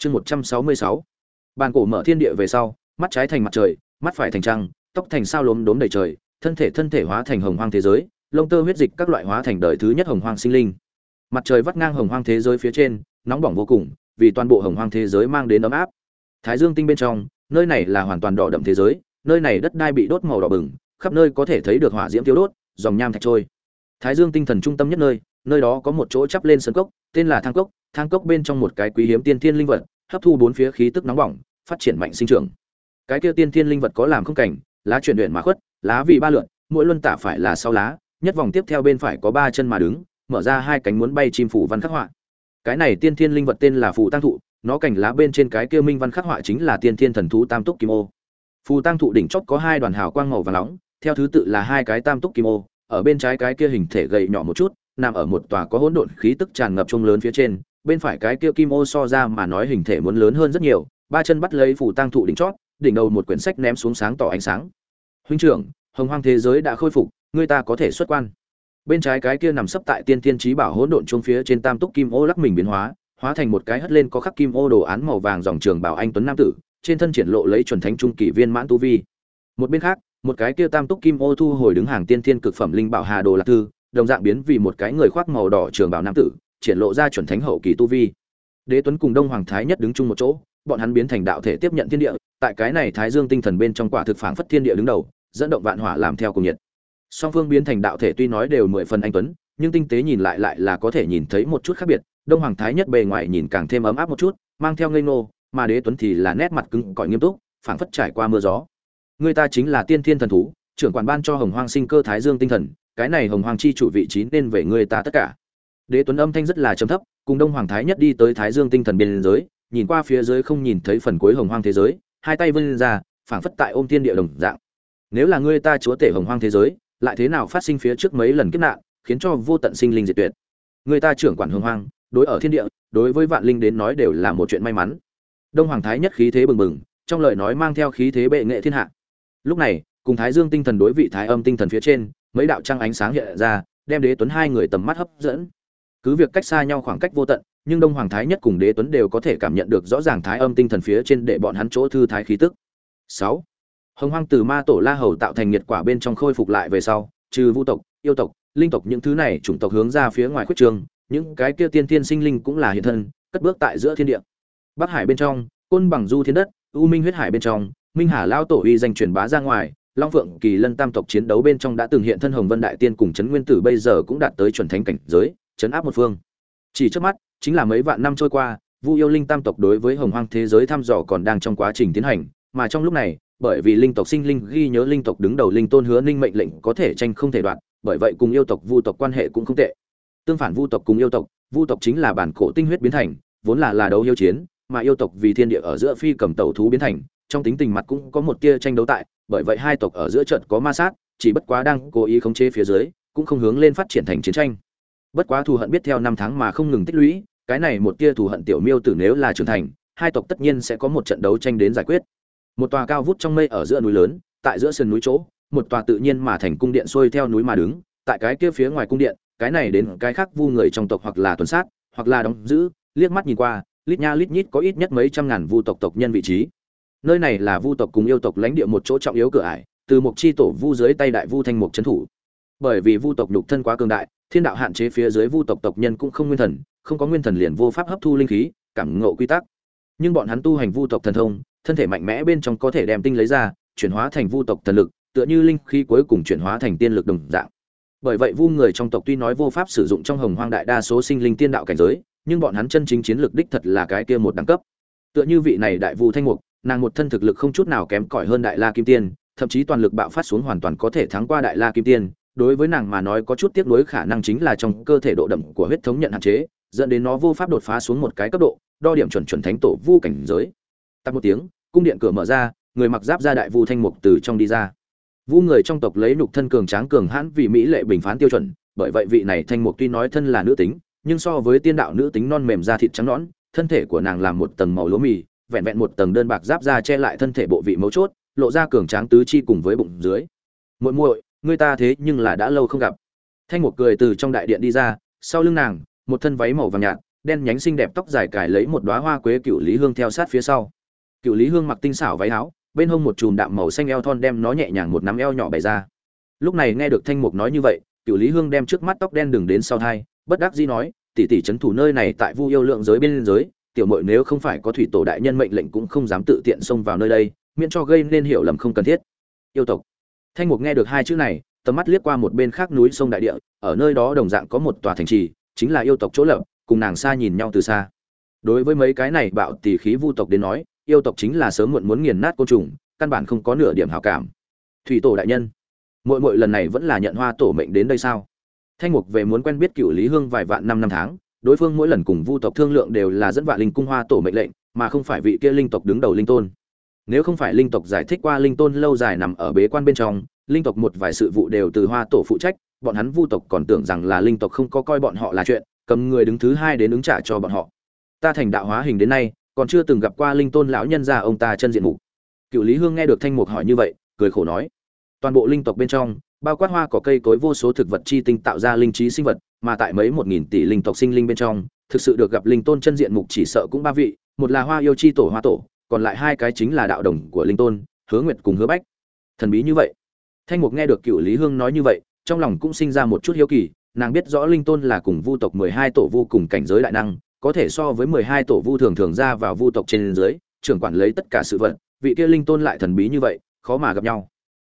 chương một trăm sáu mươi sáu. Bàn cổ mở thiên địa về sau, mắt trái thành mặt trời, mắt phải thành trăng, tóc thành sao lốm đốm đầy trời, thân thể thân thể hóa thành hồng hoang thế giới, lông tơ huyết dịch các loại hóa thành đời thứ nhất hồng hoang sinh linh. Mặt trời vắt ngang hồng hoang thế giới phía trên, nóng bỏng vô cùng, vì toàn bộ hồng hoang thế giới mang đến ấm áp. Thái dương tinh bên trong, nơi này là hoàn toàn đỏ đậm thế giới, nơi này đất đai bị đốt màu đỏ bừng, khắp nơi có thể thấy được hỏa diễm tiêu đốt, dòng nham thạch trôi. Thái dương tinh thần trung tâm nhất nơi nơi đó có một chỗ chắp lên sân cốc, tên là thang cốc thang cốc bên trong một cái quý hiếm tiên thiên linh vật, hấp thu bốn phía khí tức nóng bỏng, phát triển mạnh sinh trưởng. Cái kia tiên thiên linh vật có làm không cảnh, lá chuyển luyện mà khuất, lá vị ba lượn, mỗi luân tả phải là sau lá, nhất vòng tiếp theo bên phải có ba chân mà đứng, mở ra hai cánh muốn bay chim phủ văn khắc họa. Cái này tiên thiên linh vật tên là phù tăng thụ, nó cảnh lá bên trên cái kia minh văn khắc họa chính là tiên thiên thần thú tam túc kim ô. Phù tăng thụ đỉnh chót có hai đoàn hào quang màu và nóng, theo thứ tự là hai cái tam túc kim ô, ở bên trái cái kia hình thể gầy nhỏ một chút, nằm ở một tòa có hỗn độn khí tức tràn ngập trông lớn phía trên bên phải cái kia kim ô so ra mà nói hình thể muốn lớn hơn rất nhiều, ba chân bắt lấy phủ tăng thụ đỉnh chót, đỉnh đầu một quyển sách ném xuống sáng tỏ ánh sáng. Huynh trưởng, hồng hoang thế giới đã khôi phục người ta có thể xuất quan. Bên trái cái kia nằm sấp tại tiên tiên trí bảo hỗn độn trung phía trên tam túc kim ô lắc mình biến hóa hóa thành một cái hất lên có khắc kim ô đồ án màu vàng dòng trường bảo anh tuấn nam tử, trên thân triển lộ lấy chuẩn thánh trung kỳ viên mãn tu vi. Một bên khác, một cái kia tam túc kim ô thu hồi đứng hàng tiên thiên cực phẩm linh bảo hà đồ lạc thư, đồng dạng biến vì một cái người khoác màu đỏ trường bảo nam tử triển lộ ra chuẩn thánh hậu kỳ tu vi. Đế tuấn cùng đông hoàng thái nhất đứng chung một chỗ, bọn hắn biến thành đạo thể tiếp nhận thiên địa, tại cái này thái dương tinh thần bên trong quả thực phảng phất thiên địa đứng đầu, dẫn động vạn hỏa làm theo cùng nhiệt. Song phương biến thành đạo thể tuy nói đều mười phần anh tuấn, nhưng tinh tế nhìn lại lại là có thể nhìn thấy một chút khác biệt, đông hoàng thái nhất bề ngoài nhìn càng thêm ấm áp một chút, mang theo ngây ngô, mà đế tuấn thì là nét mặt cứng cỏi nghiêm túc, phảng phất trải qua mưa gió. Người ta chính là tiên thiên thần thú, trưởng quản ban cho hồng hoang sinh cơ thái dương tinh thần, cái này hồng hoàng chi chủ vị trí nên về người ta tất cả đế tuấn âm thanh rất là trầm thấp, cùng đông hoàng thái nhất đi tới thái dương tinh thần biên giới, nhìn qua phía dưới không nhìn thấy phần cuối hồng hoang thế giới, hai tay vươn ra, phảng phất tại ôm thiên địa đồng dạng. Nếu là ngươi ta chúa tể hồng hoang thế giới, lại thế nào phát sinh phía trước mấy lần kiếp nạn, khiến cho vô tận sinh linh diệt tuyệt? Người ta trưởng quản hồng hoang, đối ở thiên địa, đối với vạn linh đến nói đều là một chuyện may mắn. Đông hoàng thái nhất khí thế bừng bừng, trong lời nói mang theo khí thế bệ nghệ thiên hạ. Lúc này, cùng thái dương tinh thần đối vị thái âm tinh thần phía trên, mấy đạo trăng ánh sáng hiện ra, đem đế tuấn hai người tầm mắt hấp dẫn cứ việc cách xa nhau khoảng cách vô tận, nhưng đông hoàng thái nhất cùng đế tuấn đều có thể cảm nhận được rõ ràng thái âm tinh thần phía trên để bọn hắn chỗ thư thái khí tức. Sáu. Hồng hoang từ ma tổ la hầu tạo thành nhiệt quả bên trong khôi phục lại về sau, trừ vu tộc, yêu tộc, linh tộc những thứ này chủng tộc hướng ra phía ngoài khuyết trường, những cái kia tiên tiên sinh linh cũng là hiện thân, cất bước tại giữa thiên địa. Bắc hải bên trong, côn bằng du thiên đất, u minh huyết hải bên trong, minh hà lao tổ uy danh truyền bá ra ngoài, long phượng kỳ lân tam tộc chiến đấu bên trong đã từng hiện thân hồng vân đại tiên cùng trấn nguyên tử bây giờ cũng đạt tới chuẩn thánh cảnh giới chấn áp một phương. Chỉ trước mắt, chính là mấy vạn năm trôi qua, vu yêu linh tam tộc đối với hồng hoang thế giới thăm dò còn đang trong quá trình tiến hành, mà trong lúc này, bởi vì linh tộc sinh linh ghi nhớ linh tộc đứng đầu linh tôn hứa ninh mệnh lệnh có thể tranh không thể đoạn, bởi vậy cùng yêu tộc vu tộc quan hệ cũng không tệ. Tương phản vu tộc cùng yêu tộc, vu tộc chính là bản cổ tinh huyết biến thành, vốn là là đấu yêu chiến, mà yêu tộc vì thiên địa ở giữa phi cầm tẩu thú biến thành, trong tính tình mặt cũng có một tia tranh đấu tại, bởi vậy hai tộc ở giữa trận có ma sát, chỉ bất quá đang cố ý khống chế phía dưới, cũng không hướng lên phát triển thành chiến tranh bất quá thù hận biết theo năm tháng mà không ngừng tích lũy, cái này một tia thù hận tiểu miêu tử nếu là trưởng thành, hai tộc tất nhiên sẽ có một trận đấu tranh đến giải quyết. Một tòa cao vút trong mây ở giữa núi lớn, tại giữa sườn núi chỗ, một tòa tự nhiên mà thành cung điện xuôi theo núi mà đứng, tại cái kia phía ngoài cung điện, cái này đến cái khác vu người trong tộc hoặc là tuần sát, hoặc là đóng giữ, liếc mắt nhìn qua, lít nha lít nhít có ít nhất mấy trăm ngàn vu tộc tộc nhân vị trí. Nơi này là vu tộc cùng yêu tộc lãnh địa một chỗ trọng yếu cửa ải, từ một chi tổ vu dưới tay đại vu thanh mục trấn thủ bởi vì vu tộc nhục thân quá cường đại, thiên đạo hạn chế phía dưới vu tộc tộc nhân cũng không nguyên thần, không có nguyên thần liền vô pháp hấp thu linh khí, cảm ngộ quy tắc. Nhưng bọn hắn tu hành vu tộc thần thông, thân thể mạnh mẽ bên trong có thể đem tinh lấy ra, chuyển hóa thành vu tộc thần lực, tựa như linh khí cuối cùng chuyển hóa thành tiên lực đồng dạng. Bởi vậy vu người trong tộc tuy nói vô pháp sử dụng trong hồng hoang đại đa số sinh linh tiên đạo cảnh giới, nhưng bọn hắn chân chính chiến lực đích thật là cái kia một đẳng cấp. Tựa như vị này đại vu thanh mục, nàng một thân thực lực không chút nào kém cỏi hơn đại la kim tiên, thậm chí toàn lực bạo phát xuống hoàn toàn có thể thắng qua đại la kim tiên đối với nàng mà nói có chút tiếc nuối khả năng chính là trong cơ thể độ đậm của huyết thống nhận hạn chế, dẫn đến nó vô pháp đột phá xuống một cái cấp độ, đo điểm chuẩn chuẩn thánh tổ vu cảnh giới. Tắt một tiếng, cung điện cửa mở ra, người mặc giáp ra đại vu thanh mục từ trong đi ra. Vu người trong tộc lấy nục thân cường tráng cường hãn vì mỹ lệ bình phán tiêu chuẩn, bởi vậy vị này thanh mục tuy nói thân là nữ tính, nhưng so với tiên đạo nữ tính non mềm da thịt trắng nõn, thân thể của nàng làm một tầng màu lúa mì, vẹn vẹn một tầng đơn bạc giáp da che lại thân thể bộ vị mấu chốt, lộ ra cường tráng tứ chi cùng với bụng dưới. Muội muội Ngươi ta thế nhưng là đã lâu không gặp. Thanh mục cười từ trong đại điện đi ra, sau lưng nàng, một thân váy màu vàng nhạt, đen nhánh xinh đẹp tóc dài cài lấy một đóa hoa quế cựu lý hương theo sát phía sau. Cựu lý hương mặc tinh xảo váy áo, bên hông một chùm đạm màu xanh eo thon đem nó nhẹ nhàng một nắm eo nhỏ bày ra. Lúc này nghe được thanh mục nói như vậy, cựu lý hương đem trước mắt tóc đen đừng đến sau thai, bất đắc dĩ nói, tỷ tỷ trấn thủ nơi này tại vu yêu lượng giới bên giới tiểu mội nếu không phải có thủy tổ đại nhân mệnh lệnh cũng không dám tự tiện xông vào nơi đây, miễn cho gây nên hiểu lầm không cần thiết. Yêu tộc thanh mục nghe được hai chữ này, tầm mắt liếc qua một bên khác núi sông đại địa, ở nơi đó đồng dạng có một tòa thành trì, chính là yêu tộc chỗ lập, cùng nàng xa nhìn nhau từ xa. Đối với mấy cái này bạo tỷ khí vu tộc đến nói, yêu tộc chính là sớm muộn muốn nghiền nát côn trùng, căn bản không có nửa điểm hảo cảm. Thủy tổ đại nhân mỗi mỗi lần này vẫn là nhận hoa tổ mệnh đến đây sao? Thanh mục về muốn quen biết cựu lý hương vài vạn năm năm tháng, đối phương mỗi lần cùng vu tộc thương lượng đều là dẫn vạn linh cung hoa tổ mệnh lệnh, mà không phải vị kia linh tộc đứng đầu linh tôn nếu không phải linh tộc giải thích qua linh tôn lâu dài nằm ở bế quan bên trong, linh tộc một vài sự vụ đều từ hoa tổ phụ trách, bọn hắn vu tộc còn tưởng rằng là linh tộc không có coi bọn họ là chuyện, cầm người đứng thứ hai đến ứng trả cho bọn họ. Ta thành đạo hóa hình đến nay, còn chưa từng gặp qua linh tôn lão nhân gia ông ta chân diện mục. Cựu lý hương nghe được thanh mục hỏi như vậy, cười khổ nói, toàn bộ linh tộc bên trong, bao quát hoa có cây cối vô số thực vật chi tinh tạo ra linh trí sinh vật, mà tại mấy một nghìn tỷ linh tộc sinh linh bên trong, thực sự được gặp linh tôn chân diện mục chỉ sợ cũng ba vị, một là hoa yêu chi tổ hoa tổ còn lại hai cái chính là đạo đồng của linh tôn, hứa nguyệt cùng hứa bách. Thần bí như vậy. Thanh mục nghe được cựu lý hương nói như vậy, trong lòng cũng sinh ra một chút hiếu kỳ, nàng biết rõ linh tôn là cùng vu tộc mười hai tổ vu cùng cảnh giới đại năng, có thể so với mười hai tổ vu thường thường ra vào vu tộc trên dưới, trưởng quản lấy tất cả sự vật, vị kia linh tôn lại thần bí như vậy, khó mà gặp nhau.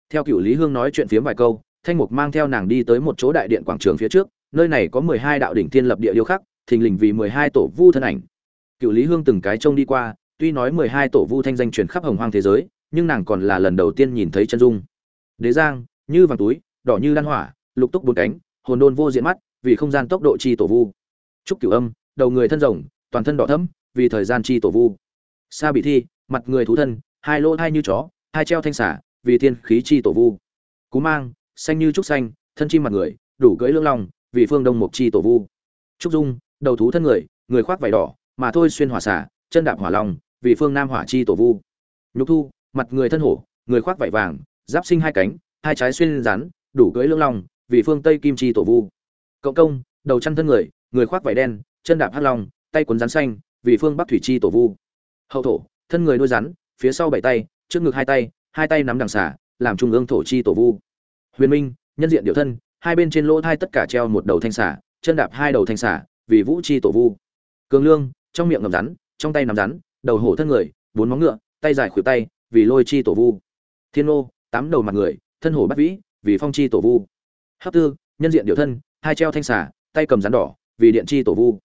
Theo cựu lý hương nói chuyện phiếm vài câu, thanh mục mang theo nàng đi tới một chỗ đại điện quảng trường phía trước, nơi này có mười hai đạo đỉnh thiên lập địa điêu khắc, thình lình vì mười hai tổ vu thân ảnh. Cựu lý hương từng cái trông đi qua tuy nói mười hai tổ vu thanh danh truyền khắp hồng hoang thế giới nhưng nàng còn là lần đầu tiên nhìn thấy chân dung. Đế giang như vàng túi đỏ như lan hỏa lục túc bốn cánh hồn đôn vô diện mắt vì không gian tốc độ chi tổ vu. Trúc cửu âm đầu người thân rồng toàn thân đỏ thẫm vì thời gian chi tổ vu. Sa bị thi mặt người thú thân hai lỗ hai như chó hai treo thanh xả vì thiên khí chi tổ vu. Cú mang xanh như trúc xanh thân chim mặt người đủ cưỡi lưỡng lòng, vì phương đông mục chi tổ vu. Trúc dung đầu thú thân người người khoác vải đỏ mà thôi xuyên hỏa xả chân đạp hỏa long vì phương nam hỏa chi tổ vu. Nhục thu, mặt người thân hổ, người khoác vải vàng, giáp sinh hai cánh, hai trái xuyên rắn, đủ cưỡi lưỡng long, vì phương tây kim chi tổ vu. Cộng công, đầu chăn thân người người khoác vải đen, chân đạp hắc long, tay cuốn rắn xanh, vì phương bắc thủy chi tổ vu. Hậu thổ, thân người đuôi rắn, phía sau bảy tay, trước ngực hai tay hai tay nắm đằng xả làm trung ương thổ chi tổ vu. Huyền minh, nhân diện điệu thân, hai bên trên lỗ thai tất cả treo một đầu thanh xả chân đạp hai đầu thanh xả vì vũ chi tổ vu. Cường lương, trong miệng ngầm rắn, trong tay nắm rắn đầu hổ thân người, bốn móng ngựa, tay dài khuỷu tay, vì lôi chi tổ vu. Thiên ô tám đầu mặt người, thân hổ bắt vĩ, vì phong chi tổ vu. Hấp tư, nhân diện điều thân, hai treo thanh xả tay cầm rắn đỏ, vì điện chi tổ vu.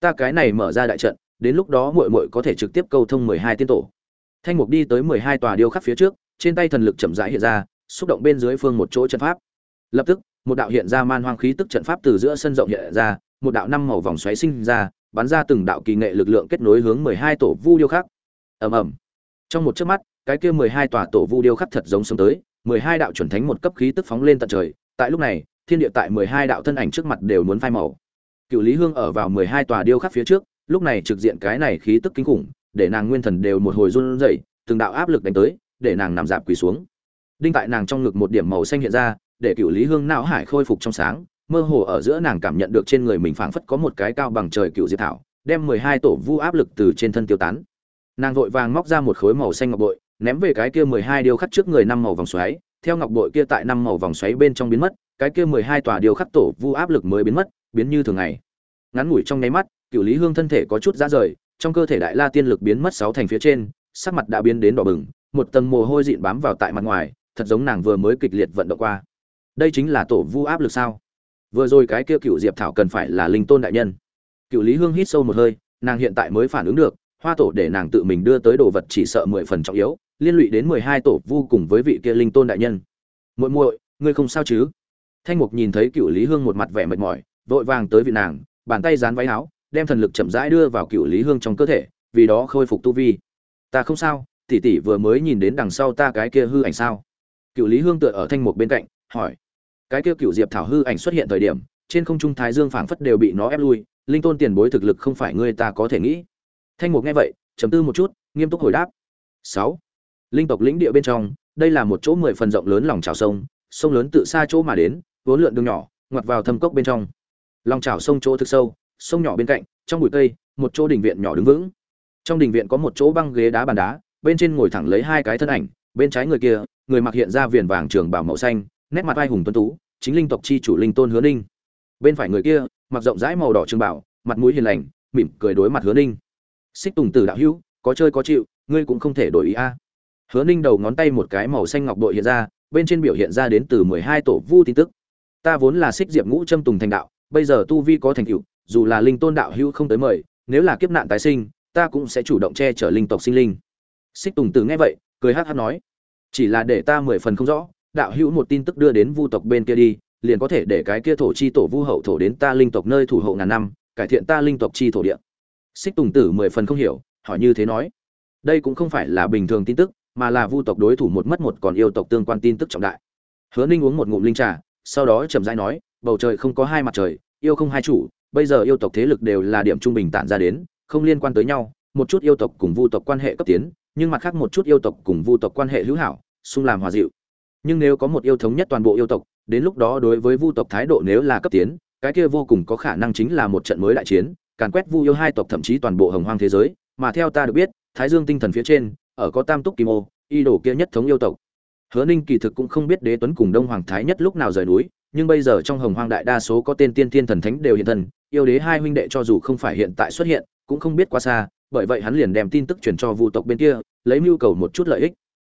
Ta cái này mở ra đại trận, đến lúc đó muội muội có thể trực tiếp câu thông mười hai tiên tổ. Thanh mục đi tới mười hai tòa điêu khắc phía trước, trên tay thần lực chậm rãi hiện ra, xúc động bên dưới phương một chỗ trận pháp. Lập tức, một đạo hiện ra man hoang khí tức trận pháp từ giữa sân rộng hiện ra, một đạo năm màu vòng xoáy sinh ra bắn ra từng đạo kỳ nghệ lực lượng kết nối hướng mười hai tổ vu điêu khắc. Ầm ầm. Trong một chớp mắt, cái kia mười hai tòa tổ vu điêu khắc thật giống sống tới, mười hai đạo chuẩn thánh một cấp khí tức phóng lên tận trời. Tại lúc này, thiên địa tại mười hai đạo thân ảnh trước mặt đều muốn phai màu. Cựu lý hương ở vào mười hai tòa điêu khắc phía trước, lúc này trực diện cái này khí tức kinh khủng, để nàng nguyên thần đều một hồi run rẩy, từng đạo áp lực đánh tới, để nàng nằm dạp quỳ xuống. Đinh tại nàng trong ngực một điểm màu xanh hiện ra, để cựu lý hương não hải khôi phục trong sáng mơ hồ ở giữa nàng cảm nhận được trên người mình phảng phất có một cái cao bằng trời cựu diệp thảo, đem mười hai tổ vu áp lực từ trên thân tiêu tán. Nàng vội vàng móc ra một khối màu xanh ngọc bội, ném về cái kia mười hai điêu khắc trước người năm màu vòng xoáy, theo ngọc bội kia tại năm màu vòng xoáy bên trong biến mất, cái kia mười hai tòa điêu khắc tổ vu áp lực mới biến mất, biến như thường ngày. Ngắn ngủi trong nháy mắt, cựu lý hương thân thể có chút ra rời, trong cơ thể đại la tiên lực biến mất sáu thành phía trên, sắc mặt đã biến đến đỏ bừng, một tầng mồ hôi dịn bám vào tại mặt ngoài, thật giống nàng vừa mới kịch liệt vận động qua. Đây chính là tổ vu áp lực sao? Vừa rồi cái kia cựu diệp thảo cần phải là linh tôn đại nhân. Cựu lý hương hít sâu một hơi, nàng hiện tại mới phản ứng được, hoa tổ để nàng tự mình đưa tới đồ vật chỉ sợ mười phần trọng yếu, liên lụy đến mười hai tổ vô cùng với vị kia linh tôn đại nhân. Muội muội, ngươi không sao chứ? Thanh mục nhìn thấy cựu lý hương một mặt vẻ mệt mỏi, vội vàng tới vị nàng, bàn tay dán váy áo, đem thần lực chậm rãi đưa vào cựu lý hương trong cơ thể, vì đó khôi phục tu vi. Ta không sao, tỷ tỷ vừa mới nhìn đến đằng sau ta cái kia hư ảnh sao? Cựu lý hương tựa ở thanh mục bên cạnh, hỏi cái kia cựu diệp thảo hư ảnh xuất hiện thời điểm, trên không trung thái dương phảng phất đều bị nó ép lui, linh tôn tiền bối thực lực không phải ngươi ta có thể nghĩ. Thanh mục nghe vậy chấm tư một chút, nghiêm túc hồi đáp. Sáu. Linh tộc lĩnh địa bên trong, đây là một chỗ mười phần rộng lớn lòng trào sông sông lớn tự xa chỗ mà đến, vốn lượn đường nhỏ, ngoặt vào thâm cốc bên trong. Lòng trào sông chỗ thực sâu, sông nhỏ bên cạnh, trong bụi cây, một chỗ đình viện nhỏ đứng vững. Trong đình viện có một chỗ băng ghế đá bàn đá, bên trên ngồi thẳng lấy hai cái thân ảnh, bên trái người kia, người mặc hiện ra viền vàng trường bảo màu xanh nét mặt ai hùng tuấn tú, chính linh tộc chi chủ linh tôn hứa ninh. Bên phải người kia, mặc rộng rãi màu đỏ trường bảo, mặt mũi hiền lành, mỉm cười đối mặt hứa ninh. Xích tùng tử đạo hữu, có chơi có chịu, ngươi cũng không thể đổi ý a. Hứa ninh đầu ngón tay một cái màu xanh ngọc đội hiện ra, bên trên biểu hiện ra đến từ mười hai tổ vu tin tức. Ta vốn là xích diệp ngũ trâm tùng thành đạo, bây giờ tu vi có thành tựu, dù là linh tôn đạo hữu không tới mời, nếu là kiếp nạn tái sinh, ta cũng sẽ chủ động che chở linh tộc sinh linh. Xích tùng tử nghe vậy, cười hát hát nói, chỉ là để ta mười phần không rõ đạo hữu một tin tức đưa đến vu tộc bên kia đi, liền có thể để cái kia thổ chi tổ vu hậu thổ đến ta linh tộc nơi thủ hộ ngàn năm, cải thiện ta linh tộc chi thổ địa. Xích tùng tử mười phần không hiểu, hỏi như thế nói. Đây cũng không phải là bình thường tin tức, mà là vu tộc đối thủ một mất một còn yêu tộc tương quan tin tức trọng đại. Hứa ninh uống một ngụm linh trà, sau đó chậm rãi nói, bầu trời không có hai mặt trời, yêu không hai chủ, bây giờ yêu tộc thế lực đều là điểm trung bình tản ra đến, không liên quan tới nhau, một chút yêu tộc cùng vu tộc quan hệ cấp tiến, nhưng mặt khác một chút yêu tộc cùng vu tộc quan hệ hữu hảo, xung làm hòa dịu nhưng nếu có một yêu thống nhất toàn bộ yêu tộc, đến lúc đó đối với vu tộc thái độ nếu là cấp tiến, cái kia vô cùng có khả năng chính là một trận mới đại chiến, càn quét vu yêu hai tộc thậm chí toàn bộ hồng hoang thế giới, mà theo ta được biết, thái dương tinh thần phía trên, ở có tam túc kim ô, y đồ kia nhất thống yêu tộc. Hứa ninh kỳ thực cũng không biết đế tuấn cùng đông hoàng thái nhất lúc nào rời núi, nhưng bây giờ trong hồng hoang đại đa số có tên tiên tiên thần thánh đều hiện thần yêu đế hai huynh đệ cho dù không phải hiện tại xuất hiện, cũng không biết quá xa, bởi vậy hắn liền đem tin tức truyền cho vu tộc bên kia, lấy mưu cầu một chút lợi ích.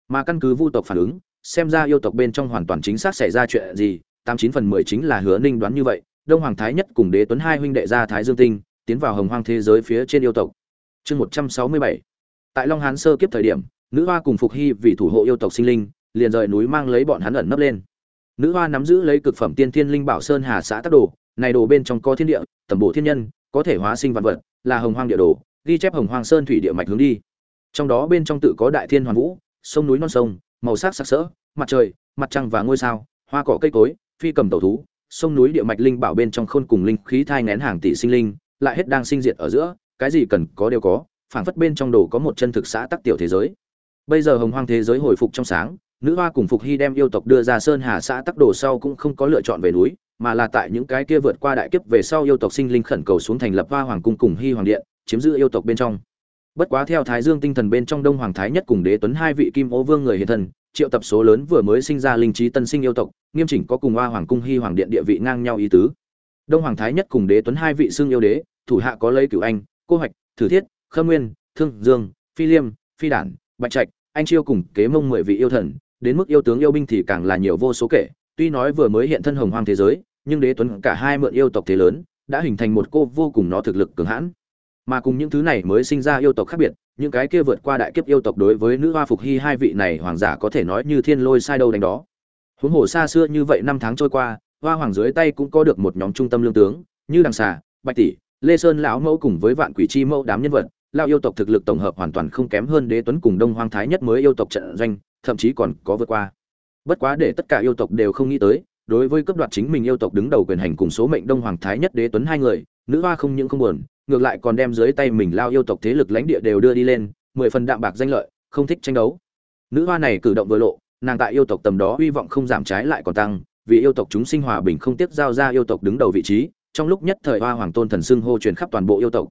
Mà căn cứ vu tộc phản ứng xem ra yêu tộc bên trong hoàn toàn chính xác xảy ra chuyện gì, tám chín phần mười chính là hứa ninh đoán như vậy, đông hoàng thái nhất cùng đế tuấn hai huynh đệ ra thái dương tinh, tiến vào hồng hoang thế giới phía trên yêu tộc. Chương một trăm sáu mươi bảy. Tại long hán sơ kiếp thời điểm, nữ hoa cùng phục hy vì thủ hộ yêu tộc sinh linh, liền rời núi mang lấy bọn hắn ẩn nấp lên. Nữ hoa nắm giữ lấy cực phẩm tiên thiên linh bảo sơn hà xã tắc đồ, này đồ bên trong có thiên địa, tẩm bộ thiên nhân, có thể hóa sinh vạn vật, là hồng hoang địa đồ, ghi chép hồng hoang sơn thủy địa mạch hướng đi. Trong đó bên trong tự có đại thiên hoàn vũ, sông núi non sông màu sắc sắc sỡ, mặt trời, mặt trăng và ngôi sao, hoa cỏ cây cối, phi cầm tẩu thú, sông núi địa mạch linh bảo bên trong khôn cùng linh khí thai ngén hàng tỷ sinh linh, lại hết đang sinh diệt ở giữa, cái gì cần có đều có, phảng phất bên trong đồ có một chân thực xã tắc tiểu thế giới. Bây giờ hồng hoang thế giới hồi phục trong sáng, nữ hoa cùng phục hy đem yêu tộc đưa ra sơn hà xã tắc đồ sau cũng không có lựa chọn về núi, mà là tại những cái kia vượt qua đại kiếp về sau yêu tộc sinh linh khẩn cầu xuống thành lập hoa hoàng cung cùng hy hoàng điện, chiếm giữ yêu tộc bên trong bất quá theo thái dương tinh thần bên trong đông hoàng thái nhất cùng đế tuấn hai vị kim ô vương người hiện thần triệu tập số lớn vừa mới sinh ra linh trí tân sinh yêu tộc, nghiêm chỉnh có cùng hoa hoàng cung hy hoàng điện địa vị ngang nhau ý tứ. Đông hoàng thái nhất cùng đế tuấn hai vị xương yêu đế, thủ hạ có lấy cửu anh, cô hoạch, thử thiết, khâm nguyên, thương dương, phi liêm, phi đản, bạch trạch, anh chiêu cùng kế mông mười vị yêu thần, đến mức yêu tướng yêu binh thì càng là nhiều vô số kể. Tuy nói vừa mới hiện thân hồng hoang thế giới, nhưng đế tuấn cả hai mượn yêu tộc thế lớn, đã hình thành một cô vô cùng nó thực lực cường hãn mà cùng những thứ này mới sinh ra yêu tộc khác biệt, những cái kia vượt qua đại kiếp yêu tộc đối với nữ hoa phục hy hai vị này hoàng giả có thể nói như thiên lôi sai đâu đánh đó. Huống hồ xa xưa như vậy năm tháng trôi qua, hoa hoàng dưới tay cũng có được một nhóm trung tâm lương tướng, như đằng xà, bạch tỷ, lê sơn lão mẫu cùng với vạn quỷ chi mẫu đám nhân vật lao yêu tộc thực lực tổng hợp hoàn toàn không kém hơn đế tuấn cùng đông hoang thái nhất mới yêu tộc trận doanh, thậm chí còn có vượt qua. Bất quá để tất cả yêu tộc đều không nghĩ tới, đối với cấp đoạt chính mình yêu tộc đứng đầu quyền hành cùng số mệnh đông hoàng thái nhất đế tuấn hai người, nữ hoa không những không buồn ngược lại còn đem dưới tay mình lao yêu tộc thế lực lãnh địa đều đưa đi lên, mười phần đạm bạc danh lợi, không thích tranh đấu. Nữ hoa này cử động vừa lộ, nàng tại yêu tộc tầm đó hy vọng không giảm trái lại còn tăng, vì yêu tộc chúng sinh hòa bình không tiếp giao ra yêu tộc đứng đầu vị trí, trong lúc nhất thời hoa hoàng tôn thần xưng hô truyền khắp toàn bộ yêu tộc.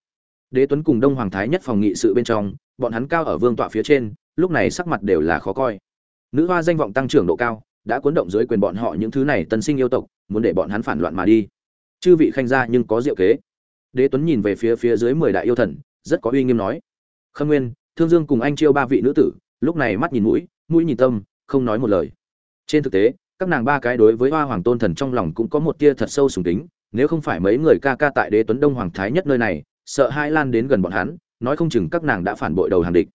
Đế tuấn cùng đông hoàng thái nhất phòng nghị sự bên trong, bọn hắn cao ở vương tọa phía trên, lúc này sắc mặt đều là khó coi. Nữ hoa danh vọng tăng trưởng độ cao, đã cuốn động dưới quyền bọn họ những thứ này tân sinh yêu tộc, muốn để bọn hắn phản loạn mà đi. Chư vị khanh gia nhưng có diệu kế đế tuấn nhìn về phía phía dưới mười đại yêu thần, rất có uy nghiêm nói. Khâm nguyên, thương dương cùng anh chiêu ba vị nữ tử, lúc này mắt nhìn mũi mũi nhìn tâm, không nói một lời. Trên thực tế, các nàng ba cái đối với hoa hoàng tôn thần trong lòng cũng có một tia thật sâu sùng tính nếu không phải mấy người ca ca tại đế tuấn đông hoàng thái nhất nơi này, sợ hai lan đến gần bọn hắn, nói không chừng các nàng đã phản bội đầu hàng địch.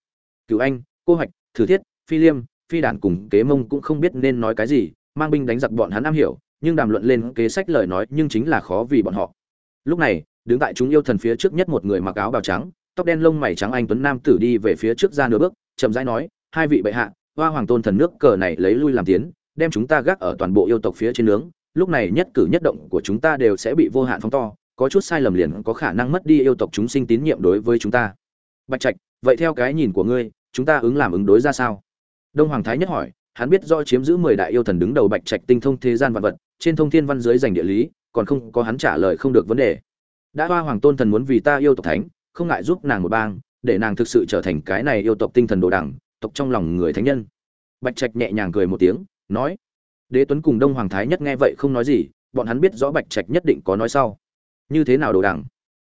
Cựu anh, cô hoạch, thử thiết, phi liêm, phi đản cùng kế mông cũng không biết nên nói cái gì, mang binh đánh giặc bọn hắn am hiểu, nhưng đàm luận lên kế sách lời nói nhưng chính là khó vì bọn họ. Lúc này đứng tại chúng yêu thần phía trước nhất một người mặc áo bào trắng, tóc đen lông mày trắng anh tuấn nam tử đi về phía trước ra nửa bước, chậm rãi nói, hai vị bệ hạ, hoa hoàng tôn thần nước cờ này lấy lui làm tiến, đem chúng ta gác ở toàn bộ yêu tộc phía trên nướng, lúc này nhất cử nhất động của chúng ta đều sẽ bị vô hạn phóng to, có chút sai lầm liền có khả năng mất đi yêu tộc chúng sinh tín nhiệm đối với chúng ta. Bạch trạch, vậy theo cái nhìn của ngươi, chúng ta ứng làm ứng đối ra sao? Đông hoàng thái nhất hỏi, hắn biết do chiếm giữ mười đại yêu thần đứng đầu bạch trạch tinh thông thế gian vạn vật, trên thông thiên văn dưới giành địa lý, còn không có hắn trả lời không được vấn đề đã hoa hoàng tôn thần muốn vì ta yêu tộc thánh, không ngại giúp nàng một bang, để nàng thực sự trở thành cái này yêu tộc tinh thần đồ đẳng, tộc trong lòng người thánh nhân. Bạch trạch nhẹ nhàng cười một tiếng, nói, đế tuấn cùng đông hoàng thái nhất nghe vậy không nói gì, bọn hắn biết rõ bạch trạch nhất định có nói sau. Như thế nào đồ đẳng?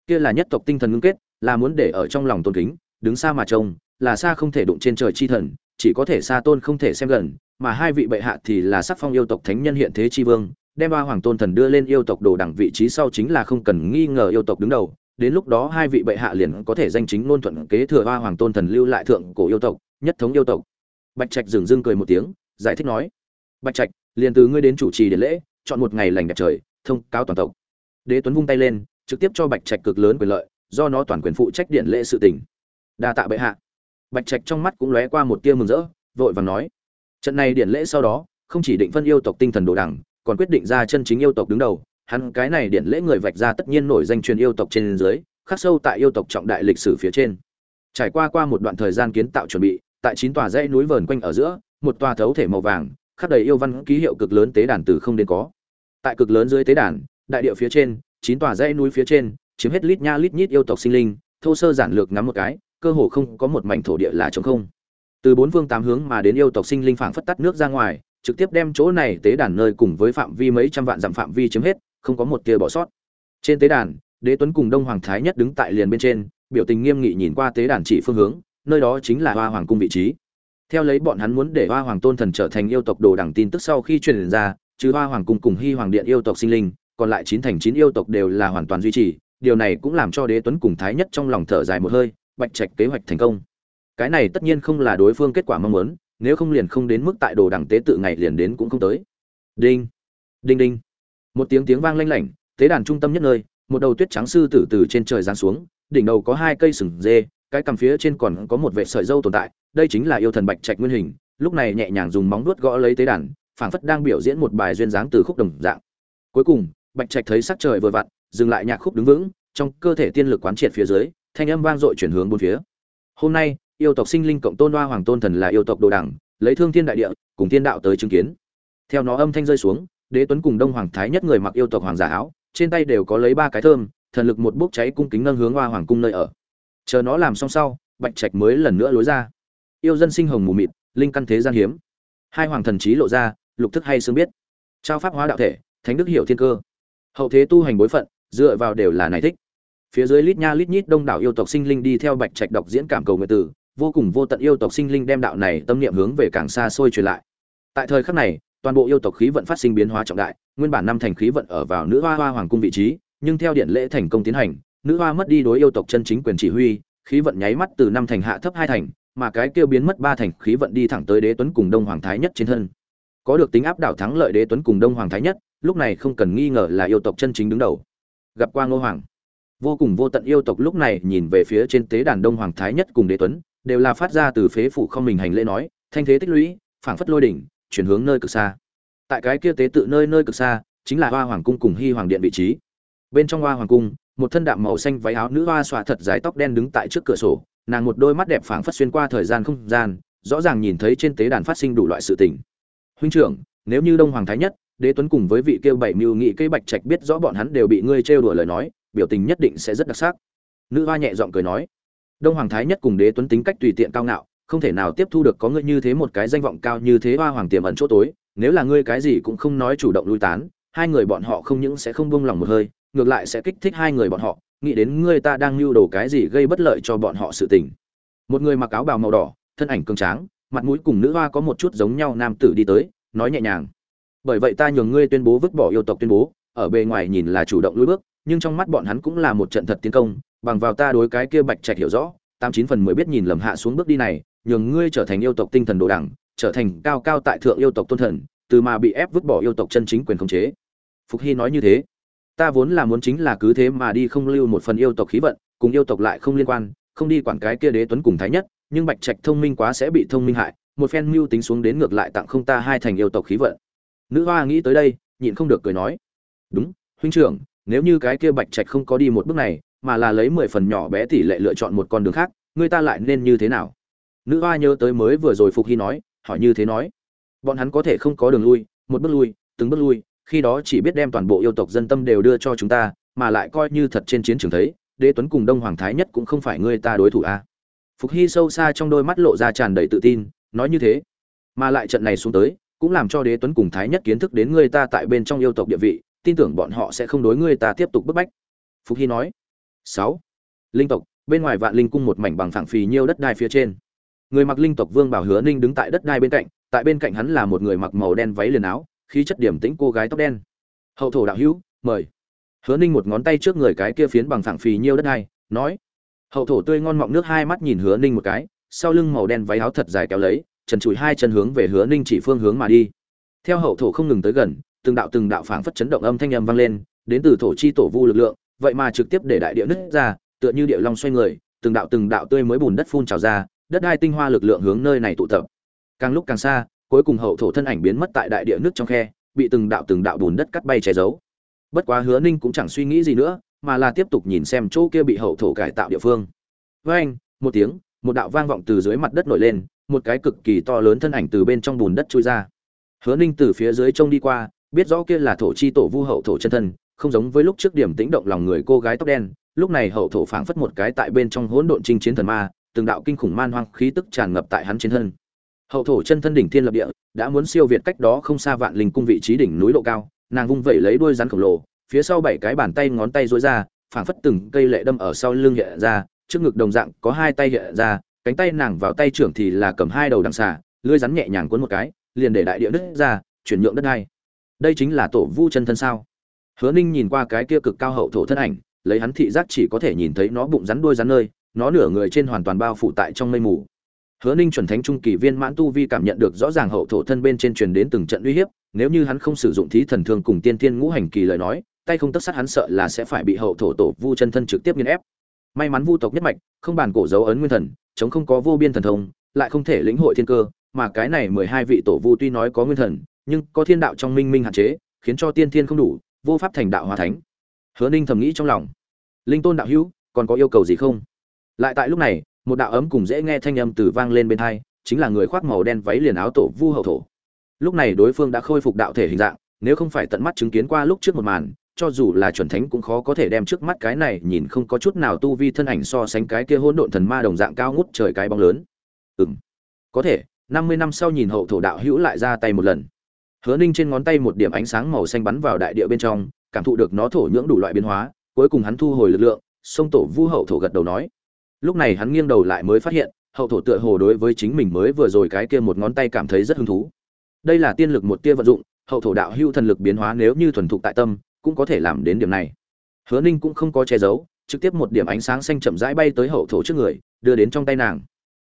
Kia là nhất tộc tinh thần ngưng kết, là muốn để ở trong lòng tôn kính, đứng xa mà trông, là xa không thể đụng trên trời chi thần, chỉ có thể xa tôn không thể xem gần, mà hai vị bệ hạ thì là sắc phong yêu tộc thánh nhân hiện thế chi vương đem ba hoàng tôn thần đưa lên yêu tộc đồ đẳng vị trí sau chính là không cần nghi ngờ yêu tộc đứng đầu. Đến lúc đó hai vị bệ hạ liền có thể danh chính ngôn thuận kế thừa ba hoàng tôn thần lưu lại thượng cổ yêu tộc, nhất thống yêu tộc. Bạch trạch dừng dưng cười một tiếng, giải thích nói, bạch trạch, liền từ ngươi đến chủ trì điện lễ, chọn một ngày lành đẹp trời, thông cáo toàn tộc. Đế tuấn vung tay lên, trực tiếp cho bạch trạch cực lớn quyền lợi, do nó toàn quyền phụ trách điện lễ sự tình. Đa tạ bệ hạ. Bạch trạch trong mắt cũng lóe qua một tia mừng rỡ, vội vàng nói, trận này điện lễ sau đó, không chỉ định phân yêu tộc tinh thần đồ đẳng còn quyết định ra chân chính yêu tộc đứng đầu. Hắn cái này điện lễ người vạch ra tất nhiên nổi danh truyền yêu tộc trên dưới, khắc sâu tại yêu tộc trọng đại lịch sử phía trên. Trải qua qua một đoạn thời gian kiến tạo chuẩn bị, tại chín tòa dãy núi vờn quanh ở giữa, một tòa thấu thể màu vàng, khắc đầy yêu văn ký hiệu cực lớn tế đàn từ không đến có. Tại cực lớn dưới tế đàn, đại địa phía trên, chín tòa dãy núi phía trên, chiếm hết lít nha lít nhít yêu tộc sinh linh, thô sơ giản lược ngắm một cái, cơ hồ không có một mảnh thổ địa là trống không. Từ bốn phương tám hướng mà đến yêu tộc sinh linh phảng phất tắt nước ra ngoài trực tiếp đem chỗ này tế đàn nơi cùng với phạm vi mấy trăm vạn dặm phạm vi chiếm hết, không có một tia bỏ sót. Trên tế đàn, đế tuấn cùng đông hoàng thái nhất đứng tại liền bên trên, biểu tình nghiêm nghị nhìn qua tế đàn chỉ phương hướng, nơi đó chính là hoa hoàng cung vị trí. Theo lấy bọn hắn muốn để hoa hoàng tôn thần trở thành yêu tộc đồ đẳng tin tức sau khi truyền ra, trừ hoa hoàng cung cùng hy hoàng điện yêu tộc sinh linh, còn lại chín thành chín yêu tộc đều là hoàn toàn duy trì, điều này cũng làm cho đế tuấn cùng thái nhất trong lòng thở dài một hơi, bạch trạch kế hoạch thành công. Cái này tất nhiên không là đối phương kết quả mong muốn nếu không liền không đến mức tại đồ đẳng tế tự ngày liền đến cũng không tới. Đinh đinh đinh. Một tiếng tiếng vang lanh lảnh, tế đàn trung tâm nhất nơi, một đầu tuyết trắng sư tử từ trên trời giáng xuống, đỉnh đầu có hai cây sừng dê, cái cằm phía trên còn có một vệ sợi dâu tồn tại, đây chính là yêu thần bạch trạch nguyên hình, lúc này nhẹ nhàng dùng móng vuốt gõ lấy tế đàn, phảng phất đang biểu diễn một bài duyên dáng từ khúc đồng dạng. Cuối cùng, bạch trạch thấy sắc trời vừa vặn, dừng lại nhạc khúc đứng vững, trong cơ thể tiên lực quán triệt phía dưới, thanh âm vang dội chuyển hướng bốn phía. Hôm nay yêu tộc sinh linh cộng tôn đoa hoàng tôn thần là yêu tộc đồ đẳng, lấy thương thiên đại địa, cùng thiên đạo tới chứng kiến. Theo nó âm thanh rơi xuống, đế tuấn cùng đông hoàng thái nhất người mặc yêu tộc hoàng giả áo, trên tay đều có lấy ba cái thơm, thần lực một bốc cháy cung kính nâng hướng hoa hoàng cung nơi ở. Chờ nó làm xong sau, bạch trạch mới lần nữa lối ra. Yêu dân sinh hồng mù mịt, linh căn thế gian hiếm. Hai hoàng thần trí lộ ra, lục thức hay xương biết. Trao pháp hóa đạo thể, thánh đức hiểu thiên cơ. Hậu thế tu hành bối phận, dựa vào đều là này thích. Phía dưới lít nha lít nhít đông đảo yêu tộc sinh linh đi theo bạch trạch đọc diễn cảm cầu nguyện tử vô cùng vô tận yêu tộc sinh linh đem đạo này tâm niệm hướng về càng xa xôi truyền lại. Tại thời khắc này, toàn bộ yêu tộc khí vận phát sinh biến hóa trọng đại, nguyên bản năm thành khí vận ở vào nữ hoa hoa hoàng cung vị trí, nhưng theo điện lễ thành công tiến hành, nữ hoa mất đi đối yêu tộc chân chính quyền chỉ huy, khí vận nháy mắt từ năm thành hạ thấp hai thành, mà cái kêu biến mất ba thành khí vận đi thẳng tới đế tuấn cùng đông hoàng thái nhất trên thân. Có được tính áp đảo thắng lợi đế tuấn cùng đông hoàng thái nhất, lúc này không cần nghi ngờ là yêu tộc chân chính đứng đầu. Gặp qua ngô hoàng. Vô cùng vô tận yêu tộc lúc này nhìn về phía trên tế đàn đông hoàng thái nhất cùng đế tuấn đều là phát ra từ phế phủ không mình hành lễ nói, thanh thế tích lũy, phảng phất lôi đỉnh, chuyển hướng nơi cực xa. Tại cái kia tế tự nơi nơi cực xa, chính là hoa hoàng cung cùng hy hoàng điện vị trí. Bên trong hoa hoàng cung, một thân đạm màu xanh váy áo nữ hoa xòa thật dài tóc đen đứng tại trước cửa sổ, nàng một đôi mắt đẹp phảng phất xuyên qua thời gian không gian, rõ ràng nhìn thấy trên tế đàn phát sinh đủ loại sự tình. Huynh trưởng, nếu như đông hoàng thái nhất, đế tuấn cùng với vị kêu bảy mưu nghị cây bạch trạch biết rõ bọn hắn đều bị ngươi trêu đùa lời nói, biểu tình nhất định sẽ rất đặc sắc. Nữ hoa nhẹ giọng cười nói đông hoàng thái nhất cùng đế tuấn tính cách tùy tiện cao ngạo, không thể nào tiếp thu được có ngươi như thế một cái danh vọng cao như thế hoa hoàng tiềm ẩn chỗ tối, nếu là ngươi cái gì cũng không nói chủ động lui tán, hai người bọn họ không những sẽ không buông lòng một hơi, ngược lại sẽ kích thích hai người bọn họ, nghĩ đến ngươi ta đang lưu đồ cái gì gây bất lợi cho bọn họ sự tình. Một người mặc áo bào màu đỏ, thân ảnh cường tráng, mặt mũi cùng nữ hoa có một chút giống nhau nam tử đi tới, nói nhẹ nhàng. Bởi vậy ta nhường ngươi tuyên bố vứt bỏ yêu tộc tuyên bố, ở bề ngoài nhìn là chủ động lùi bước, nhưng trong mắt bọn hắn cũng là một trận thật tiến công bằng vào ta đối cái kia bạch trạch hiểu rõ, tám chín phần mười biết nhìn lầm hạ xuống bước đi này, nhường ngươi trở thành yêu tộc tinh thần đồ đẳng, trở thành cao cao tại thượng yêu tộc tôn thần, từ mà bị ép vứt bỏ yêu tộc chân chính quyền khống chế. Phục hy nói như thế. Ta vốn là muốn chính là cứ thế mà đi không lưu một phần yêu tộc khí vận, cùng yêu tộc lại không liên quan, không đi quản cái kia đế tuấn cùng thái nhất, nhưng bạch trạch thông minh quá sẽ bị thông minh hại, một phen mưu tính xuống đến ngược lại tặng không ta hai thành yêu tộc khí vận. Nữ hoa nghĩ tới đây, nhịn không được cười nói. Đúng, huynh trưởng, nếu như cái kia bạch trạch không có đi một bước này mà là lấy mười phần nhỏ bé tỷ lệ lựa chọn một con đường khác, người ta lại nên như thế nào? Nữ hoa nhớ tới mới vừa rồi phục hy nói, hỏi như thế nói. Bọn hắn có thể không có đường lui, một bước lui, từng bước lui, khi đó chỉ biết đem toàn bộ yêu tộc dân tâm đều đưa cho chúng ta, mà lại coi như thật trên chiến trường thấy, đế tuấn cùng đông hoàng thái nhất cũng không phải ngươi ta đối thủ a phục hy sâu xa trong đôi mắt lộ ra tràn đầy tự tin, nói như thế. Mà lại trận này xuống tới, cũng làm cho đế tuấn cùng thái nhất kiến thức đến ngươi ta tại bên trong yêu tộc địa vị, tin tưởng bọn họ sẽ không đối ngươi ta tiếp tục bức bách. Phục hy nói sáu. Linh tộc, bên ngoài vạn linh cung một mảnh bằng phẳng phì nhiêu đất đai phía trên. Người mặc linh tộc vương bảo hứa ninh đứng tại đất đai bên cạnh, tại bên cạnh hắn là một người mặc màu đen váy liền áo, khí chất điểm tĩnh cô gái tóc đen. Hậu thổ đạo hữu, mời. Hứa ninh một ngón tay trước người cái kia phiến bằng phẳng phì nhiêu đất đai, nói. Hậu thổ tươi ngon mọng nước hai mắt nhìn hứa ninh một cái, sau lưng màu đen váy áo thật dài kéo lấy, trần trụi hai chân hướng về hứa ninh chỉ phương hướng mà đi. Theo hậu thổ không ngừng tới gần, từng đạo từng đạo phảng phất chấn động âm thanh âm vang lên, đến từ thổ chi tổ vu lực lượng vậy mà trực tiếp để đại địa nứt ra, tựa như địa long xoay người, từng đạo từng đạo tươi mới bùn đất phun trào ra, đất đai tinh hoa lực lượng hướng nơi này tụ tập. Càng lúc càng xa, cuối cùng hậu thổ thân ảnh biến mất tại đại địa nước trong khe, bị từng đạo từng đạo bùn đất cắt bay che giấu. Bất quá hứa ninh cũng chẳng suy nghĩ gì nữa, mà là tiếp tục nhìn xem chỗ kia bị hậu thổ cải tạo địa phương. Với anh, một tiếng, một đạo vang vọng từ dưới mặt đất nổi lên, một cái cực kỳ to lớn thân ảnh từ bên trong bùn đất chui ra. Hứa ninh từ phía dưới trông đi qua, biết rõ kia là thổ chi tổ vu hậu thổ chân thân không giống với lúc trước điểm tĩnh động lòng người cô gái tóc đen, lúc này hậu thổ phảng phất một cái tại bên trong hỗn độn chinh chiến thần ma, từng đạo kinh khủng man hoang khí tức tràn ngập tại hắn trên thân. Hậu thổ chân thân đỉnh thiên lập địa, đã muốn siêu việt cách đó không xa vạn linh cung vị trí đỉnh núi độ cao, nàng vung vẩy lấy đuôi rắn khổng lồ, phía sau bảy cái bàn tay ngón tay dối ra, phảng phất từng cây lệ đâm ở sau lưng hiện ra, trước ngực đồng dạng có hai tay hiện ra, cánh tay nàng vào tay trưởng thì là cầm hai đầu đằng xà, lưỡi rắn nhẹ nhàng cuốn một cái, liền để đại địa đất ra, chuyển nhượng đất đai. Đây chính là tổ vu chân thân sao? Hứa ninh nhìn qua cái kia cực cao hậu thổ thân ảnh, lấy hắn thị giác chỉ có thể nhìn thấy nó bụng rắn đuôi rắn nơi, nó nửa người trên hoàn toàn bao phủ tại trong mây mù. Hứa ninh chuẩn thánh trung kỳ viên mãn tu vi cảm nhận được rõ ràng hậu thổ thân bên trên truyền đến từng trận uy hiếp, nếu như hắn không sử dụng thí thần thương cùng tiên tiên ngũ hành kỳ lời nói, tay không tất sát hắn sợ là sẽ phải bị hậu thổ tổ vu chân thân trực tiếp nghiền ép. May mắn vu tộc nhất mạch, không bàn cổ dấu ấn nguyên thần, chống không có vô biên thần thông, lại không thể lĩnh hội thiên cơ, mà cái này mười hai vị tổ vu tuy nói có nguyên thần, nhưng có thiên đạo trong minh minh hạn chế, khiến cho tiên thiên không đủ vô pháp thành đạo hòa thánh. Hứa ninh thầm nghĩ trong lòng. Linh tôn đạo hữu, còn có yêu cầu gì không? Lại tại lúc này, một đạo ấm cùng dễ nghe thanh âm từ vang lên bên thai chính là người khoác màu đen váy liền áo tổ vu hậu thổ. Lúc này đối phương đã khôi phục đạo thể hình dạng, nếu không phải tận mắt chứng kiến qua lúc trước một màn, cho dù là chuẩn thánh cũng khó có thể đem trước mắt cái này nhìn không có chút nào tu vi thân ảnh so sánh cái kia hỗn độn thần ma đồng dạng cao ngút trời cái bóng lớn. Ừm, có thể, năm mươi năm sau nhìn hậu thổ đạo hữu lại ra tay một lần hứa ninh trên ngón tay một điểm ánh sáng màu xanh bắn vào đại địa bên trong, cảm thụ được nó thổ nhưỡng đủ loại biến hóa, cuối cùng hắn thu hồi lực lượng, sông tổ vu hậu thổ gật đầu nói. Lúc này hắn nghiêng đầu lại mới phát hiện, hậu thổ tựa hồ đối với chính mình mới vừa rồi cái kia một ngón tay cảm thấy rất hứng thú. Đây là tiên lực một tia vận dụng, hậu thổ đạo hưu thần lực biến hóa nếu như thuần thục tại tâm, cũng có thể làm đến điểm này. Hứa ninh cũng không có che giấu, trực tiếp một điểm ánh sáng xanh chậm rãi bay tới hậu thổ trước người, đưa đến trong tay nàng.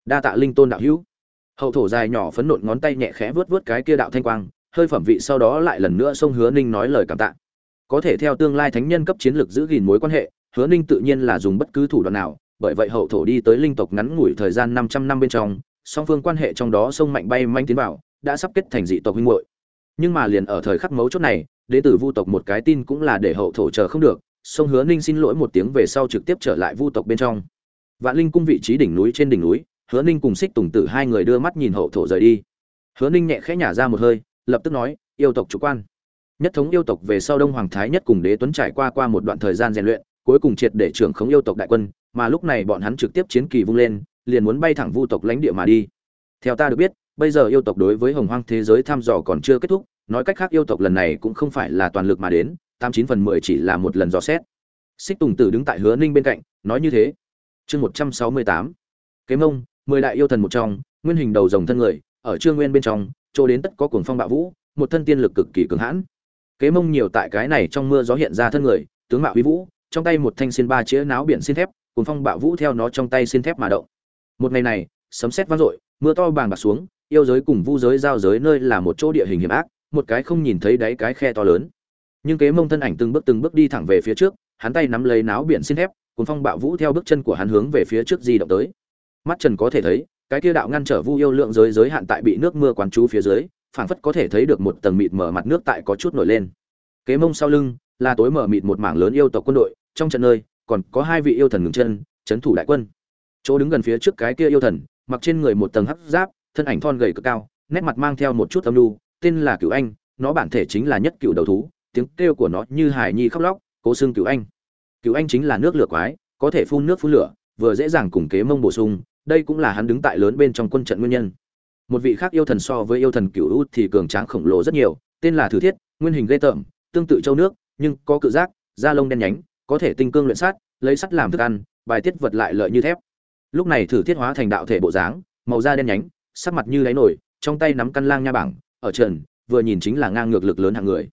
Đa tạ linh tôn đạo hữu hậu thổ dài nhỏ phấn nộn ngón tay nhẹ khẽ vướt vướt cái kia đạo thanh quang hơi phẩm vị sau đó lại lần nữa xông hứa ninh nói lời cảm tạ có thể theo tương lai thánh nhân cấp chiến lược giữ gìn mối quan hệ hứa ninh tự nhiên là dùng bất cứ thủ đoạn nào bởi vậy hậu thổ đi tới linh tộc ngắn ngủi thời gian 500 năm bên trong, song phương quan hệ trong đó sông mạnh bay manh tiến vào, đã sắp kết thành dị tộc huynh muội. Nhưng mà liền ở thời khắc mấu chốt này, đệ tử Vu tộc một cái tin cũng là để hậu thổ chờ không được, sông Hứa Ninh xin lỗi một tiếng về sau trực tiếp trở lại Vu tộc bên trong. Vạn Linh cung vị trí đỉnh núi trên đỉnh núi, Hứa Ninh cùng Xích Tùng Tử hai người đưa mắt nhìn hậu thổ rời đi. Hứa Ninh nhẹ khẽ nhả ra một hơi, lập tức nói, yêu tộc chủ quan. Nhất thống yêu tộc về sau Đông Hoàng Thái nhất cùng Đế Tuấn trải qua qua một đoạn thời gian rèn luyện, cuối cùng triệt để trưởng khống yêu tộc đại quân, mà lúc này bọn hắn trực tiếp chiến kỳ vung lên, liền muốn bay thẳng vu tộc lãnh địa mà đi. Theo ta được biết, bây giờ yêu tộc đối với hồng hoang thế giới thăm dò còn chưa kết thúc, nói cách khác yêu tộc lần này cũng không phải là toàn lực mà đến, tám chín phần mười chỉ là một lần dò xét. Xích Tùng Tử đứng tại Hứa Ninh bên cạnh, nói như thế. Chương một trăm sáu mươi tám Kế Mông, mười đại yêu thần một trong, nguyên hình đầu rồng thân người, ở Trương Nguyên bên trong, chỗ đến tất có cuồng phong bạo vũ, một thân tiên lực cực kỳ cường hãn. Kế Mông nhiều tại cái này trong mưa gió hiện ra thân người, tướng mạo uy vũ, trong tay một thanh xiên ba chĩa náo biển xiên thép, cuồng phong bạo vũ theo nó trong tay xiên thép mà động. Một ngày này, sấm sét vang dội, mưa to bàng bạc xuống, yêu giới cùng vu giới giao giới nơi là một chỗ địa hình hiểm ác, một cái không nhìn thấy đáy cái khe to lớn. Nhưng kế mông thân ảnh từng bước từng bước đi thẳng về phía trước, hắn tay nắm lấy náo biển xiên thép, cuồng phong bạo vũ theo bước chân của hắn hướng về phía trước di động tới. Mắt Trần có thể thấy, cái kia đạo ngăn trở vu yêu lượng giới giới hạn tại bị nước mưa quán chú phía dưới, phảng phất có thể thấy được một tầng mịt mở mặt nước tại có chút nổi lên. Kế mông sau lưng là tối mở mịt một mảng lớn yêu tộc quân đội, trong trận nơi còn có hai vị yêu thần ngừng chân chấn thủ đại quân chỗ đứng gần phía trước cái kia yêu thần mặc trên người một tầng hắc giáp thân ảnh thon gầy cực cao nét mặt mang theo một chút âm lưu tên là cửu anh nó bản thể chính là nhất cửu đầu thú tiếng kêu của nó như hải nhi khóc lóc cố xương cửu anh cựu anh chính là nước lửa quái có thể phun nước phun lửa vừa dễ dàng cùng kế mông bổ sung đây cũng là hắn đứng tại lớn bên trong quân trận nguyên nhân. Một vị khác yêu thần so với yêu thần cựu u thì cường tráng khổng lồ rất nhiều, tên là thử thiết, nguyên hình ghê tởm, tương tự châu nước, nhưng có cự giác, da lông đen nhánh, có thể tinh cương luyện sát, lấy sắt làm thức ăn, bài tiết vật lại lợi như thép. Lúc này thử thiết hóa thành đạo thể bộ dáng, màu da đen nhánh, sắc mặt như đáy nổi, trong tay nắm căn lang nha bảng, ở trần, vừa nhìn chính là ngang ngược lực lớn hạng người.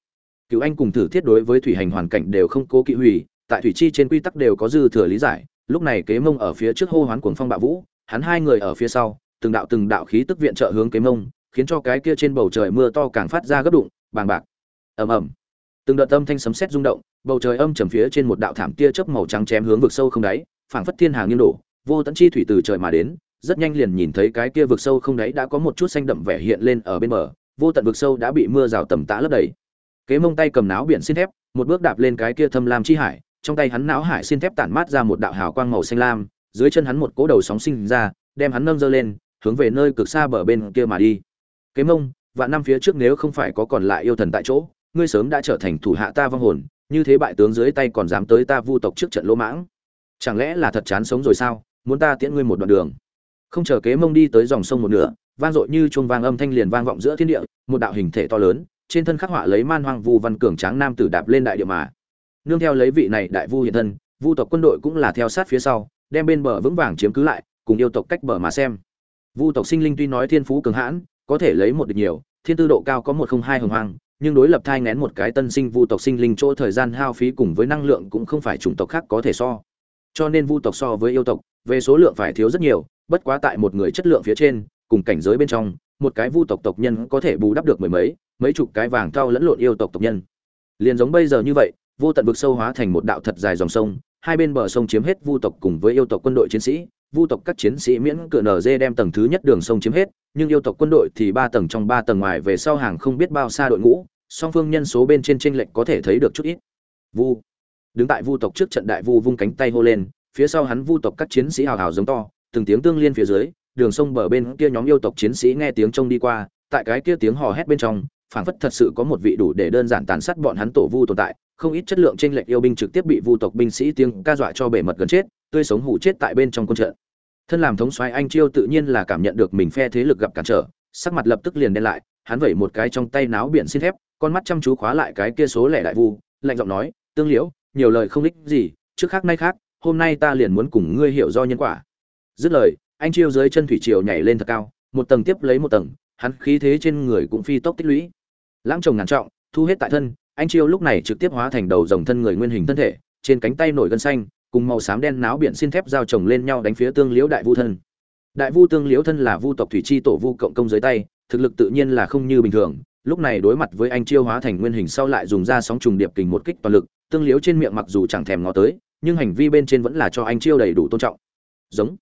Cựu anh cùng thử thiết đối với thủy hành hoàn cảnh đều không cố kỵ hủy, tại thủy chi trên quy tắc đều có dư thừa lý giải, lúc này kế mông ở phía trước hô hoán cuồng phong bạo vũ hắn hai người ở phía sau, từng đạo từng đạo khí tức viện trợ hướng kế mông, khiến cho cái kia trên bầu trời mưa to càng phát ra gấp đụng, bàng bạc. Ầm ầm. Từng đợt âm thanh sấm sét rung động, bầu trời âm trầm phía trên một đạo thảm tia chớp màu trắng chém hướng vực sâu không đáy, phảng phất thiên hàng nghiêng đổ, vô tận chi thủy từ trời mà đến, rất nhanh liền nhìn thấy cái kia vực sâu không đáy đã có một chút xanh đậm vẻ hiện lên ở bên bờ, vô tận vực sâu đã bị mưa rào tầm tã lấp đầy. Kế mông tay cầm náo biển xin thép, một bước đạp lên cái kia thâm lam chi hải, trong tay hắn náo hải xin thép tản mát ra một đạo hào quang màu xanh lam dưới chân hắn một cỗ đầu sóng sinh ra, đem hắn nâng dơ lên, hướng về nơi cực xa bờ bên kia mà đi. Kế mông và năm phía trước nếu không phải có còn lại yêu thần tại chỗ, ngươi sớm đã trở thành thủ hạ ta vong hồn, như thế bại tướng dưới tay còn dám tới ta vu tộc trước trận lỗ mãng. Chẳng lẽ là thật chán sống rồi sao? Muốn ta tiễn ngươi một đoạn đường. Không chờ kế mông đi tới dòng sông một nửa, vang dội như chuông vang âm thanh liền vang vọng giữa thiên địa, một đạo hình thể to lớn, trên thân khắc họa lấy man hoang vu văn cường tráng nam tử đạp lên đại địa mà. Nương theo lấy vị này đại vu hiện thân, vu tộc quân đội cũng là theo sát phía sau đem bên bờ vững vàng chiếm cứ lại, cùng yêu tộc cách bờ mà xem. Vu tộc sinh linh tuy nói thiên phú cường hãn, có thể lấy một được nhiều, thiên tư độ cao có một không hai hồng hoang, nhưng đối lập thai ngén một cái tân sinh vu tộc sinh linh chỗ thời gian hao phí cùng với năng lượng cũng không phải chủng tộc khác có thể so. Cho nên vu tộc so với yêu tộc, về số lượng phải thiếu rất nhiều, bất quá tại một người chất lượng phía trên, cùng cảnh giới bên trong, một cái vu tộc tộc nhân có thể bù đắp được mười mấy mấy chục cái vàng cao lẫn lộn yêu tộc tộc nhân. Liền giống bây giờ như vậy, vô tận vực sâu hóa thành một đạo thật dài dòng sông hai bên bờ sông chiếm hết vu tộc cùng với yêu tộc quân đội chiến sĩ, vu tộc các chiến sĩ miễn cửa nở dê đem tầng thứ nhất đường sông chiếm hết, nhưng yêu tộc quân đội thì ba tầng trong ba tầng ngoài về sau hàng không biết bao xa đội ngũ, song phương nhân số bên trên tranh lệch có thể thấy được chút ít. Vu. Đứng tại vu tộc trước trận đại vu vung cánh tay hô lên, phía sau hắn vu tộc các chiến sĩ hào hào giống to, từng tiếng tương liên phía dưới, đường sông bờ bên kia nhóm yêu tộc chiến sĩ nghe tiếng trông đi qua, tại cái kia tiếng hò hét bên trong phảng phất thật sự có một vị đủ để đơn giản tàn sát bọn hắn tổ vu tồn tại, không ít chất lượng trên lệch yêu binh trực tiếp bị vu tộc binh sĩ tiếng ca dọa cho bể mật gần chết, tươi sống hủ chết tại bên trong quân trận. Thân làm thống soái anh chiêu tự nhiên là cảm nhận được mình phe thế lực gặp cản trở, sắc mặt lập tức liền đen lại, hắn vẩy một cái trong tay náo biển xin thép, con mắt chăm chú khóa lại cái kia số lẻ đại vu, lạnh giọng nói, tương liễu, nhiều lời không ích gì, trước khác nay khác, hôm nay ta liền muốn cùng ngươi hiểu do nhân quả. Dứt lời, anh chiêu dưới chân thủy triều nhảy lên thật cao, một tầng tiếp lấy một tầng, hắn khí thế trên người cũng phi tốc tích lũy lãng trồng ngàn trọng, thu hết tại thân, anh chiêu lúc này trực tiếp hóa thành đầu dòng thân người nguyên hình thân thể, trên cánh tay nổi gân xanh, cùng màu xám đen náo biển xin thép giao chồng lên nhau đánh phía tương liễu đại vu thân. Đại vu tương liễu thân là vu tộc thủy chi tổ vu cộng công dưới tay, thực lực tự nhiên là không như bình thường. Lúc này đối mặt với anh chiêu hóa thành nguyên hình sau lại dùng ra sóng trùng điệp kình một kích toàn lực, tương liễu trên miệng mặc dù chẳng thèm ngó tới, nhưng hành vi bên trên vẫn là cho anh chiêu đầy đủ tôn trọng. Giống.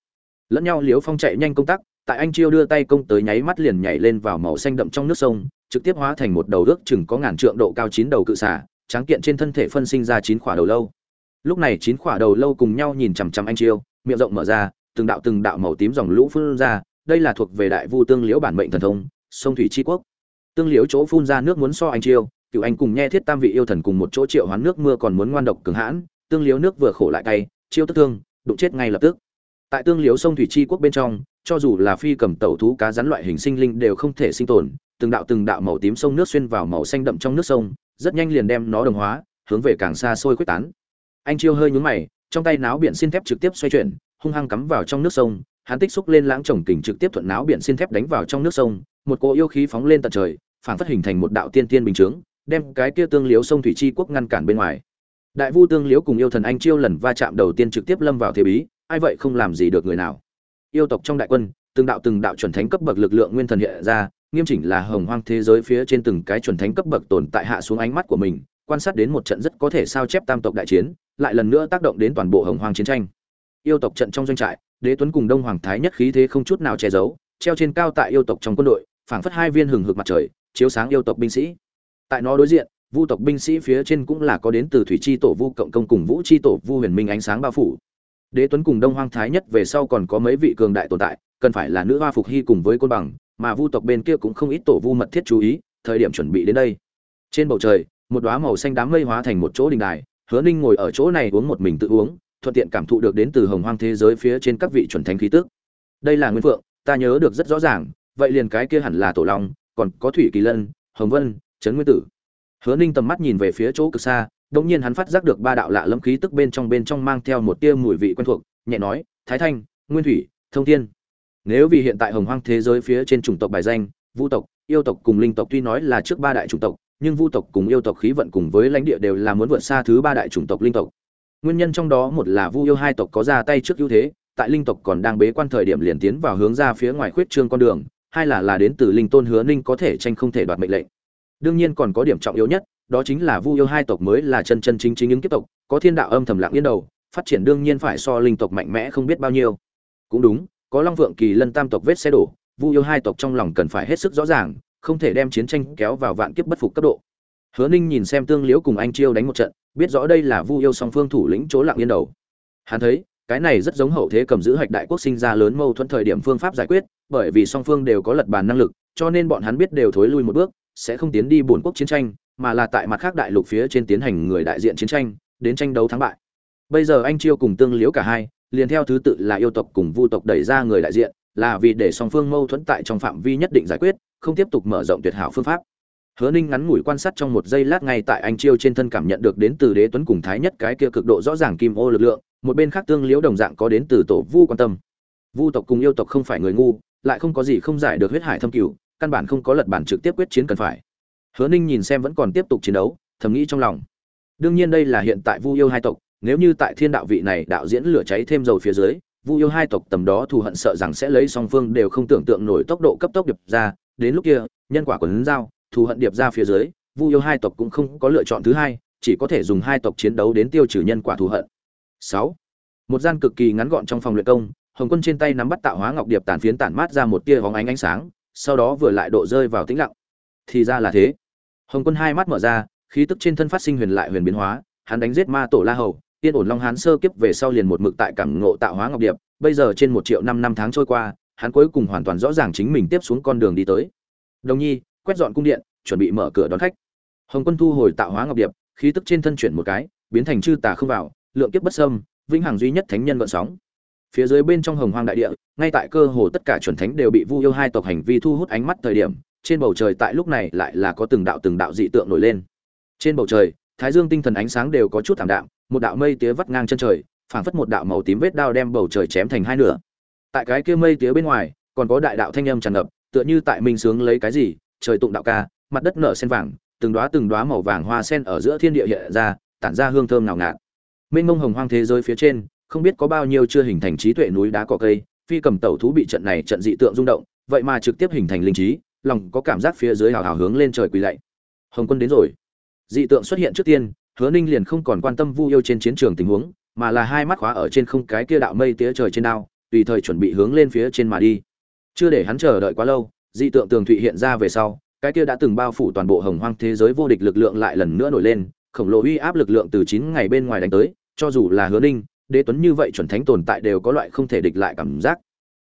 Lẫn nhau liễu phong chạy nhanh công tác, tại anh chiêu đưa tay công tới nháy mắt liền nhảy lên vào màu xanh đậm trong nước sông trực tiếp hóa thành một đầu ước chừng có ngàn trượng độ cao chín đầu cự xả tráng kiện trên thân thể phân sinh ra chín khỏa đầu lâu. Lúc này chín khỏa đầu lâu cùng nhau nhìn chằm chằm anh chiêu, miệng rộng mở ra, từng đạo từng đạo màu tím dòng lũ phun ra, đây là thuộc về đại vu tương liễu bản mệnh thần thông, sông thủy tri quốc. Tương liễu chỗ phun ra nước muốn so anh chiêu, cựu anh cùng nghe thiết tam vị yêu thần cùng một chỗ triệu hoán nước mưa còn muốn ngoan độc cường hãn, tương liễu nước vừa khổ lại cay, chiêu tức thương, đụng chết ngay lập tức. Tại tương liễu sông thủy tri quốc bên trong, cho dù là phi cầm tẩu thú cá rắn loại hình sinh linh đều không thể sinh tồn từng đạo từng đạo màu tím sông nước xuyên vào màu xanh đậm trong nước sông, rất nhanh liền đem nó đồng hóa, hướng về càng xa xôi quyết tán. Anh chiêu hơi nhướng mày, trong tay náo biển xin thép trực tiếp xoay chuyển, hung hăng cắm vào trong nước sông, hắn tích xúc lên lãng trồng kình trực tiếp thuận náo biển xin thép đánh vào trong nước sông, một cỗ yêu khí phóng lên tận trời phản phất hình thành một đạo tiên tiên bình chướng, đem cái kia tương liếu sông thủy chi quốc ngăn cản bên ngoài. Đại vu tương liếu cùng yêu thần anh chiêu lần va chạm đầu tiên trực tiếp lâm vào thế bí, ai vậy không làm gì được người nào. Yêu tộc trong đại quân, từng đạo từng đạo chuẩn thánh cấp bậc lực lượng nguyên thần hiện ra nghiêm chỉnh là hồng hoang thế giới phía trên từng cái chuẩn thánh cấp bậc tồn tại hạ xuống ánh mắt của mình, quan sát đến một trận rất có thể sao chép tam tộc đại chiến, lại lần nữa tác động đến toàn bộ hồng hoang chiến tranh. Yêu tộc trận trong doanh trại, đế tuấn cùng đông hoàng thái nhất khí thế không chút nào che giấu, treo trên cao tại yêu tộc trong quân đội, phảng phất hai viên hừng hực mặt trời, chiếu sáng yêu tộc binh sĩ. Tại nó đối diện, vu tộc binh sĩ phía trên cũng là có đến từ thủy chi tổ vu cộng công cùng vũ chi tổ vu huyền minh ánh sáng bao phủ. Đế tuấn cùng đông hoàng thái nhất về sau còn có mấy vị cường đại tồn tại, cần phải là nữ hoa phục hy cùng với côn bằng mà vu tộc bên kia cũng không ít tổ vu mật thiết chú ý, thời điểm chuẩn bị đến đây. Trên bầu trời, một đóa màu xanh đám mây hóa thành một chỗ đình đài, hứa ninh ngồi ở chỗ này uống một mình tự uống, thuận tiện cảm thụ được đến từ hồng hoang thế giới phía trên các vị chuẩn thánh khí tức. Đây là nguyên phượng, ta nhớ được rất rõ ràng, vậy liền cái kia hẳn là tổ long, còn có thủy kỳ lân, hồng vân, trấn nguyên tử. Hứa ninh tầm mắt nhìn về phía chỗ cực xa, đột nhiên hắn phát giác được ba đạo lạ lâm khí tức bên trong bên trong mang theo một tia mùi vị quen thuộc, nhẹ nói, thái thanh, nguyên thủy, thông thiên nếu vì hiện tại hồng hoang thế giới phía trên chủng tộc bài danh, vu tộc, yêu tộc cùng linh tộc tuy nói là trước ba đại chủng tộc, nhưng vu tộc cùng yêu tộc khí vận cùng với lãnh địa đều là muốn vượt xa thứ ba đại chủng tộc linh tộc. Nguyên nhân trong đó một là vu yêu hai tộc có ra tay trước ưu thế, tại linh tộc còn đang bế quan thời điểm liền tiến vào hướng ra phía ngoài khuyết trương con đường, hai là là đến từ linh tôn hứa ninh có thể tranh không thể đoạt mệnh lệnh. Đương nhiên còn có điểm trọng yếu nhất, đó chính là vu yêu hai tộc mới là chân chân chính chính những kiếp tộc, có thiên đạo âm thầm lặng yên đầu, phát triển đương nhiên phải so linh tộc mạnh mẽ không biết bao nhiêu. Cũng đúng có long vượng kỳ lân tam tộc vết xe đổ, vu yêu hai tộc trong lòng cần phải hết sức rõ ràng, không thể đem chiến tranh kéo vào vạn kiếp bất phục cấp độ. Hứa ninh nhìn xem tương liễu cùng anh chiêu đánh một trận, biết rõ đây là vu yêu song phương thủ lĩnh chỗ lặng yên đầu. Hắn thấy, cái này rất giống hậu thế cầm giữ hạch đại quốc sinh ra lớn mâu thuẫn thời điểm phương pháp giải quyết, bởi vì song phương đều có lật bàn năng lực, cho nên bọn hắn biết đều thối lui một bước, sẽ không tiến đi bổn quốc chiến tranh, mà là tại mặt khác đại lục phía trên tiến hành người đại diện chiến tranh, đến tranh đấu thắng bại. Bây giờ anh chiêu cùng tương liễu cả hai liền theo thứ tự là yêu tộc cùng vu tộc đẩy ra người đại diện, là vì để song phương mâu thuẫn tại trong phạm vi nhất định giải quyết, không tiếp tục mở rộng tuyệt hảo phương pháp. Hứa ninh ngắn ngủi quan sát trong một giây lát ngay tại anh chiêu trên thân cảm nhận được đến từ đế tuấn cùng thái nhất cái kia cực độ rõ ràng kim ô lực lượng, một bên khác tương liễu đồng dạng có đến từ tổ vu quan tâm. Vu tộc cùng yêu tộc không phải người ngu, lại không có gì không giải được huyết hải thâm cửu, căn bản không có lật bản trực tiếp quyết chiến cần phải. Hứa ninh nhìn xem vẫn còn tiếp tục chiến đấu, thầm nghĩ trong lòng. Đương nhiên đây là hiện tại vu yêu hai tộc nếu như tại thiên đạo vị này đạo diễn lửa cháy thêm dầu phía dưới, vu yêu hai tộc tầm đó thù hận sợ rằng sẽ lấy song phương đều không tưởng tượng nổi tốc độ cấp tốc điệp ra, đến lúc kia, nhân quả quần dao thù hận điệp ra phía dưới, vu yêu hai tộc cũng không có lựa chọn thứ hai, chỉ có thể dùng hai tộc chiến đấu đến tiêu trừ nhân quả thù hận. Sáu. Một gian cực kỳ ngắn gọn trong phòng luyện công, hồng quân trên tay nắm bắt tạo hóa ngọc điệp tàn phiến tản mát ra một tia hóng ánh ánh sáng, sau đó vừa lại độ rơi vào tĩnh lặng. Thì ra là thế. Hồng quân hai mắt mở ra, khí tức trên thân phát sinh huyền lại huyền biến hóa, hắn đánh giết ma tổ la hầu tiên ổn long hán sơ kiếp về sau liền một mực tại cảng ngộ tạo hóa ngọc điệp, bây giờ trên một triệu năm năm tháng trôi qua, hắn cuối cùng hoàn toàn rõ ràng chính mình tiếp xuống con đường đi tới. Đồng nhi, quét dọn cung điện, chuẩn bị mở cửa đón khách. Hồng quân thu hồi tạo hóa ngọc điệp, khí tức trên thân chuyển một cái, biến thành chư tà không vào, lượng kiếp bất sâm vĩnh hằng duy nhất thánh nhân vận sóng. Phía dưới bên trong hồng hoang đại địa, ngay tại cơ hồ tất cả chuẩn thánh đều bị vu yêu hai tộc hành vi thu hút ánh mắt thời điểm, trên bầu trời tại lúc này lại là có từng đạo từng đạo dị tượng nổi lên. Trên bầu trời thái dương tinh thần ánh sáng đều có chút thảm đạm, một đạo mây tía vắt ngang chân trời, phảng phất một đạo màu tím vết đao đem bầu trời chém thành hai nửa. Tại cái kia mây tía bên ngoài, còn có đại đạo thanh âm tràn ngập, tựa như tại minh sướng lấy cái gì, trời tụng đạo ca, mặt đất nở sen vàng, từng đóa từng đóa màu vàng hoa sen ở giữa thiên địa hiện ra, tản ra hương thơm nào ngạt. Mênh mông hồng hoang thế giới phía trên, không biết có bao nhiêu chưa hình thành trí tuệ núi đá cỏ cây, phi cầm tẩu thú bị trận này trận dị tượng rung động, vậy mà trực tiếp hình thành linh trí, lòng có cảm giác phía dưới hào hào hướng lên trời quỳ lạy. Hồng quân đến rồi dị tượng xuất hiện trước tiên, hứa ninh liền không còn quan tâm vu yêu trên chiến trường tình huống, mà là hai mắt khóa ở trên không cái kia đạo mây tía trời trên đao, tùy thời chuẩn bị hướng lên phía trên mà đi. Chưa để hắn chờ đợi quá lâu, dị tượng tường thụy hiện ra về sau, cái kia đã từng bao phủ toàn bộ hồng hoang thế giới vô địch lực lượng lại lần nữa nổi lên, khổng lồ uy áp lực lượng từ chín ngày bên ngoài đánh tới, cho dù là hứa ninh, đế tuấn như vậy chuẩn thánh tồn tại đều có loại không thể địch lại cảm giác.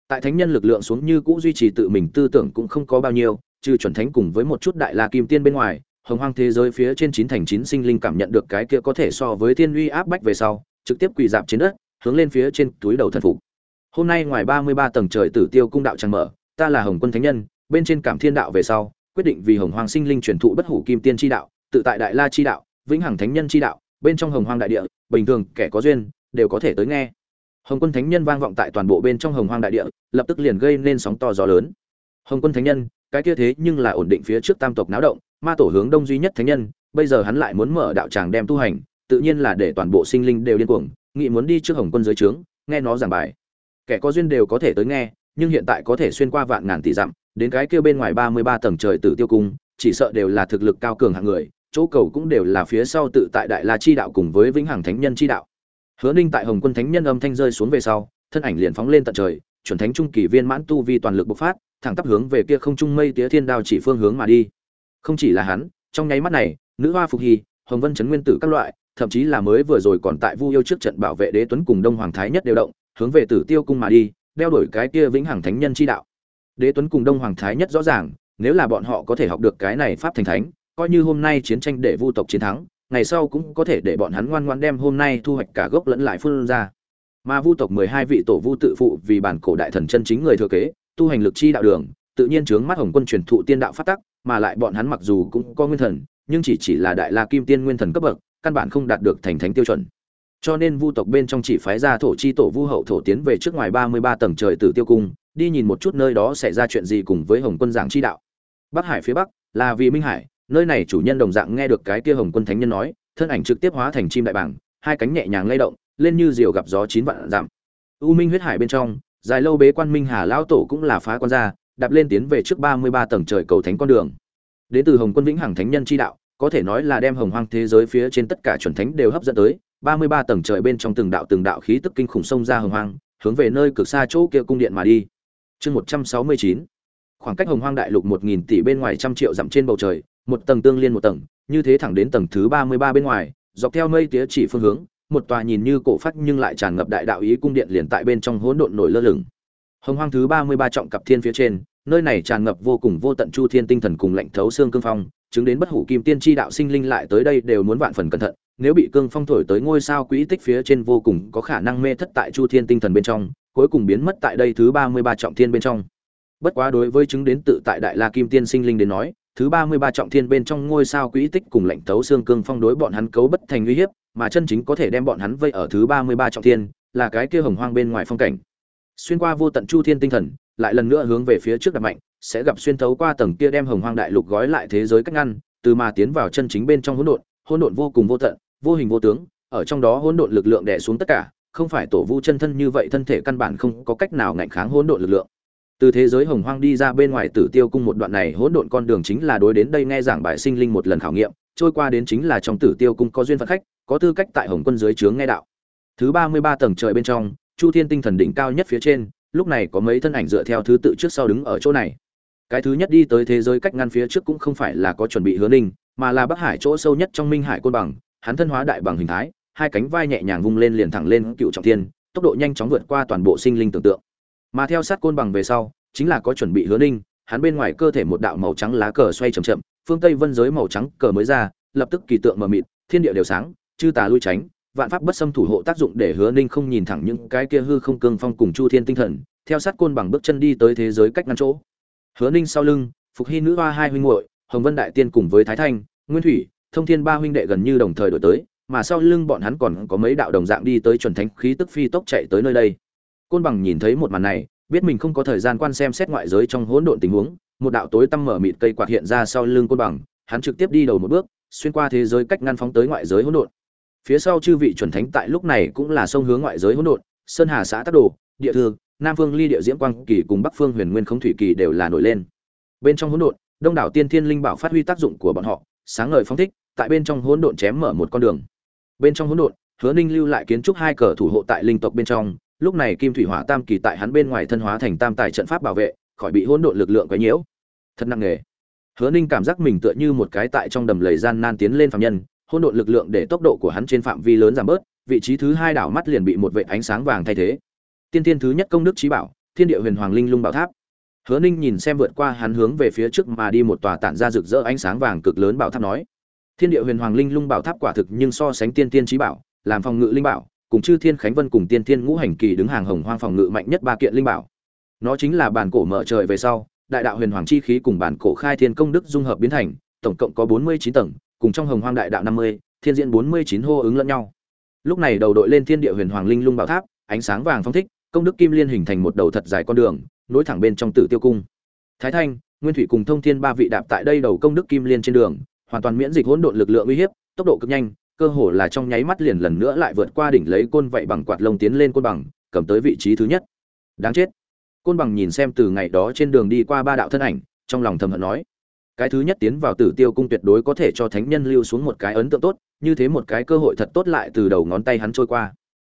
Tại thánh nhân lực lượng xuống như cũ duy trì tự mình tư tưởng cũng không có bao nhiêu, trừ chuẩn thánh cùng với một chút đại la kim tiên bên ngoài hồng hoang thế giới phía trên chín thành chín sinh linh cảm nhận được cái kia có thể so với thiên uy áp bách về sau, trực tiếp quỳ dạp trên đất, hướng lên phía trên túi đầu thần phục. Hôm nay ngoài ba mươi ba tầng trời tử tiêu cung đạo trăng mở, ta là hồng quân thánh nhân, bên trên cảm thiên đạo về sau, quyết định vì hồng hoang sinh linh truyền thụ bất hủ kim tiên chi đạo, tự tại đại la chi đạo, vĩnh hằng thánh nhân chi đạo, bên trong hồng hoang đại địa, bình thường kẻ có duyên, đều có thể tới nghe. Hồng quân thánh nhân vang vọng tại toàn bộ bên trong hồng hoang đại địa, lập tức liền gây nên sóng to gió lớn. Hồng quân thánh nhân, cái kia thế nhưng là ổn định phía trước tam tộc náo động ma tổ hướng đông duy nhất thánh nhân, bây giờ hắn lại muốn mở đạo tràng đem tu hành, tự nhiên là để toàn bộ sinh linh đều điên cuồng nghị muốn đi trước hồng quân dưới trướng, nghe nó giảng bài. Kẻ có duyên đều có thể tới nghe, nhưng hiện tại có thể xuyên qua vạn ngàn tỷ dặm, đến cái kia bên ngoài ba mươi ba tầng trời tử tiêu cung, chỉ sợ đều là thực lực cao cường hạng người, chỗ cầu cũng đều là phía sau tự tại đại la chi đạo cùng với vĩnh hằng thánh nhân chi đạo. Hứa ninh tại hồng quân thánh nhân âm thanh rơi xuống về sau, thân ảnh liền phóng lên tận trời, chuẩn thánh trung kỳ viên mãn tu vi toàn lực bộc phát, thẳng tắp hướng về kia không trung mây tía thiên đao chỉ phương hướng mà đi không chỉ là hắn, trong nháy mắt này, nữ hoa phục hy hồng vân chấn nguyên tử các loại, thậm chí là mới vừa rồi còn tại vu yêu trước trận bảo vệ đế tuấn cùng đông hoàng thái nhất đều động, hướng về tử tiêu cung mà đi, đeo đổi cái kia vĩnh hằng thánh nhân chi đạo. Đế tuấn cùng đông hoàng thái nhất rõ ràng, nếu là bọn họ có thể học được cái này pháp thành thánh, coi như hôm nay chiến tranh để vu tộc chiến thắng, ngày sau cũng có thể để bọn hắn ngoan ngoan đem hôm nay thu hoạch cả gốc lẫn lại phun ra. Mà vu tộc mười hai vị tổ vu tự phụ vì bản cổ đại thần chân chính người thừa kế, tu hành lực chi đạo đường, tự nhiên chướng mắt hồng quân truyền thụ tiên đạo phát tắc mà lại bọn hắn mặc dù cũng có nguyên thần nhưng chỉ chỉ là đại la kim tiên nguyên thần cấp bậc căn bản không đạt được thành thánh tiêu chuẩn. Cho nên vu tộc bên trong chỉ phái ra thổ chi tổ vu hậu thổ tiến về trước ngoài ba mươi ba tầng trời tử tiêu cung đi nhìn một chút nơi đó xảy ra chuyện gì cùng với hồng quân giảng chi đạo. Bắc hải phía bắc là vì minh hải nơi này chủ nhân đồng dạng nghe được cái kia hồng quân thánh nhân nói thân ảnh trực tiếp hóa thành chim đại bàng, hai cánh nhẹ nhàng lay động lên như diều gặp gió chín vạn giảm u minh huyết hải bên trong dài lâu bế quan minh hà lão tổ cũng là phá quan ra đạp lên tiến về trước ba mươi ba tầng trời cầu thánh con đường. Đến từ hồng quân vĩnh hằng thánh nhân chi đạo, có thể nói là đem hồng hoang thế giới phía trên tất cả chuẩn thánh đều hấp dẫn tới. ba mươi ba tầng trời bên trong từng đạo từng đạo khí tức kinh khủng xông ra hồng hoang, hướng về nơi cực xa chỗ kia cung điện mà đi. Chương một trăm sáu mươi chín, khoảng cách hồng hoang đại lục một nghìn tỷ bên ngoài trăm triệu dặm trên bầu trời, một tầng tương liên một tầng, như thế thẳng đến tầng thứ ba mươi ba bên ngoài, dọc theo mây tía chỉ phương hướng, một tòa nhìn như cổ phát nhưng lại tràn ngập đại đạo ý cung điện liền tại bên trong hỗn độn nổi lơ lửng hồng hoang thứ ba mươi ba trọng cặp thiên phía trên, nơi này tràn ngập vô cùng vô tận chu thiên tinh thần cùng lạnh thấu xương cương phong, chứng đến bất hủ kim tiên tri đạo sinh linh lại tới đây đều muốn vạn phần cẩn thận, nếu bị cương phong thổi tới ngôi sao quỹ tích phía trên vô cùng có khả năng mê thất tại chu thiên tinh thần bên trong, cuối cùng biến mất tại đây thứ ba mươi ba trọng thiên bên trong. Bất quá đối với chứng đến tự tại đại la kim tiên sinh linh đến nói, thứ ba mươi ba trọng thiên bên trong ngôi sao quỹ tích cùng lạnh thấu xương cương phong đối bọn hắn cấu bất thành uy hiếp, mà chân chính có thể đem bọn hắn vây ở thứ ba mươi ba trọng thiên, là cái kia hồng hoang bên ngoài phong cảnh xuyên qua vô tận chu thiên tinh thần, lại lần nữa hướng về phía trước đặt mạnh, sẽ gặp xuyên thấu qua tầng kia đem hồng hoang đại lục gói lại thế giới cách ngăn, từ mà tiến vào chân chính bên trong hỗn độn hỗn độn vô cùng vô tận, vô hình vô tướng, ở trong đó hỗn độn lực lượng đè xuống tất cả, không phải tổ vu chân thân như vậy thân thể căn bản không có cách nào ngạnh kháng hỗn độn lực lượng. Từ thế giới hồng hoang đi ra bên ngoài tử tiêu cung một đoạn này hỗn độn con đường chính là đối đến đây nghe giảng bài sinh linh một lần khảo nghiệm, trôi qua đến chính là trong tử tiêu cung có duyên phận khách, có tư cách tại hồng quân dưới trướng nghe đạo. Thứ ba mươi ba tầng trời bên trong chu thiên tinh thần đỉnh cao nhất phía trên, lúc này có mấy thân ảnh dựa theo thứ tự trước sau đứng ở chỗ này. Cái thứ nhất đi tới thế giới cách ngăn phía trước cũng không phải là có chuẩn bị hứa ninh, mà là bắc hải chỗ sâu nhất trong minh hải côn bằng, hắn thân hóa đại bằng hình thái, hai cánh vai nhẹ nhàng vung lên liền thẳng lên cựu trọng thiên, tốc độ nhanh chóng vượt qua toàn bộ sinh linh tưởng tượng. Mà theo sát côn bằng về sau, chính là có chuẩn bị hứa ninh, hắn bên ngoài cơ thể một đạo màu trắng lá cờ xoay chậm chậm, phương tây vân giới màu trắng cờ mới ra, lập tức kỳ tượng mờ mịt, thiên địa đều sáng, chư tà lui tránh vạn pháp bất xâm thủ hộ tác dụng để hứa ninh không nhìn thẳng những cái kia hư không cương phong cùng chu thiên tinh thần, theo sát côn bằng bước chân đi tới thế giới cách ngăn chỗ. Hứa ninh sau lưng, phục hy nữ hoa hai huynh hội hồng vân đại tiên cùng với thái thanh, nguyên thủy, thông thiên ba huynh đệ gần như đồng thời đổi tới, mà sau lưng bọn hắn còn có mấy đạo đồng dạng đi tới chuẩn thánh khí tức phi tốc chạy tới nơi đây. Côn bằng nhìn thấy một màn này, biết mình không có thời gian quan xem xét ngoại giới trong hỗn độn tình huống, một đạo tối tăm mở mịt cây quạt hiện ra sau lưng côn bằng, hắn trực tiếp đi đầu một bước, xuyên qua thế giới cách ngăn phóng tới ngoại giới hỗn độn phía sau chư vị chuẩn thánh tại lúc này cũng là sông hướng ngoại giới hỗn độn sơn hà xã tắc đồ địa thư, nam phương ly địa diễm quang kỳ cùng bắc phương huyền nguyên không thủy kỳ đều là nổi lên. Bên trong hỗn độn đông đảo tiên thiên linh bảo phát huy tác dụng của bọn họ sáng ngời phóng thích tại bên trong hỗn độn chém mở một con đường. Bên trong hỗn độn hứa ninh lưu lại kiến trúc hai cờ thủ hộ tại linh tộc bên trong lúc này kim thủy hỏa tam kỳ tại hắn bên ngoài thân hóa thành tam tài trận pháp bảo vệ khỏi bị hỗn độn lực lượng quấy nhiễu. Thật nặng nghề, hứa ninh cảm giác mình tựa như một cái tại trong đầm lầy gian nan tiến lên phạm nhân hỗn độn lực lượng để tốc độ của hắn trên phạm vi lớn giảm bớt, vị trí thứ hai đảo mắt liền bị một vệ ánh sáng vàng thay thế. Tiên tiên thứ nhất công đức trí bảo, thiên địa huyền hoàng linh lung bảo tháp. Hứa ninh nhìn xem vượt qua hắn hướng về phía trước mà đi một tòa tản ra rực rỡ ánh sáng vàng cực lớn bảo tháp nói, thiên địa huyền hoàng linh lung bảo tháp quả thực nhưng so sánh tiên tiên trí bảo, làm phòng ngự linh bảo, cùng chư thiên khánh vân cùng tiên tiên ngũ hành kỳ đứng hàng hồng hoang phòng ngự mạnh nhất ba kiện linh bảo. Nó chính là bản cổ mở trời về sau, đại đạo huyền hoàng chi khí cùng bản cổ khai thiên công đức dung hợp biến thành, tổng cộng có bốn mươi chín tầng cùng trong hồng hoang đại đạo năm mươi, thiên diễn bốn mươi chín hô ứng lẫn nhau. Lúc này đầu đội lên thiên địa huyền hoàng linh lung bảo tháp, ánh sáng vàng phong thích, công đức kim liên hình thành một đầu thật dài con đường, nối thẳng bên trong tử tiêu cung. Thái thanh, nguyên thủy cùng thông thiên ba vị đạp tại đây đầu công đức kim liên trên đường, hoàn toàn miễn dịch hỗn độn lực lượng uy hiếp, tốc độ cực nhanh, cơ hồ là trong nháy mắt liền lần nữa lại vượt qua đỉnh lấy côn vậy bằng quạt lông tiến lên côn bằng, cầm tới vị trí thứ nhất. Đáng chết. Côn bằng nhìn xem từ ngày đó trên đường đi qua ba đạo thân ảnh, trong lòng thầm hận nói cái thứ nhất tiến vào tử tiêu cung tuyệt đối có thể cho thánh nhân lưu xuống một cái ấn tượng tốt, như thế một cái cơ hội thật tốt lại từ đầu ngón tay hắn trôi qua.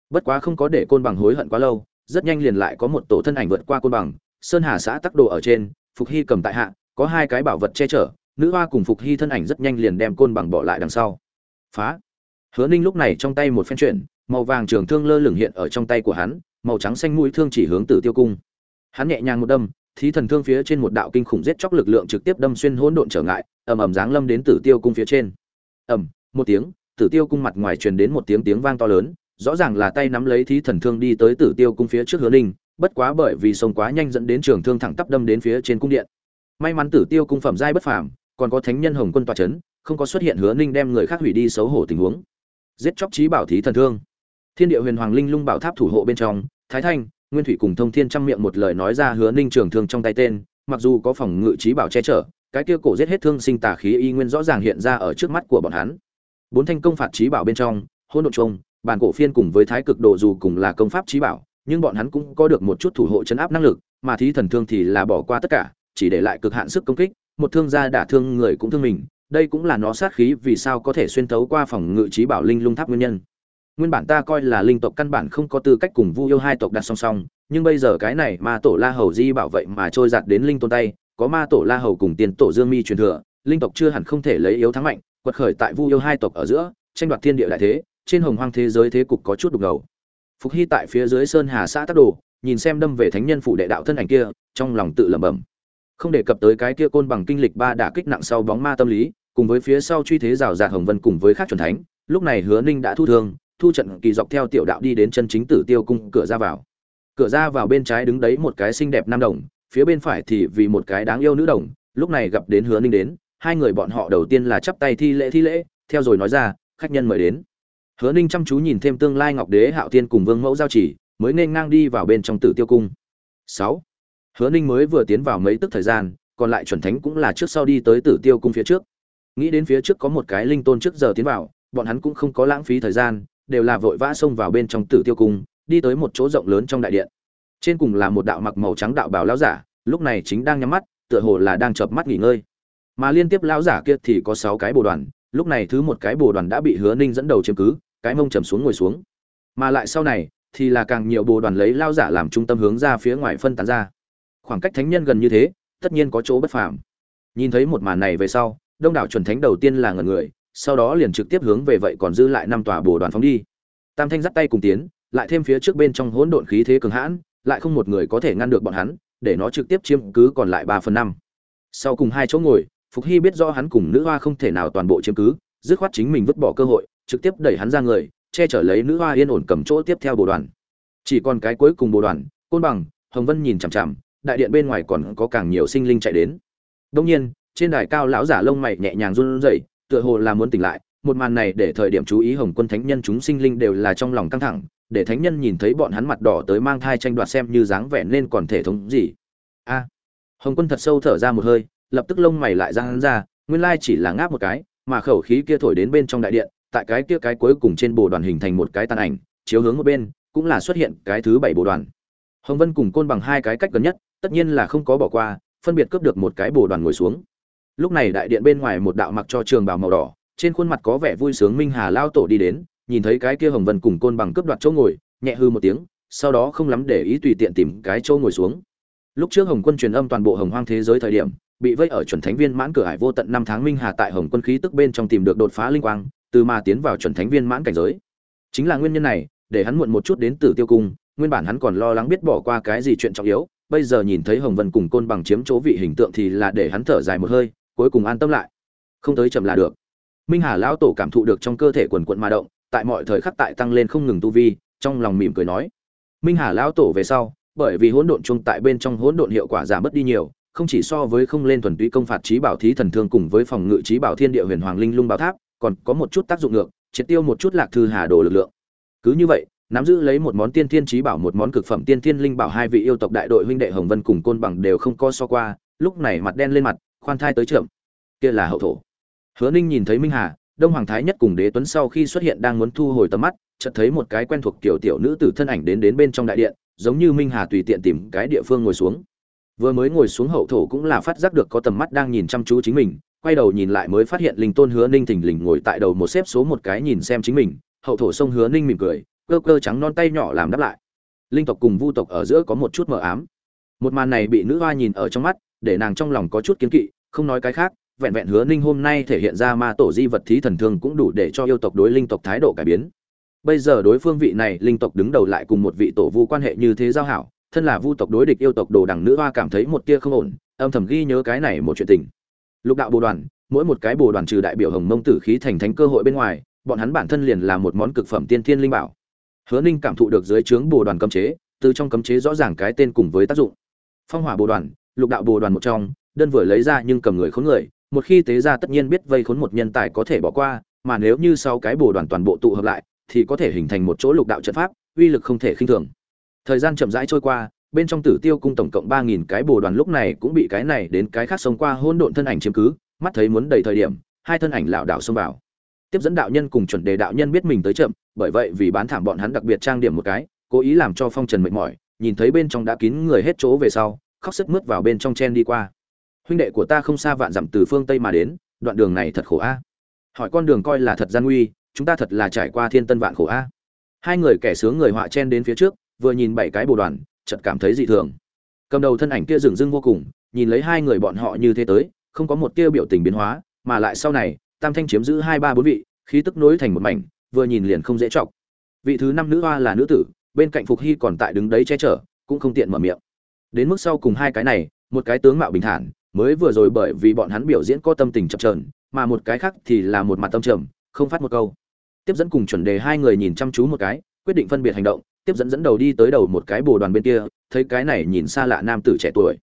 Bất quá không có để côn bằng hối hận quá lâu, rất nhanh liền lại có một tổ thân ảnh vượt qua côn bằng, sơn hà xã tắc đồ ở trên, phục hy cầm tại hạ, có hai cái bảo vật che chở, nữ hoa cùng phục hy thân ảnh rất nhanh liền đem côn bằng bỏ lại đằng sau. Phá! Hứa ninh lúc này trong tay một phen chuyển, màu vàng trường thương lơ lửng hiện ở trong tay của hắn, màu trắng xanh mũi thương chỉ hướng tử tiêu cung. Hắn nhẹ nhàng một đâm thí thần thương phía trên một đạo kinh khủng giết chóc lực lượng trực tiếp đâm xuyên hỗn độn trở ngại, ầm ầm giáng lâm đến tử tiêu cung phía trên. Ầm, một tiếng, tử tiêu cung mặt ngoài truyền đến một tiếng tiếng vang to lớn, rõ ràng là tay nắm lấy thí thần thương đi tới tử tiêu cung phía trước hứa ninh bất quá bởi vì sông quá nhanh dẫn đến trường thương thẳng tắp đâm đến phía trên cung điện. May mắn tử tiêu cung phẩm giai bất phàm, còn có thánh nhân hồng quân tòa c h ấ n không có xuất hiện hứa ninh đem người khác hủy đi xấu hổ tình huống. Giết chóc trí bảo thí thần thương. Thiên địa huyền hoàng linh lung bảo tháp thủ hộ bên trong, thái thanh nguyên thủy cùng thông thiên trăm miệng một lời nói ra hứa ninh trường thương trong tay tên mặc dù có phòng ngự trí bảo che chở cái kia cổ giết hết thương sinh tà khí y nguyên rõ ràng hiện ra ở trước mắt của bọn hắn. Bốn thanh công phạt trí bảo bên trong hôn độn trông, bản cổ phiên cùng với thái cực độ dù cùng là công pháp trí bảo nhưng bọn hắn cũng có được một chút thủ hộ chấn áp năng lực mà thí thần thương thì là bỏ qua tất cả chỉ để lại cực hạn sức công kích một thương gia đả thương người cũng thương mình đây cũng là nó sát khí vì sao có thể xuyên thấu qua phòng ngự trí bảo linh lung tháp nguyên nhân nguyên bản ta coi là linh tộc căn bản không có tư cách cùng vu yêu hai tộc đặt song song, nhưng bây giờ cái này ma tổ la hầu di bảo vậy mà trôi giạt đến linh tôn tay, có ma tổ la hầu cùng tiền tổ dương mi truyền thừa, linh tộc chưa hẳn không thể lấy yếu thắng mạnh, quật khởi tại vu yêu hai tộc ở giữa, tranh đoạt thiên địa đại thế, trên hồng hoang thế giới thế cục có chút đục ngầu. Phục hy tại phía dưới sơn hà xã tắc đồ, nhìn xem đâm về thánh nhân phụ đệ đạo thân ảnh kia, trong lòng tự lẩm bẩm. Không đề cập tới cái kia côn bằng kinh lịch ba đả kích nặng sau bóng ma tâm lý, cùng với phía sau truy thế rào rạt hồng vân cùng với khác chuẩn thánh, lúc này hứa ninh đã thu thương thu trận kỳ dọc theo tiểu đạo đi đến chân chính tử tiêu cung, cửa ra vào. Cửa ra vào bên trái đứng đấy một cái xinh đẹp nam đồng, phía bên phải thì vì một cái đáng yêu nữ đồng, lúc này gặp đến hứa ninh đến, hai người bọn họ đầu tiên là chắp tay thi lễ thi lễ, theo rồi nói ra, khách nhân mời đến. Hứa ninh chăm chú nhìn thêm tương lai ngọc đế, hạo tiên cùng vương mẫu giao chỉ, mới nên ngang đi vào bên trong tử tiêu cung. Sáu. Hứa ninh mới vừa tiến vào mấy tức thời gian, còn lại chuẩn thánh cũng là trước sau đi tới tử tiêu cung phía trước. Nghĩ đến phía trước có một cái linh tôn trước giờ tiến vào, bọn hắn cũng không có lãng phí thời gian đều là vội vã xông vào bên trong tử tiêu cung, đi tới một chỗ rộng lớn trong đại điện. Trên cùng là một đạo mặc màu trắng đạo bảo lão giả, lúc này chính đang nhắm mắt, tựa hồ là đang chợp mắt nghỉ ngơi. Mà liên tiếp lão giả kia thì có sáu cái bồ đoàn, lúc này thứ một cái bồ đoàn đã bị hứa ninh dẫn đầu chiếm cứ, cái mông trầm xuống ngồi xuống. Mà lại sau này, thì là càng nhiều bồ đoàn lấy lao giả làm trung tâm hướng ra phía ngoài phân tán ra. Khoảng cách thánh nhân gần như thế, tất nhiên có chỗ bất phàm. Nhìn thấy một màn này về sau, đông đảo chuẩn thánh đầu tiên là ngần người sau đó liền trực tiếp hướng về vậy còn dư lại năm tòa bồ đoàn phóng đi. Tam thanh dắt tay cùng tiến, lại thêm phía trước bên trong hỗn độn khí thế cường hãn, lại không một người có thể ngăn được bọn hắn, để nó trực tiếp chiếm cứ còn lại ba phần năm. Sau cùng hai chỗ ngồi, phục hy biết rõ hắn cùng nữ hoa không thể nào toàn bộ chiếm cứ, dứt khoát chính mình vứt bỏ cơ hội, trực tiếp đẩy hắn ra người, che chở lấy nữ hoa yên ổn cầm chỗ tiếp theo bồ đoàn. Chỉ còn cái cuối cùng bồ đoàn, côn bằng, hồng vân nhìn chằm chằm, đại điện bên ngoài còn có càng nhiều sinh linh chạy đến. Đông nhiên, trên đài cao lão giả lông mày nhẹ nhàng run rẩy tựa hồ là muốn tỉnh lại, một màn này để thời điểm chú ý hồng quân thánh nhân chúng sinh linh đều là trong lòng căng thẳng, để thánh nhân nhìn thấy bọn hắn mặt đỏ tới mang thai tranh đoạt xem như dáng vẻ nên còn thể thống gì. A, hồng quân thật sâu thở ra một hơi, lập tức lông mày lại ra hắn ra, nguyên lai chỉ là ngáp một cái, mà khẩu khí kia thổi đến bên trong đại điện, tại cái kia cái cuối cùng trên bồ đoàn hình thành một cái tàn ảnh, chiếu hướng một bên, cũng là xuất hiện cái thứ bảy bồ đoàn. Hồng vân cùng côn bằng hai cái cách gần nhất, tất nhiên là không có bỏ qua, phân biệt cướp được một cái bồ đoàn ngồi xuống lúc này đại điện bên ngoài một đạo mặc cho trường bào màu đỏ, trên khuôn mặt có vẻ vui sướng minh hà lao tổ đi đến, nhìn thấy cái kia hồng vân cùng côn bằng cướp đoạt chỗ ngồi, nhẹ hư một tiếng, sau đó không lắm để ý tùy tiện tìm cái chỗ ngồi xuống. Lúc trước hồng quân truyền âm toàn bộ hồng hoang thế giới thời điểm, bị vây ở chuẩn thánh viên mãn cửa hải vô tận năm tháng minh hà tại hồng quân khí tức bên trong tìm được đột phá linh quang, từ mà tiến vào chuẩn thánh viên mãn cảnh giới. Chính là nguyên nhân này, để hắn muộn một chút đến tử tiêu cung, nguyên bản hắn còn lo lắng biết bỏ qua cái gì chuyện trọng yếu, bây giờ nhìn thấy hồng vân cùng côn bằng chiếm chỗ vị hình tượng thì là để hắn thở dài một hơi cuối cùng an tâm lại. Không tới chậm là được. Minh hà lão tổ cảm thụ được trong cơ thể quần quận mà động, tại mọi thời khắc tại tăng lên không ngừng tu vi, trong lòng mỉm cười nói. Minh hà lão tổ về sau, bởi vì hỗn độn chung tại bên trong hỗn độn hiệu quả giảm mất đi nhiều, không chỉ so với không lên thuần túy công phạt trí bảo thí thần thương cùng với phòng ngự trí bảo thiên địa huyền hoàng linh lung bảo tháp, còn có một chút tác dụng ngược, triệt tiêu một chút lạc thư hà đồ lực lượng. Cứ như vậy, nắm giữ lấy một món tiên thiên trí bảo, một món cực phẩm tiên thiên linh bảo hai vị yêu tộc đại đội huynh đệ hồng vân cùng côn bằng đều không co so qua, lúc này mặt đen lên mặt khoan thai tới trưởng. Kia là hậu thổ. Hứa ninh nhìn thấy minh hà, đông hoàng thái nhất cùng đế tuấn sau khi xuất hiện đang muốn thu hồi tầm mắt, chợt thấy một cái quen thuộc tiểu tiểu nữ tử thân ảnh đến đến bên trong đại điện, giống như minh hà tùy tiện tìm cái địa phương ngồi xuống. Vừa mới ngồi xuống hậu thổ cũng là phát giác được có tầm mắt đang nhìn chăm chú chính mình, quay đầu nhìn lại mới phát hiện linh tôn hứa ninh thình lình ngồi tại đầu một xếp số một cái nhìn xem chính mình, hậu thổ sông hứa ninh mỉm cười, cơ cơ trắng non tay nhỏ làm đáp lại. Linh tộc cùng vu tộc ở giữa có một chút mờ ám. Một màn này bị nữ hoa nhìn ở trong mắt để nàng trong lòng có chút kiến kỵ, không nói cái khác, vẹn vẹn hứa ninh hôm nay thể hiện ra ma tổ di vật thí thần thương cũng đủ để cho yêu tộc đối linh tộc thái độ cải biến. Bây giờ đối phương vị này, linh tộc đứng đầu lại cùng một vị tổ vu quan hệ như thế giao hảo, thân là vu tộc đối địch yêu tộc đồ đằng nữ hoa cảm thấy một tia không ổn, âm thầm ghi nhớ cái này một chuyện tình. Lục đạo bồ đoàn, mỗi một cái bồ đoàn trừ đại biểu hồng mông tử khí thành thánh cơ hội bên ngoài, bọn hắn bản thân liền là một món cực phẩm tiên thiên linh bảo. Hứa ninh cảm thụ được dưới trướng bồ đoàn cấm chế, từ trong cấm chế rõ ràng cái tên cùng với tác dụng. Phong hỏa bồ đoàn lục đạo bồ đoàn một trong, đơn vừa lấy ra nhưng cầm người khốn người, một khi tế ra tất nhiên biết vây khốn một nhân tài có thể bỏ qua, mà nếu như sau cái bồ đoàn toàn bộ tụ hợp lại, thì có thể hình thành một chỗ lục đạo trận pháp, uy lực không thể khinh thường. Thời gian chậm rãi trôi qua, bên trong tử tiêu cung tổng cộng ba nghìn cái bồ đoàn lúc này cũng bị cái này đến cái khác sống qua hôn độn thân ảnh chiếm cứ, mắt thấy muốn đầy thời điểm, hai thân ảnh lảo đảo xông vào. Tiếp dẫn đạo nhân cùng chuẩn đề đạo nhân biết mình tới chậm, bởi vậy vì bán thảm bọn hắn đặc biệt trang điểm một cái, cố ý làm cho phong trần mệt mỏi, nhìn thấy bên trong đã kín người hết chỗ về sau khóc sức mướt vào bên trong chen đi qua. Huynh đệ của ta không xa vạn dặm từ phương tây mà đến, đoạn đường này thật khổ a. Hỏi con đường coi là thật gian nguy, chúng ta thật là trải qua thiên tân vạn khổ a. Hai người kẻ sướng người họa chen đến phía trước, vừa nhìn bảy cái bồ đoàn, chợt cảm thấy dị thường. Cầm đầu thân ảnh kia dừng dưng vô cùng, nhìn lấy hai người bọn họ như thế tới, không có một tia biểu tình biến hóa, mà lại sau này, tam thanh chiếm giữ hai, ba, bốn vị, khí tức nối thành một mảnh, vừa nhìn liền không dễ chọc. Vị thứ năm nữ hoa là nữ tử, bên cạnh phục hy còn tại đứng đấy che chở, cũng không tiện mở miệng đến mức sau cùng hai cái này, một cái tướng mạo bình thản, mới vừa rồi bởi vì bọn hắn biểu diễn có tâm tình chập trờn mà một cái khác thì là một mặt tâm trầm, không phát một câu. Tiếp dẫn cùng chuẩn đề hai người nhìn chăm chú một cái, quyết định phân biệt hành động, tiếp dẫn dẫn đầu đi tới đầu một cái bồ đoàn bên kia, thấy cái này nhìn xa lạ nam tử trẻ tuổi.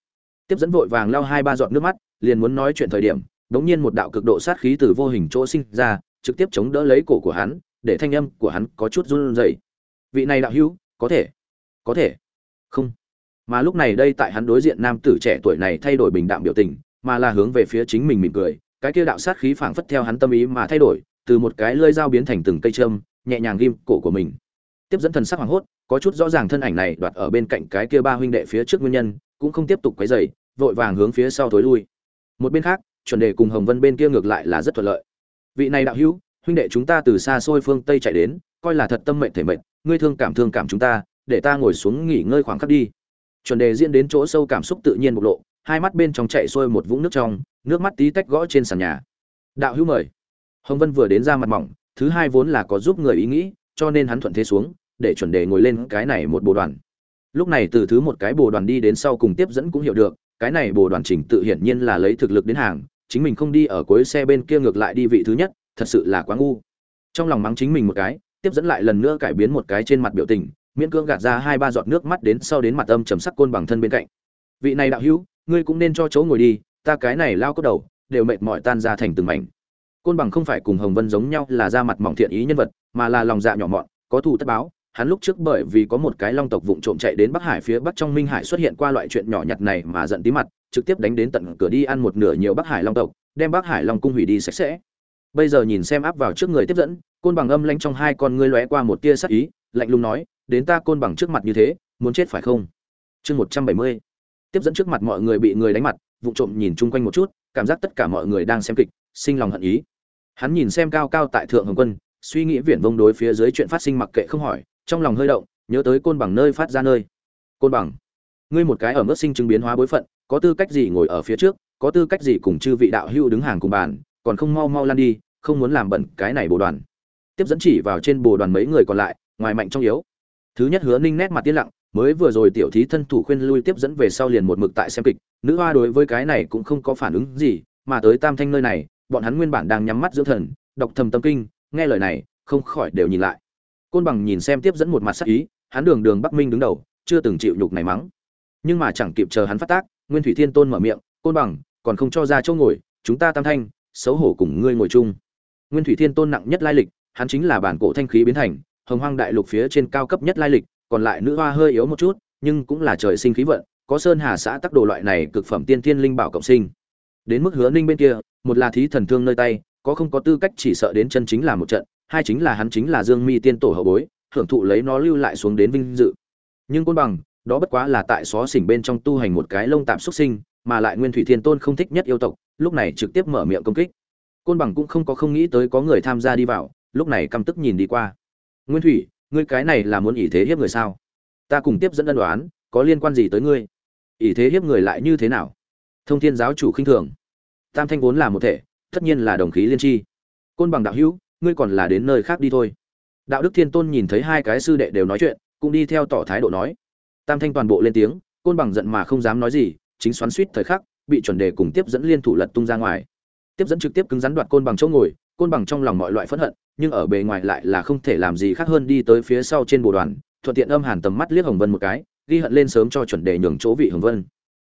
Tiếp dẫn vội vàng lao hai ba giọt nước mắt, liền muốn nói chuyện thời điểm, đống nhiên một đạo cực độ sát khí từ vô hình chỗ sinh ra, trực tiếp chống đỡ lấy cổ của hắn, để thanh âm của hắn có chút run rẩy. Vị này đạo hữu, có thể có thể. Không mà lúc này đây tại hắn đối diện nam tử trẻ tuổi này thay đổi bình đạm biểu tình, mà là hướng về phía chính mình mỉm cười, cái kia đạo sát khí phảng phất theo hắn tâm ý mà thay đổi, từ một cái lơi dao biến thành từng cây châm, nhẹ nhàng ghim cổ của mình. Tiếp dẫn thần sắc hoàng hốt, có chút rõ ràng thân ảnh này đoạt ở bên cạnh cái kia ba huynh đệ phía trước nguyên nhân, cũng không tiếp tục quấy rầy, vội vàng hướng phía sau tối lui. Một bên khác, chuẩn đề cùng hồng vân bên kia ngược lại là rất thuận lợi. Vị này đạo hữu, huynh đệ chúng ta từ xa xôi phương tây chạy đến, coi là thật tâm mệnh thể mệnh, ngươi thương cảm thương cảm chúng ta, để ta ngồi xuống nghỉ ngơi khoảng khắc đi chuẩn đề diễn đến chỗ sâu cảm xúc tự nhiên bộc lộ, hai mắt bên trong chạy xuôi một vũng nước trong, nước mắt tí tách gõ trên sàn nhà. Đạo hữu mời. Hồng vân vừa đến ra mặt mỏng, thứ hai vốn là có giúp người ý nghĩ, cho nên hắn thuận thế xuống, để chuẩn đề ngồi lên cái này một bồ đoàn. Lúc này từ thứ một cái bồ đoàn đi đến sau cùng tiếp dẫn cũng hiểu được, cái này bồ đoàn trình tự hiển nhiên là lấy thực lực đến hàng, chính mình không đi ở cuối xe bên kia ngược lại đi vị thứ nhất, thật sự là quá ngu. Trong lòng mắng chính mình một cái, tiếp dẫn lại lần nữa cải biến một cái trên mặt biểu tình miễn cưỡng gạt ra hai ba giọt nước mắt đến sau đến mặt âm trầm sắc côn bằng thân bên cạnh. Vị này đạo hữu, ngươi cũng nên cho chỗ ngồi đi, ta cái này lao cốt đầu, đều mệt mỏi tan ra thành từng mảnh. Côn bằng không phải cùng hồng vân giống nhau là ra mặt mỏng thiện ý nhân vật, mà là lòng dạ nhỏ mọn, có thù tất báo. Hắn lúc trước bởi vì có một cái long tộc vụng trộm chạy đến bắc hải phía bắc trong minh hải xuất hiện qua loại chuyện nhỏ nhặt này mà giận tí mặt, trực tiếp đánh đến tận cửa đi ăn một nửa nhiều bắc hải long tộc, đem bắc hải long cung hủy đi sạch sẽ. Bây giờ nhìn xem áp vào trước người tiếp dẫn, côn bằng âm lanh trong hai con ngươi lóe qua một tia sắc ý, lạnh lùng nói đến ta côn bằng trước mặt như thế, muốn chết phải không? Chương một trăm bảy mươi. Tiếp dẫn trước mặt mọi người bị người đánh mặt vụ trộm nhìn chung quanh một chút, cảm giác tất cả mọi người đang xem kịch, sinh lòng hận ý. Hắn nhìn xem cao cao tại thượng hồng quân, suy nghĩ viển vông đối phía dưới chuyện phát sinh mặc kệ không hỏi, trong lòng hơi động, nhớ tới côn bằng nơi phát ra nơi. Côn bằng, ngươi một cái ở mức sinh chứng biến hóa bối phận, có tư cách gì ngồi ở phía trước, có tư cách gì cùng chư vị đạo hữu đứng hàng cùng bàn, còn không mau mau lan đi, không muốn làm bẩn cái này bồ đoàn. Tiếp dẫn chỉ vào trên bồ đoàn mấy người còn lại, ngoài mạnh trong yếu thứ nhất hứa ninh nét mặt tiên lặng, mới vừa rồi tiểu thí thân thủ khuyên lui tiếp dẫn về sau liền một mực tại xem kịch, nữ hoa đối với cái này cũng không có phản ứng gì, mà tới tam thanh nơi này, bọn hắn nguyên bản đang nhắm mắt dưỡng thần đọc thầm tâm kinh, nghe lời này, không khỏi đều nhìn lại. Côn bằng nhìn xem tiếp dẫn một mặt sắc ý, hắn đường đường bắc minh đứng đầu, chưa từng chịu nhục này mắng. Nhưng mà chẳng kịp chờ hắn phát tác, nguyên thủy thiên tôn mở miệng, côn bằng, còn không cho ra chỗ ngồi, chúng ta tam thanh, xấu hổ cùng ngươi ngồi chung. Nguyên thủy thiên tôn nặng nhất lai lịch, hắn chính là bản cổ thanh khí biến thành hồng hoang đại lục phía trên cao cấp nhất lai lịch, còn lại nữ hoa hơi yếu một chút, nhưng cũng là trời sinh khí vận, có sơn hà xã tắc đồ loại này cực phẩm tiên thiên linh bảo cộng sinh. Đến mức hứa ninh bên kia, một là thí thần thương nơi tay, có không có tư cách chỉ sợ đến chân chính là một trận, hai chính là hắn chính là dương mi tiên tổ hậu bối, hưởng thụ lấy nó lưu lại xuống đến vinh dự. Nhưng côn bằng, đó bất quá là tại xó xỉnh bên trong tu hành một cái lông tạm xuất sinh, mà lại nguyên thủy thiên tôn không thích nhất yêu tộc, lúc này trực tiếp mở miệng công kích. Côn bằng cũng không có không nghĩ tới có người tham gia đi vào, lúc này căm tức nhìn đi qua nguyên thủy, ngươi cái này là muốn ỷ thế hiếp người sao? Ta cùng tiếp dẫn ân đoán có liên quan gì tới ngươi? Ỷ thế hiếp người lại như thế nào? Thông thiên giáo chủ khinh thường. Tam thanh vốn là một thể, tất nhiên là đồng khí liên tri. Côn bằng đạo hữu, ngươi còn là đến nơi khác đi thôi. Đạo đức thiên tôn nhìn thấy hai cái sư đệ đều nói chuyện, cũng đi theo tỏ thái độ nói. Tam thanh toàn bộ lên tiếng, côn bằng giận mà không dám nói gì, chính xoắn suýt thời khắc, bị chuẩn đề cùng tiếp dẫn liên thủ lật tung ra ngoài. Tiếp dẫn trực tiếp cứng rắn đoạt côn bằng chỗ ngồi, côn bằng trong lòng mọi loại phẫn hận nhưng ở bề ngoài lại là không thể làm gì khác hơn đi tới phía sau trên bồ đoàn, thuận tiện âm hàn tầm mắt liếc hồng vân một cái, ghi hận lên sớm cho chuẩn đề nhường chỗ vị hồng vân.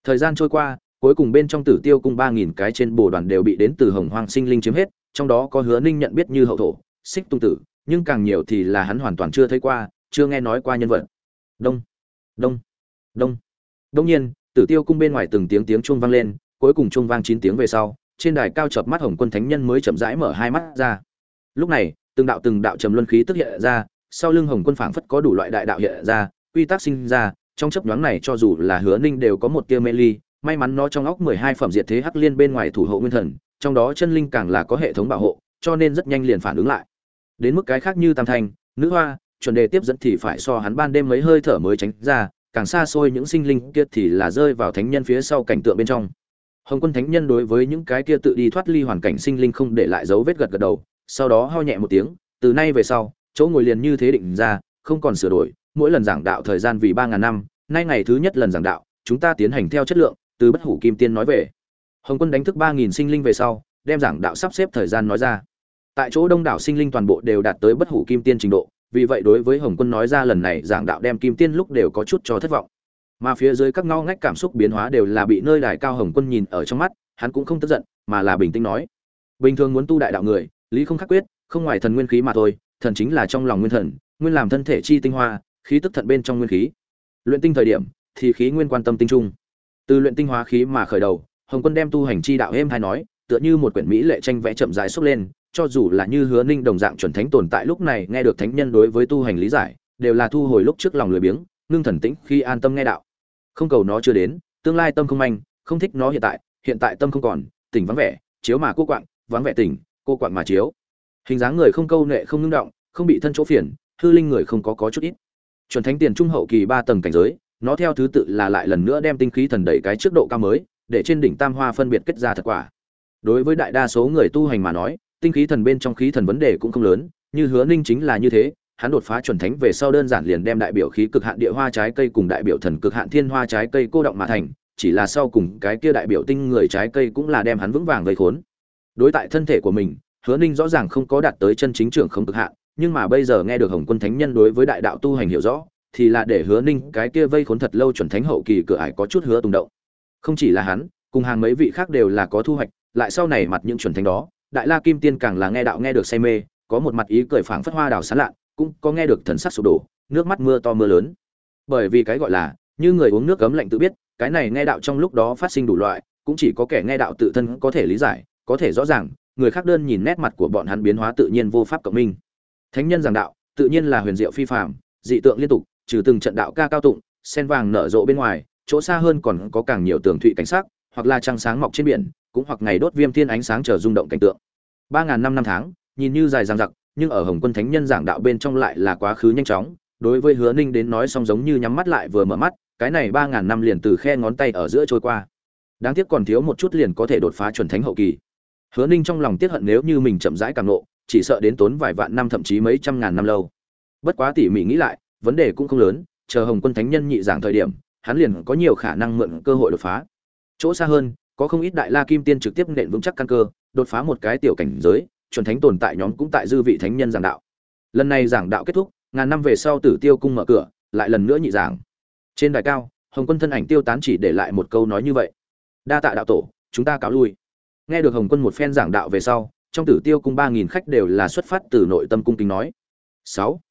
Thời gian trôi qua, cuối cùng bên trong tử tiêu cung ba nghìn cái trên bồ đoàn đều bị đến từ hồng hoang sinh linh chiếm hết, trong đó có hứa ninh nhận biết như hậu thổ, xích tung tử, nhưng càng nhiều thì là hắn hoàn toàn chưa thấy qua, chưa nghe nói qua nhân vật. Đông đông đông. Đông nhiên, tử tiêu cung bên ngoài từng tiếng tiếng chuông vang lên, cuối cùng chuông vang chín tiếng về sau, trên đài cao chợp mắt hồng quân thánh nhân mới chậm rãi mở hai mắt ra lúc này, từng đạo từng đạo trầm luân khí tức hiện ra, sau lưng hồng quân phảng phất có đủ loại đại đạo hiện ra, quy tắc sinh ra, trong chấp nhoáng này cho dù là hứa ninh đều có một tia mê ly, may mắn nó trong óc mười hai phẩm diệt thế hắc liên bên ngoài thủ hộ nguyên thần, trong đó chân linh càng là có hệ thống bảo hộ, cho nên rất nhanh liền phản ứng lại. Đến mức cái khác như tam thanh, nữ hoa, chuẩn đề tiếp dẫn thì phải so hắn ban đêm mấy hơi thở mới tránh ra, càng xa xôi những sinh linh kia thì là rơi vào thánh nhân phía sau cảnh tượng bên trong. Hồng quân thánh nhân đối với những cái kia tự đi thoát ly hoàn cảnh sinh linh không để lại dấu vết gật gật đầu sau đó ho nhẹ một tiếng, từ nay về sau, chỗ ngồi liền như thế định ra, không còn sửa đổi, mỗi lần giảng đạo thời gian vì ba ngàn năm, nay ngày thứ nhất lần giảng đạo, chúng ta tiến hành theo chất lượng, từ bất hủ kim tiên nói về. Hồng quân đánh thức ba nghìn sinh linh về sau, đem giảng đạo sắp xếp thời gian nói ra. Tại chỗ đông đảo sinh linh toàn bộ đều đạt tới bất hủ kim tiên trình độ, vì vậy đối với hồng quân nói ra lần này giảng đạo đem kim tiên lúc đều có chút cho thất vọng. Mà phía dưới các ngao ngách cảm xúc biến hóa đều là bị nơi đài cao hồng quân nhìn ở trong mắt, hắn cũng không tức giận, mà là bình tĩnh nói. Bình thường muốn tu đại đạo người lý không khắc quyết, không ngoài thần nguyên khí mà thôi, thần chính là trong lòng nguyên thần, nguyên làm thân thể chi tinh hoa, khí tức thận bên trong nguyên khí. Luyện tinh thời điểm, thì khí nguyên quan tâm tinh trung. Từ luyện tinh hóa khí mà khởi đầu, hồng quân đem tu hành chi đạo êm hay nói, tựa như một quyển mỹ lệ tranh vẽ chậm dài xuất lên, cho dù là như hứa ninh đồng dạng chuẩn thánh tồn tại lúc này nghe được thánh nhân đối với tu hành lý giải, đều là thu hồi lúc trước lòng lười biếng, ngưng thần tĩnh khi an tâm nghe đạo. Không cầu nó chưa đến, tương lai tâm không manh, không thích nó hiện tại hiện tại tâm không còn, tỉnh vắng vẻ, chiếu mà cô quạng, vắng vẻ tỉnh cô quặn mà chiếu. Hình dáng người không câu nệ, không ngưng động, không bị thân chỗ phiền, hư linh người không có có chút ít. Chuẩn thánh tiền trung hậu kỳ ba tầng cảnh giới, nó theo thứ tự là lại lần nữa đem tinh khí thần đẩy cái trước độ cao mới, để trên đỉnh tam hoa phân biệt kết ra thật quả. Đối với đại đa số người tu hành mà nói, tinh khí thần bên trong khí thần vấn đề cũng không lớn, như hứa ninh chính là như thế, hắn đột phá chuẩn thánh về sau đơn giản liền đem đại biểu khí cực hạn địa hoa trái cây cùng đại biểu thần cực hạn thiên hoa trái cây cô động mà thành, chỉ là sau cùng cái kia đại biểu tinh người trái cây cũng là đem hắn vững vàng gây khốn đối tại thân thể của mình, hứa ninh rõ ràng không có đạt tới chân chính trưởng không cực hạn, nhưng mà bây giờ nghe được hồng quân thánh nhân đối với đại đạo tu hành hiểu rõ, thì là để hứa ninh cái kia vây khốn thật lâu chuẩn thánh hậu kỳ cửa ải có chút hứa tung động. Không chỉ là hắn, cùng hàng mấy vị khác đều là có thu hoạch, lại sau này mặt những chuẩn thánh đó, đại la kim tiên càng là nghe đạo nghe được say mê, có một mặt ý cười phảng phất hoa đào sán lạ cũng có nghe được thần sắc sụp đổ, nước mắt mưa to mưa lớn. Bởi vì cái gọi là, như người uống nước cấm lạnh tự biết, cái này nghe đạo trong lúc đó phát sinh đủ loại, cũng chỉ có kẻ nghe đạo tự thân có thể lý giải có thể rõ ràng, người khác đơn nhìn nét mặt của bọn hắn biến hóa tự nhiên vô pháp cộng minh. Thánh nhân giảng đạo, tự nhiên là huyền diệu phi phàm, dị tượng liên tục, trừ từng trận đạo ca cao tụng, sen vàng nở rộ bên ngoài, chỗ xa hơn còn có càng nhiều tường thụy cảnh sắc, hoặc là trăng sáng mọc trên biển, cũng hoặc ngày đốt viêm thiên ánh sáng chờ rung động cảnh tượng. Ba ngàn năm năm tháng, nhìn như dài dằng dặc, nhưng ở hồng quân thánh nhân giảng đạo bên trong lại là quá khứ nhanh chóng, đối với hứa ninh đến nói xong giống như nhắm mắt lại vừa mở mắt, cái này ba ngàn năm liền từ khe ngón tay ở giữa trôi qua. Đáng tiếc còn thiếu một chút liền có thể đột phá chuẩn thánh hậu kỳ hứa ninh trong lòng tiếc hận nếu như mình chậm rãi càng nộ, chỉ sợ đến tốn vài vạn năm thậm chí mấy trăm ngàn năm lâu. Bất quá tỉ mỉ nghĩ lại, vấn đề cũng không lớn, chờ hồng quân thánh nhân nhị giảng thời điểm, hắn liền có nhiều khả năng mượn cơ hội đột phá. Chỗ xa hơn, có không ít đại la kim tiên trực tiếp nện vững chắc căn cơ, đột phá một cái tiểu cảnh giới, chuẩn thánh tồn tại nhóm cũng tại dư vị thánh nhân giảng đạo. Lần này giảng đạo kết thúc, ngàn năm về sau tử tiêu cung mở cửa, lại lần nữa nhị giảng. Trên đài cao, hồng quân thân ảnh tiêu tán chỉ để lại một câu nói như vậy. Đa tạ đạo tổ, chúng ta cáo lui nghe được hồng quân một phen giảng đạo về sau, trong tử tiêu cung ba nghìn khách đều là xuất phát từ nội tâm cung kính nói. Sáu.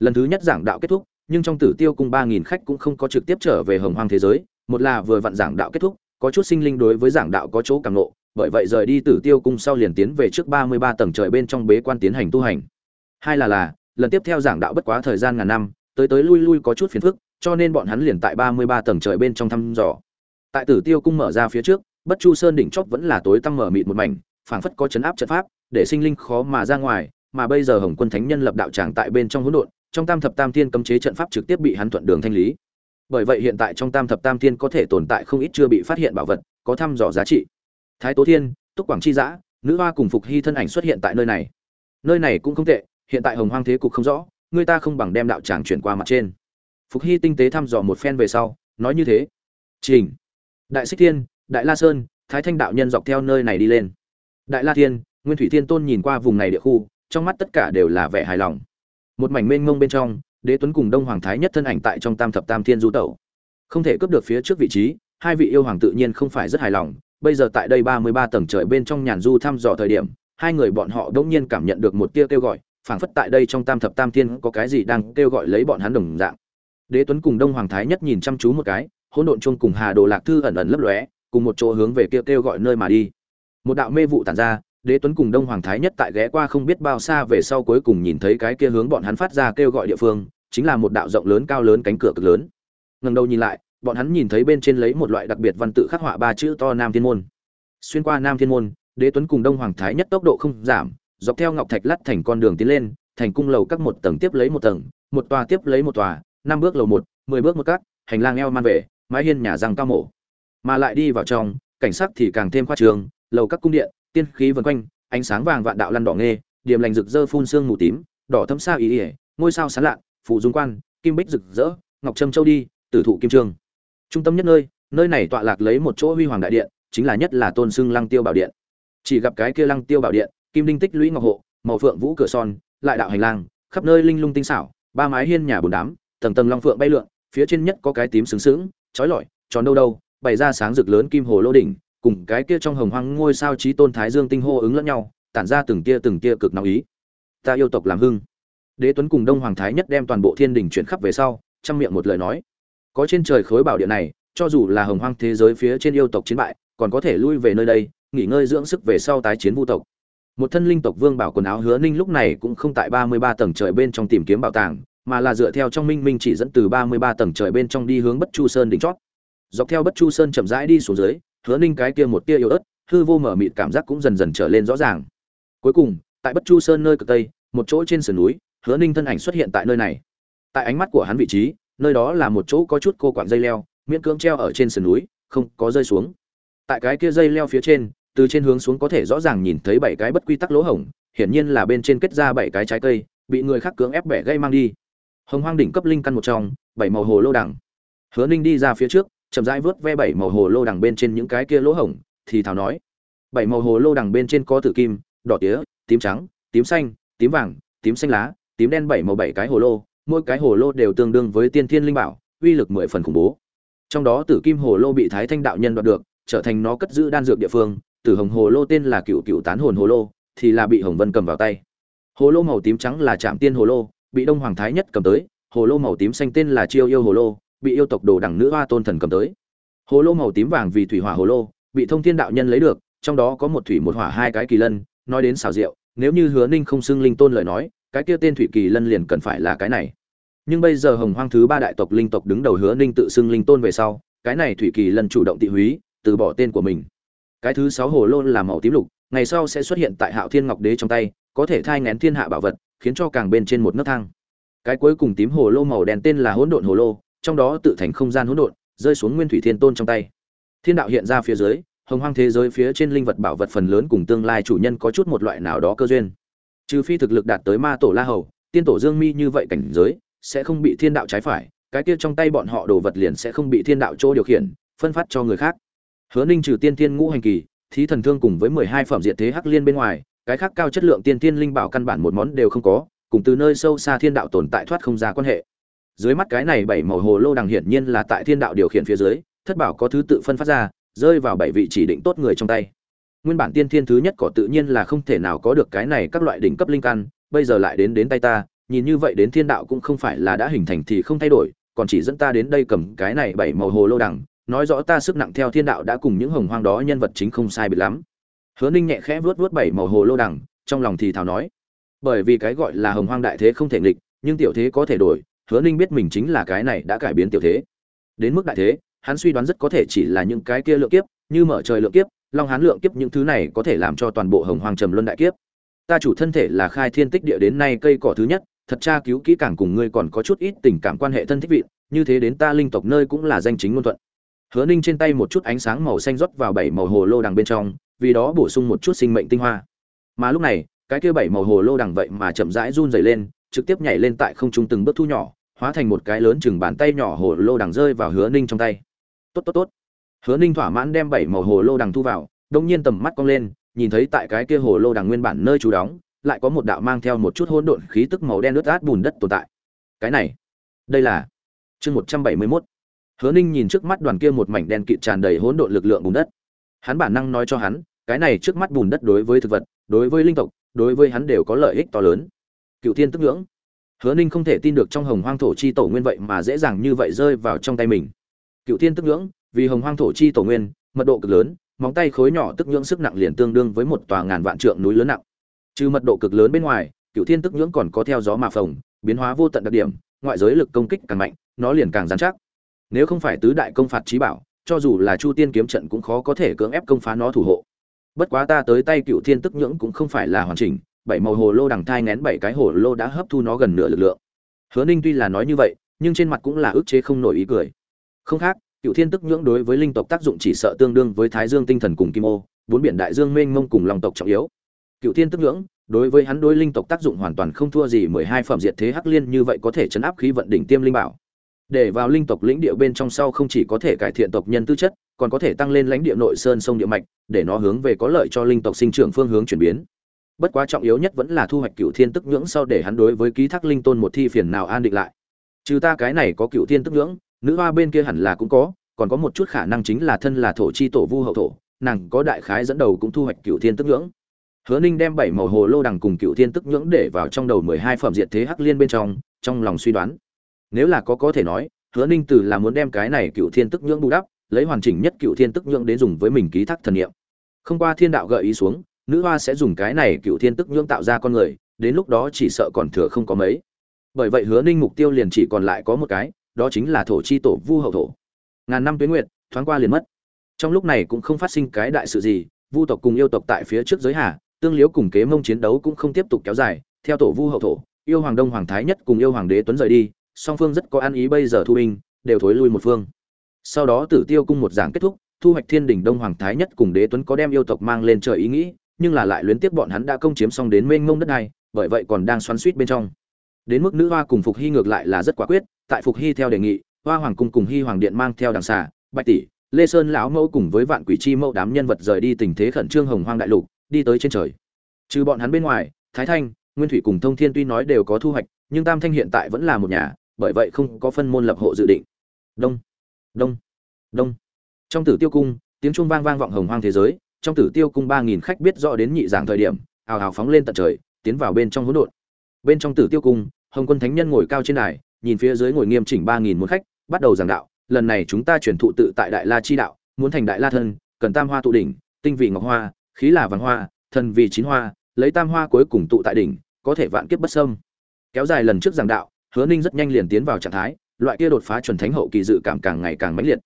Lần thứ nhất giảng đạo kết thúc, nhưng trong tử tiêu cung ba nghìn khách cũng không có trực tiếp trở về hồng hoang thế giới, một là vừa vặn giảng đạo kết thúc, có chút sinh linh đối với giảng đạo có chỗ càng nộ bởi vậy rời đi tử tiêu cung sau liền tiến về trước ba mươi ba tầng trời bên trong bế quan tiến hành tu hành. Hai là là, lần tiếp theo giảng đạo bất quá thời gian ngàn năm, tới tới lui lui có chút phiền phức, cho nên bọn hắn liền tại ba mươi ba tầng trời bên trong thăm dò. Tại tử tiêu cung mở ra phía trước bất chu sơn đỉnh chót vẫn là tối tăm mở mịt một mảnh, phảng phất có chấn áp trận pháp, để sinh linh khó mà ra ngoài, mà bây giờ hồng quân thánh nhân lập đạo tràng tại bên trong hỗn độn, trong tam thập tam thiên cấm chế trận pháp trực tiếp bị hắn thuận đường thanh lý. Bởi vậy hiện tại trong tam thập tam thiên có thể tồn tại không ít chưa bị phát hiện bảo vật, có thăm dò giá trị. Thái tố thiên, túc quảng c h i giã, nữ hoa cùng phục hy thân ảnh xuất hiện tại nơi này. Nơi này cũng không tệ, hiện tại hồng hoang thế cục không rõ, người ta không bằng đem đạo tràng chuyển qua mặt trên. Phục hy tinh tế thăm dò một phen về sau, nói như thế. Trình. Đại xích thiên đại la sơn, thái thanh đạo nhân dọc theo nơi này đi lên. Đại la thiên, nguyên thủy thiên tôn nhìn qua vùng này địa khu, trong mắt tất cả đều là vẻ hài lòng. Một mảnh mênh mông bên trong, đế tuấn cùng đông hoàng thái nhất thân ảnh tại trong tam thập tam thiên du tẩu. Không thể cướp được phía trước vị trí, hai vị yêu hoàng tự nhiên không phải rất hài lòng. Bây giờ tại đây ba mươi ba tầng trời bên trong nhàn du thăm dò thời điểm, hai người bọn họ đ nhiên cảm nhận được một tia kêu gọi, phảng phất tại đây trong tam thập tam thiên có cái gì đang kêu gọi lấy bọn hắn đồng dạng. Đế tuấn cùng đông hoàng thái nhất nhìn chăm chú một cái, hỗn độn chung cùng hà đồ lạc thư ẩn ẩn lấp lóe cùng một chỗ hướng về kia kêu gọi nơi mà đi. Một đạo mê vụ tản ra, đế tuấn cùng đông hoàng thái nhất tại ghé qua không biết bao xa về sau cuối cùng nhìn thấy cái kia hướng bọn hắn phát ra kêu gọi địa phương, chính là một đạo rộng lớn cao lớn cánh cửa cực lớn. Ngần đầu nhìn lại, bọn hắn nhìn thấy bên trên lấy một loại đặc biệt văn tự khắc họa ba chữ to nam thiên môn. Xuyên qua nam thiên môn, đế tuấn cùng đông hoàng thái nhất tốc độ không giảm, dọc theo ngọc thạch lắt thành con đường tiến lên, thành cung lầu các một tầng tiếp lấy một tầng, một tòa tiếp lấy một tòa, năm bước lầu một, mười bước một cắt hành lang eo man về, mái hiên nhà răng cao mổ mà lại đi vào trong, cảnh sắc thì càng thêm khoa trường lầu các cung điện, tiên khí vần quanh, ánh sáng vàng vạn đạo lăn đỏ nghê, điểm lành rực rỡ phun sương mù tím, đỏ thấm sa ý ỉa ngôi sao sán lạ phụ dung quan, kim bích rực rỡ, ngọc trâm châu đi, tử thụ kim trương. Trung tâm nhất nơi nơi này tọa lạc lấy một chỗ huy hoàng đại điện, chính là nhất là tôn xưng lăng tiêu bảo điện. Chỉ gặp cái kia lăng tiêu bảo điện, kim linh tích lũy ngọc hộ, màu phượng vũ cửa son, lại đạo hành lang, khắp nơi linh lung tinh xảo, ba mái hiên nhà bồn đám, tầng tầng long phượng bay lượn, phía trên nhất có cái tím sướng sướng trói lọi, tròn đâu đâu bày ra sáng rực lớn kim hồ lô đỉnh, cùng cái kia trong hồng hoang ngôi sao trí tôn thái dương tinh hô ứng lẫn nhau, tản ra từng tia từng tia cực nóng ý. Ta yêu tộc làm hưng. Đế tuấn cùng đông hoàng thái nhất đem toàn bộ thiên đình chuyển khắp về sau trong miệng một lời nói. Có trên trời khối bảo địa này, cho dù là hồng hoang thế giới phía trên yêu tộc chiến bại, còn có thể lui về nơi đây, nghỉ ngơi dưỡng sức về sau tái chiến vu tộc. Một thân linh tộc vương bảo quần áo hứa ninh lúc này cũng không tại ba mươi ba tầng trời bên trong tìm kiếm bảo tàng, mà là dựa theo trong minh minh chỉ dẫn từ ba mươi ba tầng trời bên trong đi hướng bất chu sơn đỉnh chót dọc theo bất chu sơn chậm rãi đi xuống dưới, hứa ninh cái kia một tia yếu ớt, hư vô mở mịt cảm giác cũng dần dần trở lên rõ ràng. Cuối cùng, tại bất chu sơn nơi cực tây, một chỗ trên sườn núi, hứa ninh thân ảnh xuất hiện tại nơi này. Tại ánh mắt của hắn vị trí, nơi đó là một chỗ có chút cô quản dây leo, miễn cưỡng treo ở trên sườn núi, không có rơi xuống. Tại cái kia dây leo phía trên, từ trên hướng xuống có thể rõ ràng nhìn thấy bảy cái bất quy tắc lỗ hổng, hiển nhiên là bên trên kết ra bảy cái trái cây, bị người khác cưỡng ép bẻ gây mang đi. Hồng hoang đỉnh cấp linh căn một trong, bảy màu hồ lô đẳng. hứa ninh đi ra phía trước chậm rãi vớt ve bảy màu hồ lô đằng bên trên những cái kia lỗ hổng, thì thào nói, bảy màu hồ lô đằng bên trên có tử kim, đỏ tía, tím trắng, tím xanh, tím vàng, tím xanh lá, tím đen bảy màu bảy cái hồ lô, mỗi cái hồ lô đều tương đương với tiên thiên linh bảo, uy lực mười phần khủng bố. Trong đó tử kim hồ lô bị thái thanh đạo nhân đoạt được, trở thành nó cất giữ đan dược địa phương, tử hồng hồ lô tên là cựu cựu tán hồn hồ lô, thì là bị hồng vân cầm vào tay. Hồ lô màu tím trắng là trạm tiên hồ lô, bị đông hoàng thái nhất cầm tới, hồ lô màu tím xanh tên là chiêu yêu hồ lô bị yêu tộc đồ đẳng nữ hoa tôn thần cầm tới. Hồ lô màu tím vàng vì thủy hỏa hồ lô, bị thông thiên đạo nhân lấy được, trong đó có một thủy một hỏa hai cái kỳ lân, nói đến xảo diệu, nếu như hứa ninh không xưng linh tôn lời nói, cái kia tên thủy kỳ lân liền cần phải là cái này. Nhưng bây giờ hồng hoang thứ ba đại tộc linh tộc đứng đầu hứa ninh tự xưng linh tôn về sau, cái này thủy kỳ lân chủ động tị húy, từ bỏ tên của mình. Cái thứ sáu hồ lô là màu tím lục, ngày sau sẽ xuất hiện tại hạo thiên ngọc đế trong tay, có thể thai ngén thiên hạ bảo vật, khiến cho càng bên trên một nấc thang. Cái cuối cùng tím hồ lô màu đen tên là hỗn độn hồ lô trong đó tự thành không gian hỗn độn, rơi xuống nguyên thủy thiên tôn trong tay. Thiên đạo hiện ra phía dưới, hồng hoang thế giới phía trên linh vật bảo vật phần lớn cùng tương lai chủ nhân có chút một loại nào đó cơ duyên. Trừ phi thực lực đạt tới ma tổ la hầu, tiên tổ dương mi như vậy cảnh giới, sẽ không bị thiên đạo trái phải, cái kia trong tay bọn họ đồ vật liền sẽ không bị thiên đạo chỗ điều khiển, phân phát cho người khác. Hứa ninh trừ tiên thiên ngũ hành kỳ, thí thần thương cùng với mười hai phẩm diện thế hắc liên bên ngoài, cái khác cao chất lượng tiên thiên linh bảo căn bản một món đều không có, cùng từ nơi sâu xa thiên đạo tồn tại thoát không ra quan hệ dưới mắt cái này bảy màu hồ lô đằng hiển nhiên là tại thiên đạo điều khiển phía dưới, thất bảo có thứ tự phân phát ra, rơi vào bảy vị chỉ định tốt người trong tay. Nguyên bản tiên thiên thứ nhất cỏ tự nhiên là không thể nào có được cái này các loại đỉnh cấp linh căn, bây giờ lại đến đến tay ta, nhìn như vậy đến thiên đạo cũng không phải là đã hình thành thì không thay đổi, còn chỉ dẫn ta đến đây cầm cái này bảy màu hồ lô đằng, nói rõ ta sức nặng theo thiên đạo đã cùng những hồng hoang đó nhân vật chính không sai biệt lắm. Hứa ninh nhẹ khẽ vuốt vuốt bảy màu hồ lô đằng, trong lòng thì thào nói, bởi vì cái gọi là hồng hoang đại thế không thể nghịch, nhưng tiểu thế có thể đổi hứa ninh biết mình chính là cái này đã cải biến tiểu thế. Đến mức đại thế, hắn suy đoán rất có thể chỉ là những cái kia lượng kiếp, như mở trời lượng kiếp, long hán lượng kiếp những thứ này có thể làm cho toàn bộ hồng hoang trầm luân đại kiếp. Ta chủ thân thể là khai thiên tích địa đến nay cây cỏ thứ nhất, thật tra cứu kỹ càng cùng ngươi còn có chút ít tình cảm quan hệ thân thích vị, như thế đến ta linh tộc nơi cũng là danh chính ngôn thuận. Hứa ninh trên tay một chút ánh sáng màu xanh rót vào bảy màu hồ lô đằng bên trong, vì đó bổ sung một chút sinh mệnh tinh hoa. Mà lúc này, cái kia bảy màu hồ lô đằng vậy mà chậm rãi run dày lên, trực tiếp nhảy lên tại không trung từng bước thu nhỏ hóa thành một cái lớn chừng bàn tay nhỏ hồ lô đằng rơi vào hứa ninh trong tay. Tốt tốt tốt. Hứa ninh thỏa mãn đem bảy màu hồ lô đằng thu vào, đông nhiên tầm mắt cong lên, nhìn thấy tại cái kia hồ lô đằng nguyên bản nơi chú đóng, lại có một đạo mang theo một chút hỗn độn khí tức màu đen ướt át bùn đất tồn tại. Cái này, đây là chương một trăm bảy mươi mốt. Hứa ninh nhìn trước mắt đoàn kia một mảnh đen kịt tràn đầy hỗn độn lực lượng bùn đất. Hắn bản năng nói cho hắn, cái này trước mắt bùn đất đối với thực vật, đối với linh tộc, đối với hắn đều có lợi ích to lớn. Cựu thiên tức ngưỡng hứa ninh không thể tin được trong hồng hoang thổ chi tổ nguyên vậy mà dễ dàng như vậy rơi vào trong tay mình. Cựu thiên tức ngưỡng, vì hồng hoang thổ chi tổ nguyên, mật độ cực lớn, móng tay khối nhỏ tức nhưỡng sức nặng liền tương đương với một tòa ngàn vạn trượng núi lớn nặng. Trừ mật độ cực lớn bên ngoài, cựu thiên tức nhưỡng còn có theo gió mà phồng, biến hóa vô tận đặc điểm, ngoại giới lực công kích càng mạnh, nó liền càng dán chắc. Nếu không phải tứ đại công phạt trí bảo, cho dù là chu tiên kiếm trận cũng khó có thể cưỡng ép công phá nó thủ hộ. Bất quá ta tới tay cựu thiên tức nhưỡng cũng không phải là hoàn chỉnh bảy màu hồ lô đằng thai nén bảy cái hồ lô đã hấp thu nó gần nửa lực lượng. Hứa ninh tuy là nói như vậy, nhưng trên mặt cũng là ức chế không nổi ý cười. Không khác cựu thiên tức nhưỡng đối với linh tộc tác dụng chỉ sợ tương đương với thái dương tinh thần cùng kim ô, bốn biển đại dương mênh mông cùng lòng tộc trọng yếu. Cựu thiên tức nhưỡng, đối với hắn đối linh tộc tác dụng hoàn toàn không thua gì mười hai phẩm diệt thế hắc liên như vậy có thể chấn áp khí vận đỉnh tiêm linh bảo. Để vào linh tộc lĩnh địa bên trong sau không chỉ có thể cải thiện tộc nhân tư chất, còn có thể tăng lên lãnh địa nội sơn sông địa mạch, để nó hướng về có lợi cho linh tộc sinh trưởng phương hướng chuyển biến bất quá trọng yếu nhất vẫn là thu hoạch cựu thiên tức nhưỡng sau để hắn đối với ký thác linh tôn một thi phiền nào an định lại. Trừ ta cái này có cựu thiên tức nhưỡng, nữ hoa bên kia hẳn là cũng có, còn có một chút khả năng chính là thân là thổ chi tổ vu hậu thổ, nàng có đại khái dẫn đầu cũng thu hoạch cựu thiên tức nhưỡng. Hứa ninh đem bảy màu hồ lô đằng cùng cựu thiên tức nhưỡng để vào trong đầu mười hai phẩm diệt thế hắc liên bên trong trong lòng suy đoán. Nếu là có có thể nói, hứa ninh từ là muốn đem cái này cựu thiên tức nhưỡng bù đắp, lấy hoàn chỉnh nhất cựu thiên tức nhưỡng đến dùng với mình ký thác thần niệm. Không qua thiên đạo gợi ý xuống nữ hoa sẽ dùng cái này cựu thiên tức nhưỡng tạo ra con người, đến lúc đó chỉ sợ còn thừa không có mấy. Bởi vậy hứa ninh mục tiêu liền chỉ còn lại có một cái, đó chính là thổ chi tổ vu hậu thổ. Ngàn năm tuyến nguyệt, thoáng qua liền mất. Trong lúc này cũng không phát sinh cái đại sự gì, vu tộc cùng yêu tộc tại phía trước giới hà, tương liếu cùng kế mông chiến đấu cũng không tiếp tục kéo dài, theo tổ vu hậu thổ, yêu hoàng đông hoàng thái nhất cùng yêu hoàng đế tuấn rời đi, song phương rất có ăn ý bây giờ thu binh, đều thối lui một phương. Sau đó tử tiêu cung một giảng kết thúc, thu hoạch thiên đỉnh đông hoàng thái nhất cùng đế tuấn có đem yêu tộc mang lên trời ý nghĩ nhưng là lại luyến tiếc bọn hắn đã công chiếm xong đến mênh mông đất này, bởi vậy còn đang xoắn xuýt bên trong. Đến mức nữ hoa cùng phục hy ngược lại là rất quả quyết, tại phục hy theo đề nghị, hoa hoàng cung cùng hy hoàng điện mang theo đằng xà, bạch tỷ, lê sơn lão mẫu cùng với vạn quỷ chi mẫu đám nhân vật rời đi tình thế khẩn trương hồng hoang đại lục, đi tới trên trời. Trừ bọn hắn bên ngoài, thái thanh, nguyên thủy cùng thông thiên tuy nói đều có thu hoạch, nhưng tam thanh hiện tại vẫn là một nhà, bởi vậy không có phân môn lập hộ dự định. Đông đông đông. Trong tử tiêu cung, tiếng chuông vang vang vọng hồng hoang thế giới trong tử tiêu cung ba nghìn khách biết rõ đến nhị giảng thời điểm, ào ào phóng lên tận trời, tiến vào bên trong hỗn độn. Bên trong tử tiêu cung, hồng quân thánh nhân ngồi cao trên đài, nhìn phía dưới ngồi nghiêm chỉnh ba nghìn muốn khách, bắt đầu giảng đạo, lần này chúng ta chuyển thụ tự tại đại la chi đạo, muốn thành đại la thân, cần tam hoa tụ đỉnh, tinh vị ngọc hoa, khí là vàng hoa, thần vì chín hoa, lấy tam hoa cuối cùng tụ tại đỉnh, có thể vạn kiếp bất sâm kéo dài lần trước giảng đạo, hứa ninh rất nhanh liền tiến vào trạng thái, loại kia đột phá chuẩn thánh hậu kỳ dự cảm càng ngày càng mãnh liệt.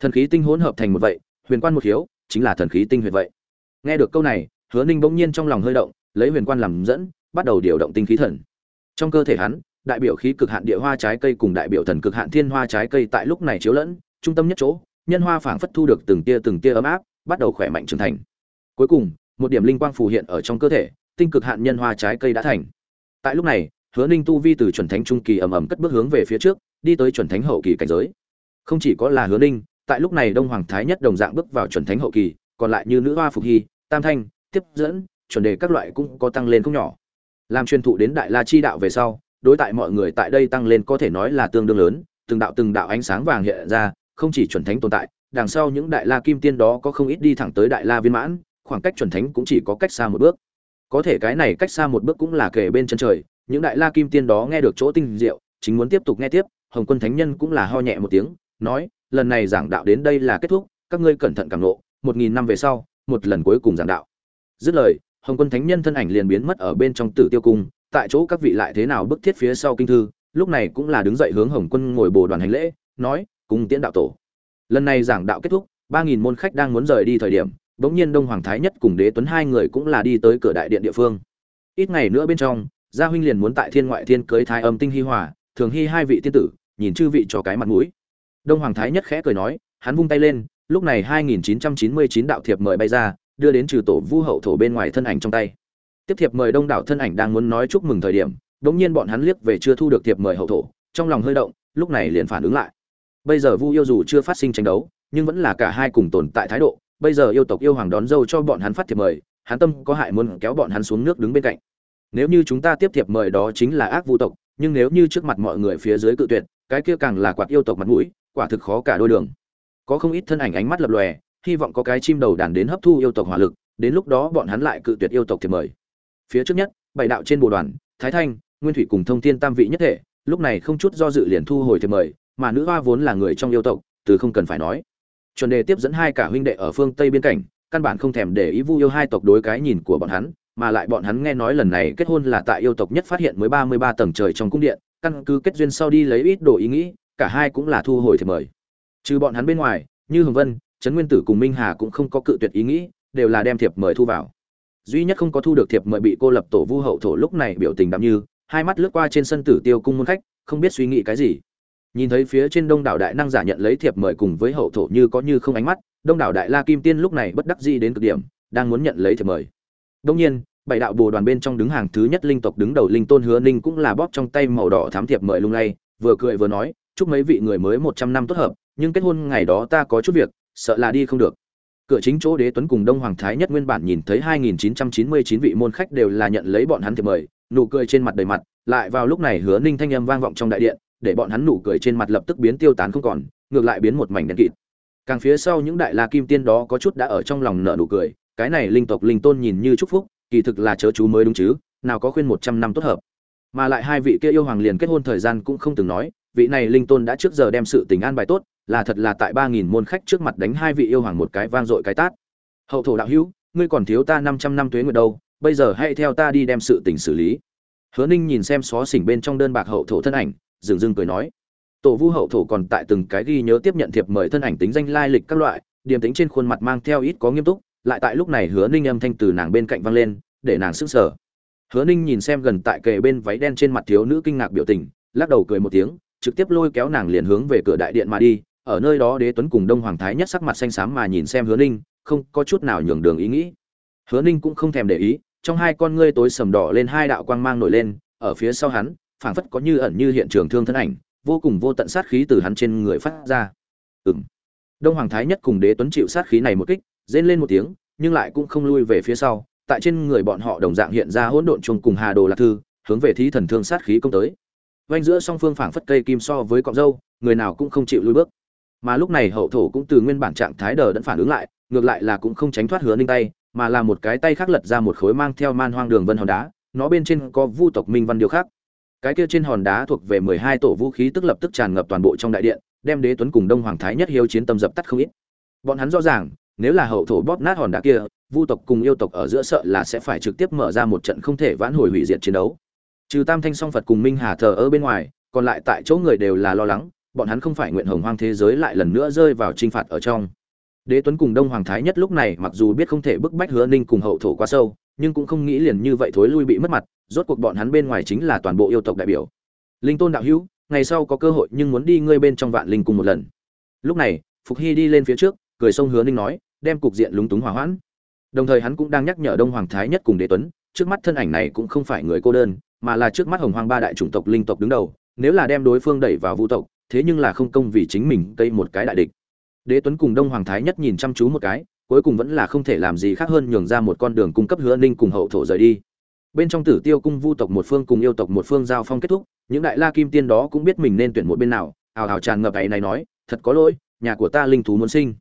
Thần khí tinh hỗn hợp thành một vậy, huyền quan một hiếu chính là thần khí tinh huyệt vậy. Nghe được câu này, hứa ninh bỗng nhiên trong lòng hơi động, lấy huyền quan làm dẫn, bắt đầu điều động tinh khí thần. Trong cơ thể hắn, đại biểu khí cực hạn địa hoa trái cây cùng đại biểu thần cực hạn thiên hoa trái cây tại lúc này chiếu lẫn, trung tâm nhất chỗ, nhân hoa phảng phất thu được từng tia từng tia ấm áp, bắt đầu khỏe mạnh trưởng thành. Cuối cùng, một điểm linh quang phù hiện ở trong cơ thể, tinh cực hạn nhân hoa trái cây đã thành. Tại lúc này, hứa ninh tu vi từ chuẩn thánh trung kỳ ầm ầm cất bước hướng về phía trước, đi tới chuẩn thánh hậu kỳ cảnh giới. Không chỉ có là hứa ninh tại lúc này đông hoàng thái nhất đồng dạng bước vào chuẩn thánh hậu kỳ, còn lại như nữ hoa phục hy, tam thanh, tiếp dẫn, chuẩn đề các loại cũng có tăng lên không nhỏ. Làm truyền thụ đến đại la chi đạo về sau, đối tại mọi người tại đây tăng lên có thể nói là tương đương lớn, từng đạo từng đạo ánh sáng vàng hiện ra, không chỉ chuẩn thánh tồn tại, đằng sau những đại la kim tiên đó có không ít đi thẳng tới đại la viên mãn, khoảng cách chuẩn thánh cũng chỉ có cách xa một bước. Có thể cái này cách xa một bước cũng là kể bên chân trời, những đại la kim tiên đó nghe được chỗ tinh diệu, chính muốn tiếp tục nghe tiếp, hồng quân thánh nhân cũng là ho nhẹ một tiếng, nói lần này giảng đạo đến đây là kết thúc, các ngươi cẩn thận cảm nộ một nghìn năm về sau, một lần cuối cùng giảng đạo. Dứt lời, hồng quân thánh nhân thân ảnh liền biến mất ở bên trong tử tiêu cung, tại chỗ các vị lại thế nào bức thiết phía sau kinh thư, lúc này cũng là đứng dậy hướng hồng quân ngồi bồ đoàn hành lễ, nói cùng tiễn đạo tổ. Lần này giảng đạo kết thúc, ba nghìn môn khách đang muốn rời đi thời điểm, bỗng nhiên đông hoàng thái nhất cùng đế tuấn hai người cũng là đi tới cửa đại điện địa phương. Ít ngày nữa bên trong, gia huynh liền muốn tại thiên ngoại thiên cưới thái âm tinh hi hòa, thường hy hai vị tiên tử, nhìn chư vị cho cái mặt mũi đông hoàng thái nhất khẽ cười nói, hắn vung tay lên, lúc này hai nghìn chín trăm chín mươi chín đạo thiệp mời bay ra, đưa đến trừ tổ vu hậu thổ bên ngoài thân ảnh trong tay. Tiếp thiệp mời đông đảo thân ảnh đang muốn nói chúc mừng thời điểm, đống nhiên bọn hắn liếc về chưa thu được thiệp mời hậu thổ, trong lòng hơi động, lúc này liền phản ứng lại. Bây giờ vu yêu dù chưa phát sinh tranh đấu, nhưng vẫn là cả hai cùng tồn tại thái độ, bây giờ yêu tộc yêu hoàng đón dâu cho bọn hắn phát thiệp mời, hắn tâm có hại muốn kéo bọn hắn xuống nước đứng bên cạnh. Nếu như chúng ta tiếp thiệp mời đó chính là ác vu tộc, nhưng nếu như trước mặt mọi người phía dưới cự tuyệt, cái kia càng là quạt yêu tộc mặt mũi quả thực khó cả đôi đường. Có không ít thân ảnh ánh mắt lập lòe, hy vọng có cái chim đầu đàn đến hấp thu yêu tộc hỏa lực, đến lúc đó bọn hắn lại cự tuyệt yêu tộc thì mời. Phía trước nhất, bảy đạo trên bộ đoàn, thái thanh, nguyên thủy cùng thông thiên tam vị nhất thể, lúc này không chút do dự liền thu hồi thì mời, mà nữ hoa vốn là người trong yêu tộc, từ không cần phải nói. Chuẩn đề tiếp dẫn hai cả huynh đệ ở phương tây biên cảnh, căn bản không thèm để ý vu yêu hai tộc đối cái nhìn của bọn hắn, mà lại bọn hắn nghe nói lần này kết hôn là tại yêu tộc nhất phát hiện mới ba mươi ba tầng trời trong cung điện, căn cứ kết duyên sau đi lấy ít đồ ý nghĩ cả hai cũng là thu hồi thiệp mời. Trừ bọn hắn bên ngoài, như hồng vân, trấn nguyên tử cùng minh hà cũng không có cự tuyệt ý nghĩ, đều là đem thiệp mời thu vào. Duy nhất không có thu được thiệp mời bị cô lập tổ vu hậu thổ lúc này biểu tình đạm như, hai mắt lướt qua trên sân tử tiêu cung môn khách, không biết suy nghĩ cái gì. Nhìn thấy phía trên đông đảo đại năng giả nhận lấy thiệp mời cùng với hậu thổ như có như không ánh mắt, đông đảo đại la kim tiên lúc này bất đắc dĩ đến cực điểm, đang muốn nhận lấy thiệp mời. Đông nhiên, bảy đạo bồ đoàn bên trong đứng hàng thứ nhất linh tộc đứng đầu linh tôn hứa ninh cũng là bóp trong tay màu đỏ thám thiệp mời lung lay, vừa cười vừa nói chúc mấy vị người mới một trăm năm tốt hợp, nhưng kết hôn ngày đó ta có chút việc, sợ là đi không được. Cửa chính chỗ đế tuấn cùng đông hoàng thái nhất nguyên bản nhìn thấy 2999 vị môn khách đều là nhận lấy bọn hắn thiệp mời, nụ cười trên mặt đầy mặt, lại vào lúc này hứa ninh thanh âm vang vọng trong đại điện, để bọn hắn nụ cười trên mặt lập tức biến tiêu tán không còn, ngược lại biến một mảnh đen kịt. Càng phía sau những đại la kim tiên đó có chút đã ở trong lòng nở nụ cười, cái này linh tộc linh tôn nhìn như chúc phúc, kỳ thực là chớ chú mới đúng chứ, nào có khuyên một trăm năm tốt hợp. Mà lại hai vị kia yêu hoàng liền kết hôn thời gian cũng không từng nói vị này linh tôn đã trước giờ đem sự tình an bài tốt, là thật là tại ba nghìn môn khách trước mặt đánh hai vị yêu hoàng một cái vang dội cái tát. Hậu thổ đạo hữu, ngươi còn thiếu ta năm trăm năm tuế nguyệt đâu, bây giờ hãy theo ta đi đem sự tình xử lý. Hứa ninh nhìn xem xó xỉnh bên trong đơn bạc hậu thổ thân ảnh, dừng dưng cười nói, tổ vu hậu thổ còn tại từng cái ghi nhớ tiếp nhận thiệp mời thân ảnh tính danh lai lịch các loại, điềm tính trên khuôn mặt mang theo ít có nghiêm túc, lại tại lúc này hứa ninh âm thanh từ nàng bên cạnh vang lên, để nàng sức sở hứa ninh nhìn xem gần tại kề bên váy đen trên mặt thiếu nữ kinh ngạc biểu tình, lắc đầu cười một tiếng trực tiếp lôi kéo nàng liền hướng về cửa đại điện mà đi, ở nơi đó đế tuấn cùng đông hoàng thái nhất sắc mặt xanh xám mà nhìn xem hứa ninh, không có chút nào nhường đường ý nghĩ. Hứa ninh cũng không thèm để ý, trong hai con ngươi tối sầm đỏ lên hai đạo quang mang nổi lên, ở phía sau hắn, phảng phất có như ẩn như hiện trường thương thân ảnh, vô cùng vô tận sát khí từ hắn trên người phát ra. Ừng đông hoàng thái nhất cùng đế tuấn chịu sát khí này một kích, rên lên một tiếng, nhưng lại cũng không lui về phía sau, tại trên người bọn họ đồng dạng hiện ra hỗn độn chung cùng hà đồ lạc thư, hướng về thí thần thương sát khí công tới vanh giữa song phương phảng phất cây kim so với cọng dâu, người nào cũng không chịu lùi bước. Mà lúc này hậu thổ cũng từ nguyên bản trạng thái đờ đẫn phản ứng lại, ngược lại là cũng không tránh thoát hứa ninh tay, mà là một cái tay khác lật ra một khối mang theo man hoang đường vân hòn đá, nó bên trên có vu tộc minh văn điều khác. Cái kia trên hòn đá thuộc về mười hai tổ vũ khí tức lập tức tràn ngập toàn bộ trong đại điện, đem đế tuấn cùng đông hoàng thái nhất hiếu chiến tâm dập tắt không ít. Bọn hắn rõ ràng, nếu là hậu thổ bóp nát hòn đá kia, vu tộc cùng yêu tộc ở giữa sợ là sẽ phải trực tiếp mở ra một trận không thể vãn hồi hủy diệt chiến đấu trừ tam thanh song phật cùng minh hà thờ ở bên ngoài, còn lại tại chỗ người đều là lo lắng, bọn hắn không phải nguyện hồng hoang thế giới lại lần nữa rơi vào trinh phạt ở trong. Đế tuấn cùng đông hoàng thái nhất lúc này mặc dù biết không thể bức bách hứa ninh cùng hậu thổ quá sâu, nhưng cũng không nghĩ liền như vậy thối lui bị mất mặt, rốt cuộc bọn hắn bên ngoài chính là toàn bộ yêu tộc đại biểu. Linh tôn đạo hữu, ngày sau có cơ hội nhưng muốn đi ngươi bên trong vạn linh cùng một lần. Lúc này, phục hy đi lên phía trước, cười xông hứa ninh nói, đem cục diện lúng túng hòa hoãn. Đồng thời hắn cũng đang nhắc nhở đông hoàng thái nhất cùng đế tuấn, trước mắt thân ảnh này cũng không phải người cô đơn mà là trước mắt hồng hoàng ba đại chủng tộc linh tộc đứng đầu, nếu là đem đối phương đẩy vào vũ tộc, thế nhưng là không công vì chính mình cây một cái đại địch. Đế tuấn cùng đông hoàng thái nhất nhìn chăm chú một cái, cuối cùng vẫn là không thể làm gì khác hơn nhường ra một con đường cung cấp hứa ninh cùng hậu thổ rời đi. Bên trong tử tiêu cung vu tộc một phương cùng yêu tộc một phương giao phong kết thúc, những đại la kim tiên đó cũng biết mình nên tuyển một bên nào, ào ào tràn ngập ấy này nói, thật có lỗi, nhà của ta linh thú muốn sinh.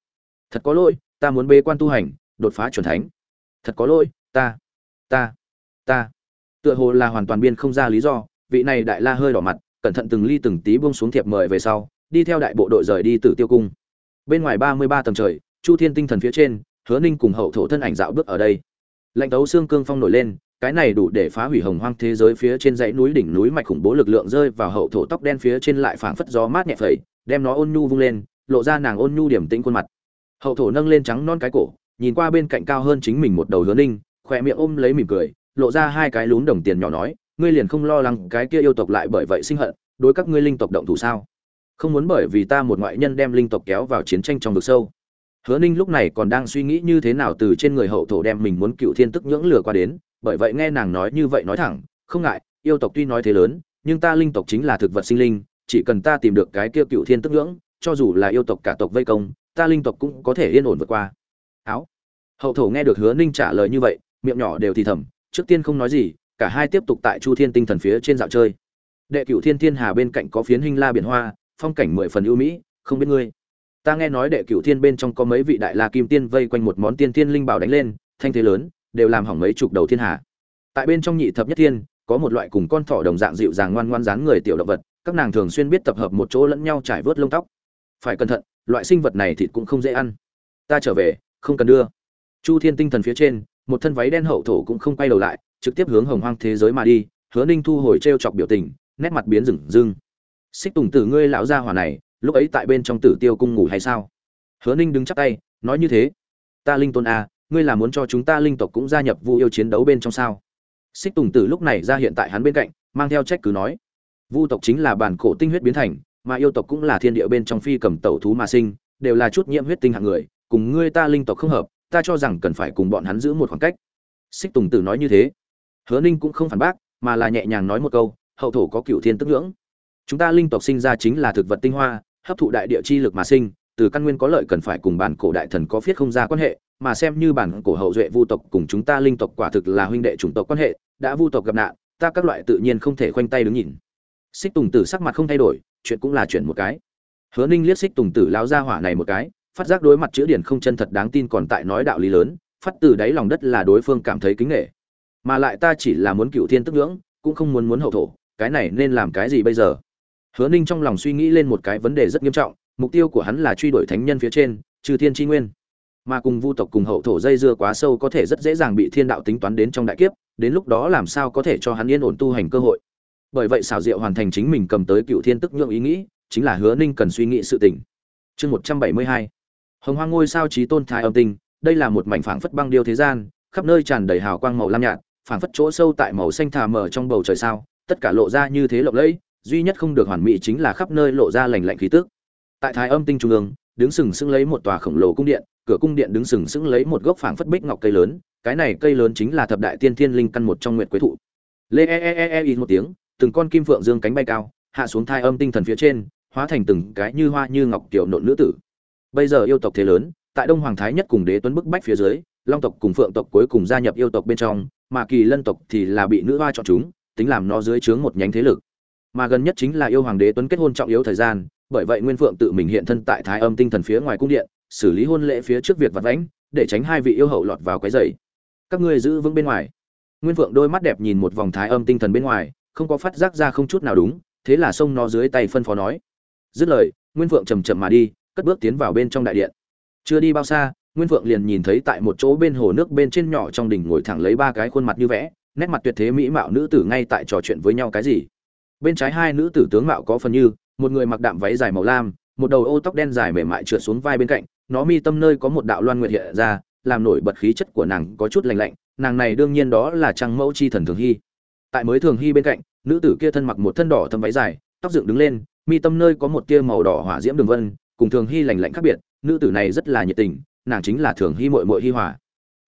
Thật có lỗi, ta muốn bê quan tu hành, đột phá chuẩn thánh. Thật có lỗi, ta ta ta tựa hồ là hoàn toàn biên không ra lý do, vị này đại la hơi đỏ mặt, cẩn thận từng ly từng tí buông xuống thiệp mời về sau, đi theo đại bộ đội rời đi từ tiêu cung. Bên ngoài ba mươi ba tầng trời, chu thiên tinh thần phía trên, hứa ninh cùng hậu thổ thân ảnh dạo bước ở đây. Lạnh tấu xương cương phong nổi lên, cái này đủ để phá hủy hồng hoang thế giới phía trên dãy núi đỉnh núi mạch khủng bố lực lượng rơi vào hậu thổ tóc đen phía trên lại phảng phất gió mát nhẹ phẩy, đem nó ôn nhu vung lên, lộ ra nàng ôn nhu điểm tĩnh khuôn mặt. Hậu thổ nâng lên trắng non cái cổ, nhìn qua bên cạnh cao hơn chính mình một đầu hứa ninh, khỏe miệng ôm lấy mỉm cười lộ ra hai cái lún đồng tiền nhỏ nói, ngươi liền không lo lắng cái kia yêu tộc lại bởi vậy sinh hận, đối các ngươi linh tộc động thủ sao? Không muốn bởi vì ta một ngoại nhân đem linh tộc kéo vào chiến tranh trong vực sâu. Hứa ninh lúc này còn đang suy nghĩ như thế nào từ trên người hậu thổ đem mình muốn cựu thiên tức nhưỡng lừa qua đến, bởi vậy nghe nàng nói như vậy nói thẳng, không ngại, yêu tộc tuy nói thế lớn, nhưng ta linh tộc chính là thực vật sinh linh, chỉ cần ta tìm được cái kia cựu thiên tức nhưỡng, cho dù là yêu tộc cả tộc vây công, ta linh tộc cũng có thể yên ổn vượt qua. Áo. Hậu thổ nghe được hứa ninh trả lời như vậy, miệng nhỏ đều thì thầm trước tiên không nói gì, cả hai tiếp tục tại chu thiên tinh thần phía trên dạo chơi. Đệ cửu thiên thiên hà bên cạnh có phiến hình la biển hoa, phong cảnh mười phần ưu mỹ, không biết ngươi. Ta nghe nói đệ cửu thiên bên trong có mấy vị đại la kim tiên vây quanh một món tiên Thiên linh bảo đánh lên, thanh thế lớn, đều làm hỏng mấy chục đầu thiên hà. Tại bên trong nhị thập nhất thiên, có một loại cùng con thỏ đồng dạng dịu dàng ngoan ngoan dáng người tiểu động vật, các nàng thường xuyên biết tập hợp một chỗ lẫn nhau trải vớt lông tóc. Phải cẩn thận, loại sinh vật này thịt cũng không dễ ăn. Ta trở về, không cần đưa. Chu thiên tinh thần phía trên một thân váy đen hậu thổ cũng không quay đầu lại trực tiếp hướng hồng hoang thế giới mà đi hứa ninh thu hồi t r e o chọc biểu tình nét mặt biến rừng rưng. Xích tùng tử ngươi lão gia hỏa này lúc ấy tại bên trong tử tiêu cung ngủ hay sao? Hứa ninh đứng chắp tay nói như thế. Ta linh tôn a à, ngươi là muốn cho chúng ta linh tộc cũng gia nhập vu yêu chiến đấu bên trong sao? Xích tùng tử lúc này ra hiện tại hắn bên cạnh mang theo trách cứ nói. Vu tộc chính là bản cổ tinh huyết biến thành mà yêu tộc cũng là thiên địa bên trong phi cầm tẩu thú mà sinh đều là chút nhiễm huyết tinh hạng người cùng ngươi ta linh tộc không hợp ta cho rằng cần phải cùng bọn hắn giữ một khoảng cách. Xích tùng tử nói như thế. Hứa ninh cũng không phản bác, mà là nhẹ nhàng nói một câu, hậu thổ có cựu thiên tức ngưỡng. Chúng ta linh tộc sinh ra chính là thực vật tinh hoa, hấp thụ đại địa chi lực mà sinh, từ căn nguyên có lợi cần phải cùng bản cổ đại thần có phiết không ra quan hệ, mà xem như bản cổ hậu duệ vu tộc cùng chúng ta linh tộc quả thực là huynh đệ chủng tộc quan hệ, đã vu tộc gặp nạn, ta các loại tự nhiên không thể khoanh tay đứng nhìn. Xích tùng tử sắc mặt không thay đổi, chuyện cũng là chuyện một cái. Hứa ninh liếc xích tùng tử lao ra hỏa này một cái phát giác đối mặt chữ điển không chân thật đáng tin còn tại nói đạo lý lớn, phát từ đáy lòng đất là đối phương cảm thấy kính nghệ mà lại ta chỉ là muốn cựu thiên tức ngưỡng, cũng không muốn muốn hậu thổ, cái này nên làm cái gì bây giờ? Hứa ninh trong lòng suy nghĩ lên một cái vấn đề rất nghiêm trọng, mục tiêu của hắn là truy đuổi thánh nhân phía trên, trừ thiên tri nguyên. Mà cùng vu tộc cùng hậu thổ dây dưa quá sâu có thể rất dễ dàng bị thiên đạo tính toán đến trong đại kiếp, đến lúc đó làm sao có thể cho hắn yên ổn tu hành cơ hội? Bởi vậy xảo diệu hoàn thành chính mình cầm tới cựu thiên tức nhượng ý nghĩ, chính là hứa ninh cần suy nghĩ sự tỉnh chương một trăm bảy mươi hai hồng hoang ngôi sao trí tôn thái âm tinh đây là một mảnh phảng phất băng điêu thế gian khắp nơi tràn đầy hào quang màu lam nhạt phảng phất chỗ sâu tại màu xanh thà mờ trong bầu trời sao tất cả lộ ra như thế lộng lẫy duy nhất không được hoàn mỹ chính là khắp nơi lộ ra lành lạnh khí tức. Tại thái âm tinh trung ương đứng sừng sững lấy một tòa khổng lồ cung điện cửa cung điện đứng sừng sững lấy một gốc phảng phất bích ngọc cây lớn cái này cây lớn chính là thập đại tiên thiên linh căn một trong nguyệt quế thụ. Lê e e e e, một tiếng từng con kim phượng dương cánh bay cao hạ xuống thai âm tinh thần phía trên hóa thành từng cái như hoa như ngọc kiểu nộn nữ tử bây giờ yêu tộc thế lớn, tại đông hoàng thái nhất cùng đế tuấn bức bách phía dưới, long tộc cùng phượng tộc cuối cùng gia nhập yêu tộc bên trong, mà kỳ lân tộc thì là bị nữ hoa chọn chúng, tính làm nó dưới trướng một nhánh thế lực. Mà gần nhất chính là yêu hoàng đế tuấn kết hôn trọng yếu thời gian, bởi vậy nguyên phượng tự mình hiện thân tại thái âm tinh thần phía ngoài cung điện, xử lý hôn lễ phía trước việc vặt vãnh, để tránh hai vị yêu hậu lọt vào cái dày các ngươi giữ vững bên ngoài. Nguyên phượng đôi mắt đẹp nhìn một vòng thái âm tinh thần bên ngoài, không có phát giác ra không chút nào đúng, thế là xông nó dưới tay phân phó nói. Dứt lời, nguyên phượng chầm chậm mà đi cất bước tiến vào bên trong đại điện. Chưa đi bao xa, nguyên phượng liền nhìn thấy tại một chỗ bên hồ nước bên trên nhỏ trong đỉnh ngồi thẳng lấy ba cái khuôn mặt như vẽ, nét mặt tuyệt thế mỹ mạo nữ tử ngay tại trò chuyện với nhau cái gì. Bên trái hai nữ tử tướng mạo có phần như, một người mặc đạm váy dài màu lam, một đầu ô tóc đen dài mềm mại trượt xuống vai bên cạnh, nó mi tâm nơi có một đạo loan nguyệt hiện ra, làm nổi bật khí chất của nàng có chút lạnh lạnh, nàng này đương nhiên đó là trang mẫu chi thần thường hy. Tại mới thường hy bên cạnh, nữ tử kia thân mặc một thân đỏ thâm váy dài, tóc dựng đứng lên, mi tâm nơi có một tia màu đỏ hỏa diễm đường vân cùng thường hy lành lạnh khác biệt, nữ tử này rất là nhiệt tình, nàng chính là thường hy mội mội hy hòa.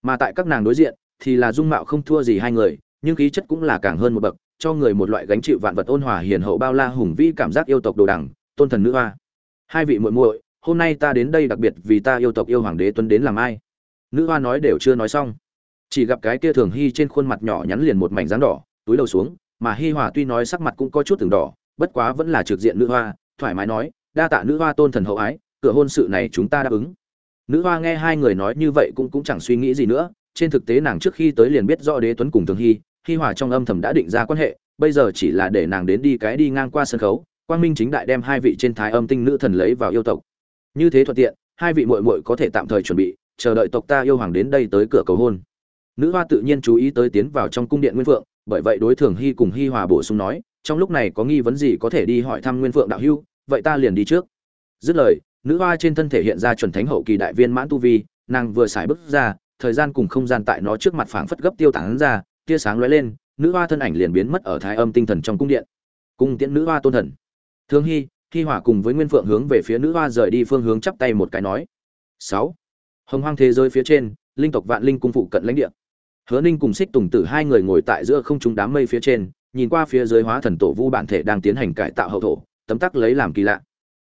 mà tại các nàng đối diện thì là dung mạo không thua gì hai người, nhưng khí chất cũng là càng hơn một bậc, cho người một loại gánh chịu vạn vật ôn hòa hiền hậu bao la hùng vĩ cảm giác yêu tộc đồ đẳng tôn thần nữ hoa. Hai vị muội muội, hôm nay ta đến đây đặc biệt vì ta yêu tộc yêu hoàng đế tuấn đến làm ai? Nữ hoa nói đều chưa nói xong. Chỉ gặp cái kia thường hy trên khuôn mặt nhỏ nhắn liền một mảnh dáng đỏ, túi đầu xuống, mà hi hòa tuy nói sắc mặt cũng có chút từng đỏ, bất quá vẫn là trực diện nữ hoa, thoải mái nói đa tạ nữ hoa tôn thần hậu ái, cửa hôn sự này chúng ta đáp ứng. Nữ hoa nghe hai người nói như vậy cũng cũng chẳng suy nghĩ gì nữa, trên thực tế nàng trước khi tới liền biết rõ đế tuấn cùng thường hy hi hòa trong âm thầm đã định ra quan hệ, bây giờ chỉ là để nàng đến đi cái đi ngang qua sân khấu, quang minh chính đại đem hai vị trên thái âm tinh nữ thần lấy vào yêu tộc. Như thế thuận tiện, hai vị muội muội có thể tạm thời chuẩn bị, chờ đợi tộc ta yêu hoàng đến đây tới cửa cầu hôn. Nữ hoa tự nhiên chú ý tới tiến vào trong cung điện nguyên phượng, bởi vậy đối thường hy cùng hy hòa bổ sung nói, trong lúc này có nghi vấn gì có thể đi hỏi thăm nguyên phượng đạo hưu vậy ta liền đi trước. Dứt lời, nữ hoa trên thân thể hiện ra chuẩn thánh hậu kỳ đại viên mãn tu vi, nàng vừa xài bước ra, thời gian cùng không gian tại nó trước mặt phảng phất gấp tiêu tán ra, tia sáng lóe lên, nữ hoa thân ảnh liền biến mất ở thái âm tinh thần trong cung điện. Cung tiễn nữ hoa tôn thần. Thương hy hy hỏa cùng với nguyên phượng hướng về phía nữ hoa rời đi phương hướng chắp tay một cái nói. Sáu. Hồng hoang thế giới phía trên, linh tộc vạn linh cung phụ cận lãnh địa. Hứa ninh cùng xích tùng tử hai người ngồi tại giữa không trung đám mây phía trên, nhìn qua phía dưới hóa thần tổ vu bản thể đang tiến hành cải tạo hậu thổ tấm tắc lấy làm kỳ lạ.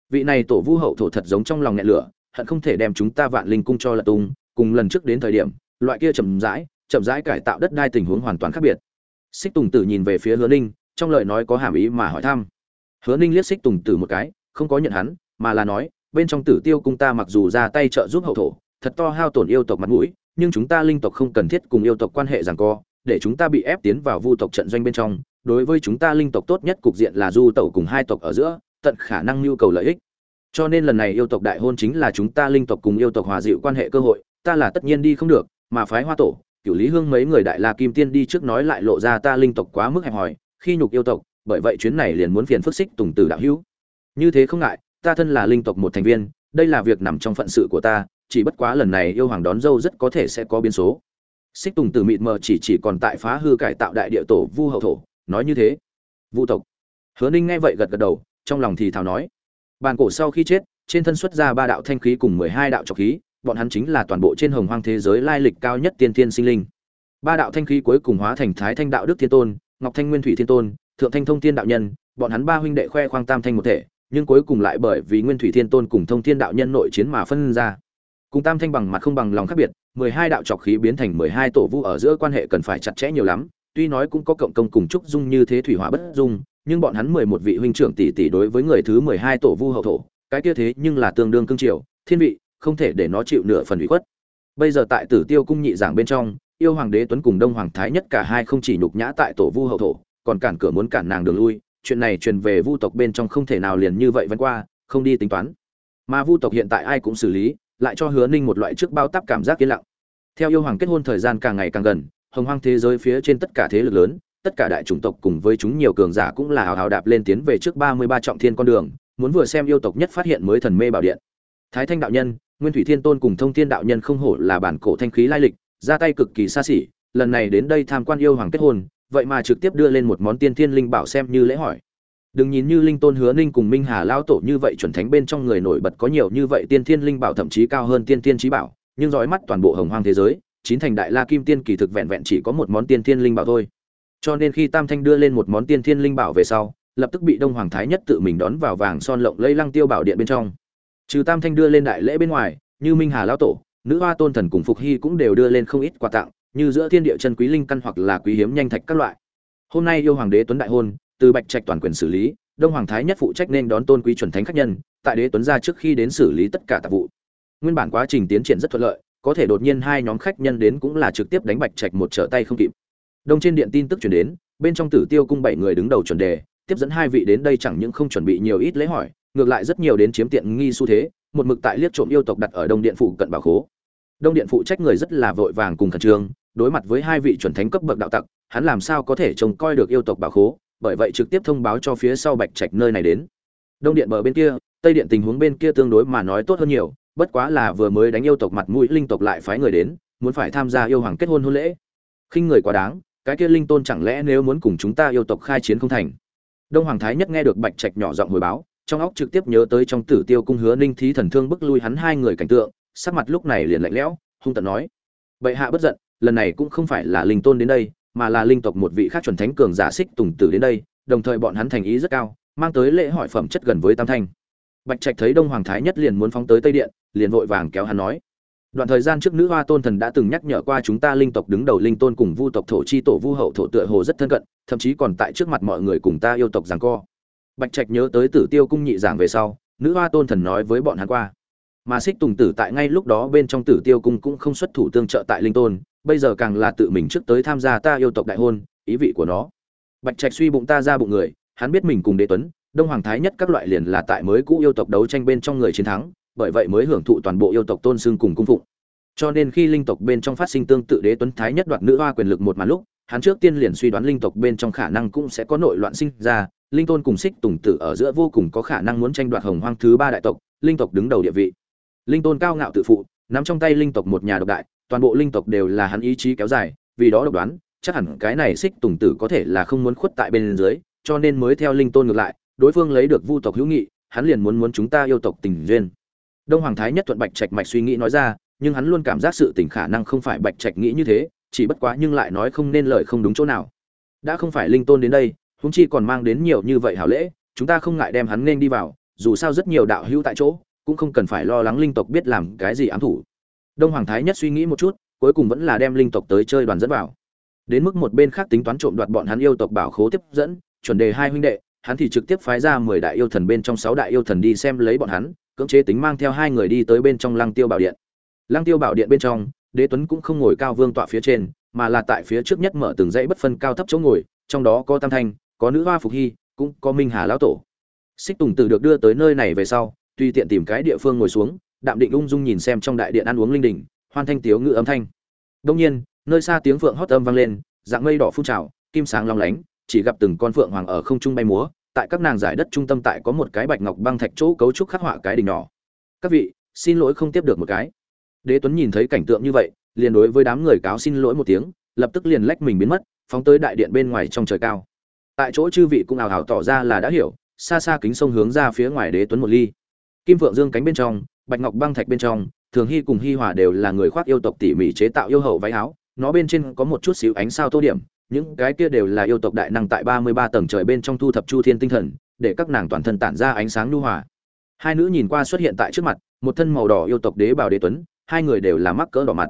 Vị này tổ vu hậu thổ thật giống trong lòng nghẹn lửa, hận không thể đem chúng ta vạn linh cung cho lật tung, cùng lần trước đến thời điểm, loại kia chậm rãi chậm rãi cải tạo đất đai tình huống hoàn toàn khác biệt. Xích tùng tử nhìn về phía hứa ninh, trong lời nói có hàm ý mà hỏi thăm. Hứa ninh liếc xích tùng tử một cái, không có nhận hắn, mà là nói, bên trong tử tiêu cung ta mặc dù ra tay trợ giúp hậu thổ, thật to hao tổn yêu tộc mặt mũi, nhưng chúng ta linh tộc không cần thiết cùng yêu tộc quan hệ rằng co, để chúng ta bị ép tiến vào vu tộc trận doanh bên trong đối với chúng ta linh tộc tốt nhất cục diện là du tẩu cùng hai tộc ở giữa, tận khả năng nhu cầu lợi ích. Cho nên lần này yêu tộc đại hôn chính là chúng ta linh tộc cùng yêu tộc hòa dịu quan hệ cơ hội, ta là tất nhiên đi không được, mà phái hoa tổ, cửu lý hương mấy người đại la kim tiên đi trước nói lại lộ ra ta linh tộc quá mức hẹp hòi, khi nhục yêu tộc, bởi vậy chuyến này liền muốn phiền phức xích tùng tử đạo hữu. Như thế không ngại, ta thân là linh tộc một thành viên, đây là việc nằm trong phận sự của ta, chỉ bất quá lần này yêu hoàng đón dâu rất có thể sẽ có biến số. Xích tùng tử mịt mờ chỉ chỉ còn tại phá hư cải tạo đại địa tổ vu hậu thổ nói như thế. Vu tộc. Hứa ninh nghe vậy gật gật đầu, trong lòng thì thào nói. Bàn cổ sau khi chết, trên thân xuất ra ba đạo thanh khí cùng mười hai đạo trọc khí, bọn hắn chính là toàn bộ trên hồng hoang thế giới lai lịch cao nhất tiên tiên sinh linh. Ba đạo thanh khí cuối cùng hóa thành thái thanh đạo đức thiên tôn, ngọc thanh nguyên thủy thiên tôn, thượng thanh thông thiên đạo nhân, bọn hắn ba huynh đệ khoe khoang tam thanh một thể, nhưng cuối cùng lại bởi vì nguyên thủy thiên tôn cùng thông thiên đạo nhân nội chiến mà phân ra. Cùng tam thanh bằng mặt không bằng lòng khác biệt, mười hai đạo trọc khí biến thành mười hai tổ vu ở giữa quan hệ cần phải chặt chẽ nhiều lắm tuy nói cũng có cộng công cùng trúc dung như thế thủy hỏa bất dung, nhưng bọn hắn mười một vị huynh trưởng tỷ tỷ đối với người thứ mười hai tổ vu hậu thổ, cái kia thế nhưng là tương đương cương triều, thiên vị, không thể để nó chịu nửa phần ủy khuất. Bây giờ tại tử tiêu cung nhị giảng bên trong, yêu hoàng đế tuấn cùng đông hoàng thái nhất cả hai không chỉ nhục nhã tại tổ vu hậu thổ, còn cản cửa muốn cản nàng đường lui, chuyện này truyền về vu tộc bên trong không thể nào liền như vậy vẫn qua, không đi tính toán. Mà vu tộc hiện tại ai cũng xử lý, lại cho hứa ninh một loại trước bao tắp cảm giác yên lặng. Theo yêu hoàng kết hôn thời gian càng ngày càng gần hồng hoang thế giới phía trên tất cả thế lực lớn, tất cả đại chủng tộc cùng với chúng nhiều cường giả cũng là hào hào đạp lên tiến về trước ba mươi ba trọng thiên con đường, muốn vừa xem yêu tộc nhất phát hiện mới thần mê bảo điện. Thái thanh đạo nhân, nguyên thủy thiên tôn cùng thông thiên đạo nhân không hổ là bản cổ thanh khí lai lịch, ra tay cực kỳ xa xỉ, lần này đến đây tham quan yêu hoàng kết hôn, vậy mà trực tiếp đưa lên một món tiên thiên linh bảo xem như lễ hỏi. Đừng nhìn như linh tôn hứa ninh cùng minh hà lao tổ như vậy chuẩn thánh bên trong người nổi bật có nhiều như vậy, tiên thiên linh bảo thậm chí cao hơn tiên thiên trí bảo, nhưng dõi mắt toàn bộ hồng hoang thế giới chín thành đại la kim tiên kỳ thực vẹn vẹn chỉ có một món tiên thiên linh bảo thôi. Cho nên khi tam thanh đưa lên một món tiên thiên linh bảo về sau, lập tức bị đông hoàng thái nhất tự mình đón vào vàng son lộng lây lăng tiêu bảo điện bên trong. Trừ tam thanh đưa lên đại lễ bên ngoài, như minh hà lao tổ, nữ hoa tôn thần cùng phục hy cũng đều đưa lên không ít quà tặng, như giữa thiên địa chân quý linh căn hoặc là quý hiếm nhanh thạch các loại. Hôm nay yêu hoàng đế tuấn đại hôn, từ bạch trạch toàn quyền xử lý, đông hoàng thái nhất phụ trách nên đón tôn quý chuẩn thánh khách nhân, tại đế tuấn ra trước khi đến xử lý tất cả tạp vụ. Nguyên bản quá trình tiến triển rất thuận lợi có thể đột nhiên hai nhóm khách nhân đến cũng là trực tiếp đánh bạch trạch một trở tay không kịp. Đông trên điện tin tức chuyển đến, bên trong tử tiêu cung bảy người đứng đầu chuẩn đề, tiếp dẫn hai vị đến đây chẳng những không chuẩn bị nhiều ít lễ hỏi, ngược lại rất nhiều đến chiếm tiện nghi xu thế, một mực tại liếc trộm yêu tộc đặt ở đông điện phụ cận bảo khố. Đông điện phụ trách người rất là vội vàng cùng khẩn trương, đối mặt với hai vị chuẩn thánh cấp bậc đạo tặc, hắn làm sao có thể trông coi được yêu tộc bảo khố, bởi vậy trực tiếp thông báo cho phía sau bạch trạch nơi này đến. Đông điện bờ bên kia, tây điện tình huống bên kia tương đối mà nói tốt hơn nhiều bất quá là vừa mới đánh yêu tộc mặt mũi linh tộc lại phái người đến, muốn phải tham gia yêu hoàng kết hôn hôn lễ. Khinh người quá đáng, cái kia linh tôn chẳng lẽ nếu muốn cùng chúng ta yêu tộc khai chiến không thành? Đông hoàng thái nhất nghe được bạch trạch nhỏ giọng hồi báo, trong óc trực tiếp nhớ tới trong tử tiêu cung hứa ninh thí thần thương bức lui hắn hai người cảnh tượng, sắc mặt lúc này liền lạnh lẽo, hung tận nói bệ hạ bất giận, lần này cũng không phải là linh tôn đến đây, mà là linh tộc một vị khác chuẩn thánh cường giả xích tùng tử đến đây, đồng thời bọn hắn thành ý rất cao, mang tới lễ hỏi phẩm chất gần với tam thanh. Bạch trạch thấy đông hoàng thái nhất liền muốn phóng tới tây điện liền vội vàng kéo hắn nói. Đoạn thời gian trước nữ hoa tôn thần đã từng nhắc nhở qua chúng ta linh tộc đứng đầu linh tôn cùng vu tộc thổ chi tổ vu hậu thổ tựa hồ rất thân cận, thậm chí còn tại trước mặt mọi người cùng ta yêu tộc giằng co. Bạch trạch nhớ tới tử tiêu cung nhị giảng về sau, nữ hoa tôn thần nói với bọn hắn qua. Mà xích tùng tử tại ngay lúc đó bên trong tử tiêu cung cũng không xuất thủ tương trợ tại linh tôn, bây giờ càng là tự mình trước tới tham gia ta yêu tộc đại hôn, ý vị của nó. Bạch trạch suy bụng ta ra bụng người, hắn biết mình cùng đế tuấn, đông hoàng thái nhất các loại liền là tại mới cũ yêu tộc đấu tranh bên trong người chiến thắng bởi vậy mới hưởng thụ toàn bộ yêu tộc tôn xưng cùng cung phụng. Cho nên khi linh tộc bên trong phát sinh tương tự đế tuấn thái nhất đoạt nữ hoa quyền lực một màn lúc, hắn trước tiên liền suy đoán linh tộc bên trong khả năng cũng sẽ có nội loạn sinh ra, linh tôn cùng xích tùng tử ở giữa vô cùng có khả năng muốn tranh đoạt hồng hoang thứ ba đại tộc, linh tộc đứng đầu địa vị. Linh tôn cao ngạo tự phụ, nắm trong tay linh tộc một nhà độc đại, toàn bộ linh tộc đều là hắn ý chí kéo dài, vì đó độc đoán, chắc hẳn cái này xích tùng tử có thể là không muốn khuất tại bên dưới, cho nên mới theo linh tôn ngược lại, đối phương lấy được vu tộc hữu nghị, hắn liền muốn muốn chúng ta yêu tộc tình duyên đông hoàng thái nhất thuận bạch trạch mạch suy nghĩ nói ra, nhưng hắn luôn cảm giác sự tình khả năng không phải bạch trạch nghĩ như thế, chỉ bất quá nhưng lại nói không nên lời không đúng chỗ nào. Đã không phải linh tôn đến đây húng chi còn mang đến nhiều như vậy hảo lễ, chúng ta không ngại đem hắn nên đi vào, dù sao rất nhiều đạo hữu tại chỗ, cũng không cần phải lo lắng linh tộc biết làm cái gì ám thủ. Đông hoàng thái nhất suy nghĩ một chút, cuối cùng vẫn là đem linh tộc tới chơi đoàn dẫn vào. Đến mức một bên khác tính toán trộm đoạt bọn hắn yêu tộc bảo khố tiếp dẫn, chuẩn đề hai huynh đệ, hắn thì trực tiếp phái ra mười đại yêu thần bên trong sáu đại yêu thần đi xem lấy bọn hắn cưỡng chế tính mang theo hai người đi tới bên trong lăng tiêu bảo điện. Lăng tiêu bảo điện bên trong, đế tuấn cũng không ngồi cao vương tọa phía trên, mà là tại phía trước nhất mở từng dãy bất phân cao thấp chỗ ngồi, trong đó có tam thanh, có nữ hoa phục hy, cũng có minh hà lão tổ. Xích tùng tử được đưa tới nơi này về sau, tùy tiện tìm cái địa phương ngồi xuống, đạm định ung dung nhìn xem trong đại điện ăn uống linh đình, hoan thanh tiếu ngự âm thanh. Đông nhiên, nơi xa tiếng phượng hót âm vang lên, dạng mây đỏ phun trào, kim sáng long lánh, chỉ gặp từng con phượng hoàng ở không trung bay múa tại các nàng giải đất trung tâm tại có một cái bạch ngọc băng thạch chỗ cấu trúc khắc họa cái đỉnh nhỏ. Các vị, xin lỗi không tiếp được một cái. Đế tuấn nhìn thấy cảnh tượng như vậy, liền đối với đám người cáo xin lỗi một tiếng, lập tức liền lách mình biến mất, phóng tới đại điện bên ngoài trong trời cao. Tại chỗ chư vị cũng ảo ảo tỏ ra là đã hiểu, xa xa kính sông hướng ra phía ngoài đế tuấn một ly. Kim phượng dương cánh bên trong, bạch ngọc băng thạch bên trong, thường hy cùng hy hòa đều là người khoác yêu tộc tỉ mỉ chế tạo yêu hậu váy áo, nó bên trên có một chút xíu ánh sao tô điểm những cái kia đều là yêu tộc đại năng tại ba mươi ba tầng trời bên trong thu thập chu thiên tinh thần, để các nàng toàn thân tản ra ánh sáng nhu hòa. Hai nữ nhìn qua xuất hiện tại trước mặt, một thân màu đỏ yêu tộc đế bảo đế tuấn, hai người đều là mắc cỡ đỏ mặt.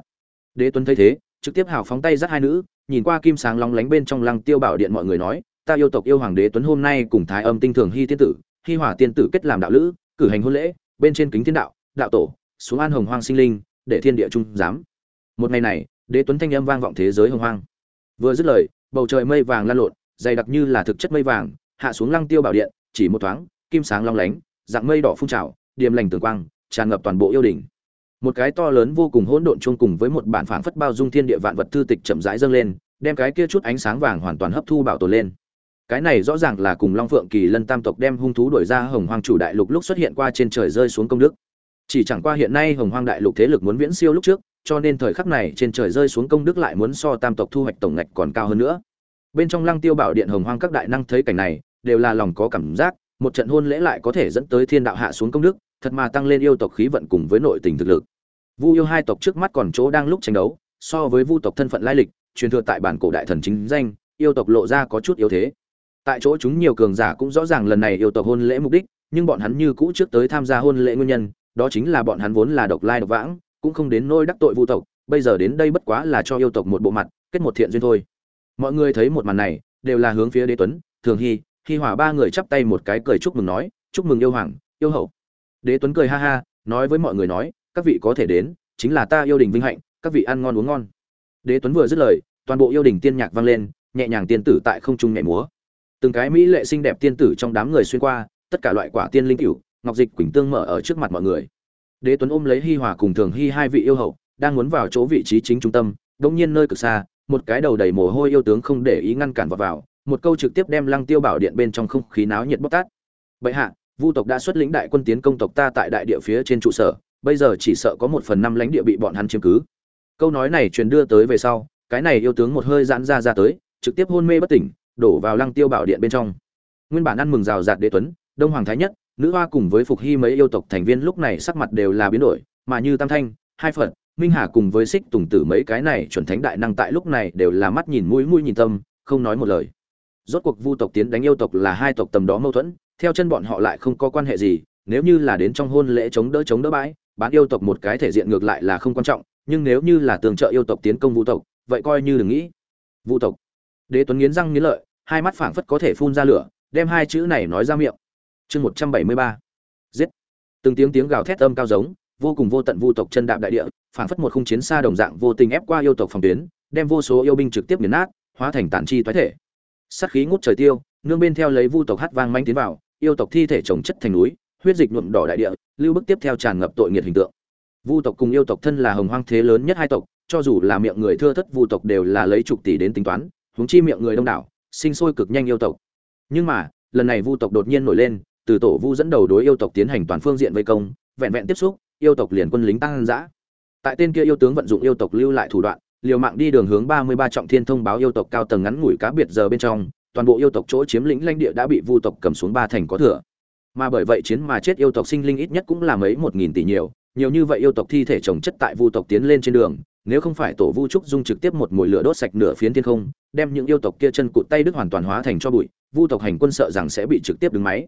Đế tuấn thấy thế, trực tiếp hào phóng tay dắt hai nữ, nhìn qua kim sáng long lánh bên trong lăng tiêu bảo điện mọi người nói, ta yêu tộc yêu hoàng đế tuấn hôm nay cùng thái âm tinh thường hy tiên tử, hy hỏa tiên tử kết làm đạo lữ, cử hành hôn lễ, bên trên kính thiên đạo đạo tổ, xuống an hồng hoang sinh linh, để thiên địa trung giám. Một ngày này, đế tuấn thanh âm vang vọng thế giới hồng hoang vừa dứt lời, bầu trời mây vàng lan lộn, dày đặc như là thực chất mây vàng, hạ xuống lăng tiêu bảo điện, chỉ một thoáng, kim sáng long lánh, dạng mây đỏ phun trào, điềm lành tường quang, tràn ngập toàn bộ yêu đình. một cái to lớn vô cùng hỗn độn chung cùng với một bản phảng phất bao dung thiên địa vạn vật thư tịch chậm rãi dâng lên, đem cái kia chút ánh sáng vàng hoàn toàn hấp thu bảo tồn lên cái này rõ ràng là cùng long phượng kỳ lân tam tộc đem hung thú đổi ra hồng hoang chủ đại lục lúc xuất hiện qua trên trời rơi xuống công đức chỉ chẳng qua hiện nay hồng hoang đại lục thế lực muốn viễn siêu lúc trước cho nên thời khắc này trên trời rơi xuống công đức lại muốn so tam tộc thu hoạch tổng ngạch còn cao hơn nữa. Bên trong lăng tiêu bảo điện hồng hoang các đại năng thấy cảnh này, đều là lòng có cảm giác, một trận hôn lễ lại có thể dẫn tới thiên đạo hạ xuống công đức, thật mà tăng lên yêu tộc khí vận cùng với nội tình thực lực. Vu yêu hai tộc trước mắt còn chỗ đang lúc tranh đấu, so với vu tộc thân phận lai lịch, truyền thừa tại bản cổ đại thần chính danh, yêu tộc lộ ra có chút yếu thế. Tại chỗ chúng nhiều cường giả cũng rõ ràng lần này yêu tộc hôn lễ mục đích, nhưng bọn hắn như cũ trước tới tham gia hôn lễ nguyên nhân, đó chính là bọn hắn vốn là độc lai độc vãng cũng không đến nôi đắc tội vu tộc, bây giờ đến đây bất quá là cho yêu tộc một bộ mặt, kết một thiện duyên thôi. Mọi người thấy một màn này, đều là hướng phía đế tuấn, thường hy hy hỏa ba người chắp tay một cái cười chúc mừng nói, chúc mừng yêu hoàng, yêu hậu. Đế tuấn cười ha ha, nói với mọi người nói, các vị có thể đến, chính là ta yêu đình vinh hạnh, các vị ăn ngon uống ngon. Đế tuấn vừa dứt lời, toàn bộ yêu đình tiên nhạc vang lên, nhẹ nhàng tiên tử tại không trung nhảy múa. Từng cái mỹ lệ xinh đẹp tiên tử trong đám người xuyên qua, tất cả loại quả tiên linh cửu ngọc dịch quỳnh tương mở ở trước mặt mọi người đế tuấn ôm lấy hi hòa cùng thường hi hai vị yêu hậu, đang muốn vào chỗ vị trí chính trung tâm đống nhiên nơi cực xa, một cái đầu đầy mồ hôi yêu tướng không để ý ngăn cản vào vào, một câu trực tiếp đem lăng tiêu bảo điện bên trong không khí náo nhiệt bóc tát. Bệ hạ, vu tộc đã xuất lĩnh đại quân tiến công tộc ta tại đại địa phía trên trụ sở, bây giờ chỉ sợ có một phần năm lãnh địa bị bọn hắn chiếm cứ. Câu nói này truyền đưa tới về sau, cái này yêu tướng một hơi giãn ra ra tới, trực tiếp hôn mê bất tỉnh, đổ vào lăng tiêu bảo điện bên trong. Nguyên bản ăn mừng rào rạt đế tuấn, đông hoàng thái nhất nữ hoa cùng với phục hy mấy yêu tộc thành viên lúc này sắc mặt đều là biến đổi, mà như tam thanh, hai phật, minh hà cùng với xích tùng tử mấy cái này chuẩn thánh đại năng tại lúc này đều là mắt nhìn mũi mũi nhìn tâm, không nói một lời. Rốt cuộc vu tộc tiến đánh yêu tộc là hai tộc tầm đó mâu thuẫn, theo chân bọn họ lại không có quan hệ gì, nếu như là đến trong hôn lễ chống đỡ chống đỡ bãi, bán yêu tộc một cái thể diện ngược lại là không quan trọng, nhưng nếu như là tường trợ yêu tộc tiến công vu tộc, vậy coi như đừng nghĩ. Vu tộc. Đế tuấn nghiến răng nghiến lợi, hai mắt phảng phất có thể phun ra lửa, đem hai chữ này nói ra miệng chương một trăm bảy mươi ba. Giết. Từng tiếng tiếng gào thét âm cao giống, vô cùng vô tận vu tộc chân đạp đại địa, phảng phất một khung chiến xa đồng dạng vô tình ép qua yêu tộc phòng tuyến, đem vô số yêu binh trực tiếp nghiền nát, hóa thành tản chi toái thể. Sát khí ngút trời tiêu, nương bên theo lấy vu tộc hát vang manh tiến vào, yêu tộc thi thể trồng chất thành núi, huyết dịch nhuộm đỏ đại địa, lưu bức tiếp theo tràn ngập tội nghiệt hình tượng. Vu tộc cùng yêu tộc thân là hồng hoang thế lớn nhất hai tộc, cho dù là miệng người thưa thất vu tộc đều là lấy chục tỷ đến tính toán, huống chi miệng người đông đảo, sinh sôi cực nhanh yêu tộc. Nhưng mà, lần này vu tộc đột nhiên nổi lên từ tổ vu dẫn đầu đối yêu tộc tiến hành toàn phương diện vây công, vẹn vẹn tiếp xúc, yêu tộc liền quân lính tăng dã. Tại tên kia yêu tướng vận dụng yêu tộc lưu lại thủ đoạn, liều mạng đi đường hướng ba mươi ba trọng thiên thông báo yêu tộc cao tầng ngắn ngủi cá biệt giờ bên trong, toàn bộ yêu tộc chỗ chiếm lĩnh lãnh địa đã bị vu tộc cầm xuống ba thành có thừa. Mà bởi vậy chiến mà chết yêu tộc sinh linh ít nhất cũng là mấy một nghìn tỷ nhiều nhiều như vậy yêu tộc thi thể trồng chất tại vu tộc tiến lên trên đường, nếu không phải tổ vu trúc dung trực tiếp một mùi lửa đốt sạch nửa phiến thiên không, đem những yêu tộc kia chân cụt tay đứt hoàn toàn hóa thành cho bụi, vu tộc hành quân sợ rằng sẽ bị trực tiếp đứng máy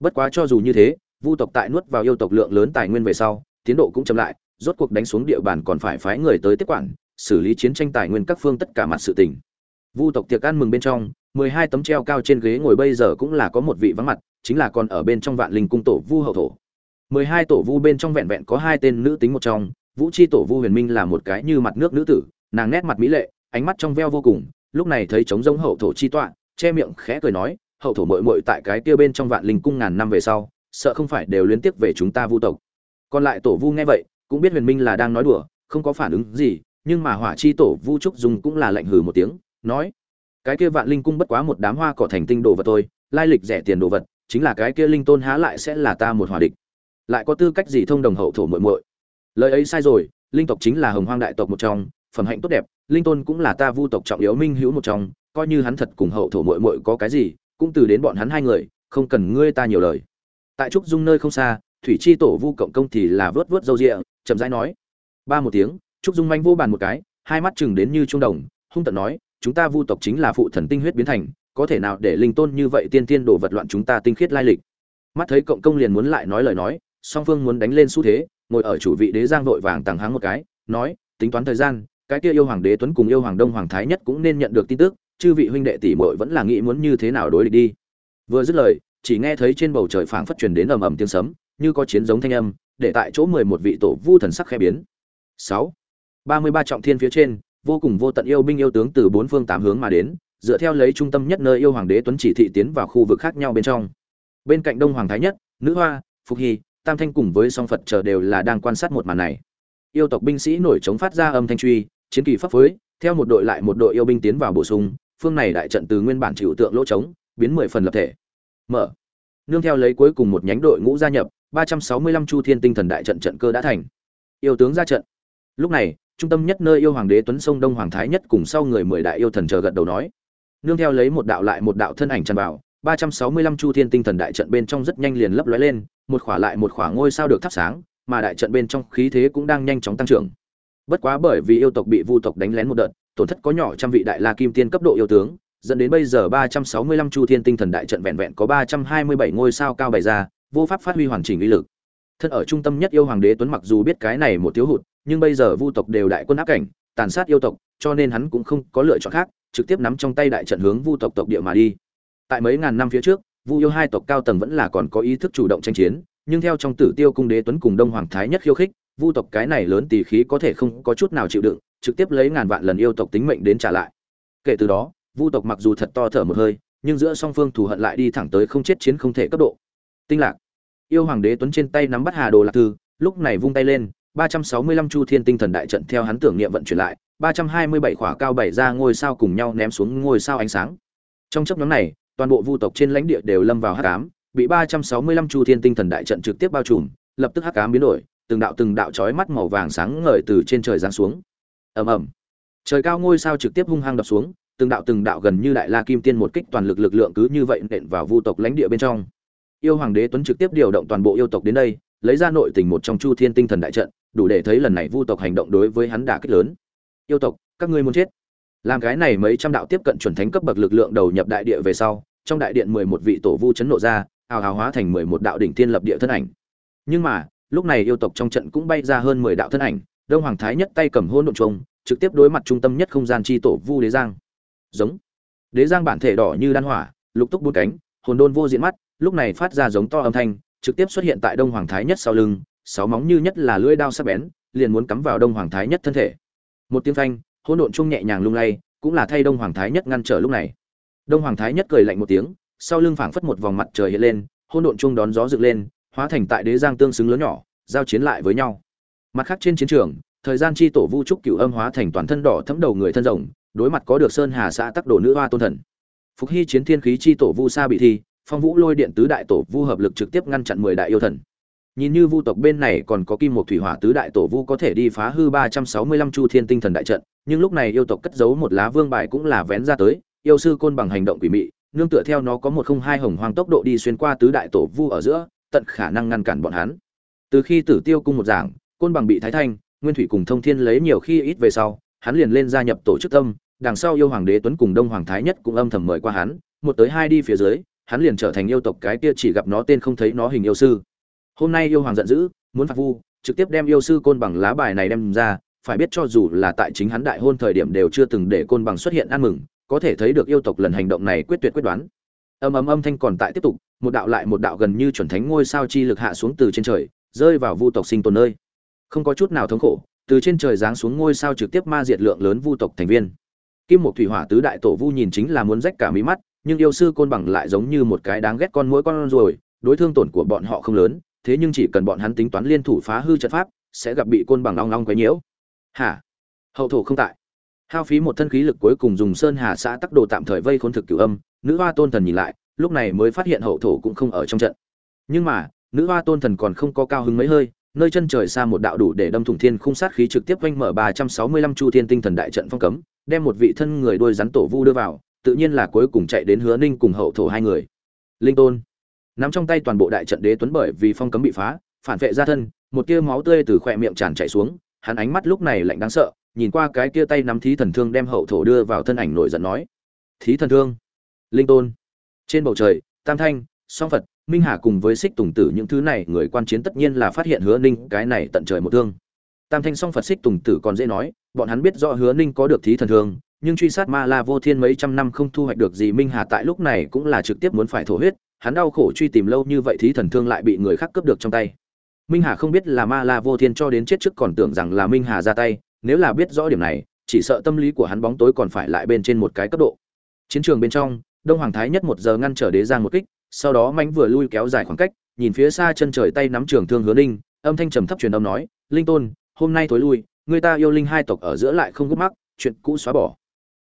bất quá cho dù như thế, vu tộc tại nuốt vào yêu tộc lượng lớn tài nguyên về sau, tiến độ cũng chậm lại, rốt cuộc đánh xuống địa bàn còn phải phái người tới tiếp quản, xử lý chiến tranh tài nguyên các phương tất cả mặt sự tình. Vu tộc tiệc ăn mừng bên trong, mười hai tấm treo cao trên ghế ngồi bây giờ cũng là có một vị vắng mặt, chính là còn ở bên trong vạn linh cung tổ vu hậu thổ. mười hai tổ vu bên trong vẹn vẹn có hai tên nữ tính một trong, vũ chi tổ vu huyền minh là một cái như mặt nước nữ tử, nàng nét mặt mỹ lệ, ánh mắt trong veo vô cùng, lúc này thấy trống rỗng hậu thổ chi tọa, che miệng khẽ cười nói hậu thổ mội mội tại cái kia bên trong vạn linh cung ngàn năm về sau, sợ không phải đều liên tiếp về chúng ta vu tộc. Còn lại tổ vu nghe vậy, cũng biết huyền minh là đang nói đùa, không có phản ứng gì, nhưng mà hỏa chi tổ vu trúc dùng cũng là lạnh hừ một tiếng, nói, cái kia vạn linh cung bất quá một đám hoa cỏ thành tinh đồ vật thôi, lai lịch rẻ tiền đồ vật, chính là cái kia linh tôn há lại sẽ là ta một hòa địch. Lại có tư cách gì thông đồng hậu thổ muội muội? Lời ấy sai rồi, linh tộc chính là hồng hoang đại tộc một trong, phẩm hạnh tốt đẹp, linh tôn cũng là ta vu tộc trọng yếu minh hữu một trong, coi như hắn thật cùng hậu thổ muội muội có cái gì cũng từ đến bọn hắn hai người, không cần ngươi ta nhiều lời. Tại trúc dung nơi không xa, thủy chi tổ vu cộng công thì là vớt vớt râu rịa, chậm rãi nói. Ba một tiếng, trúc dung manh vô bàn một cái, hai mắt chừng đến như trung đồng, hung tận nói, chúng ta vu tộc chính là phụ thần tinh huyết biến thành, có thể nào để linh tôn như vậy tiên tiên đồ vật loạn chúng ta tinh khiết lai lịch? Mắt thấy cộng công liền muốn lại nói lời nói, song phương muốn đánh lên xu thế, ngồi ở chủ vị đế giang vội vàng tàng háng một cái, nói, tính toán thời gian, cái kia yêu hoàng đế tuấn cùng yêu hoàng đông hoàng thái nhất cũng nên nhận được tin tức chư vị huynh đệ tỷ muội vẫn là nghĩ muốn như thế nào đối địch đi. Vừa dứt lời, chỉ nghe thấy trên bầu trời phảng phất truyền đến ầm ầm tiếng sấm, như có chiến giống thanh âm, để tại chỗ mười một vị tổ vu thần sắc khẽ biến. Sáu. Ba mươi ba trọng thiên phía trên, vô cùng vô tận yêu binh yêu tướng từ bốn phương tám hướng mà đến, dựa theo lấy trung tâm nhất nơi yêu hoàng đế tuấn chỉ thị tiến vào khu vực khác nhau bên trong. Bên cạnh đông hoàng thái nhất, nữ hoa, phục hy, tam thanh cùng với song phật chờ đều là đang quan sát một màn này. Yêu tộc binh sĩ nổi chống phát ra âm thanh truy, chiến kỳ pháp phối theo một đội lại một đội yêu binh tiến vào bổ sung phương này đại trận từ nguyên bản chịu tượng lỗ trống, biến mười phần lập thể. Mở. Nương theo lấy cuối cùng một nhánh đội ngũ gia nhập, ba trăm sáu mươi lăm chu thiên tinh thần đại trận trận cơ đã thành. Yêu tướng ra trận. Lúc này, trung tâm nhất nơi yêu hoàng đế tuấn sông đông hoàng thái nhất cùng sau người mười đại yêu thần chờ gật đầu nói. Nương theo lấy một đạo lại một đạo thân ảnh tràn vào, ba trăm sáu mươi lăm chu thiên tinh thần đại trận bên trong rất nhanh liền lấp lóe lên, một khỏa lại một khỏa ngôi sao được thắp sáng, mà đại trận bên trong khí thế cũng đang nhanh chóng tăng trưởng. Bất quá bởi vì yêu tộc bị vu tộc đánh lén một đợt tổn thất có nhỏ trăm vị đại la kim tiên cấp độ yêu tướng, dẫn đến bây giờ ba trăm sáu mươi lăm chu thiên tinh thần đại trận vẹn vẹn có ba trăm hai mươi bảy ngôi sao cao bày ra, vô pháp phát huy hoàn chỉnh uy lực. Thân ở trung tâm nhất yêu hoàng đế tuấn mặc dù biết cái này một thiếu hụt, nhưng bây giờ vu tộc đều đại quân áp cảnh, tàn sát yêu tộc, cho nên hắn cũng không có lựa chọn khác, trực tiếp nắm trong tay đại trận hướng vu tộc tộc địa mà đi. Tại mấy ngàn năm phía trước, vu yêu hai tộc cao tầng vẫn là còn có ý thức chủ động tranh chiến, nhưng theo trong tử tiêu cung đế tuấn cùng đông hoàng thái nhất khiêu khích, vu tộc cái này lớn tỷ khí có thể không có chút nào chịu đựng trực tiếp lấy ngàn vạn lần yêu tộc tính mệnh đến trả lại. Kể từ đó, vu tộc mặc dù thật to thở một hơi, nhưng giữa song phương thù hận lại đi thẳng tới không chết chiến không thể cấp độ. Tinh lạc. Yêu hoàng đế tuấn trên tay nắm bắt hà đồ lạc thư, lúc này vung tay lên, ba trăm sáu mươi lăm chu thiên tinh thần đại trận theo hắn tưởng niệm vận chuyển lại, ba trăm hai mươi bảy khỏa cao bảy ra ngôi sao cùng nhau ném xuống ngôi sao ánh sáng. Trong chấp nhóm này, toàn bộ vu tộc trên lãnh địa đều lâm vào hắc ám, bị ba trăm sáu mươi lăm chu thiên tinh thần đại trận trực tiếp bao trùm, lập tức hắc ám biến đổi, từng đạo từng đạo chói mắt màu vàng sáng ngời từ trên trời giáng xuống ầm ầm. Trời cao ngôi sao trực tiếp hung hăng đập xuống, từng đạo từng đạo gần như đại la kim tiên một kích toàn lực lực lượng cứ như vậy nện vào vu tộc lãnh địa bên trong. Yêu hoàng đế tuấn trực tiếp điều động toàn bộ yêu tộc đến đây, lấy ra nội tình một trong chu thiên tinh thần đại trận, đủ để thấy lần này vu tộc hành động đối với hắn đả kích lớn. Yêu tộc, các ngươi muốn chết. Làm cái này mấy trăm đạo tiếp cận chuẩn thánh cấp bậc lực lượng đầu nhập đại địa về sau, trong đại điện mười một vị tổ vu chấn nộ ra, hào hào hóa thành mười một đạo đỉnh tiên lập địa thân ảnh. Nhưng mà, lúc này yêu tộc trong trận cũng bay ra hơn mười đạo thân ảnh đông hoàng thái nhất tay cầm hôn độn trông trực tiếp đối mặt trung tâm nhất không gian chi tổ vu đế giang. Giống. Đế giang bản thể đỏ như đan hỏa, lục túc bốn cánh, hồn đôn vô diện mắt, lúc này phát ra giống to âm thanh, trực tiếp xuất hiện tại đông hoàng thái nhất sau lưng, sáu móng như nhất là lưỡi đao sắc bén, liền muốn cắm vào đông hoàng thái nhất thân thể. Một tiếng thanh hỗn độn chung nhẹ nhàng lung lay, cũng là thay đông hoàng thái nhất ngăn trở lúc này. Đông hoàng thái nhất cười lạnh một tiếng, sau lưng phảng phất một vòng mặt trời hiện lên, hỗn độn chung đón gió dựng lên, hóa thành tại đế giang tương xứng lớn nhỏ, giao chiến lại với nhau mặt khác trên chiến trường, thời gian chi tổ vu trúc cửu âm hóa thành toàn thân đỏ thấm đầu người thân rồng, đối mặt có được sơn hà xã tắc đồ nữ hoa tôn thần. Phục hy chiến thiên khí chi tổ vu sa bị thi, phong vũ lôi điện tứ đại tổ vu hợp lực trực tiếp ngăn chặn mười đại yêu thần. Nhìn như vu tộc bên này còn có kim một thủy hỏa tứ đại tổ vu có thể đi phá hư ba trăm sáu mươi lăm chu thiên tinh thần đại trận, nhưng lúc này yêu tộc cất giấu một lá vương bài cũng là vén ra tới, yêu sư côn bằng hành động quỷ mị, nương tựa theo nó có một không hai hồng hoang tốc độ đi xuyên qua tứ đại tổ vu ở giữa, tận khả năng ngăn cản bọn hắn. Từ khi tử tiêu cung một giảng côn bằng bị thái thanh, nguyên thủy cùng thông thiên lấy nhiều khi ít về sau, hắn liền lên gia nhập tổ chức tâm, đằng sau yêu hoàng đế tuấn cùng đông hoàng thái nhất cũng âm thầm mời qua hắn, một tới hai đi phía dưới, hắn liền trở thành yêu tộc cái kia chỉ gặp nó tên không thấy nó hình yêu sư. Hôm nay yêu hoàng giận dữ, muốn phạt vu, trực tiếp đem yêu sư côn bằng lá bài này đem ra, phải biết cho dù là tại chính hắn đại hôn thời điểm đều chưa từng để côn bằng xuất hiện ăn mừng, có thể thấy được yêu tộc lần hành động này quyết tuyệt quyết đoán. Âm âm âm thanh còn tại tiếp tục, một đạo lại một đạo gần như chuẩn thánh ngôi sao chi lực hạ xuống từ trên trời, rơi vào vu tộc sinh tồn nơi không có chút nào thống khổ, từ trên trời giáng xuống ngôi sao trực tiếp ma diệt lượng lớn vu tộc thành viên. Kim một thủy hỏa tứ đại tổ vu nhìn chính là muốn rách cả mí mắt, nhưng yêu sư côn bằng lại giống như một cái đáng ghét con mũi con rồi, đối thương tổn của bọn họ không lớn, thế nhưng chỉ cần bọn hắn tính toán liên thủ phá hư trận pháp, sẽ gặp bị côn bằng long long quấy nhiễu. Hả? Hậu thổ không tại. Hao phí một thân khí lực cuối cùng dùng sơn hà xã tắc đồ tạm thời vây khốn thực cửu âm, nữ hoa tôn thần nhìn lại, lúc này mới phát hiện hậu thổ cũng không ở trong trận. Nhưng mà, nữ hoa tôn thần còn không có cao hứng mấy hơi nơi chân trời xa một đạo đủ để đâm thủng thiên khung sát khí trực tiếp quanh mở ba trăm sáu mươi lăm chu thiên tinh thần đại trận phong cấm, đem một vị thân người đôi rắn tổ vu đưa vào, tự nhiên là cuối cùng chạy đến hứa ninh cùng hậu thổ hai người. Linh tôn. Nắm trong tay toàn bộ đại trận đế tuấn bởi vì phong cấm bị phá, phản vệ ra thân, một tia máu tươi từ khỏe miệng tràn chảy xuống, hắn ánh mắt lúc này lạnh đáng sợ, nhìn qua cái kia tay nắm thí thần thương đem hậu thổ đưa vào thân ảnh nổi giận nói, thí thần thương? Linh tôn. Trên bầu trời, tam thanh, song phật minh hà cùng với xích tùng tử những thứ này, người quan chiến tất nhiên là phát hiện hứa ninh cái này tận trời một thương. Tam thanh song phật xích tùng tử còn dễ nói, bọn hắn biết rõ hứa ninh có được thí thần thương, nhưng truy sát ma la vô thiên mấy trăm năm không thu hoạch được gì, minh hà tại lúc này cũng là trực tiếp muốn phải thổ huyết, hắn đau khổ truy tìm lâu như vậy thí thần thương lại bị người khác cướp được trong tay. Minh hà không biết là ma la vô thiên cho đến chết trước còn tưởng rằng là minh hà ra tay, nếu là biết rõ điểm này, chỉ sợ tâm lý của hắn bóng tối còn phải lại bên trên một cái cấp độ. Chiến trường bên trong, đông hoàng thái nhất một giờ ngăn trở đế giang một kích sau đó mánh vừa lui kéo dài khoảng cách, nhìn phía xa chân trời tay nắm trường thương hứa ninh, âm thanh trầm thấp truyền âm nói, linh tôn, hôm nay thối lui, người ta yêu linh hai tộc ở giữa lại không gấp mắc, chuyện cũ xóa bỏ.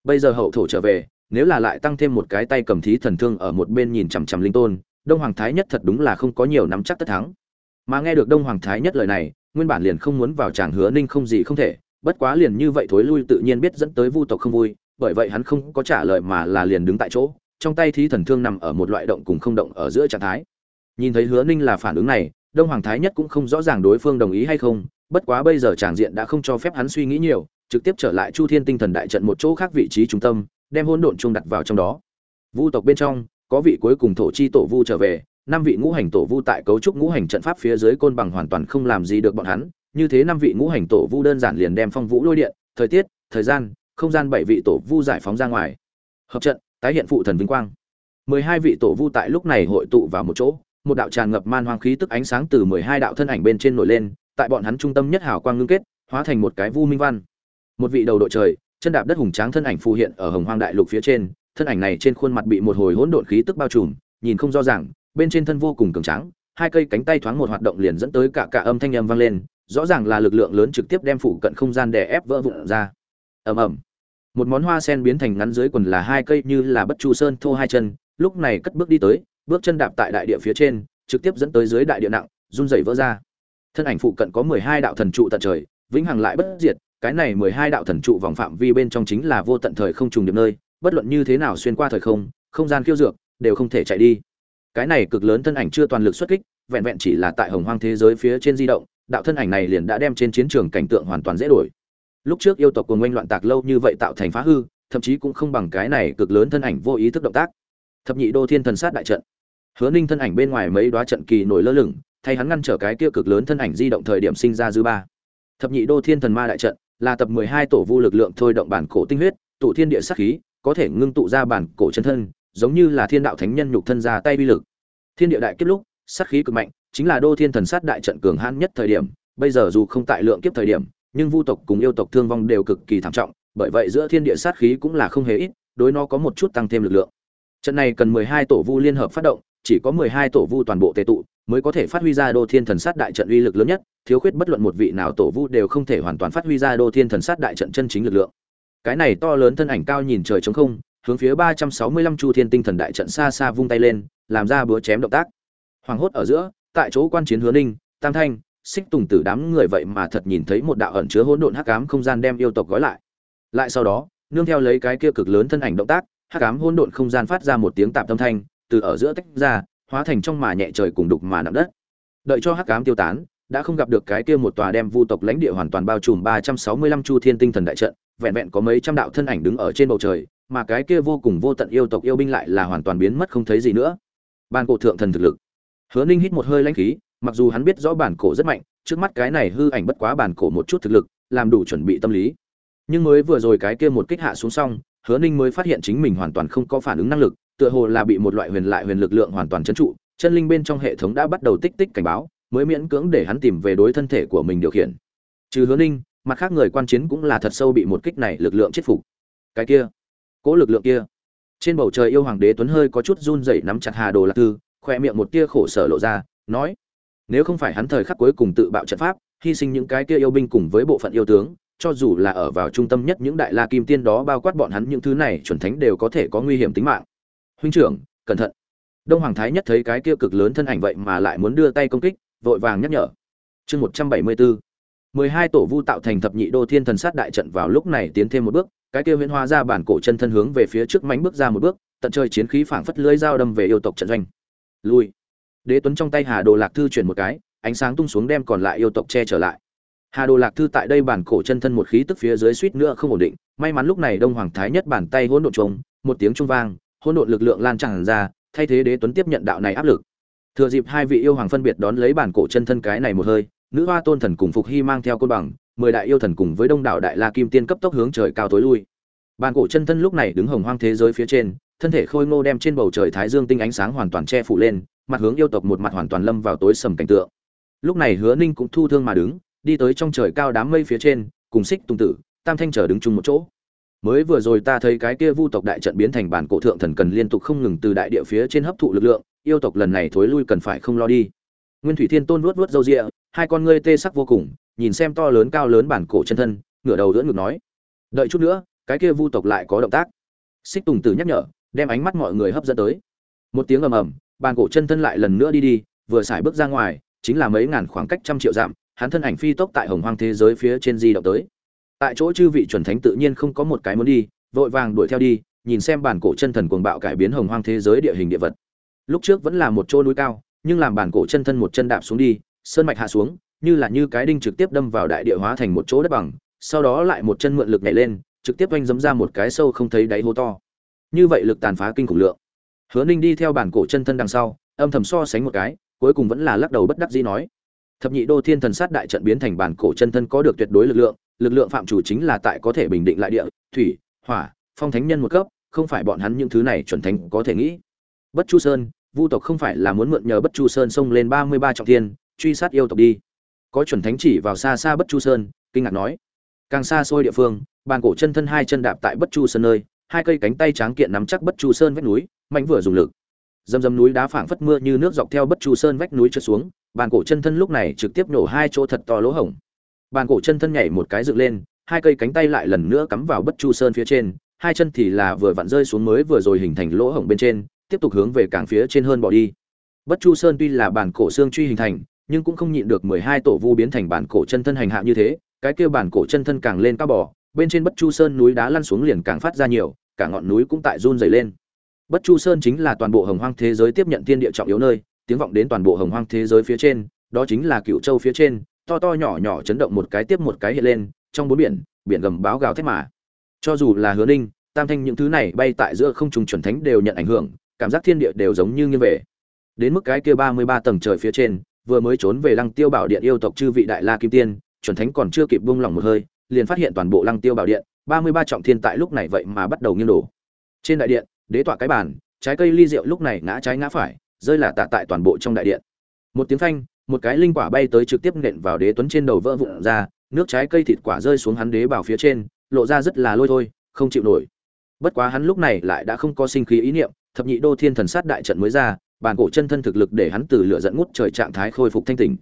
Bây giờ hậu thổ trở về, nếu là lại tăng thêm một cái tay cầm thí thần thương ở một bên nhìn chằm chằm linh tôn, đông hoàng thái nhất thật đúng là không có nhiều nắm chắc tất thắng. Mà nghe được đông hoàng thái nhất lời này, nguyên bản liền không muốn vào tràng hứa ninh không gì không thể, bất quá liền như vậy thối lui tự nhiên biết dẫn tới vu tộc không vui, bởi vậy hắn không có trả lời mà là liền đứng tại chỗ trong tay thí thần thương nằm ở một loại động cùng không động ở giữa trạng thái. Nhìn thấy hứa ninh là phản ứng này, đông hoàng thái nhất cũng không rõ ràng đối phương đồng ý hay không, bất quá bây giờ tràng diện đã không cho phép hắn suy nghĩ nhiều, trực tiếp trở lại chu thiên tinh thần đại trận một chỗ khác vị trí trung tâm, đem hỗn độn chung đặt vào trong đó. Vu tộc bên trong, có vị cuối cùng thổ chi tổ vu trở về, năm vị ngũ hành tổ vu tại cấu trúc ngũ hành trận pháp phía dưới côn bằng hoàn toàn không làm gì được bọn hắn, như thế năm vị ngũ hành tổ vu đơn giản liền đem phong vũ lôi điện, thời tiết, thời gian, không gian bảy vị tổ vu giải phóng ra ngoài. Hợp trận tái hiện phụ thần vinh quang. Mười hai vị tổ vu tại lúc này hội tụ vào một chỗ, một đạo tràn ngập man hoang khí tức ánh sáng từ mười hai đạo thân ảnh bên trên nổi lên, tại bọn hắn trung tâm nhất hào quang ngưng kết, hóa thành một cái vu minh văn. Một vị đầu đội trời, chân đạp đất hùng tráng thân ảnh phù hiện ở hồng hoang đại lục phía trên, thân ảnh này trên khuôn mặt bị một hồi hỗn độn khí tức bao trùm, nhìn không rõ ràng, bên trên thân vô cùng cường tráng, hai cây cánh tay thoáng một hoạt động liền dẫn tới cả cả âm thanh âm vang lên, rõ ràng là lực lượng lớn trực tiếp đem phủ cận không gian đè ép vỡ vụn ra. Ầm ầm một món hoa sen biến thành ngắn dưới quần là hai cây như là bất chu sơn thô hai chân, lúc này cất bước đi tới, bước chân đạp tại đại địa phía trên, trực tiếp dẫn tới dưới đại địa nặng, run rẩy vỡ ra. Thân ảnh phụ cận có mười hai đạo thần trụ tận trời, vĩnh hằng lại bất diệt, cái này mười hai đạo thần trụ vòng phạm vi bên trong chính là vô tận thời không trùng điểm nơi, bất luận như thế nào xuyên qua thời không không gian khiêu dược, đều không thể chạy đi. Cái này cực lớn thân ảnh chưa toàn lực xuất kích, vẹn vẹn chỉ là tại hồng hoang thế giới phía trên di động, đạo thân ảnh này liền đã đem trên chiến trường cảnh tượng hoàn toàn dễ đổi lúc trước yêu tộc cuồng oanh loạn tạc lâu như vậy tạo thành phá hư, thậm chí cũng không bằng cái này cực lớn thân ảnh vô ý thức động tác. Thập nhị đô thiên thần sát đại trận. Hứa ninh thân ảnh bên ngoài mấy đoá trận kỳ nổi lơ lửng, thay hắn ngăn trở cái kia cực lớn thân ảnh di động thời điểm sinh ra dư ba. Thập nhị đô thiên thần ma đại trận, là tập mười hai tổ vu lực lượng thôi động bản cổ tinh huyết, tụ thiên địa sát khí, có thể ngưng tụ ra bản cổ chân thân, giống như là thiên đạo thánh nhân nhục thân ra tay uy lực. Thiên địa đại kiếp lúc, sát khí cực mạnh, chính là đô thiên thần sát đại trận cường hãn nhất thời điểm, bây giờ dù không tại lượng kiếp thời điểm nhưng vu tộc cùng yêu tộc thương vong đều cực kỳ thảm trọng, bởi vậy giữa thiên địa sát khí cũng là không hề ít, đối nó có một chút tăng thêm lực lượng. Trận này cần mười hai tổ vu liên hợp phát động, chỉ có mười hai tổ vu toàn bộ tề tụ, mới có thể phát huy ra đô thiên thần sát đại trận uy lực lớn nhất, thiếu khuyết bất luận một vị nào tổ vu đều không thể hoàn toàn phát huy ra đô thiên thần sát đại trận chân chính lực lượng. Cái này to lớn thân ảnh cao nhìn trời trống không, hướng phía ba trăm sáu mươi lăm chu thiên tinh thần đại trận xa xa vung tay lên, làm ra búa chém động tác. Hoàng hốt ở giữa, tại chỗ quan chiến hứa ninh, tam thanh xích tùng tử đám người vậy mà thật nhìn thấy một đạo ẩn chứa hỗn độn hắc ám không gian đem yêu tộc gói lại. Lại sau đó, nương theo lấy cái kia cực lớn thân ảnh động tác, hắc ám hỗn độn không gian phát ra một tiếng tạp âm thanh, từ ở giữa tách ra, hóa thành trong mà nhẹ trời cùng đục mà nặng đất. Đợi cho hắc ám tiêu tán, đã không gặp được cái kia một tòa đem vu tộc lãnh địa hoàn toàn bao trùm ba trăm sáu mươi lăm chu thiên tinh thần đại trận, vẹn vẹn có mấy trăm đạo thân ảnh đứng ở trên bầu trời, mà cái kia vô cùng vô tận yêu tộc yêu binh lại là hoàn toàn biến mất không thấy gì nữa. Ban cổ thượng thần thực lực. Hứa ninh hít một hơi lãnh khí mặc dù hắn biết rõ bản cổ rất mạnh trước mắt cái này hư ảnh bất quá bản cổ một chút thực lực làm đủ chuẩn bị tâm lý. Nhưng mới vừa rồi cái kia một kích hạ xuống xong hứa ninh mới phát hiện chính mình hoàn toàn không có phản ứng năng lực tựa hồ là bị một loại huyền lại huyền lực lượng hoàn toàn trấn trụ chân linh bên trong hệ thống đã bắt đầu tích tích cảnh báo mới miễn cưỡng để hắn tìm về đối thân thể của mình điều khiển. Trừ hứa ninh mặt khác người quan chiến cũng là thật sâu bị một kích này lực lượng chết phục. Cái kia cỗ lực lượng kia. Trên bầu trời yêu hoàng đế tuấn hơi có chút run rẩy nắm chặt hà đồ lạc tư, khoe miệng một tia khổ sở lộ ra nói nếu không phải hắn thời khắc cuối cùng tự bạo trận pháp, hy sinh những cái kia yêu binh cùng với bộ phận yêu tướng, cho dù là ở vào trung tâm nhất những đại la kim tiên đó bao quát bọn hắn những thứ này chuẩn thánh đều có thể có nguy hiểm tính mạng. Huynh trưởng, cẩn thận. Đông hoàng thái nhất thấy cái kia cực lớn thân ảnh vậy mà lại muốn đưa tay công kích, vội vàng nhắc nhở. Chương một trăm bảy mươi bốn mười hai tổ vu tạo thành thập nhị đô thiên thần sát đại trận vào lúc này tiến thêm một bước, cái kia huyễn hóa ra bản cổ chân thân hướng về phía trước mánh bước ra một bước, tận trời chiến khí phảng phất lưới dao đâm về yêu tộc trận doanh. Lui đế tuấn trong tay hà đồ lạc thư chuyển một cái, ánh sáng tung xuống đem còn lại yêu tộc che trở lại. Hà đồ lạc thư tại đây bản cổ chân thân một khí tức phía dưới suýt nữa không ổn định, may mắn lúc này đông hoàng thái nhất bàn tay hỗn độn trống một tiếng trung vang, hỗn độn lực lượng lan tràn ra, thay thế đế tuấn tiếp nhận đạo này áp lực. Thừa dịp hai vị yêu hoàng phân biệt đón lấy bản cổ chân thân cái này một hơi, nữ hoa tôn thần cùng phục hy mang theo côn bằng, mười đại yêu thần cùng với đông đảo đại la kim tiên cấp tốc hướng trời cao tối lui. Bản cổ chân thân lúc này đứng hồng hoang thế giới phía trên, thân thể khôi ngô đem trên bầu trời thái dương tinh ánh sáng hoàn toàn che phủ lên mặt hướng yêu tộc một mặt hoàn toàn lâm vào tối sầm cảnh tượng. Lúc này hứa ninh cũng thu thương mà đứng, đi tới trong trời cao đám mây phía trên, cùng xích tùng tử, tam thanh trở đứng chung một chỗ. Mới vừa rồi ta thấy cái kia vu tộc đại trận biến thành bản cổ thượng thần cần liên tục không ngừng từ đại địa phía trên hấp thụ lực lượng, yêu tộc lần này thối lui cần phải không lo đi. Nguyên thủy thiên tôn vuốt vuốt râu rịa hai con ngươi tê sắc vô cùng, nhìn xem to lớn cao lớn bản cổ chân thân, ngửa đầu đỡ ngực nói, đợi chút nữa, cái kia vu tộc lại có động tác. Xích tùng tử nhắc nhở, đem ánh mắt mọi người hấp dẫn tới. Một tiếng ầm ầm Bàn cổ chân thân lại lần nữa đi đi, vừa xài bước ra ngoài, chính là mấy ngàn khoảng cách trăm triệu dặm, hắn thân ảnh phi tốc tại hồng hoang thế giới phía trên di động tới. Tại chỗ chư vị chuẩn thánh tự nhiên không có một cái muốn đi, vội vàng đuổi theo đi, nhìn xem bản cổ chân thần cuồng bạo cải biến hồng hoang thế giới địa hình địa vật. Lúc trước vẫn là một chỗ núi cao, nhưng làm bản cổ chân thân một chân đạp xuống đi, sơn mạch hạ xuống, như là như cái đinh trực tiếp đâm vào đại địa hóa thành một chỗ đất bằng, sau đó lại một chân mượn lực nhảy lên, trực tiếp oanh dấm ra một cái sâu không thấy đáy hố to. Như vậy lực tàn phá kinh khủng lượng hứa ninh đi theo bản cổ chân thân đằng sau, âm thầm so sánh một cái, cuối cùng vẫn là lắc đầu bất đắc dĩ nói. Thập nhị đô thiên thần sát đại trận biến thành bản cổ chân thân có được tuyệt đối lực lượng lực lượng phạm chủ chính là tại có thể bình định lại địa, thủy, hỏa, phong thánh nhân một cấp, không phải bọn hắn những thứ này chuẩn thánh có thể nghĩ. Bất chu sơn, vu tộc không phải là muốn mượn nhờ bất chu sơn xông lên ba mươi ba trọng thiên, truy sát yêu tộc đi. Có chuẩn thánh chỉ vào xa xa bất chu sơn, kinh ngạc nói. Càng xa xôi địa phương bàn cổ chân thân hai chân đạp tại bất chu sơn nơi, hai cây cánh tay tráng kiện nắm chắc bất chu sơn vách núi mạnh vừa dùng lực. Dầm dầm núi đá phảng phất mưa như nước dọc theo bất chu sơn vách núi trượt xuống, bàn cổ chân thân lúc này trực tiếp nổ hai chỗ thật to lỗ hổng. Bàn cổ chân thân nhảy một cái dựng lên, hai cây cánh tay lại lần nữa cắm vào bất chu sơn phía trên, hai chân thì là vừa vặn rơi xuống mới vừa rồi hình thành lỗ hổng bên trên, tiếp tục hướng về cảng phía trên hơn bỏ đi. Bất chu sơn tuy là bản cổ xương truy hình thành, nhưng cũng không nhịn được mười hai tổ vu biến thành bản cổ chân thân hành hạ như thế, cái kia bản cổ chân thân càng lên cao bỏ bên trên bất chu sơn núi đá lăn xuống liền càng phát ra nhiều, cả ngọn núi cũng tại run dày lên bất chu sơn chính là toàn bộ hồng hoang thế giới tiếp nhận thiên địa trọng yếu nơi, tiếng vọng đến toàn bộ hồng hoang thế giới phía trên, đó chính là cựu châu phía trên, to to nhỏ nhỏ chấn động một cái tiếp một cái hiện lên, trong bốn biển biển gầm báo gào thét mà. Cho dù là hứa ninh, tam thanh những thứ này bay tại giữa không trùng chuẩn thánh đều nhận ảnh hưởng, cảm giác thiên địa đều giống như nghiêng về. Đến mức cái kia ba mươi ba tầng trời phía trên, vừa mới trốn về lăng tiêu bảo điện yêu tộc chư vị đại la kim tiên, chuẩn thánh còn chưa kịp buông lỏng một hơi, liền phát hiện toàn bộ lăng tiêu bảo điện, ba mươi ba trọng thiên tại lúc này vậy mà bắt đầu nghiêng đổ. Trên đại điện đế tọa cái bàn, trái cây ly rượu lúc này ngã trái ngã phải, rơi là tạ tại toàn bộ trong đại điện. Một tiếng phanh, một cái linh quả bay tới trực tiếp nện vào đế tuấn trên đầu vỡ vụn ra, nước trái cây thịt quả rơi xuống hắn đế bảo phía trên, lộ ra rất là lôi thôi, không chịu nổi. Bất quá hắn lúc này lại đã không có sinh khí ý niệm, thập nhị đô thiên thần sát đại trận mới ra bàn cổ chân thân thực lực để hắn từ lửa dẫn ngút trời trạng thái khôi phục thanh tỉnh.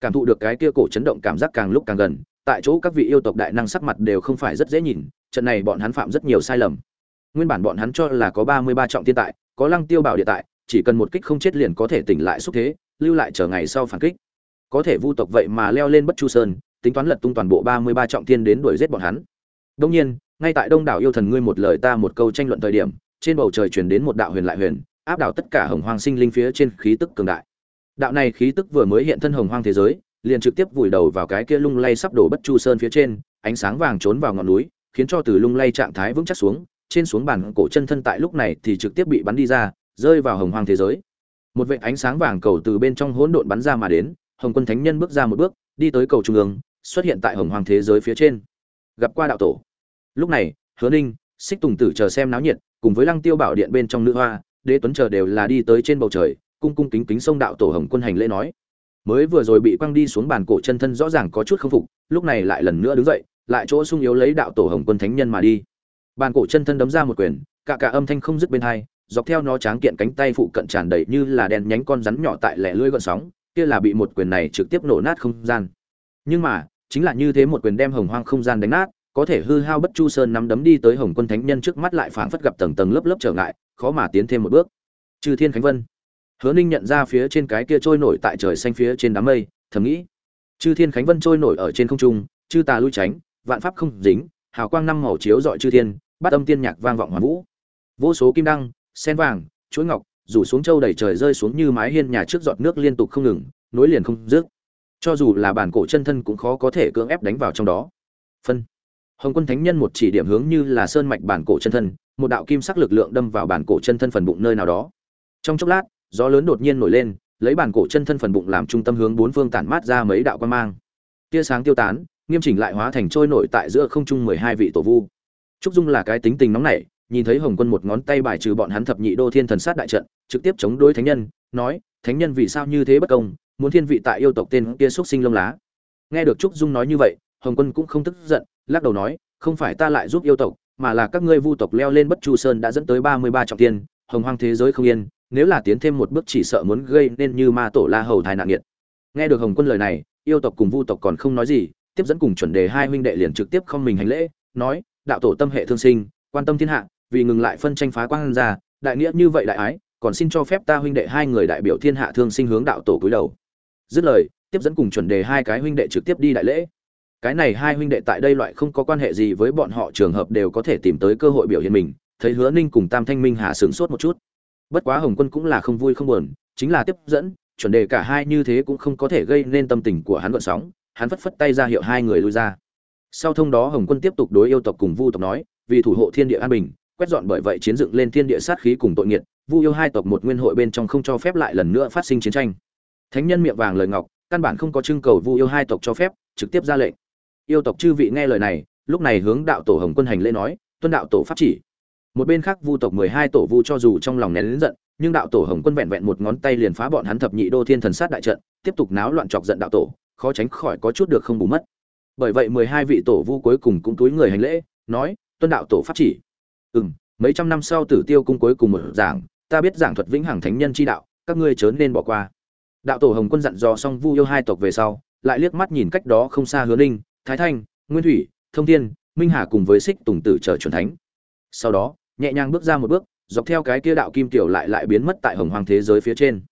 Cảm thụ được cái kia cổ chấn động cảm giác càng lúc càng gần, tại chỗ các vị yêu tộc đại năng sắc mặt đều không phải rất dễ nhìn, trận này bọn hắn phạm rất nhiều sai lầm nguyên bản bọn hắn cho là có ba mươi ba trọng thiên tại, có lăng tiêu bảo địa tại, chỉ cần một kích không chết liền có thể tỉnh lại xúc thế, lưu lại chờ ngày sau phản kích. Có thể vu tộc vậy mà leo lên bất chu sơn, tính toán lật tung toàn bộ ba mươi ba trọng thiên đến đuổi giết bọn hắn. Đương nhiên, ngay tại đông đảo yêu thần ngươi một lời ta một câu tranh luận thời điểm, trên bầu trời truyền đến một đạo huyền lại huyền, áp đảo tất cả hồng hoang sinh linh phía trên khí tức cường đại. Đạo này khí tức vừa mới hiện thân hồng hoang thế giới, liền trực tiếp vùi đầu vào cái kia lung lay sắp đổ bất chu sơn phía trên, ánh sáng vàng trốn vào ngọn núi, khiến cho từ lung lay trạng thái vững chắc xuống trên xuống bàn cổ chân thân tại lúc này thì trực tiếp bị bắn đi ra, rơi vào hồng hoang thế giới. Một vệt ánh sáng vàng cầu từ bên trong hỗn độn bắn ra mà đến, hồng quân thánh nhân bước ra một bước, đi tới cầu trung ương, xuất hiện tại hồng hoang thế giới phía trên. Gặp qua đạo tổ. Lúc này, hứa ninh, xích tùng tử chờ xem náo nhiệt, cùng với lăng tiêu bảo điện bên trong nữ hoa, đế tuấn chờ đều là đi tới trên bầu trời, cung cung kính kính sông đạo tổ hồng quân hành lễ nói. Mới vừa rồi bị quăng đi xuống bàn cổ chân thân rõ ràng có chút không phục, lúc này lại lần nữa đứng dậy, lại chỗ sung yếu lấy đạo tổ hồng quân thánh nhân mà đi bàn cổ chân thân đấm ra một quyền, cả cả âm thanh không dứt bên hai, dọc theo nó tráng kiện cánh tay phụ cận tràn đầy như là đèn nhánh con rắn nhỏ tại lẻ lưỡi gọn sóng, kia là bị một quyền này trực tiếp nổ nát không gian. Nhưng mà, chính là như thế một quyền đem hồng hoang không gian đánh nát, có thể hư hao bất chu sơn nắm đấm đi tới hồng quân thánh nhân trước mắt lại phảng phất gặp tầng tầng lớp lớp trở ngại, khó mà tiến thêm một bước. Trừ thiên khánh vân, hứa ninh nhận ra phía trên cái kia trôi nổi tại trời xanh phía trên đám mây, thầm nghĩ, chư thiên khánh vân trôi nổi ở trên không trung, chư tà lui tránh, vạn pháp không dính, hào quang năm màu chiếu dọi chư thiên Bát âm tiên nhạc vang vọng hoàn vũ. Vô số kim đăng, sen vàng, chuỗi ngọc, rủ xuống châu đầy trời rơi xuống như mái hiên nhà trước giọt nước liên tục không ngừng, nối liền không dứt. Cho dù là bản cổ chân thân cũng khó có thể cưỡng ép đánh vào trong đó. Phân. Hồng quân thánh nhân một chỉ điểm hướng như là sơn mạch bản cổ chân thân, một đạo kim sắc lực lượng đâm vào bản cổ chân thân phần bụng nơi nào đó. Trong chốc lát, gió lớn đột nhiên nổi lên, lấy bản cổ chân thân phần bụng làm trung tâm hướng bốn phương tản mát ra mấy đạo quan mang. Tia sáng tiêu tán, nghiêm chỉnh lại hóa thành trôi nổi tại giữa không trung mười hai vị tổ vu trúc dung là cái tính tình nóng nảy, nhìn thấy hồng quân một ngón tay bài trừ bọn hắn thập nhị đô thiên thần sát đại trận, trực tiếp chống đối thánh nhân, nói, thánh nhân vì sao như thế bất công, muốn thiên vị tại yêu tộc tên kia xuất sinh lông lá. Nghe được trúc dung nói như vậy, hồng quân cũng không tức giận, lắc đầu nói, không phải ta lại giúp yêu tộc, mà là các ngươi vu tộc leo lên bất chu sơn đã dẫn tới ba mươi ba trọng tiên hồng hoang thế giới không yên, nếu là tiến thêm một bước chỉ sợ muốn gây nên như ma tổ la hầu thai nạn nghiệt. Nghe được hồng quân lời này, yêu tộc cùng vu tộc còn không nói gì, tiếp dẫn cùng chuẩn đề hai huynh đệ liền trực tiếp không mình hành lễ, nói đạo tổ tâm hệ thương sinh, quan tâm thiên hạ, vì ngừng lại phân tranh phá quang ra, đại nghĩa như vậy đại ái, còn xin cho phép ta huynh đệ hai người đại biểu thiên hạ thương sinh hướng đạo tổ cúi đầu. Dứt lời, tiếp dẫn cùng chuẩn đề hai cái huynh đệ trực tiếp đi đại lễ. Cái này hai huynh đệ tại đây loại không có quan hệ gì với bọn họ, trường hợp đều có thể tìm tới cơ hội biểu hiện mình, thấy hứa ninh cùng tam thanh minh hà sửng sốt một chút. Bất quá hồng quân cũng là không vui không buồn, chính là tiếp dẫn, chuẩn đề cả hai như thế cũng không có thể gây nên tâm tình của hắn gợn sóng, hắn phất phất tay ra hiệu hai người lui ra sau thông đó hồng quân tiếp tục đối yêu tộc cùng vu tộc nói, vì thủ hộ thiên địa an bình, quét dọn bởi vậy chiến dựng lên thiên địa sát khí cùng tội nghiệt, vu yêu hai tộc một nguyên hội bên trong không cho phép lại lần nữa phát sinh chiến tranh. Thánh nhân miệng vàng lời ngọc, căn bản không có trưng cầu vu yêu hai tộc cho phép, trực tiếp ra lệnh. Yêu tộc chư vị nghe lời này, lúc này hướng đạo tổ hồng quân hành lễ nói, tuân đạo tổ pháp chỉ. Một bên khác vu tộc mười hai tổ vu cho dù trong lòng nén lớn giận, nhưng đạo tổ hồng quân vẹn vẹn một ngón tay liền phá bọn hắn thập nhị đô thiên thần sát đại trận, tiếp tục náo loạn chọc giận đạo tổ, khó tránh khỏi có chút được không bù mất bởi vậy mười hai vị tổ vu cuối cùng cũng túi người hành lễ, nói, tuân đạo tổ pháp chỉ. Ừ m mấy trăm năm sau tử tiêu cung cuối cùng một giảng, ta biết giảng thuật vĩnh hằng thánh nhân chi đạo, các ngươi chớ nên bỏ qua. Đạo tổ hồng quân dặn dò xong vu yêu hai tộc về sau, lại liếc mắt nhìn cách đó không xa hứa ninh, thái thanh, nguyên thủy, thông thiên, minh hà cùng với xích tùng tử chờ chuẩn thánh. Sau đó, nhẹ nhàng bước ra một bước, dọc theo cái kia đạo kim tiểu lại lại biến mất tại hồng hoàng thế giới phía trên.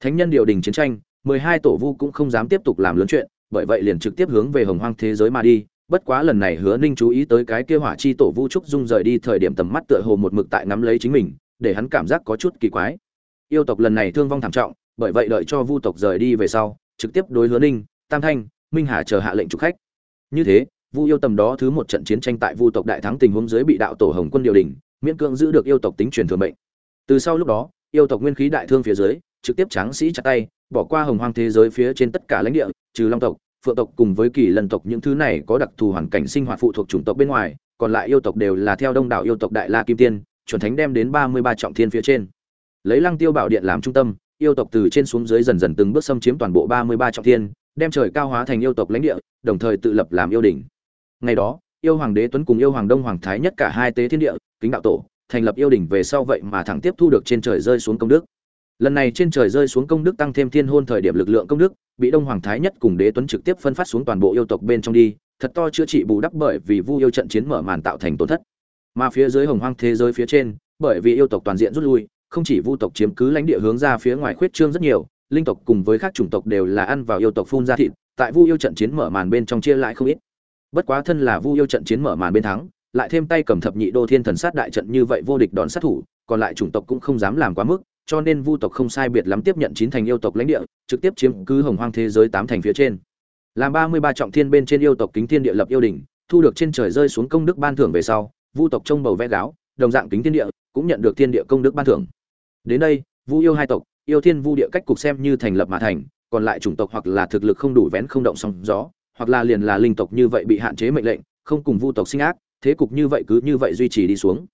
Thánh nhân điều đình chiến tranh, mười hai tổ vu cũng không dám tiếp tục làm lớn chuyện bởi vậy liền trực tiếp hướng về hồng hoang thế giới mà đi. Bất quá lần này hứa ninh chú ý tới cái kia hỏa chi tổ vu trúc dung rời đi thời điểm tầm mắt tựa hồ một mực tại ngắm lấy chính mình, để hắn cảm giác có chút kỳ quái. Yêu tộc lần này thương vong thảm trọng, bởi vậy đợi cho vu tộc rời đi về sau, trực tiếp đối hứa ninh, tam thanh, minh hà chờ hạ lệnh trục khách. Như thế, vu yêu tầm đó thứ một trận chiến tranh tại vu tộc đại thắng tình huống dưới bị đạo tổ hồng quân điều đình, miễn cưỡng giữ được yêu tộc tính truyền thừa mệnh. Từ sau lúc đó, yêu tộc nguyên khí đại thương phía dưới, trực tiếp tráng sĩ chặt tay, bỏ qua hồng hoang thế giới phía trên tất cả lãnh địa trừ long tộc, phượng tộc cùng với kỳ lân tộc những thứ này có đặc thù hoàn cảnh sinh hoạt phụ thuộc chủng tộc bên ngoài, còn lại yêu tộc đều là theo đông đảo yêu tộc đại la kim tiên, chuẩn thánh đem đến ba mươi ba trọng thiên phía trên. Lấy lăng tiêu bảo điện làm trung tâm, yêu tộc từ trên xuống dưới dần dần từng bước xâm chiếm toàn bộ ba mươi ba trọng thiên, đem trời cao hóa thành yêu tộc lãnh địa, đồng thời tự lập làm yêu đỉnh. Ngày đó, yêu hoàng đế tuấn cùng yêu hoàng đông hoàng thái nhất cả hai tế thiên địa, kính đạo tổ, thành lập yêu đỉnh về sau vậy mà thẳng tiếp thu được trên trời rơi xuống công đức lần này trên trời rơi xuống công đức tăng thêm thiên hôn thời điểm lực lượng công đức, bị đông hoàng thái nhất cùng đế tuấn trực tiếp phân phát xuống toàn bộ yêu tộc bên trong đi, thật to chữa trị bù đắp bởi vì vu yêu trận chiến mở màn tạo thành tổn thất. Mà phía dưới hồng hoang thế giới phía trên, bởi vì yêu tộc toàn diện rút lui, không chỉ vu tộc chiếm cứ lãnh địa hướng ra phía ngoài khuyết trương rất nhiều, linh tộc cùng với các chủng tộc đều là ăn vào yêu tộc phun ra thịt, tại vu yêu trận chiến mở màn bên trong chia lại không ít. Bất quá thân là vu yêu trận chiến mở màn bên thắng, lại thêm tay cầm thập nhị đô thiên thần sát đại trận như vậy vô địch đòn sát thủ, còn lại chủng tộc cũng không dám làm quá mức cho nên vu tộc không sai biệt lắm tiếp nhận chín thành yêu tộc lãnh địa trực tiếp chiếm cứ hồng hoang thế giới tám thành phía trên. Làm ba mươi ba trọng thiên bên trên yêu tộc kính thiên địa lập yêu đình, thu được trên trời rơi xuống công đức ban thưởng về sau vu tộc trông bầu vẽ gáo đồng dạng kính thiên địa cũng nhận được thiên địa công đức ban thưởng. Đến đây vu yêu hai tộc yêu thiên vu địa cách cục xem như thành lập mà thành còn lại chủng tộc hoặc là thực lực không đủ vén không động sóng gió hoặc là liền là linh tộc như vậy bị hạn chế mệnh lệnh không cùng vu tộc sinh ác thế cục như vậy cứ như vậy duy trì đi xuống.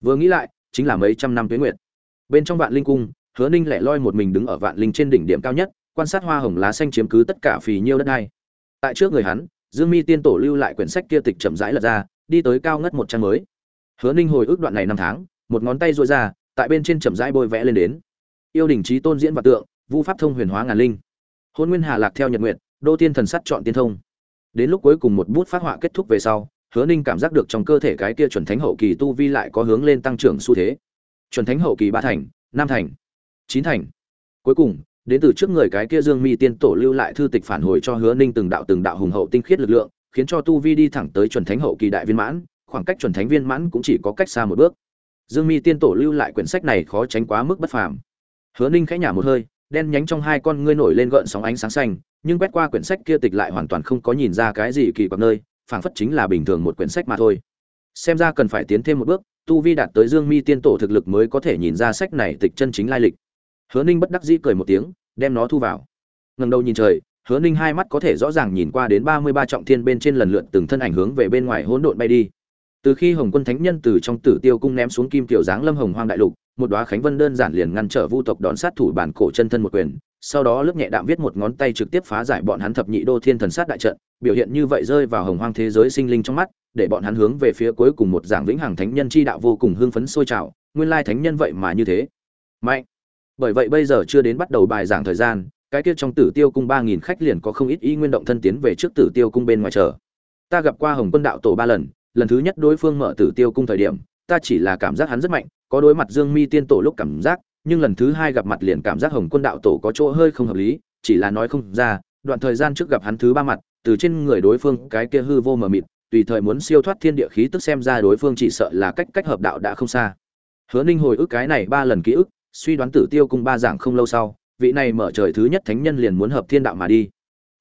Vừa nghĩ lại chính là mấy trăm năm tuế nguyệt bên trong vạn linh cung, hứa ninh lẻ loi một mình đứng ở vạn linh trên đỉnh điểm cao nhất, quan sát hoa hồng lá xanh chiếm cứ tất cả phì nhiêu đất này tại trước người hắn, dương mi tiên tổ lưu lại quyển sách kia tịch chậm rãi lật ra, đi tới cao ngất một trang mới. Hứa ninh hồi ức đoạn này năm tháng, một ngón tay dội ra, tại bên trên chậm rãi bôi vẽ lên đến. Yêu đình trí tôn diễn và tượng, vu pháp thông huyền hóa ngàn linh. Hôn nguyên hà lạc theo nhật nguyện đô tiên thần sắt chọn tiên thông. Đến lúc cuối cùng một bút phát họa kết thúc về sau, hứa ninh cảm giác được trong cơ thể cái kia chuẩn thánh hậu kỳ tu vi lại có hướng lên tăng trưởng xu thế chuẩn thánh hậu kỳ ba thành, năm thành, chín thành. Cuối cùng, đến từ trước người cái kia dương mi tiên tổ lưu lại thư tịch phản hồi cho hứa ninh từng đạo từng đạo hùng hậu tinh khiết lực lượng, khiến cho tu vi đi thẳng tới chuẩn thánh hậu kỳ đại viên mãn, khoảng cách chuẩn thánh viên mãn cũng chỉ có cách xa một bước. Dương mi tiên tổ lưu lại quyển sách này khó tránh quá mức bất phàm. Hứa ninh khẽ nhả một hơi, đen nhánh trong hai con ngươi nổi lên gợn sóng ánh sáng xanh, nhưng quét qua quyển sách kia tịch lại hoàn toàn không có nhìn ra cái gì kỳ quặc nơi, phảng phất chính là bình thường một quyển sách mà thôi. Xem ra cần phải tiến thêm một bước tu vi đạt tới dương mi tiên tổ thực lực mới có thể nhìn ra sách này tịch chân chính lai lịch. Hứa ninh bất đắc dĩ cười một tiếng, đem nó thu vào. Ngần đầu nhìn trời, hứa ninh hai mắt có thể rõ ràng nhìn qua đến ba mươi ba trọng thiên bên trên lần lượt từng thân ảnh hướng về bên ngoài hỗn độn bay đi. Từ khi hồng quân thánh nhân từ trong tử tiêu cung ném xuống kim tiểu dáng lâm hồng hoang đại lục, một đóa khánh vân đơn giản liền ngăn trở vu tộc đón sát thủ bản cổ chân thân một quyền, sau đó lớp nhẹ đạm viết một ngón tay trực tiếp phá giải bọn hắn thập nhị đô thiên thần sát đại trận, biểu hiện như vậy rơi vào hồng hoang thế giới sinh linh trong mắt để bọn hắn hướng về phía cuối cùng một giảng vĩnh hằng thánh nhân chi đạo vô cùng hưng phấn sôi trào, nguyên lai thánh nhân vậy mà như thế. Mạnh. Bởi vậy bây giờ chưa đến bắt đầu bài giảng thời gian, cái kia trong tử tiêu cung ba nghìn khách liền có không ít ý nguyên động thân tiến về trước tử tiêu cung bên ngoài chờ. Ta gặp qua hồng quân đạo tổ ba lần lần thứ nhất đối phương mở tử tiêu cung thời điểm, ta chỉ là cảm giác hắn rất mạnh, có đối mặt dương mi tiên tổ lúc cảm giác, nhưng lần thứ hai gặp mặt liền cảm giác hồng quân đạo tổ có chỗ hơi không hợp lý, chỉ là nói không ra, đoạn thời gian trước gặp hắn thứ ba mặt, từ trên người đối phương cái kia hư vô mờ mịt tùy thời muốn siêu thoát thiên địa khí tức xem ra đối phương chỉ sợ là cách cách hợp đạo đã không xa. Hứa ninh hồi ức cái này ba lần ký ức, suy đoán tử tiêu cung ba giảng không lâu sau, vị này mở trời thứ nhất thánh nhân liền muốn hợp thiên đạo mà đi.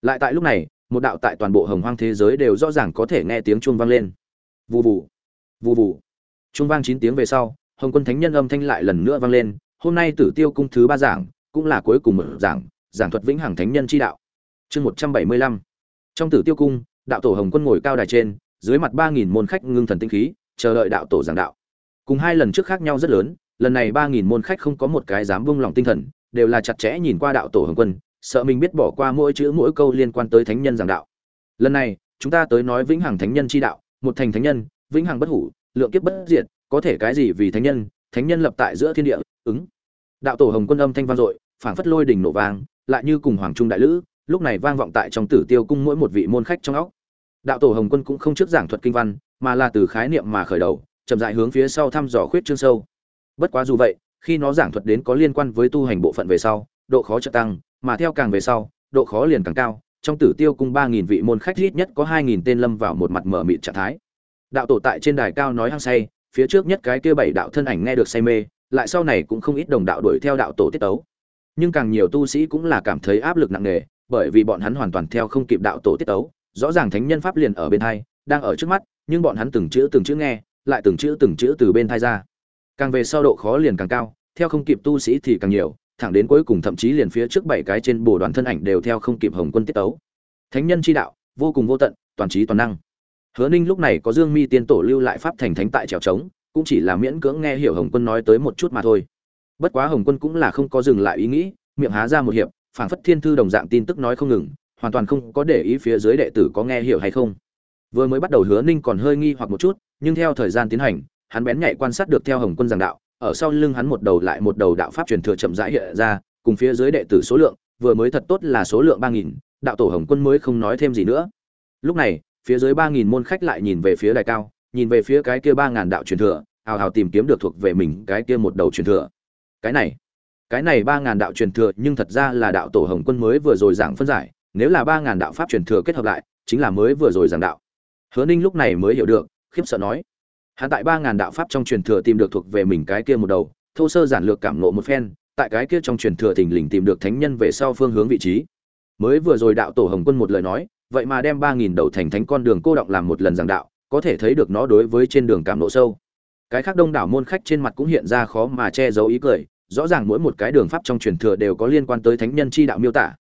Lại tại lúc này, một đạo tại toàn bộ hồng hoang thế giới đều rõ ràng có thể nghe tiếng chuông vang lên. Vù vù vù vù. Chuông vang chín tiếng về sau, hồng quân thánh nhân âm thanh lại lần nữa vang lên, hôm nay tử tiêu cung thứ ba giảng cũng là cuối cùng mở giảng giảng thuật vĩnh hằng thánh nhân chi đạo. Chương một trăm bảy mươi lăm. Trong tử tiêu cung đạo tổ hồng quân ngồi cao đài trên, dưới mặt ba nghìn môn khách ngưng thần tinh khí, chờ đợi đạo tổ giảng đạo. Cùng hai lần trước khác nhau rất lớn, lần này ba nghìn môn khách không có một cái dám vung lòng tinh thần, đều là chặt chẽ nhìn qua đạo tổ hồng quân, sợ mình biết bỏ qua mỗi chữ mỗi câu liên quan tới thánh nhân giảng đạo. Lần này, chúng ta tới nói vĩnh hằng thánh nhân chi đạo, một thành thánh nhân, vĩnh hằng bất hủ, lượng kiếp bất diệt, có thể cái gì vì thánh nhân thánh nhân lập tại giữa thiên địa, ứng. Đạo tổ hồng quân âm thanh vang dội, phảng phất lôi đỉnh nổ vang, lại như cùng hoàng trung đại lữ lúc này vang vọng tại trong tử tiêu cung mỗi một vị môn khách trong óc. Đạo tổ hồng quân cũng không trước giảng thuật kinh văn, mà là từ khái niệm mà khởi đầu, chậm dại hướng phía sau thăm dò khuyết chương sâu. Bất quá dù vậy, khi nó giảng thuật đến có liên quan với tu hành bộ phận về sau, độ khó chợt tăng, mà theo càng về sau, độ khó liền càng cao. Trong tử tiêu cung ba nghìn vị môn khách ít nhất có hai nghìn tên lâm vào một mặt mở mịt trạng thái. Đạo tổ tại trên đài cao nói hăng say, phía trước nhất cái kia bảy đạo thân ảnh nghe được say mê, lại sau này cũng không ít đồng đạo đuổi theo đạo tổ tiết tấu. Nhưng càng nhiều tu sĩ cũng là cảm thấy áp lực nặng nề bởi vì bọn hắn hoàn toàn theo không kịp đạo tổ tiết tấu, rõ ràng thánh nhân pháp liền ở bên thai đang ở trước mắt, nhưng bọn hắn từng chữ từng chữ nghe, lại từng chữ từng chữ từ bên thai ra. Càng về sau độ khó liền càng cao, theo không kịp tu sĩ thì càng nhiều, thẳng đến cuối cùng thậm chí liền phía trước bảy cái trên bồ đoàn thân ảnh đều theo không kịp hồng quân tiết tấu. Thánh nhân chi đạo, vô cùng vô tận, toàn trí toàn năng. Hứa ninh lúc này có dương mi tiên tổ lưu lại pháp thành thánh tại trèo trống, cũng chỉ là miễn cưỡng nghe hiểu hồng quân nói tới một chút mà thôi. Bất quá hồng quân cũng là không có dừng lại ý nghĩ, miệng há ra một hiệp phảng phất thiên thư đồng dạng tin tức nói không ngừng, hoàn toàn không có để ý phía dưới đệ tử có nghe hiểu hay không. Vừa mới bắt đầu hứa ninh còn hơi nghi hoặc một chút, nhưng theo thời gian tiến hành, hắn bén nhạy quan sát được theo hồng quân giảng đạo, ở sau lưng hắn một đầu lại một đầu đạo pháp truyền thừa chậm rãi hiện ra, cùng phía dưới đệ tử số lượng, vừa mới thật tốt là số lượng ba nghìn, đạo tổ hồng quân mới không nói thêm gì nữa. Lúc này, phía dưới ba nghìn môn khách lại nhìn về phía đài cao, nhìn về phía cái kia ba ngàn đạo truyền thừa, hào hào tìm kiếm được thuộc về mình cái kia một đầu truyền thừa. Cái này cái này ba ngàn đạo truyền thừa nhưng thật ra là đạo tổ hồng quân mới vừa rồi giảng phân giải, nếu là ba ngàn đạo pháp truyền thừa kết hợp lại, chính là mới vừa rồi giảng đạo. Hứa ninh lúc này mới hiểu được, khiếp sợ nói, hắn tại ba ngàn đạo pháp trong truyền thừa tìm được thuộc về mình cái kia một đầu, thô sơ giản lược cảm nộ một phen, tại cái kia trong truyền thừa thình lình tìm được thánh nhân về sau phương hướng vị trí. Mới vừa rồi đạo tổ hồng quân một lời nói, vậy mà đem ba nghìn đầu thành thánh con đường cô động làm một lần giảng đạo, có thể thấy được nó đối với trên đường cảm nộ sâu. Cái khác đông đảo môn khách trên mặt cũng hiện ra khó mà che giấu ý cười rõ ràng mỗi một cái đường pháp trong truyền thừa đều có liên quan tới thánh nhân chi đạo miêu tả.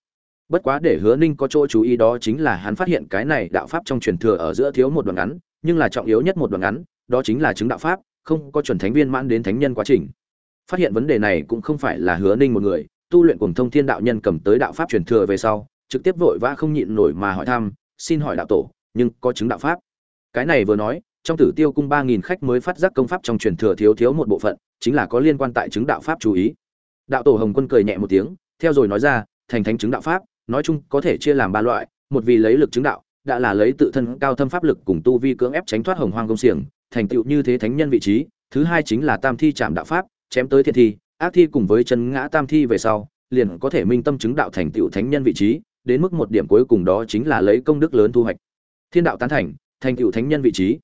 Bất quá để hứa ninh có chỗ chú ý đó chính là hắn phát hiện cái này đạo pháp trong truyền thừa ở giữa thiếu một đoạn ngắn, nhưng là trọng yếu nhất một đoạn ngắn, đó chính là chứng đạo pháp, không có chuẩn thánh viên mãn đến thánh nhân quá trình. Phát hiện vấn đề này cũng không phải là hứa ninh một người, tu luyện cùng thông thiên đạo nhân cầm tới đạo pháp truyền thừa về sau, trực tiếp vội vã không nhịn nổi mà hỏi thăm, xin hỏi đạo tổ, nhưng có chứng đạo pháp. Cái này vừa nói trong tử tiêu cung ba nghìn khách mới phát giác công pháp trong truyền thừa thiếu thiếu một bộ phận, chính là có liên quan tại chứng đạo pháp chú ý. Đạo tổ hồng quân cười nhẹ một tiếng, theo rồi nói ra, thành thánh chứng đạo pháp, nói chung có thể chia làm ba loại, một vì lấy lực chứng đạo, đã là lấy tự thân cao thâm pháp lực cùng tu vi cưỡng ép tránh thoát hồng hoang công xiềng, thành tựu như thế thánh nhân vị trí, thứ hai chính là tam thi chạm đạo pháp, chém tới thiện thi, ác thi cùng với chân ngã tam thi về sau, liền có thể minh tâm chứng đạo thành tựu thánh nhân vị trí, đến mức một điểm cuối cùng đó chính là lấy công đức lớn thu hoạch. Thiên đạo tán thành thành tựu thánh nhân vị trí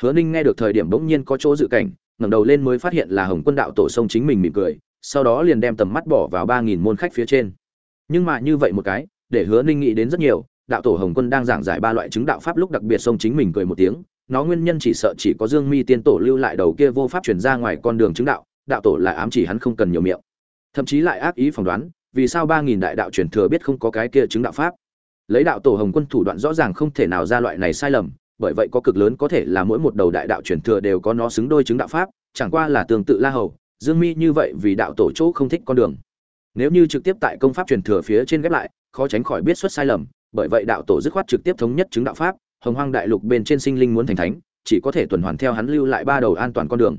hứa ninh nghe được thời điểm bỗng nhiên có chỗ dự cảnh, ngẩng đầu lên mới phát hiện là hồng quân đạo tổ sông chính mình mỉm cười, sau đó liền đem tầm mắt bỏ vào ba nghìn môn khách phía trên. Nhưng mà như vậy một cái, để hứa ninh nghĩ đến rất nhiều, đạo tổ hồng quân đang giảng giải ba loại chứng đạo pháp lúc đặc biệt sông chính mình cười một tiếng, nó nguyên nhân chỉ sợ chỉ có dương mi tiên tổ lưu lại đầu kia vô pháp chuyển ra ngoài con đường chứng đạo đạo tổ lại ám chỉ hắn không cần nhiều miệng. Thậm chí lại ác ý phỏng đoán, vì sao ba nghìn đại đạo truyền thừa biết không có cái kia chứng đạo pháp. Lấy đạo tổ hồng quân thủ đoạn rõ ràng không thể nào ra loại này sai lầm bởi vậy có cực lớn có thể là mỗi một đầu đại đạo truyền thừa đều có nó xứng đôi chứng đạo pháp, chẳng qua là tương tự la hầu, dương mi như vậy vì đạo tổ chỗ không thích con đường. Nếu như trực tiếp tại công pháp truyền thừa phía trên ghép lại, khó tránh khỏi biết xuất sai lầm, bởi vậy đạo tổ dứt khoát trực tiếp thống nhất chứng đạo pháp, hồng hoang đại lục bên trên sinh linh muốn thành thánh, chỉ có thể tuần hoàn theo hắn lưu lại ba đầu an toàn con đường.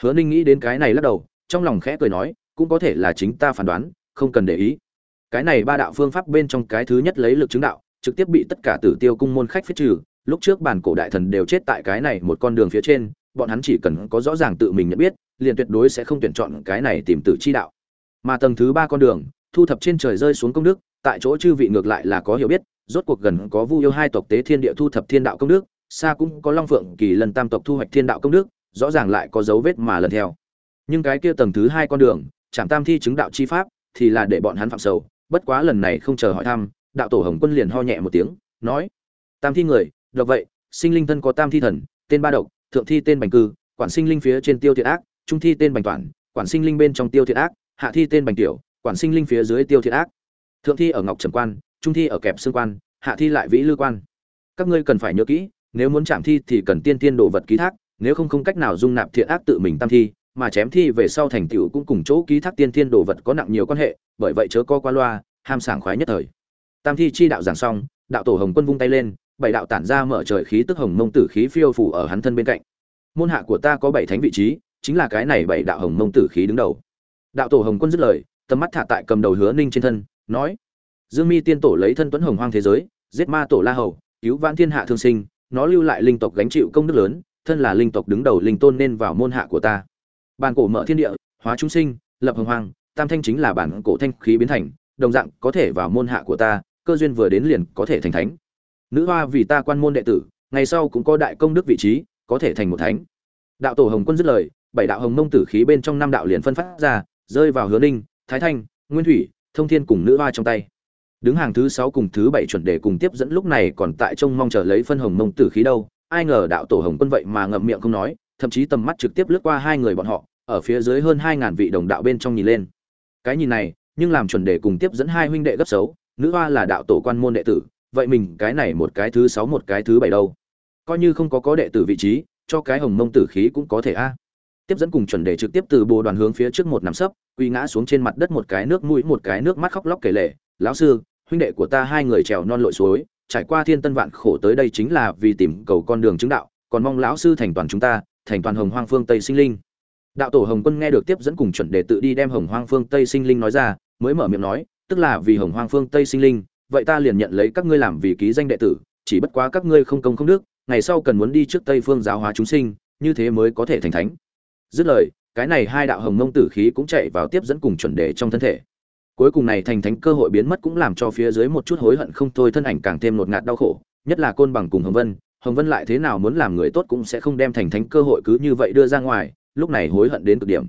Hứa ninh nghĩ đến cái này lắc đầu, trong lòng khẽ cười nói, cũng có thể là chính ta phán đoán, không cần để ý. Cái này ba đạo phương pháp bên trong cái thứ nhất lấy lực chứng đạo, trực tiếp bị tất cả tử tiêu cung môn khách phế trừ lúc trước bản cổ đại thần đều chết tại cái này một con đường phía trên, bọn hắn chỉ cần có rõ ràng tự mình nhận biết, liền tuyệt đối sẽ không tuyển chọn cái này tìm tử chi đạo. Mà tầng thứ ba con đường, thu thập trên trời rơi xuống công đức, tại chỗ chư vị ngược lại là có hiểu biết, rốt cuộc gần có vu yêu hai tộc tế thiên địa thu thập thiên đạo công đức, xa cũng có long phượng kỳ lần tam tộc thu hoạch thiên đạo công đức, rõ ràng lại có dấu vết mà lần theo. Nhưng cái kia tầng thứ hai con đường chạm tam thi chứng đạo chi pháp, thì là để bọn hắn phạm sầu, bất quá lần này không chờ hỏi thăm, đạo tổ hồng quân liền ho nhẹ một tiếng, nói, tam thi người độc vậy, sinh linh thân có tam thi thần, tên ba độc, thượng thi tên bành cư, quản sinh linh phía trên tiêu thiện ác, trung thi tên bành toản quản sinh linh bên trong tiêu thiện ác, hạ thi tên bành tiểu, quản sinh linh phía dưới tiêu thiện ác. Thượng thi ở ngọc trầm quan, trung thi ở kẹp xương quan, hạ thi lại vĩ lư quan. Các ngươi cần phải nhớ kỹ, nếu muốn chạm thi thì cần tiên tiên đồ vật ký thác, nếu không không cách nào dung nạp thiện ác tự mình tam thi, mà chém thi về sau thành tựu cũng cùng chỗ ký thác tiên tiên đồ vật có nặng nhiều quan hệ, bởi vậy chớ co qua loa, ham sảng khoái nhất thời. Tam thi chi đạo giảng xong, đạo tổ hồng quân vung tay lên bảy đạo tản ra mở trời khí tức hồng mông tử khí phiêu phủ ở hắn thân bên cạnh. Môn hạ của ta có bảy thánh vị trí, chính là cái này bảy đạo hồng mông tử khí đứng đầu. Đạo tổ hồng quân dứt lời, tầm mắt thả tại cầm đầu hứa ninh trên thân, nói, dương mi tiên tổ lấy thân tuấn hồng hoang thế giới, giết ma tổ la hầu, cứu vãn thiên hạ thương sinh, nó lưu lại linh tộc gánh chịu công đức lớn, thân là linh tộc đứng đầu linh tôn nên vào môn hạ của ta. Bản cổ mở thiên địa, hóa chúng sinh, lập hồng hoang, tam thanh chính là bản cổ thanh khí biến thành, đồng dạng có thể vào môn hạ của ta, cơ duyên vừa đến liền có thể thành thánh nữ hoa vì ta quan môn đệ tử, ngày sau cũng có đại công đức vị trí, có thể thành một thánh. Đạo tổ hồng quân dứt lời, bảy đạo hồng mông tử khí bên trong năm đạo liền phân phát ra, rơi vào hứa ninh, thái thanh, nguyên thủy, thông thiên cùng nữ hoa trong tay. Đứng hàng thứ sáu cùng thứ bảy chuẩn đề cùng tiếp dẫn lúc này còn tại trông mong chờ lấy phân hồng mông tử khí đâu. Ai ngờ đạo tổ hồng quân vậy mà ngậm miệng không nói, thậm chí tầm mắt trực tiếp lướt qua hai người bọn họ, ở phía dưới hơn hai ngàn vị đồng đạo bên trong nhìn lên. Cái nhìn này, nhưng làm chuẩn đề cùng tiếp dẫn hai huynh đệ gấp xấu, nữ hoa là đạo tổ quan môn đệ tử vậy mình cái này một cái thứ sáu một cái thứ bảy đâu? Coi như không có có đệ tử vị trí, cho cái hồng mông tử khí cũng có thể a. Tiếp dẫn cùng chuẩn đề trực tiếp từ bồ đoàn hướng phía trước một nằm sấp, quỳ ngã xuống trên mặt đất một cái nước mũi, một cái nước mắt khóc lóc kể lệ lão sư, huynh đệ của ta hai người trèo non lội suối, trải qua thiên tân vạn khổ tới đây chính là vì tìm cầu con đường chứng đạo, còn mong lão sư thành toàn chúng ta, thành toàn hồng hoang phương tây sinh linh. Đạo tổ hồng quân nghe được tiếp dẫn cùng chuẩn đề tự đi đem hồng hoang phương tây sinh linh nói ra, mới mở miệng nói, tức là vì hồng hoang phương tây sinh linh vậy ta liền nhận lấy các ngươi làm vì ký danh đệ tử, chỉ bất quá các ngươi không công không đức, ngày sau cần muốn đi trước tây phương giáo hóa chúng sinh, như thế mới có thể thành thánh. Dứt lời, cái này hai đạo hồng mông tử khí cũng chạy vào tiếp dẫn cùng chuẩn đề trong thân thể. Cuối cùng này thành thánh cơ hội biến mất cũng làm cho phía dưới một chút hối hận không thôi thân ảnh càng thêm một ngạt đau khổ, nhất là côn bằng cùng hồng vân. Hồng vân lại thế nào muốn làm người tốt cũng sẽ không đem thành thánh cơ hội cứ như vậy đưa ra ngoài, lúc này hối hận đến cực điểm.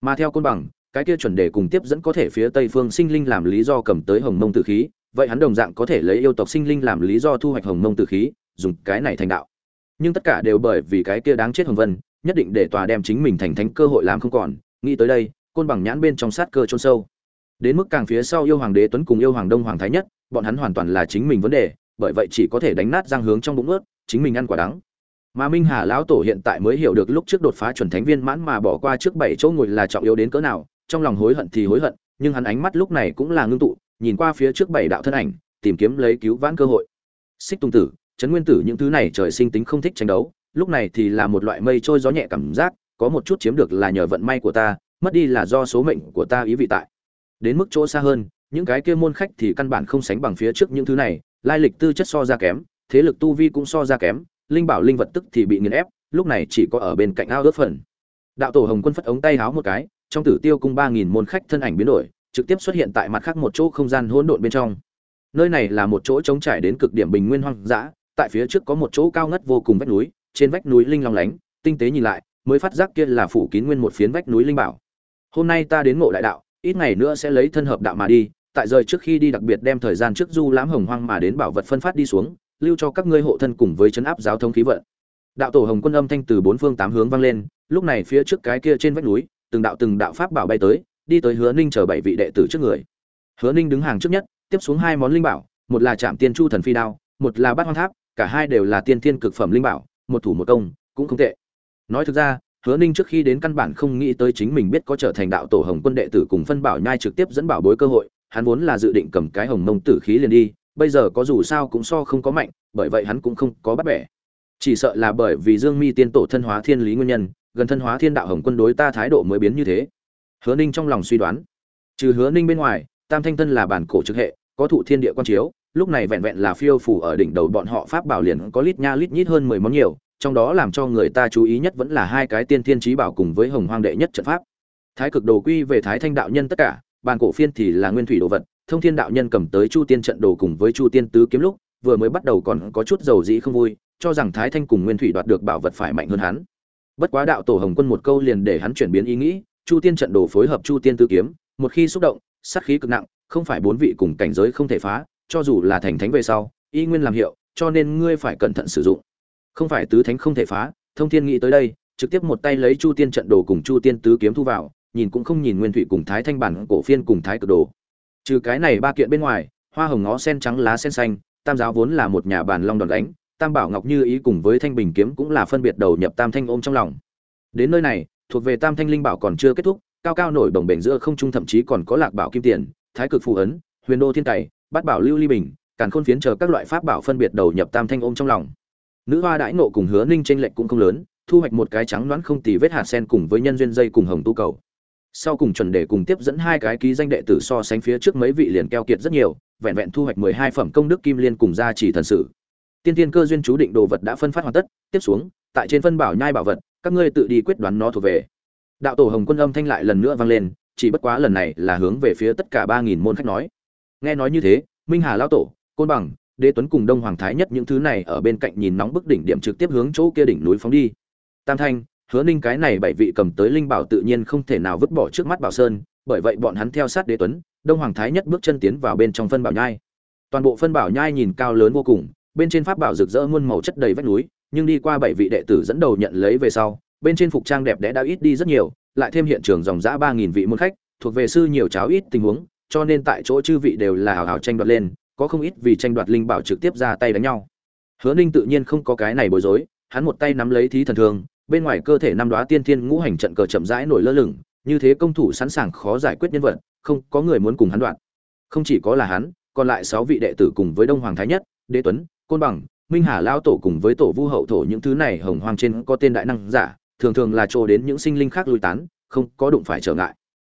Mà theo côn bằng, cái kia chuẩn đề cùng tiếp dẫn có thể phía tây phương sinh linh làm lý do cầm tới hồng mông tử khí vậy hắn đồng dạng có thể lấy yêu tộc sinh linh làm lý do thu hoạch hồng mông tử khí, dùng cái này thành đạo. Nhưng tất cả đều bởi vì cái kia đáng chết hồng vân, nhất định để tòa đem chính mình thành thánh cơ hội làm không còn. Nghĩ tới đây, côn bằng nhãn bên trong sát cơ chôn sâu. Đến mức càng phía sau yêu hoàng đế tuấn cùng yêu hoàng đông hoàng thái nhất, bọn hắn hoàn toàn là chính mình vấn đề, bởi vậy chỉ có thể đánh nát giang hướng trong bụng ướt, chính mình ăn quả đắng. Mà minh hà lão tổ hiện tại mới hiểu được lúc trước đột phá chuẩn thánh viên mãn mà bỏ qua trước bảy chỗ ngồi là trọng yếu đến cỡ nào, trong lòng hối hận thì hối hận, nhưng hắn ánh mắt lúc này cũng là ngưng tụ nhìn qua phía trước bảy đạo thân ảnh, tìm kiếm lấy cứu vãn cơ hội. Xích tùng tử, trấn nguyên tử những thứ này trời sinh tính không thích tranh đấu, lúc này thì là một loại mây trôi gió nhẹ cảm giác, có một chút chiếm được là nhờ vận may của ta, mất đi là do số mệnh của ta ý vị tại. Đến mức chỗ xa hơn, những cái kia môn khách thì căn bản không sánh bằng phía trước những thứ này, lai lịch tư chất so ra kém, thế lực tu vi cũng so ra kém, linh bảo linh vật tức thì bị nghiền ép, lúc này chỉ có ở bên cạnh ao ướt phần. Đạo tổ hồng quân phất ống tay háo một cái, trong tử tiêu cung ba nghìn môn khách thân ảnh biến đổi trực tiếp xuất hiện tại mặt khác một chỗ không gian hỗn độn bên trong. Nơi này là một chỗ trống trải đến cực điểm bình nguyên hoang dã, tại phía trước có một chỗ cao ngất vô cùng vách núi, trên vách núi linh long lánh, tinh tế nhìn lại, mới phát giác kia là phủ kín nguyên một phiến vách núi linh bảo. Hôm nay ta đến ngộ đại đạo, ít ngày nữa sẽ lấy thân hợp đạo mà đi, tại rời trước khi đi đặc biệt đem thời gian trước du lãm hồng hoang mà đến bảo vật phân phát đi xuống, lưu cho các ngươi hộ thân cùng với chấn áp giáo thông khí vận. Đạo tổ hồng quân âm thanh từ bốn phương tám hướng vang lên, lúc này phía trước cái kia trên vách núi, từng đạo từng đạo pháp bảo bay tới đi tới hứa ninh chờ bảy vị đệ tử trước người. Hứa ninh đứng hàng trước nhất, tiếp xuống hai món linh bảo, một là trạm tiên chu thần phi đao, một là bát hoang tháp, cả hai đều là tiên thiên cực phẩm linh bảo, một thủ một công, cũng không tệ. Nói thực ra, hứa ninh trước khi đến căn bản không nghĩ tới chính mình biết có trở thành đạo tổ hồng quân đệ tử cùng phân bảo nhai trực tiếp dẫn bảo bối cơ hội, hắn vốn là dự định cầm cái hồng mông tử khí liền đi, bây giờ có dù sao cũng so không có mạnh, bởi vậy hắn cũng không có bắt bẻ. Chỉ sợ là bởi vì dương mi tiên tổ thân hóa thiên lý nguyên nhân, gần thân hóa thiên đạo hồng quân đối ta thái độ mới biến như thế hứa ninh trong lòng suy đoán. Trừ hứa ninh bên ngoài, tam thanh thân là bản cổ trực hệ, có thụ thiên địa quan chiếu, lúc này vẹn vẹn là phiêu phủ ở đỉnh đầu bọn họ pháp bảo liền có lít nha lít nhít hơn mười món nhiều, trong đó làm cho người ta chú ý nhất vẫn là hai cái tiên thiên trí bảo cùng với hồng hoang đệ nhất trận pháp. Thái cực đồ quy về thái thanh đạo nhân tất cả bàn cổ phiên thì là nguyên thủy đồ vật, thông thiên đạo nhân cầm tới chu tiên trận đồ cùng với chu tiên tứ kiếm lúc, vừa mới bắt đầu còn có chút dầu dĩ không vui, cho rằng thái thanh cùng nguyên thủy đoạt được bảo vật phải mạnh hơn hắn. Bất quá đạo tổ hồng quân một câu liền để hắn chuyển biến ý nghĩ chu tiên trận đồ phối hợp chu tiên tứ kiếm, một khi xúc động, sát khí cực nặng, không phải bốn vị cùng cảnh giới không thể phá, cho dù là thành thánh về sau, y nguyên làm hiệu, cho nên ngươi phải cẩn thận sử dụng. Không phải tứ thánh không thể phá, thông thiên nghĩ tới đây, trực tiếp một tay lấy chu tiên trận đồ cùng chu tiên tứ kiếm thu vào, nhìn cũng không nhìn nguyên thủy cùng thái thanh bản, cổ phiên cùng thái cực đồ. Trừ cái này ba kiện bên ngoài, hoa hồng ngó sen trắng lá sen xanh, tam giáo vốn là một nhà bàn long đòn đánh, tam bảo ngọc như ý cùng với thanh bình kiếm cũng là phân biệt đầu nhập tam thanh ôm trong lòng. Đến nơi này thuộc về tam thanh linh bảo còn chưa kết thúc cao cao nổi đồng bể giữa không trung thậm chí còn có lạc bảo kim tiền thái cực phù ấn huyền đô thiên tài, bát bảo lưu ly bình càn khôn phiến chờ các loại pháp bảo phân biệt đầu nhập tam thanh ôm trong lòng. Nữ hoa đãi nộ cùng hứa ninh tranh lệch cũng không lớn thu hoạch một cái trắng đoán không tì vết hạt sen cùng với nhân duyên dây cùng hồng tu cầu. Sau cùng chuẩn đề cùng tiếp dẫn hai cái ký danh đệ tử so sánh phía trước mấy vị liền keo kiệt rất nhiều vẹn vẹn thu hoạch mười hai phẩm công đức kim liên cùng gia trì thần sử. Tiên tiên cơ duyên chú định đồ vật đã phân phát hoàn tất tiếp xuống tại trên phân bảo nhai bảo vật các ngươi tự đi quyết đoán nó thuộc về. Đạo tổ hồng quân âm thanh lại lần nữa vang lên, chỉ bất quá lần này là hướng về phía tất cả ba nghìn môn khách nói. Nghe nói như thế, minh hà lão tổ, côn bằng, đế tuấn cùng đông hoàng thái nhất những thứ này ở bên cạnh nhìn nóng bức đỉnh điểm trực tiếp hướng chỗ kia đỉnh núi phóng đi. Tam thanh, hứa ninh cái này bảy vị cầm tới linh bảo tự nhiên không thể nào vứt bỏ trước mắt bảo sơn, bởi vậy bọn hắn theo sát đế tuấn, đông hoàng thái nhất bước chân tiến vào bên trong phân bảo nhai. Toàn bộ phân bảo nhai nhìn cao lớn vô cùng, bên trên pháp bảo rực rỡ muôn màu chất đầy vách núi nhưng đi qua bảy vị đệ tử dẫn đầu nhận lấy về sau, bên trên phục trang đẹp đẽ đã ít đi rất nhiều, lại thêm hiện trường dòng dã ba nghìn vị môn khách, thuộc về sư nhiều cháo ít tình huống, cho nên tại chỗ chư vị đều là hào hào tranh đoạt lên, có không ít vì tranh đoạt linh bảo trực tiếp ra tay đánh nhau. Hứa ninh tự nhiên không có cái này bối rối, hắn một tay nắm lấy thí thần thương, bên ngoài cơ thể năm đoá tiên thiên ngũ hành trận cờ chậm rãi nổi lơ lửng, như thế công thủ sẵn sàng khó giải quyết nhân vật, không có người muốn cùng hắn đoạn. Không chỉ có là hắn, còn lại sáu vị đệ tử cùng với đông hoàng thái nhất, đế tuấn, côn bằng minh hà lao tổ cùng với tổ vu hậu thổ những thứ này hồng hoang trên có tên đại năng giả, thường thường là trồ đến những sinh linh khác lui tán, không có đụng phải trở ngại.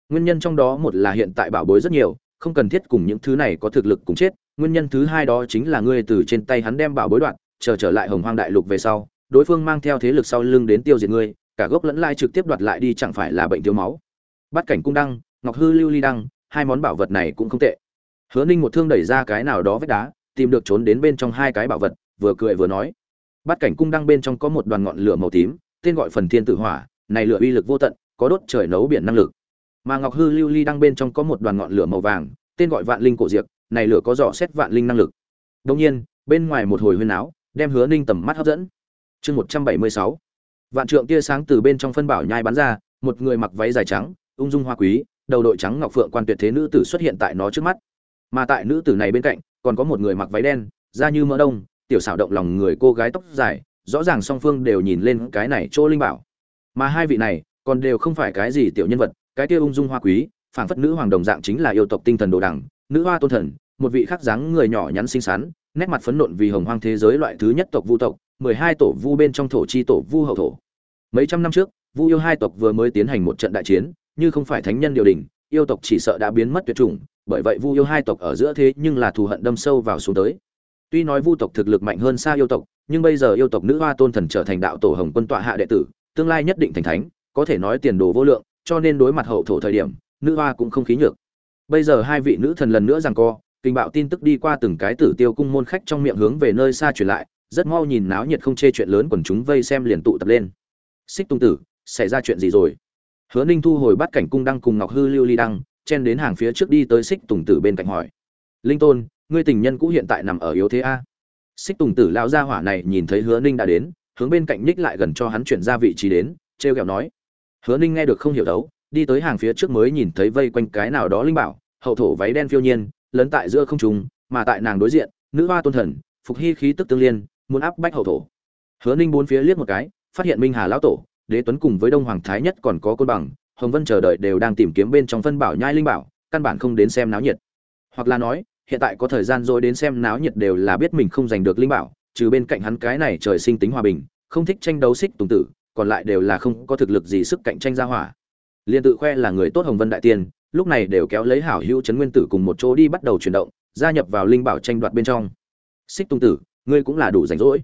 Nguyên nhân trong đó một là hiện tại bảo bối rất nhiều, không cần thiết cùng những thứ này có thực lực cùng chết, nguyên nhân thứ hai đó chính là ngươi từ trên tay hắn đem bảo bối đoạn chờ trở lại hồng hoang đại lục về sau, đối phương mang theo thế lực sau lưng đến tiêu diệt ngươi, cả gốc lẫn lai trực tiếp đoạt lại đi chẳng phải là bệnh thiếu máu. Bắt cảnh cung đăng, ngọc hư lưu ly đăng, hai món bảo vật này cũng không tệ. Hứa ninh một thương đẩy ra cái nào đó vách đá, tìm được trốn đến bên trong hai cái bảo vật vừa cười vừa nói. Bát cảnh cung đăng bên trong có một đoàn ngọn lửa màu tím, tên gọi phần thiên tử hỏa, này lửa uy lực vô tận, có đốt trời nấu biển năng lực. Mà ngọc hư lưu ly đăng bên trong có một đoàn ngọn lửa màu vàng, tên gọi vạn linh cổ diệp, này lửa có dò xét vạn linh năng lực. Đông nhiên, bên ngoài một hồi huyên áo đem hứa ninh tầm mắt hấp dẫn. Chương một trăm bảy mươi sáu. Vạn trượng tia sáng từ bên trong phân bảo nhai bắn ra, một người mặc váy dài trắng, ung dung hoa quý, đầu đội trắng ngọc phượng quan tuyệt thế nữ tử xuất hiện tại nó trước mắt. Mà tại nữ tử này bên cạnh, còn có một người mặc váy đen, da như mỡ đông tiểu xảo động lòng người cô gái tóc dài, rõ ràng song phương đều nhìn lên cái này chỗ linh bảo. Mà hai vị này, còn đều không phải cái gì tiểu nhân vật, cái kia ung dung hoa quý, phảng phất nữ hoàng đồng dạng chính là yêu tộc tinh thần đồ đẳng, nữ hoa tôn thần, một vị khắc dáng người nhỏ nhắn xinh xắn, nét mặt phấn nộn vì hồng hoang thế giới loại thứ nhất tộc vu tộc, mười hai tổ vu bên trong thổ chi tổ vu hậu thổ. Mấy trăm năm trước, vu yêu hai tộc vừa mới tiến hành một trận đại chiến, như không phải thánh nhân điều đình yêu tộc chỉ sợ đã biến mất tuyệt chủng, bởi vậy vu yêu hai tộc ở giữa thế nhưng là thù hận đâm sâu vào xuống tới tuy nói vu tộc thực lực mạnh hơn xa yêu tộc, nhưng bây giờ yêu tộc nữ hoa tôn thần trở thành đạo tổ hồng quân tọa hạ đệ tử, tương lai nhất định thành thánh, có thể nói tiền đồ vô lượng, cho nên đối mặt hậu thổ thời điểm, nữ hoa cũng không khí nhược. Bây giờ hai vị nữ thần lần nữa giằng co, kinh bạo tin tức đi qua từng cái tử tiêu cung môn khách trong miệng hướng về nơi xa truyền lại, rất mau nhìn náo nhiệt không chê chuyện lớn quần chúng vây xem liền tụ tập lên. Xích tung tử, xảy ra chuyện gì rồi? Hứa ninh thu hồi bắt cảnh cung đăng cùng ngọc hư lưu ly đăng, chen đến hàng phía trước đi tới xích tùng tử bên cạnh hỏi. Linh tôn ngươi tình nhân cũ hiện tại nằm ở yếu thế a. Xích tùng tử lão Ra hỏa này nhìn thấy hứa ninh đã đến, hướng bên cạnh ních lại gần cho hắn chuyển ra vị trí đến t r kẹo nói. Hứa ninh nghe được không hiểu đấu, đi tới hàng phía trước mới nhìn thấy vây quanh cái nào đó linh bảo, hậu thổ váy đen phiêu nhiên, lấn tại giữa không trùng mà tại nàng đối diện, nữ hoa tôn thần, phục hy khí tức tương liên, muốn áp bách hậu thổ. Hứa ninh bốn phía liếc một cái, phát hiện minh hà lão tổ, đế tuấn cùng với đông hoàng thái nhất còn có côn bằng, hồng vân chờ đợi đều đang tìm kiếm bên trong phân bảo nhai linh bảo, căn bản không đến xem náo nhiệt. Hoặc là nói hiện tại có thời gian rồi đến xem náo nhiệt đều là biết mình không giành được linh bảo, trừ bên cạnh hắn cái này trời sinh tính hòa bình, không thích tranh đấu xích tùng tử, còn lại đều là không có thực lực gì sức cạnh tranh ra hỏa. Liên tự khoe là người tốt hồng vân đại tiên, lúc này đều kéo lấy hảo hữu trấn nguyên tử cùng một chỗ đi bắt đầu chuyển động, gia nhập vào linh bảo tranh đoạt bên trong. Xích tùng tử, ngươi cũng là đủ rảnh rỗi.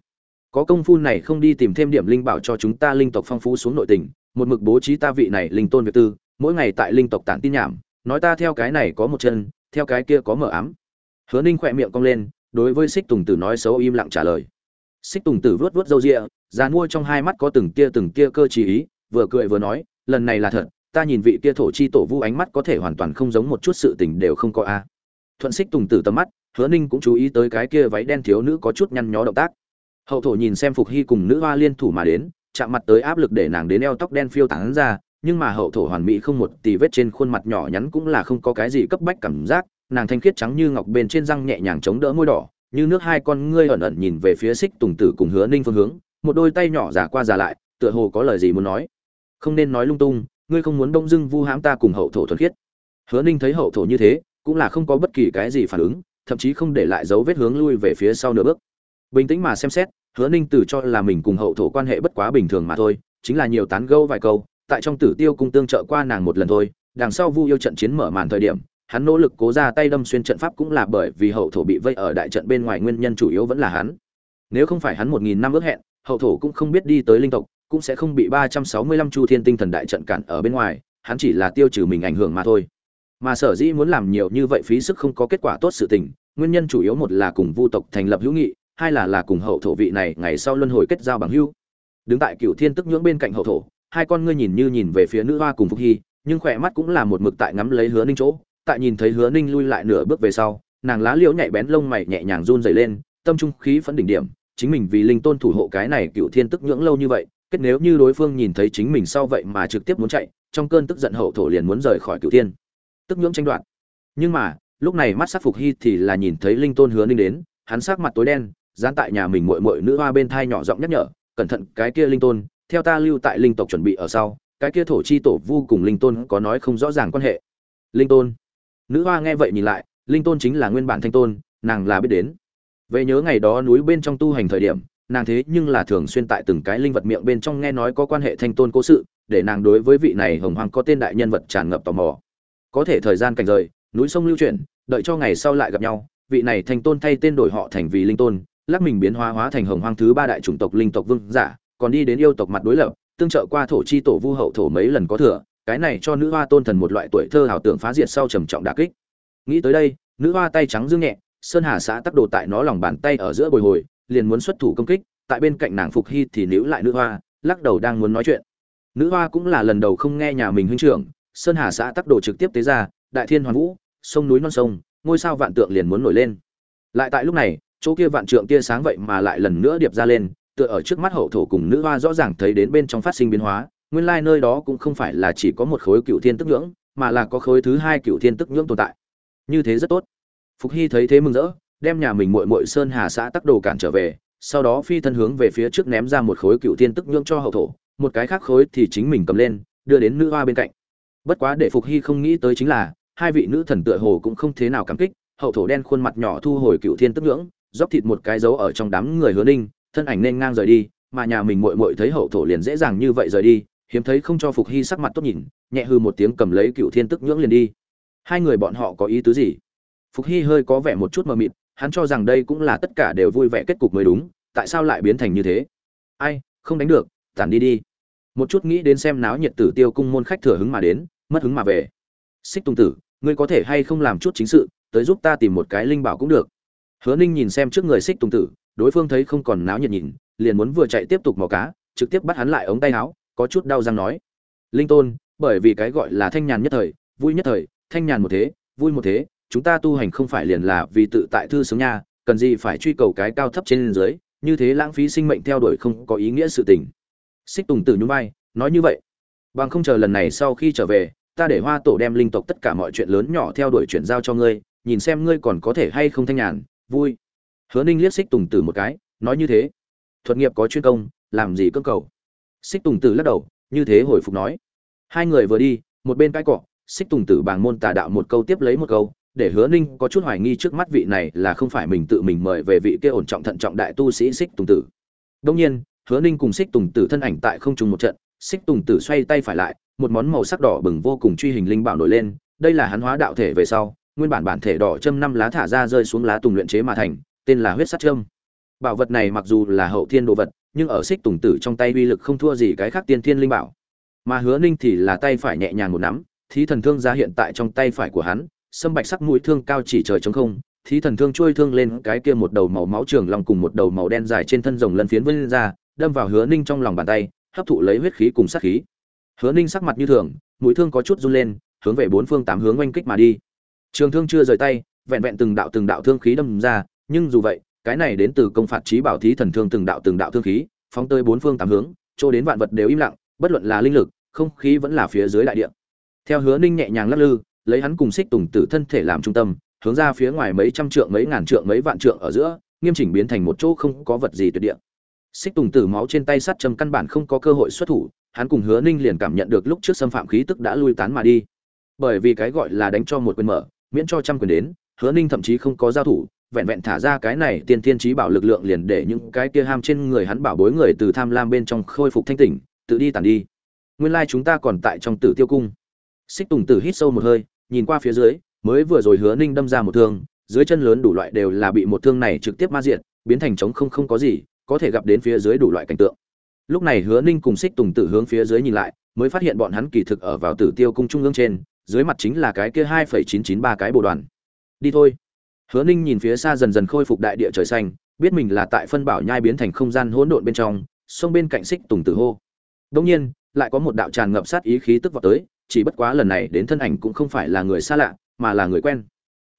Có công phu này không đi tìm thêm điểm linh bảo cho chúng ta linh tộc phong phú xuống nội tình, một mực bố trí ta vị này linh tôn việc tư, mỗi ngày tại linh tộc tản tin nhảm, nói ta theo cái này có một chân, theo cái kia có mở ám hứa ninh khỏe miệng cong lên đối với xích tùng tử nói xấu im lặng trả lời. Xích tùng tử vớt vớt râu rịa già mua trong hai mắt có từng tia từng tia cơ trí, ý vừa cười vừa nói lần này là thật ta nhìn vị kia thổ chi tổ vu ánh mắt có thể hoàn toàn không giống một chút sự tình đều không có a. Thuận xích tùng tử tầm mắt hứa ninh cũng chú ý tới cái kia váy đen thiếu nữ có chút nhăn nhó động tác. Hậu thổ nhìn xem phục hy cùng nữ hoa liên thủ mà đến chạm mặt tới áp lực để nàng đến eo tóc đen phiêu tán ra nhưng mà hậu thổ hoàn mỹ không một tì vết trên khuôn mặt nhỏ nhắn cũng là không có cái gì cấp bách cảm giác nàng thanh khiết trắng như ngọc bên trên răng nhẹ nhàng chống đỡ môi đỏ, như nước hai con ngươi ẩn ẩn nhìn về phía xích tùng tử cùng hứa ninh phương hướng, một đôi tay nhỏ giả qua giả lại, tựa hồ có lời gì muốn nói. Không nên nói lung tung, ngươi không muốn đông dưng vu hãm ta cùng hậu thổ thuần khiết. Hứa ninh thấy hậu thổ như thế, cũng là không có bất kỳ cái gì phản ứng, thậm chí không để lại dấu vết hướng lui về phía sau nửa bước. Bình tĩnh mà xem xét, hứa ninh từ cho là mình cùng hậu thổ quan hệ bất quá bình thường mà thôi, chính là nhiều tán gâu vài câu, tại trong tử tiêu cung tương trợ qua nàng một lần thôi, đằng sau vu yêu trận chiến mở màn thời điểm hắn nỗ lực cố ra tay đâm xuyên trận pháp cũng là bởi vì hậu thổ bị vây ở đại trận bên ngoài nguyên nhân chủ yếu vẫn là hắn. Nếu không phải hắn một nghìn năm ước hẹn, hậu thổ cũng không biết đi tới linh tộc, cũng sẽ không bị ba trăm sáu mươi lăm chu thiên tinh thần đại trận cản ở bên ngoài, hắn chỉ là tiêu trừ mình ảnh hưởng mà thôi. Mà sở dĩ muốn làm nhiều như vậy phí sức không có kết quả tốt sự tình, nguyên nhân chủ yếu một là cùng vu tộc thành lập hữu nghị, hai là là cùng hậu thổ vị này ngày sau luân hồi kết giao bằng hữu. Đứng tại cựu thiên tức nhưỡng bên cạnh hậu thổ, hai con ngươi nhìn như nhìn về phía nữ hoa cùng phúc hy, nhưng khỏe mắt cũng là một mực tại ngắm lấy hứa ninh chỗ tại nhìn thấy hứa ninh lui lại nửa bước về sau, nàng lá liễu nhạy bén lông mày nhẹ nhàng run dày lên, tâm trung khí phấn đỉnh điểm, chính mình vì linh tôn thủ hộ cái này cựu thiên tức nhưỡng lâu như vậy, kết nếu như đối phương nhìn thấy chính mình sau vậy mà trực tiếp muốn chạy, trong cơn tức giận hậu thổ liền muốn rời khỏi cựu thiên. Tức nhưỡng tranh đoạt. Nhưng mà, lúc này mắt sắc phục hy thì là nhìn thấy linh tôn hứa ninh đến, hắn sắc mặt tối đen, dán tại nhà mình muội muội nữ hoa bên thai nhỏ giọng nhắc nhở, cẩn thận, cái kia linh tôn, theo ta lưu tại linh tộc chuẩn bị ở sau, cái kia thổ chi tổ vu cùng linh tôn có nói không rõ ràng quan hệ. Linh tôn? Nữ hoa nghe vậy nhìn lại, linh tôn chính là nguyên bản thanh tôn, nàng là biết đến. Về nhớ ngày đó núi bên trong tu hành thời điểm, nàng thế nhưng là thường xuyên tại từng cái linh vật miệng bên trong nghe nói có quan hệ thanh tôn cố sự, để nàng đối với vị này hồng hoàng có tên đại nhân vật tràn ngập tò mò. Có thể thời gian cảnh rời, núi sông lưu chuyển, đợi cho ngày sau lại gặp nhau, vị này thanh tôn thay tên đổi họ thành vì linh tôn, lắc mình biến hóa hóa thành hồng hoàng thứ ba đại chủng tộc linh tộc vương giả, còn đi đến yêu tộc mặt đối lập, tương trợ qua thổ chi tổ vu hậu thổ mấy lần có thừa cái này cho nữ hoa tôn thần một loại tuổi thơ ảo tưởng phá diệt sau trầm trọng đả kích. Nghĩ tới đây, nữ hoa tay trắng dương nhẹ, sơn hà xã tắc đồ tại nó lòng bàn tay ở giữa bồi hồi, liền muốn xuất thủ công kích, tại bên cạnh nàng phục hy thì níu lại nữ hoa, lắc đầu đang muốn nói chuyện. Nữ hoa cũng là lần đầu không nghe nhà mình huynh trưởng, sơn hà xã tắc đồ trực tiếp tế ra, đại thiên hoàn vũ, sông núi non sông, ngôi sao vạn tượng liền muốn nổi lên. Lại tại lúc này, chỗ kia vạn trượng tia sáng vậy mà lại lần nữa điệp ra lên, tựa ở trước mắt hậu thổ cùng nữ hoa rõ ràng thấy đến bên trong phát sinh biến hóa nguyên lai nơi đó cũng không phải là chỉ có một khối cựu thiên tức nhưỡng, mà là có khối thứ hai cựu thiên tức nhưỡng tồn tại. Như thế rất tốt. Phục hy thấy thế mừng rỡ, đem nhà mình muội muội sơn hà xã tắc đồ cản trở về, sau đó phi thân hướng về phía trước ném ra một khối cựu thiên tức nhưỡng cho hậu thổ, một cái khác khối thì chính mình cầm lên, đưa đến nữ hoa bên cạnh. Bất quá để phục hy không nghĩ tới chính là, hai vị nữ thần tựa hồ cũng không thế nào cảm kích, hậu thổ đen khuôn mặt nhỏ thu hồi cựu thiên tức nhưỡng dóc thịt một cái dấu ở trong đám người hứa ninh, thân ảnh nên ngang rời đi, mà nhà mình muội muội thấy hậu thổ liền dễ dàng như vậy rời đi hiếm thấy không cho phục hy sắc mặt tốt nhìn, nhẹ hư một tiếng cầm lấy cựu thiên tức nhưỡng liền đi. Hai người bọn họ có ý tứ gì? Phục hy hơi có vẻ một chút mờ mịt, hắn cho rằng đây cũng là tất cả đều vui vẻ kết cục mới đúng, tại sao lại biến thành như thế? Ai, không đánh được, tản đi đi. Một chút nghĩ đến xem náo nhiệt tử tiêu cung môn khách thừa hứng mà đến, mất hứng mà về. Xích tùng tử, ngươi có thể hay không làm chút chính sự, tới giúp ta tìm một cái linh bảo cũng được. Hứa ninh nhìn xem trước người xích tùng tử, đối phương thấy không còn náo nhiệt nhìn, liền muốn vừa chạy tiếp tục mò cá, trực tiếp bắt hắn lại ống tay áo có chút đau răng nói. Linh tôn, bởi vì cái gọi là thanh nhàn nhất thời, vui nhất thời, thanh nhàn một thế, vui một thế, chúng ta tu hành không phải liền là vì tự tại thư sướng nha, cần gì phải truy cầu cái cao thấp trên dưới, như thế lãng phí sinh mệnh theo đuổi không có ý nghĩa sự tình. Xích tùng tử nhún vai, nói như vậy. Bằng không chờ lần này sau khi trở về, ta để hoa tổ đem linh tộc tất cả mọi chuyện lớn nhỏ theo đuổi chuyển giao cho ngươi, nhìn xem ngươi còn có thể hay không thanh nhàn, vui. Hứa ninh liếc xích tùng tử một cái, nói như thế. Thuật nghiệp có chuyên công, làm gì cơ cầu? Xích tùng tử lắc đầu, như thế hồi phục nói. Hai người vừa đi, một bên cái cọ, xích tùng tử bàng môn tà đạo một câu tiếp lấy một câu, để hứa ninh có chút hoài nghi trước mắt vị này là không phải mình tự mình mời về vị kia ổn trọng thận trọng đại tu sĩ xích tùng tử. Đông nhiên, hứa ninh cùng xích tùng tử thân ảnh tại không trùng một trận, xích tùng tử xoay tay phải lại, một món màu sắc đỏ bừng vô cùng truy hình linh bảo nổi lên, đây là hắn hóa đạo thể về sau, nguyên bản bản thể đỏ châm năm lá thả ra rơi xuống lá tùng luyện chế mà thành, tên là huyết sắt châm. Bảo vật này mặc dù là hậu thiên đồ vật nhưng ở xích tùng tử trong tay uy lực không thua gì cái khác tiên thiên linh bảo. Mà hứa ninh thì là tay phải nhẹ nhàng một nắm, thí thần thương ra hiện tại trong tay phải của hắn, sâm bạch sắc mũi thương cao chỉ trời chống không, thí thần thương trôi thương lên cái kia một đầu màu máu trường lòng cùng một đầu màu đen dài trên thân rồng lân phiến vươn ra, đâm vào hứa ninh trong lòng bàn tay, hấp thụ lấy huyết khí cùng sát khí. Hứa ninh sắc mặt như thường, mũi thương có chút run lên, hướng về bốn phương tám hướng oanh kích mà đi. Trường thương chưa rời tay, vẹn vẹn từng đạo từng đạo thương khí đâm ra, nhưng dù vậy cái này đến từ công phạt trí bảo thí thần thương từng đạo từng đạo thương khí, phóng tới bốn phương tám hướng, chỗ đến vạn vật đều im lặng, bất luận là linh lực, không khí vẫn là phía dưới đại địa. Theo hứa ninh nhẹ nhàng lắc lư, lấy hắn cùng xích tùng tử thân thể làm trung tâm, hướng ra phía ngoài mấy trăm trượng, mấy ngàn trượng, mấy vạn trượng ở giữa, nghiêm chỉnh biến thành một chỗ không có vật gì tuyệt địa. Xích tùng tử máu trên tay sắt châm căn bản không có cơ hội xuất thủ, hắn cùng hứa ninh liền cảm nhận được lúc trước xâm phạm khí tức đã lui tán mà đi. Bởi vì cái gọi là đánh cho một quyền mở, miễn cho trăm quyền đến, hứa ninh thậm chí không có giao thủ vẹn vẹn thả ra cái này tiên thiên trí bảo lực lượng liền để những cái kia ham trên người hắn bảo bối người từ tham lam bên trong khôi phục thanh tỉnh, tự đi tàn đi. Nguyên lai chúng ta còn tại trong tử tiêu cung. Xích tùng tử hít sâu một hơi, nhìn qua phía dưới, mới vừa rồi hứa ninh đâm ra một thương, dưới chân lớn đủ loại đều là bị một thương này trực tiếp ma diện biến thành trống không không có gì, có thể gặp đến phía dưới đủ loại cảnh tượng. Lúc này hứa ninh cùng xích tùng tử hướng phía dưới nhìn lại, mới phát hiện bọn hắn kỳ thực ở vào tử tiêu cung trung ương trên, dưới mặt chính là cái kia hai phẩy chín chín ba cái bồ đoàn. Đi thôi hứa ninh nhìn phía xa dần dần khôi phục đại địa trời xanh, biết mình là tại phân bảo nhai biến thành không gian hỗn độn bên trong, sông bên cạnh xích tùng tử hô. Đông nhiên, lại có một đạo tràn ngập sát ý khí tức vào tới, chỉ bất quá lần này đến thân ảnh cũng không phải là người xa lạ, mà là người quen.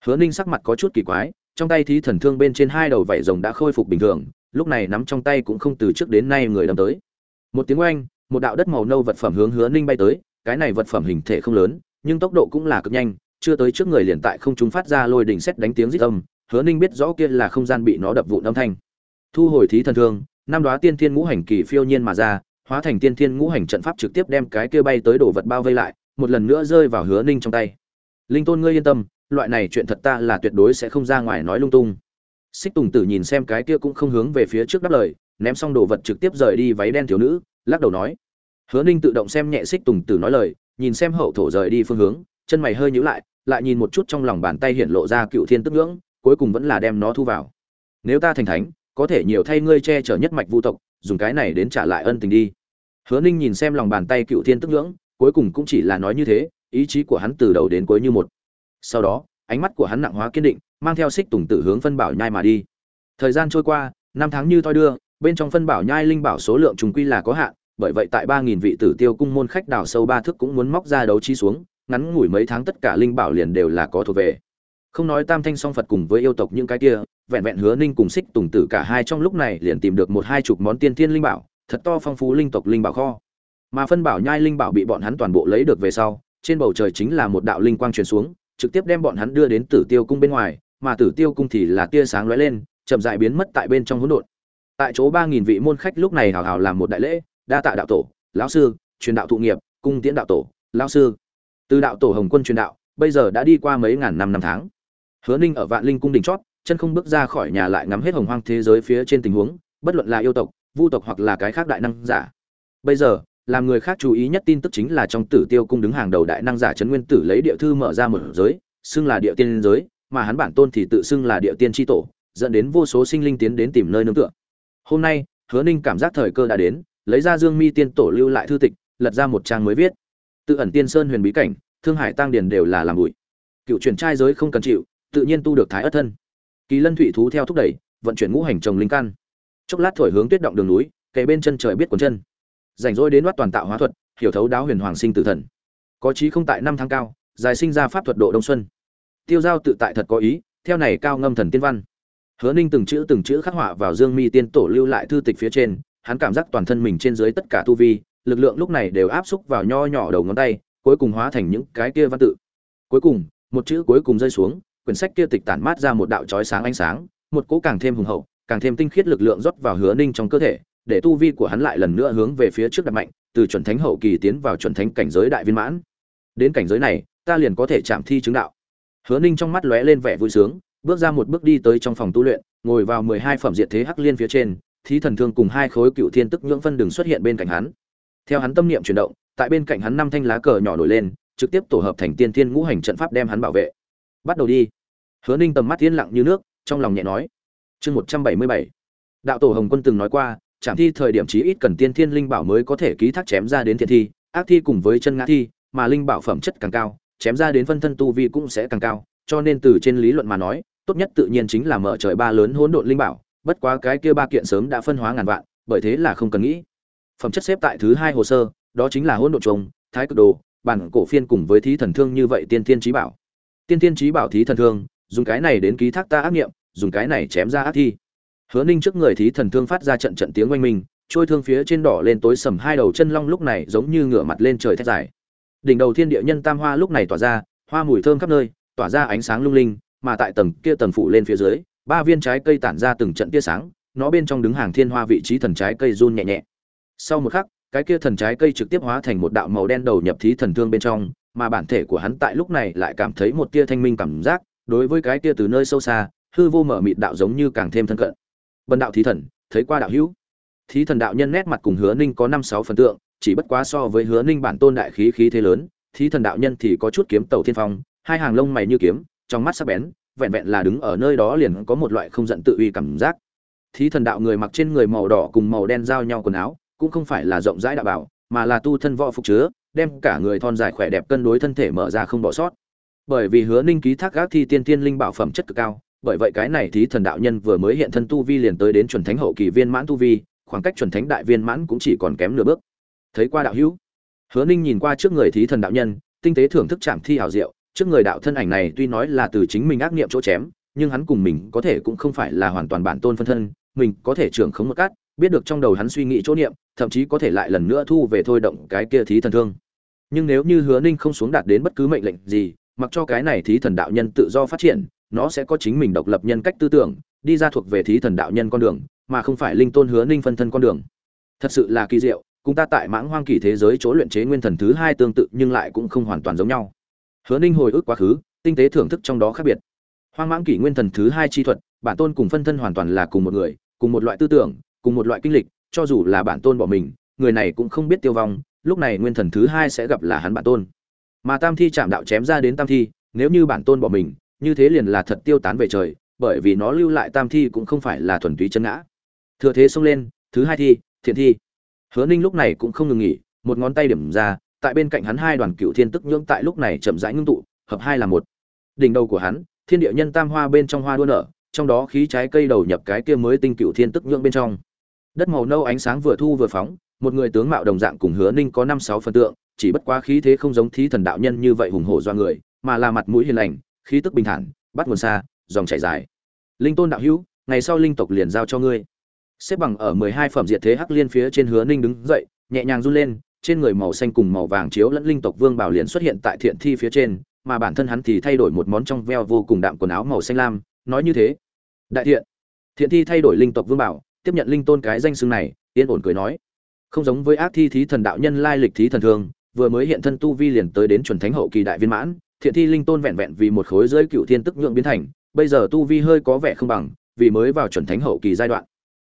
Hứa ninh sắc mặt có chút kỳ quái, trong tay thí thần thương bên trên hai đầu vảy rồng đã khôi phục bình thường, lúc này nắm trong tay cũng không từ trước đến nay người đâm tới. Một tiếng oanh, một đạo đất màu nâu vật phẩm hướng hứa ninh bay tới, cái này vật phẩm hình thể không lớn, nhưng tốc độ cũng là cực nhanh chưa tới trước người liền tại không chúng phát ra lôi đỉnh xét đánh tiếng rít âm, hứa ninh biết rõ kia là không gian bị nó đập vụn âm thanh. Thu hồi thí thần thương, năm đoá tiên thiên ngũ hành kỳ phiêu nhiên mà ra, hóa thành tiên thiên ngũ hành trận pháp trực tiếp đem cái kia bay tới đổ vật bao vây lại, một lần nữa rơi vào hứa ninh trong tay. Linh tôn ngươi yên tâm, loại này chuyện thật ta là tuyệt đối sẽ không ra ngoài nói lung tung. Xích tùng tử nhìn xem cái kia cũng không hướng về phía trước đáp lời, ném xong đồ vật trực tiếp rời đi váy đen thiếu nữ, lắc đầu nói. Hứa ninh tự động xem nhẹ xích tùng tử nói lời, nhìn xem hậu thổ rời đi phương hướng, chân mày hơi nhíu lại lại nhìn một chút trong lòng bàn tay hiện lộ ra cựu thiên tức ngưỡng, cuối cùng vẫn là đem nó thu vào. Nếu ta thành thánh, có thể nhiều thay ngươi che chở nhất mạch vu tộc, dùng cái này đến trả lại ân tình đi. Hứa ninh nhìn xem lòng bàn tay cựu thiên tức ngưỡng, cuối cùng cũng chỉ là nói như thế, ý chí của hắn từ đầu đến cuối như một. Sau đó, ánh mắt của hắn nặng hóa kiên định, mang theo xích tùng tử hướng phân bảo nhai mà đi. Thời gian trôi qua, năm tháng như thoi đưa, bên trong phân bảo nhai linh bảo số lượng trùng quy là có hạn, bởi vậy tại ba nghìn vị tử tiêu cung môn khách đào sâu ba thước cũng muốn móc ra đấu trí xuống ngắn ngủi mấy tháng tất cả linh bảo liền đều là có thuộc về. Không nói tam thanh song phật cùng với yêu tộc những cái kia, vẹn vẹn hứa ninh cùng xích tùng tử cả hai trong lúc này liền tìm được một hai chục món tiên thiên linh bảo, thật to phong phú linh tộc linh bảo kho. Mà phân bảo nhai linh bảo bị bọn hắn toàn bộ lấy được về sau, trên bầu trời chính là một đạo linh quang truyền xuống, trực tiếp đem bọn hắn đưa đến tử tiêu cung bên ngoài, mà tử tiêu cung thì là tia sáng lóe lên, chậm dại biến mất tại bên trong hỗn độn. Tại chỗ ba nghìn vị môn khách lúc này hào hào làm một đại lễ, đa tạ đạo tổ, lão sư, truyền đạo thụ nghiệp, cung tiễn đạo tổ, lão sư từ đạo tổ hồng quân truyền đạo, bây giờ đã đi qua mấy ngàn năm năm tháng. Hứa ninh ở vạn linh cung đỉnh chót, chân không bước ra khỏi nhà lại ngắm hết hồng hoang thế giới phía trên tình huống, bất luận là yêu tộc, vu tộc hoặc là cái khác đại năng giả. Bây giờ, làm người khác chú ý nhất tin tức chính là trong tử tiêu cung đứng hàng đầu đại năng giả trấn nguyên tử lấy địa thư mở ra một giới, xưng là địa tiên giới, mà hắn bản tôn thì tự xưng là địa tiên tri tổ, dẫn đến vô số sinh linh tiến đến tìm nơi nương tựa. Hôm nay, hứa ninh cảm giác thời cơ đã đến, lấy ra dương mi tiên tổ lưu lại thư tịch, lật ra một trang mới viết tự ẩn tiên sơn huyền bí cảnh, thương hải tăng điền đều là làm bụi. Cựu truyền trai giới không cần chịu, tự nhiên tu được thái ất thân. Kỳ lân thủy thú theo thúc đẩy, vận chuyển ngũ hành trồng linh căn. Chốc lát thổi hướng tuyết động đường núi, kề bên chân trời biết quần chân. Rảnh rỗi đến đoát toàn tạo hóa thuật, hiểu thấu đáo huyền hoàng sinh tử thần. Có chí không tại năm tháng cao dài sinh ra pháp thuật độ đông xuân. Tiêu giao tự tại thật có ý, theo này cao ngâm thần tiên văn. Hứa ninh từng chữ từng chữ khắc họa vào dương mi tiên tổ lưu lại thư tịch phía trên, hắn cảm giác toàn thân mình trên dưới tất cả tu vi lực lượng lúc này đều áp xúc vào nho nhỏ đầu ngón tay, cuối cùng hóa thành những cái kia văn tự. Cuối cùng, một chữ cuối cùng rơi xuống, quyển sách kia tịch tản mát ra một đạo chói sáng ánh sáng, một cỗ càng thêm hùng hậu, càng thêm tinh khiết lực lượng rót vào hứa ninh trong cơ thể, để tu vi của hắn lại lần nữa hướng về phía trước đặt mạnh, từ chuẩn thánh hậu kỳ tiến vào chuẩn thánh cảnh giới đại viên mãn. Đến cảnh giới này, ta liền có thể chạm thi chứng đạo. Hứa ninh trong mắt lóe lên vẻ vui sướng, bước ra một bước đi tới trong phòng tu luyện, ngồi vào mười hai phẩm diệt thế hắc liên phía trên, thí thần thương cùng hai khối cựu thiên tức nhưỡng phân đường xuất hiện bên cạnh hắn theo hắn tâm niệm chuyển động, tại bên cạnh hắn năm thanh lá cờ nhỏ nổi lên, trực tiếp tổ hợp thành tiên thiên ngũ hành trận pháp đem hắn bảo vệ. Bắt đầu đi. Hứa ninh tầm mắt yên lặng như nước, trong lòng nhẹ nói. Chương một trăm bảy mươi bảy. Đạo tổ hồng quân từng nói qua trảm thi thời điểm chí ít cần tiên thiên linh bảo mới có thể ký thác chém ra đến thiện thi, ác thi cùng với chân ngã thi, mà linh bảo phẩm chất càng cao, chém ra đến phân thân tu vi cũng sẽ càng cao, cho nên từ trên lý luận mà nói, tốt nhất tự nhiên chính là mở trời ba lớn hỗn độn linh bảo, bất quá cái kia ba kiện sớm đã phân hóa ngàn vạn, bởi thế là không cần nghĩ phẩm chất xếp tại thứ hai hồ sơ, đó chính là hỗn độn trùng thái cực đồ, bản cổ phiên cùng với thí thần thương như vậy tiên thiên trí bảo. Tiên thiên trí bảo thí thần thương, dùng cái này đến ký thác ta ác nghiệm, dùng cái này chém ra ác thi. Hứa ninh trước người thí thần thương phát ra trận trận tiếng oanh minh, trôi thương phía trên đỏ lên tối sầm hai đầu chân long lúc này giống như ngửa mặt lên trời thét dài. Đỉnh đầu thiên địa nhân tam hoa lúc này tỏa ra, hoa mùi thơm khắp nơi, tỏa ra ánh sáng lung linh, mà tại tầng kia tầng phủ lên phía dưới, ba viên trái cây tản ra từng trận tia sáng, nó bên trong đứng hàng thiên hoa vị trí thần trái cây run nhẹ nhẹ sau một khắc, cái kia thần trái cây trực tiếp hóa thành một đạo màu đen đầu nhập thí thần thương bên trong, mà bản thể của hắn tại lúc này lại cảm thấy một tia thanh minh cảm giác, đối với cái kia từ nơi sâu xa, hư vô mở mịt đạo giống như càng thêm thân cận. Bần đạo thí thần, thấy qua đạo hữu. Thí thần đạo nhân nét mặt cùng hứa ninh có năm sáu phần tượng, chỉ bất quá so với hứa ninh bản tôn đại khí khí thế lớn, thí thần đạo nhân thì có chút kiếm tàu thiên phong, hai hàng lông mày như kiếm, trong mắt sắc bén, vẹn vẹn là đứng ở nơi đó liền có một loại không giận tự uy cảm giác. Thí thần đạo người mặc trên người màu đỏ cùng màu đen giao nhau quần áo cũng không phải là rộng rãi đạo bảo, mà là tu thân võ phục chứa, đem cả người thon dài khỏe đẹp cân đối thân thể mở ra không bỏ sót. Bởi vì hứa ninh ký thác gác thi tiên tiên linh bảo phẩm chất cực cao, bởi vậy cái này thí thần đạo nhân vừa mới hiện thân tu vi liền tới đến chuẩn thánh hậu kỳ viên mãn tu vi, khoảng cách chuẩn thánh đại viên mãn cũng chỉ còn kém nửa bước. Thấy qua đạo hữu, hứa ninh nhìn qua trước người thí thần đạo nhân, tinh tế thưởng thức trạm thi hảo diệu, trước người đạo thân ảnh này tuy nói là từ chính mình ác nghiệm chỗ chém, nhưng hắn cùng mình có thể cũng không phải là hoàn toàn bản tôn phân thân, mình có thể trưởng khống một cát biết được trong đầu hắn suy nghĩ chỗ niệm, thậm chí có thể lại lần nữa thu về thôi động cái kia thí thần thương. Nhưng nếu như hứa ninh không xuống đạt đến bất cứ mệnh lệnh gì, mặc cho cái này thí thần đạo nhân tự do phát triển, nó sẽ có chính mình độc lập nhân cách tư tưởng, đi ra thuộc về thí thần đạo nhân con đường, mà không phải linh tôn hứa ninh phân thân con đường. Thật sự là kỳ diệu, cùng ta tại mãng hoang kỳ thế giới chỗ luyện chế nguyên thần thứ hai tương tự nhưng lại cũng không hoàn toàn giống nhau. Hứa ninh hồi ức quá khứ, tinh tế thưởng thức trong đó khác biệt. Hoang mãng kỷ nguyên thần thứ hai chi thuật, bản tôn cùng phân thân hoàn toàn là cùng một người, cùng một loại tư tưởng cùng một loại kinh lịch, cho dù là bản tôn bỏ mình, người này cũng không biết tiêu vong, lúc này nguyên thần thứ hai sẽ gặp là hắn bản tôn. Mà tam thi chạm đạo chém ra đến tam thi, nếu như bản tôn bỏ mình, như thế liền là thật tiêu tán về trời, bởi vì nó lưu lại tam thi cũng không phải là thuần túy chân ngã. Thừa thế xông lên, thứ hai thi, thiện thi. Hứa ninh lúc này cũng không ngừng nghỉ, một ngón tay điểm ra, tại bên cạnh hắn hai đoàn cựu thiên tức nhưỡng tại lúc này chậm rãi ngưng tụ, hợp hai là một. Đỉnh đầu của hắn, thiên địa nhân tam hoa bên trong hoa đua nở, trong đó khí trái cây đầu nhập cái kia mới tinh cựu thiên tức nhưỡng bên trong đất màu nâu ánh sáng vừa thu vừa phóng, một người tướng mạo đồng dạng cùng hứa ninh có năm sáu phần tượng, chỉ bất quá khí thế không giống thí thần đạo nhân như vậy hùng hổ do người, mà là mặt mũi hiền lành, khí tức bình thản, bắt nguồn xa, dòng chảy dài. Linh tôn đạo hữu, ngày sau linh tộc liền giao cho ngươi. Xếp bằng ở mười hai phẩm diệt thế hắc liên phía trên hứa ninh đứng dậy, nhẹ nhàng run lên, trên người màu xanh cùng màu vàng chiếu lẫn linh tộc vương bảo liền xuất hiện tại thiện thi phía trên, mà bản thân hắn thì thay đổi một món trong veo vô cùng đạm quần áo màu xanh lam, nói như thế. Đại thiện thiện thi thay đổi linh tộc vương bảo tiếp nhận linh tôn cái danh xưng này, yên ổn cười nói. Không giống với ác thi thí thần đạo nhân lai lịch thí thần thường, vừa mới hiện thân tu vi liền tới đến chuẩn thánh hậu kỳ đại viên mãn, thiện thi linh tôn vẹn vẹn vì một khối dưới cựu thiên tức nhượng biến thành, bây giờ tu vi hơi có vẻ không bằng, vì mới vào chuẩn thánh hậu kỳ giai đoạn.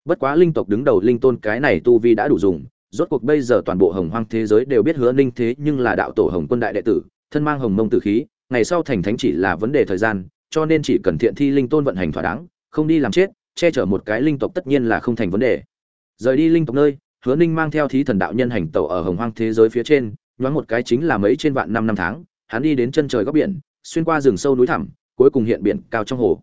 Bất quá linh tộc đứng đầu linh tôn cái này tu vi đã đủ dùng, rốt cuộc bây giờ toàn bộ hồng hoang thế giới đều biết hứa ninh thế nhưng là đạo tổ hồng quân đại đệ tử, thân mang hồng mông tử khí, ngày sau thành thánh chỉ là vấn đề thời gian, cho nên chỉ cần thiện thi linh tôn vận hành thỏa đáng, không đi làm chết che chở một cái linh tộc tất nhiên là không thành vấn đề. Rời đi linh tộc nơi, hứa ninh mang theo thí thần đạo nhân hành tẩu ở hồng hoang thế giới phía trên, nhoáng một cái chính là mấy trên vạn năm năm tháng, hắn đi đến chân trời góc biển, xuyên qua rừng sâu núi thẳm, cuối cùng hiện biển cao trong hồ.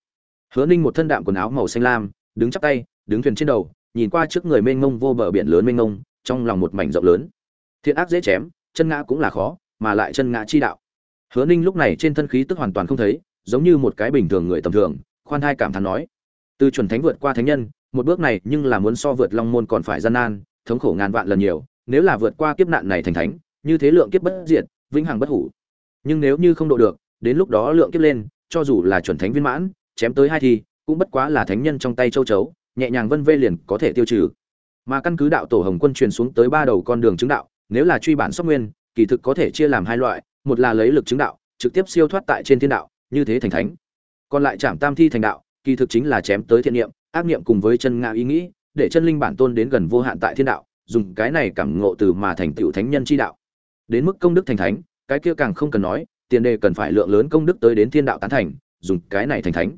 Hứa ninh một thân đạm quần áo màu xanh lam, đứng chắp tay, đứng thuyền trên đầu, nhìn qua trước người mênh mông vô bờ biển lớn mênh mông, trong lòng một mảnh rộng lớn. Thiện ác dễ chém, chân ngã cũng là khó, mà lại chân ngã chi đạo. Hứa ninh lúc này trên thân khí tức hoàn toàn không thấy, giống như một cái bình thường người tầm thường, khoan hai cảm thán nói từ chuẩn thánh vượt qua thánh nhân một bước này nhưng là muốn so vượt long môn còn phải gian nan thống khổ ngàn vạn lần nhiều nếu là vượt qua kiếp nạn này thành thánh như thế lượng kiếp bất diệt vĩnh hằng bất hủ. Nhưng nếu như không độ được đến lúc đó lượng kiếp lên cho dù là chuẩn thánh viên mãn chém tới hai thi, cũng bất quá là thánh nhân trong tay châu chấu nhẹ nhàng vân vê liền có thể tiêu trừ. Mà căn cứ đạo tổ hồng quân truyền xuống tới ba đầu con đường chứng đạo nếu là truy bản sóc nguyên kỳ thực có thể chia làm hai loại một là lấy lực chứng đạo trực tiếp siêu thoát tại trên thiên đạo như thế thành thánh. Còn lại chạm tam thi thành đạo kỳ thực chính là chém tới thiện niệm, ác niệm cùng với chân ngã ý nghĩ, để chân linh bản tôn đến gần vô hạn tại thiên đạo, dùng cái này cảm ngộ từ mà thành tựu thánh nhân chi đạo. Đến mức công đức thành thánh, cái kia càng không cần nói, tiền đề cần phải lượng lớn công đức tới đến thiên đạo tán thành, dùng cái này thành thánh.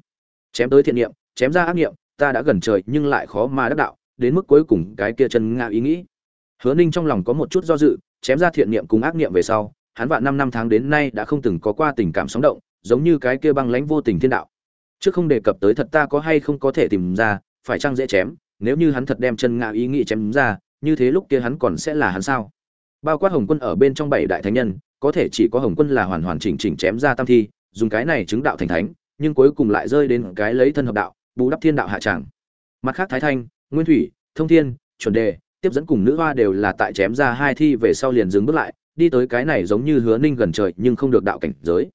Chém tới thiện niệm, chém ra ác niệm, ta đã gần trời nhưng lại khó mà đắc đạo, đến mức cuối cùng cái kia chân ngã ý nghĩ. Hứa ninh trong lòng có một chút do dự, chém ra thiện niệm cùng ác niệm về sau, hắn vạn năm năm tháng đến nay đã không từng có qua tình cảm sóng động, giống như cái kia băng lãnh vô tình thiên đạo trước không đề cập tới thật ta có hay không có thể tìm ra, phải chăng dễ chém, nếu như hắn thật đem chân ngã ý nghĩ chém ra, như thế lúc kia hắn còn sẽ là hắn sao? Bao quát hồng quân ở bên trong bảy đại thánh nhân, có thể chỉ có hồng quân là hoàn hoàn chỉnh chỉnh chém ra tam thi, dùng cái này chứng đạo thành thánh, nhưng cuối cùng lại rơi đến cái lấy thân hợp đạo, bù đắp thiên đạo hạ trạng mặt khác thái thanh, nguyên thủy, thông thiên, chuẩn đề, tiếp dẫn cùng nữ hoa đều là tại chém ra hai thi về sau liền dừng bước lại, đi tới cái này giống như hứa ninh gần trời nhưng không được đạo cảnh giới.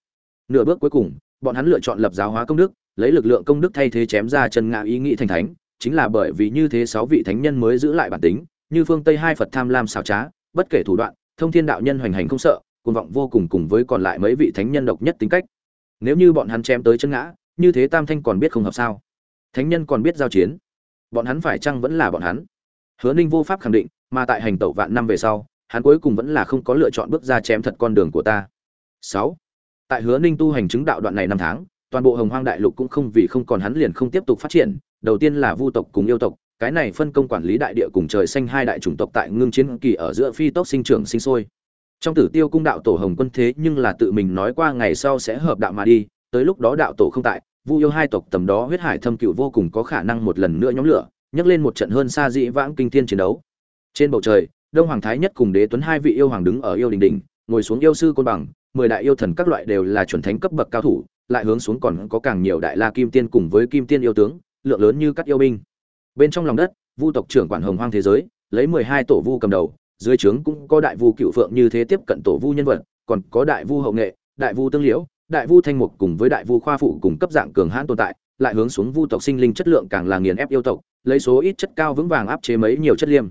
Nửa bước cuối cùng, bọn hắn lựa chọn lập giáo hóa công đức lấy lực lượng công đức thay thế chém ra chân ngã ý nghĩ thành thánh, chính là bởi vì như thế sáu vị thánh nhân mới giữ lại bản tính, như phương tây hai phật tham lam xảo trá, bất kể thủ đoạn, thông thiên đạo nhân hoành hành không sợ, cuồng vọng vô cùng cùng với còn lại mấy vị thánh nhân độc nhất tính cách. Nếu như bọn hắn chém tới chân ngã, như thế tam thanh còn biết không hợp sao? Thánh nhân còn biết giao chiến. Bọn hắn phải chăng vẫn là bọn hắn? Hứa ninh vô pháp khẳng định, mà tại hành tẩu vạn năm về sau, hắn cuối cùng vẫn là không có lựa chọn bước ra chém thật con đường của ta. Sáu. Tại hứa ninh tu hành chứng đạo đoạn này năm tháng toàn bộ hồng hoang đại lục cũng không vì không còn hắn liền không tiếp tục phát triển, đầu tiên là vu tộc cùng yêu tộc, cái này phân công quản lý đại địa cùng trời xanh hai đại chủng tộc tại ngưng chiến kỳ ở giữa phi tốc sinh trưởng sinh sôi. Trong tử tiêu cung đạo tổ hồng quân thế nhưng là tự mình nói qua ngày sau sẽ hợp đạo mà đi, tới lúc đó đạo tổ không tại, vu yêu hai tộc tầm đó huyết hải thâm cựu vô cùng có khả năng một lần nữa nhóm lửa, nhấc lên một trận hơn xa dị vãng kinh thiên chiến đấu. Trên bầu trời, đông hoàng thái nhất cùng đế tuấn hai vị yêu hoàng đứng ở yêu đình đình ngồi xuống yêu sư côn bằng, mười đại yêu thần các loại đều là chuẩn thánh cấp bậc cao thủ lại hướng xuống còn có càng nhiều đại la kim tiên cùng với kim tiên yêu tướng, lượng lớn như các yêu binh. Bên trong lòng đất, vu tộc trưởng quản hồng hoang thế giới, lấy mười hai tổ vu cầm đầu, dưới trướng cũng có đại vu cựu phượng như thế tiếp cận tổ vu nhân vật, còn có đại vu hậu nghệ, đại vu tương liễu, đại vu thanh mục cùng với đại vu khoa phụ cùng cấp dạng cường hãn tồn tại, lại hướng xuống vu tộc sinh linh chất lượng càng là nghiền ép yêu tộc, lấy số ít chất cao vững vàng áp chế mấy nhiều chất liêm.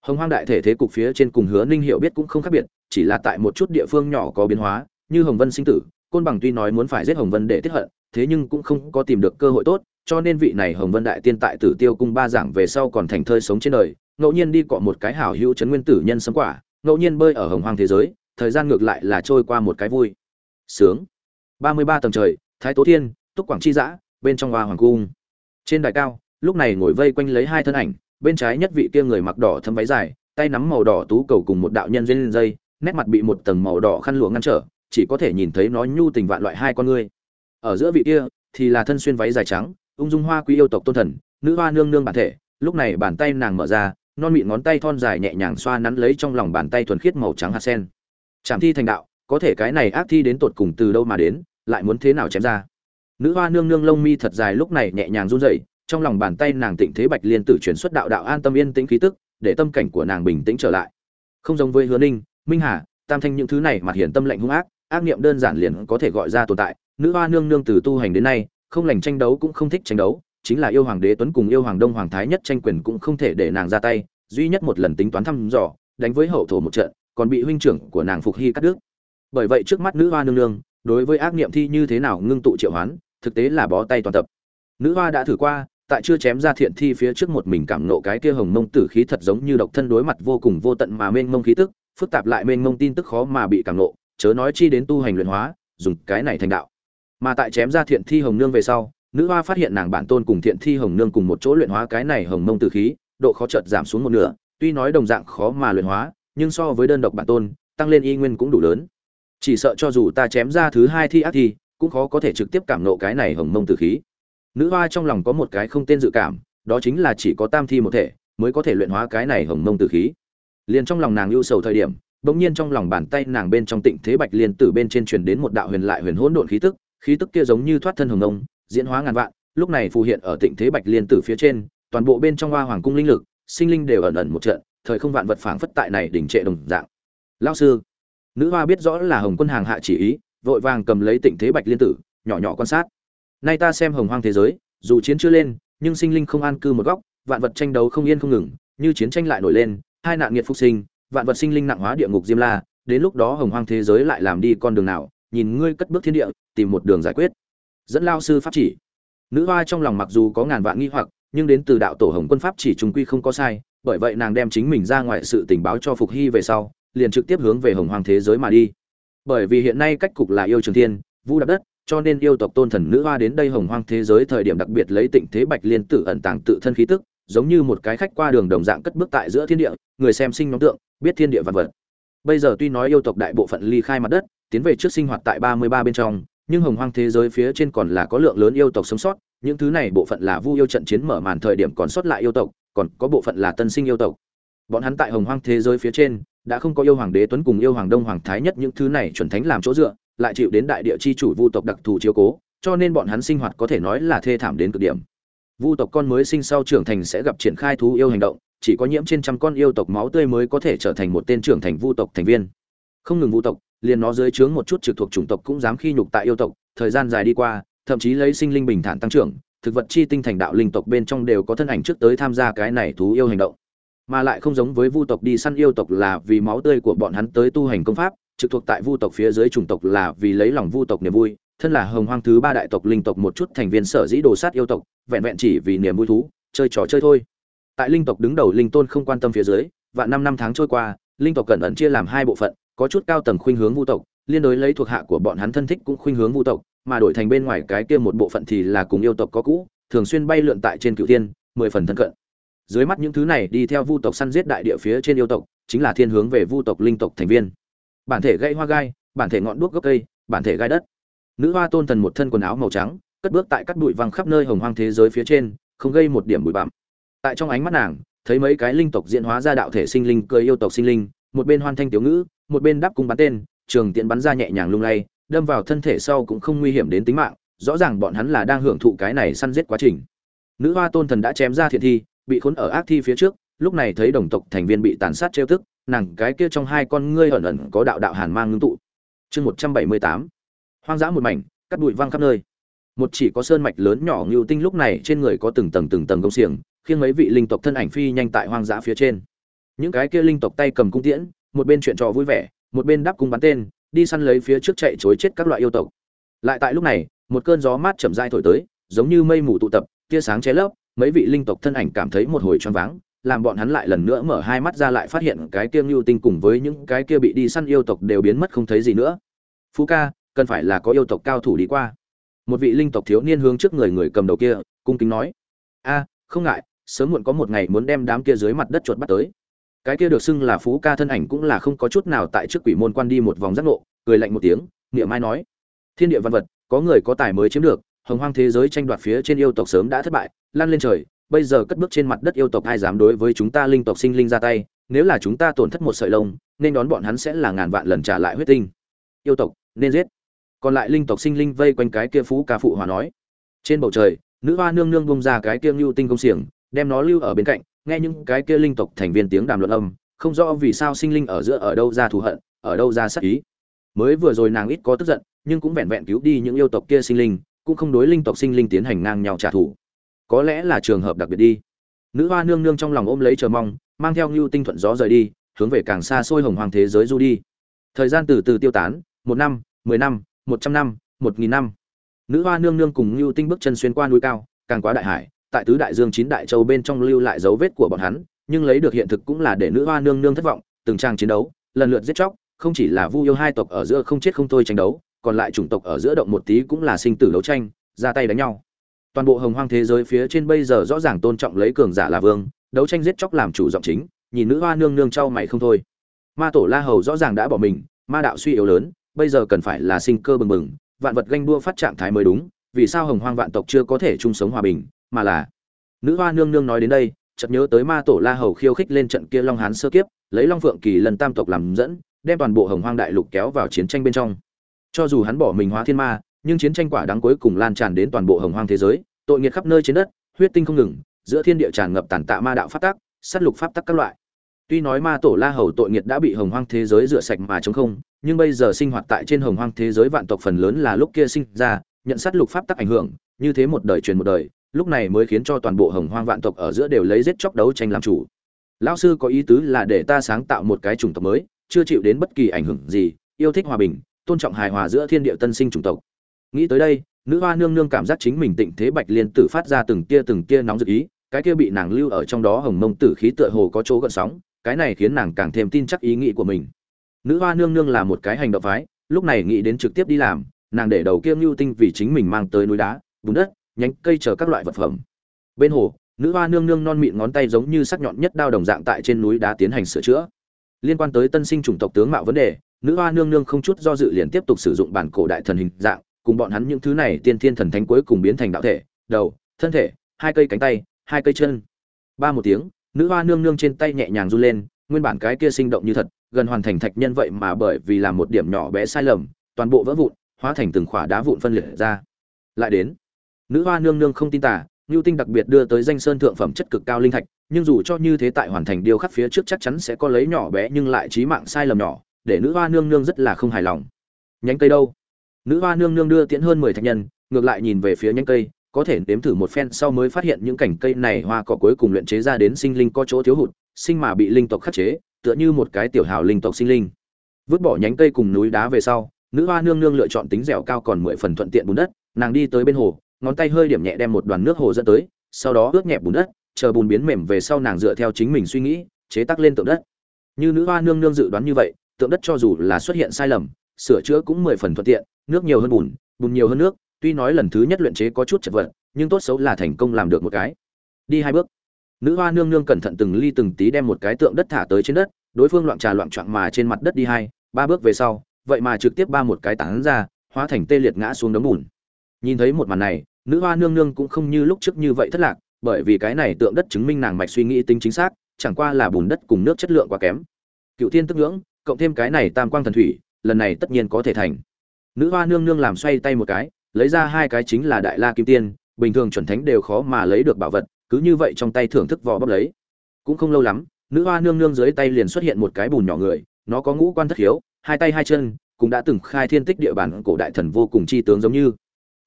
Hồng hoang đại thể thế cục phía trên cùng hứa ninh hiểu biết cũng không khác biệt, chỉ là tại một chút địa phương nhỏ có biến hóa, như hồng vân sinh tử côn bằng tuy nói muốn phải giết hồng vân để tiết hận, thế nhưng cũng không có tìm được cơ hội tốt, cho nên vị này hồng vân đại tiên tại tử tiêu cung ba giảng về sau còn thành thơi sống trên đời, ngẫu nhiên đi cọ một cái hảo hữu chấn nguyên tử nhân sống quả, ngẫu nhiên bơi ở hồng hoang thế giới, thời gian ngược lại là trôi qua một cái vui. Sướng. Ba mươi ba tầng trời, thái tố thiên, túc quảng chi giã, bên trong hoa hoàng cung. Trên đài cao, lúc này ngồi vây quanh lấy hai thân ảnh, bên trái nhất vị kia người mặc đỏ thâm váy dài, tay nắm màu đỏ tú cầu cùng một đạo nhân duyên dây, nét mặt bị một tầng màu đỏ khăn lụa ngăn trở chỉ có thể nhìn thấy nó nhu tình vạn loại hai con ngươi. Ở giữa vị kia, thì là thân xuyên váy dài trắng, ung dung hoa quý yêu tộc tôn thần, nữ hoa nương nương bản thể. Lúc này bàn tay nàng mở ra, non mịn ngón tay thon dài nhẹ nhàng xoa nắn lấy trong lòng bàn tay thuần khiết màu trắng hạt sen. Chạm thi thành đạo, có thể cái này ác thi đến tột cùng từ đâu mà đến, lại muốn thế nào chém ra? Nữ hoa nương nương lông mi thật dài lúc này nhẹ nhàng run rẩy, trong lòng bàn tay nàng tịnh thế bạch liên tử chuyển xuất đạo đạo an tâm yên tĩnh khí tức, để tâm cảnh của nàng bình tĩnh trở lại. Không giống với hứa ninh, minh hà, tam thanh những thứ này mặt hiển tâm lạnh hung ác ác niệm đơn giản liền có thể gọi ra tồn tại. Nữ hoa nương nương từ tu hành đến nay, không lành tranh đấu cũng không thích tranh đấu, chính là yêu hoàng đế tuấn cùng yêu hoàng đông hoàng thái nhất tranh quyền cũng không thể để nàng ra tay, duy nhất một lần tính toán thăm dò, đánh với hậu thổ một trận, còn bị huynh trưởng của nàng phục hy cắt đứt. Bởi vậy trước mắt nữ hoa nương nương, đối với ác niệm thi như thế nào ngưng tụ triệu hoán, thực tế là bó tay toàn tập. Nữ hoa đã thử qua, tại chưa chém ra thiện thi phía trước một mình cảm nộ cái kia hồng mông tử khí thật giống như độc thân đối mặt vô cùng vô tận mà mênh mông khí tức, phức tạp lại mênh mông tin tức khó mà bị cảm nộ chớ nói chi đến tu hành luyện hóa, dùng cái này thành đạo. Mà tại chém ra thiện thi hồng nương về sau, nữ hoa phát hiện nàng bản tôn cùng thiện thi hồng nương cùng một chỗ luyện hóa cái này hồng mông tử khí, độ khó chợt giảm xuống một nửa, tuy nói đồng dạng khó mà luyện hóa, nhưng so với đơn độc bản tôn, tăng lên y nguyên cũng đủ lớn. Chỉ sợ cho dù ta chém ra thứ hai thi ác thi, cũng khó có thể trực tiếp cảm nộ cái này hồng mông tử khí. Nữ hoa trong lòng có một cái không tên dự cảm, đó chính là chỉ có tam thi một thể, mới có thể luyện hóa cái này hồng mông tử khí. Liền trong lòng nàng ưu sầu thời điểm bỗng nhiên trong lòng bàn tay nàng bên trong tịnh thế bạch liên tử bên trên truyền đến một đạo huyền lại huyền hỗn độn khí tức khí tức kia giống như thoát thân hồng ông, diễn hóa ngàn vạn lúc này phù hiện ở tịnh thế bạch liên tử phía trên toàn bộ bên trong hoa hoàng cung linh lực sinh linh đều ẩn ẩn một trận thời không vạn vật phảng phất tại này đỉnh trệ đồng dạng. Lão sư nữ hoa biết rõ là hồng quân hàng hạ chỉ ý vội vàng cầm lấy tịnh thế bạch liên tử nhỏ nhỏ quan sát. Nay ta xem hồng hoang thế giới dù chiến chưa lên nhưng sinh linh không an cư một góc vạn vật tranh đấu không yên không ngừng như chiến tranh lại nổi lên hai nạn nghiệt phục sinh vạn vật sinh linh nặng hóa địa ngục diêm la, đến lúc đó hồng hoang thế giới lại làm đi con đường nào, nhìn ngươi cất bước thiên địa, tìm một đường giải quyết. Dẫn lao sư pháp chỉ. Nữ hoa trong lòng mặc dù có ngàn vạn nghi hoặc, nhưng đến từ đạo tổ hồng quân pháp chỉ trùng quy không có sai, bởi vậy nàng đem chính mình ra ngoài sự tình báo cho phục hy về sau, liền trực tiếp hướng về hồng hoàng thế giới mà đi. Bởi vì hiện nay cách cục là yêu trường thiên, vu đạp đất, cho nên yêu tộc tôn thần nữ hoa đến đây hồng hoang thế giới thời điểm đặc biệt lấy tịnh thế bạch liên tử ẩn tàng tự thân khí tức giống như một cái khách qua đường đồng dạng cất bước tại giữa thiên địa, người xem sinh nhóm tượng, biết thiên địa vạn vật. Bây giờ tuy nói yêu tộc đại bộ phận ly khai mặt đất, tiến về trước sinh hoạt tại ba mươi ba bên trong, nhưng hồng hoang thế giới phía trên còn là có lượng lớn yêu tộc sống sót, những thứ này bộ phận là vu yêu trận chiến mở màn thời điểm còn sót lại yêu tộc, còn có bộ phận là tân sinh yêu tộc. Bọn hắn tại hồng hoang thế giới phía trên, đã không có yêu hoàng đế tuấn cùng yêu hoàng đông hoàng thái nhất những thứ này chuẩn thánh làm chỗ dựa, lại chịu đến đại địa chi chủ vu tộc đặc thù chiếu cố, cho nên bọn hắn sinh hoạt có thể nói là thê thảm đến cực điểm vu tộc con mới sinh sau trưởng thành sẽ gặp triển khai thú yêu hành động, chỉ có nhiễm trên trăm con yêu tộc máu tươi mới có thể trở thành một tên trưởng thành vu tộc thành viên. Không ngừng vu tộc, liền nó dưới trướng một chút trực thuộc chủng tộc cũng dám khi nhục tại yêu tộc, thời gian dài đi qua, thậm chí lấy sinh linh bình thản tăng trưởng, thực vật chi tinh thành đạo linh tộc bên trong đều có thân ảnh trước tới tham gia cái này thú yêu hành động. Mà lại không giống với vu tộc đi săn yêu tộc là vì máu tươi của bọn hắn tới tu hành công pháp, trực thuộc tại vu tộc phía dưới chủng tộc là vì lấy lòng vu tộc niềm vui thân là hồng hoang thứ ba đại tộc linh tộc một chút thành viên sở dĩ đồ sát yêu tộc, vẹn vẹn chỉ vì niềm vui thú, chơi trò chơi thôi. Tại linh tộc đứng đầu linh tôn không quan tâm phía dưới và năm năm tháng trôi qua, linh tộc cẩn ẩn chia làm hai bộ phận, có chút cao tầng khuynh hướng vu tộc, liên đối lấy thuộc hạ của bọn hắn thân thích cũng khuynh hướng vu tộc, mà đổi thành bên ngoài cái kia một bộ phận thì là cùng yêu tộc có cũ, thường xuyên bay lượn tại trên cựu thiên, mười phần thân cận. Dưới mắt những thứ này đi theo vu tộc săn giết đại địa phía trên yêu tộc, chính là thiên hướng về vu tộc linh tộc thành viên. Bản thể gây hoa gai, bản thể ngọn đuốc gốc cây, bản thể gai đất nữ hoa tôn thần một thân quần áo màu trắng, cất bước tại các bụi văng khắp nơi hồng hoang thế giới phía trên, không gây một điểm bụi bặm. Tại trong ánh mắt nàng, thấy mấy cái linh tộc diễn hóa ra đạo thể sinh linh cười yêu tộc sinh linh, một bên hoan thanh tiểu ngữ, một bên đáp cung bắn tên, trường tiện bắn ra nhẹ nhàng lung lay, đâm vào thân thể sau cũng không nguy hiểm đến tính mạng, rõ ràng bọn hắn là đang hưởng thụ cái này săn giết quá trình. Nữ hoa tôn thần đã chém ra thiện thi, bị khốn ở ác thi phía trước, lúc này thấy đồng tộc thành viên bị tàn sát trêu tức, nàng cái kia trong hai con ngươi ẩn ẩn có đạo đạo hàn mang ngưng tụ. Chương một trăm bảy mươi tám hoang dã một mảnh cắt bụi văng khắp nơi. Một chỉ có sơn mạch lớn nhỏ ngưu tinh lúc này trên người có từng tầng từng tầng công xiềng, khiến mấy vị linh tộc thân ảnh phi nhanh tại hoang dã phía trên. Những cái kia linh tộc tay cầm cung tiễn, một bên chuyện trò vui vẻ, một bên đáp cung bắn tên, đi săn lấy phía trước chạy chối chết các loại yêu tộc. Lại tại lúc này, một cơn gió mát chậm rãi thổi tới, giống như mây mù tụ tập, tia sáng che lấp, mấy vị linh tộc thân ảnh cảm thấy một hồi choáng váng, làm bọn hắn lại lần nữa mở hai mắt ra lại phát hiện cái kia ngưu tinh cùng với những cái kia bị đi săn yêu tộc đều biến mất không thấy gì nữa. Phú ca cần phải là có yêu tộc cao thủ đi qua. Một vị linh tộc thiếu niên hướng trước người người cầm đầu kia, cung kính nói, a, không ngại, sớm muộn có một ngày muốn đem đám kia dưới mặt đất chuột bắt tới. Cái kia được xưng là phú ca thân ảnh cũng là không có chút nào tại trước quỷ môn quan đi một vòng giác ngộ, cười lạnh một tiếng, niệm mai nói, thiên địa văn vật, có người có tài mới chiếm được, hồng hoang thế giới tranh đoạt phía trên yêu tộc sớm đã thất bại, lan lên trời, bây giờ cất bước trên mặt đất yêu tộc ai dám đối với chúng ta linh tộc sinh linh ra tay, nếu là chúng ta tổn thất một sợi lông, nên đón bọn hắn sẽ là ngàn vạn lần trả lại huyết tinh. Yêu tộc, nên giết còn lại linh tộc sinh linh vây quanh cái kia phú ca phụ hòa nói. Trên bầu trời, nữ hoa nương nương bông ra cái kia lưu tinh công xiềng, đem nó lưu ở bên cạnh, nghe những cái kia linh tộc thành viên tiếng đàm luận âm, không rõ vì sao sinh linh ở giữa ở đâu ra thù hận, ở đâu ra sát ý. Mới vừa rồi nàng ít có tức giận, nhưng cũng vẹn vẹn cứu đi những yêu tộc kia sinh linh, cũng không đối linh tộc sinh linh tiến hành ngang nhau trả thù. Có lẽ là trường hợp đặc biệt đi. Nữ hoa nương nương trong lòng ôm lấy chờ mong, mang theo ngưu tinh thuận gió rời đi, hướng về càng xa xôi hồng hoàng thế giới du đi. Thời gian từ từ tiêu tán, một năm, mười năm một trăm năm, một nghìn năm. Nữ hoa nương nương cùng lưu tinh bước chân xuyên qua núi cao, càng quá đại hải, tại tứ đại dương chín đại châu bên trong lưu lại dấu vết của bọn hắn, nhưng lấy được hiện thực cũng là để nữ hoa nương nương thất vọng, từng trang chiến đấu, lần lượt giết chóc, không chỉ là vu yêu hai tộc ở giữa không chết không thôi tranh đấu, còn lại chủng tộc ở giữa động một tí cũng là sinh tử đấu tranh, ra tay đánh nhau. Toàn bộ hồng hoang thế giới phía trên bây giờ rõ ràng tôn trọng lấy cường giả là vương, đấu tranh giết chóc làm chủ giọng chính, nhìn nữ hoa nương nương trao mày không thôi. Ma tổ la hầu rõ ràng đã bỏ mình, ma đạo suy yếu lớn bây giờ cần phải là sinh cơ bừng bừng, vạn vật ganh đua phát trạng thái mới đúng, vì sao hồng hoang vạn tộc chưa có thể chung sống hòa bình, mà là nữ hoa nương nương nói đến đây, chợt nhớ tới ma tổ la hầu khiêu khích lên trận kia long hán sơ kiếp, lấy long phượng kỳ lần tam tộc làm dẫn, đem toàn bộ hồng hoang đại lục kéo vào chiến tranh bên trong. Cho dù hắn bỏ mình hóa thiên ma, nhưng chiến tranh quả đáng cuối cùng lan tràn đến toàn bộ hồng hoang thế giới, tội nghiệt khắp nơi trên đất, huyết tinh không ngừng, giữa thiên địa tràn ngập tàn tạ ma đạo phát tắc, sát lục pháp tắc các loại tuy nói ma tổ la hầu tội nghiệt đã bị hồng hoang thế giới rửa sạch mà chống không, nhưng bây giờ sinh hoạt tại trên hồng hoang thế giới vạn tộc phần lớn là lúc kia sinh ra, nhận sát lục pháp tắc ảnh hưởng, như thế một đời truyền một đời, lúc này mới khiến cho toàn bộ hồng hoang vạn tộc ở giữa đều lấy giết chóc đấu tranh làm chủ. Lão sư có ý tứ là để ta sáng tạo một cái chủng tộc mới, chưa chịu đến bất kỳ ảnh hưởng gì, yêu thích hòa bình, tôn trọng hài hòa giữa thiên địa tân sinh chủng tộc. Nghĩ tới đây, nữ hoa nương nương cảm giác chính mình tịnh thế bạch liên tử phát ra từng tia từng tia nóng rực ý, cái kia bị nàng lưu ở trong đó hồng mông tử khí tựa hồ có chỗ gợn sóng cái này khiến nàng càng thêm tin chắc ý nghĩ của mình. Nữ hoa nương nương là một cái hành động phái, lúc này nghĩ đến trực tiếp đi làm, nàng để đầu kiêm lưu tinh vì chính mình mang tới núi đá, bùn đất, nhánh cây chờ các loại vật phẩm. Bên hồ, nữ hoa nương nương non mịn ngón tay giống như sắc nhọn nhất đao đồng dạng tại trên núi đá tiến hành sửa chữa. Liên quan tới tân sinh chủng tộc tướng mạo vấn đề, nữ hoa nương nương không chút do dự liền tiếp tục sử dụng bản cổ đại thần hình dạng, cùng bọn hắn những thứ này tiên thiên thần thánh cuối cùng biến thành đạo thể, đầu, thân thể, hai cây cánh tay, hai cây chân. Ba một tiếng nữ hoa nương nương trên tay nhẹ nhàng run lên nguyên bản cái kia sinh động như thật gần hoàn thành thạch nhân vậy mà bởi vì làm một điểm nhỏ bé sai lầm toàn bộ vỡ vụn hóa thành từng khỏa đá vụn phân liệt ra lại đến nữ hoa nương nương không tin tả Nưu Tinh đặc biệt đưa tới danh sơn thượng phẩm chất cực cao linh thạch, nhưng dù cho như thế tại hoàn thành điều khắc phía trước chắc chắn sẽ có lấy nhỏ bé nhưng lại chí mạng sai lầm nhỏ, để nữ hoa nương nương rất là không hài lòng. Nhánh cây đâu? Nữ hoa nương nương đưa tiễn hơn 10 thạch nhân, ngược lại nhìn về phía nhánh cây, có thể nếm thử một phen sau mới phát hiện những cảnh cây này hoa cỏ cuối cùng luyện chế ra đến sinh linh có chỗ thiếu hụt, sinh mà bị linh tộc khắc chế, tựa như một cái tiểu hào linh tộc sinh linh. Vứt bỏ nhánh cây cùng núi đá về sau, nữ hoa nương nương lựa chọn tính dẻo cao còn 10 phần thuận tiện bùn đất, nàng đi tới bên hồ, ngón tay hơi điểm nhẹ đem một đoàn nước hồ dẫn tới, sau đó ướt nhẹ bùn đất, chờ bùn biến mềm về sau nàng dựa theo chính mình suy nghĩ, chế tác lên tượng đất. Như nữ hoa nương nương dự đoán như vậy, tượng đất cho dù là xuất hiện sai lầm, sửa chữa cũng mười phần thuận tiện, nước nhiều hơn bùn, bùn nhiều hơn nước, tuy nói lần thứ nhất luyện chế có chút chật vật, nhưng tốt xấu là thành công làm được một cái. Đi hai bước. Nữ hoa nương nương cẩn thận từng ly từng tí đem một cái tượng đất thả tới trên đất, đối phương loạn trà loạn choạng mà trên mặt đất đi hai, ba bước về sau, vậy mà trực tiếp ba một cái tảng ra, hóa thành tê liệt ngã xuống đống bùn. Nhìn thấy một màn này, nữ hoa nương nương cũng không như lúc trước như vậy thất lạc bởi vì cái này tượng đất chứng minh nàng mạch suy nghĩ tính chính xác chẳng qua là bùn đất cùng nước chất lượng quá kém cựu thiên tức ngưỡng cộng thêm cái này tam quang thần thủy lần này tất nhiên có thể thành nữ hoa nương nương làm xoay tay một cái lấy ra hai cái chính là đại la kim tiên, bình thường chuẩn thánh đều khó mà lấy được bảo vật, cứ như vậy trong tay thưởng thức vỏ bốc lấy. Cũng không lâu lắm, nữ hoa nương nương dưới tay liền xuất hiện một cái bùn nhỏ người, nó có ngũ quan thất hiếu, hai tay hai chân, cũng đã từng khai thiên tích địa bản cổ đại thần vô cùng chi tướng giống như.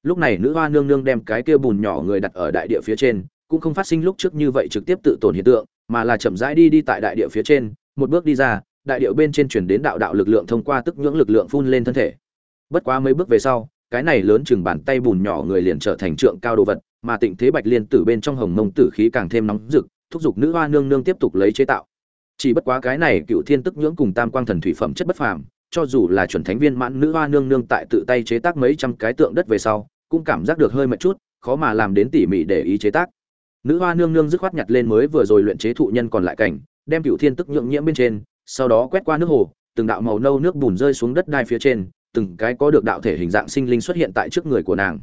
Lúc này nữ hoa nương nương đem cái kia bùn nhỏ người đặt ở đại địa phía trên, cũng không phát sinh lúc trước như vậy trực tiếp tự tổn hiện tượng, mà là chậm rãi đi đi tại đại địa phía trên, một bước đi ra, đại địa bên trên chuyển đến đạo đạo lực lượng thông qua tức nhưỡng lực lượng phun lên thân thể. Bất quá mấy bước về sau cái này lớn chừng bàn tay bùn nhỏ người liền trở thành trượng cao đồ vật, mà tịnh thế bạch liên tử bên trong hồng mông tử khí càng thêm nóng rực, thúc giục nữ hoa nương nương tiếp tục lấy chế tạo. Chỉ bất quá cái này cựu thiên tức nhưỡng cùng tam quang thần thủy phẩm chất bất phàm, cho dù là chuẩn thánh viên mãn nữ hoa nương nương tại tự tay chế tác mấy trăm cái tượng đất về sau, cũng cảm giác được hơi mệt chút, khó mà làm đến tỉ mỉ để ý chế tác. Nữ hoa nương nương dứt khoát nhặt lên mới vừa rồi luyện chế thụ nhân còn lại cảnh, đem cựu thiên tức nhượng nhiễm bên trên, sau đó quét qua nước hồ, từng đạo màu nâu nước bùn rơi xuống đất đai phía trên từng cái có được đạo thể hình dạng sinh linh xuất hiện tại trước người của nàng.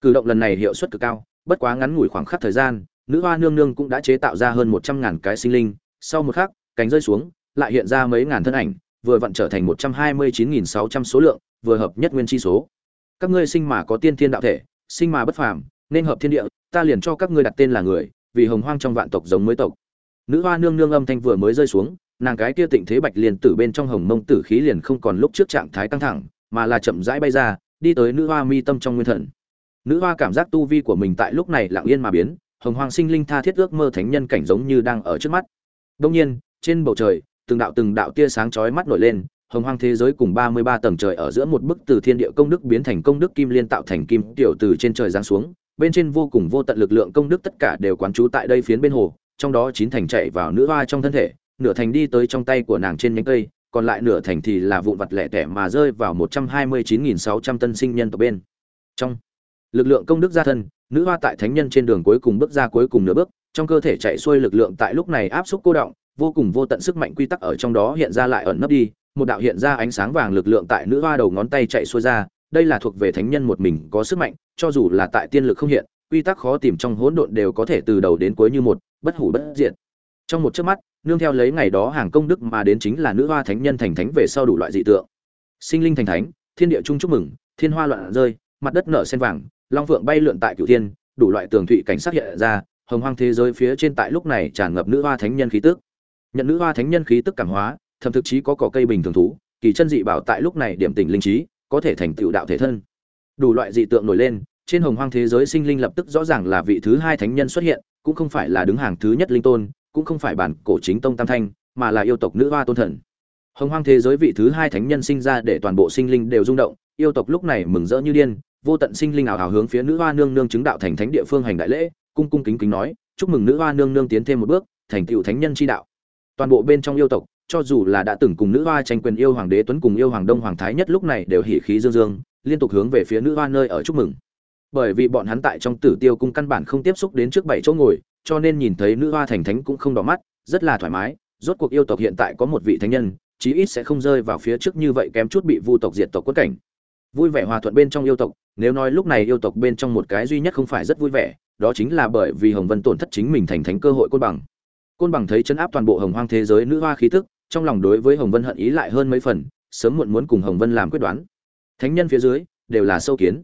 Cử động lần này hiệu suất cực cao, bất quá ngắn ngủi khoảng khắc thời gian, nữ hoa nương nương cũng đã chế tạo ra hơn một trăm ngàn cái sinh linh. Sau một khắc, cánh rơi xuống, lại hiện ra mấy ngàn thân ảnh, vừa vặn trở thành một trăm hai mươi chín nghìn sáu trăm số lượng, vừa hợp nhất nguyên chi số. Các ngươi sinh mà có tiên thiên đạo thể, sinh mà bất phàm, nên hợp thiên địa, ta liền cho các ngươi đặt tên là người, vì hồng hoang trong vạn tộc giống mới tộc. Nữ hoa nương nương âm thanh vừa mới rơi xuống, nàng cái kia tịnh thế bạch liền tử bên trong hồng mông tử khí liền không còn lúc trước trạng thái căng thẳng mà là chậm rãi bay ra, đi tới nữ hoa mi tâm trong nguyên thần. Nữ hoa cảm giác tu vi của mình tại lúc này lặng yên mà biến, hồng hoàng sinh linh tha thiết ước mơ thánh nhân cảnh giống như đang ở trước mắt. Đông nhiên, trên bầu trời, từng đạo từng đạo tia sáng chói mắt nổi lên, hồng hoang thế giới cùng ba mươi ba tầng trời ở giữa một bức từ thiên địa công đức biến thành công đức kim liên tạo thành kim tiểu từ trên trời giáng xuống, bên trên vô cùng vô tận lực lượng công đức tất cả đều quán trú tại đây phiến bên hồ, trong đó chín thành chạy vào nữ hoa trong thân thể, nửa thành đi tới trong tay của nàng trên nhánh cây còn lại nửa thành thì là vụn vặt lẻ tẻ mà rơi vào một trăm hai mươi chín nghìn sáu trăm tân sinh nhân tộc bên. Trong lực lượng công đức gia thân, nữ hoa tại thánh nhân trên đường cuối cùng bước ra cuối cùng nửa bước, trong cơ thể chạy xuôi lực lượng tại lúc này áp xúc cô động, vô cùng vô tận sức mạnh quy tắc ở trong đó hiện ra lại ẩn nấp đi, một đạo hiện ra ánh sáng vàng lực lượng tại nữ hoa đầu ngón tay chạy xuôi ra, đây là thuộc về thánh nhân một mình có sức mạnh, cho dù là tại tiên lực không hiện, quy tắc khó tìm trong hỗn độn đều có thể từ đầu đến cuối như một, bất hủ bất diệt. Trong một chớp mắt nương theo lấy ngày đó hàng công đức mà đến chính là nữ hoa thánh nhân thành thánh về sau đủ loại dị tượng. Sinh linh thành thánh, thiên địa trung chúc mừng, thiên hoa loạn rơi, mặt đất nở sen vàng, long phượng bay lượn tại cửu thiên, đủ loại tường thụy cảnh sát hiện ra, hồng hoang thế giới phía trên tại lúc này tràn ngập nữ hoa thánh nhân khí tức. Nhận nữ hoa thánh nhân khí tức cảm hóa, thậm thực chí có cỏ cây bình thường thú, kỳ chân dị bảo tại lúc này điểm tỉnh linh trí, có thể thành tựu đạo thể thân. Đủ loại dị tượng nổi lên, trên hồng hoang thế giới sinh linh lập tức rõ ràng là vị thứ hai thánh nhân xuất hiện, cũng không phải là đứng hàng thứ nhất linh tôn cũng không phải bản cổ chính tông tam thanh, mà là yêu tộc nữ hoa tôn thần. Hồng hoang thế giới vị thứ hai thánh nhân sinh ra để toàn bộ sinh linh đều rung động, yêu tộc lúc này mừng rỡ như điên, vô tận sinh linh ảo hào hướng phía nữ hoa nương nương chứng đạo thành thánh địa phương hành đại lễ, cung cung kính kính nói, chúc mừng nữ hoa nương nương tiến thêm một bước, thành tựu thánh nhân chi đạo. Toàn bộ bên trong yêu tộc, cho dù là đã từng cùng nữ hoa tranh quyền yêu hoàng đế tuấn cùng yêu hoàng đông hoàng thái nhất lúc này đều hỉ khí dương dương, liên tục hướng về phía nữ hoa nơi ở chúc mừng. Bởi vì bọn hắn tại trong tử tiêu cung căn bản không tiếp xúc đến trước bảy chỗ ngồi cho nên nhìn thấy nữ hoa thành thánh cũng không đỏ mắt, rất là thoải mái, rốt cuộc yêu tộc hiện tại có một vị thánh nhân, chí ít sẽ không rơi vào phía trước như vậy kém chút bị vu tộc diệt tộc quất cảnh. Vui vẻ hòa thuận bên trong yêu tộc, nếu nói lúc này yêu tộc bên trong một cái duy nhất không phải rất vui vẻ, đó chính là bởi vì hồng vân tổn thất chính mình thành thánh cơ hội côn bằng. Côn bằng thấy chấn áp toàn bộ hồng hoang thế giới nữ hoa khí tức, trong lòng đối với hồng vân hận ý lại hơn mấy phần, sớm muộn muốn cùng hồng vân làm quyết đoán. Thánh nhân phía dưới, đều là sâu kiến.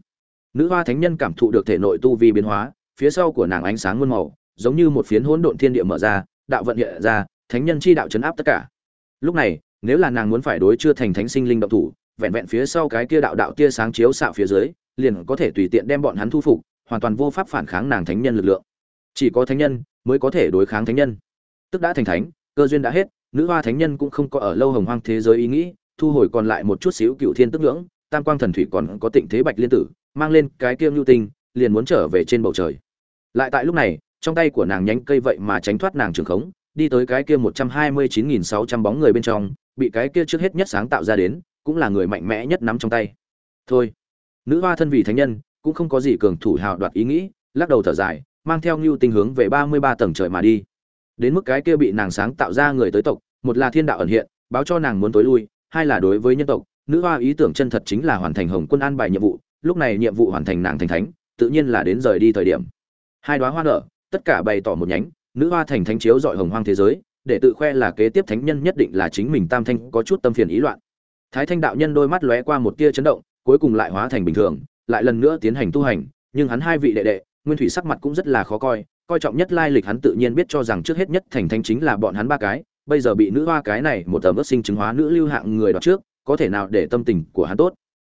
Nữ hoa thánh nhân cảm thụ được thể nội tu vi biến hóa, phía sau của nàng ánh sáng muôn màu giống như một phiến hỗn độn thiên địa mở ra, đạo vận hiện ra, thánh nhân chi đạo chấn áp tất cả. Lúc này, nếu là nàng muốn phải đối chưa thành thánh sinh linh động thủ, vẹn vẹn phía sau cái kia đạo đạo tia sáng chiếu xạ phía dưới, liền có thể tùy tiện đem bọn hắn thu phục, hoàn toàn vô pháp phản kháng nàng thánh nhân lực lượng. Chỉ có thánh nhân mới có thể đối kháng thánh nhân. Tức đã thành thánh, cơ duyên đã hết, nữ hoa thánh nhân cũng không có ở lâu hồng hoang thế giới ý nghĩ, thu hồi còn lại một chút xíu cựu thiên tức ngưỡng, tam quang thần thủy còn có tịnh thế bạch liên tử, mang lên cái kiêm lưu tinh, liền muốn trở về trên bầu trời. Lại tại lúc này trong tay của nàng nhánh cây vậy mà tránh thoát nàng trường khống, đi tới cái kia một trăm hai mươi chín nghìn sáu trăm bóng người bên trong, bị cái kia trước hết nhất sáng tạo ra đến, cũng là người mạnh mẽ nhất nắm trong tay. Thôi. Nữ hoa thân vì thánh nhân, cũng không có gì cường thủ hào đoạt ý nghĩ, lắc đầu thở dài, mang theo ngưu tinh hướng về ba mươi ba tầng trời mà đi. Đến mức cái kia bị nàng sáng tạo ra người tới tộc, một là thiên đạo ẩn hiện, báo cho nàng muốn tối lui, hai là đối với nhân tộc, nữ hoa ý tưởng chân thật chính là hoàn thành hồng quân an bài nhiệm vụ, lúc này nhiệm vụ hoàn thành nàng thành thánh, tự nhiên là đến rời đi thời điểm. Hai đoá hoa nở tất cả bày tỏ một nhánh, nữ hoa thành thánh chiếu dọi hồng hoang thế giới, để tự khoe là kế tiếp thánh nhân nhất định là chính mình tam thanh có chút tâm phiền ý loạn. Thái thanh đạo nhân đôi mắt lóe qua một tia chấn động, cuối cùng lại hóa thành bình thường, lại lần nữa tiến hành tu hành, nhưng hắn hai vị đệ đệ, nguyên thủy sắc mặt cũng rất là khó coi coi trọng nhất lai lịch hắn tự nhiên biết cho rằng trước hết nhất thành thanh chính là bọn hắn ba cái, bây giờ bị nữ hoa cái này một tầm ước sinh chứng hóa nữ lưu hạng người đoạt trước, có thể nào để tâm tình của hắn tốt.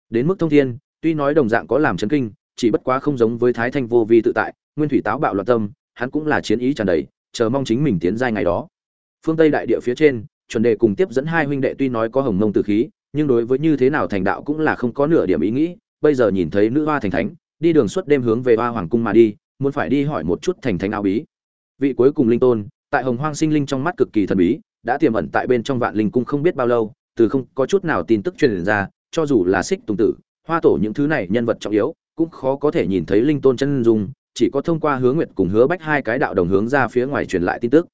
Đến mức thông thiên, tuy nói đồng dạng có làm chấn kinh, chỉ bất quá không giống với thái thanh vô vi tự tại nguyên thủy táo bạo loạn tâm, hắn cũng là chiến ý tràn đầy, chờ mong chính mình tiến giai ngày đó. Phương tây đại địa phía trên, chuẩn đề cùng tiếp dẫn hai huynh đệ tuy nói có hồng mông tử khí, nhưng đối với như thế nào thành đạo cũng là không có nửa điểm ý nghĩ, bây giờ nhìn thấy nữ hoa thành thánh, đi đường suốt đêm hướng về hoa hoàng cung mà đi, muốn phải đi hỏi một chút thành thánh áo bí. Vị cuối cùng linh tôn, tại hồng hoang sinh linh trong mắt cực kỳ thần bí, đã tiềm ẩn tại bên trong vạn linh cung không biết bao lâu, từ không có chút nào tin tức truyền ra, cho dù là xích tùng tử, hoa tổ những thứ này nhân vật trọng yếu, cũng khó có thể nhìn thấy linh tôn chân dung chỉ có thông qua hứa nguyệt cùng hứa bách hai cái đạo đồng hướng ra phía ngoài truyền lại tin tức.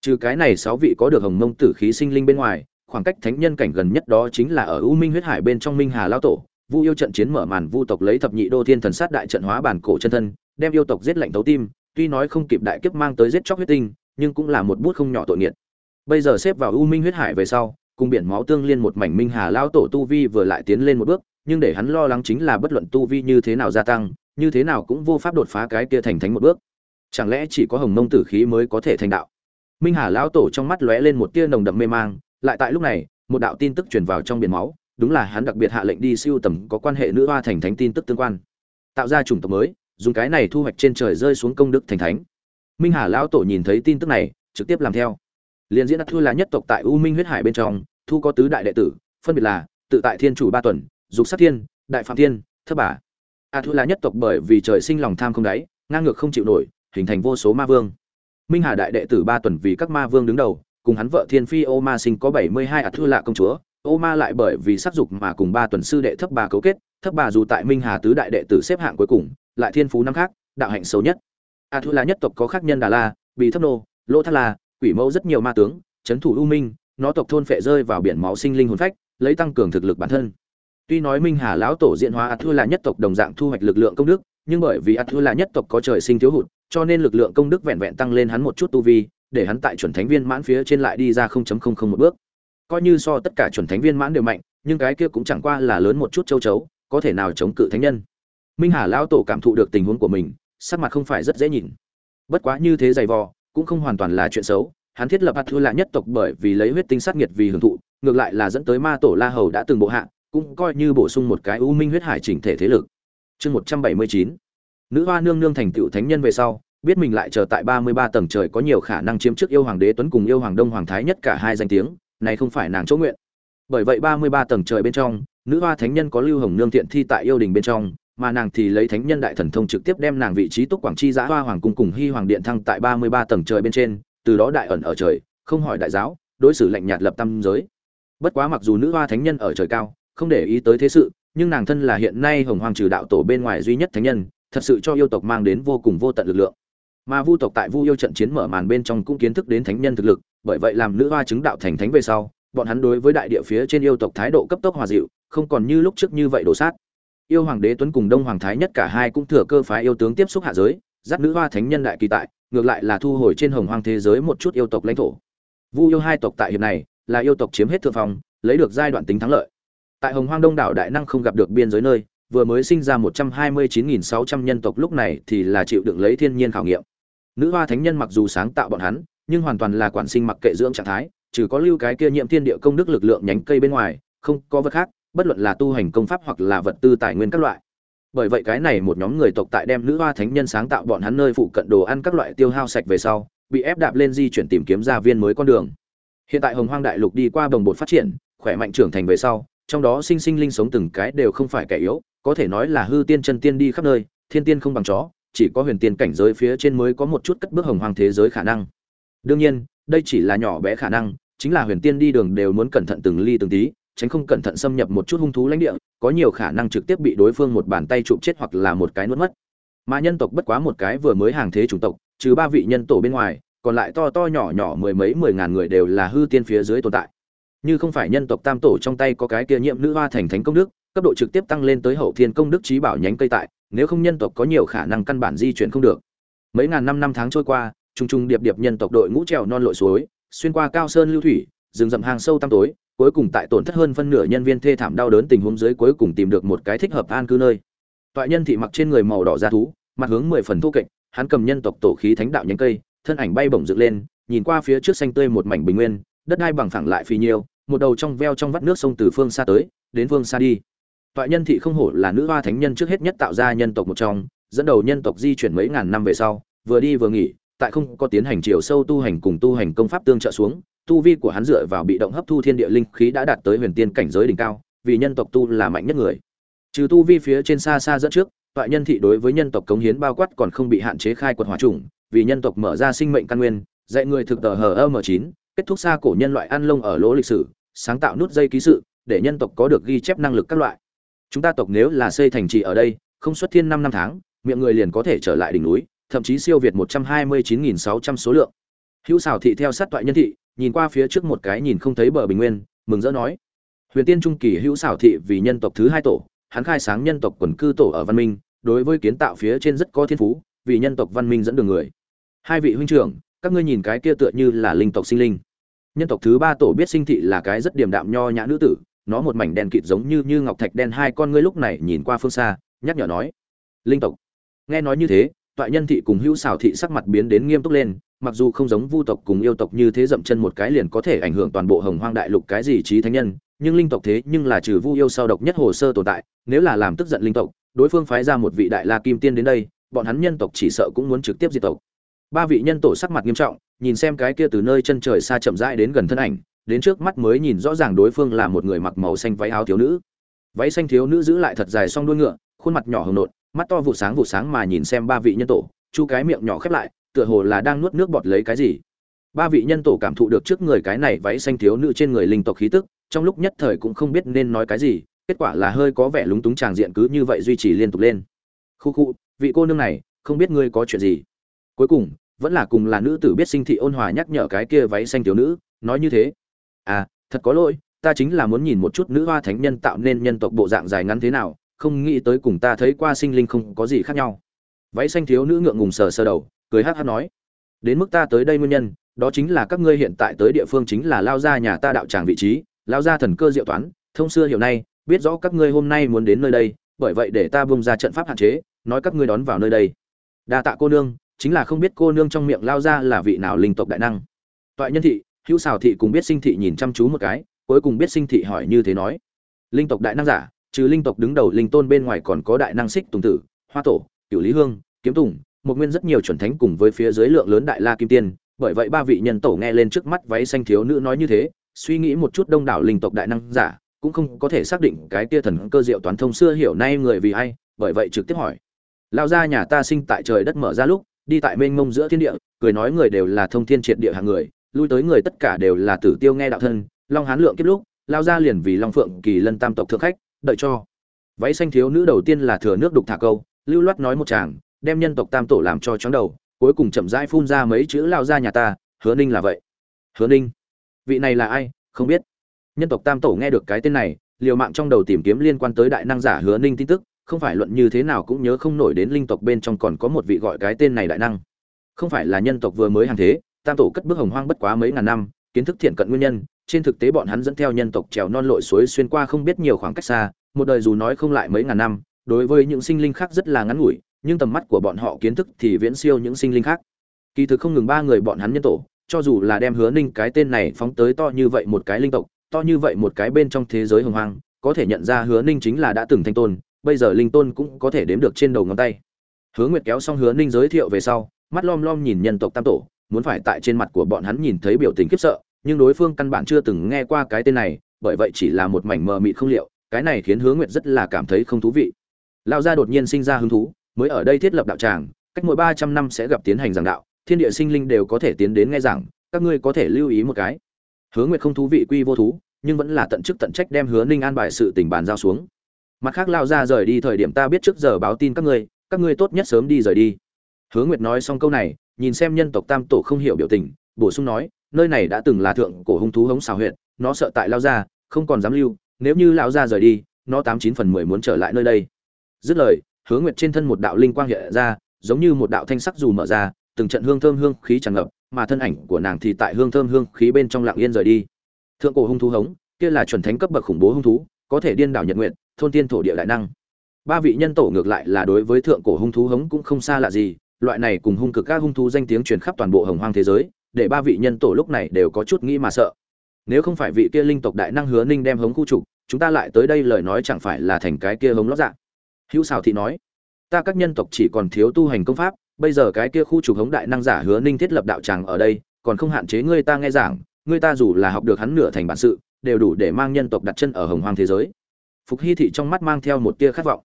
Trừ cái này sáu vị có được hồng mông tử khí sinh linh bên ngoài, khoảng cách thánh nhân cảnh gần nhất đó chính là ở u minh huyết hải bên trong minh hà lao tổ. Vu yêu trận chiến mở màn, vu tộc lấy thập nhị đô thiên thần sát đại trận hóa bản cổ chân thân, đem yêu tộc giết lạnh tấu tim, tuy nói không kịp đại kiếp mang tới giết chóc huyết tinh, nhưng cũng là một bút không nhỏ tội nghiệt. Bây giờ xếp vào u minh huyết hải về sau, cùng biển máu tương liên một mảnh minh hà lao tổ tu vi vừa lại tiến lên một bước, nhưng để hắn lo lắng chính là bất luận tu vi như thế nào gia tăng như thế nào cũng vô pháp đột phá cái kia thành thánh một bước. Chẳng lẽ chỉ có hồng mông tử khí mới có thể thành đạo? Minh hà lão tổ trong mắt lóe lên một tia nồng đậm mê mang, lại tại lúc này, một đạo tin tức truyền vào trong biển máu, đúng là hắn đặc biệt hạ lệnh đi siêu tầm có quan hệ nữ hoa thành thánh tin tức tương quan. Tạo ra chủng tộc mới, dùng cái này thu hoạch trên trời rơi xuống công đức thành thánh. Minh hà lão tổ nhìn thấy tin tức này, trực tiếp làm theo. Liền diễn thu là nhất tộc tại u minh huyết hải bên trong, thu có tứ đại đệ tử, phân biệt là tự tại thiên chủ ba tuần, dục sát thiên, đại phạm thiên, thất bà a thu là nhất tộc bởi vì trời sinh lòng tham không đáy, ngang ngược không chịu nổi, hình thành vô số ma vương. Minh hà đại đệ tử ba tuần vì các ma vương đứng đầu, cùng hắn vợ thiên phi ô ma sinh có bảy mươi hai a thu lạ công chúa. Ô ma lại bởi vì sắc dục mà cùng ba tuần sư đệ thấp bà cấu kết. Thấp bà dù tại minh hà tứ đại đệ tử xếp hạng cuối cùng, lại thiên phú năm khác, đạo hạnh xấu nhất. A thu là nhất tộc có khác nhân đà la bị thấp nô lỗ thác la, quỷ mẫu rất nhiều ma tướng, trấn thủ u minh, nó tộc thôn phệ rơi vào biển máu sinh linh hồn phách, lấy tăng cường thực lực bản thân tuy nói minh hà lão tổ diện hóa a thư là nhất tộc đồng dạng thu hoạch lực lượng công đức, nhưng bởi vì a thư là nhất tộc có trời sinh thiếu hụt, cho nên lực lượng công đức vẹn vẹn tăng lên hắn một chút tu vi, để hắn tại chuẩn thánh viên mãn phía trên lại đi ra 0.001 một bước. Coi như so tất cả chuẩn thánh viên mãn đều mạnh, nhưng cái kia cũng chẳng qua là lớn một chút châu chấu, có thể nào chống cự thánh nhân. Minh hà lão tổ cảm thụ được tình huống của mình, sắc mặt không phải rất dễ nhìn. Bất quá như thế dày vò, cũng không hoàn toàn là chuyện xấu. Hắn thiết lập hạt là nhất tộc bởi vì lấy huyết tinh sát nghiệt vì hưởng thụ, ngược lại là dẫn tới ma tổ la hầu đã từng bộ hạ cũng coi như bổ sung một cái u minh huyết hải chỉnh thể thế lực. Chương một trăm bảy mươi chín. Nữ hoa nương nương thành tựu thánh nhân về sau, biết mình lại chờ tại ba mươi ba tầng trời có nhiều khả năng chiếm trước yêu hoàng đế tuấn cùng yêu hoàng đông hoàng thái nhất cả hai danh tiếng, này không phải nàng chỗ nguyện. Bởi vậy ba mươi ba tầng trời bên trong, nữ hoa thánh nhân có lưu hồng nương tiện thi tại yêu đình bên trong, mà nàng thì lấy thánh nhân đại thần thông trực tiếp đem nàng vị trí túc quảng chi giã hoa hoàng cung cùng hy hoàng điện thăng tại ba mươi ba tầng trời bên trên, từ đó đại ẩn ở trời, không hỏi đại giáo, đối xử lạnh nhạt lập tâm giới. Bất quá mặc dù nữ hoa thánh nhân ở trời cao không để ý tới thế sự, nhưng nàng thân là hiện nay hồng hoàng trừ đạo tổ bên ngoài duy nhất thánh nhân, thật sự cho yêu tộc mang đến vô cùng vô tận lực lượng. Mà vu tộc tại vu yêu trận chiến mở màn bên trong cũng kiến thức đến thánh nhân thực lực, bởi vậy làm nữ hoa chứng đạo thành thánh về sau, bọn hắn đối với đại địa phía trên yêu tộc thái độ cấp tốc hòa dịu, không còn như lúc trước như vậy đổ sát. Yêu hoàng đế tuấn cùng đông hoàng thái nhất cả hai cũng thừa cơ phái yêu tướng tiếp xúc hạ giới, dắt nữ hoa thánh nhân đại kỳ tại, ngược lại là thu hồi trên hồng hoang thế giới một chút yêu tộc lãnh thổ. Vu yêu hai tộc tại hiệp này, là yêu tộc chiếm hết thượng phong, lấy được giai đoạn tính thắng lợi tại hồng hoang đông đảo đại năng không gặp được biên giới nơi, vừa mới sinh ra một trăm hai mươi chín nghìn sáu trăm nhân tộc lúc này thì là chịu đựng lấy thiên nhiên khảo nghiệm. Nữ hoa thánh nhân mặc dù sáng tạo bọn hắn, nhưng hoàn toàn là quản sinh mặc kệ dưỡng trạng thái, trừ có lưu cái kia nhiễm thiên địa công đức lực lượng nhánh cây bên ngoài, không có vật khác, bất luận là tu hành công pháp hoặc là vật tư tài nguyên các loại. Bởi vậy cái này một nhóm người tộc tại đem nữ hoa thánh nhân sáng tạo bọn hắn nơi phụ cận đồ ăn các loại tiêu hao sạch về sau, bị ép đạp lên di chuyển tìm kiếm ra viên mới con đường. Hiện tại hồng hoang đại lục đi qua bồng bột phát triển, khỏe mạnh trưởng thành về sau trong đó sinh sinh linh sống từng cái đều không phải kẻ yếu, có thể nói là hư tiên chân tiên đi khắp nơi, thiên tiên không bằng chó, chỉ có huyền tiên cảnh giới phía trên mới có một chút cất bước hồng hoàng thế giới khả năng. Đương nhiên, đây chỉ là nhỏ bé khả năng, chính là huyền tiên đi đường đều muốn cẩn thận từng ly từng tí, tránh không cẩn thận xâm nhập một chút hung thú lãnh địa, có nhiều khả năng trực tiếp bị đối phương một bàn tay chụp chết hoặc là một cái nuốt mất. Mà nhân tộc bất quá một cái vừa mới hàng thế chủng tộc, trừ ba vị nhân tổ bên ngoài, còn lại to to nhỏ nhỏ mười mấy mười ngàn người đều là hư tiên phía dưới tồn tại như không phải nhân tộc tam tổ trong tay có cái kia nhiệm nữ hoa thành thánh công đức, cấp độ trực tiếp tăng lên tới hậu thiên công đức trí bảo nhánh cây tại, nếu không nhân tộc có nhiều khả năng căn bản di chuyển không được. Mấy ngàn năm năm tháng trôi qua, trùng trùng điệp điệp nhân tộc đội ngũ trèo non lội suối, xuyên qua cao sơn lưu thủy, rừng rậm hàng sâu tăm tối, cuối cùng tại tổn thất hơn phân nửa nhân viên thê thảm đau đớn tình huống dưới cuối cùng tìm được một cái thích hợp an cư nơi. Toại nhân thị mặc trên người màu đỏ da thú, mặt hướng mười phần thu kệch, hắn cầm nhân tộc tổ khí thánh đạo nhánh cây, thân ảnh bay bổng dựng lên, nhìn qua phía trước xanh tươi một mảnh bình nguyên đất đai bằng phẳng lại phì nhiêu một đầu trong veo trong vắt nước sông từ phương xa tới, đến phương xa đi. Toại nhân thị không hổ là nữ hoa thánh nhân trước hết nhất tạo ra nhân tộc một trong, dẫn đầu nhân tộc di chuyển mấy ngàn năm về sau, vừa đi vừa nghỉ, tại không có tiến hành chiều sâu tu hành cùng tu hành công pháp tương trợ xuống, tu vi của hắn dựa vào bị động hấp thu thiên địa linh khí đã đạt tới huyền tiên cảnh giới đỉnh cao, vì nhân tộc tu là mạnh nhất người. Trừ tu vi phía trên xa xa dẫn trước, toại nhân thị đối với nhân tộc cống hiến bao quát còn không bị hạn chế khai quật hỏa trùng vì nhân tộc mở ra sinh mệnh căn nguyên, dạy người thực tờ hờ m chín kết thúc xa cổ nhân loại ăn lông ở lỗ lịch sử, sáng tạo nút dây ký sự, để nhân tộc có được ghi chép năng lực các loại. Chúng ta tộc nếu là xây thành trì ở đây, không xuất thiên năm năm tháng, miệng người liền có thể trở lại đỉnh núi, thậm chí siêu việt một trăm hai mươi chín nghìn sáu trăm số lượng. Hữu xào thị theo sát toại nhân thị, nhìn qua phía trước một cái nhìn không thấy bờ bình nguyên, mừng rỡ nói. Huyền tiên trung kỳ hữu xảo thị vì nhân tộc thứ hai tổ, hắn khai sáng nhân tộc quần cư tổ ở văn minh, đối với kiến tạo phía trên rất có thiên phú, vì nhân tộc văn minh dẫn đường người. Hai vị huynh trưởng, các ngươi nhìn cái kia tựa như là linh tộc sinh linh nhân tộc thứ ba tổ biết sinh thị là cái rất điềm đạm nho nhã nữ tử, nó một mảnh đen kịt giống như như ngọc thạch đen hai con ngươi lúc này nhìn qua phương xa, nhắc nhở nói, linh tộc. Nghe nói như thế, toại nhân thị cùng hữu xảo thị sắc mặt biến đến nghiêm túc lên, mặc dù không giống vu tộc cùng yêu tộc như thế dậm chân một cái liền có thể ảnh hưởng toàn bộ hồng hoang đại lục cái gì trí thánh nhân, nhưng linh tộc thế nhưng là trừ vu yêu sau độc nhất hồ sơ tồn tại, nếu là làm tức giận linh tộc, đối phương phái ra một vị đại la kim tiên đến đây, bọn hắn nhân tộc chỉ sợ cũng muốn trực tiếp diệt tộc ba vị nhân tổ sắc mặt nghiêm trọng, nhìn xem cái kia từ nơi chân trời xa chậm rãi đến gần thân ảnh, đến trước mắt mới nhìn rõ ràng đối phương là một người mặc màu xanh váy áo thiếu nữ. Váy xanh thiếu nữ giữ lại thật dài song đuôi ngựa, khuôn mặt nhỏ hồng nộn, mắt to vụ sáng vụ sáng mà nhìn xem ba vị nhân tổ, chu cái miệng nhỏ khép lại, tựa hồ là đang nuốt nước bọt lấy cái gì. Ba vị nhân tổ cảm thụ được trước người cái này váy xanh thiếu nữ trên người linh tộc khí tức, trong lúc nhất thời cũng không biết nên nói cái gì, kết quả là hơi có vẻ lúng túng tràng diện cứ như vậy duy trì liên tục lên. Khu khu, vị cô nương này, không biết ngươi có chuyện gì? Cuối cùng, vẫn là cùng là nữ tử biết sinh thị ôn hòa nhắc nhở cái kia váy xanh thiếu nữ, nói như thế. À thật có lỗi, ta chính là muốn nhìn một chút nữ hoa thánh nhân tạo nên nhân tộc bộ dạng dài ngắn thế nào, không nghĩ tới cùng ta thấy qua sinh linh không có gì khác nhau. Váy xanh thiếu nữ ngượng ngùng sờ sờ đầu, cười hát hát nói, đến mức ta tới đây nguyên nhân, đó chính là các ngươi hiện tại tới địa phương chính là lao ra nhà ta đạo tràng vị trí, lao ra thần cơ diệu toán, thông xưa hiểu nay, biết rõ các ngươi hôm nay muốn đến nơi đây, bởi vậy để ta bung ra trận pháp hạn chế, nói các ngươi đón vào nơi đây. Đa tạ cô nương chính là không biết cô nương trong miệng lao ra là vị nào linh tộc đại năng. Toại nhân thị, hữu xào thị cùng biết sinh thị nhìn chăm chú một cái, cuối cùng biết sinh thị hỏi như thế nói. Linh tộc đại năng giả, trừ linh tộc đứng đầu linh tôn bên ngoài còn có đại năng xích tùng tử, hoa tổ, cửu lý hương, kiếm tùng, một nguyên rất nhiều chuẩn thánh cùng với phía dưới lượng lớn đại la kim tiên. Bởi vậy ba vị nhân tổ nghe lên trước mắt váy xanh thiếu nữ nói như thế, suy nghĩ một chút đông đảo linh tộc đại năng giả, cũng không có thể xác định cái tia thần cơ diệu toán thông xưa hiểu nay người vì ai, bởi vậy trực tiếp hỏi. Lao ra nhà ta sinh tại trời đất mở ra lúc đi tại mênh mông giữa thiên địa, cười nói người đều là thông thiên triệt địa hàng người, lui tới người tất cả đều là tử tiêu nghe đạo thân, long hán lượng kết lúc, lao ra liền vì long phượng kỳ lân tam tộc thượng khách, đợi cho. Váy xanh thiếu nữ đầu tiên là thừa nước đục thả câu, lưu loát nói một chàng, đem nhân tộc tam tổ làm cho chóng đầu, cuối cùng chậm rãi phun ra mấy chữ lao ra nhà ta, hứa ninh là vậy. Hứa ninh, vị này là ai, không biết. Nhân tộc tam tổ nghe được cái tên này, liều mạng trong đầu tìm kiếm liên quan tới đại năng giả hứa ninh tin tức không phải luận như thế nào cũng nhớ không nổi đến linh tộc bên trong còn có một vị gọi cái tên này đại năng. Không phải là nhân tộc vừa mới hàng thế, tam tổ cất bước hồng hoang bất quá mấy ngàn năm, kiến thức thiện cận nguyên nhân, trên thực tế bọn hắn dẫn theo nhân tộc trèo non lội suối xuyên qua không biết nhiều khoảng cách xa, một đời dù nói không lại mấy ngàn năm, đối với những sinh linh khác rất là ngắn ngủi, nhưng tầm mắt của bọn họ kiến thức thì viễn siêu những sinh linh khác. Kỳ thực không ngừng ba người bọn hắn nhân tổ, cho dù là đem hứa ninh cái tên này phóng tới to như vậy một cái linh tộc, to như vậy một cái bên trong thế giới hồng hoang, có thể nhận ra hứa ninh chính là đã từng thanh tôn bây giờ linh tôn cũng có thể đếm được trên đầu ngón tay. Hứa nguyệt kéo xong hứa ninh giới thiệu về sau, mắt lom lom nhìn nhân tộc tam tổ, muốn phải tại trên mặt của bọn hắn nhìn thấy biểu tình khiếp sợ, nhưng đối phương căn bản chưa từng nghe qua cái tên này, bởi vậy chỉ là một mảnh mờ mịt không liệu, cái này khiến hứa nguyệt rất là cảm thấy không thú vị. Lao gia đột nhiên sinh ra hứng thú, mới ở đây thiết lập đạo tràng, cách mỗi ba trăm năm sẽ gặp tiến hành giảng đạo, thiên địa sinh linh đều có thể tiến đến nghe giảng, các ngươi có thể lưu ý một cái. Hứa nguyệt không thú vị quy vô thú, nhưng vẫn là tận chức tận trách đem hứa ninh an bài sự tình bàn giao xuống mặt khác lao ra rời đi thời điểm ta biết trước giờ báo tin các ngươi các ngươi tốt nhất sớm đi rời đi. Hứa nguyệt nói xong câu này, nhìn xem nhân tộc tam tổ không hiểu biểu tình, bổ sung nói, nơi này đã từng là thượng cổ hung thú hống xào huyện nó sợ tại lao ra, không còn dám lưu, nếu như lão ra rời đi, nó tám chín phần mười muốn trở lại nơi đây. Dứt lời, hứa nguyệt trên thân một đạo linh quang hiện ra, giống như một đạo thanh sắc dù mở ra, từng trận hương thơm hương khí tràn ngập, mà thân ảnh của nàng thì tại hương thơm hương khí bên trong lặng yên rời đi. Thượng cổ hung thú hống, kia là chuẩn thánh cấp bậc khủng bố hung thú, có thể điên đảo nhật nguyện thôn tiên thổ địa đại năng. Ba vị nhân tổ ngược lại là đối với thượng cổ hung thú hống cũng không xa lạ gì, loại này cùng hung cực các hung thú danh tiếng truyền khắp toàn bộ hồng hoang thế giới, để ba vị nhân tổ lúc này đều có chút nghĩ mà sợ. Nếu không phải vị kia linh tộc đại năng hứa ninh đem hống khu trục, chúng ta lại tới đây lời nói chẳng phải là thành cái kia hống lót dạng hữu xào thị nói, ta các nhân tộc chỉ còn thiếu tu hành công pháp, bây giờ cái kia khu trục hống đại năng giả hứa ninh thiết lập đạo tràng ở đây, còn không hạn chế ngươi ta nghe giảng, ngươi ta dù là học được hắn nửa thành bản sự, đều đủ để mang nhân tộc đặt chân ở hồng hoang thế giới phục hy thị trong mắt mang theo một tia khát vọng.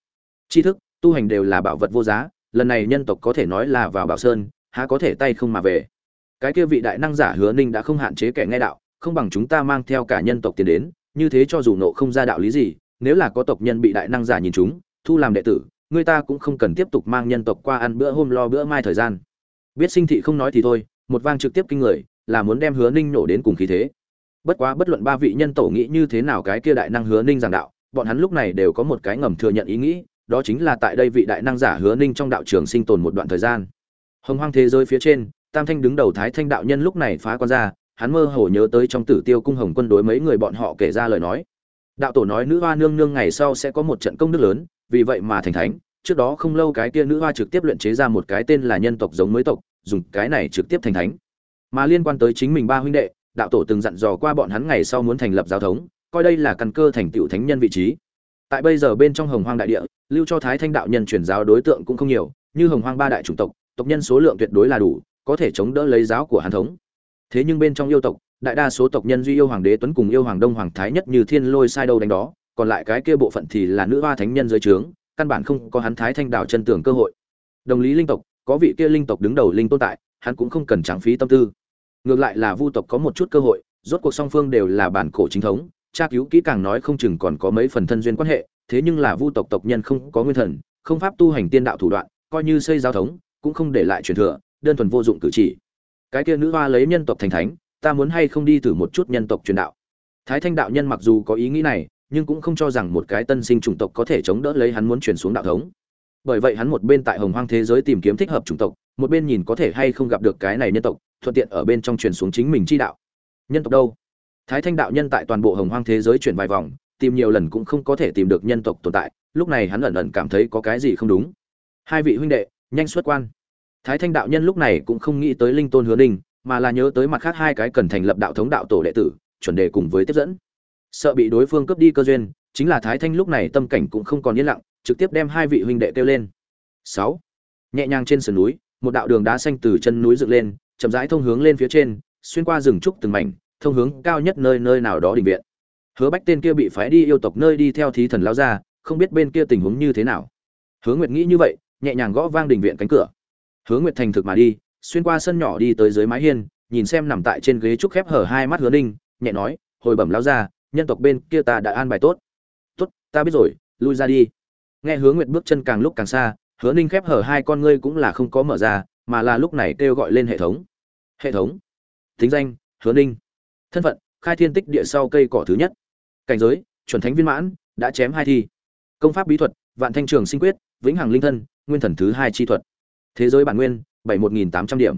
Tri thức, tu hành đều là bảo vật vô giá, lần này nhân tộc có thể nói là vào bảo sơn, há có thể tay không mà về. Cái kia vị đại năng giả hứa ninh đã không hạn chế kẻ nghe đạo, không bằng chúng ta mang theo cả nhân tộc tiến đến, như thế cho dù nộ không ra đạo lý gì, nếu là có tộc nhân bị đại năng giả nhìn chúng, thu làm đệ tử, người ta cũng không cần tiếp tục mang nhân tộc qua ăn bữa hôm lo bữa mai thời gian. Biết sinh thị không nói thì thôi, một vang trực tiếp kinh người, là muốn đem hứa ninh nổ đến cùng khí thế. Bất quá bất luận ba vị nhân tổ nghĩ như thế nào cái kia đại năng hứa ninh giảng đạo bọn hắn lúc này đều có một cái ngầm thừa nhận ý nghĩ, đó chính là tại đây vị đại năng giả hứa ninh trong đạo trường sinh tồn một đoạn thời gian. Hồng hoang thế giới phía trên, tam thanh đứng đầu thái thanh đạo nhân lúc này phá con ra, hắn mơ hồ nhớ tới trong tử tiêu cung hồng quân đối mấy người bọn họ kể ra lời nói. Đạo tổ nói nữ hoa nương nương ngày sau sẽ có một trận công đức lớn, vì vậy mà thành thánh, trước đó không lâu cái kia nữ hoa trực tiếp luyện chế ra một cái tên là nhân tộc giống mới tộc, dùng cái này trực tiếp thành thánh. Mà liên quan tới chính mình ba huynh đệ, đạo tổ từng dặn dò qua bọn hắn ngày sau muốn thành lập giáo thống coi đây là căn cơ thành tựu thánh nhân vị trí. Tại bây giờ bên trong hồng hoang đại địa, lưu cho thái thanh đạo nhân truyền giáo đối tượng cũng không nhiều, như hồng hoang ba đại chủng tộc tộc nhân số lượng tuyệt đối là đủ, có thể chống đỡ lấy giáo của hàn thống. Thế nhưng bên trong yêu tộc, đại đa số tộc nhân duy yêu hoàng đế tuấn cùng yêu hoàng đông hoàng thái nhất như thiên lôi sai đâu đánh đó, còn lại cái kia bộ phận thì là nữ hoa thánh nhân dưới trướng, căn bản không có hắn thái thanh đạo chân tưởng cơ hội. Đồng lý linh tộc, có vị kia linh tộc đứng đầu linh tồn tại, hắn cũng không cần trắng phí tâm tư. Ngược lại là vu tộc có một chút cơ hội, rốt cuộc song phương đều là bản cổ chính thống tra cứu kỹ càng nói không chừng còn có mấy phần thân duyên quan hệ, thế nhưng là vu tộc tộc nhân không có nguyên thần, không pháp tu hành tiên đạo thủ đoạn, coi như xây giao thống, cũng không để lại truyền thừa, đơn thuần vô dụng cử chỉ. Cái kia nữ hoa lấy nhân tộc thành thánh, ta muốn hay không đi thử một chút nhân tộc truyền đạo? Thái thanh đạo nhân mặc dù có ý nghĩ này, nhưng cũng không cho rằng một cái tân sinh chủng tộc có thể chống đỡ lấy hắn muốn truyền xuống đạo thống. Bởi vậy hắn một bên tại hồng hoang thế giới tìm kiếm thích hợp chủng tộc, một bên nhìn có thể hay không gặp được cái này nhân tộc, thuận tiện ở bên trong truyền xuống chính mình chi đạo. Nhân tộc đâu? Thái thanh đạo nhân tại toàn bộ hồng hoang thế giới chuyển vài vòng, tìm nhiều lần cũng không có thể tìm được nhân tộc tồn tại, lúc này hắn ẩn ẩn cảm thấy có cái gì không đúng. Hai vị huynh đệ, nhanh xuất quan. Thái thanh đạo nhân lúc này cũng không nghĩ tới linh tôn hứa ninh, mà là nhớ tới mặt khác hai cái cần thành lập đạo thống đạo tổ đệ tử, chuẩn đề cùng với tiếp dẫn. Sợ bị đối phương cướp đi cơ duyên, chính là thái thanh lúc này tâm cảnh cũng không còn yên lặng, trực tiếp đem hai vị huynh đệ kêu lên. Sáu. Nhẹ nhàng trên sườn núi, một đạo đường đá xanh từ chân núi dựng lên, chậm rãi thông hướng lên phía trên, xuyên qua rừng trúc từng mảnh thông hướng cao nhất nơi nơi nào đó đình viện. Hứa bách tên kia bị phái đi yêu tộc nơi đi theo thí thần lao ra, không biết bên kia tình huống như thế nào. Hứa nguyệt nghĩ như vậy, nhẹ nhàng gõ vang đình viện cánh cửa. Hứa nguyệt thành thực mà đi, xuyên qua sân nhỏ đi tới dưới mái hiên, nhìn xem nằm tại trên ghế trúc khép hở hai mắt hứa ninh, nhẹ nói, hồi bẩm lao ra, nhân tộc bên kia ta đã an bài tốt. Tốt, ta biết rồi, lui ra đi. Nghe hứa nguyệt bước chân càng lúc càng xa, hứa ninh khép hở hai con ngươi cũng là không có mở ra, mà là lúc này kêu gọi lên hệ thống. Hệ thống. Thính danh, hứa ninh thân phận, khai thiên tích địa sau cây cỏ thứ nhất. Cảnh giới, chuẩn thánh viên mãn, đã chém hai thi. Công pháp bí thuật, vạn thanh trường sinh quyết, vĩnh hằng linh thân, nguyên thần thứ hai chi thuật. Thế giới bản nguyên, bảy một nghìn tám trăm điểm.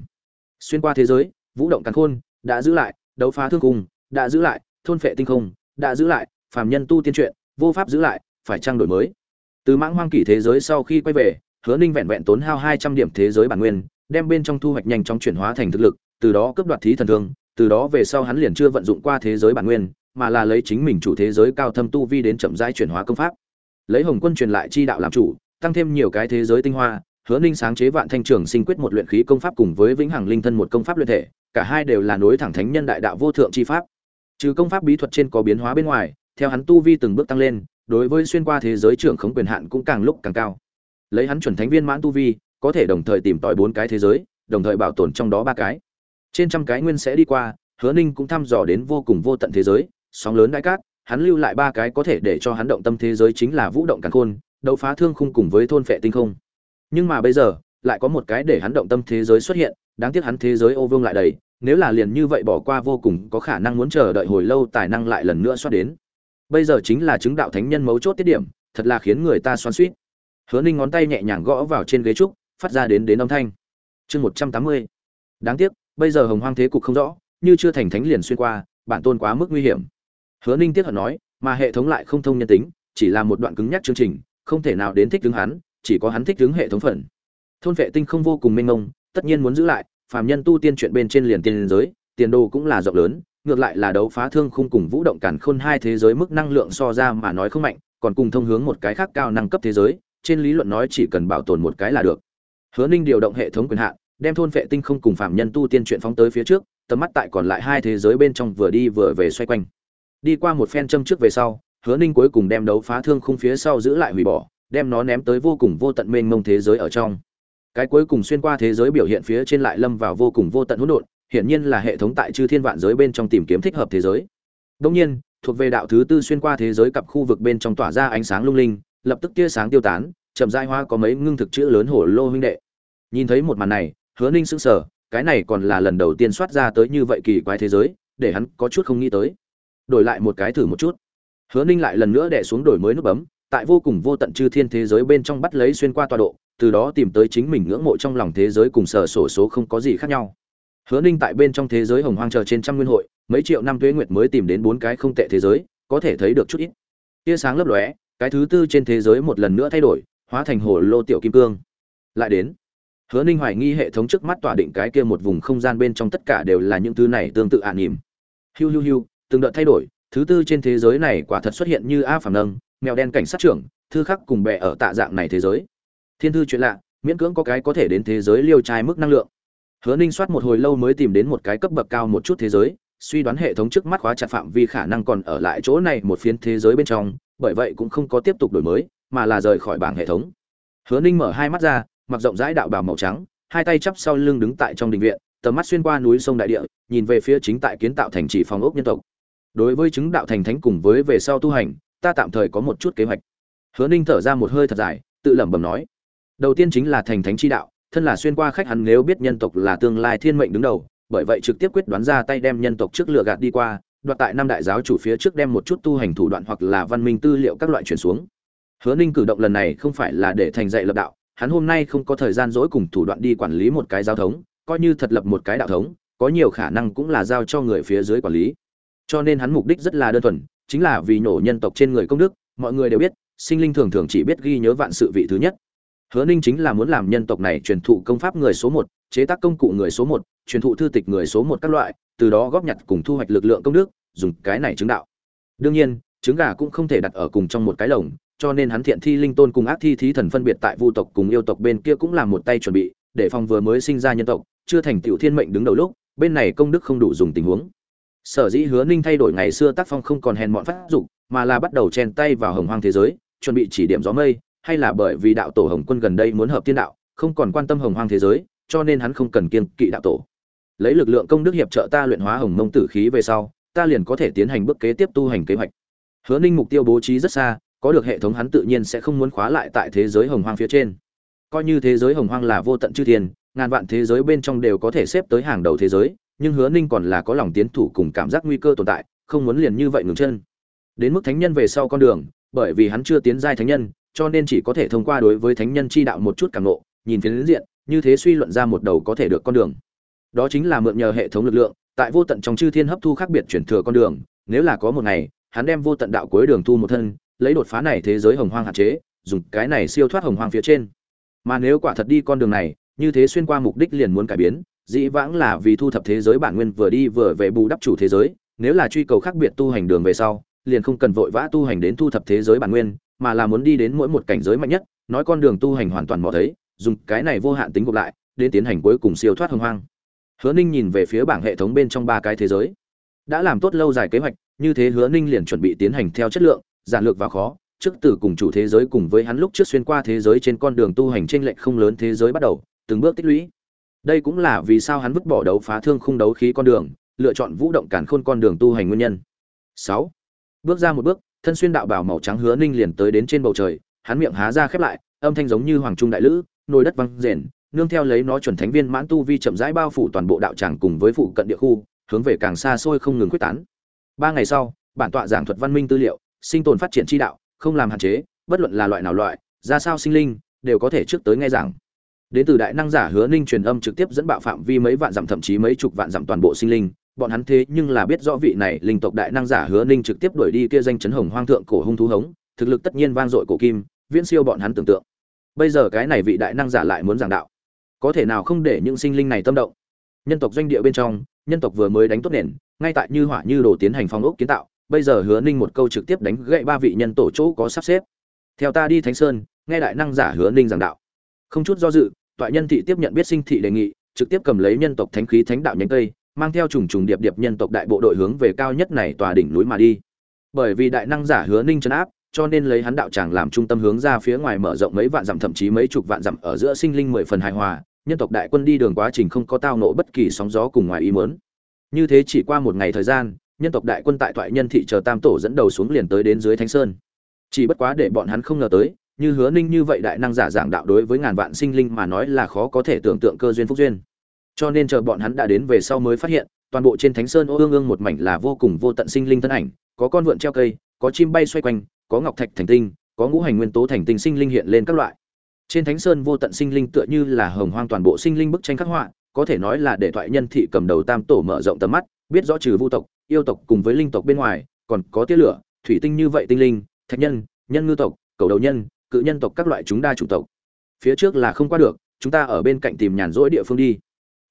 Xuyên qua thế giới, vũ động càn khôn, đã giữ lại, đấu phá thương cung đã giữ lại, thôn phệ tinh không, đã giữ lại, phàm nhân tu tiên truyện, vô pháp giữ lại, phải trang đổi mới? Từ mãng hoang kỷ thế giới sau khi quay về, hứa ninh vẹn vẹn tốn hao hai trăm điểm thế giới bản nguyên, đem bên trong thu hoạch nhanh chóng chuyển hóa thành thực lực, từ đó cướp đoạt thí thần thương từ đó về sau hắn liền chưa vận dụng qua thế giới bản nguyên, mà là lấy chính mình chủ thế giới cao thâm tu vi đến chậm rãi chuyển hóa công pháp. Lấy hồng quân truyền lại chi đạo làm chủ, tăng thêm nhiều cái thế giới tinh hoa, hứa ninh sáng chế vạn thanh trường sinh quyết một luyện khí công pháp cùng với vĩnh hằng linh thân một công pháp luyện thể, cả hai đều là nối thẳng thánh nhân đại đạo vô thượng chi pháp. Trừ công pháp bí thuật trên có biến hóa bên ngoài, theo hắn tu vi từng bước tăng lên, đối với xuyên qua thế giới trưởng khống quyền hạn cũng càng lúc càng cao. Lấy hắn chuẩn thánh viên mãn tu vi, có thể đồng thời tìm tòi bốn cái thế giới, đồng thời bảo tồn trong đó ba cái trên trăm cái nguyên sẽ đi qua, hứa ninh cũng thăm dò đến vô cùng vô tận thế giới, sóng lớn đại cát, hắn lưu lại ba cái có thể để cho hắn động tâm thế giới chính là vũ động càn khôn, đấu phá thương khung cùng với thôn phệ tinh không. Nhưng mà bây giờ, lại có một cái để hắn động tâm thế giới xuất hiện, đáng tiếc hắn thế giới ô vương lại đầy, nếu là liền như vậy bỏ qua vô cùng, có khả năng muốn chờ đợi hồi lâu tài năng lại lần nữa xoát đến. Bây giờ chính là chứng đạo thánh nhân mấu chốt tiết điểm, thật là khiến người ta xoan suýt hứa ninh ngón tay nhẹ nhàng gõ vào trên ghế trúc, phát ra đến đến âm thanh. Chương một trăm tám mươi. Đáng tiếc bây giờ hồng hoang thế cục không rõ, như chưa thành thánh liền xuyên qua, bản tôn quá mức nguy hiểm. Hứa ninh tiếc hận nói, mà hệ thống lại không thông nhân tính, chỉ là một đoạn cứng nhắc chương trình, không thể nào đến thích đứng hắn, chỉ có hắn thích đứng hệ thống phần. Thôn vệ tinh không vô cùng mênh mông, tất nhiên muốn giữ lại, phàm nhân tu tiên chuyện bên trên liền tiên giới, tiền đồ cũng là rộng lớn, ngược lại là đấu phá thương khung cùng vũ động cản khôn hai thế giới mức năng lượng so ra mà nói không mạnh, còn cùng thông hướng một cái khác cao năng cấp thế giới, trên lý luận nói chỉ cần bảo tồn một cái là được. Hứa ninh điều động hệ thống quyền hạn đem thôn vệ tinh không cùng phạm nhân tu tiên chuyện phóng tới phía trước, tầm mắt tại còn lại hai thế giới bên trong vừa đi vừa về xoay quanh. Đi qua một phen châm trước về sau, hứa ninh cuối cùng đem đấu phá thương khung phía sau giữ lại hủy bỏ, đem nó ném tới vô cùng vô tận mênh mông thế giới ở trong. Cái cuối cùng xuyên qua thế giới biểu hiện phía trên lại lâm vào vô cùng vô tận hỗn độn, hiển nhiên là hệ thống tại chư thiên vạn giới bên trong tìm kiếm thích hợp thế giới. Đông nhiên, thuộc về đạo thứ tư xuyên qua thế giới cặp khu vực bên trong tỏa ra ánh sáng lung linh, lập tức tia sáng tiêu tán, chậm rãi hoa có mấy ngưng thực chữ lớn hổ lô huynh đệ. Nhìn thấy một màn này hứa ninh sững sờ, cái này còn là lần đầu tiên soát ra tới như vậy kỳ quái thế giới, để hắn có chút không nghĩ tới. Đổi lại một cái thử một chút. Hứa ninh lại lần nữa đẻ xuống đổi mới nút bấm, tại vô cùng vô tận chư thiên thế giới bên trong bắt lấy xuyên qua tọa độ, từ đó tìm tới chính mình ngưỡng mộ trong lòng thế giới cùng sở sổ số không có gì khác nhau. Hứa ninh tại bên trong thế giới hồng hoang chờ trên trăm nguyên hội, mấy triệu năm tuế nguyệt mới tìm đến bốn cái không tệ thế giới, có thể thấy được chút ít. Tia sáng lấp lóe, cái thứ tư trên thế giới một lần nữa thay đổi, hóa thành hồ lô tiểu kim cương. Lại đến hứa ninh hoài nghi hệ thống trước mắt tỏa định cái kia một vùng không gian bên trong tất cả đều là những thứ này tương tự ạn nỉm hiu hiu hiu, từng đợt thay đổi, thứ tư trên thế giới này quả thật xuất hiện như a phàm nâng, mèo đen cảnh sát trưởng, thư khắc cùng bè ở tạ dạng này thế giới. Thiên thư chuyện lạ, miễn cưỡng có cái có thể đến thế giới liêu trai mức năng lượng. Hứa ninh soát một hồi lâu mới tìm đến một cái cấp bậc cao một chút thế giới, suy đoán hệ thống trước mắt khóa chặt phạm vi khả năng còn ở lại chỗ này một phiến thế giới bên trong, bởi vậy cũng không có tiếp tục đổi mới, mà là rời khỏi bảng hệ thống. Hứa ninh mở hai mắt ra mặc rộng rãi đạo bào màu trắng, hai tay chắp sau lưng đứng tại trong đình viện, tầm mắt xuyên qua núi sông đại địa, nhìn về phía chính tại kiến tạo thành trì phòng ốc nhân tộc. Đối với chứng đạo thành thánh cùng với về sau tu hành, ta tạm thời có một chút kế hoạch. Hứa ninh thở ra một hơi thật dài, tự lẩm bẩm nói, đầu tiên chính là thành thánh chi đạo, thân là xuyên qua khách hắn nếu biết nhân tộc là tương lai thiên mệnh đứng đầu, bởi vậy trực tiếp quyết đoán ra tay đem nhân tộc trước lựa gạt đi qua, đoạt tại năm đại giáo chủ phía trước đem một chút tu hành thủ đoạn hoặc là văn minh tư liệu các loại chuyển xuống. Hứa ninh cử động lần này không phải là để thành dạy lập đạo hắn hôm nay không có thời gian dỗi cùng thủ đoạn đi quản lý một cái giao thống, coi như thật lập một cái đạo thống, có nhiều khả năng cũng là giao cho người phía dưới quản lý. Cho nên hắn mục đích rất là đơn thuần, chính là vì nổ nhân tộc trên người công đức, mọi người đều biết, sinh linh thường thường chỉ biết ghi nhớ vạn sự vị thứ nhất. Hứa ninh chính là muốn làm nhân tộc này truyền thụ công pháp người số một, chế tác công cụ người số một, truyền thụ thư tịch người số một các loại, từ đó góp nhặt cùng thu hoạch lực lượng công đức, dùng cái này chứng đạo. Đương nhiên, trứng gà cũng không thể đặt ở cùng trong một cái lồng cho nên hắn thiện thi linh tôn cùng ác thi thí thần phân biệt tại vu tộc cùng yêu tộc bên kia cũng làm một tay chuẩn bị, để phòng vừa mới sinh ra nhân tộc, chưa thành tiểu thiên mệnh đứng đầu lúc, bên này công đức không đủ dùng tình huống. Sở dĩ hứa ninh thay đổi ngày xưa tác phong không còn hèn mọn phát dục, mà là bắt đầu chen tay vào hồng hoang thế giới, chuẩn bị chỉ điểm gió mây, hay là bởi vì đạo tổ hồng quân gần đây muốn hợp thiên đạo, không còn quan tâm hồng hoang thế giới, cho nên hắn không cần kiên kỵ đạo tổ. Lấy lực lượng công đức hiệp trợ ta luyện hóa hồng mông tử khí về sau, ta liền có thể tiến hành bước kế tiếp tu hành kế hoạch. Hứa ninh mục tiêu bố trí rất xa có được hệ thống hắn tự nhiên sẽ không muốn khóa lại tại thế giới hồng hoang phía trên. Coi như thế giới hồng hoang là vô tận chư thiên, ngàn vạn thế giới bên trong đều có thể xếp tới hàng đầu thế giới, nhưng hứa ninh còn là có lòng tiến thủ cùng cảm giác nguy cơ tồn tại, không muốn liền như vậy ngừng chân. Đến mức thánh nhân về sau con đường, bởi vì hắn chưa tiến giai thánh nhân, cho nên chỉ có thể thông qua đối với thánh nhân chi đạo một chút cảm nộ nhìn phiến diện, như thế suy luận ra một đầu có thể được con đường. Đó chính là mượn nhờ hệ thống lực lượng, tại vô tận trong chư thiên hấp thu khác biệt chuyển thừa con đường, nếu là có một ngày, hắn đem vô tận đạo cuối đường thu một thân lấy đột phá này thế giới hồng hoang hạn chế, dùng cái này siêu thoát hồng hoang phía trên. Mà nếu quả thật đi con đường này, như thế xuyên qua mục đích liền muốn cải biến, dĩ vãng là vì thu thập thế giới bản nguyên vừa đi vừa về bù đắp chủ thế giới, nếu là truy cầu khác biệt tu hành đường về sau, liền không cần vội vã tu hành đến thu thập thế giới bản nguyên, mà là muốn đi đến mỗi một cảnh giới mạnh nhất, nói con đường tu hành hoàn toàn mò thấy, dùng cái này vô hạn tính gộp lại, đến tiến hành cuối cùng siêu thoát hồng hoang. Hứa ninh nhìn về phía bảng hệ thống bên trong ba cái thế giới. Đã làm tốt lâu dài kế hoạch, như thế hứa ninh liền chuẩn bị tiến hành theo chất lượng giản lược và khó, trước từ cùng chủ thế giới cùng với hắn lúc trước xuyên qua thế giới trên con đường tu hành trên lệch không lớn thế giới bắt đầu, từng bước tích lũy. Đây cũng là vì sao hắn vứt bỏ đấu phá thương khung đấu khí con đường, lựa chọn vũ động cản khôn con đường tu hành nguyên nhân. Sáu. Bước ra một bước, thân xuyên đạo bảo màu trắng hứa ninh liền tới đến trên bầu trời, hắn miệng há ra khép lại, âm thanh giống như hoàng trung đại lữ, nồi đất văng rền, nương theo lấy nó chuẩn thánh viên mãn tu vi chậm rãi bao phủ toàn bộ đạo tràng cùng với phụ cận địa khu, hướng về càng xa xôi không ngừng quyết tán. Ba ngày sau, bản tọa giảng thuật văn minh tư liệu sinh tồn phát triển chi đạo, không làm hạn chế, bất luận là loại nào loại, ra sao sinh linh, đều có thể trước tới nghe giảng. Đến từ đại năng giả hứa ninh truyền âm trực tiếp dẫn bạo phạm vi mấy vạn dặm thậm chí mấy chục vạn dặm toàn bộ sinh linh. Bọn hắn thế nhưng là biết rõ vị này linh tộc đại năng giả hứa ninh trực tiếp đuổi đi kia danh chấn hồng hoang thượng cổ hung thú hống, thực lực tất nhiên vang dội cổ kim, viễn siêu bọn hắn tưởng tượng. Bây giờ cái này vị đại năng giả lại muốn giảng đạo. Có thể nào không để những sinh linh này tâm động? Nhân tộc doanh địa bên trong, nhân tộc vừa mới đánh tốt nền, ngay tại như hỏa như đồ tiến hành phong ốc kiến tạo bây giờ hứa ninh một câu trực tiếp đánh gậy ba vị nhân tổ chỗ có sắp xếp. Theo ta đi thánh sơn, nghe đại năng giả hứa ninh giảng đạo. Không chút do dự, toại nhân thị tiếp nhận biết sinh thị đề nghị, trực tiếp cầm lấy nhân tộc thánh khí thánh đạo nhánh cây, mang theo trùng trùng điệp điệp nhân tộc đại bộ đội hướng về cao nhất này tòa đỉnh núi mà đi. Bởi vì đại năng giả hứa ninh chấn áp, cho nên lấy hắn đạo tràng làm trung tâm hướng ra phía ngoài mở rộng mấy vạn dặm thậm chí mấy chục vạn dặm ở giữa sinh linh mười phần hài hòa, nhân tộc đại quân đi đường quá trình không có tao nộ bất kỳ sóng gió cùng ngoài ý mớn như thế chỉ qua một ngày thời gian nhân tộc đại quân tại thoại nhân thị chờ tam tổ dẫn đầu xuống liền tới đến dưới thánh sơn. Chỉ bất quá để bọn hắn không ngờ tới, như hứa ninh như vậy đại năng giả giảng đạo đối với ngàn vạn sinh linh mà nói là khó có thể tưởng tượng cơ duyên phúc duyên. Cho nên chờ bọn hắn đã đến về sau mới phát hiện, toàn bộ trên thánh sơn ô ương ương một mảnh là vô cùng vô tận sinh linh thân ảnh, có con vượn treo cây, có chim bay xoay quanh, có ngọc thạch thành tinh, có ngũ hành nguyên tố thành tinh sinh linh hiện lên các loại. Trên thánh sơn vô tận sinh linh tựa như là hồng hoang toàn bộ sinh linh bức tranh khắc họa, có thể nói là để thoại nhân thị cầm đầu tam tổ mở rộng tầm mắt, biết rõ trừ vu tộc yêu tộc cùng với linh tộc bên ngoài, còn có tia lửa, thủy tinh như vậy tinh linh, thạch nhân nhân ngư tộc, cầu đầu nhân, cự nhân tộc các loại chúng đa chủ tộc. Phía trước là không qua được, chúng ta ở bên cạnh tìm nhàn rỗi địa phương đi.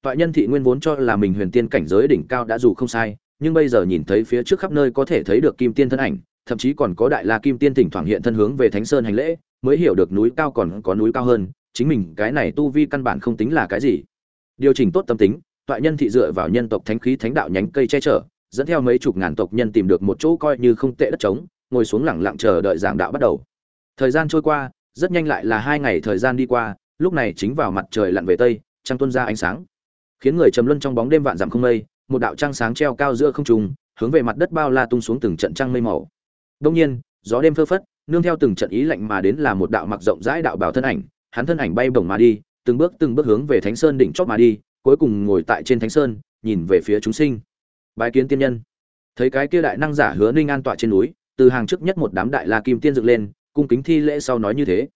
Toại nhân thị nguyên vốn cho là mình huyền tiên cảnh giới đỉnh cao đã dù không sai, nhưng bây giờ nhìn thấy phía trước khắp nơi có thể thấy được kim tiên thân ảnh, thậm chí còn có đại la kim tiên thỉnh thoảng hiện thân hướng về thánh sơn hành lễ, mới hiểu được núi cao còn có núi cao hơn, chính mình cái này tu vi căn bản không tính là cái gì. Điều chỉnh tốt tâm tính, toại nhân thị dựa vào nhân tộc thánh khí thánh đạo nhánh cây che chở dẫn theo mấy chục ngàn tộc nhân tìm được một chỗ coi như không tệ đất trống, ngồi xuống lẳng lặng chờ đợi giảng đạo bắt đầu. Thời gian trôi qua, rất nhanh lại là hai ngày thời gian đi qua, lúc này chính vào mặt trời lặn về tây, trăng tuôn ra ánh sáng. Khiến người trầm luân trong bóng đêm vạn dặm không mây, một đạo trăng sáng treo cao giữa không trung, hướng về mặt đất bao la tung xuống từng trận trăng mây màu. Đông nhiên, gió đêm phơ phất, nương theo từng trận ý lạnh mà đến là một đạo mặc rộng rãi đạo bảo thân ảnh, hắn thân ảnh bay bổng mà đi, từng bước từng bước hướng về thánh sơn đỉnh chót mà đi, cuối cùng ngồi tại trên thánh sơn, nhìn về phía chúng sinh bái kiến tiên nhân. Thấy cái kia đại năng giả hứa ninh an tọa trên núi, từ hàng trước nhất một đám đại la kim tiên dựng lên, cung kính thi lễ sau nói như thế.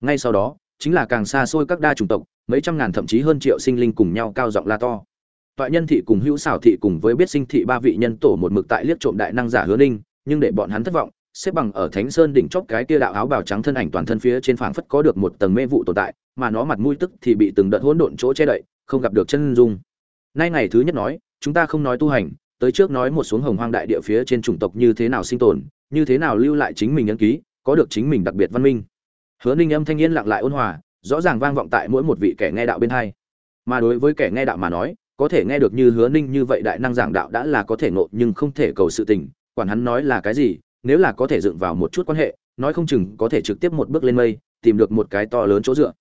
Ngay sau đó, chính là càng xa xôi các đa chủng tộc, mấy trăm ngàn thậm chí hơn triệu sinh linh cùng nhau cao giọng la to. Toại nhân thị cùng hữu xảo thị cùng với biết sinh thị ba vị nhân tổ một mực tại liếc trộm đại năng giả hứa ninh, nhưng để bọn hắn thất vọng, xếp bằng ở thánh sơn đỉnh chóp cái kia đạo áo bào trắng thân ảnh toàn thân phía trên phảng phất có được một tầng mê vụ tồn tại, mà nó mặt mũi tức thì bị từng đợt hỗn độn chỗ che đậy, không gặp được chân dung. Nay ngày thứ nhất nói, chúng ta không nói tu hành tới trước nói một xuống hồng hoang đại địa phía trên chủng tộc như thế nào sinh tồn, như thế nào lưu lại chính mình ấn ký, có được chính mình đặc biệt văn minh. Hứa ninh âm thanh yên lặng lại ôn hòa, rõ ràng vang vọng tại mỗi một vị kẻ nghe đạo bên hai. Mà đối với kẻ nghe đạo mà nói, có thể nghe được như hứa ninh như vậy đại năng giảng đạo đã là có thể nộ nhưng không thể cầu sự tình, quản hắn nói là cái gì, nếu là có thể dựng vào một chút quan hệ, nói không chừng có thể trực tiếp một bước lên mây, tìm được một cái to lớn chỗ dựa.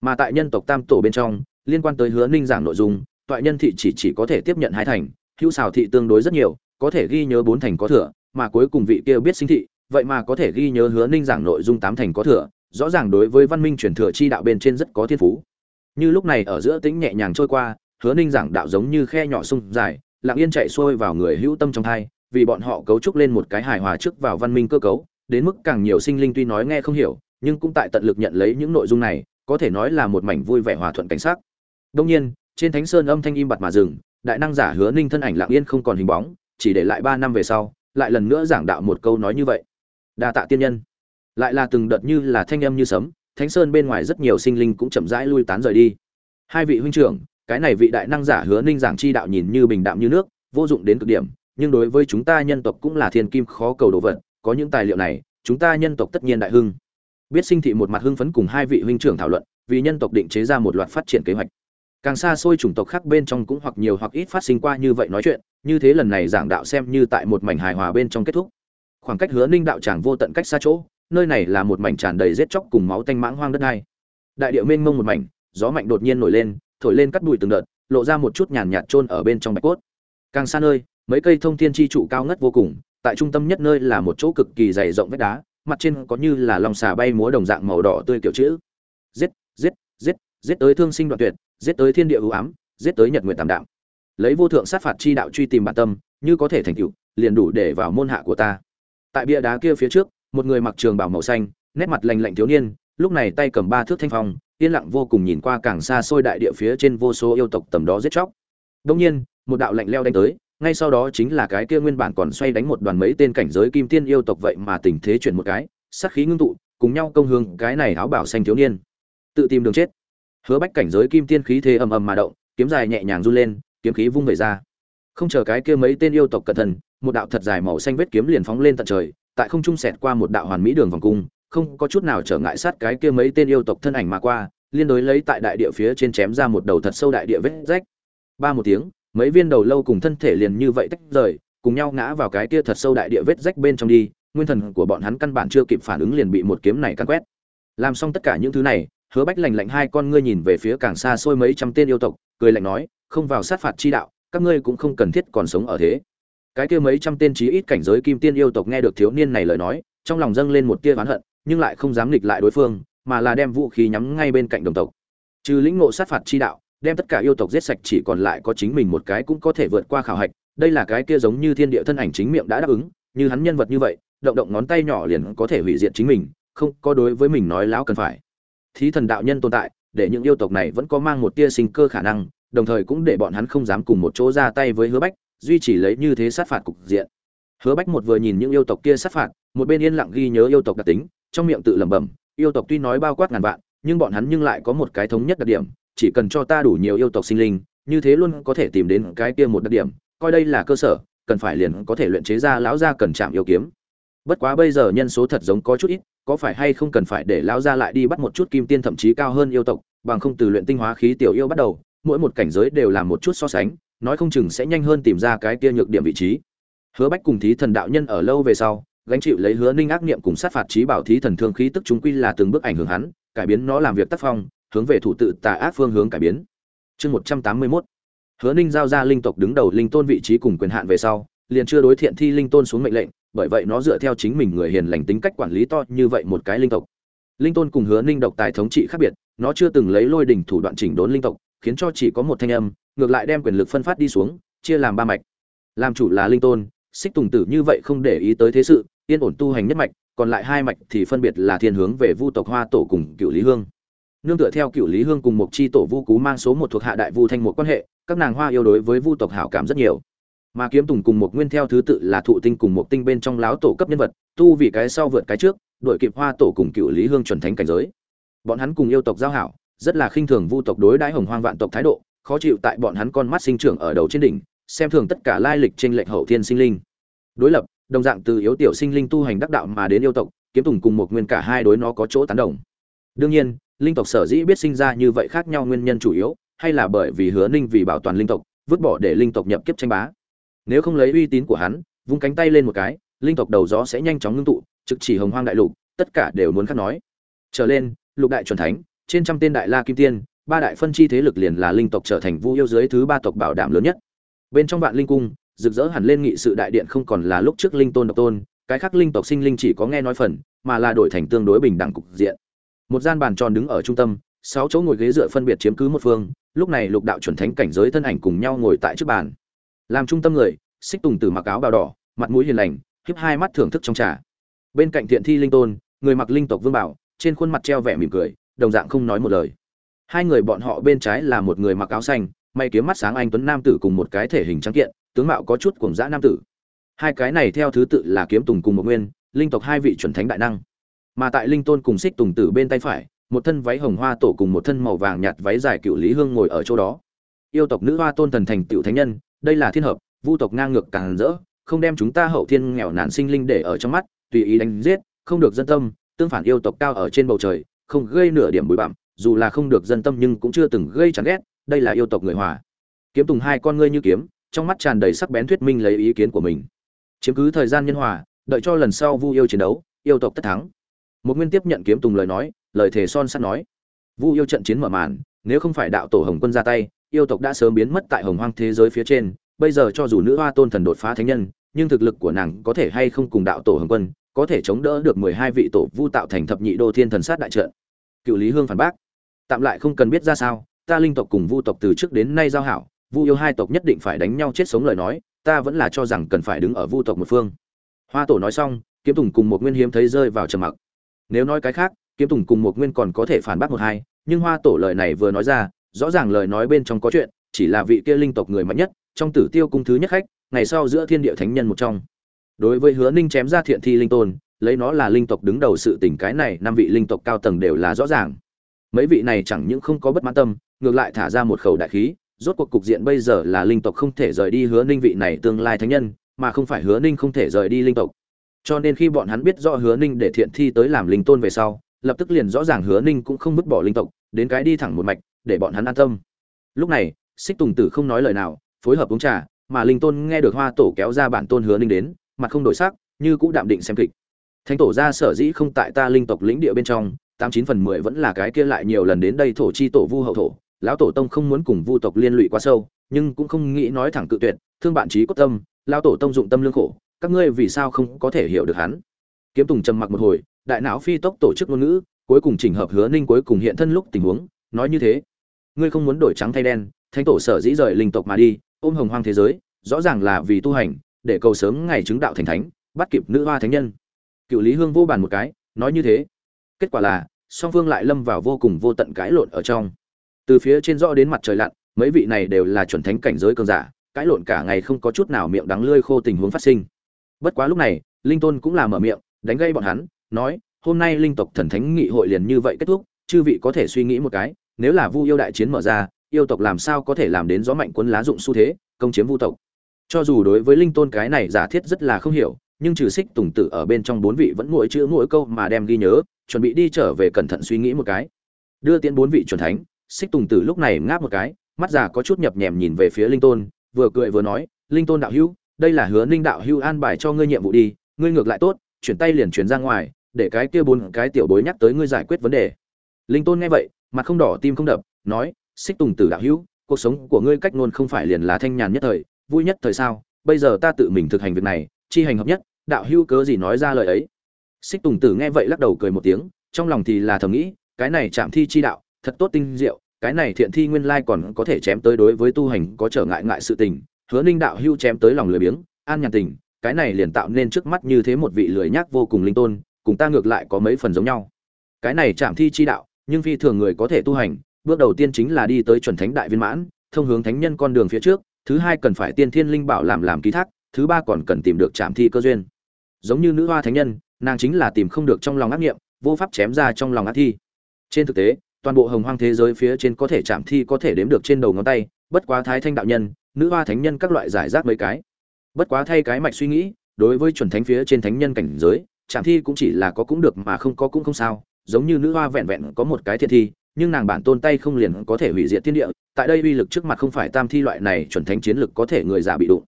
Mà tại nhân tộc tam tổ bên trong, liên quan tới hứa ninh giảng nội dung, toại nhân thị chỉ chỉ có thể tiếp nhận hai thành hữu xào thị tương đối rất nhiều, có thể ghi nhớ bốn thành có thừa, mà cuối cùng vị kia biết sinh thị, vậy mà có thể ghi nhớ hứa ninh giảng nội dung tám thành có thừa, rõ ràng đối với văn minh truyền thừa chi đạo bên trên rất có thiên phú. Như lúc này ở giữa tĩnh nhẹ nhàng trôi qua, hứa ninh giảng đạo giống như khe nhỏ sung dài, lặng yên chạy xuôi vào người hữu tâm trong thai, vì bọn họ cấu trúc lên một cái hài hòa trước vào văn minh cơ cấu, đến mức càng nhiều sinh linh tuy nói nghe không hiểu, nhưng cũng tại tận lực nhận lấy những nội dung này, có thể nói là một mảnh vui vẻ hòa thuận cảnh sắc. Đông nhiên, trên thánh sơn âm thanh im bặt mà dừng đại năng giả hứa ninh thân ảnh lặng yên không còn hình bóng, chỉ để lại ba năm về sau, lại lần nữa giảng đạo một câu nói như vậy. Đa tạ tiên nhân. Lại là từng đợt như là thanh âm như sấm, thánh sơn bên ngoài rất nhiều sinh linh cũng chậm rãi lui tán rời đi. Hai vị huynh trưởng, cái này vị đại năng giả hứa ninh giảng chi đạo nhìn như bình đạm như nước, vô dụng đến cực điểm, nhưng đối với chúng ta nhân tộc cũng là thiên kim khó cầu đồ vật, có những tài liệu này, chúng ta nhân tộc tất nhiên đại hưng. Biết sinh thị một mặt hưng phấn cùng hai vị huynh trưởng thảo luận, vì nhân tộc định chế ra một loạt phát triển kế hoạch càng xa xôi chủng tộc khác bên trong cũng hoặc nhiều hoặc ít phát sinh qua như vậy nói chuyện, như thế lần này giảng đạo xem như tại một mảnh hài hòa bên trong kết thúc. Khoảng cách hứa ninh đạo tràng vô tận cách xa chỗ, nơi này là một mảnh tràn đầy rết chóc cùng máu tanh mãng hoang đất hai đại điệu mênh mông một mảnh, gió mạnh đột nhiên nổi lên, thổi lên cắt bụi từng đợt, lộ ra một chút nhàn nhạt trôn ở bên trong bạch cốt. Càng xa nơi, mấy cây thông thiên chi trụ cao ngất vô cùng, tại trung tâm nhất nơi là một chỗ cực kỳ dày rộng vách đá, mặt trên có như là lòng xà bay múa đồng dạng màu đỏ tươi kiểu chữ. Giết giết giết giết tới thương sinh đoạn tuyệt giết tới thiên địa ưu ám, giết tới nhật nguyện tạm đạm. Lấy vô thượng sát phạt chi đạo truy tìm bản tâm, như có thể thành tựu, liền đủ để vào môn hạ của ta. Tại bia đá kia phía trước, một người mặc trường bào màu xanh, nét mặt lành lạnh thiếu niên, lúc này tay cầm ba thước thanh phong, yên lặng vô cùng nhìn qua càng xa xôi đại địa phía trên vô số yêu tộc tầm đó giết chóc. Đông nhiên, một đạo lạnh leo đánh tới, ngay sau đó chính là cái kia nguyên bản còn xoay đánh một đoàn mấy tên cảnh giới kim tiên yêu tộc vậy mà tình thế chuyển một cái, sát khí ngưng tụ, cùng nhau công hướng cái này áo bảo xanh thiếu niên. Tự tìm đường chết hứa bách cảnh giới kim tiên khí thế ầm ầm mà động, kiếm dài nhẹ nhàng run lên, kiếm khí vung về ra. Không chờ cái kia mấy tên yêu tộc cẩn thận, một đạo thật dài màu xanh vết kiếm liền phóng lên tận trời, tại không trung xẹt qua một đạo hoàn mỹ đường vòng cung, không có chút nào trở ngại sát cái kia mấy tên yêu tộc thân ảnh mà qua, liên đối lấy tại đại địa phía trên chém ra một đầu thật sâu đại địa vết rách. Ba một tiếng, mấy viên đầu lâu cùng thân thể liền như vậy tách rời, cùng nhau ngã vào cái kia thật sâu đại địa vết rách bên trong đi, nguyên thần của bọn hắn căn bản chưa kịp phản ứng liền bị một kiếm này căn quét. Làm xong tất cả những thứ này hứa bách lành lạnh hai con ngươi nhìn về phía càng xa xôi mấy trăm tên yêu tộc, cười lạnh nói, không vào sát phạt chi đạo, các ngươi cũng không cần thiết còn sống ở thế. Cái kia mấy trăm tên chí ít cảnh giới kim tiên yêu tộc nghe được thiếu niên này lời nói, trong lòng dâng lên một tia oán hận, nhưng lại không dám nghịch lại đối phương, mà là đem vũ khí nhắm ngay bên cạnh đồng tộc. Trừ lĩnh ngộ sát phạt chi đạo, đem tất cả yêu tộc giết sạch chỉ còn lại có chính mình một cái cũng có thể vượt qua khảo hạch, đây là cái kia giống như thiên địa thân ảnh chính miệng đã đáp ứng, như hắn nhân vật như vậy, động động ngón tay nhỏ liền có thể hủy diệt chính mình, không có đối với mình nói láo cần phải thí thần đạo nhân tồn tại, để những yêu tộc này vẫn có mang một tia sinh cơ khả năng, đồng thời cũng để bọn hắn không dám cùng một chỗ ra tay với hứa bách, duy trì lấy như thế sát phạt cục diện. Hứa bách một vừa nhìn những yêu tộc kia sát phạt, một bên yên lặng ghi nhớ yêu tộc đặc tính, trong miệng tự lẩm bẩm, yêu tộc tuy nói bao quát ngàn vạn, nhưng bọn hắn nhưng lại có một cái thống nhất đặc điểm, chỉ cần cho ta đủ nhiều yêu tộc sinh linh, như thế luôn có thể tìm đến cái kia một đặc điểm, coi đây là cơ sở, cần phải liền có thể luyện chế ra lão gia cần chạm yêu kiếm. Bất quá bây giờ nhân số thật giống có chút ít có phải hay không cần phải để lão gia lại đi bắt một chút kim tiên thậm chí cao hơn yêu tộc, bằng không từ luyện tinh hóa khí tiểu yêu bắt đầu, mỗi một cảnh giới đều làm một chút so sánh, nói không chừng sẽ nhanh hơn tìm ra cái kia nhược điểm vị trí. Hứa bách cùng thí thần đạo nhân ở lâu về sau, gánh chịu lấy hứa ninh ác niệm cùng sát phạt trí bảo thí thần thương khí tức chúng quy là từng bước ảnh hưởng hắn, cải biến nó làm việc tác phong, hướng về thủ tự tà ác phương hướng cải biến. Chương một trăm tám mươi mốt. Hứa ninh giao ra linh tộc đứng đầu linh tôn vị trí cùng quyền hạn về sau, liền chưa đối thiện thi linh tôn xuống mệnh lệnh bởi vậy nó dựa theo chính mình người hiền lành tính cách quản lý to như vậy một cái linh tộc. Linh tôn cùng hứa ninh độc tài thống trị khác biệt, nó chưa từng lấy lôi đỉnh thủ đoạn chỉnh đốn linh tộc, khiến cho chỉ có một thanh âm, ngược lại đem quyền lực phân phát đi xuống, chia làm ba mạch. Làm chủ là linh tôn, xích tùng tử như vậy không để ý tới thế sự, yên ổn tu hành nhất mạch, còn lại hai mạch thì phân biệt là thiên hướng về vu tộc hoa tổ cùng cựu lý hương. Nương tựa theo cựu lý hương cùng một chi tổ vu cú mang số một thuộc hạ đại vu thanh một quan hệ, các nàng hoa yêu đối với vu tộc hảo cảm rất nhiều mà kiếm tùng cùng một nguyên theo thứ tự là thụ tinh cùng một tinh bên trong láo tổ cấp nhân vật, tu vì cái sau vượt cái trước đội kịp hoa tổ cùng cựu lý hương chuẩn thánh cảnh giới. Bọn hắn cùng yêu tộc giao hảo, rất là khinh thường vu tộc đối đãi hồng hoang vạn tộc thái độ, khó chịu tại bọn hắn con mắt sinh trưởng ở đầu trên đỉnh, xem thường tất cả lai lịch trên lệnh hậu thiên sinh linh. Đối lập, đồng dạng từ yếu tiểu sinh linh tu hành đắc đạo mà đến yêu tộc, kiếm tùng cùng một nguyên cả hai đối nó có chỗ tán đồng. Đương nhiên, linh tộc sở dĩ biết sinh ra như vậy khác nhau nguyên nhân chủ yếu, hay là bởi vì hứa ninh vì bảo toàn linh tộc, vứt bỏ để linh tộc nhập kiếp tranh bá nếu không lấy uy tín của hắn, vung cánh tay lên một cái, linh tộc đầu gió sẽ nhanh chóng ngưng tụ, trực chỉ hồng hoang đại lục, tất cả đều muốn khắc nói. Trở lên, lục đại chuẩn thánh, trên trăm tên đại la kim tiên, ba đại phân chi thế lực liền là linh tộc trở thành vu yêu dưới thứ ba tộc bảo đảm lớn nhất. Bên trong vạn linh cung, rực rỡ hẳn lên nghị sự đại điện không còn là lúc trước linh tôn độc tôn, cái khác linh tộc sinh linh chỉ có nghe nói phần, mà là đổi thành tương đối bình đẳng cục diện. Một gian bàn tròn đứng ở trung tâm, sáu chỗ ngồi ghế dựa phân biệt chiếm cứ một phương, lúc này lục đạo chuẩn thánh cảnh giới thân ảnh cùng nhau ngồi tại trước bàn làm trung tâm người, xích tùng tử mặc áo bào đỏ, mặt mũi hiền lành, hiếp hai mắt thưởng thức trong trà. Bên cạnh thiện thi linh tôn, người mặc linh tộc vương bảo, trên khuôn mặt treo vẻ mỉm cười, đồng dạng không nói một lời. Hai người bọn họ bên trái là một người mặc áo xanh, may kiếm mắt sáng anh tuấn nam tử cùng một cái thể hình trắng kiện, tướng mạo có chút cuồng dã nam tử. Hai cái này theo thứ tự là kiếm tùng cùng một nguyên, linh tộc hai vị chuẩn thánh đại năng. Mà tại linh tôn cùng xích tùng tử bên tay phải, một thân váy hồng hoa tổ cùng một thân màu vàng nhạt váy dài cựu lý hương ngồi ở chỗ đó. Yêu tộc nữ hoa tôn thần thành tiểu thánh nhân đây là thiên hợp, vu tộc ngang ngược càng rỡ, không đem chúng ta hậu thiên nghèo nàn sinh linh để ở trong mắt, tùy ý đánh giết, không được dân tâm, tương phản yêu tộc cao ở trên bầu trời, không gây nửa điểm bụi bặm, dù là không được dân tâm nhưng cũng chưa từng gây chán ghét, đây là yêu tộc người hòa. Kiếm tùng hai con ngươi như kiếm, trong mắt tràn đầy sắc bén thuyết minh lấy ý kiến của mình. Chiếm cứ thời gian nhân hòa, đợi cho lần sau vu yêu chiến đấu, yêu tộc tất thắng. Một nguyên tiếp nhận kiếm tùng lời nói, lời thề son sắt nói. Vu yêu trận chiến mở màn, nếu không phải đạo tổ hồng quân ra tay yêu tộc đã sớm biến mất tại hồng hoang thế giới phía trên, bây giờ cho dù nữ hoa tôn thần đột phá thánh nhân, nhưng thực lực của nàng có thể hay không cùng đạo tổ hồng quân, có thể chống đỡ được mười hai vị tổ vu tạo thành thập nhị đô thiên thần sát đại trận. Cựu lý hương phản bác, tạm lại không cần biết ra sao, ta linh tộc cùng vu tộc từ trước đến nay giao hảo, vu yêu hai tộc nhất định phải đánh nhau chết sống lời nói, ta vẫn là cho rằng cần phải đứng ở vu tộc một phương. Hoa tổ nói xong, kiếm tùng cùng một nguyên hiếm thấy rơi vào trầm mặc. Nếu nói cái khác, kiếm tùng cùng một nguyên còn có thể phản bác một hai, nhưng hoa tổ lời này vừa nói ra rõ ràng lời nói bên trong có chuyện, chỉ là vị kia linh tộc người mạnh nhất, trong tử tiêu cung thứ nhất khách, ngày sau giữa thiên địa thánh nhân một trong. Đối với hứa ninh chém ra thiện thi linh tôn, lấy nó là linh tộc đứng đầu sự tình cái này, năm vị linh tộc cao tầng đều là rõ ràng. Mấy vị này chẳng những không có bất mãn tâm, ngược lại thả ra một khẩu đại khí, rốt cuộc cục diện bây giờ là linh tộc không thể rời đi hứa ninh vị này tương lai thánh nhân, mà không phải hứa ninh không thể rời đi linh tộc. Cho nên khi bọn hắn biết rõ hứa ninh để thiện thi tới làm linh tôn về sau, lập tức liền rõ ràng hứa ninh cũng không vứt bỏ linh tộc, đến cái đi thẳng một mạch để bọn hắn an tâm. Lúc này, xích tùng tử không nói lời nào, phối hợp uống trà, mà linh tôn nghe được hoa tổ kéo ra bản tôn hứa ninh đến, mặt không đổi sắc, như cũng đạm định xem kịch. Thánh tổ ra sở dĩ không tại ta linh tộc lĩnh địa bên trong, tám chín phần mười vẫn là cái kia lại nhiều lần đến đây thổ chi tổ vu hậu thổ. Lão tổ tông không muốn cùng vu tộc liên lụy quá sâu, nhưng cũng không nghĩ nói thẳng cự tuyệt, thương bạn trí cốt tâm, lão tổ tông dụng tâm lương khổ, các ngươi vì sao không có thể hiểu được hắn? Kiếm tùng trầm mặc một hồi, đại não phi tốc tổ chức ngôn ngữ, cuối cùng chỉnh hợp hứa ninh cuối cùng hiện thân lúc tình huống, nói như thế ngươi không muốn đổi trắng thay đen, thánh tổ sở dĩ rời linh tộc mà đi, ôm hồng hoang thế giới, rõ ràng là vì tu hành, để cầu sớm ngày chứng đạo thành thánh, bắt kịp nữ hoa thánh nhân. Cựu lý hương vô bàn một cái, nói như thế. Kết quả là, song phương lại lâm vào vô cùng vô tận cãi lộn ở trong. Từ phía trên rõ đến mặt trời lặn, mấy vị này đều là chuẩn thánh cảnh giới cường giả, cãi lộn cả ngày không có chút nào miệng đắng lươi khô tình huống phát sinh. Bất quá lúc này, linh tôn cũng là mở miệng, đánh gây bọn hắn, nói, hôm nay linh tộc thần thánh nghị hội liền như vậy kết thúc, chư vị có thể suy nghĩ một cái nếu là vu yêu đại chiến mở ra, yêu tộc làm sao có thể làm đến gió mạnh cuốn lá dụng xu thế, công chiếm vu tộc? Cho dù đối với linh tôn cái này giả thiết rất là không hiểu, nhưng trừ xích tùng tử ở bên trong bốn vị vẫn mỗi chữ mỗi câu mà đem ghi nhớ, chuẩn bị đi trở về cẩn thận suy nghĩ một cái. Đưa tiễn bốn vị chuẩn thánh xích tùng tử lúc này ngáp một cái, mắt già có chút nhập nhèm nhìn về phía linh tôn, vừa cười vừa nói, linh tôn đạo hữu, đây là hứa ninh đạo hữu an bài cho ngươi nhiệm vụ đi, ngươi ngược lại tốt, chuyển tay liền chuyển ra ngoài, để cái kia bốn cái tiểu bối nhắc tới ngươi giải quyết vấn đề. Linh tôn nghe vậy mặt không đỏ tim không đập, nói, xích tùng tử đạo hữu, cuộc sống của ngươi cách ngôn không phải liền là thanh nhàn nhất thời, vui nhất thời sao? Bây giờ ta tự mình thực hành việc này, chi hành hợp nhất, đạo hữu cớ gì nói ra lời ấy? Xích tùng tử nghe vậy lắc đầu cười một tiếng, trong lòng thì là thầm nghĩ, cái này chạm thi chi đạo, thật tốt tinh diệu, cái này thiện thi nguyên lai còn có thể chém tới đối với tu hành có trở ngại ngại sự tình. Hứa ninh đạo hưu chém tới lòng lười biếng, an nhàn tình, cái này liền tạo nên trước mắt như thế một vị lười nhác vô cùng linh tôn, cùng ta ngược lại có mấy phần giống nhau. Cái này chạm thi chi đạo nhưng phi thường người có thể tu hành, bước đầu tiên chính là đi tới chuẩn thánh đại viên mãn, thông hướng thánh nhân con đường phía trước, thứ hai cần phải tiên thiên linh bảo làm làm ký thác, thứ ba còn cần tìm được chạm thi cơ duyên. Giống như nữ hoa thánh nhân, nàng chính là tìm không được trong lòng ác nghiệm vô pháp chém ra trong lòng ác thi. Trên thực tế, toàn bộ hồng hoang thế giới phía trên có thể chạm thi có thể đếm được trên đầu ngón tay, bất quá thái thanh đạo nhân, nữ hoa thánh nhân các loại giải rác mấy cái. Bất quá thay cái mạch suy nghĩ, đối với chuẩn thánh phía trên thánh nhân cảnh giới chạm thi cũng chỉ là có cũng được mà không có cũng không sao giống như nữ hoa vẹn vẹn có một cái thiện thi, nhưng nàng bản tôn tay không liền có thể hủy diệt thiên địa, tại đây uy lực trước mặt không phải tam thi loại này chuẩn thánh chiến lực có thể người già bị đụng.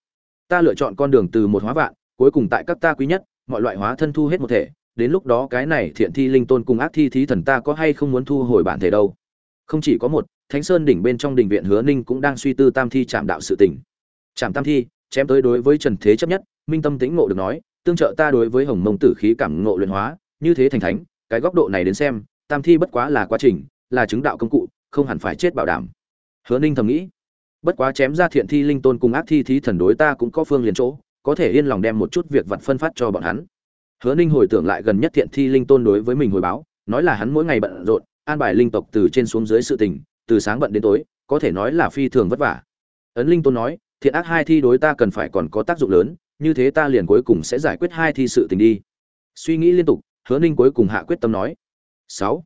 Ta lựa chọn con đường từ một hóa vạn, cuối cùng tại các ta quý nhất, mọi loại hóa thân thu hết một thể, đến lúc đó cái này thiện thi linh tôn cùng ác thi thí thần ta có hay không muốn thu hồi bản thể đâu? Không chỉ có một, thánh sơn đỉnh bên trong đình viện hứa ninh cũng đang suy tư tam thi chạm đạo sự tỉnh chạm tam thi, chém tới đối với trần thế chấp nhất, minh tâm tĩnh ngộ được nói, tương trợ ta đối với hồng mông tử khí cảm ngộ luyện hóa, như thế thành thánh cái góc độ này đến xem, tam thi bất quá là quá trình, là chứng đạo công cụ, không hẳn phải chết bảo đảm. Hứa ninh thầm nghĩ, bất quá chém ra thiện thi linh tôn cùng ác thi thí thần đối ta cũng có phương liền chỗ, có thể yên lòng đem một chút việc vặt phân phát cho bọn hắn. Hứa ninh hồi tưởng lại gần nhất thiện thi linh tôn đối với mình hồi báo, nói là hắn mỗi ngày bận rộn, an bài linh tộc từ trên xuống dưới sự tình, từ sáng bận đến tối, có thể nói là phi thường vất vả. Ấn linh tôn nói, thiện ác hai thi đối ta cần phải còn có tác dụng lớn, như thế ta liền cuối cùng sẽ giải quyết hai thi sự tình đi. Suy nghĩ liên tục hứa ninh cuối cùng hạ quyết tâm nói. Sáu.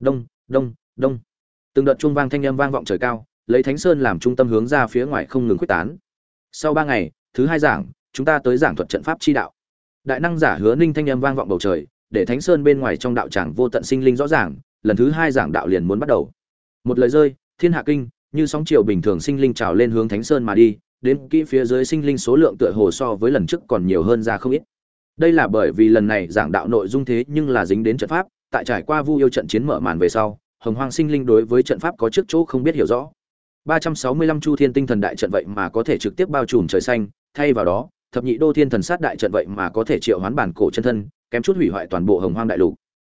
Đông đông đông. Từng đợt chuông vang thanh âm vang vọng trời cao, lấy thánh sơn làm trung tâm hướng ra phía ngoài không ngừng quyết tán. Sau ba ngày, thứ hai giảng, chúng ta tới giảng thuật trận pháp chi đạo. Đại năng giả hứa ninh thanh âm vang vọng bầu trời, để thánh sơn bên ngoài trong đạo tràng vô tận sinh linh rõ ràng, lần thứ hai giảng đạo liền muốn bắt đầu. Một lời rơi, thiên hạ kinh, như sóng chiều bình thường sinh linh trào lên hướng thánh sơn mà đi, đến kỹ phía dưới sinh linh số lượng tựa hồ so với lần trước còn nhiều hơn ra không ít đây là bởi vì lần này giảng đạo nội dung thế nhưng là dính đến trận pháp, tại trải qua vu yêu trận chiến mở màn về sau, hồng hoang sinh linh đối với trận pháp có trước chỗ không biết hiểu rõ. 365 chu thiên tinh thần đại trận vậy mà có thể trực tiếp bao trùm trời xanh, thay vào đó, thập nhị đô thiên thần sát đại trận vậy mà có thể triệu hoán bản cổ chân thân, kém chút hủy hoại toàn bộ hồng hoang đại lục.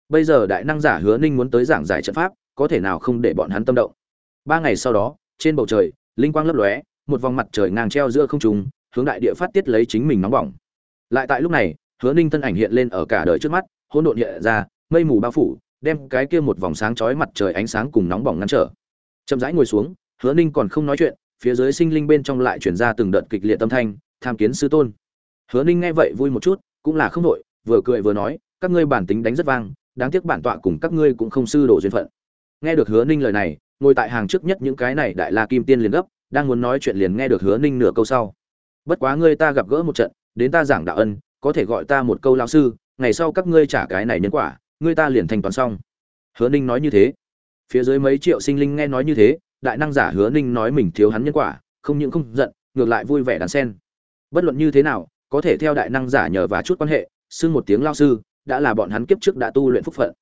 Bây giờ đại năng giả hứa ninh muốn tới giảng giải trận pháp, có thể nào không để bọn hắn tâm động? Ba ngày sau đó, trên bầu trời, linh quang lấp lóe, một vòng mặt trời ngang treo giữa không trung, hướng đại địa phát tiết lấy chính mình nóng bỏng. Lại tại lúc này hứa ninh thân ảnh hiện lên ở cả đời trước mắt, hỗn độn hiện ra, mây mù bao phủ, đem cái kia một vòng sáng chói mặt trời ánh sáng cùng nóng bỏng ngăn trở. Chậm rãi ngồi xuống, hứa ninh còn không nói chuyện, phía dưới sinh linh bên trong lại chuyển ra từng đợt kịch liệt tâm thanh, tham kiến sư tôn. Hứa ninh nghe vậy vui một chút, cũng là không nội vừa cười vừa nói, các ngươi bản tính đánh rất vang, đáng tiếc bản tọa cùng các ngươi cũng không sư đồ duyên phận. Nghe được hứa ninh lời này, ngồi tại hàng trước nhất những cái này đại la kim tiên liền gấp, đang muốn nói chuyện liền nghe được hứa ninh nửa câu sau. Bất quá ngươi ta gặp gỡ một trận, đến ta giảng đạo ân có thể gọi ta một câu lão sư, ngày sau các ngươi trả cái này nhân quả, ngươi ta liền thanh toán xong. Hứa ninh nói như thế. Phía dưới mấy triệu sinh linh nghe nói như thế, đại năng giả hứa ninh nói mình thiếu hắn nhân quả, không những không giận, ngược lại vui vẻ đàn sen bất luận như thế nào, có thể theo đại năng giả nhờ và chút quan hệ, xưng một tiếng lao sư, đã là bọn hắn kiếp trước đã tu luyện phúc phận.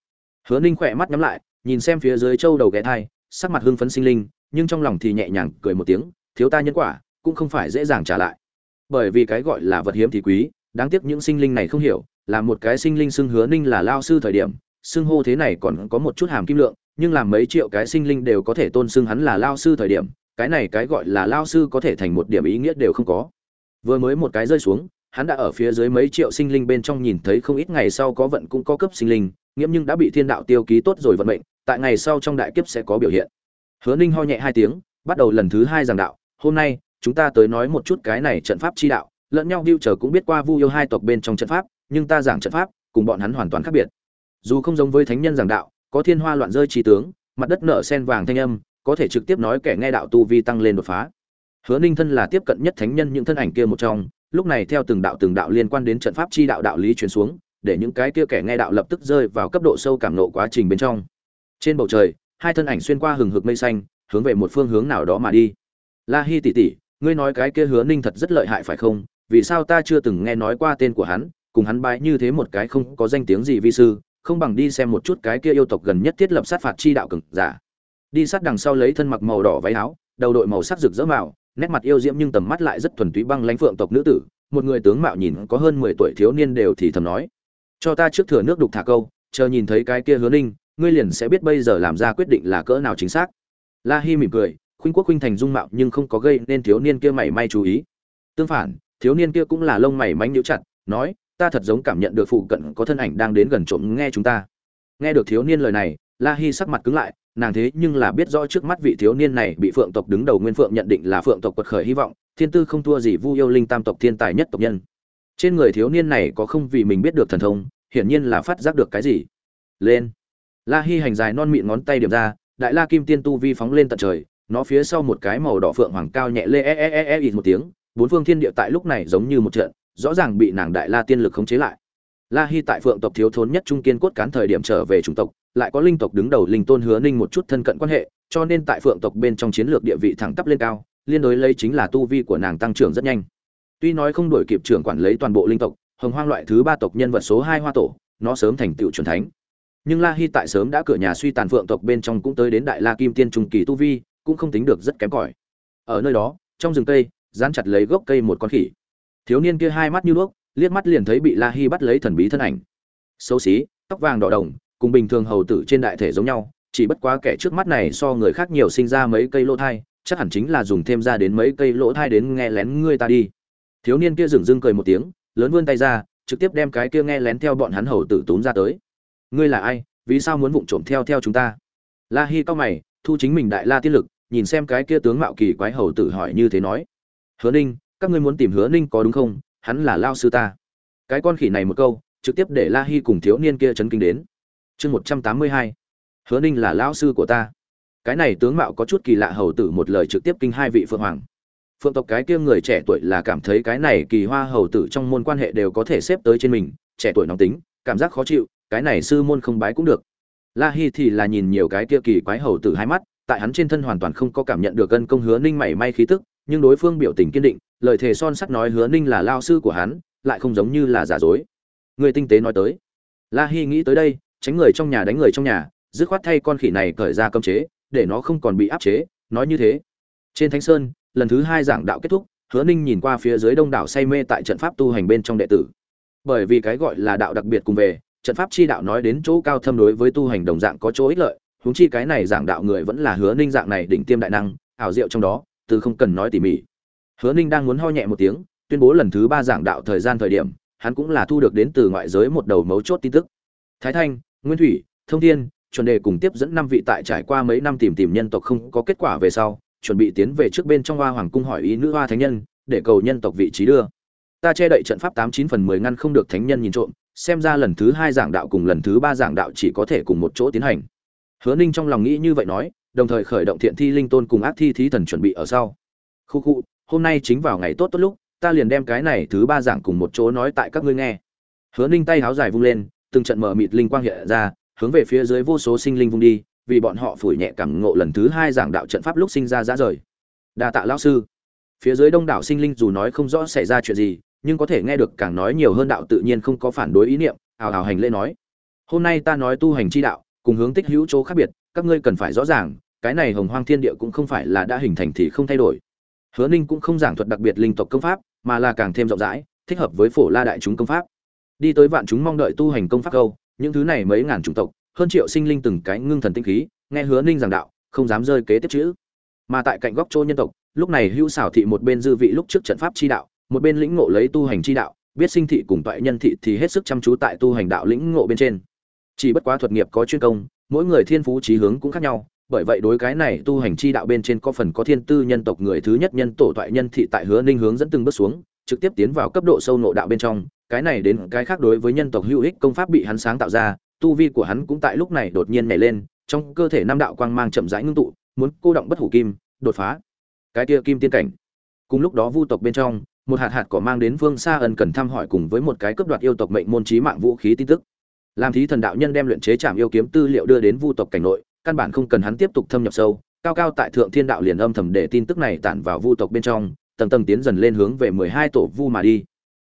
Hứa ninh khỏe mắt nhắm lại, nhìn xem phía dưới châu đầu ghé thai, sắc mặt hưng phấn sinh linh, nhưng trong lòng thì nhẹ nhàng cười một tiếng, thiếu ta nhân quả, cũng không phải dễ dàng trả lại. Bởi vì cái gọi là vật hiếm thì quý đáng tiếc những sinh linh này không hiểu, là một cái sinh linh xưng hứa ninh là lao sư thời điểm, xưng hô thế này còn có một chút hàm kim lượng, nhưng làm mấy triệu cái sinh linh đều có thể tôn xưng hắn là lao sư thời điểm, cái này cái gọi là lao sư có thể thành một điểm ý nghĩa đều không có. Vừa mới một cái rơi xuống, hắn đã ở phía dưới mấy triệu sinh linh bên trong nhìn thấy không ít ngày sau có vận cũng có cấp sinh linh, nghiễm nhưng đã bị thiên đạo tiêu ký tốt rồi vận mệnh, tại ngày sau trong đại kiếp sẽ có biểu hiện. Hứa ninh ho nhẹ hai tiếng, bắt đầu lần thứ hai giảng đạo, hôm nay, chúng ta tới nói một chút cái này trận pháp chi đạo lẫn nhau điêu trở cũng biết qua vu yêu hai tộc bên trong trận pháp, nhưng ta giảng trận pháp, cùng bọn hắn hoàn toàn khác biệt. Dù không giống với thánh nhân giảng đạo, có thiên hoa loạn rơi trí tướng, mặt đất nở sen vàng thanh âm, có thể trực tiếp nói kẻ nghe đạo tu vi tăng lên đột phá. Hứa ninh thân là tiếp cận nhất thánh nhân những thân ảnh kia một trong, lúc này theo từng đạo từng đạo liên quan đến trận pháp chi đạo đạo lý truyền xuống, để những cái kia kẻ nghe đạo lập tức rơi vào cấp độ sâu cảm nộ quá trình bên trong. Trên bầu trời, hai thân ảnh xuyên qua hừng hực mây xanh, hướng về một phương hướng nào đó mà đi. La hi tỷ tỷ, ngươi nói cái kia hứa ninh thật rất lợi hại phải không? Vì sao ta chưa từng nghe nói qua tên của hắn, cùng hắn bái như thế một cái không có danh tiếng gì vi sư, không bằng đi xem một chút cái kia yêu tộc gần nhất thiết lập sát phạt chi đạo cực giả. Đi sát đằng sau lấy thân mặc màu đỏ váy áo, đầu đội màu sắc rực rỡ mạo, nét mặt yêu diễm nhưng tầm mắt lại rất thuần túy băng lãnh phượng tộc nữ tử, một người tướng mạo nhìn có hơn mười tuổi thiếu niên đều thì thầm nói, cho ta trước thừa nước đục thả câu, chờ nhìn thấy cái kia hứa ninh, ngươi liền sẽ biết bây giờ làm ra quyết định là cỡ nào chính xác. La hi mỉm cười, khuynh quốc khuynh thành dung mạo nhưng không có gây nên thiếu niên kia mảy may chú ý. Tương phản thiếu niên kia cũng là lông mày mánh nhíu chặt, nói, ta thật giống cảm nhận được phụ cận có thân ảnh đang đến gần trộm nghe chúng ta. Nghe được thiếu niên lời này, la hi sắc mặt cứng lại, nàng thế nhưng là biết rõ trước mắt vị thiếu niên này bị phượng tộc đứng đầu nguyên phượng nhận định là phượng tộc quật khởi hy vọng, thiên tư không thua gì vu yêu linh tam tộc thiên tài nhất tộc nhân. Trên người thiếu niên này có không vì mình biết được thần thông, hiển nhiên là phát giác được cái gì. Lên. La hi hành dài non mịn ngón tay điểm ra, đại la kim tiên tu vi phóng lên tận trời, nó phía sau một cái màu đỏ phượng hoàng cao nhẹ lê e, e e e e một tiếng bốn phương thiên địa tại lúc này giống như một trận, rõ ràng bị nàng đại la tiên lực khống chế lại. La hi tại phượng tộc thiếu thốn nhất trung kiên cốt cán thời điểm trở về chủng tộc, lại có linh tộc đứng đầu linh tôn hứa ninh một chút thân cận quan hệ, cho nên tại phượng tộc bên trong chiến lược địa vị thẳng tắp lên cao, liên đối lấy chính là tu vi của nàng tăng trưởng rất nhanh. Tuy nói không đổi kịp trưởng quản lấy toàn bộ linh tộc, hồng hoang loại thứ ba tộc nhân vật số hai hoa tổ, nó sớm thành tựu chuẩn thánh. Nhưng la hi tại sớm đã cửa nhà suy tàn phượng tộc bên trong cũng tới đến đại la kim tiên trung kỳ tu vi, cũng không tính được rất kém cỏi. Ở nơi đó, trong rừng tây dán chặt lấy gốc cây một con khỉ. Thiếu niên kia hai mắt như đuốc liếc mắt liền thấy bị la hi bắt lấy thần bí thân ảnh. Xấu xí, tóc vàng đỏ đồng, cùng bình thường hầu tử trên đại thể giống nhau, chỉ bất quá kẻ trước mắt này so người khác nhiều sinh ra mấy cây lỗ thai, chắc hẳn chính là dùng thêm ra đến mấy cây lỗ thai đến nghe lén ngươi ta đi. Thiếu niên kia dừng dưng cười một tiếng, lớn vươn tay ra, trực tiếp đem cái kia nghe lén theo bọn hắn hầu tử túm ra tới. Ngươi là ai? Vì sao muốn vụng trộm theo theo chúng ta? La hi cao mày, thu chính mình đại la tiên lực, nhìn xem cái kia tướng mạo kỳ quái hầu tử hỏi như thế nói hứa ninh, các ngươi muốn tìm hứa ninh có đúng không? Hắn là lao sư ta. Cái con khỉ này một câu, trực tiếp để la hi cùng thiếu niên kia chấn kinh đến. Chương một trăm tám mươi hai. Hứa ninh là lao sư của ta. Cái này tướng mạo có chút kỳ lạ hầu tử một lời trực tiếp kinh hai vị phượng hoàng. Phượng tộc cái kia người trẻ tuổi là cảm thấy cái này kỳ hoa hầu tử trong môn quan hệ đều có thể xếp tới trên mình, trẻ tuổi nóng tính, cảm giác khó chịu, cái này sư môn không bái cũng được. La hi thì là nhìn nhiều cái kia kỳ quái hầu tử hai mắt, tại hắn trên thân hoàn toàn không có cảm nhận được cân công hứa ninh mảy may khí tức nhưng đối phương biểu tình kiên định, lời thề son sắt nói hứa ninh là lao sư của hắn, lại không giống như là giả dối. Người tinh tế nói tới. La hi nghĩ tới đây, tránh người trong nhà đánh người trong nhà, dứt khoát thay con khỉ này cởi ra cấm chế, để nó không còn bị áp chế, nói như thế. Trên thánh sơn, lần thứ hai giảng đạo kết thúc, hứa ninh nhìn qua phía dưới đông đảo say mê tại trận pháp tu hành bên trong đệ tử. Bởi vì cái gọi là đạo đặc biệt cùng về, trận pháp chi đạo nói đến chỗ cao thâm đối với tu hành đồng dạng có chỗ ích lợi, huống chi cái này giảng đạo người vẫn là hứa ninh dạng này đỉnh tiêm đại năng, ảo diệu trong đó từ không cần nói tỉ mỉ. Hứa ninh đang muốn ho nhẹ một tiếng, tuyên bố lần thứ ba giảng đạo thời gian thời điểm, hắn cũng là thu được đến từ ngoại giới một đầu mấu chốt tin tức. Thái thanh, nguyên thủy, thông thiên, chuẩn đề cùng tiếp dẫn năm vị tại trải qua mấy năm tìm tìm nhân tộc không có kết quả về sau, chuẩn bị tiến về trước bên trong hoa hoàng cung hỏi ý nữ hoa thánh nhân, để cầu nhân tộc vị trí đưa. Ta che đậy trận pháp tám chín phần mười ngăn không được thánh nhân nhìn trộm, xem ra lần thứ hai giảng đạo cùng lần thứ ba giảng đạo chỉ có thể cùng một chỗ tiến hành. Hứa ninh trong lòng nghĩ như vậy nói đồng thời khởi động thiện thi linh tôn cùng ác thi thí thần chuẩn bị ở sau. Khu khu, hôm nay chính vào ngày tốt tốt lúc, ta liền đem cái này thứ ba giảng cùng một chỗ nói tại các ngươi nghe. Hứa ninh tay háo dài vung lên, từng trận mở mịt linh quang hiện ra, hướng về phía dưới vô số sinh linh vung đi, vì bọn họ phủi nhẹ cảm ngộ lần thứ hai giảng đạo trận pháp lúc sinh ra ra rời. Đa tạ lão sư. Phía dưới đông đảo sinh linh dù nói không rõ xảy ra chuyện gì, nhưng có thể nghe được càng nói nhiều hơn đạo tự nhiên không có phản đối ý niệm, ào ào hành lễ nói. Hôm nay ta nói tu hành chi đạo, cùng hướng tích hữu chỗ khác biệt các ngươi cần phải rõ ràng, cái này hồng hoang thiên địa cũng không phải là đã hình thành thì không thay đổi. Hứa ninh cũng không giảng thuật đặc biệt linh tộc công pháp, mà là càng thêm rộng rãi, thích hợp với phổ la đại chúng công pháp. Đi tới vạn chúng mong đợi tu hành công pháp câu, những thứ này mấy ngàn chủng tộc, hơn triệu sinh linh từng cái ngưng thần tinh khí, nghe hứa ninh giảng đạo, không dám rơi kế tiếp chữ. Mà tại cạnh góc chỗ nhân tộc, lúc này hữu xảo thị một bên dư vị lúc trước trận pháp chi đạo, một bên lĩnh ngộ lấy tu hành chi đạo, biết sinh thị cùng toại nhân thị thì hết sức chăm chú tại tu hành đạo lĩnh ngộ bên trên. Chỉ bất quá thuật nghiệp có chuyên công mỗi người thiên phú trí hướng cũng khác nhau, bởi vậy đối cái này tu hành chi đạo bên trên có phần có thiên tư nhân tộc người thứ nhất nhân tổ toại nhân thị tại hứa ninh hướng dẫn từng bước xuống, trực tiếp tiến vào cấp độ sâu nộ đạo bên trong, cái này đến cái khác đối với nhân tộc hữu ích công pháp bị hắn sáng tạo ra, tu vi của hắn cũng tại lúc này đột nhiên nhảy lên, trong cơ thể năm đạo quang mang chậm rãi ngưng tụ, muốn cô động bất hủ kim, đột phá. Cái kia kim tiên cảnh. Cùng lúc đó vu tộc bên trong, một hạt hạt cỏ mang đến vương xa ân cần thăm hỏi cùng với một cái cấp đoạt yêu tộc mệnh môn trí mạng vũ khí tin tức làm thí thần đạo nhân đem luyện chế trảm yêu kiếm tư liệu đưa đến vu tộc cảnh nội, căn bản không cần hắn tiếp tục thâm nhập sâu, cao cao tại thượng thiên đạo liền âm thầm để tin tức này tản vào vu tộc bên trong, tầng tầng tiến dần lên hướng về mười hai tổ vu mà đi.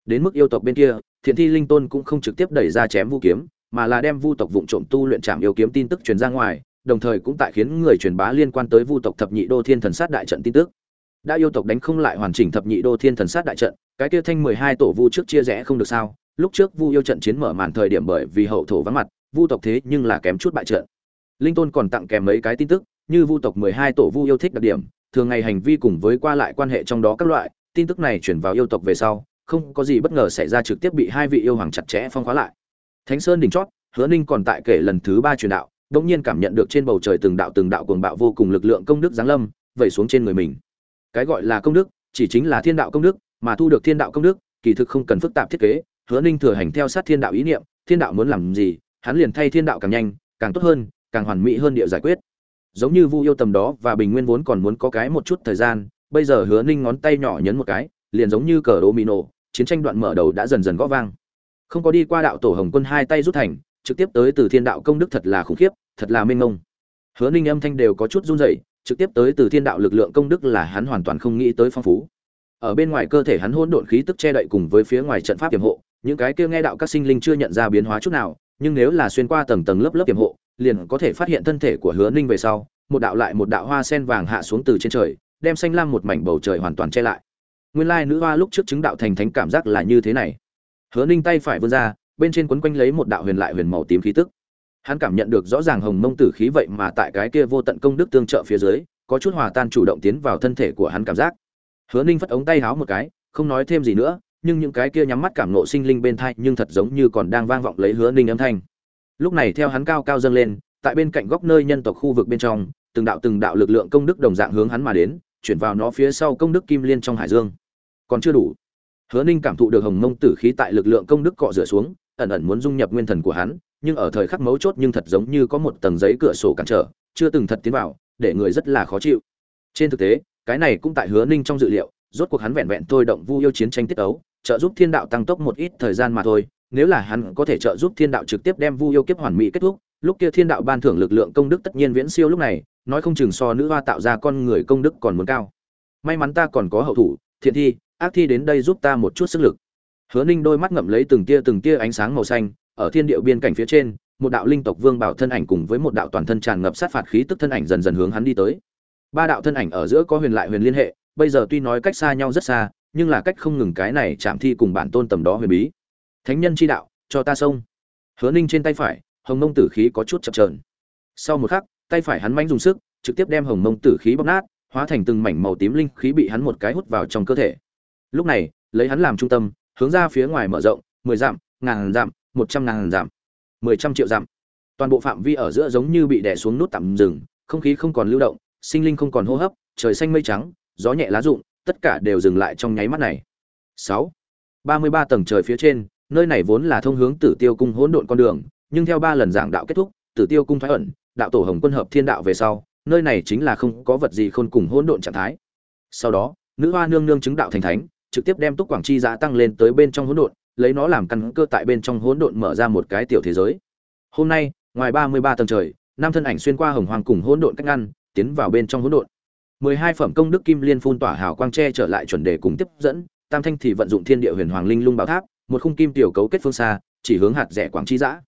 Đến mức yêu tộc bên kia, thiện thi linh tôn cũng không trực tiếp đẩy ra chém vu kiếm, mà là đem vu tộc vụng trộm tu luyện trảm yêu kiếm tin tức truyền ra ngoài, đồng thời cũng tại khiến người truyền bá liên quan tới vu tộc thập nhị đô thiên thần sát đại trận tin tức. Đã yêu tộc đánh không lại hoàn chỉnh thập nhị đô thiên thần sát đại trận, cái kia thanh mười hai tổ vu trước chia rẽ không được sao? Lúc trước vu yêu trận chiến mở màn thời điểm bởi vì hậu thổ vắng mặt, vu tộc thế nhưng là kém chút bại trận. Linh tôn còn tặng kèm mấy cái tin tức, như vu tộc mười hai tổ vu yêu thích đặc điểm, thường ngày hành vi cùng với qua lại quan hệ trong đó các loại, tin tức này chuyển vào yêu tộc về sau, không có gì bất ngờ xảy ra trực tiếp bị hai vị yêu hoàng chặt chẽ phong khóa lại. Thánh sơn đỉnh chót, hứa ninh còn tại kể lần thứ ba truyền đạo đột nhiên cảm nhận được trên bầu trời từng đạo từng đạo cuồng bạo vô cùng lực lượng công đức giáng lâm, vẩy xuống trên người mình. Cái gọi là công đức, chỉ chính là thiên đạo công đức, mà thu được thiên đạo công đức, kỳ thực không cần phức tạp thiết kế hứa ninh thừa hành theo sát thiên đạo ý niệm, thiên đạo muốn làm gì, hắn liền thay thiên đạo càng nhanh, càng tốt hơn, càng hoàn mỹ hơn địa giải quyết. Giống như vu yêu tầm đó và bình nguyên vốn còn muốn có cái một chút thời gian, bây giờ hứa ninh ngón tay nhỏ nhấn một cái, liền giống như cờ domino, chiến tranh đoạn mở đầu đã dần dần gõ vang. Không có đi qua đạo tổ hồng quân hai tay rút thành, trực tiếp tới từ thiên đạo công đức thật là khủng khiếp, thật là mênh mông. Hứa ninh âm thanh đều có chút run rẩy, trực tiếp tới từ thiên đạo lực lượng công đức là hắn hoàn toàn không nghĩ tới phong phú. Ở bên ngoài cơ thể hắn hỗn độn khí tức che đậy cùng với phía ngoài trận pháp tiềm hộ những cái kia nghe đạo các sinh linh chưa nhận ra biến hóa chút nào, nhưng nếu là xuyên qua tầng tầng lớp lớp tiềm hộ, liền có thể phát hiện thân thể của hứa ninh về sau, một đạo lại một đạo hoa sen vàng hạ xuống từ trên trời, đem xanh lam một mảnh bầu trời hoàn toàn che lại. Nguyên lai nữ hoa lúc trước chứng đạo thành thánh cảm giác là như thế này. Hứa ninh tay phải vươn ra, bên trên quấn quanh lấy một đạo huyền lại huyền màu tím khí tức. Hắn cảm nhận được rõ ràng hồng mông tử khí vậy mà tại cái kia vô tận công đức tương trợ phía dưới, có chút hòa tan chủ động tiến vào thân thể của hắn cảm giác. Hứa ninh phất ống tay háo một cái, không nói thêm gì nữa nhưng những cái kia nhắm mắt cảm nộ sinh linh bên thai nhưng thật giống như còn đang vang vọng lấy hứa ninh âm thanh. Lúc này theo hắn cao cao dâng lên, tại bên cạnh góc nơi nhân tộc khu vực bên trong, từng đạo từng đạo lực lượng công đức đồng dạng hướng hắn mà đến, chuyển vào nó phía sau công đức kim liên trong hải dương. Còn chưa đủ. Hứa ninh cảm thụ được hồng mông tử khí tại lực lượng công đức cọ rửa xuống, ẩn ẩn muốn dung nhập nguyên thần của hắn, nhưng ở thời khắc mấu chốt nhưng thật giống như có một tầng giấy cửa sổ cản trở, chưa từng thật tiến vào, để người rất là khó chịu. Trên thực tế, cái này cũng tại hứa ninh trong dự liệu, rốt cuộc hắn vẹn vẹn thôi động vu yêu chiến tranh tiết ấu trợ giúp thiên đạo tăng tốc một ít thời gian mà thôi, nếu là hắn có thể trợ giúp thiên đạo trực tiếp đem vu yêu kiếp hoàn mỹ kết thúc, lúc kia thiên đạo ban thưởng lực lượng công đức tất nhiên viễn siêu lúc này, nói không chừng so nữ hoa tạo ra con người công đức còn muốn cao. May mắn ta còn có hậu thủ, thiện thi, ác thi đến đây giúp ta một chút sức lực. Hứa ninh đôi mắt ngậm lấy từng tia từng tia ánh sáng màu xanh, ở thiên điệu biên cảnh phía trên, một đạo linh tộc vương bảo thân ảnh cùng với một đạo toàn thân tràn ngập sát phạt khí tức thân ảnh dần dần hướng hắn đi tới. Ba đạo thân ảnh ở giữa có huyền lại huyền liên hệ, bây giờ tuy nói cách xa nhau rất xa nhưng là cách không ngừng cái này chạm thi cùng bản tôn tầm đó huyền bí. Thánh nhân chi đạo, cho ta xông. Hứa ninh trên tay phải, hồng mông tử khí có chút chập trờn sau một khắc, tay phải hắn manh dùng sức, trực tiếp đem hồng mông tử khí bóc nát, hóa thành từng mảnh màu tím linh khí bị hắn một cái hút vào trong cơ thể. Lúc này, lấy hắn làm trung tâm, hướng ra phía ngoài mở rộng, mười dặm, ngàn dặm, một trăm ngàn dặm, mười trăm triệu dặm. Toàn bộ phạm vi ở giữa giống như bị đè xuống nút tạm dừng, không khí không còn lưu động, sinh linh không còn hô hấp, trời xanh mây trắng, gió nhẹ lá rụng tất cả đều dừng lại trong nháy mắt này. Sáu. Ba mươi ba tầng trời phía trên, nơi này vốn là thông hướng tử tiêu cung hỗn độn con đường, nhưng theo ba lần giảng đạo kết thúc, tử tiêu cung thoái ẩn, đạo tổ hồng quân hợp thiên đạo về sau, nơi này chính là không có vật gì khôn cùng hỗn độn trạng thái. Sau đó, nữ hoa nương nương chứng đạo thành thánh, trực tiếp đem túc quảng chi giá tăng lên tới bên trong hỗn độn, lấy nó làm căn cơ tại bên trong hỗn độn mở ra một cái tiểu thế giới. Hôm nay, ngoài ba mươi ba tầng trời năm thân ảnh xuyên qua hồng hoàng cùng hỗn độn cách ngăn, tiến vào bên trong hỗn độn mười hai phẩm công đức kim liên phun tỏa hào quang tre trở lại chuẩn đề cùng tiếp dẫn, tam thanh thì vận dụng thiên địa huyền hoàng linh lung bảo tháp, một khung kim tiểu cấu kết phương xa, chỉ hướng hạt rẻ quảng chi giã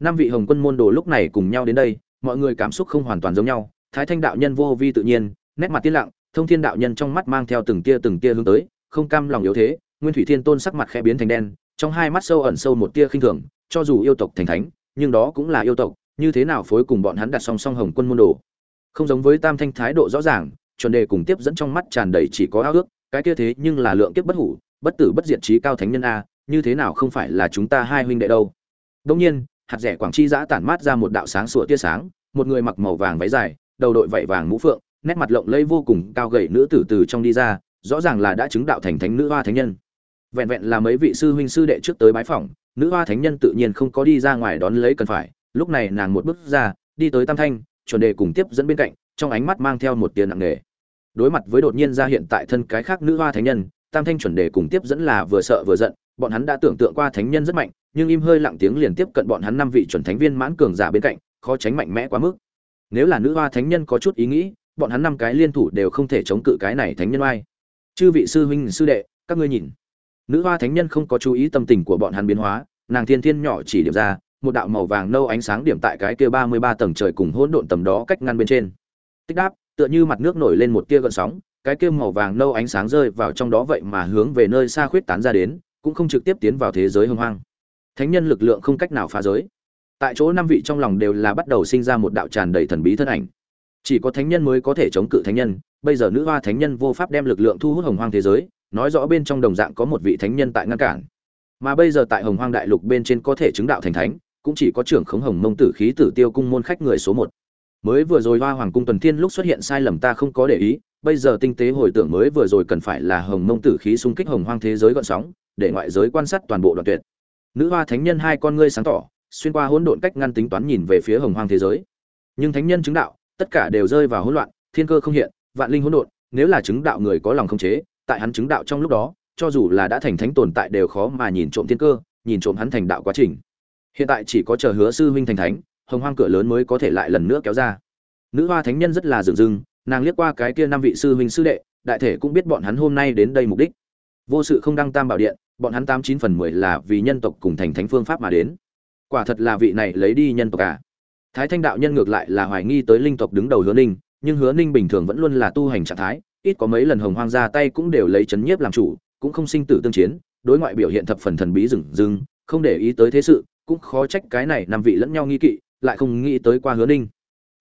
năm vị hồng quân môn đồ lúc này cùng nhau đến đây, mọi người cảm xúc không hoàn toàn giống nhau, thái thanh đạo nhân vô vi tự nhiên, nét mặt tiên lặng, thông thiên đạo nhân trong mắt mang theo từng tia từng tia hướng tới, không cam lòng yếu thế, nguyên thủy thiên tôn sắc mặt khẽ biến thành đen, trong hai mắt sâu ẩn sâu một tia khinh thường, cho dù yêu tộc thành thánh, nhưng đó cũng là yêu tộc, như thế nào phối cùng bọn hắn đặt song song hồng quân môn đồ. Không giống với tam thanh thái độ rõ ràng chuẩn đề cùng tiếp dẫn trong mắt tràn đầy chỉ có ao ước, cái kia thế nhưng là lượng kiếp bất hủ, bất tử bất diệt trí cao thánh nhân a, như thế nào không phải là chúng ta hai huynh đệ đâu. Đông nhiên, hạt rẻ quảng chi giã tản mát ra một đạo sáng sủa tia sáng, một người mặc màu vàng váy dài, đầu đội vảy vàng mũ phượng, nét mặt lộng lẫy vô cùng, cao gầy nữ tử từ trong đi ra, rõ ràng là đã chứng đạo thành thánh nữ hoa thánh nhân. Vẹn vẹn là mấy vị sư huynh sư đệ trước tới bái phỏng, nữ hoa thánh nhân tự nhiên không có đi ra ngoài đón lấy cần phải, lúc này nàng một bước ra, đi tới tam thanh, chuẩn đề cùng tiếp dẫn bên cạnh trong ánh mắt mang theo một tia nặng nề. Đối mặt với đột nhiên ra hiện tại thân cái khác nữ hoa thánh nhân, tam thanh chuẩn đề cùng tiếp dẫn là vừa sợ vừa giận, bọn hắn đã tưởng tượng qua thánh nhân rất mạnh, nhưng im hơi lặng tiếng liền tiếp cận bọn hắn năm vị chuẩn thánh viên mãn cường giả bên cạnh, khó tránh mạnh mẽ quá mức. Nếu là nữ hoa thánh nhân có chút ý nghĩ, bọn hắn năm cái liên thủ đều không thể chống cự cái này thánh nhân oai. Chư vị sư huynh, sư đệ, các ngươi nhìn. Nữ hoa thánh nhân không có chú ý tâm tình của bọn hắn biến hóa, nàng thiên thiên nhỏ chỉ điểm ra, một đạo màu vàng nâu ánh sáng điểm tại cái kia ba mươi ba tầng trời cùng hỗn độn tầm đó cách ngăn bên trên tích đáp, tựa như mặt nước nổi lên một tia gợn sóng, cái kia màu vàng nâu ánh sáng rơi vào trong đó vậy mà hướng về nơi xa khuyết tán ra đến, cũng không trực tiếp tiến vào thế giới hưng hoang thánh nhân lực lượng không cách nào phá giới. Tại chỗ năm vị trong lòng đều là bắt đầu sinh ra một đạo tràn đầy thần bí thân ảnh. Chỉ có thánh nhân mới có thể chống cự thánh nhân, bây giờ nữ hoa thánh nhân vô pháp đem lực lượng thu hút hồng hoang thế giới, nói rõ bên trong đồng dạng có một vị thánh nhân tại ngăn cản. Mà bây giờ tại hồng hoang đại lục bên trên có thể chứng đạo thành thánh, cũng chỉ có trưởng khống hồng mông tử khí tử tiêu cung môn khách người số một mới vừa rồi hoa hoàng cung tuần thiên lúc xuất hiện sai lầm ta không có để ý, bây giờ tinh tế hồi tưởng mới vừa rồi cần phải là hồng mông tử khí xung kích hồng hoang thế giới gọn sóng, để ngoại giới quan sát toàn bộ đoạn tuyệt. Nữ hoa thánh nhân hai con ngươi sáng tỏ, xuyên qua hỗn độn cách ngăn tính toán nhìn về phía hồng hoang thế giới. Nhưng thánh nhân chứng đạo, tất cả đều rơi vào hỗn loạn, thiên cơ không hiện, vạn linh hỗn độn, nếu là chứng đạo người có lòng không chế, tại hắn chứng đạo trong lúc đó, cho dù là đã thành thánh tồn tại đều khó mà nhìn trộm thiên cơ, nhìn trộm hắn thành đạo quá trình. Hiện tại chỉ có chờ hứa sư huynh thành thánh hồng hoang cửa lớn mới có thể lại lần nữa kéo ra. Nữ hoa thánh nhân rất là dừng dừng, nàng liếc qua cái kia năm vị sư huynh sư đệ đại thể cũng biết bọn hắn hôm nay đến đây mục đích. Vô sự không đăng tam bảo điện bọn hắn tám chín phần mười là vì nhân tộc cùng thành thánh phương pháp mà đến. Quả thật là vị này lấy đi nhân tộc cả à. thái thanh đạo nhân ngược lại là hoài nghi tới linh tộc đứng đầu hứa ninh nhưng hứa ninh bình thường vẫn luôn là tu hành trạng thái ít có mấy lần hồng hoang ra tay cũng đều lấy chấn nhiếp làm chủ cũng không sinh tử tương chiến đối ngoại biểu hiện thập phần thần bí rừng rừng không để ý tới thế sự cũng khó trách cái này năm vị lẫn nhau nghi kỵ lại không nghĩ tới qua hứa ninh.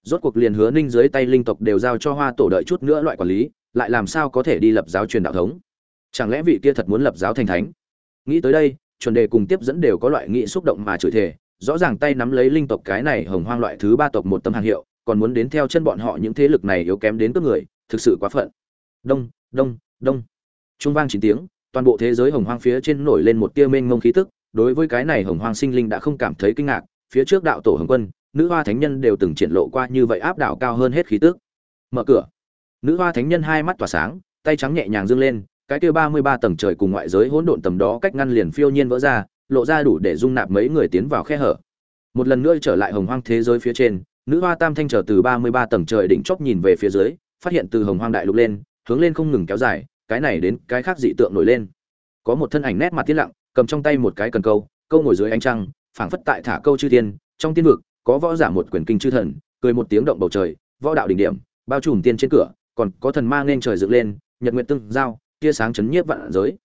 Rốt cuộc liền hứa ninh dưới tay linh tộc đều giao cho hoa tổ đợi chút nữa loại quản lý, lại làm sao có thể đi lập giáo truyền đạo thống? Chẳng lẽ vị kia thật muốn lập giáo thành thánh? Nghĩ tới đây, chuẩn đề cùng tiếp dẫn đều có loại nghị xúc động mà chửi thề, rõ ràng tay nắm lấy linh tộc cái này hồng hoang loại thứ ba tộc một tấm hàng hiệu, còn muốn đến theo chân bọn họ những thế lực này yếu kém đến cướp người, thực sự quá phận. Đông đông đông. Trung vang chín tiếng, toàn bộ thế giới hồng hoang phía trên nổi lên một tia mênh mông khí tức, đối với cái này hồng hoang sinh linh đã không cảm thấy kinh ngạc phía trước đạo tổ hồng quân, nữ hoa thánh nhân đều từng triển lộ qua như vậy áp đảo cao hơn hết khí tức. Mở cửa. Nữ hoa thánh nhân hai mắt tỏa sáng, tay trắng nhẹ nhàng dương lên, cái kia ba mươi ba tầng trời cùng ngoại giới hỗn độn tầm đó cách ngăn liền phiêu nhiên vỡ ra, lộ ra đủ để dung nạp mấy người tiến vào khe hở. Một lần nữa trở lại hồng hoang thế giới phía trên, nữ hoa tam thanh trở từ ba mươi ba tầng trời đỉnh chóp nhìn về phía dưới, phát hiện từ hồng hoang đại lục lên, hướng lên không ngừng kéo dài, cái này đến cái khác dị tượng nổi lên. Có một thân ảnh nét mặt tiết lặng, cầm trong tay một cái cần câu câu ngồi dưới ánh trăng phảng phất tại thả câu chư thiên, trong tiên vực, có võ giả một quyền kinh chư thần, cười một tiếng động bầu trời, võ đạo đỉnh điểm, bao trùm tiên trên cửa, còn có thần ma nên trời dựng lên, nhật nguyện tương giao, tia sáng chấn nhiếp vạn giới.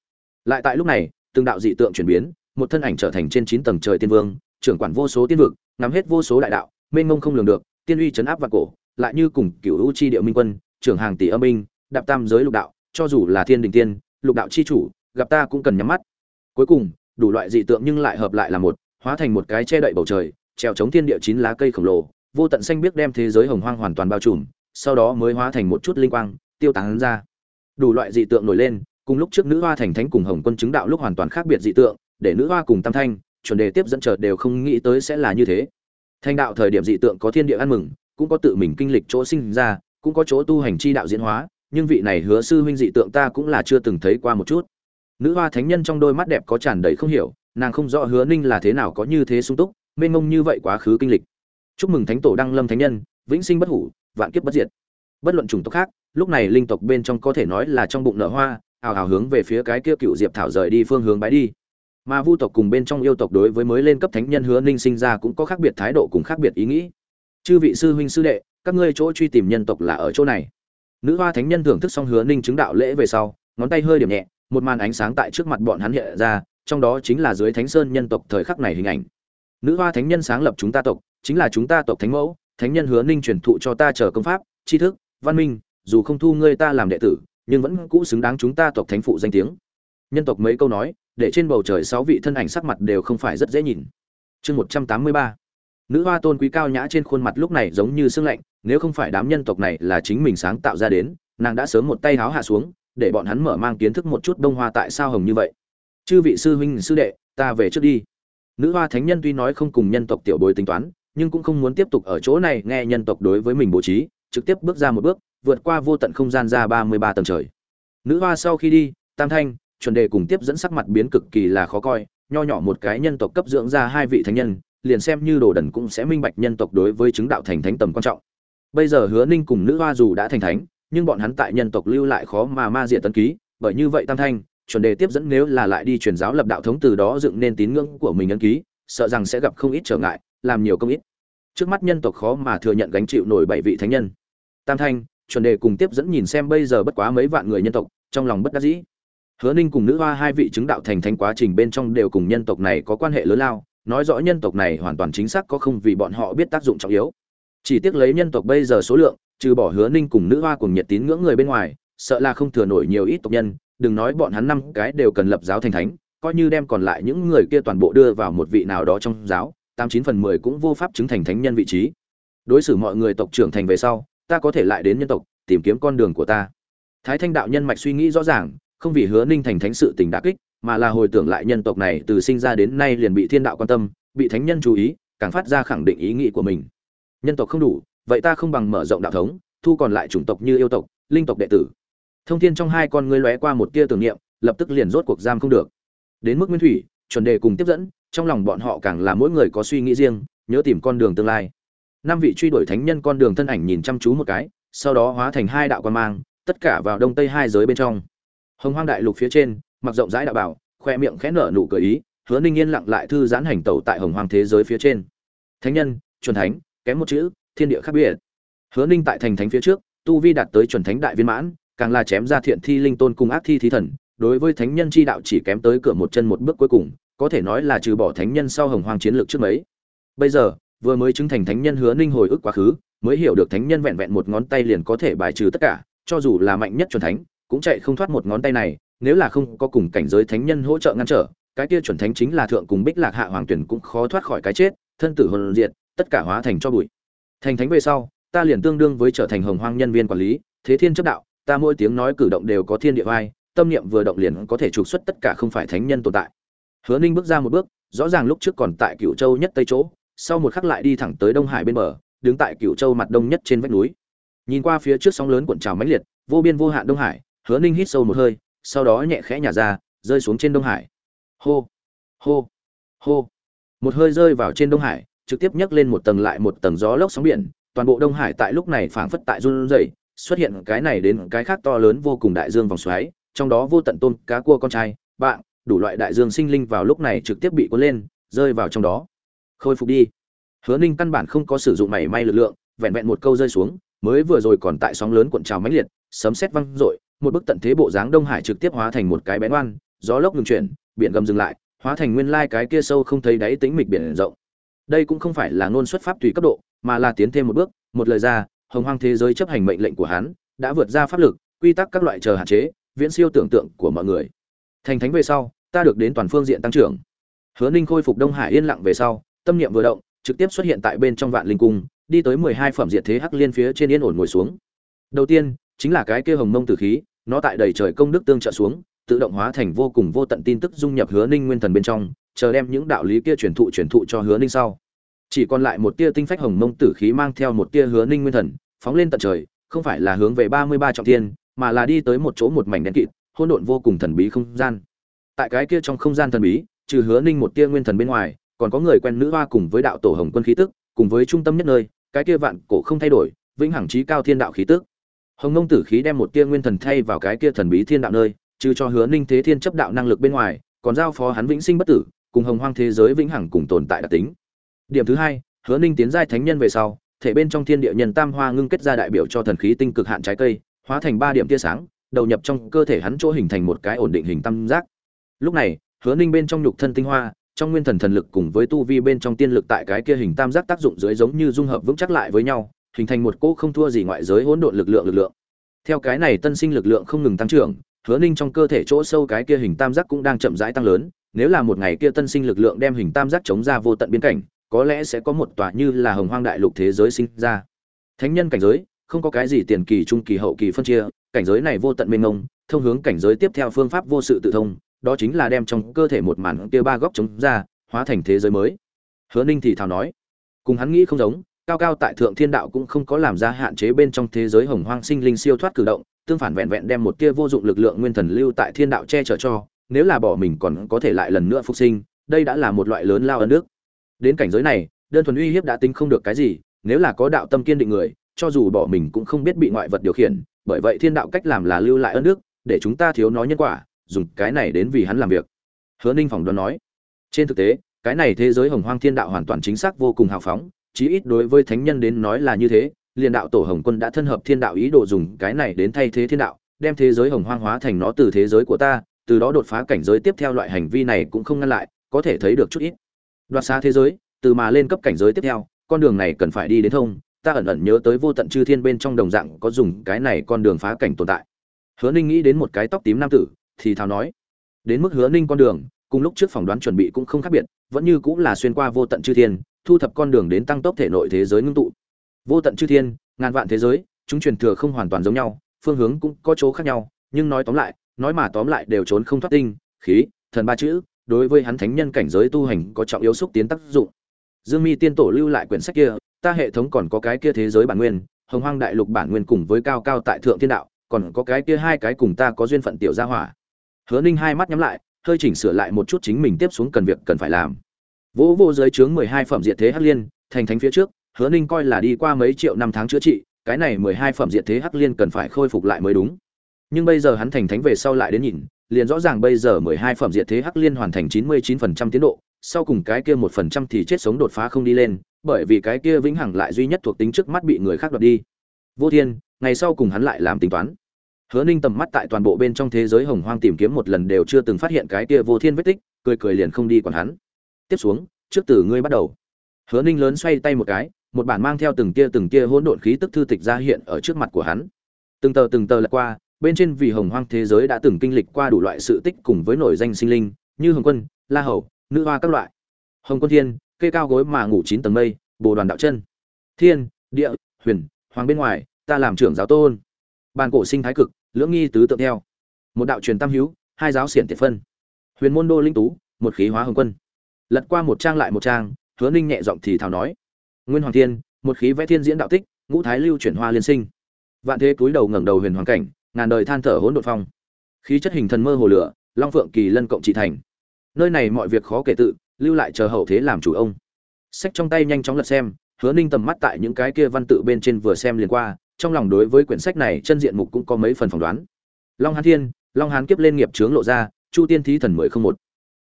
Lại tại lúc này, từng đạo dị tượng chuyển biến, một thân ảnh trở thành trên chín tầng trời tiên vương, trưởng quản vô số tiên vực nắm hết vô số đại đạo, mênh mông không lường được, tiên uy chấn áp vạn cổ, lại như cùng cửu u chi địa minh quân, trưởng hàng tỷ âm binh, đạp tam giới lục đạo, cho dù là thiên đình tiên, lục đạo chi chủ, gặp ta cũng cần nhắm mắt. Cuối cùng, đủ loại dị tượng nhưng lại hợp lại là một hóa thành một cái che đậy bầu trời treo chống thiên địa chín lá cây khổng lồ, vô tận xanh biếc đem thế giới hồng hoang hoàn toàn bao trùm, sau đó mới hóa thành một chút linh quang, tiêu tán ra. Đủ loại dị tượng nổi lên, cùng lúc trước nữ hoa thành thánh cùng hồng quân chứng đạo lúc hoàn toàn khác biệt dị tượng, để nữ hoa cùng tam thanh, chuẩn đề tiếp dẫn chợt đều không nghĩ tới sẽ là như thế. Thanh đạo thời điểm dị tượng có thiên địa ăn mừng, cũng có tự mình kinh lịch chỗ sinh ra, cũng có chỗ tu hành chi đạo diễn hóa, nhưng vị này hứa sư huynh dị tượng ta cũng là chưa từng thấy qua một chút. Nữ hoa thánh nhân trong đôi mắt đẹp có tràn đầy không hiểu nàng không rõ hứa ninh là thế nào có như thế sung túc, mênh mông như vậy quá khứ kinh lịch. Chúc mừng thánh tổ đăng lâm thánh nhân, vĩnh sinh bất hủ, vạn kiếp bất diệt. Bất luận chủng tộc khác, lúc này linh tộc bên trong có thể nói là trong bụng nợ hoa ào ào hướng về phía cái kia cựu diệp thảo rời đi phương hướng bái đi. Mà vu tộc cùng bên trong yêu tộc đối với mới lên cấp thánh nhân hứa ninh sinh ra cũng có khác biệt thái độ cùng khác biệt ý nghĩ. Chư vị sư huynh sư đệ, các ngươi chỗ truy tìm nhân tộc là ở chỗ này. Nữ hoa thánh nhân thưởng thức xong hứa ninh chứng đạo lễ về sau, ngón tay hơi điểm nhẹ, một màn ánh sáng tại trước mặt bọn hắn hiện ra trong đó chính là dưới thánh sơn nhân tộc thời khắc này hình ảnh. Nữ hoa thánh nhân sáng lập chúng ta tộc, chính là chúng ta tộc thánh mẫu, thánh nhân hứa ninh truyền thụ cho ta chờ công pháp, tri thức, văn minh, dù không thu ngươi ta làm đệ tử, nhưng vẫn cũ xứng đáng chúng ta tộc thánh phụ danh tiếng. Nhân tộc mấy câu nói, để trên bầu trời sáu vị thân ảnh sắc mặt đều không phải rất dễ nhìn. Chương một trăm tám mươi ba. Nữ hoa tôn quý cao nhã trên khuôn mặt lúc này giống như sương lạnh, nếu không phải đám nhân tộc này là chính mình sáng tạo ra đến, nàng đã sớm một tay háo hạ xuống, để bọn hắn mở mang kiến thức một chút đông hoa tại sao hồng như vậy chư vị sư huynh, sư đệ, ta về trước đi. Nữ hoa thánh nhân tuy nói không cùng nhân tộc tiểu bối tính toán, nhưng cũng không muốn tiếp tục ở chỗ này nghe nhân tộc đối với mình bố trí, trực tiếp bước ra một bước, vượt qua vô tận không gian ra ba mươi ba tầng trời. Nữ hoa sau khi đi, tam thanh, chuẩn đề cùng tiếp dẫn sắc mặt biến cực kỳ là khó coi, nho nhỏ một cái nhân tộc cấp dưỡng ra hai vị thánh nhân, liền xem như đồ đần cũng sẽ minh bạch nhân tộc đối với chứng đạo thành thánh tầm quan trọng. Bây giờ hứa ninh cùng nữ hoa dù đã thành thánh, nhưng bọn hắn tại nhân tộc lưu lại khó mà ma diện tân ký, bởi như vậy tam thanh chuẩn đề tiếp dẫn nếu là lại đi truyền giáo lập đạo thống từ đó dựng nên tín ngưỡng của mình ấn ký, sợ rằng sẽ gặp không ít trở ngại, làm nhiều công ít. Trước mắt nhân tộc khó mà thừa nhận gánh chịu nổi bảy vị thánh nhân. Tam thanh, chuẩn đề cùng tiếp dẫn nhìn xem bây giờ bất quá mấy vạn người nhân tộc, trong lòng bất đắc dĩ. Hứa ninh cùng nữ hoa hai vị chứng đạo thành thánh quá trình bên trong đều cùng nhân tộc này có quan hệ lớn lao, nói rõ nhân tộc này hoàn toàn chính xác có không vì bọn họ biết tác dụng trọng yếu. Chỉ tiếc lấy nhân tộc bây giờ số lượng, trừ bỏ hứa ninh cùng nữ hoa cùng nhiệt tín ngưỡng người bên ngoài, sợ là không thừa nổi nhiều ít tộc nhân đừng nói bọn hắn năm cái đều cần lập giáo thành thánh, coi như đem còn lại những người kia toàn bộ đưa vào một vị nào đó trong giáo, tám chín phần mười cũng vô pháp chứng thành thánh nhân vị trí. Đối xử mọi người tộc trưởng thành về sau, ta có thể lại đến nhân tộc, tìm kiếm con đường của ta. Thái thanh đạo nhân mạch suy nghĩ rõ ràng, không vì hứa ninh thành thánh sự tình đã kích, mà là hồi tưởng lại nhân tộc này từ sinh ra đến nay liền bị thiên đạo quan tâm, bị thánh nhân chú ý, càng phát ra khẳng định ý nghĩ của mình. Nhân tộc không đủ, vậy ta không bằng mở rộng đạo thống, thu còn lại chủng tộc như yêu tộc, linh tộc đệ tử thông thiên trong hai con ngươi lóe qua một tia tưởng niệm, lập tức liền rốt cuộc giam không được. Đến mức nguyên thủy, chuẩn đề cùng tiếp dẫn, trong lòng bọn họ càng là mỗi người có suy nghĩ riêng, nhớ tìm con đường tương lai. Năm vị truy đuổi thánh nhân con đường thân ảnh nhìn chăm chú một cái, sau đó hóa thành hai đạo quan mang, tất cả vào đông tây hai giới bên trong. Hồng hoang đại lục phía trên, mặc rộng rãi đạo bảo, khoe miệng khẽ nở nụ cười ý, hứa ninh yên lặng lại thư giãn hành tẩu tại hồng hoang thế giới phía trên. Thánh nhân, chuẩn thánh, kém một chữ, thiên địa khác biệt. Hứa ninh tại thành thánh phía trước, tu vi đạt tới chuẩn thánh đại viên mãn càng là chém ra thiện thi linh tôn cùng ác thi thí thần, đối với thánh nhân chi đạo chỉ kém tới cửa một chân một bước cuối cùng, có thể nói là trừ bỏ thánh nhân sau hồng hoang chiến lược trước mấy. Bây giờ, vừa mới chứng thành thánh nhân hứa ninh hồi ức quá khứ, mới hiểu được thánh nhân vẹn vẹn một ngón tay liền có thể bài trừ tất cả, cho dù là mạnh nhất chuẩn thánh, cũng chạy không thoát một ngón tay này, nếu là không có cùng cảnh giới thánh nhân hỗ trợ ngăn trở, cái kia chuẩn thánh chính là thượng cùng bích lạc hạ hoàng tuyển cũng khó thoát khỏi cái chết, thân tử hồn diệt, tất cả hóa thành cho bụi. Thành thánh về sau, ta liền tương đương với trở thành hồng hoang nhân viên quản lý, thế thiên chấp đạo ta mỗi tiếng nói cử động đều có thiên địa vai, tâm niệm vừa động liền có thể trục xuất tất cả không phải thánh nhân tồn tại. Hứa ninh bước ra một bước, rõ ràng lúc trước còn tại cựu châu nhất tây chỗ, sau một khắc lại đi thẳng tới đông hải bên bờ, đứng tại cựu châu mặt đông nhất trên vách núi. Nhìn qua phía trước sóng lớn cuộn trào mãnh liệt, vô biên vô hạn đông hải, hứa ninh hít sâu một hơi, sau đó nhẹ khẽ nhả ra, rơi xuống trên đông hải. Hô hô hô. Một hơi rơi vào trên đông hải, trực tiếp nhấc lên một tầng lại một tầng gió lốc sóng biển, toàn bộ đông hải tại lúc này phảng phất tại run rẩy xuất hiện cái này đến cái khác to lớn vô cùng đại dương vòng xoáy, trong đó vô tận tôm, cá, cua, con trai, bạn, đủ loại đại dương sinh linh vào lúc này trực tiếp bị cuốn lên, rơi vào trong đó. Khôi phục đi. Hứa ninh căn bản không có sử dụng mảy may lực lượng, vẹn vẹn một câu rơi xuống, mới vừa rồi còn tại sóng lớn cuộn trào mãnh liệt, sấm sét văng rội một bức tận thế bộ dáng đông hải trực tiếp hóa thành một cái bén oan, gió lốc ngừng chuyển, biển gầm dừng lại, hóa thành nguyên lai cái kia sâu không thấy đáy tĩnh mịch biển rộng. Đây cũng không phải là ngôn xuất pháp tùy cấp độ, mà là tiến thêm một bước, một lời ra hồng hoang thế giới chấp hành mệnh lệnh của hắn, đã vượt ra pháp lực, quy tắc các loại chờ hạn chế, viễn siêu tưởng tượng của mọi người. Thành thánh về sau, ta được đến toàn phương diện tăng trưởng. Hứa ninh khôi phục đông hải yên lặng về sau, tâm niệm vừa động, trực tiếp xuất hiện tại bên trong vạn linh cung, đi tới mười hai phẩm diệt thế hắc liên phía trên yên ổn ngồi xuống. Đầu tiên, chính là cái kia hồng mông tử khí, nó tại đầy trời công đức tương trợ xuống, tự động hóa thành vô cùng vô tận tin tức dung nhập hứa ninh nguyên thần bên trong, chờ đem những đạo lý kia truyền thụ truyền thụ cho hứa ninh sau chỉ còn lại một tia tinh phách hồng mông tử khí mang theo một tia hứa ninh nguyên thần, phóng lên tận trời, không phải là hướng về ba mươi ba trọng thiên, mà là đi tới một chỗ một mảnh đen kịt, hỗn độn vô cùng thần bí không gian. Tại cái kia trong không gian thần bí, trừ hứa ninh một tia nguyên thần bên ngoài, còn có người quen nữ hoa cùng với đạo tổ hồng quân khí tức, cùng với trung tâm nhất nơi, cái kia vạn cổ không thay đổi, vĩnh hằng trí cao thiên đạo khí tức. Hồng nông tử khí đem một tia nguyên thần thay vào cái kia thần bí thiên đạo nơi, trừ cho hứa ninh thế thiên chấp đạo năng lực bên ngoài, còn giao phó hắn vĩnh sinh bất tử, cùng hồng hoang thế giới vĩnh hằng cùng tồn tại đặc tính điểm thứ hai, hứa ninh tiến giai thánh nhân về sau, thể bên trong thiên địa nhân tam hoa ngưng kết ra đại biểu cho thần khí tinh cực hạn trái cây, hóa thành ba điểm tia sáng, đầu nhập trong cơ thể hắn chỗ hình thành một cái ổn định hình tam giác. Lúc này, hứa ninh bên trong nhục thân tinh hoa, trong nguyên thần thần lực cùng với tu vi bên trong tiên lực tại cái kia hình tam giác tác dụng dưới giống như dung hợp vững chắc lại với nhau, hình thành một cỗ không thua gì ngoại giới hỗn độn lực lượng lực lượng. Theo cái này tân sinh lực lượng không ngừng tăng trưởng, hứa ninh trong cơ thể chỗ sâu cái kia hình tam giác cũng đang chậm rãi tăng lớn, nếu là một ngày kia tân sinh lực lượng đem hình tam giác chống ra vô tận biên cảnh có lẽ sẽ có một tòa như là hồng hoang đại lục thế giới sinh ra. Thánh nhân cảnh giới, không có cái gì tiền kỳ, trung kỳ, hậu kỳ phân chia, cảnh giới này vô tận mênh mông, thông hướng cảnh giới tiếp theo phương pháp vô sự tự thông, đó chính là đem trong cơ thể một màn kia ba góc chống ra, hóa thành thế giới mới. Hứa ninh thì thào nói, cùng hắn nghĩ không giống, cao cao tại thượng thiên đạo cũng không có làm ra hạn chế bên trong thế giới hồng hoang sinh linh siêu thoát cử động, tương phản vẹn vẹn đem một tia vô dụng lực lượng nguyên thần lưu tại thiên đạo che chở cho, nếu là bỏ mình còn có thể lại lần nữa phục sinh, đây đã là một loại lớn lao ân đức đến cảnh giới này, đơn thuần uy hiếp đã tính không được cái gì, nếu là có đạo tâm kiên định người, cho dù bỏ mình cũng không biết bị ngoại vật điều khiển, bởi vậy thiên đạo cách làm là lưu lại ơn đức, để chúng ta thiếu nói nhân quả, dùng cái này đến vì hắn làm việc. Hứa ninh phỏng đoán nói. Trên thực tế, cái này thế giới hồng hoang thiên đạo hoàn toàn chính xác vô cùng hào phóng, chí ít đối với thánh nhân đến nói là như thế, liền đạo tổ hồng quân đã thân hợp thiên đạo ý đồ dùng cái này đến thay thế thiên đạo, đem thế giới hồng hoang hóa thành nó từ thế giới của ta, từ đó đột phá cảnh giới tiếp theo loại hành vi này cũng không ngăn lại, có thể thấy được chút ít đoạt xa thế giới, từ mà lên cấp cảnh giới tiếp theo, con đường này cần phải đi đến thông, ta ẩn ẩn nhớ tới vô tận chư thiên bên trong đồng dạng có dùng cái này con đường phá cảnh tồn tại. Hứa ninh nghĩ đến một cái tóc tím nam tử, thì thào nói, đến mức hứa ninh con đường, cùng lúc trước phỏng đoán chuẩn bị cũng không khác biệt, vẫn như cũng là xuyên qua vô tận chư thiên, thu thập con đường đến tăng tốc thể nội thế giới ngưng tụ. Vô tận chư thiên, ngàn vạn thế giới, chúng truyền thừa không hoàn toàn giống nhau, phương hướng cũng có chỗ khác nhau, nhưng nói tóm lại, nói mà tóm lại đều trốn không thoát tinh, khí, thần ba chữ đối với hắn thánh nhân cảnh giới tu hành có trọng yếu xúc tiến tác dụng. Dương mi tiên tổ lưu lại quyển sách kia, ta hệ thống còn có cái kia thế giới bản nguyên, hồng hoang đại lục bản nguyên cùng với cao cao tại thượng thiên đạo, còn có cái kia hai cái cùng ta có duyên phận tiểu gia hỏa. Hứa ninh hai mắt nhắm lại, hơi chỉnh sửa lại một chút chính mình tiếp xuống cần việc cần phải làm. Vũ vô giới chướng mười hai phẩm diệt thế hắc liên, thành thánh phía trước, hứa ninh coi là đi qua mấy triệu năm tháng chữa trị, cái này mười hai phẩm diệt thế hắc liên cần phải khôi phục lại mới đúng. Nhưng bây giờ hắn thành thánh về sau lại đến nhìn liền rõ ràng bây giờ mười hai phẩm diệt thế hắc liên hoàn thành chín mươi chín phần trăm tiến độ, sau cùng cái kia một phần trăm thì chết sống đột phá không đi lên, bởi vì cái kia vĩnh hằng lại duy nhất thuộc tính trước mắt bị người khác đoạt đi. Vô thiên, ngày sau cùng hắn lại làm tính toán. Hứa ninh tầm mắt tại toàn bộ bên trong thế giới hồng hoang tìm kiếm một lần đều chưa từng phát hiện cái kia vô thiên vết tích, cười cười liền không đi còn hắn. Tiếp xuống, trước từ ngươi bắt đầu. Hứa ninh lớn xoay tay một cái, một bản mang theo từng tia từng tia hỗn độn khí tức thư tịch ra hiện ở trước mặt của hắn. Từng tờ từng tờ lật qua bên trên vì hồng hoang thế giới đã từng kinh lịch qua đủ loại sự tích cùng với nổi danh sinh linh, như hồng quân, la hầu, nữ hoa các loại. Hồng quân thiên cây cao gối mà ngủ chín tầng mây, bồ đoàn đạo chân. Thiên, địa, huyền, hoàng bên ngoài, ta làm trưởng giáo tôn. Bàn cổ sinh thái cực, lưỡng nghi tứ tượng theo. Một đạo truyền tam hữu, hai giáo xiển tiệt phân. Huyền môn đô linh tú, một khí hóa hồng quân. Lật qua một trang lại một trang, hứa ninh nhẹ giọng thì thào nói. Nguyên hoàng thiên, một khí vẽ thiên diễn đạo tích, ngũ thái lưu chuyển hoa liên sinh. Vạn thế cúi đầu ngẩng đầu huyền hoàng cảnh ngàn đời than thở hỗn độn phong. Khí chất hình thần mơ hồ lửa, long phượng kỳ lân cộng trị thành. Nơi này mọi việc khó kể tự, lưu lại chờ hậu thế làm chủ ông. Sách trong tay nhanh chóng lật xem, hứa ninh tầm mắt tại những cái kia văn tự bên trên vừa xem liền qua, trong lòng đối với quyển sách này chân diện mục cũng có mấy phần phỏng đoán. Long hán thiên, long hán kiếp lên nghiệp chướng lộ ra, chu tiên thí thần mười không một.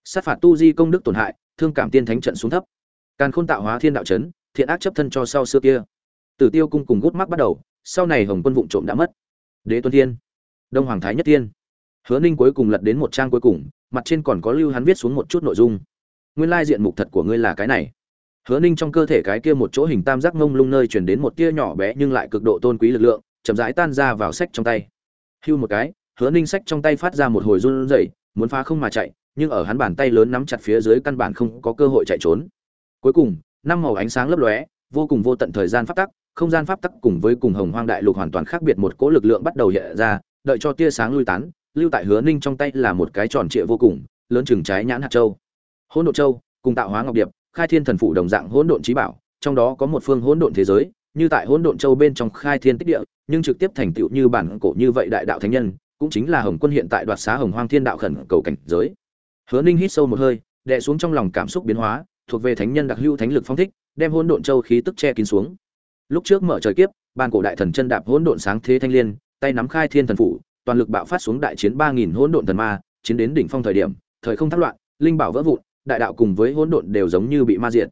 Sát phạt tu di công đức tổn hại, thương cảm tiên thánh trận xuống thấp. Càn khôn tạo hóa thiên đạo chấn, thiện ác chấp thân cho sau xưa kia. Tử tiêu cung cùng gút mắc bắt đầu, sau này hồng quân vụng trộm đã mất đế tuân thiên, đông hoàng thái nhất thiên. Hứa ninh cuối cùng lật đến một trang cuối cùng, mặt trên còn có lưu hắn viết xuống một chút nội dung. Nguyên lai diện mục thật của ngươi là cái này. Hứa ninh trong cơ thể cái kia một chỗ hình tam giác ngông lung nơi chuyển đến một tia nhỏ bé nhưng lại cực độ tôn quý lực lượng, chậm rãi tan ra vào sách trong tay. Hưu một cái, hứa ninh sách trong tay phát ra một hồi run rẩy, muốn phá không mà chạy, nhưng ở hắn bàn tay lớn nắm chặt phía dưới căn bản không có cơ hội chạy trốn. Cuối cùng, năm màu ánh sáng lấp lóe, vô cùng vô tận thời gian pháp tắc không gian pháp tắc cùng với cùng hồng hoang đại lục hoàn toàn khác biệt, một cỗ lực lượng bắt đầu hiện ra, đợi cho tia sáng lui tán, lưu tại hứa ninh trong tay là một cái tròn trịa vô cùng, lớn chừng trái nhãn hạt châu. Hỗn độn châu, cùng tạo hóa ngọc điệp, khai thiên thần phụ đồng dạng hỗn độn trí bảo, trong đó có một phương hỗn độn thế giới, như tại hỗn độn châu bên trong khai thiên tích địa, nhưng trực tiếp thành tựu như bản cổ như vậy đại đạo thánh nhân, cũng chính là hồng quân hiện tại đoạt xá hồng hoang thiên đạo khẩn cầu cảnh giới. Hứa ninh hít sâu một hơi, đè xuống trong lòng cảm xúc biến hóa, thuộc về thánh nhân đặc hữu thánh lực phong thích, đem hỗn độn châu khí tức che kín xuống lúc trước mở trời kiếp ban cổ đại thần chân đạp hỗn độn sáng thế thanh liên, tay nắm khai thiên thần phủ, toàn lực bạo phát xuống đại chiến ba nghìn hỗn độn thần ma, chiến đến đỉnh phong thời điểm, thời không thác loạn, linh bảo vỡ vụn, đại đạo cùng với hỗn độn đều giống như bị ma diệt.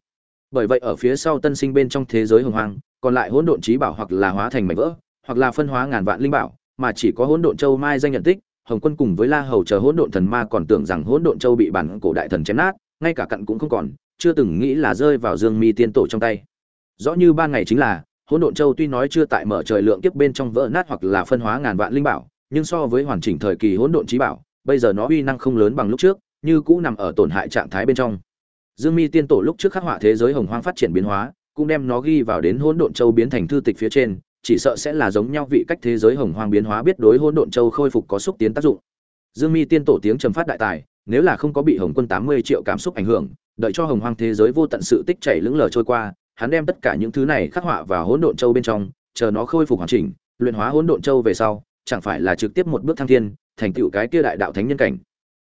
Bởi vậy ở phía sau tân sinh bên trong thế giới hồng hoang, còn lại hỗn độn trí bảo hoặc là hóa thành mảnh vỡ, hoặc là phân hóa ngàn vạn linh bảo, mà chỉ có hỗn độn châu mai danh nhận tích, hồng quân cùng với la hầu chờ hỗn độn thần ma còn tưởng rằng hỗn độn châu bị bản cổ đại thần chém nát, ngay cả cặn cũng không còn, chưa từng nghĩ là rơi vào dương mi tiên tổ trong tay. Rõ như ban ngày chính là hỗn độn châu tuy nói chưa tại mở trời lượng kiếp bên trong vỡ nát hoặc là phân hóa ngàn vạn linh bảo, nhưng so với hoàn chỉnh thời kỳ hỗn độn trí bảo, bây giờ nó uy năng không lớn bằng lúc trước, như cũ nằm ở tổn hại trạng thái bên trong. Dương mi tiên tổ lúc trước khắc họa thế giới hồng hoang phát triển biến hóa, cũng đem nó ghi vào đến hỗn độn châu biến thành thư tịch phía trên, chỉ sợ sẽ là giống nhau vị cách thế giới hồng hoang biến hóa biết đối hỗn độn châu khôi phục có xúc tiến tác dụng. Dương mi tiên tổ tiếng trầm phát đại tài, nếu là không có bị hồng quân tám mươi triệu cảm xúc ảnh hưởng, đợi cho hồng hoang thế giới vô tận sự tích chảy lững lờ trôi qua hắn đem tất cả những thứ này khắc họa vào hỗn độn châu bên trong chờ nó khôi phục hoàn chỉnh luyện hóa hỗn độn châu về sau chẳng phải là trực tiếp một bước thăng thiên thành tựu cái kia đại đạo thánh nhân cảnh.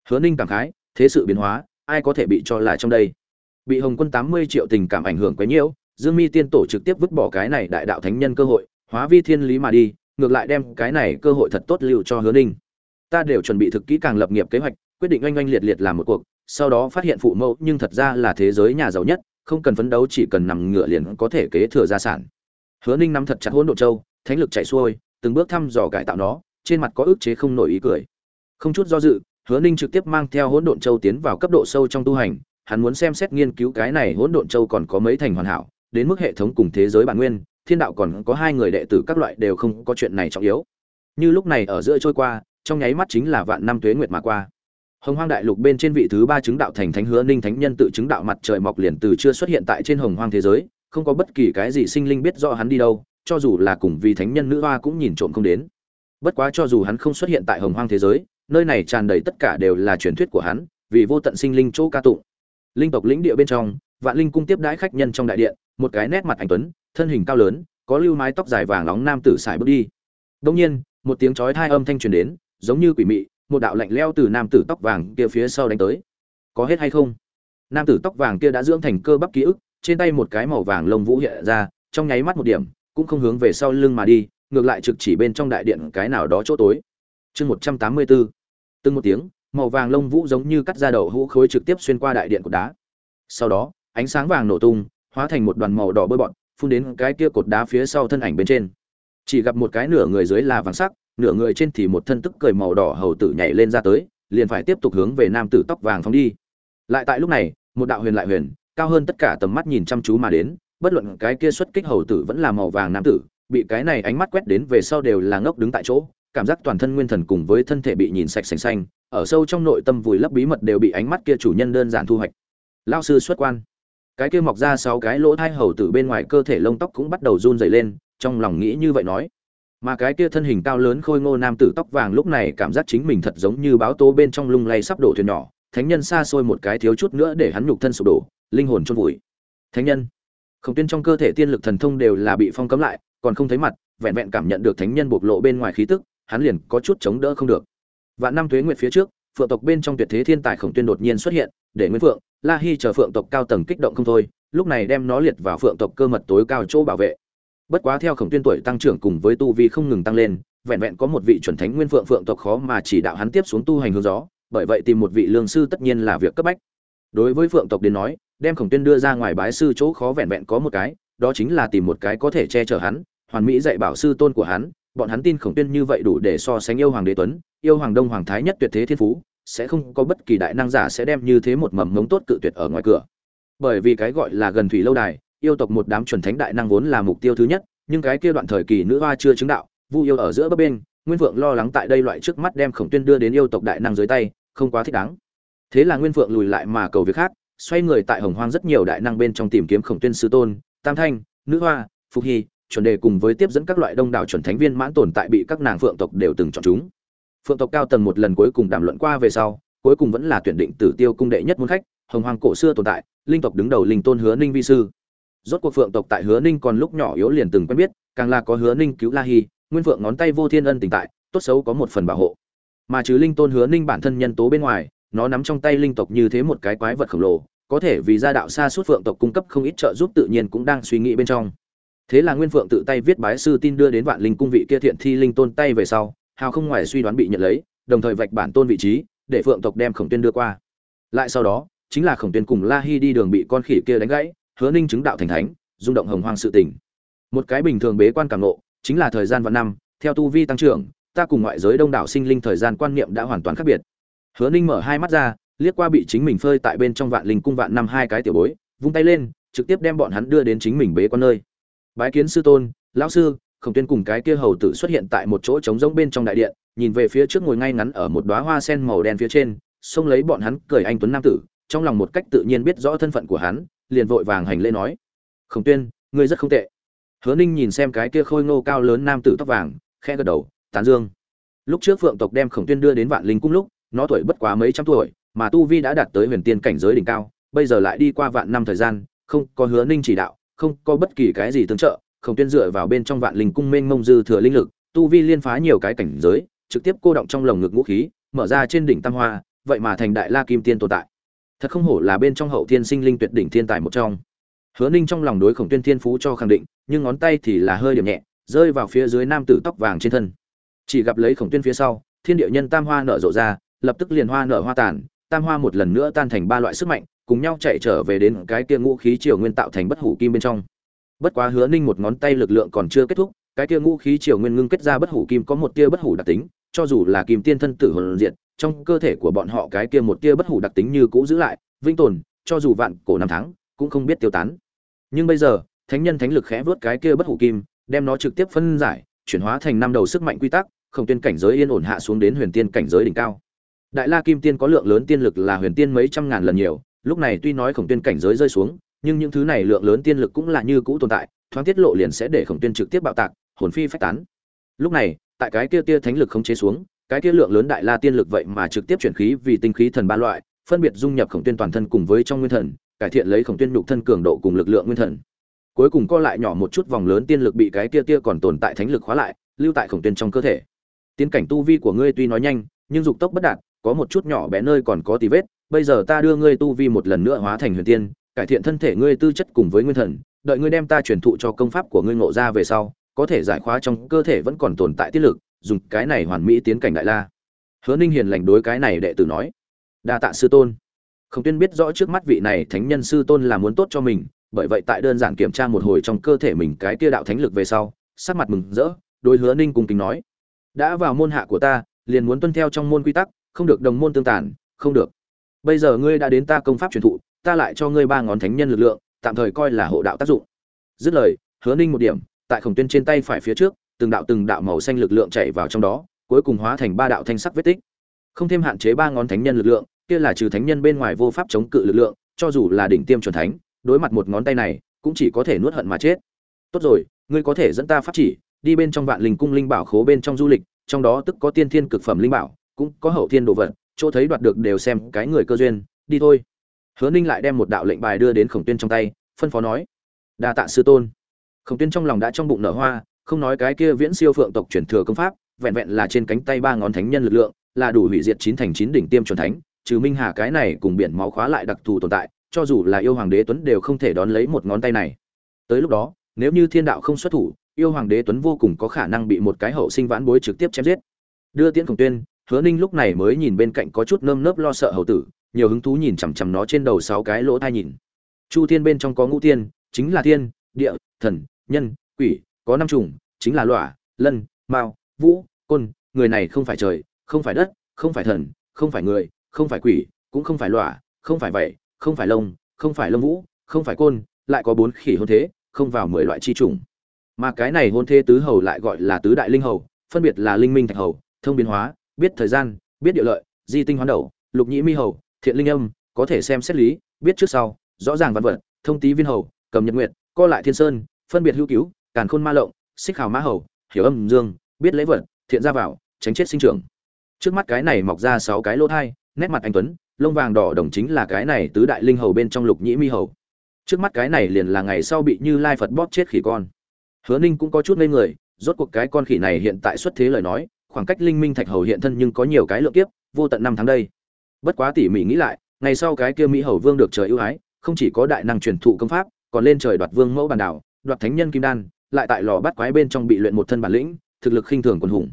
Hứa ninh cảm khái thế sự biến hóa ai có thể bị cho là trong đây? Bị hồng quân tám mươi triệu tình cảm ảnh hưởng quá nhiều, dương mi tiên tổ trực tiếp vứt bỏ cái này đại đạo thánh nhân cơ hội hóa vi thiên lý mà đi ngược lại đem cái này cơ hội thật tốt lưu cho hứa ninh. Ta đều chuẩn bị thực kỹ càng lập nghiệp kế hoạch quyết định oanh oanh liệt liệt làm một cuộc sau đó phát hiện phụ mẫu nhưng thật ra là thế giới nhà giàu nhất không cần phấn đấu, chỉ cần nằm ngựa liền có thể kế thừa gia sản. Hứa ninh nắm thật chặt hỗn độ châu, thánh lực chạy xuôi, từng bước thăm dò cải tạo nó, trên mặt có ức chế không nổi ý cười. Không chút do dự, hứa ninh trực tiếp mang theo hỗn độn châu tiến vào cấp độ sâu trong tu hành, hắn muốn xem xét nghiên cứu cái này hỗn độn châu còn có mấy thành hoàn hảo, đến mức hệ thống cùng thế giới bản nguyên, thiên đạo còn có hai người đệ tử các loại đều không có chuyện này trọng yếu. Như lúc này ở giữa trôi qua, trong nháy mắt chính là vạn năm tuế nguyệt mà qua hồng hoang đại lục bên trên vị thứ ba chứng đạo thành thánh hứa, ninh thánh nhân tự chứng đạo mặt trời mọc liền từ chưa xuất hiện tại trên hồng hoang thế giới, không có bất kỳ cái gì sinh linh biết rõ hắn đi đâu, cho dù là cùng vì thánh nhân nữ hoa cũng nhìn trộm không đến. Bất quá cho dù hắn không xuất hiện tại hồng hoang thế giới, nơi này tràn đầy tất cả đều là truyền thuyết của hắn, vì vô tận sinh linh chỗ ca tụng. Linh tộc lĩnh địa bên trong, vạn linh cung tiếp đãi khách nhân trong đại điện, một cái nét mặt anh tuấn, thân hình cao lớn, có lưu mái tóc dài vàng nóng nam tử sải bước đi. Đông nhiên, một tiếng chói tai âm thanh truyền đến, giống như quỷ mị một đạo lạnh leo từ nam tử tóc vàng kia phía sau đánh tới. Có hết hay không? Nam tử tóc vàng kia đã dưỡng thành cơ bắp ký ức, trên tay một cái màu vàng lông vũ hiện ra, trong nháy mắt một điểm, cũng không hướng về sau lưng mà đi, ngược lại trực chỉ bên trong đại điện cái nào đó chỗ tối. Chương một trăm tám mươi bốn. Từng một tiếng, màu vàng lông vũ giống như cắt ra đầu hũ khối trực tiếp xuyên qua đại điện cột đá. Sau đó, ánh sáng vàng nổ tung, hóa thành một đoàn màu đỏ bơi bọn phun đến cái kia cột đá phía sau thân ảnh bên trên. Chỉ gặp một cái nửa người dưới là vàng sắc nửa người trên thì một thân tức cười màu đỏ hầu tử nhảy lên ra tới, liền phải tiếp tục hướng về nam tử tóc vàng phóng đi. Lại tại lúc này, một đạo huyền lại huyền, cao hơn tất cả tầm mắt nhìn chăm chú mà đến, bất luận cái kia xuất kích hầu tử vẫn là màu vàng nam tử, bị cái này ánh mắt quét đến về sau đều là ngốc đứng tại chỗ, cảm giác toàn thân nguyên thần cùng với thân thể bị nhìn sạch sành xanh, ở sâu trong nội tâm vùi lấp bí mật đều bị ánh mắt kia chủ nhân đơn giản thu hoạch. Lao sư xuất quan. Cái kia mọc ra sáu cái lỗ thai hầu tử bên ngoài cơ thể lông tóc cũng bắt đầu run dày lên, trong lòng nghĩ như vậy nói mà cái kia thân hình cao lớn khôi ngô nam tử tóc vàng lúc này cảm giác chính mình thật giống như báo tố bên trong lung lay sắp đổ thuyền nhỏ. Thánh nhân xa xôi một cái thiếu chút nữa để hắn nhục thân sụp đổ, linh hồn chôn vùi. Thánh nhân. Khổng tuyên trong cơ thể tiên lực thần thông đều là bị phong cấm lại, còn không thấy mặt, vẹn vẹn cảm nhận được thánh nhân bộc lộ bên ngoài khí tức, hắn liền có chút chống đỡ không được. Vạn năm tuế nguyệt phía trước, phượng tộc bên trong tuyệt thế thiên tài khổng tuyên đột nhiên xuất hiện, để nguyên phượng, la hy chờ phượng tộc cao tầng kích động không thôi, lúc này đem nó liệt vào phượng tộc cơ mật tối cao chỗ bảo vệ bất quá theo khổng tuyên tuổi tăng trưởng cùng với tu vi không ngừng tăng lên, vẹn vẹn có một vị chuẩn thánh nguyên phượng phượng tộc khó mà chỉ đạo hắn tiếp xuống tu hành hướng gió, bởi vậy tìm một vị lương sư tất nhiên là việc cấp bách. Đối với phượng tộc đến nói, đem khổng tuyên đưa ra ngoài bái sư chỗ khó vẹn vẹn có một cái, đó chính là tìm một cái có thể che chở hắn, hoàn mỹ dạy bảo sư tôn của hắn, bọn hắn tin khổng tuyên như vậy đủ để so sánh yêu hoàng đế tuấn, yêu hoàng đông hoàng thái nhất tuyệt thế thiên phú, sẽ không có bất kỳ đại năng giả sẽ đem như thế một mầm ngống tốt cự tuyệt ở ngoài cửa. Bởi vì cái gọi là gần thủy lâu đài yêu tộc một đám chuẩn thánh đại năng vốn là mục tiêu thứ nhất, nhưng cái kia đoạn thời kỳ nữ hoa chưa chứng đạo, vu yêu ở giữa bấp bên nguyên vượng lo lắng tại đây loại trước mắt đem khổng tuyên đưa đến yêu tộc đại năng dưới tay, không quá thích đáng. Thế là nguyên vượng lùi lại mà cầu việc khác, xoay người tại hồng hoang rất nhiều đại năng bên trong tìm kiếm khổng tuyên sư tôn, tam thanh, nữ hoa, phục hy, chuẩn đề cùng với tiếp dẫn các loại đông đảo chuẩn thánh viên mãn tồn tại bị các nàng phượng tộc đều từng chọn chúng. Phượng tộc cao tầng một lần cuối cùng đàm luận qua về sau, cuối cùng vẫn là tuyển định tử tiêu cung đệ nhất môn khách, hồng hoàng cổ xưa tồn tại, linh tộc đứng đầu linh tôn hứa ninh vi sư rốt cuộc phượng tộc tại hứa ninh còn lúc nhỏ yếu liền từng quen biết, càng là có hứa ninh cứu la hi, nguyên phượng ngón tay vô thiên ân tình tại, tốt xấu có một phần bảo hộ. Mà chứ linh tôn hứa ninh bản thân nhân tố bên ngoài, nó nắm trong tay linh tộc như thế một cái quái vật khổng lồ, có thể vì gia đạo xa suốt phượng tộc cung cấp không ít trợ giúp tự nhiên cũng đang suy nghĩ bên trong. Thế là nguyên phượng tự tay viết bái sư tin đưa đến vạn linh cung vị kia thiện thi linh tôn tay về sau, hào không ngoài suy đoán bị nhận lấy, đồng thời vạch bản tôn vị trí, để phượng tộc đem khổng tuyên đưa qua. Lại sau đó, chính là khổng tuyên cùng la hi đi đường bị con khỉ kia đánh gãy hứa ninh chứng đạo thành thánh, rung động hồng hoang sự tình. Một cái bình thường bế quan càng nộ chính là thời gian vạn năm, theo tu vi tăng trưởng, ta cùng ngoại giới đông đảo sinh linh thời gian quan niệm đã hoàn toàn khác biệt. Hứa ninh mở hai mắt ra, liếc qua bị chính mình phơi tại bên trong vạn linh cung vạn năm hai cái tiểu bối, vung tay lên, trực tiếp đem bọn hắn đưa đến chính mình bế quan nơi. Bái kiến sư tôn, lão sư, khổng tuyên cùng cái kia hầu tử xuất hiện tại một chỗ trống rỗng bên trong đại điện, nhìn về phía trước ngồi ngay ngắn ở một đóa hoa sen màu đen phía trên, xông lấy bọn hắn cười anh tuấn nam tử, trong lòng một cách tự nhiên biết rõ thân phận của hắn liền vội vàng hành lễ nói, khổng tuyên, ngươi rất không tệ. Hứa ninh nhìn xem cái kia khôi ngô cao lớn nam tử tóc vàng khe gật đầu, tán dương. Lúc trước phượng tộc đem khổng tuyên đưa đến vạn linh cung lúc, nó tuổi bất quá mấy trăm tuổi, mà tu vi đã đạt tới huyền tiên cảnh giới đỉnh cao, bây giờ lại đi qua vạn năm thời gian, không có hứa ninh chỉ đạo, không có bất kỳ cái gì tương trợ, khổng tuyên dựa vào bên trong vạn linh cung mênh mông dư thừa linh lực, tu vi liên phá nhiều cái cảnh giới, trực tiếp cô động trong lồng ngực ngũ khí, mở ra trên đỉnh tam hoa, vậy mà thành đại la kim tiên tồn tại thật không hổ là bên trong hậu thiên sinh linh tuyệt đỉnh thiên tài một trong. Hứa ninh trong lòng đối khổng tuyên thiên phú cho khẳng định, nhưng ngón tay thì là hơi điểm nhẹ, rơi vào phía dưới nam tử tóc vàng trên thân. Chỉ gặp lấy khổng tuyên phía sau, thiên địa nhân tam hoa nở rộ ra, lập tức liền hoa nở hoa tàn, tam hoa một lần nữa tan thành ba loại sức mạnh, cùng nhau chạy trở về đến cái kia ngũ khí triều nguyên tạo thành bất hủ kim bên trong. Bất quá hứa ninh một ngón tay lực lượng còn chưa kết thúc, cái kia ngũ khí triều nguyên ngưng kết ra bất hủ kim có một tia bất hủ đặc tính, cho dù là kim tiên thân tử hồn diện trong cơ thể của bọn họ cái kia một tia bất hủ đặc tính như cũ giữ lại, vĩnh tồn, cho dù vạn cổ năm tháng, cũng không biết tiêu tán. Nhưng bây giờ, thánh nhân thánh lực khẽ vớt cái kia bất hủ kim, đem nó trực tiếp phân giải, chuyển hóa thành năm đầu sức mạnh quy tắc không tiên cảnh giới yên ổn hạ xuống đến huyền tiên cảnh giới đỉnh cao. Đại la kim tiên có lượng lớn tiên lực là huyền tiên mấy trăm ngàn lần nhiều, lúc này tuy nói khổng tiên cảnh giới rơi xuống, nhưng những thứ này lượng lớn tiên lực cũng là như cũ tồn tại, thoáng tiết lộ liền sẽ để khổng tiên trực tiếp bạo tạc, hồn phi phách tán. Lúc này, tại cái kia tia thánh lực không chế xuống cái kia lượng lớn đại la tiên lực vậy mà trực tiếp chuyển khí vì tinh khí thần ba loại, phân biệt dung nhập khổng tiên toàn thân cùng với trong nguyên thần, cải thiện lấy khổng tiên nhục thân cường độ cùng lực lượng nguyên thần. Cuối cùng co lại nhỏ một chút vòng lớn tiên lực bị cái kia tia còn tồn tại thánh lực khóa lại, lưu tại khổng tiên trong cơ thể. Tiến cảnh tu vi của ngươi tuy nói nhanh, nhưng dục tốc bất đạt, có một chút nhỏ bé nơi còn có tì vết, bây giờ ta đưa ngươi tu vi một lần nữa hóa thành huyền tiên, cải thiện thân thể ngươi tư chất cùng với nguyên thần, đợi ngươi đem ta truyền thụ cho công pháp của ngươi ngộ ra về sau, có thể giải khóa trong cơ thể vẫn còn tồn tại tiết lực dùng cái này hoàn mỹ tiến cảnh đại la. Hứa ninh hiền lành đối cái này đệ tử nói, đa tạ sư tôn. Không tuyên biết rõ trước mắt vị này thánh nhân sư tôn là muốn tốt cho mình, bởi vậy tại đơn giản kiểm tra một hồi trong cơ thể mình cái kia đạo thánh lực về sau, sắc mặt mừng rỡ, đối hứa ninh cùng kính nói, đã vào môn hạ của ta, liền muốn tuân theo trong môn quy tắc, không được đồng môn tương tàn, không được. Bây giờ ngươi đã đến ta công pháp truyền thụ, ta lại cho ngươi ba ngón thánh nhân lực lượng, tạm thời coi là hộ đạo tác dụng. Dứt lời, hứa ninh một điểm, tại khổng tuyên trên tay phải phía trước từng đạo từng đạo màu xanh lực lượng chảy vào trong đó, cuối cùng hóa thành ba đạo thanh sắc vết tích. Không thêm hạn chế ba ngón thánh nhân lực lượng, kia là trừ thánh nhân bên ngoài vô pháp chống cự lực lượng, cho dù là đỉnh tiêm chuẩn thánh, đối mặt một ngón tay này, cũng chỉ có thể nuốt hận mà chết. Tốt rồi, ngươi có thể dẫn ta pháp chỉ, đi bên trong vạn linh cung linh bảo khố bên trong du lịch, trong đó tức có tiên thiên cực phẩm linh bảo, cũng có hậu thiên đồ vật, chỗ thấy đoạt được đều xem cái người cơ duyên, đi thôi. Hứa ninh lại đem một đạo lệnh bài đưa đến khổng tuyên trong tay, phân phó nói, đa tạ sư tôn. Khổng tuyên trong lòng đã trong bụng nở hoa không nói cái kia viễn siêu phượng tộc truyền thừa công pháp, vẹn vẹn là trên cánh tay ba ngón thánh nhân lực lượng, là đủ hủy diệt chín thành chín đỉnh tiêm chuẩn thánh, trừ minh hà cái này cùng biển máu khóa lại đặc thù tồn tại, cho dù là yêu hoàng đế tuấn đều không thể đón lấy một ngón tay này. Tới lúc đó, nếu như thiên đạo không xuất thủ, yêu hoàng đế tuấn vô cùng có khả năng bị một cái hậu sinh vãn bối trực tiếp chém giết. Đưa tiễn khổng tuyên, hứa ninh lúc này mới nhìn bên cạnh có chút nơm nớp lo sợ hầu tử, nhiều hứng thú nhìn chằm chằm nó trên đầu sáu cái lỗ thai nhìn. Chu thiên bên trong có ngũ tiên, chính là thiên, địa, thần, nhân, quỷ có năm chủng chính là lọa lân mao vũ côn người này không phải trời không phải đất không phải thần không phải người không phải quỷ cũng không phải lọa không phải vậy không phải lông không phải lông vũ không phải côn lại có bốn khỉ hôn thế không vào mười loại chi chủng mà cái này hôn thế tứ hầu lại gọi là tứ đại linh hầu phân biệt là linh minh thạch hầu thông biến hóa biết thời gian biết địa lợi di tinh hoán đầu lục nhĩ mi hầu thiện linh âm có thể xem xét lý biết trước sau rõ ràng văn vật thông tý viên hầu cầm nhật nguyệt co lại thiên sơn phân biệt hữu cứu càn khôn ma lộng, xích hào mã hầu, hiểu âm dương, biết lễ vật, thiện ra vào, tránh chết sinh trưởng. Trước mắt cái này mọc ra sáu cái lỗ thai, nét mặt anh tuấn, lông vàng đỏ đồng chính là cái này tứ đại linh hầu bên trong lục nhĩ mi hầu. Trước mắt cái này liền là ngày sau bị như lai phật bóp chết khỉ con. Hứa ninh cũng có chút ngây người, rốt cuộc cái con khỉ này hiện tại xuất thế lời nói, khoảng cách linh minh thạch hầu hiện thân nhưng có nhiều cái lượng kiếp, vô tận năm tháng đây. Bất quá tỉ mỉ nghĩ lại, ngày sau cái kia mỹ hầu vương được trời ưu ái, không chỉ có đại năng truyền thụ công pháp, còn lên trời đoạt vương mẫu bàn đảo, đoạt thánh nhân kim đan lại tại lò bắt quái bên trong bị luyện một thân bản lĩnh, thực lực khinh thường quân hùng.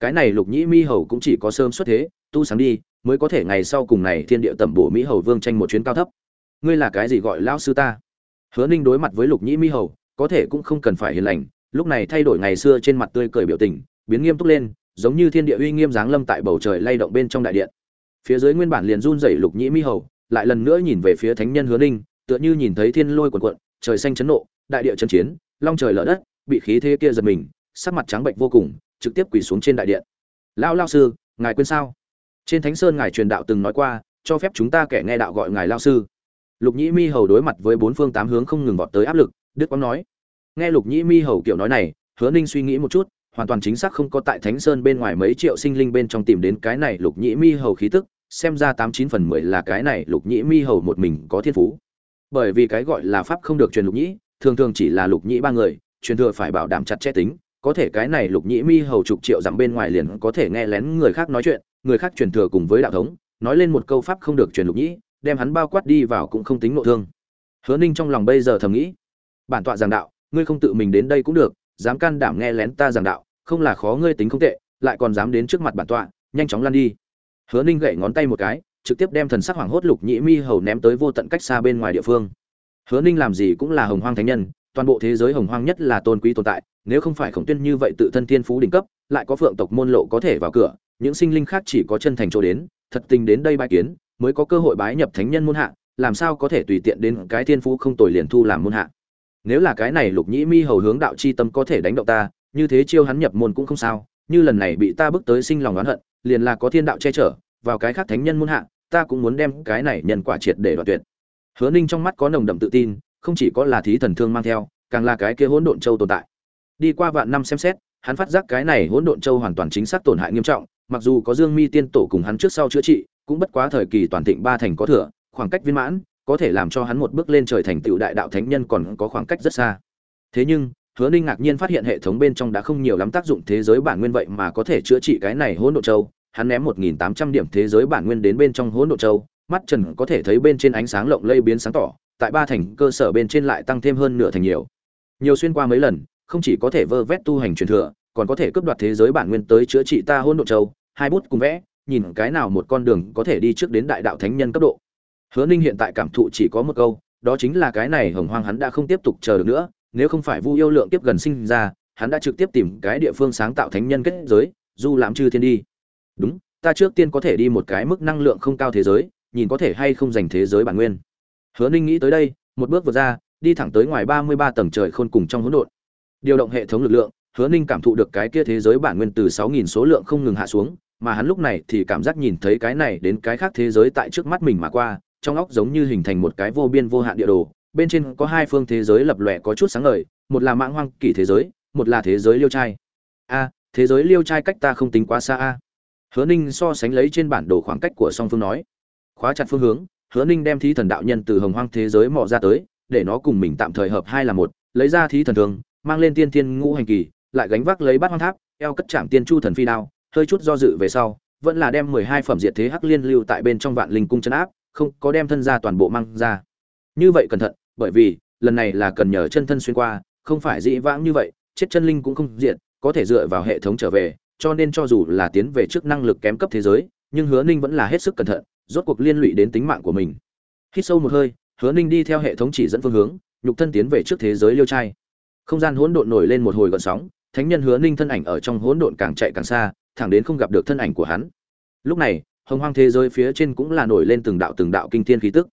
Cái này lục nhĩ mi hầu cũng chỉ có sơm xuất thế, tu sáng đi, mới có thể ngày sau cùng này thiên địa tẩm bổ mỹ hầu vương tranh một chuyến cao thấp. Ngươi là cái gì gọi lão sư ta? Hứa ninh đối mặt với lục nhĩ mi hầu, có thể cũng không cần phải hiền lành, lúc này thay đổi ngày xưa trên mặt tươi cười biểu tình, biến nghiêm túc lên, giống như thiên địa uy nghiêm giáng lâm tại bầu trời lay động bên trong đại điện. Phía dưới nguyên bản liền run rẩy lục nhĩ mi hầu, lại lần nữa nhìn về phía thánh nhân hứa ninh, tựa như nhìn thấy thiên lôi cuồn cuộn, trời xanh chấn nộ, đại địa chấn chiến long trời lở đất, bị khí thế kia giật mình, sắc mặt trắng bệnh vô cùng, trực tiếp quỳ xuống trên đại điện. Lão lao sư, ngài quên sao? Trên thánh sơn ngài truyền đạo từng nói qua, cho phép chúng ta kẻ nghe đạo gọi ngài lao sư. Lục nhĩ mi hầu đối mặt với bốn phương tám hướng không ngừng vọt tới áp lực, đức quang nói. Nghe lục nhĩ mi hầu kiểu nói này, hứa ninh suy nghĩ một chút, hoàn toàn chính xác không có tại thánh sơn bên ngoài mấy triệu sinh linh bên trong tìm đến cái này lục nhĩ mi hầu khí tức, xem ra tám chín phần mười là cái này lục nhĩ mi hầu một mình có thiên phú. Bởi vì cái gọi là pháp không được truyền lục nhĩ thường thường chỉ là lục nhĩ ba người, truyền thừa phải bảo đảm chặt chẽ tính, có thể cái này lục nhĩ mi hầu chục triệu dặm bên ngoài liền có thể nghe lén người khác nói chuyện, người khác truyền thừa cùng với đạo thống, nói lên một câu pháp không được truyền lục nhĩ, đem hắn bao quát đi vào cũng không tính nội thương. Hứa ninh trong lòng bây giờ thầm nghĩ, bản tọa giảng đạo, ngươi không tự mình đến đây cũng được, dám can đảm nghe lén ta giảng đạo, không là khó ngươi tính không tệ, lại còn dám đến trước mặt bản tọa, nhanh chóng lăn đi. Hứa ninh gậy ngón tay một cái, trực tiếp đem thần sắc hoảng hốt lục nhĩ mi hầu ném tới vô tận cách xa bên ngoài địa phương hứa ninh làm gì cũng là hồng hoang thánh nhân, toàn bộ thế giới hồng hoang nhất là tôn quý tồn tại, nếu không phải khổng tuyên như vậy tự thân thiên phú đỉnh cấp, lại có phượng tộc môn lộ có thể vào cửa, những sinh linh khác chỉ có chân thành chỗ đến, thật tình đến đây bái kiến, mới có cơ hội bái nhập thánh nhân môn hạ, làm sao có thể tùy tiện đến cái thiên phú không tồi liền thu làm môn hạ. Nếu là cái này lục nhĩ mi hầu hướng đạo chi tâm có thể đánh động ta, như thế chiêu hắn nhập môn cũng không sao, như lần này bị ta bước tới sinh lòng oán hận, liền là có thiên đạo che chở, vào cái khác thánh nhân môn hạ, ta cũng muốn đem cái này nhân quả triệt để đoạt tuyệt hứa ninh trong mắt có nồng đậm tự tin, không chỉ có là thí thần thương mang theo, càng là cái kia hỗn độn châu tồn tại. Đi qua vạn năm xem xét, hắn phát giác cái này hỗn độn châu hoàn toàn chính xác tổn hại nghiêm trọng, mặc dù có dương mi tiên tổ cùng hắn trước sau chữa trị, cũng bất quá thời kỳ toàn thịnh ba thành có thừa, khoảng cách viên mãn, có thể làm cho hắn một bước lên trời thành tựu đại đạo thánh nhân còn có khoảng cách rất xa. Thế nhưng, hứa ninh ngạc nhiên phát hiện hệ thống bên trong đã không nhiều lắm tác dụng thế giới bản nguyên vậy mà có thể chữa trị cái này hỗn độn châu. Hắn ném một nghìn tám trăm điểm thế giới bản nguyên đến bên trong hỗn độn châu mắt trần có thể thấy bên trên ánh sáng lộng lây biến sáng tỏ, tại ba thành cơ sở bên trên lại tăng thêm hơn nửa thành nhiều. Nhiều xuyên qua mấy lần, không chỉ có thể vơ vét tu hành truyền thừa, còn có thể cướp đoạt thế giới bản nguyên tới chữa trị ta hôn độ châu, hai bút cùng vẽ, nhìn cái nào một con đường có thể đi trước đến đại đạo thánh nhân cấp độ. Hứa ninh hiện tại cảm thụ chỉ có một câu, đó chính là cái này hồng hoang hắn đã không tiếp tục chờ được nữa, nếu không phải vu yêu lượng tiếp gần sinh ra, hắn đã trực tiếp tìm cái địa phương sáng tạo thánh nhân kết giới, du lãm chư thiên đi. Đúng, ta trước tiên có thể đi một cái mức năng lượng không cao thế giới nhìn có thể hay không giành thế giới bản nguyên. Hứa ninh nghĩ tới đây, một bước vượt ra, đi thẳng tới ngoài ba mươi ba tầng trời khôn cùng trong hỗn độn. Điều động hệ thống lực lượng, hứa ninh cảm thụ được cái kia thế giới bản nguyên từ sáu nghìn số lượng không ngừng hạ xuống, mà hắn lúc này thì cảm giác nhìn thấy cái này đến cái khác thế giới tại trước mắt mình mà qua, trong óc giống như hình thành một cái vô biên vô hạn địa đồ, bên trên có hai phương thế giới lập lòe có chút sáng ngời, một là mãng hoang kỷ thế giới, một là thế giới liêu trai. A, thế giới liêu trai cách ta không tính quá xa a. Hứa ninh so sánh lấy trên bản đồ khoảng cách của song phương nói khóa chặt phương hướng, hứa ninh đem thí thần đạo nhân từ hồng hoang thế giới mò ra tới, để nó cùng mình tạm thời hợp hai là một, lấy ra thí thần thường, mang lên tiên thiên ngũ hành kỳ, lại gánh vác lấy bát hoang tháp, eo cất chạm tiên chu thần phi đao, hơi chút do dự về sau, vẫn là đem mười hai phẩm diệt thế hắc liên lưu tại bên trong vạn linh cung chân áp, không có đem thân ra toàn bộ mang ra. Như vậy cẩn thận, bởi vì, lần này là cần nhờ chân thân xuyên qua, không phải dĩ vãng như vậy, chết chân linh cũng không diện có thể dựa vào hệ thống trở về, cho nên cho dù là tiến về trước năng lực kém cấp thế giới, nhưng hứa ninh vẫn là hết sức cẩn thận rốt cuộc liên lụy đến tính mạng của mình. Hít sâu một hơi, hứa ninh đi theo hệ thống chỉ dẫn phương hướng, nhục thân tiến về trước thế giới liêu trai. Không gian hỗn độn nổi lên một hồi gợn sóng, thánh nhân hứa ninh thân ảnh ở trong hỗn độn càng chạy càng xa, thẳng đến không gặp được thân ảnh của hắn. Lúc này, hồng hoang thế giới phía trên cũng là nổi lên từng đạo từng đạo kinh thiên khí tức.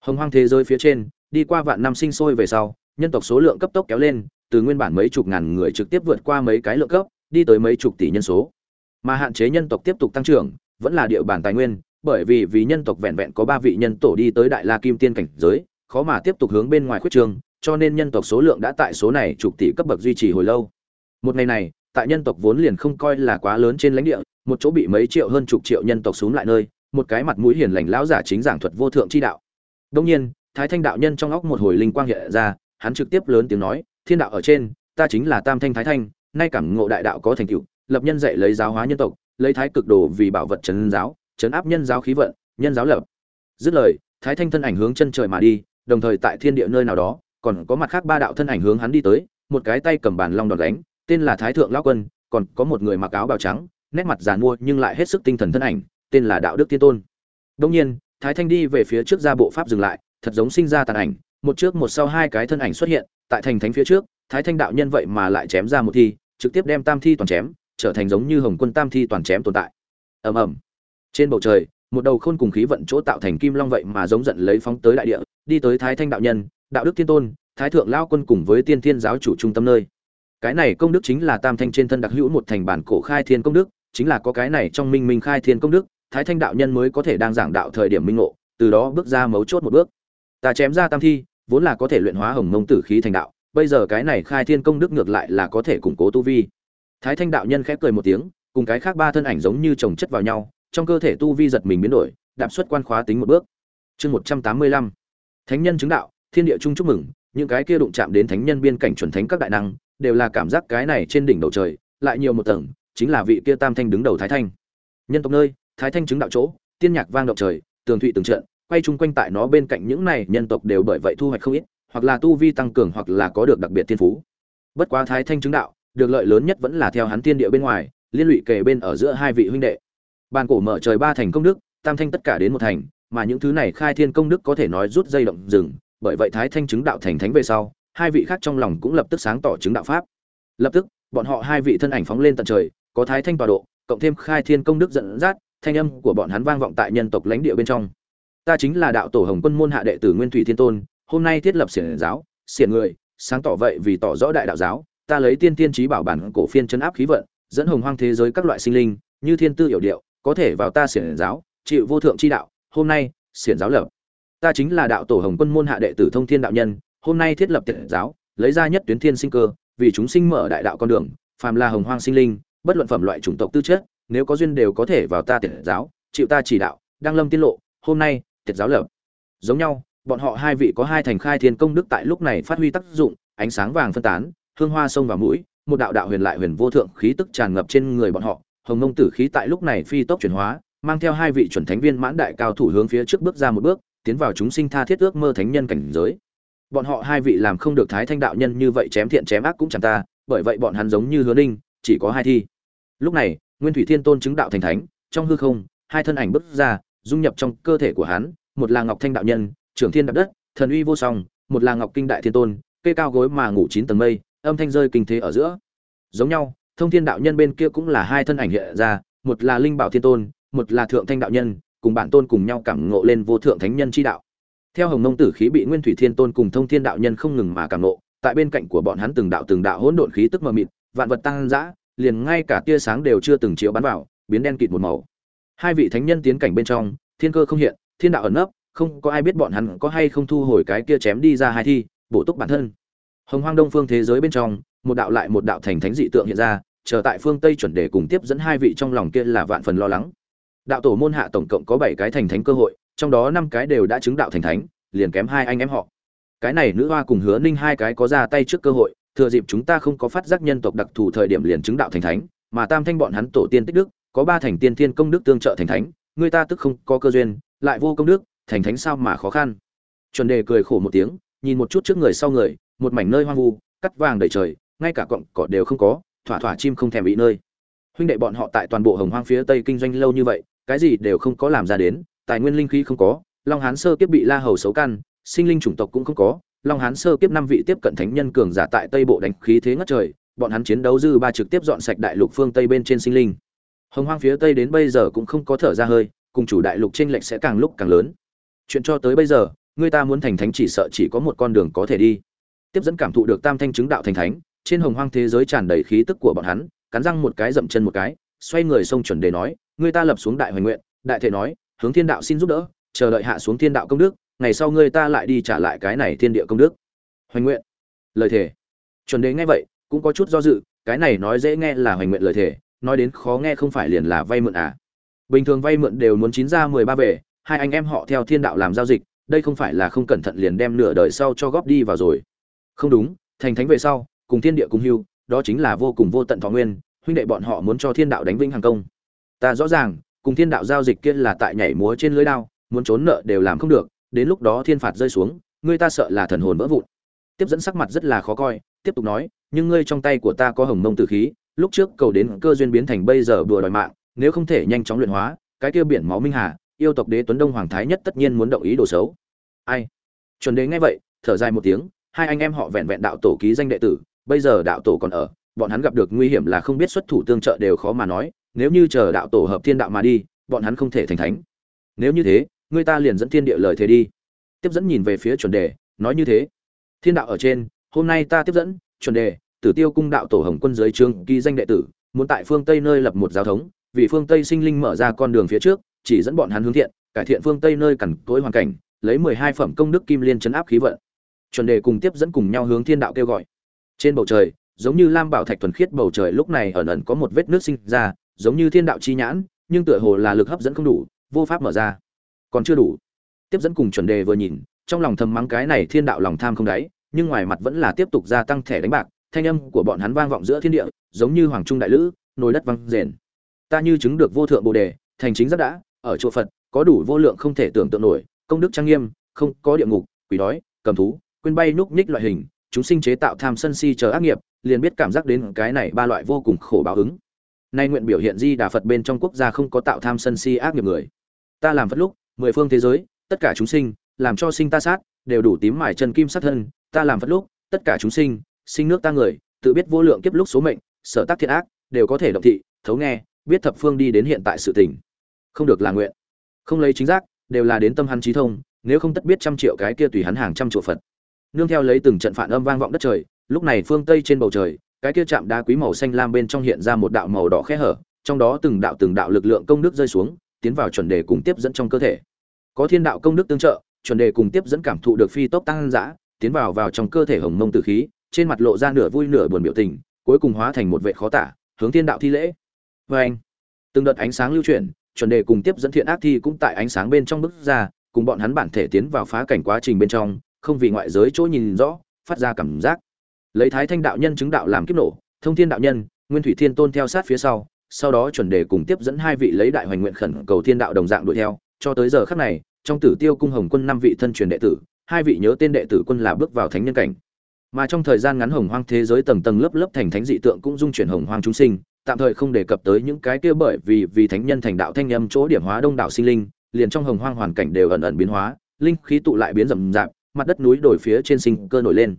Hồng hoang thế giới phía trên, đi qua vạn năm sinh sôi về sau, nhân tộc số lượng cấp tốc kéo lên, từ nguyên bản mấy chục ngàn người trực tiếp vượt qua mấy cái lượng cấp, đi tới mấy chục tỷ nhân số. Mà hạn chế nhân tộc tiếp tục tăng trưởng, vẫn là địa bàn tài nguyên bởi vì vì nhân tộc vẹn vẹn có ba vị nhân tổ đi tới đại la kim tiên cảnh giới, khó mà tiếp tục hướng bên ngoài khuyết trường, cho nên nhân tộc số lượng đã tại số này chục tỷ cấp bậc duy trì hồi lâu. Một ngày này, tại nhân tộc vốn liền không coi là quá lớn trên lãnh địa, một chỗ bị mấy triệu hơn chục triệu nhân tộc xuống lại nơi, một cái mặt mũi hiền lành lão giả chính giảng thuật vô thượng chi đạo. Đông nhiên, thái thanh đạo nhân trong óc một hồi linh quang hiện ra, hắn trực tiếp lớn tiếng nói, thiên đạo ở trên, ta chính là tam thanh thái thanh, nay cảm ngộ đại đạo có thành tựu, lập nhân dạy lấy giáo hóa nhân tộc, lấy thái cực đồ vì bảo vật trấn giáo trấn áp nhân giáo khí vận, nhân giáo lập. Dứt lời, thái thanh thân ảnh hướng chân trời mà đi, đồng thời tại thiên địa nơi nào đó, còn có mặt khác ba đạo thân ảnh hướng hắn đi tới, một cái tay cầm bàn long đòn đánh tên là thái thượng lão quân, còn có một người mặc áo bào trắng, nét mặt giàn mua nhưng lại hết sức tinh thần thân ảnh, tên là đạo đức tiên tôn. Đương nhiên, thái thanh đi về phía trước ra bộ pháp dừng lại, thật giống sinh ra tàn ảnh, một trước một sau hai cái thân ảnh xuất hiện, tại thành thánh phía trước, thái thanh đạo nhân vậy mà lại chém ra một thi, trực tiếp đem tam thi toàn chém, trở thành giống như hồng quân tam thi toàn chém tồn tại. Ầm ầm trên bầu trời, một đầu khôn cùng khí vận chỗ tạo thành kim long vậy mà giống giận lấy phóng tới đại địa, đi tới thái thanh đạo nhân, đạo đức thiên tôn, thái thượng lao quân cùng với tiên thiên giáo chủ trung tâm nơi. Cái này công đức chính là tam thanh trên thân đặc hữu một thành bản cổ khai thiên công đức, chính là có cái này trong minh minh khai thiên công đức, thái thanh đạo nhân mới có thể đang giảng đạo thời điểm minh ngộ, từ đó bước ra mấu chốt một bước. Ta chém ra tam thi, vốn là có thể luyện hóa hồng mông tử khí thành đạo, bây giờ cái này khai thiên công đức ngược lại là có thể củng cố tu vi. Thái thanh đạo nhân khép cười một tiếng, cùng cái khác ba thân ảnh giống như chồng chất vào nhau trong cơ thể tu vi giật mình biến đổi, đạp xuất quan khóa tính một bước. Chương một trăm tám mươi lăm. Thánh nhân chứng đạo, thiên địa chung chúc mừng, những cái kia đụng chạm đến thánh nhân biên cảnh chuẩn thánh các đại năng, đều là cảm giác cái này trên đỉnh đầu trời, lại nhiều một tầng, chính là vị kia tam thanh đứng đầu thái thanh. Nhân tộc nơi, thái thanh chứng đạo chỗ, tiên nhạc vang động trời, tường thụy từng trận, quay chung quanh tại nó bên cạnh những này nhân tộc đều bởi vậy thu hoạch không ít, hoặc là tu vi tăng cường hoặc là có được đặc biệt thiên phú. Bất quá thái thanh chứng đạo, được lợi lớn nhất vẫn là theo hắn tiên địa bên ngoài, liên lụy kề bên ở giữa hai vị huynh đệ bàn cổ mở trời ba thành công đức, tam thanh tất cả đến một thành, mà những thứ này khai thiên công đức có thể nói rút dây động rừng, bởi vậy thái thanh chứng đạo thành thánh về sau, hai vị khác trong lòng cũng lập tức sáng tỏ chứng đạo pháp. Lập tức, bọn họ hai vị thân ảnh phóng lên tận trời, có thái thanh tọa độ, cộng thêm khai thiên công đức dẫn dắt, thanh âm của bọn hắn vang vọng tại nhân tộc lãnh địa bên trong. Ta chính là đạo tổ hồng quân môn hạ đệ tử nguyên thủy thiên tôn, hôm nay thiết lập xiển giáo, xiển người, sáng tỏ vậy vì tỏ rõ đại đạo giáo, ta lấy tiên tiên trí bảo bản cổ phiên chấn áp khí vận, dẫn hồng hoang thế giới các loại sinh linh, như thiên tư hiểu điệu có thể vào ta xiển giáo, chịu vô thượng chi đạo, hôm nay, xiển giáo lập. Ta chính là đạo tổ hồng quân môn hạ đệ tử thông thiên đạo nhân, hôm nay thiết lập tiện giáo, lấy ra nhất tuyến thiên sinh cơ, vì chúng sinh mở đại đạo con đường, phàm là hồng hoang sinh linh, bất luận phẩm loại chủng tộc tư chất, nếu có duyên đều có thể vào ta tiện giáo, chịu ta chỉ đạo, đăng lâm tiết lộ, hôm nay, tiệt giáo lập. Giống nhau, bọn họ hai vị có hai thành khai thiên công đức tại lúc này phát huy tác dụng, ánh sáng vàng phân tán, hương hoa sông vào mũi, một đạo đạo huyền lại huyền vô thượng khí tức tràn ngập trên người bọn họ hồng ngông tử khí tại lúc này phi tốc chuyển hóa, mang theo hai vị chuẩn thánh viên mãn đại cao thủ hướng phía trước bước ra một bước, tiến vào chúng sinh tha thiết ước mơ thánh nhân cảnh giới. Bọn họ hai vị làm không được thái thanh đạo nhân như vậy chém thiện chém ác cũng chẳng ta, bởi vậy bọn hắn giống như hứa ninh chỉ có hai thi. Lúc này, nguyên thủy thiên tôn chứng đạo thành thánh, trong hư không, hai thân ảnh bước ra, dung nhập trong cơ thể của hắn, một là ngọc thanh đạo nhân, trưởng thiên đạp đất, thần uy vô song, một là ngọc kinh đại thiên tôn cây cao gối mà ngủ chín tầng mây, âm thanh rơi kinh thế ở giữa. Giống nhau thông thiên đạo nhân bên kia cũng là hai thân ảnh hiện ra, một là linh bảo thiên tôn, một là thượng thanh đạo nhân, cùng bản tôn cùng nhau cảm ngộ lên vô thượng thánh nhân chi đạo. Theo hồng Nông tử khí bị nguyên thủy thiên tôn cùng thông thiên đạo nhân không ngừng mà cảm ngộ, tại bên cạnh của bọn hắn từng đạo từng đạo hỗn độn khí tức mờ mịt, vạn vật tăng dã, liền ngay cả tia sáng đều chưa từng chiếu bắn vào, biến đen kịt một màu. Hai vị thánh nhân tiến cảnh bên trong, thiên cơ không hiện, thiên đạo ẩn nấp, không có ai biết bọn hắn có hay không thu hồi cái kia chém đi ra hai thi, bổ túc bản thân. Hồng hoang đông phương thế giới bên trong, một đạo lại một đạo thành thánh dị tượng hiện ra chờ tại phương tây chuẩn đề cùng tiếp dẫn hai vị trong lòng kia là vạn phần lo lắng. Đạo tổ môn hạ tổng cộng có bảy cái thành thánh cơ hội, trong đó năm cái đều đã chứng đạo thành thánh, liền kém hai anh em họ. Cái này nữ hoa cùng hứa ninh hai cái có ra tay trước cơ hội, thừa dịp chúng ta không có phát giác nhân tộc đặc thù thời điểm liền chứng đạo thành thánh, mà tam thanh bọn hắn tổ tiên tích đức, có ba thành tiên thiên công đức tương trợ thành thánh, người ta tức không có cơ duyên, lại vô công đức, thành thánh sao mà khó khăn. Chuẩn đề cười khổ một tiếng, nhìn một chút trước người sau người, một mảnh nơi hoang vu, cắt vàng đầy trời, ngay cả cọng cỏ đều không có thỏa thỏa chim không thèm bị nơi. Huynh đệ bọn họ tại toàn bộ hồng hoang phía tây kinh doanh lâu như vậy, cái gì đều không có làm ra đến, tài nguyên linh khí không có, long hán sơ kiếp bị la hầu xấu căn, sinh linh chủng tộc cũng không có, long hán sơ kiếp năm vị tiếp cận thánh nhân cường giả tại tây bộ đánh khí thế ngất trời, bọn hắn chiến đấu dư ba trực tiếp dọn sạch đại lục phương tây bên trên sinh linh. Hồng hoang phía tây đến bây giờ cũng không có thở ra hơi, cùng chủ đại lục tranh lệch sẽ càng lúc càng lớn. Chuyện cho tới bây giờ, người ta muốn thành thánh chỉ sợ chỉ có một con đường có thể đi. Tiếp dẫn cảm thụ được tam thanh chứng đạo thành thánh trên hồng hoang thế giới tràn đầy khí tức của bọn hắn, cắn răng một cái, dậm chân một cái, xoay người xông chuẩn đề nói, Ngươi ta lập xuống đại hoành nguyện. Đại thể nói, hướng thiên đạo xin giúp đỡ, chờ đợi hạ xuống thiên đạo công đức, ngày sau ngươi ta lại đi trả lại cái này thiên địa công đức. Hoành nguyện. Lời thể chuẩn đề nghe vậy, cũng có chút do dự, cái này nói dễ nghe là hoành nguyện lời thể nói đến khó nghe không phải liền là vay mượn à. Bình thường vay mượn đều muốn chín ra mười ba về, hai anh em họ theo thiên đạo làm giao dịch, đây không phải là không cẩn thận liền đem nửa đời sau cho góp đi vào rồi. Không đúng, thành thánh về sau cùng thiên địa cùng hưu, đó chính là vô cùng vô tận thọ nguyên, huynh đệ bọn họ muốn cho thiên đạo đánh vinh hàng công. Ta rõ ràng, cùng thiên đạo giao dịch kia là tại nhảy múa trên lưới đao, muốn trốn nợ đều làm không được, đến lúc đó thiên phạt rơi xuống, ngươi ta sợ là thần hồn vỡ vụn. Tiếp dẫn sắc mặt rất là khó coi, tiếp tục nói, nhưng ngươi trong tay của ta có hồng mông tử khí, lúc trước cầu đến cơ duyên biến thành bây giờ đùa đòi mạng, nếu không thể nhanh chóng luyện hóa, cái kia biển máu minh hà, yêu tộc đế tuấn đông hoàng thái nhất tất nhiên muốn động ý đồ xấu. Ai? Chuẩn đế nghe vậy, thở dài một tiếng, hai anh em họ vẹn vẹn đạo tổ ký danh đệ tử bây giờ đạo tổ còn ở, bọn hắn gặp được nguy hiểm là không biết xuất thủ tương trợ đều khó mà nói, nếu như chờ đạo tổ hợp thiên đạo mà đi, bọn hắn không thể thành thánh. Nếu như thế, người ta liền dẫn thiên địa lời thế đi. Tiếp dẫn nhìn về phía chuẩn đề, nói như thế. Thiên đạo ở trên, hôm nay ta tiếp dẫn, chuẩn đề, tử tiêu cung đạo tổ hồng quân giới trương ký danh đệ tử, muốn tại phương tây nơi lập một giáo thống, vì phương tây sinh linh mở ra con đường phía trước, chỉ dẫn bọn hắn hướng thiện, cải thiện phương tây nơi cằn cỗi hoàn cảnh, lấy mười hai phẩm công đức kim liên chấn áp khí vận. Chuẩn đề cùng tiếp dẫn cùng nhau hướng thiên đạo kêu gọi trên bầu trời, giống như lam bảo thạch thuần khiết bầu trời lúc này ẩn ẩn có một vết nước sinh ra, giống như thiên đạo chi nhãn, nhưng tựa hồ là lực hấp dẫn không đủ, vô pháp mở ra. Còn chưa đủ. Tiếp dẫn cùng chuẩn đề vừa nhìn, trong lòng thầm mắng cái này thiên đạo lòng tham không đáy, nhưng ngoài mặt vẫn là tiếp tục gia tăng thẻ đánh bạc, thanh âm của bọn hắn vang vọng giữa thiên địa, giống như hoàng trung đại lữ, nồi đất văng rền. Ta như chứng được vô thượng bồ đề, thành chính rất đã, ở chỗ phật, có đủ vô lượng không thể tưởng tượng nổi, công đức trang nghiêm, không có địa ngục, quỷ đói, cầm thú, quên bay núc ních loại hình chúng sinh chế tạo tham sân si chờ ác nghiệp, liền biết cảm giác đến cái này ba loại vô cùng khổ báo ứng. Nay nguyện biểu hiện di đà phật bên trong quốc gia không có tạo tham sân si ác nghiệp người. Ta làm phật lúc, mười phương thế giới, tất cả chúng sinh, làm cho sinh ta sát, đều đủ tím mài chân kim sát thân. Ta làm phật lúc, tất cả chúng sinh sinh nước ta người, tự biết vô lượng kiếp lúc số mệnh, sở tác thiện ác, đều có thể động thị, thấu nghe, biết thập phương đi đến hiện tại sự tình. Không được là nguyện. Không lấy chính giác, đều là đến tâm hắn trí thông, nếu không tất biết trăm triệu cái kia tùy hắn hàng trăm triệu phật nương theo lấy từng trận phản âm vang vọng đất trời, lúc này phương tây trên bầu trời, cái kia chạm đá quý màu xanh lam bên trong hiện ra một đạo màu đỏ khe hở, trong đó từng đạo từng đạo lực lượng công đức rơi xuống, tiến vào chuẩn đề cùng tiếp dẫn trong cơ thể. Có thiên đạo công đức tương trợ, chuẩn đề cùng tiếp dẫn cảm thụ được phi tốc tăng dã, tiến vào vào trong cơ thể hồng mông tử khí, trên mặt lộ ra nửa vui nửa buồn biểu tình, cuối cùng hóa thành một vệ khó tả, hướng thiên đạo thi lễ. Vê anh từng đợt ánh sáng lưu chuyển, chuẩn đề cùng tiếp dẫn thiện ác thi cũng tại ánh sáng bên trong bước ra, cùng bọn hắn bản thể tiến vào phá cảnh quá trình bên trong không vì ngoại giới chỗ nhìn rõ, phát ra cảm giác. Lấy thái thanh đạo nhân chứng đạo làm kiếp nổ, thông thiên đạo nhân, nguyên thủy thiên tôn theo sát phía sau sau đó chuẩn đề cùng tiếp dẫn hai vị lấy đại hoành nguyện khẩn cầu thiên đạo đồng dạng đuổi theo. Cho tới giờ khắc này, trong tử tiêu cung hồng quân năm vị thân truyền đệ tử, hai vị nhớ tên đệ tử quân là bước vào thánh nhân cảnh. Mà trong thời gian ngắn hồng hoang thế giới tầng tầng lớp lớp thành thánh dị tượng cũng dung chuyển hồng hoang chúng sinh, tạm thời không đề cập tới những cái kia bởi vì vì thánh nhân thành đạo thanh âm chỗ điểm hóa đông đảo sinh linh, liền trong hồng hoang hoàn cảnh đều ẩn ẩn biến hóa, linh khí tụ lại biến rầm rạp mặt đất núi đổi phía trên sinh cơ nổi lên.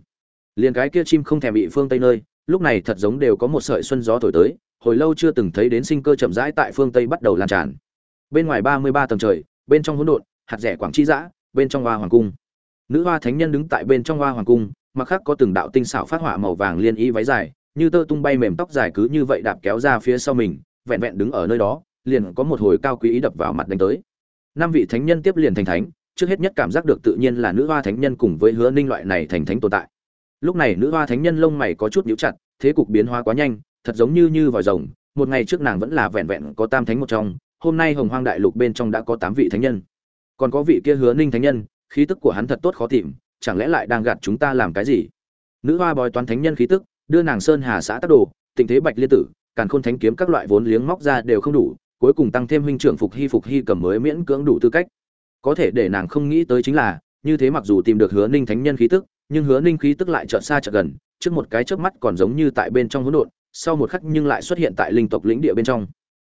Liền cái kia chim không thèm bị phương tây nơi, lúc này thật giống đều có một sợi xuân gió thổi tới, hồi lâu chưa từng thấy đến sinh cơ chậm rãi tại phương tây bắt đầu lan tràn. Bên ngoài ba mươi ba tầng trời, bên trong hỗn độn, hạt rẻ quảng chi dã, bên trong hoa hoàng cung. Nữ hoa thánh nhân đứng tại bên trong hoa hoàng cung mặc khác có từng đạo tinh xảo phát họa màu vàng liên y váy dài, như tơ tung bay mềm tóc dài cứ như vậy đạp kéo ra phía sau mình, vẹn vẹn đứng ở nơi đó, liền có một hồi cao quý ý đập vào mặt đánh tới. Năm vị thánh nhân tiếp liền thành thánh trước hết nhất cảm giác được tự nhiên là nữ hoa thánh nhân cùng với hứa ninh loại này thành thánh tồn tại. Lúc này nữ hoa thánh nhân lông mày có chút nhíu chặt, thế cục biến hóa quá nhanh, thật giống như như vòi rồng, một ngày trước nàng vẫn là vẹn vẹn có tam thánh một trong, hôm nay hồng hoang đại lục bên trong đã có tám vị thánh nhân. Còn có vị kia hứa ninh thánh nhân, khí tức của hắn thật tốt khó tìm, chẳng lẽ lại đang gạt chúng ta làm cái gì? Nữ hoa bói toán thánh nhân khí tức, đưa nàng sơn hà xã tắc đồ, tình thế bạch liên tử, càn khôn thánh kiếm các loại vốn liếng móc ra đều không đủ, cuối cùng tăng thêm huynh trưởng phục hy phục hy cầm mới miễn cưỡng đủ tư cách có thể để nàng không nghĩ tới chính là, như thế mặc dù tìm được hứa ninh thánh nhân khí tức, nhưng hứa ninh khí tức lại chợt xa chợt gần, trước một cái chớp mắt còn giống như tại bên trong hỗn độn, sau một khắc nhưng lại xuất hiện tại linh tộc lĩnh địa bên trong.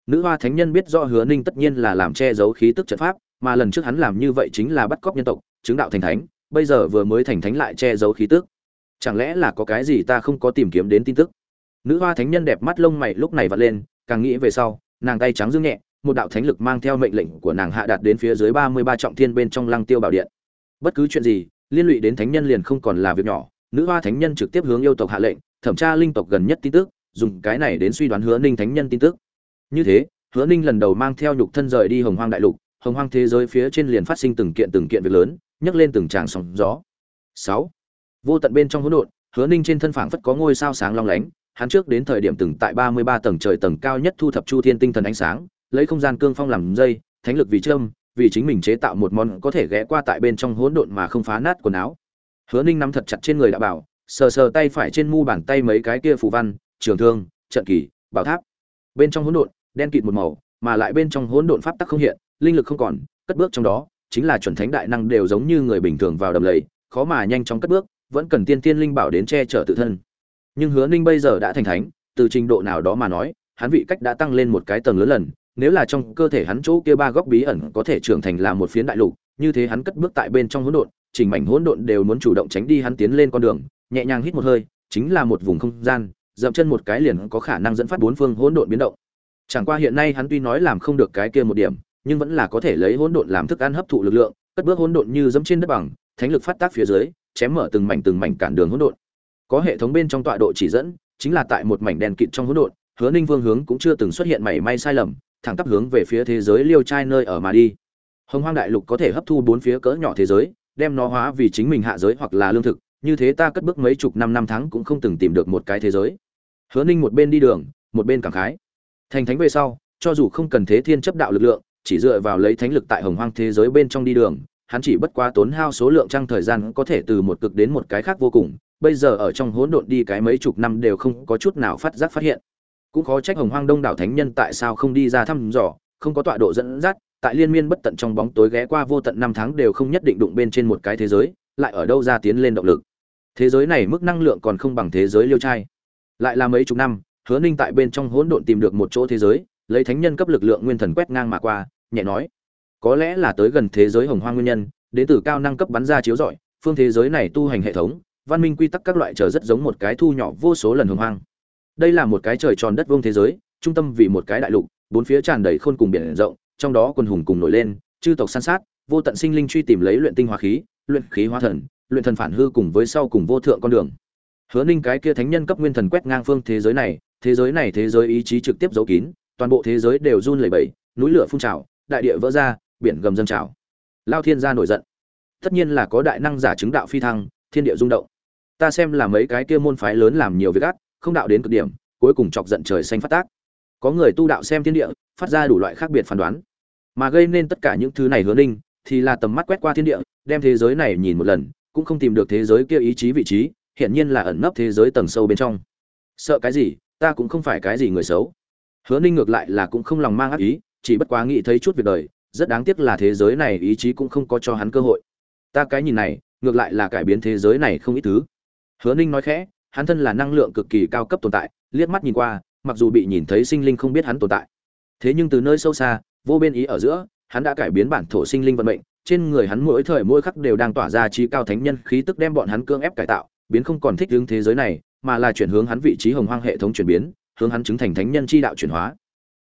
Nữ hoa thánh nhân biết do hứa ninh tất nhiên là làm che giấu khí tức trận pháp, mà lần trước hắn làm như vậy chính là bắt cóc nhân tộc, chứng đạo thành thánh, bây giờ vừa mới thành thánh lại che giấu khí tức. Chẳng lẽ là có cái gì ta không có tìm kiếm đến tin tức? Nữ hoa thánh nhân đẹp mắt lông mày lúc này vặn lên, càng nghĩ về sau, nàng tay trắng dương nhẹ một đạo thánh lực mang theo mệnh lệnh của nàng hạ đạt đến phía dưới ba mươi ba trọng thiên bên trong lăng tiêu bảo điện. Bất cứ chuyện gì, liên lụy đến thánh nhân liền không còn là việc nhỏ. Nữ hoa thánh nhân trực tiếp hướng yêu tộc hạ lệnh, thẩm tra linh tộc gần nhất tin tức, dùng cái này đến suy đoán hứa ninh thánh nhân tin tức. Như thế, hứa ninh lần đầu mang theo nhục thân rời đi hồng hoang đại lục, hồng hoang thế giới phía trên liền phát sinh từng kiện từng kiện việc lớn, nhấc lên từng tràng sóng gió. Sáu, vô tận bên trong hỗn độn, hứa ninh trên thân phảng phất có ngôi sao sáng long lánh, hắn trước đến thời điểm từng tại ba mươi ba tầng trời tầng cao nhất thu thập chu thiên tinh thần ánh sáng lấy không gian cương phong làm dây, thánh lực vì trâm vì chính mình chế tạo một món có thể ghé qua tại bên trong hỗn độn mà không phá nát quần áo. Hứa ninh nắm thật chặt trên người đã bảo, sờ sờ tay phải trên mu bàn tay mấy cái kia phù văn, trường thương, trận kỳ bảo tháp. Bên trong hỗn độn, đen kịt một màu, mà lại bên trong hỗn độn pháp tắc không hiện, linh lực không còn, cất bước trong đó, chính là chuẩn thánh đại năng đều giống như người bình thường vào đầm lầy, khó mà nhanh chóng cất bước, vẫn cần tiên tiên linh bảo đến che chở tự thân. Nhưng hứa ninh bây giờ đã thành thánh, từ trình độ nào đó mà nói, hắn vị cách đã tăng lên một cái tầng lớn lần nếu là trong cơ thể hắn chỗ kia ba góc bí ẩn có thể trưởng thành là một phiến đại lục, như thế hắn cất bước tại bên trong hỗn độn, chỉnh mảnh hỗn độn đều muốn chủ động tránh đi hắn tiến lên con đường, nhẹ nhàng hít một hơi, chính là một vùng không gian, dậm chân một cái liền có khả năng dẫn phát bốn phương hỗn độn biến động. Chẳng qua hiện nay hắn tuy nói làm không được cái kia một điểm, nhưng vẫn là có thể lấy hỗn độn làm thức ăn hấp thụ lực lượng, cất bước hỗn độn như dẫm trên đất bằng, thánh lực phát tác phía dưới, chém mở từng mảnh từng mảnh cản đường hỗn độn. Có hệ thống bên trong tọa độ chỉ dẫn, chính là tại một mảnh đèn kịt trong hỗn độn, hứa ninh vương hướng cũng chưa từng xuất hiện mảy may sai lầm thẳng tắp hướng về phía thế giới liêu trai nơi ở mà đi. Hồng hoang đại lục có thể hấp thu bốn phía cỡ nhỏ thế giới, đem nó hóa vì chính mình hạ giới hoặc là lương thực, như thế ta cất bước mấy chục năm năm tháng cũng không từng tìm được một cái thế giới. Hứa ninh một bên đi đường, một bên cảm khái. Thành thánh về sau, cho dù không cần thế thiên chấp đạo lực lượng, chỉ dựa vào lấy thánh lực tại hồng hoang thế giới bên trong đi đường, hắn chỉ bất quá tốn hao số lượng trăng thời gian có thể từ một cực đến một cái khác vô cùng, bây giờ ở trong hỗn độn đi cái mấy chục năm đều không có chút nào phát giác phát hiện cũng khó trách hồng hoang đông đảo thánh nhân tại sao không đi ra thăm dò, không có tọa độ dẫn dắt, tại liên miên bất tận trong bóng tối ghé qua vô tận năm tháng đều không nhất định đụng bên trên một cái thế giới, lại ở đâu ra tiến lên động lực. Thế giới này mức năng lượng còn không bằng thế giới liêu trai. Lại là mấy chục năm, hứa ninh tại bên trong hỗn độn tìm được một chỗ thế giới, lấy thánh nhân cấp lực lượng nguyên thần quét ngang mà qua, nhẹ nói, có lẽ là tới gần thế giới hồng hoang nguyên nhân, đến từ cao năng cấp bắn ra chiếu rọi, phương thế giới này tu hành hệ thống, văn minh quy tắc các loại trở rất giống một cái thu nhỏ vô số lần hồng hoang đây là một cái trời tròn đất vuông thế giới, trung tâm vì một cái đại lục, bốn phía tràn đầy khôn cùng biển rộng, trong đó quân hùng cùng nổi lên, chư tộc san sát, vô tận sinh linh truy tìm lấy luyện tinh hóa khí, luyện khí hóa thần, luyện thần phản hư cùng với sau cùng vô thượng con đường. Hứa ninh cái kia thánh nhân cấp nguyên thần quét ngang phương thế giới này, thế giới này thế giới ý chí trực tiếp giấu kín, toàn bộ thế giới đều run lẩy bẩy, núi lửa phun trào, đại địa vỡ ra, biển gầm dâng trào. Lao thiên gia nổi giận. Tất nhiên là có đại năng giả chứng đạo phi thăng, thiên địa rung động. Ta xem là mấy cái kia môn phái lớn làm nhiều việc ác không đạo đến cực điểm, cuối cùng chọc giận trời xanh phát tác. Có người tu đạo xem thiên địa, phát ra đủ loại khác biệt phán đoán. Mà gây nên tất cả những thứ này hứa ninh, thì là tầm mắt quét qua thiên địa, đem thế giới này nhìn một lần, cũng không tìm được thế giới kia ý chí vị trí hiện nhiên là ẩn nấp thế giới tầng sâu bên trong. Sợ cái gì, ta cũng không phải cái gì người xấu. Hứa ninh ngược lại là cũng không lòng mang ác ý, chỉ bất quá nghĩ thấy chút việc đời, rất đáng tiếc là thế giới này ý chí cũng không có cho hắn cơ hội. Ta cái nhìn này, ngược lại là cải biến thế giới này không ít thứ. Hứa ninh nói khẽ hắn thân là năng lượng cực kỳ cao cấp tồn tại, liếc mắt nhìn qua, mặc dù bị nhìn thấy sinh linh không biết hắn tồn tại. Thế nhưng từ nơi sâu xa, vô bên ý ở giữa, hắn đã cải biến bản thổ sinh linh vận mệnh, trên người hắn mỗi thời mỗi khắc đều đang tỏa ra trí cao thánh nhân khí tức đem bọn hắn cưỡng ép cải tạo, biến không còn thích hướng thế giới này, mà là chuyển hướng hắn vị trí hồng hoang hệ thống chuyển biến, hướng hắn chứng thành thánh nhân chi đạo chuyển hóa.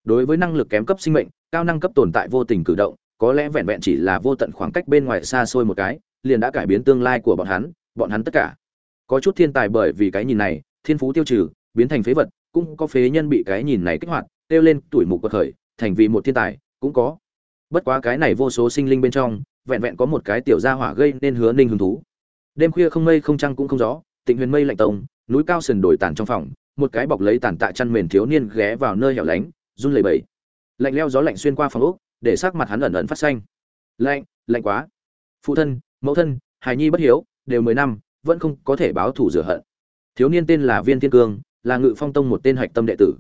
Đối với năng lực kém cấp sinh mệnh, cao năng cấp tồn tại vô tình cử động, có lẽ vẹn vẹn chỉ là vô tận khoảng cách bên ngoài xa xôi một cái, liền đã cải biến tương lai của bọn hắn bọn hắn tất cả có chút thiên tài bởi vì cái nhìn này, thiên phú tiêu trừ, biến thành phế vật, cũng có phế nhân bị cái nhìn này kích hoạt tiêu lên tuổi mục bậc khởi, thành vì một thiên tài, cũng có. Bất quá cái này vô số sinh linh bên trong, vẹn vẹn có một cái tiểu gia hỏa gây nên hứa ninh hứng thú. Đêm khuya không mây không trăng cũng không gió, tịnh huyền mây lạnh tông, núi cao sườn đổi tàn trong phòng, một cái bọc lấy tàn tạ chăn mền thiếu niên ghé vào nơi hẻo lánh, run lẩy bẩy. Lạnh leo gió lạnh xuyên qua phòng ốc, để sắc mặt hắn ẩn ẩn phát xanh. Lạnh lạnh quá. Phụ thân, mẫu thân, hài nhi bất hiếu, đều mười năm vẫn không có thể báo thủ rửa hận. Thiếu niên tên là viên thiên cương, là ngự phong tông một tên hạch tâm đệ tử.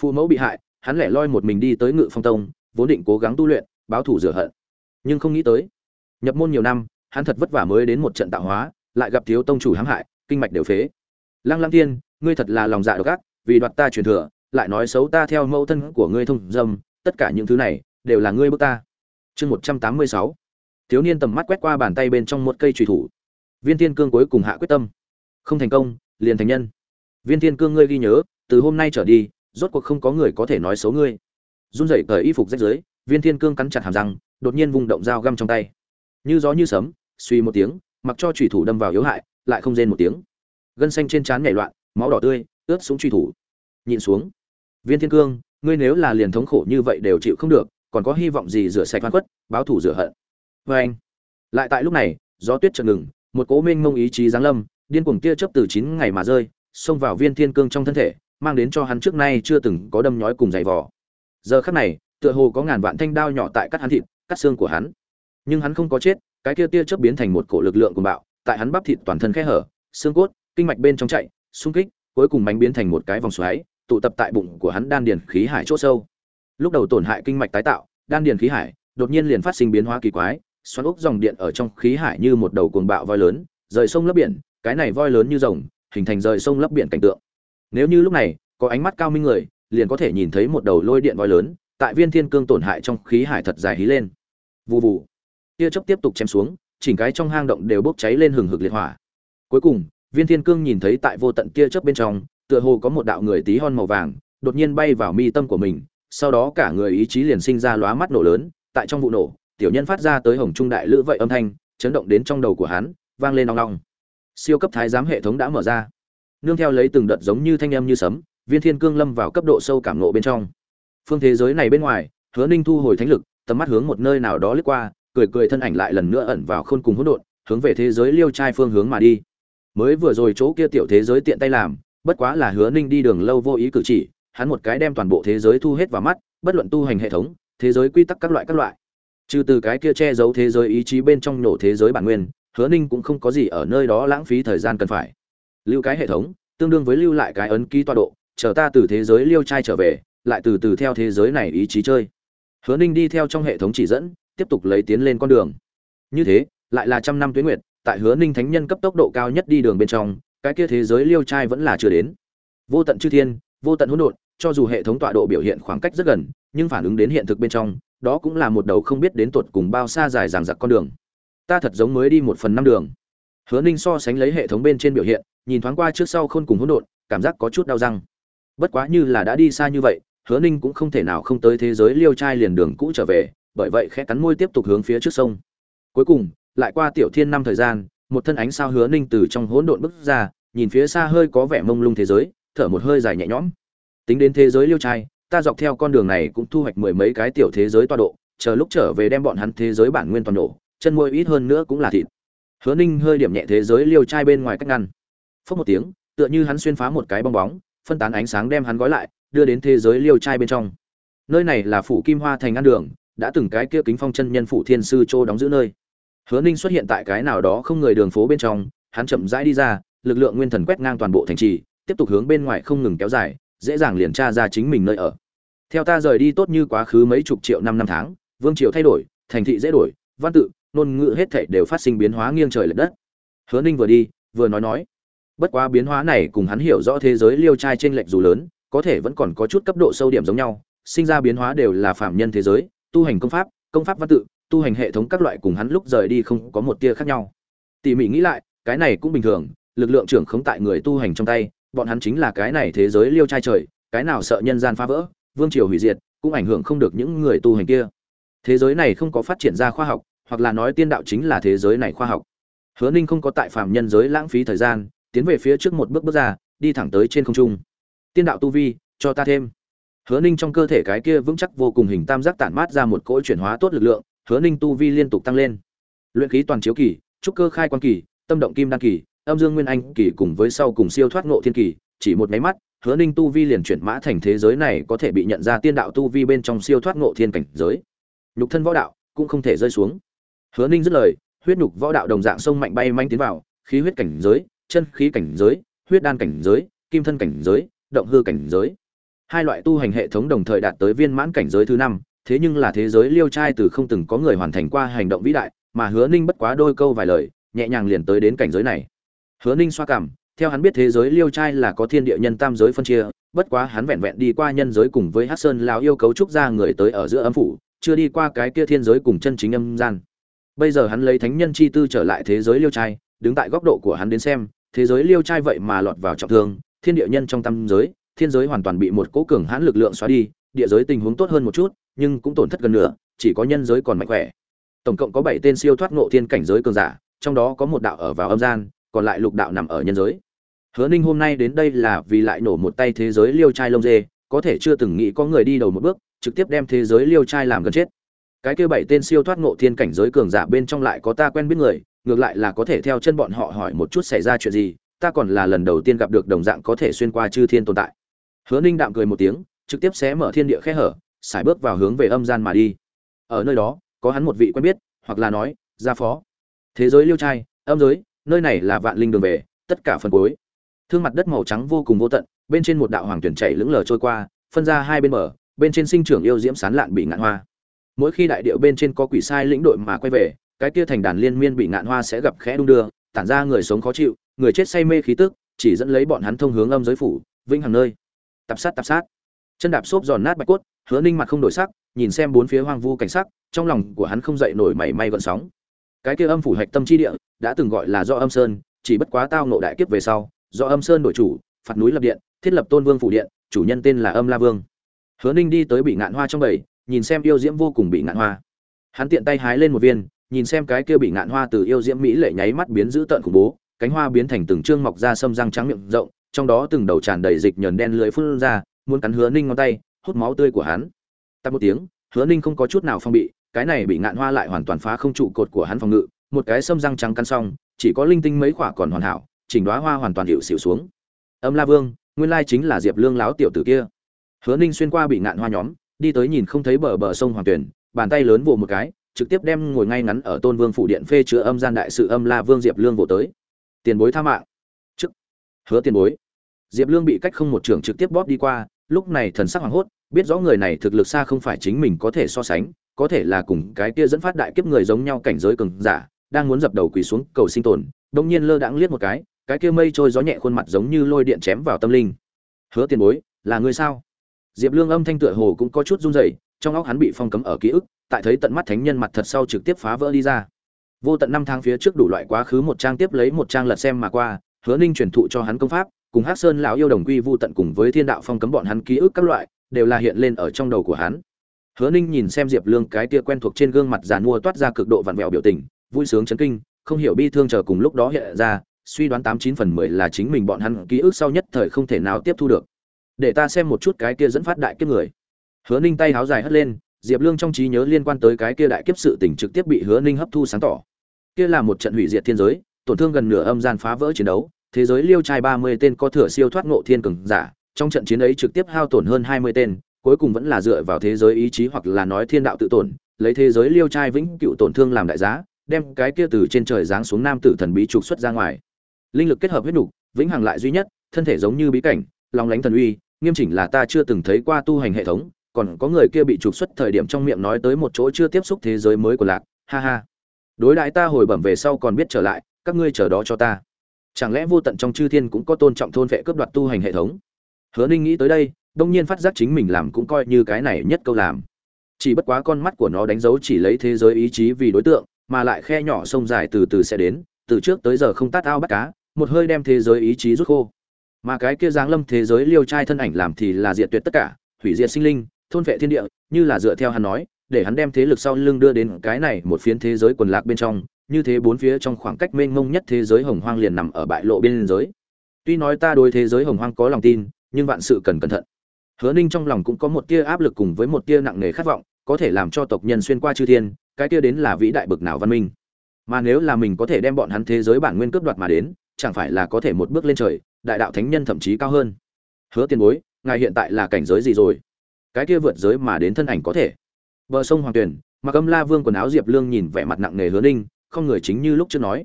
Phụ mẫu bị hại, hắn lẻ loi một mình đi tới ngự phong tông, vốn định cố gắng tu luyện, báo thủ rửa hận. Nhưng không nghĩ tới, nhập môn nhiều năm, hắn thật vất vả mới đến một trận tạo hóa, lại gặp thiếu tông chủ hãm hại, kinh mạch đều phế. Lăng lăng thiên, ngươi thật là lòng dạ độc ác, vì đoạt ta truyền thừa, lại nói xấu ta theo mẫu thân của ngươi thông dâm, tất cả những thứ này, đều là ngươi bức ta. Chương một trăm tám mươi sáu. Thiếu niên tầm mắt quét qua bàn tay bên trong một cây chùy thủ viên thiên cương cuối cùng hạ quyết tâm. Không thành công, liền thành nhân. Viên thiên cương ngươi ghi nhớ, từ hôm nay trở đi, rốt cuộc không có người có thể nói xấu ngươi. Run rẩy cởi y phục rách dưới, viên thiên cương cắn chặt hàm răng, đột nhiên vung động dao găm trong tay. Như gió như sấm, suy một tiếng, mặc cho trùy thủ đâm vào yếu hại, lại không rên một tiếng. Gân xanh trên trán nhảy loạn, máu đỏ tươi, ướt xuống truy thủ. Nhịn xuống. Viên thiên cương, ngươi nếu là liền thống khổ như vậy đều chịu không được, còn có hy vọng gì rửa sạch oan khuất, báo thủ rửa hận. Vê anh lại tại lúc này, gió tuyết chợt ngừng một cố minh mông ý chí giáng lâm, điên cuồng tia chớp từ chín ngày mà rơi, xông vào viên thiên cương trong thân thể, mang đến cho hắn trước nay chưa từng có đâm nhói cùng giày vò. Giờ khắc này, tựa hồ có ngàn vạn thanh đao nhỏ tại cắt hắn thịt, cắt xương của hắn. Nhưng hắn không có chết, cái kia tia chớp biến thành một cổ lực lượng cùng bạo, tại hắn bắp thịt toàn thân khe hở, xương cốt, kinh mạch bên trong chạy, xung kích, cuối cùng mánh biến thành một cái vòng xoáy, tụ tập tại bụng của hắn đan điền khí hải chỗ sâu. Lúc đầu tổn hại kinh mạch tái tạo, đan điền khí hải đột nhiên liền phát sinh biến hóa kỳ quái xoắn ốc dòng điện ở trong khí hải như một đầu cuồng bạo voi lớn, rời sông lấp biển, cái này voi lớn như rồng, hình thành rời sông lấp biển cảnh tượng. Nếu như lúc này, có ánh mắt cao minh người, liền có thể nhìn thấy một đầu lôi điện voi lớn, tại viên thiên cương tổn hại trong khí hải thật dài hí lên. Vù vù. Tia chớp tiếp tục chém xuống, chỉnh cái trong hang động đều bốc cháy lên hừng hực liệt hỏa. Cuối cùng, viên thiên cương nhìn thấy tại vô tận tia chớp bên trong, tựa hồ có một đạo người tí hon màu vàng, đột nhiên bay vào mi tâm của mình, sau đó cả người ý chí liền sinh ra lóa mắt nổ lớn, tại trong vụ nổ tiểu nhân phát ra tới hồng trung đại lữ vậy âm thanh, chấn động đến trong đầu của hắn, vang lên nong nong siêu cấp thái giám hệ thống đã mở ra. Nương theo lấy từng đợt giống như thanh âm như sấm, viên thiên cương lâm vào cấp độ sâu cảm nộ bên trong. Phương thế giới này bên ngoài, hứa ninh thu hồi thánh lực, tầm mắt hướng một nơi nào đó lướt qua, cười cười thân ảnh lại lần nữa ẩn vào khôn cùng hỗn độn, hướng về thế giới liêu trai phương hướng mà đi. Mới vừa rồi chỗ kia tiểu thế giới tiện tay làm, bất quá là hứa ninh đi đường lâu vô ý cử chỉ, hắn một cái đem toàn bộ thế giới thu hết vào mắt, bất luận tu hành hệ thống, thế giới quy tắc các loại các loại trừ từ cái kia che giấu thế giới ý chí bên trong nổ thế giới bản nguyên, hứa ninh cũng không có gì ở nơi đó lãng phí thời gian cần phải. Lưu cái hệ thống, tương đương với lưu lại cái ấn ký toa độ, chờ ta từ thế giới liêu trai trở về, lại từ từ theo thế giới này ý chí chơi. Hứa ninh đi theo trong hệ thống chỉ dẫn, tiếp tục lấy tiến lên con đường. Như thế, lại là trăm năm tuyến nguyệt, tại hứa ninh thánh nhân cấp tốc độ cao nhất đi đường bên trong, cái kia thế giới liêu trai vẫn là chưa đến. Vô tận chư thiên, vô tận hỗn độn, cho dù hệ thống tọa độ biểu hiện khoảng cách rất gần, nhưng phản ứng đến hiện thực bên trong đó cũng là một đầu không biết đến tột cùng bao xa dài dằng dặc con đường. Ta thật giống mới đi một phần năm đường. Hứa ninh so sánh lấy hệ thống bên trên biểu hiện, nhìn thoáng qua trước sau khôn cùng hỗn độn, cảm giác có chút đau răng. Bất quá như là đã đi xa như vậy, hứa ninh cũng không thể nào không tới thế giới liêu trai liền đường cũ trở về, bởi vậy khẽ cắn môi tiếp tục hướng phía trước sông. Cuối cùng, lại qua tiểu thiên năm thời gian, một thân ánh sao hứa ninh từ trong hỗn độn bước ra, nhìn phía xa hơi có vẻ mông lung thế giới, thở một hơi dài nhẹ nhõm. Tính đến thế giới liêu trai ta dọc theo con đường này cũng thu hoạch mười mấy cái tiểu thế giới toa độ, chờ lúc trở về đem bọn hắn thế giới bản nguyên toàn nổ, chân môi ít hơn nữa cũng là thịt. Hứa ninh hơi điểm nhẹ thế giới liêu trai bên ngoài cách ngăn. Phớt một tiếng, tựa như hắn xuyên phá một cái bong bóng, phân tán ánh sáng đem hắn gói lại, đưa đến thế giới liêu trai bên trong. Nơi này là phủ kim hoa thành ăn đường, đã từng cái kia kính phong chân nhân phủ thiên sư châu đóng giữ nơi. Hứa ninh xuất hiện tại cái nào đó không người đường phố bên trong, hắn chậm rãi đi ra, lực lượng nguyên thần quét ngang toàn bộ thành trì, tiếp tục hướng bên ngoài không ngừng kéo dài dễ dàng liền tra ra chính mình nơi ở. Theo ta rời đi tốt như quá khứ mấy chục triệu năm năm tháng, vương triều thay đổi, thành thị dễ đổi, văn tự, ngôn ngữ hết thảy đều phát sinh biến hóa nghiêng trời lệch đất. Hứa ninh vừa đi, vừa nói nói, bất quá biến hóa này cùng hắn hiểu rõ thế giới liêu trai trên lệch dù lớn, có thể vẫn còn có chút cấp độ sâu điểm giống nhau, sinh ra biến hóa đều là phạm nhân thế giới, tu hành công pháp công pháp văn tự, tu hành hệ thống các loại cùng hắn lúc rời đi không có một tia khác nhau. Tỉ mỉ nghĩ lại, cái này cũng bình thường, lực lượng trưởng khống tại người tu hành trong tay bọn hắn chính là cái này thế giới liêu trai trời, cái nào sợ nhân gian phá vỡ, vương triều hủy diệt, cũng ảnh hưởng không được những người tu hành kia. Thế giới này không có phát triển ra khoa học, hoặc là nói tiên đạo chính là thế giới này khoa học. Hứa ninh không có tại phạm nhân giới lãng phí thời gian, tiến về phía trước một bước bước ra, đi thẳng tới trên không trung. Tiên đạo tu vi, cho ta thêm. Hứa ninh trong cơ thể cái kia vững chắc vô cùng hình tam giác tản mát ra một cỗ chuyển hóa tốt lực lượng, hứa ninh tu vi liên tục tăng lên. Luyện khí toàn chiếu kỳ, trúc cơ khai quan kỳ, tâm động kim đan kỳ âm dương nguyên anh kỳ cùng với sau cùng siêu thoát ngộ thiên kỳ, chỉ một máy mắt, hứa ninh tu vi liền chuyển mã thành thế giới này có thể bị nhận ra tiên đạo tu vi bên trong siêu thoát ngộ thiên cảnh giới. Nhục thân võ đạo cũng không thể rơi xuống. Hứa ninh dứt lời, huyết nhục võ đạo đồng dạng sông mạnh bay manh tiến vào, khí huyết cảnh giới, chân khí cảnh giới, huyết đan cảnh giới, kim thân cảnh giới, động hư cảnh giới. Hai loại tu hành hệ thống đồng thời đạt tới viên mãn cảnh giới thứ năm, thế nhưng là thế giới liêu trai từ không từng có người hoàn thành qua hành động vĩ đại, mà hứa ninh bất quá đôi câu vài lời, nhẹ nhàng liền tới đến cảnh giới này hứa ninh xoa cảm, theo hắn biết thế giới liêu trai là có thiên địa nhân tam giới phân chia, bất quá hắn vẹn vẹn đi qua nhân giới cùng với hát sơn lao yêu cấu trúc ra người tới ở giữa âm phủ, chưa đi qua cái kia thiên giới cùng chân chính âm gian. Bây giờ hắn lấy thánh nhân chi tư trở lại thế giới liêu trai, đứng tại góc độ của hắn đến xem, thế giới liêu trai vậy mà lọt vào trọng thương, thiên địa nhân trong tam giới, thiên giới hoàn toàn bị một cố cường hãn lực lượng xóa đi, địa giới tình huống tốt hơn một chút, nhưng cũng tổn thất gần nửa, chỉ có nhân giới còn mạnh khỏe. Tổng cộng có bảy tên siêu thoát ngộ thiên cảnh giới cường giả, trong đó có một đạo ở vào âm gian còn lại lục đạo nằm ở nhân giới. Hứa ninh hôm nay đến đây là vì lại nổ một tay thế giới liêu trai lông dê, có thể chưa từng nghĩ có người đi đầu một bước, trực tiếp đem thế giới liêu trai làm gần chết. Cái kia bảy tên siêu thoát ngộ thiên cảnh giới cường giả bên trong lại có ta quen biết người, ngược lại là có thể theo chân bọn họ hỏi một chút xảy ra chuyện gì, ta còn là lần đầu tiên gặp được đồng dạng có thể xuyên qua chư thiên tồn tại. Hứa ninh đạm cười một tiếng, trực tiếp xé mở thiên địa khe hở, xài bước vào hướng về âm gian mà đi. Ở nơi đó, có hắn một vị quen biết, hoặc là nói, gia phó. Thế giới liêu trai, âm giới nơi này là vạn linh đường về, tất cả phần cuối. Thương mặt đất màu trắng vô cùng vô tận, bên trên một đạo hoàng tuyển chảy lững lờ trôi qua, phân ra hai bên bờ, bên trên sinh trưởng yêu diễm sán lạn bị ngạn hoa. Mỗi khi đại điệu bên trên có quỷ sai lĩnh đội mà quay về, cái kia thành đàn liên miên bị ngạn hoa sẽ gặp khẽ đung đưa, tản ra người sống khó chịu, người chết say mê khí tức, chỉ dẫn lấy bọn hắn thông hướng âm giới phủ vinh hằng nơi. Tập sát tập sát. Chân đạp xốp giòn nát bạch cốt, hứa ninh mặt không đổi sắc, nhìn xem bốn phía hoang vu cảnh sắc, trong lòng của hắn không dậy nổi mảy may gợn sóng cái kia âm phủ hạch tâm chi địa, đã từng gọi là do âm sơn, chỉ bất quá tao nộ đại kiếp về sau, do âm sơn đổi chủ, phạt núi lập điện, thiết lập tôn vương phủ điện, chủ nhân tên là âm la vương. Hứa ninh đi tới bị ngạn hoa trong bầy, nhìn xem yêu diễm vô cùng bị ngạn hoa. Hắn tiện tay hái lên một viên, nhìn xem cái kia bị ngạn hoa từ yêu diễm mỹ lệ nháy mắt biến dữ tợn khủng bố, cánh hoa biến thành từng trương mọc ra sâm răng trắng miệng rộng, trong đó từng đầu tràn đầy dịch nhờn đen lưỡi phun ra, muốn cắn hứa ninh ngón tay, hút máu tươi của hắn. Tắt một tiếng, hứa ninh không có chút nào phong bị cái này bị ngạn hoa lại hoàn toàn phá không trụ cột của hắn phòng ngự, một cái sâm răng trắng cắn xong, chỉ có linh tinh mấy quả còn hoàn hảo, chỉnh đoá hoa hoàn toàn hiệu xỉu xuống. Âm la vương, nguyên lai chính là diệp lương láo tiểu tử kia. Hứa ninh xuyên qua bị ngạn hoa nhóm, đi tới nhìn không thấy bờ bờ sông hoàng tuyển bàn tay lớn vồ một cái, trực tiếp đem ngồi ngay ngắn ở tôn vương phủ điện phê chữa âm gian đại sự âm la vương diệp lương vỗ tới. Tiền bối tha mạng. Chức. Hứa tiền bối. Diệp lương bị cách không một trường trực tiếp bóp đi qua, lúc này thần sắc hoảng hốt, biết rõ người này thực lực xa không phải chính mình có thể so sánh có thể là cùng cái kia dẫn phát đại kiếp người giống nhau cảnh giới cường giả, đang muốn dập đầu quỳ xuống cầu sinh tồn đột nhiên lơ đãng liếc một cái cái kia mây trôi gió nhẹ khuôn mặt giống như lôi điện chém vào tâm linh. Hứa tiền bối, là người sao? Diệp lương âm thanh tựa hồ cũng có chút run rẩy, trong óc hắn bị phong cấm ở ký ức, tại thấy tận mắt thánh nhân mặt thật sau trực tiếp phá vỡ đi ra. Vô tận năm tháng phía trước đủ loại quá khứ một trang tiếp lấy một trang lật xem mà qua, hứa ninh truyền thụ cho hắn công pháp, cùng hắc sơn lão yêu đồng quy vu tận cùng với thiên đạo phong cấm bọn hắn ký ức các loại, đều là hiện lên ở trong đầu của hắn hứa ninh nhìn xem diệp lương cái tia quen thuộc trên gương mặt giàn mua toát ra cực độ vặn vẹo biểu tình, vui sướng chấn kinh, không hiểu bi thương chờ cùng lúc đó hiện ra, suy đoán tám chín phần mười là chính mình bọn hắn ký ức sau nhất thời không thể nào tiếp thu được. Để ta xem một chút cái kia dẫn phát đại kiếp người. Hứa ninh tay háo dài hất lên, diệp lương trong trí nhớ liên quan tới cái kia đại kiếp sự tình trực tiếp bị hứa ninh hấp thu sáng tỏ. Kia là một trận hủy diệt thiên giới, tổn thương gần nửa âm gian phá vỡ chiến đấu, thế giới liêu trai ba mươi tên có thừa siêu thoát ngộ thiên cường giả, trong trận chiến ấy trực tiếp hao tổn hơn hai mươi tên cuối cùng vẫn là dựa vào thế giới ý chí hoặc là nói thiên đạo tự tổn, lấy thế giới liêu trai vĩnh cựu tổn thương làm đại giá, đem cái kia từ trên trời giáng xuống nam tử thần bí trục xuất ra ngoài. Linh lực kết hợp huyết nục, vĩnh hằng lại duy nhất, thân thể giống như bí cảnh long lánh thần uy, nghiêm chỉnh là ta chưa từng thấy qua tu hành hệ thống, còn có người kia bị trục xuất thời điểm trong miệng nói tới một chỗ chưa tiếp xúc thế giới mới của lạc, ha ha. Đối đãi ta hồi bẩm về sau còn biết trở lại, các ngươi chờ đó cho ta. Chẳng lẽ vô tận trong chư thiên cũng có tôn trọng thôn vệ cướp đoạt tu hành hệ thống? Hứa ninh nghĩ tới đây đông nhiên phát giác chính mình làm cũng coi như cái này nhất câu làm. Chỉ bất quá con mắt của nó đánh dấu chỉ lấy thế giới ý chí vì đối tượng, mà lại khe nhỏ sông dài từ từ sẽ đến, từ trước tới giờ không tát ao bắt cá, một hơi đem thế giới ý chí rút khô. Mà cái kia giáng lâm thế giới liêu trai thân ảnh làm thì là diệt tuyệt tất cả, hủy diệt sinh linh, thôn vệ thiên địa, như là dựa theo hắn nói, để hắn đem thế lực sau lưng đưa đến cái này một phiến thế giới quần lạc bên trong, như thế bốn phía trong khoảng cách mênh mông nhất thế giới hồng hoang liền nằm ở bại lộ biên giới tuy nói ta đối thế giới hồng hoang có lòng tin, nhưng vạn sự cần cẩn thận hứa ninh trong lòng cũng có một tia áp lực cùng với một tia nặng nề khát vọng, có thể làm cho tộc nhân xuyên qua chư thiên, cái tia đến là vĩ đại bực nào văn minh. Mà nếu là mình có thể đem bọn hắn thế giới bản nguyên cướp đoạt mà đến, chẳng phải là có thể một bước lên trời, đại đạo thánh nhân thậm chí cao hơn. Hứa Tiên bối, ngài hiện tại là cảnh giới gì rồi? Cái kia vượt giới mà đến thân ảnh có thể. Bờ sông hoàng tuyển mặc âm la vương quần áo diệp lương nhìn vẻ mặt nặng nề hứa ninh, không người chính như lúc trước nói.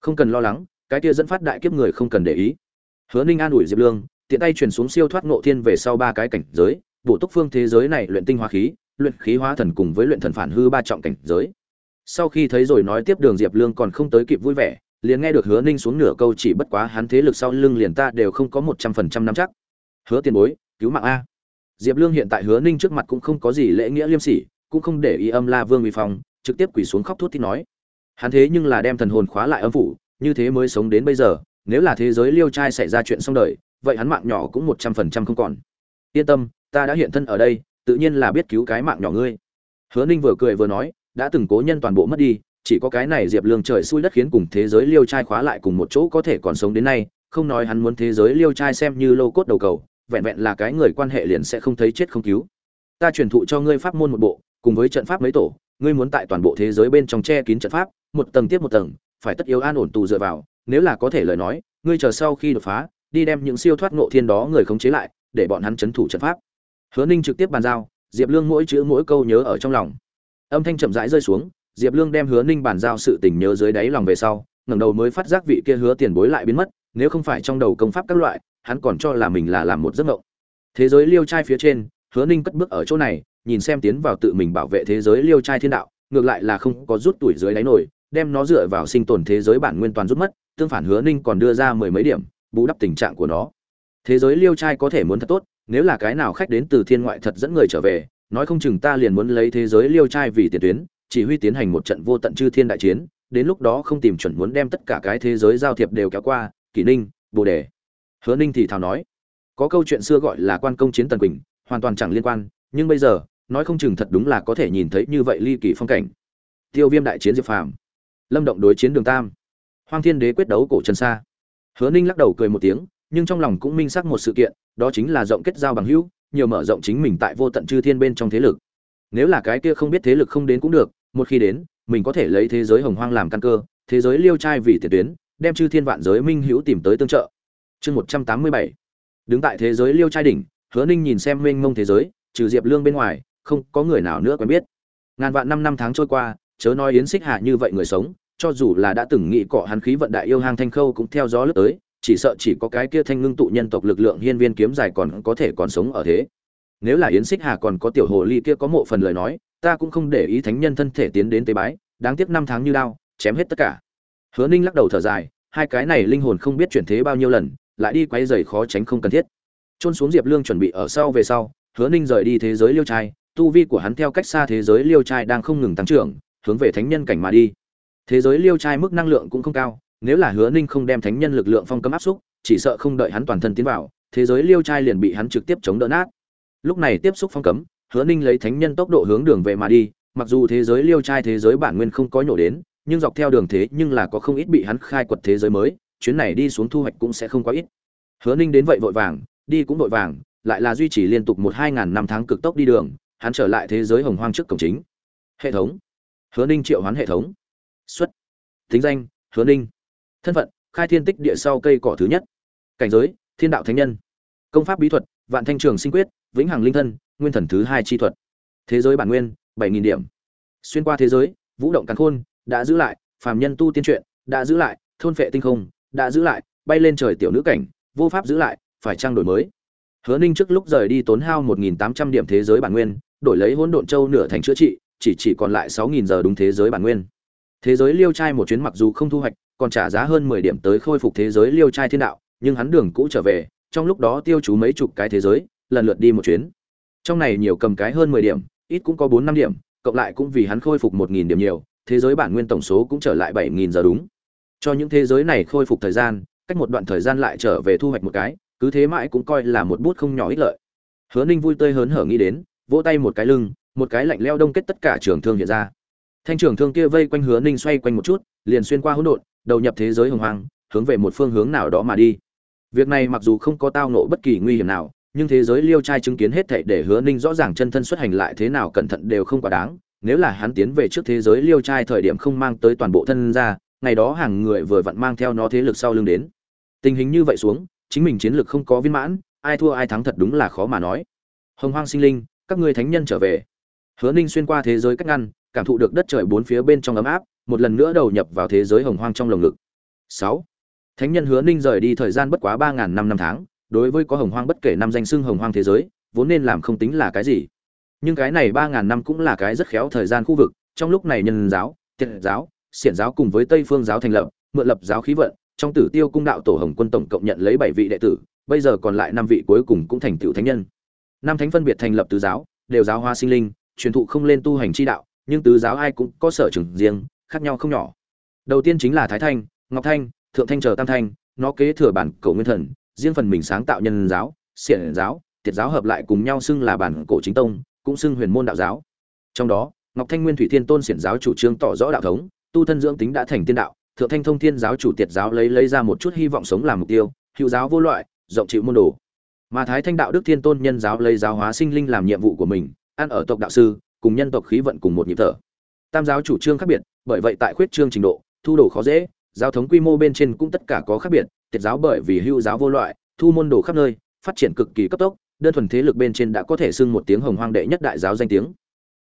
Không cần lo lắng, cái kia dẫn phát đại kiếp người không cần để ý. Hứa ninh an ủi diệp lương tiện tay truyền xuống siêu thoát ngộ thiên về sau ba cái cảnh giới, bổ túc phương thế giới này luyện tinh hóa khí, luyện khí hóa thần cùng với luyện thần phản hư ba trọng cảnh giới. Sau khi thấy rồi nói tiếp đường diệp lương còn không tới kịp vui vẻ, liền nghe được hứa ninh xuống nửa câu chỉ bất quá hắn thế lực sau lưng liền ta đều không có một trăm phần trăm nắm chắc. Hứa tiền bối, cứu mạng a. Diệp lương hiện tại hứa ninh trước mặt cũng không có gì lễ nghĩa liêm sỉ, cũng không để ý âm la vương vi phong, trực tiếp quỳ xuống khóc thút thít nói. Hắn thế nhưng là đem thần hồn khóa lại âm phủ, như thế mới sống đến bây giờ, nếu là thế giới liêu trai xảy ra chuyện xong đời vậy hắn mạng nhỏ cũng một trăm phần trăm không còn. Yên tâm, ta đã hiện thân ở đây, tự nhiên là biết cứu cái mạng nhỏ ngươi. Hứa ninh vừa cười vừa nói, đã từng cố nhân toàn bộ mất đi, chỉ có cái này diệp lương trời xui đất khiến cùng thế giới liêu trai khóa lại cùng một chỗ có thể còn sống đến nay, không nói hắn muốn thế giới liêu trai xem như lô cốt đầu cầu, vẹn vẹn là cái người quan hệ liền sẽ không thấy chết không cứu. Ta truyền thụ cho ngươi pháp môn một bộ, cùng với trận pháp mấy tổ, ngươi muốn tại toàn bộ thế giới bên trong che kín trận pháp, một tầng tiếp một tầng, phải tất yếu an ổn tù dựa vào, nếu là có thể lời nói, ngươi chờ sau khi đột phá đi đem những siêu thoát ngộ thiên đó người khống chế lại, để bọn hắn chấn thủ trận pháp. Hứa ninh trực tiếp bàn giao, diệp lương mỗi chữ mỗi câu nhớ ở trong lòng. Âm thanh chậm rãi rơi xuống, diệp lương đem hứa ninh bàn giao sự tình nhớ dưới đáy lòng về sau, ngẩng đầu mới phát giác vị kia hứa tiền bối lại biến mất, nếu không phải trong đầu công pháp các loại, hắn còn cho là mình là làm một giấc mộng. Thế giới liêu trai phía trên, hứa ninh cất bước ở chỗ này, nhìn xem tiến vào tự mình bảo vệ thế giới liêu trai thiên đạo, ngược lại là không có rút tuổi dưới đáy nổi, đem nó dựa vào sinh tồn thế giới bản nguyên toàn rút mất, tương phản hứa ninh còn đưa ra mười mấy điểm bù đắp tình trạng của nó. Thế giới liêu trai có thể muốn thật tốt, nếu là cái nào khách đến từ thiên ngoại thật dẫn người trở về, nói không chừng ta liền muốn lấy thế giới liêu trai vì tiền tuyến, chỉ huy tiến hành một trận vô tận chư thiên đại chiến, đến lúc đó không tìm chuẩn muốn đem tất cả cái thế giới giao thiệp đều kéo qua, kỷ ninh, bồ đề. Hứa ninh thì thào nói, có câu chuyện xưa gọi là quan công chiến tần quỳnh, hoàn toàn chẳng liên quan, nhưng bây giờ, nói không chừng thật đúng là có thể nhìn thấy như vậy ly kỳ phong cảnh. Tiêu viêm đại chiến diệp phàm. Lâm động đối chiến đường tam. Hoang thiên đế quyết đấu cổ trần sa hứa ninh lắc đầu cười một tiếng, nhưng trong lòng cũng minh xác một sự kiện, đó chính là rộng kết giao bằng hữu, nhiều mở rộng chính mình tại vô tận chư thiên bên trong thế lực. Nếu là cái kia không biết thế lực không đến cũng được, một khi đến, mình có thể lấy thế giới hồng hoang làm căn cơ, thế giới liêu trai vì tiền tuyến, đem chư thiên vạn giới minh hữu tìm tới tương trợ. Chương một trăm tám mươi bảy. Đứng tại thế giới liêu trai đỉnh, hứa ninh nhìn xem mênh mông thế giới, trừ diệp lương bên ngoài, không có người nào nữa quen biết. Ngàn vạn năm năm tháng trôi qua, chớ nói yến xích hạ như vậy người sống cho dù là đã từng nghĩ cọ hắn khí vận đại yêu hang thanh khâu cũng theo gió lướt tới, chỉ sợ chỉ có cái kia thanh ngưng tụ nhân tộc lực lượng hiên viên kiếm dài còn có thể còn sống ở thế. Nếu là yến xích hà còn có tiểu hồ ly kia có mộ phần lời nói, ta cũng không để ý thánh nhân thân thể tiến đến tế bái, đáng tiếc năm tháng như đao chém hết tất cả. Hứa ninh lắc đầu thở dài, hai cái này linh hồn không biết chuyển thế bao nhiêu lần, lại đi quấy rầy khó tránh không cần thiết. Trôn xuống diệp lương chuẩn bị ở sau về sau, hứa ninh rời đi thế giới liêu trai, tu vi của hắn theo cách xa thế giới liêu trai đang không ngừng tăng trưởng, hướng về thánh nhân cảnh mà đi thế giới liêu trai mức năng lượng cũng không cao, nếu là hứa ninh không đem thánh nhân lực lượng phong cấm áp xúc, chỉ sợ không đợi hắn toàn thân tiến vào, thế giới liêu trai liền bị hắn trực tiếp chống đỡ nát. Lúc này tiếp xúc phong cấm, hứa ninh lấy thánh nhân tốc độ hướng đường về mà đi, mặc dù thế giới liêu trai thế giới bản nguyên không có nhổ đến, nhưng dọc theo đường thế nhưng là có không ít bị hắn khai quật thế giới mới, chuyến này đi xuống thu hoạch cũng sẽ không quá ít. Hứa ninh đến vậy vội vàng, đi cũng vội vàng, lại là duy trì liên tục một hai ngàn năm tháng cực tốc đi đường, hắn trở lại thế giới hồng hoang trước cổng chính. Hệ thống. Hứa ninh triệu hoán hệ thống xuất. Thính danh, hứa ninh. Thân phận, khai thiên tích địa sau cây cỏ thứ nhất. Cảnh giới, thiên đạo thánh nhân. Công pháp bí thuật, vạn thanh trường sinh quyết, vĩnh hằng linh thân, nguyên thần thứ hai chi thuật. Thế giới bản nguyên, bảy nghìn điểm. Xuyên qua thế giới, vũ động cắn khôn, đã giữ lại, phàm nhân tu tiên truyện, đã giữ lại, thôn phệ tinh không, đã giữ lại, bay lên trời tiểu nữ cảnh, vô pháp giữ lại, phải trang đổi mới? Hứa ninh trước lúc rời đi tốn hao một nghìn tám trăm điểm thế giới bản nguyên, đổi lấy hỗn độn châu nửa thành chữa trị, chỉ chỉ còn lại sáu nghìn giờ đúng thế giới bản nguyên thế giới liêu trai một chuyến mặc dù không thu hoạch, còn trả giá hơn mười điểm tới khôi phục thế giới liêu trai thiên đạo, nhưng hắn đường cũ trở về, trong lúc đó tiêu chú mấy chục cái thế giới, lần lượt đi một chuyến. Trong này nhiều cầm cái hơn mười điểm, ít cũng có bốn năm điểm, cộng lại cũng vì hắn khôi phục một nghìn điểm nhiều, thế giới bản nguyên tổng số cũng trở lại bảy nghìn giờ đúng. Cho những thế giới này khôi phục thời gian, cách một đoạn thời gian lại trở về thu hoạch một cái, cứ thế mãi cũng coi là một bút không nhỏ ích lợi. Hứa ninh vui tươi hớn hở nghĩ đến, vỗ tay một cái lưng, một cái lạnh leo đông kết tất cả trường thương hiện ra thanh trường thương kia vây quanh hứa ninh xoay quanh một chút, liền xuyên qua hỗn độn, đầu nhập thế giới hồng hoang, hướng về một phương hướng nào đó mà đi. Việc này mặc dù không có tao nộ bất kỳ nguy hiểm nào, nhưng thế giới liêu trai chứng kiến hết thảy để hứa ninh rõ ràng chân thân xuất hành lại thế nào cẩn thận đều không quá đáng. Nếu là hắn tiến về trước thế giới liêu trai thời điểm không mang tới toàn bộ thân ra, ngày đó hàng người vừa vặn mang theo nó thế lực sau lưng đến. Tình hình như vậy xuống, chính mình chiến lược không có viên mãn, ai thua ai thắng thật đúng là khó mà nói. Hồng hoang sinh linh, các ngươi thánh nhân trở về. Hứa ninh xuyên qua thế giới cách ngăn cảm thụ được đất trời bốn phía bên trong ấm áp, một lần nữa đầu nhập vào thế giới hồng hoang trong lồng ngực. Sáu. Thánh nhân hứa ninh rời đi thời gian bất quá ba ngàn năm năm tháng, đối với có hồng hoang bất kể năm danh xưng hồng hoang thế giới, vốn nên làm không tính là cái gì. Nhưng cái này ba ngàn năm cũng là cái rất khéo thời gian khu vực, trong lúc này nhân giáo, tiệt giáo, xiển giáo cùng với tây phương giáo thành lập, mượn lập giáo khí vận, trong tử tiêu cung đạo tổ hồng quân tổng cộng nhận lấy bảy vị đệ tử, bây giờ còn lại năm vị cuối cùng cũng thành tựu thánh nhân. Năm thánh phân biệt thành lập tứ giáo, đều giáo hoa sinh linh, truyền thụ không lên tu hành chi đạo nhưng tứ giáo ai cũng có sở trường riêng, khác nhau không nhỏ. Đầu tiên chính là thái thanh, ngọc thanh, thượng thanh chờ tam thanh, nó kế thừa bản cổ nguyên thần, riêng phần mình sáng tạo nhân giáo, xiển giáo, tiệt giáo hợp lại cùng nhau xưng là bản cổ chính tông, cũng xưng huyền môn đạo giáo. Trong đó, ngọc thanh nguyên thủy thiên tôn xiển giáo chủ trương tỏ rõ đạo thống, tu thân dưỡng tính đã thành tiên đạo, thượng thanh thông thiên giáo chủ tiệt giáo lấy lấy ra một chút hy vọng sống làm mục tiêu, hữu giáo vô loại, rộng chịu môn đồ. Mà thái thanh đạo đức thiên tôn nhân giáo lấy giáo hóa sinh linh làm nhiệm vụ của mình, ăn ở tộc đạo sư cùng nhân tộc khí vận cùng một nhịp thở. Tam giáo chủ trương khác biệt, bởi vậy tại khuyết trương trình độ, thu đồ khó dễ, giáo thống quy mô bên trên cũng tất cả có khác biệt, tiệt giáo bởi vì hưu giáo vô loại, thu môn đồ khắp nơi, phát triển cực kỳ cấp tốc, đơn thuần thế lực bên trên đã có thể xưng một tiếng hồng hoang đệ nhất đại giáo danh tiếng.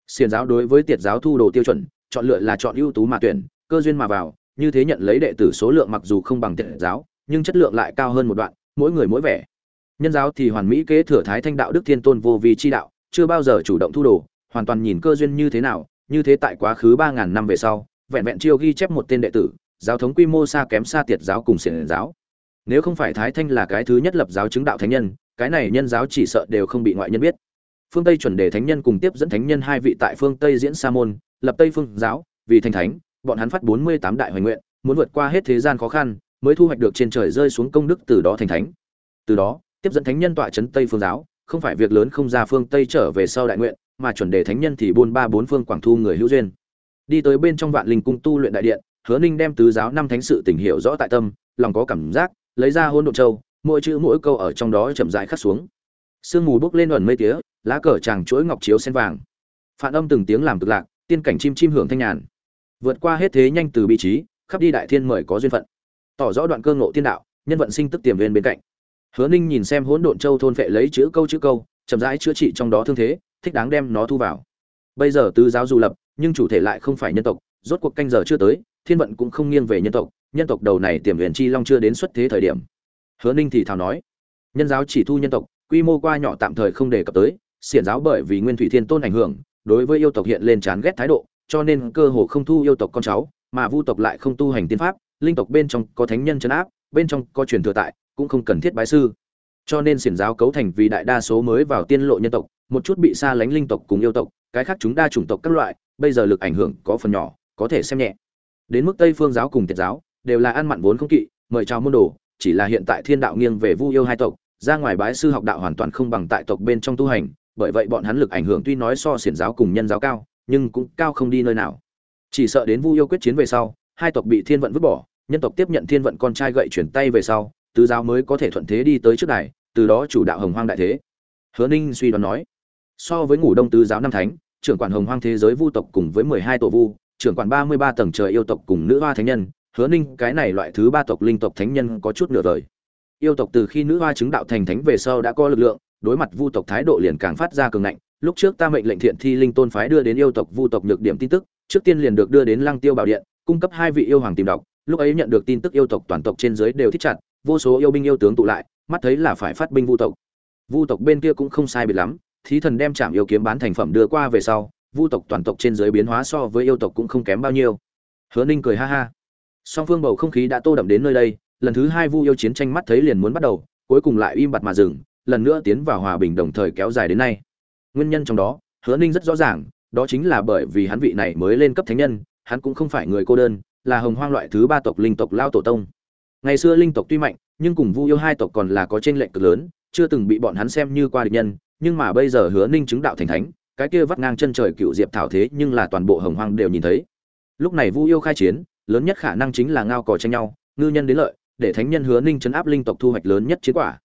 Xiển giáo đối với tiệt giáo thu đồ tiêu chuẩn, chọn lựa là chọn ưu tú mà tuyển, cơ duyên mà vào, như thế nhận lấy đệ tử số lượng mặc dù không bằng tiệt giáo, nhưng chất lượng lại cao hơn một đoạn, mỗi người mỗi vẻ. Nhân giáo thì hoàn mỹ kế thừa thái thanh đạo đức thiên tôn vô vi chi đạo, chưa bao giờ chủ động thu đồ hoàn toàn nhìn cơ duyên như thế nào, như thế tại quá khứ ba ngàn năm về sau, vẹn vẹn chiêu ghi chép một tên đệ tử, giáo thống quy mô xa kém xa tiệt giáo cùng xiển giáo. Nếu không phải thái thanh là cái thứ nhất lập giáo chứng đạo thánh nhân, cái này nhân giáo chỉ sợ đều không bị ngoại nhân biết. Phương tây chuẩn đề thánh nhân cùng tiếp dẫn thánh nhân hai vị tại phương tây diễn sa môn, lập tây phương giáo, vì thành thánh, bọn hắn phát bốn mươi tám đại hoài nguyện, muốn vượt qua hết thế gian khó khăn, mới thu hoạch được trên trời rơi xuống công đức từ đó thành thánh. Từ đó, tiếp dẫn thánh nhân tọa chấn tây phương giáo, không phải việc lớn không ra phương tây trở về sau đại nguyện mà chuẩn đề thánh nhân thì buôn ba bốn phương quảng thu người hữu duyên. Đi tới bên trong vạn linh cung tu luyện đại điện, hứa ninh đem tứ giáo năm thánh sự tình hiểu rõ tại tâm, lòng có cảm giác, lấy ra hôn độ châu, mỗi chữ mỗi câu ở trong đó chậm rãi khắc xuống. Sương mù bốc lên ẩn mây tía, lá cờ tràng chuỗi ngọc chiếu sen vàng. Phản âm từng tiếng làm cực lạc, tiên cảnh chim chim hưởng thanh nhàn. Vượt qua hết thế nhanh từ bi trí, khắp đi đại thiên mời có duyên phận. Tỏ rõ đoạn cơ ngộ tiên đạo, nhân vận sinh tức tiềm viên bên cạnh. Hứa ninh nhìn xem hỗn độn châu thôn vệ lấy chữ câu chữ câu, chậm rãi chữa trị trong đó thương thế thích đáng đem nó thu vào. Bây giờ tứ giáo dù lập, nhưng chủ thể lại không phải nhân tộc, rốt cuộc canh giờ chưa tới, thiên vận cũng không nghiêng về nhân tộc nhân tộc đầu này tiềm huyền chi long chưa đến xuất thế thời điểm. Hứa ninh thì thào nói, nhân giáo chỉ thu nhân tộc, quy mô qua nhỏ tạm thời không đề cập tới, xiển giáo bởi vì nguyên thủy thiên tôn ảnh hưởng, đối với yêu tộc hiện lên chán ghét thái độ, cho nên cơ hồ không thu yêu tộc con cháu, mà vu tộc lại không tu hành tiên pháp, linh tộc bên trong có thánh nhân chấn áp, bên trong có truyền thừa tại, cũng không cần thiết bái sư. Cho nên xiển giáo cấu thành vì đại đa số mới vào tiên lộ nhân tộc một chút bị xa lánh linh tộc cùng yêu tộc, cái khác chúng đa chủng tộc các loại, bây giờ lực ảnh hưởng có phần nhỏ, có thể xem nhẹ. Đến mức tây phương giáo cùng tiệt giáo, đều là ăn mặn vốn không kỵ, mời chào môn đồ, chỉ là hiện tại thiên đạo nghiêng về vu yêu hai tộc, ra ngoài bái sư học đạo hoàn toàn không bằng tại tộc bên trong tu hành, bởi vậy bọn hắn lực ảnh hưởng tuy nói so xiển giáo cùng nhân giáo cao, nhưng cũng cao không đi nơi nào. Chỉ sợ đến vu yêu quyết chiến về sau, hai tộc bị thiên vận vứt bỏ, nhân tộc tiếp nhận thiên vận con trai gậy chuyển tay về sau, tứ giáo mới có thể thuận thế đi tới trước đài, từ đó chủ đạo hồng hoang đại thế. Hứa ninh suy đoán nói so với ngủ đông tứ giáo năm thánh, trưởng quản hồng hoang thế giới vu tộc cùng với mười hai tổ vu, trưởng quản ba mươi ba tầng trời yêu tộc cùng nữ hoa thánh nhân, hứa ninh, cái này loại thứ ba tộc linh tộc thánh nhân có chút nửa đời. Yêu tộc từ khi nữ hoa chứng đạo thành thánh về sau đã có lực lượng, đối mặt vu tộc thái độ liền càng phát ra cường ngạnh. Lúc trước ta mệnh lệnh thiện thi linh tôn phái đưa đến yêu tộc vu tộc nhược điểm tin tức, trước tiên liền được đưa đến lăng tiêu bảo điện, cung cấp hai vị yêu hoàng tìm đọc. Lúc ấy nhận được tin tức yêu tộc toàn tộc trên dưới đều thích chặt, vô số yêu binh yêu tướng tụ lại, mắt thấy là phải phát binh vu tộc. Vu tộc bên kia cũng không sai biệt lắm thí thần đem chạm yêu kiếm bán thành phẩm đưa qua về sau, vu tộc toàn tộc trên dưới biến hóa so với yêu tộc cũng không kém bao nhiêu. Hứa ninh cười ha ha. Song phương bầu không khí đã tô đậm đến nơi đây, lần thứ hai vu yêu chiến tranh mắt thấy liền muốn bắt đầu, cuối cùng lại im bặt mà dừng, lần nữa tiến vào hòa bình đồng thời kéo dài đến nay. Nguyên nhân trong đó, hứa ninh rất rõ ràng, đó chính là bởi vì hắn vị này mới lên cấp thánh nhân, hắn cũng không phải người cô đơn, là hồng hoang loại thứ ba tộc linh tộc lao tổ tông. Ngày xưa linh tộc tuy mạnh, nhưng cùng vu yêu hai tộc còn là có trên lệch cực lớn, chưa từng bị bọn hắn xem như qua địch nhân nhưng mà bây giờ hứa ninh chứng đạo thành thánh, cái kia vắt ngang chân trời cựu diệp thảo thế nhưng là toàn bộ hồng hoang đều nhìn thấy. Lúc này vu yêu khai chiến, lớn nhất khả năng chính là ngao cò tranh nhau, ngư nhân đến lợi, để thánh nhân hứa ninh chấn áp linh tộc thu hoạch lớn nhất chiến quả.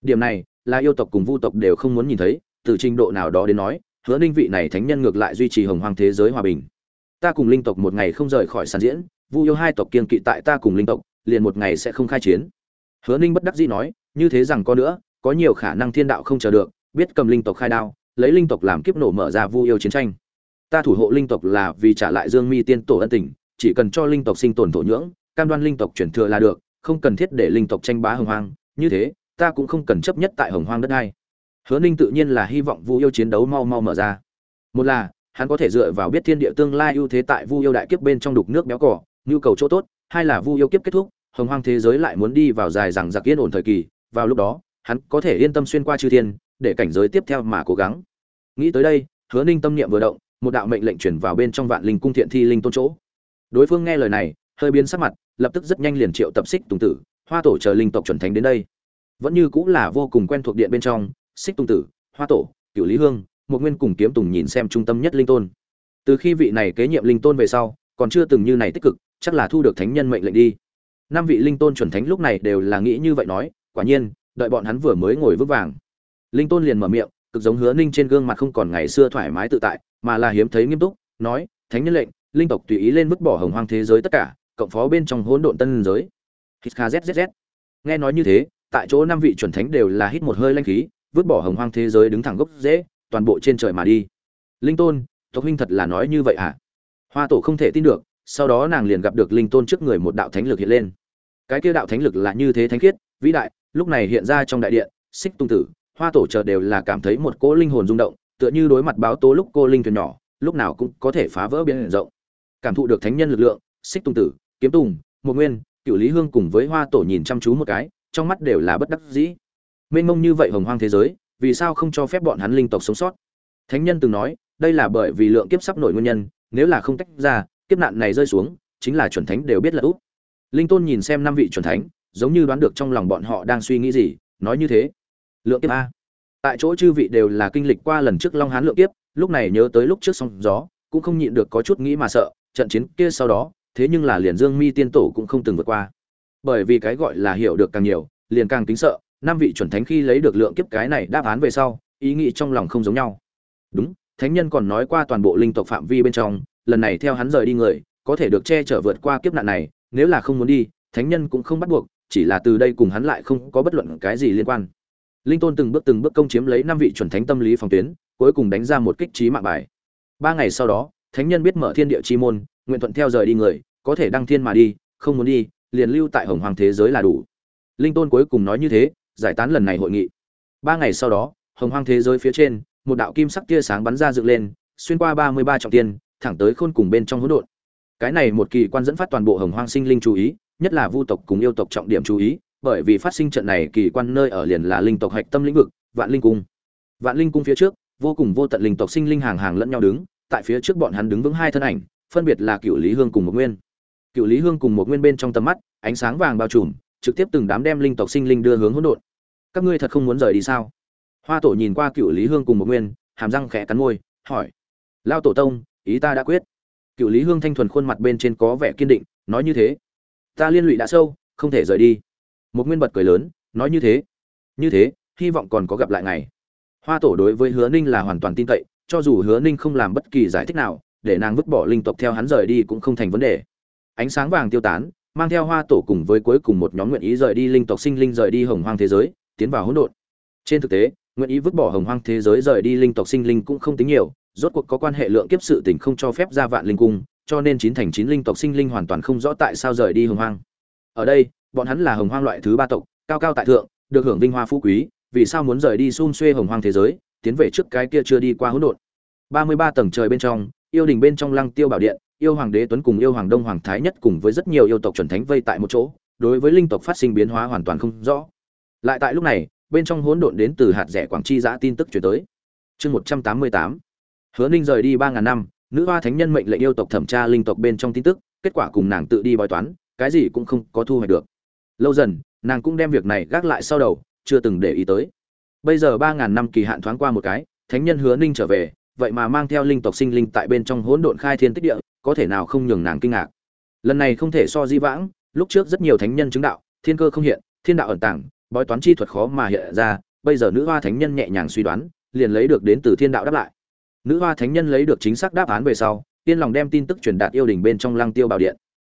Điểm này, là yêu tộc cùng vu tộc đều không muốn nhìn thấy, từ trình độ nào đó đến nói, hứa ninh vị này thánh nhân ngược lại duy trì hồng hoang thế giới hòa bình. Ta cùng linh tộc một ngày không rời khỏi sàn diễn, vu yêu hai tộc kiên kỵ tại ta cùng linh tộc, liền một ngày sẽ không khai chiến. Hứa ninh bất đắc dĩ nói, như thế rằng có nữa, có nhiều khả năng thiên đạo không chờ được biết cầm linh tộc khai đao, lấy linh tộc làm kiếp nổ mở ra vu yêu chiến tranh. Ta thủ hộ linh tộc là vì trả lại dương mi tiên tổ ân tình, chỉ cần cho linh tộc sinh tồn thổ nhưỡng, cam đoan linh tộc chuyển thừa là được, không cần thiết để linh tộc tranh bá hồng hoang. Như thế, ta cũng không cần chấp nhất tại hồng hoang đất này hứa ninh tự nhiên là hy vọng vu yêu chiến đấu mau mau mở ra. Một là, hắn có thể dựa vào biết thiên địa tương lai ưu thế tại vu yêu đại kiếp bên trong đục nước béo cỏ, nhu cầu chỗ tốt. Hai là vu yêu kiếp kết thúc, hồng hoang thế giới lại muốn đi vào dài rằng giặc yên ổn thời kỳ. Vào lúc đó, hắn có thể yên tâm xuyên qua chư thiên để cảnh giới tiếp theo mà cố gắng. Nghĩ tới đây, hứa ninh tâm niệm vừa động, một đạo mệnh lệnh chuyển vào bên trong vạn linh cung thiện thi linh tôn chỗ. Đối phương nghe lời này, hơi biến sắc mặt, lập tức rất nhanh liền triệu tập xích tùng tử, hoa tổ chờ linh tộc chuẩn thánh đến đây. Vẫn như cũng là vô cùng quen thuộc điện bên trong xích tùng tử, hoa tổ cựu lý hương một nguyên cùng kiếm tùng nhìn xem trung tâm nhất linh tôn. Từ khi vị này kế nhiệm linh tôn về sau, còn chưa từng như này tích cực, chắc là thu được thánh nhân mệnh lệnh đi. Năm vị linh tôn chuẩn thánh lúc này đều là nghĩ như vậy nói, quả nhiên, đợi bọn hắn vừa mới ngồi vững vàng linh tôn liền mở miệng, cực giống hứa ninh trên gương mặt không còn ngày xưa thoải mái tự tại, mà là hiếm thấy nghiêm túc, nói, thánh nhân lệnh, linh tộc tùy ý lên vứt bỏ hồng hoang thế giới tất cả, cộng phó bên trong hỗn độn tân giới. Hít kha zzz nghe nói như thế, tại chỗ năm vị chuẩn thánh đều là hít một hơi lanh khí, vứt bỏ hồng hoang thế giới đứng thẳng gốc dễ toàn bộ trên trời mà đi. Linh tôn, tộc huynh thật là nói như vậy hả? Hoa tổ không thể tin được, sau đó nàng liền gặp được linh tôn trước người một đạo thánh lực hiện lên. Cái kia đạo thánh lực là như thế thánh khiết, vĩ đại, lúc này hiện ra trong đại điện, xích tung tử hoa tổ chờ đều là cảm thấy một cỗ linh hồn rung động, tựa như đối mặt báo tố lúc cô linh thuyền nhỏ, lúc nào cũng có thể phá vỡ biển rộng. Cảm thụ được thánh nhân lực lượng, xích tung tử, kiếm tùng, một nguyên cựu lý hương cùng với hoa tổ nhìn chăm chú một cái, trong mắt đều là bất đắc dĩ. Mênh mông như vậy hồng hoang thế giới, vì sao không cho phép bọn hắn linh tộc sống sót? Thánh nhân từng nói, đây là bởi vì lượng kiếp sắp nổi nguyên nhân, nếu là không tách ra, kiếp nạn này rơi xuống, chính là chuẩn thánh đều biết là úp. Linh tôn nhìn xem năm vị chuẩn thánh, giống như đoán được trong lòng bọn họ đang suy nghĩ gì, nói như thế lượng kiếp a. Tại chỗ chư vị đều là kinh lịch qua lần trước long hán lượng kiếp, lúc này nhớ tới lúc trước sóng gió, cũng không nhịn được có chút nghĩ mà sợ, trận chiến kia sau đó, thế nhưng là liền dương mi tiên tổ cũng không từng vượt qua. Bởi vì cái gọi là hiểu được càng nhiều, liền càng kính sợ, năm vị chuẩn thánh khi lấy được lượng kiếp cái này đáp án về sau, ý nghĩ trong lòng không giống nhau. Đúng, thánh nhân còn nói qua toàn bộ linh tộc phạm vi bên trong, lần này theo hắn rời đi người, có thể được che chở vượt qua kiếp nạn này, nếu là không muốn đi, thánh nhân cũng không bắt buộc, chỉ là từ đây cùng hắn lại không có bất luận cái gì liên quan linh tôn từng bước từng bước công chiếm lấy năm vị chuẩn thánh tâm lý phòng tuyến, cuối cùng đánh ra một kích trí mạng bài. Ba ngày sau đó, thánh nhân biết mở thiên địa chi môn, nguyện thuận theo rời đi người, có thể đăng thiên mà đi, không muốn đi, liền lưu tại hồng hoàng thế giới là đủ. Linh tôn cuối cùng nói như thế, giải tán lần này hội nghị. Ba ngày sau đó, hồng hoàng thế giới phía trên, một đạo kim sắc tia sáng bắn ra dựng lên, xuyên qua ba mươi ba trọng tiên, thẳng tới khôn cùng bên trong hỗn độn. Cái này một kỳ quan dẫn phát toàn bộ hồng hoàng sinh linh chú ý, nhất là vu tộc cùng yêu tộc trọng điểm chú ý bởi vì phát sinh trận này kỳ quan nơi ở liền là linh tộc hạch tâm lĩnh vực, vạn linh cung. Vạn linh cung phía trước, vô cùng vô tận linh tộc sinh linh hàng hàng lẫn nhau đứng, tại phía trước bọn hắn đứng vững hai thân ảnh, phân biệt là cựu lý hương cùng một nguyên. Cựu lý hương cùng một nguyên bên trong tầm mắt, ánh sáng vàng bao trùm, trực tiếp từng đám đem linh tộc sinh linh đưa hướng hỗn độn. Các ngươi thật không muốn rời đi sao? Hoa tổ nhìn qua cựu lý hương cùng một nguyên, hàm răng khẽ cắn môi, hỏi. Lao tổ tông, ý ta đã quyết. Cựu lý hương thanh thuần khuôn mặt bên trên có vẻ kiên định, nói như thế. Ta liên lụy đã sâu, không thể rời đi một nguyên bật cười lớn, nói như thế. Như thế, hy vọng còn có gặp lại ngày. Hoa tổ đối với hứa ninh là hoàn toàn tin cậy, cho dù hứa ninh không làm bất kỳ giải thích nào, để nàng vứt bỏ linh tộc theo hắn rời đi cũng không thành vấn đề. Ánh sáng vàng tiêu tán, mang theo hoa tổ cùng với cuối cùng một nhóm nguyện ý rời đi linh tộc sinh linh rời đi hồng hoang thế giới, tiến vào hỗn độn. Trên thực tế, nguyện ý vứt bỏ hồng hoang thế giới rời đi linh tộc sinh linh cũng không tính nhiều, rốt cuộc có quan hệ lượng kiếp sự tình không cho phép ra vạn linh cung, cho nên chín thành chín linh tộc sinh linh hoàn toàn không rõ tại sao rời đi hồng hoang. Ở đây bọn hắn là hồng hoang loại thứ ba tộc, cao cao tại thượng, được hưởng vinh hoa phú quý, vì sao muốn rời đi xun xuê hồng hoang thế giới, tiến về trước cái kia chưa đi qua hỗn độn. Ba mươi ba tầng trời bên trong, yêu đình bên trong lăng tiêu bảo điện, yêu hoàng đế tuấn cùng yêu hoàng đông hoàng thái nhất cùng với rất nhiều yêu tộc chuẩn thánh vây tại một chỗ, đối với linh tộc phát sinh biến hóa hoàn toàn không rõ. Lại tại lúc này, bên trong hỗn độn đến từ hạt rẻ quảng chi giã tin tức chuyển tới. Chương một trăm tám mươi tám. Hứa ninh rời đi ba ngàn năm, nữ hoa thánh nhân mệnh lệnh yêu tộc thẩm tra linh tộc bên trong tin tức, kết quả cùng nàng tự đi bói toán, cái gì cũng không có thu hoạch được lâu dần, nàng cũng đem việc này gác lại sau đầu, chưa từng để ý tới. Bây giờ ba ngàn năm kỳ hạn thoáng qua một cái, thánh nhân hứa ninh trở về, vậy mà mang theo linh tộc sinh linh tại bên trong hỗn độn khai thiên tích địa, có thể nào không nhường nàng kinh ngạc. Lần này không thể so di vãng, lúc trước rất nhiều thánh nhân chứng đạo, thiên cơ không hiện, thiên đạo ẩn tàng, bói toán chi thuật khó mà hiện ra, bây giờ nữ hoa thánh nhân nhẹ nhàng suy đoán, liền lấy được đến từ thiên đạo đáp lại. Nữ hoa thánh nhân lấy được chính xác đáp án về sau tiên lòng đem tin tức truyền đạt yêu đình bên trong lăng tiêu bảo điện.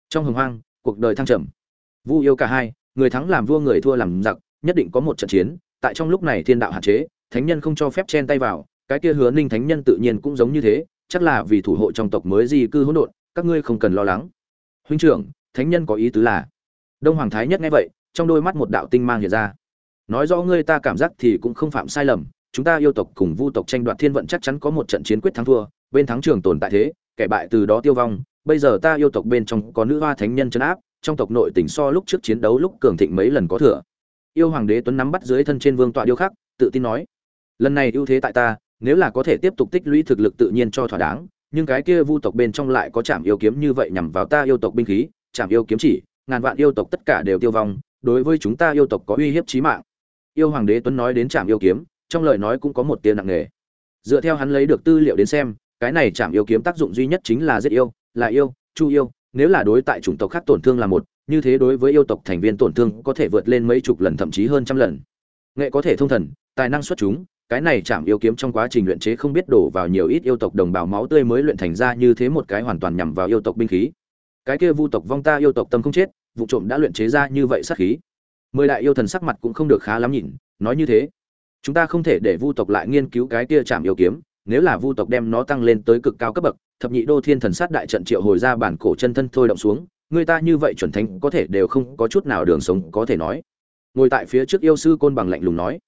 Trong hồng hoang, cuộc đời thăng trầm vu yêu cả hai, người thắng làm vua người thua làm giặc, nhất định có một trận chiến, tại trong lúc này thiên đạo hạn chế, thánh nhân không cho phép chen tay vào, cái kia hứa ninh thánh nhân tự nhiên cũng giống như thế, chắc là vì thủ hộ trong tộc mới di cư hỗn độn, các ngươi không cần lo lắng. Huynh trưởng, thánh nhân có ý tứ là, đông hoàng thái nhất nghe vậy, trong đôi mắt một đạo tinh mang hiện ra. Nói rõ ngươi ta cảm giác thì cũng không phạm sai lầm, chúng ta yêu tộc cùng vu tộc tranh đoạt thiên vận chắc chắn có một trận chiến quyết thắng thua, bên thắng trường tồn tại thế, kẻ bại từ đó tiêu vong, bây giờ ta yêu tộc bên trong có nữ hoa thánh nhân trấn áp trong tộc nội tỉnh so lúc trước chiến đấu lúc cường thịnh mấy lần có thừa. Yêu hoàng đế tuấn nắm bắt dưới thân trên vương tọa điêu khắc, tự tin nói, lần này ưu thế tại ta, nếu là có thể tiếp tục tích lũy thực lực tự nhiên cho thỏa đáng, nhưng cái kia vu tộc bên trong lại có chạm yêu kiếm như vậy nhằm vào ta yêu tộc binh khí chạm yêu kiếm chỉ, ngàn vạn yêu tộc tất cả đều tiêu vong, đối với chúng ta yêu tộc có uy hiếp chí mạng. Yêu hoàng đế tuấn nói đến chạm yêu kiếm, trong lời nói cũng có một tiếng nặng nề. Dựa theo hắn lấy được tư liệu đến xem, cái này chạm yêu kiếm tác dụng duy nhất chính là giết yêu, là yêu, chu yêu nếu là đối tại chủng tộc khác tổn thương là một, như thế đối với yêu tộc thành viên tổn thương có thể vượt lên mấy chục lần, thậm chí hơn trăm lần. Nghệ có thể thông thần, tài năng xuất chúng, cái này chạm yêu kiếm trong quá trình luyện chế không biết đổ vào nhiều ít yêu tộc đồng bào máu tươi mới luyện thành ra như thế một cái hoàn toàn nhằm vào yêu tộc binh khí. Cái kia vu tộc vong ta yêu tộc tâm không chết, vụ trộm đã luyện chế ra như vậy sát khí. Mười đại yêu thần sắc mặt cũng không được khá lắm nhìn, nói như thế. Chúng ta không thể để vu tộc lại nghiên cứu cái kia chạm yêu kiếm, nếu là vu tộc đem nó tăng lên tới cực cao cấp bậc thập nhị đô thiên thần sát đại trận triệu hồi ra bản cổ chân thân thôi động xuống, người ta như vậy chuẩn thánh có thể đều không có chút nào đường sống có thể nói. Ngồi tại phía trước yêu sư côn bằng lạnh lùng nói.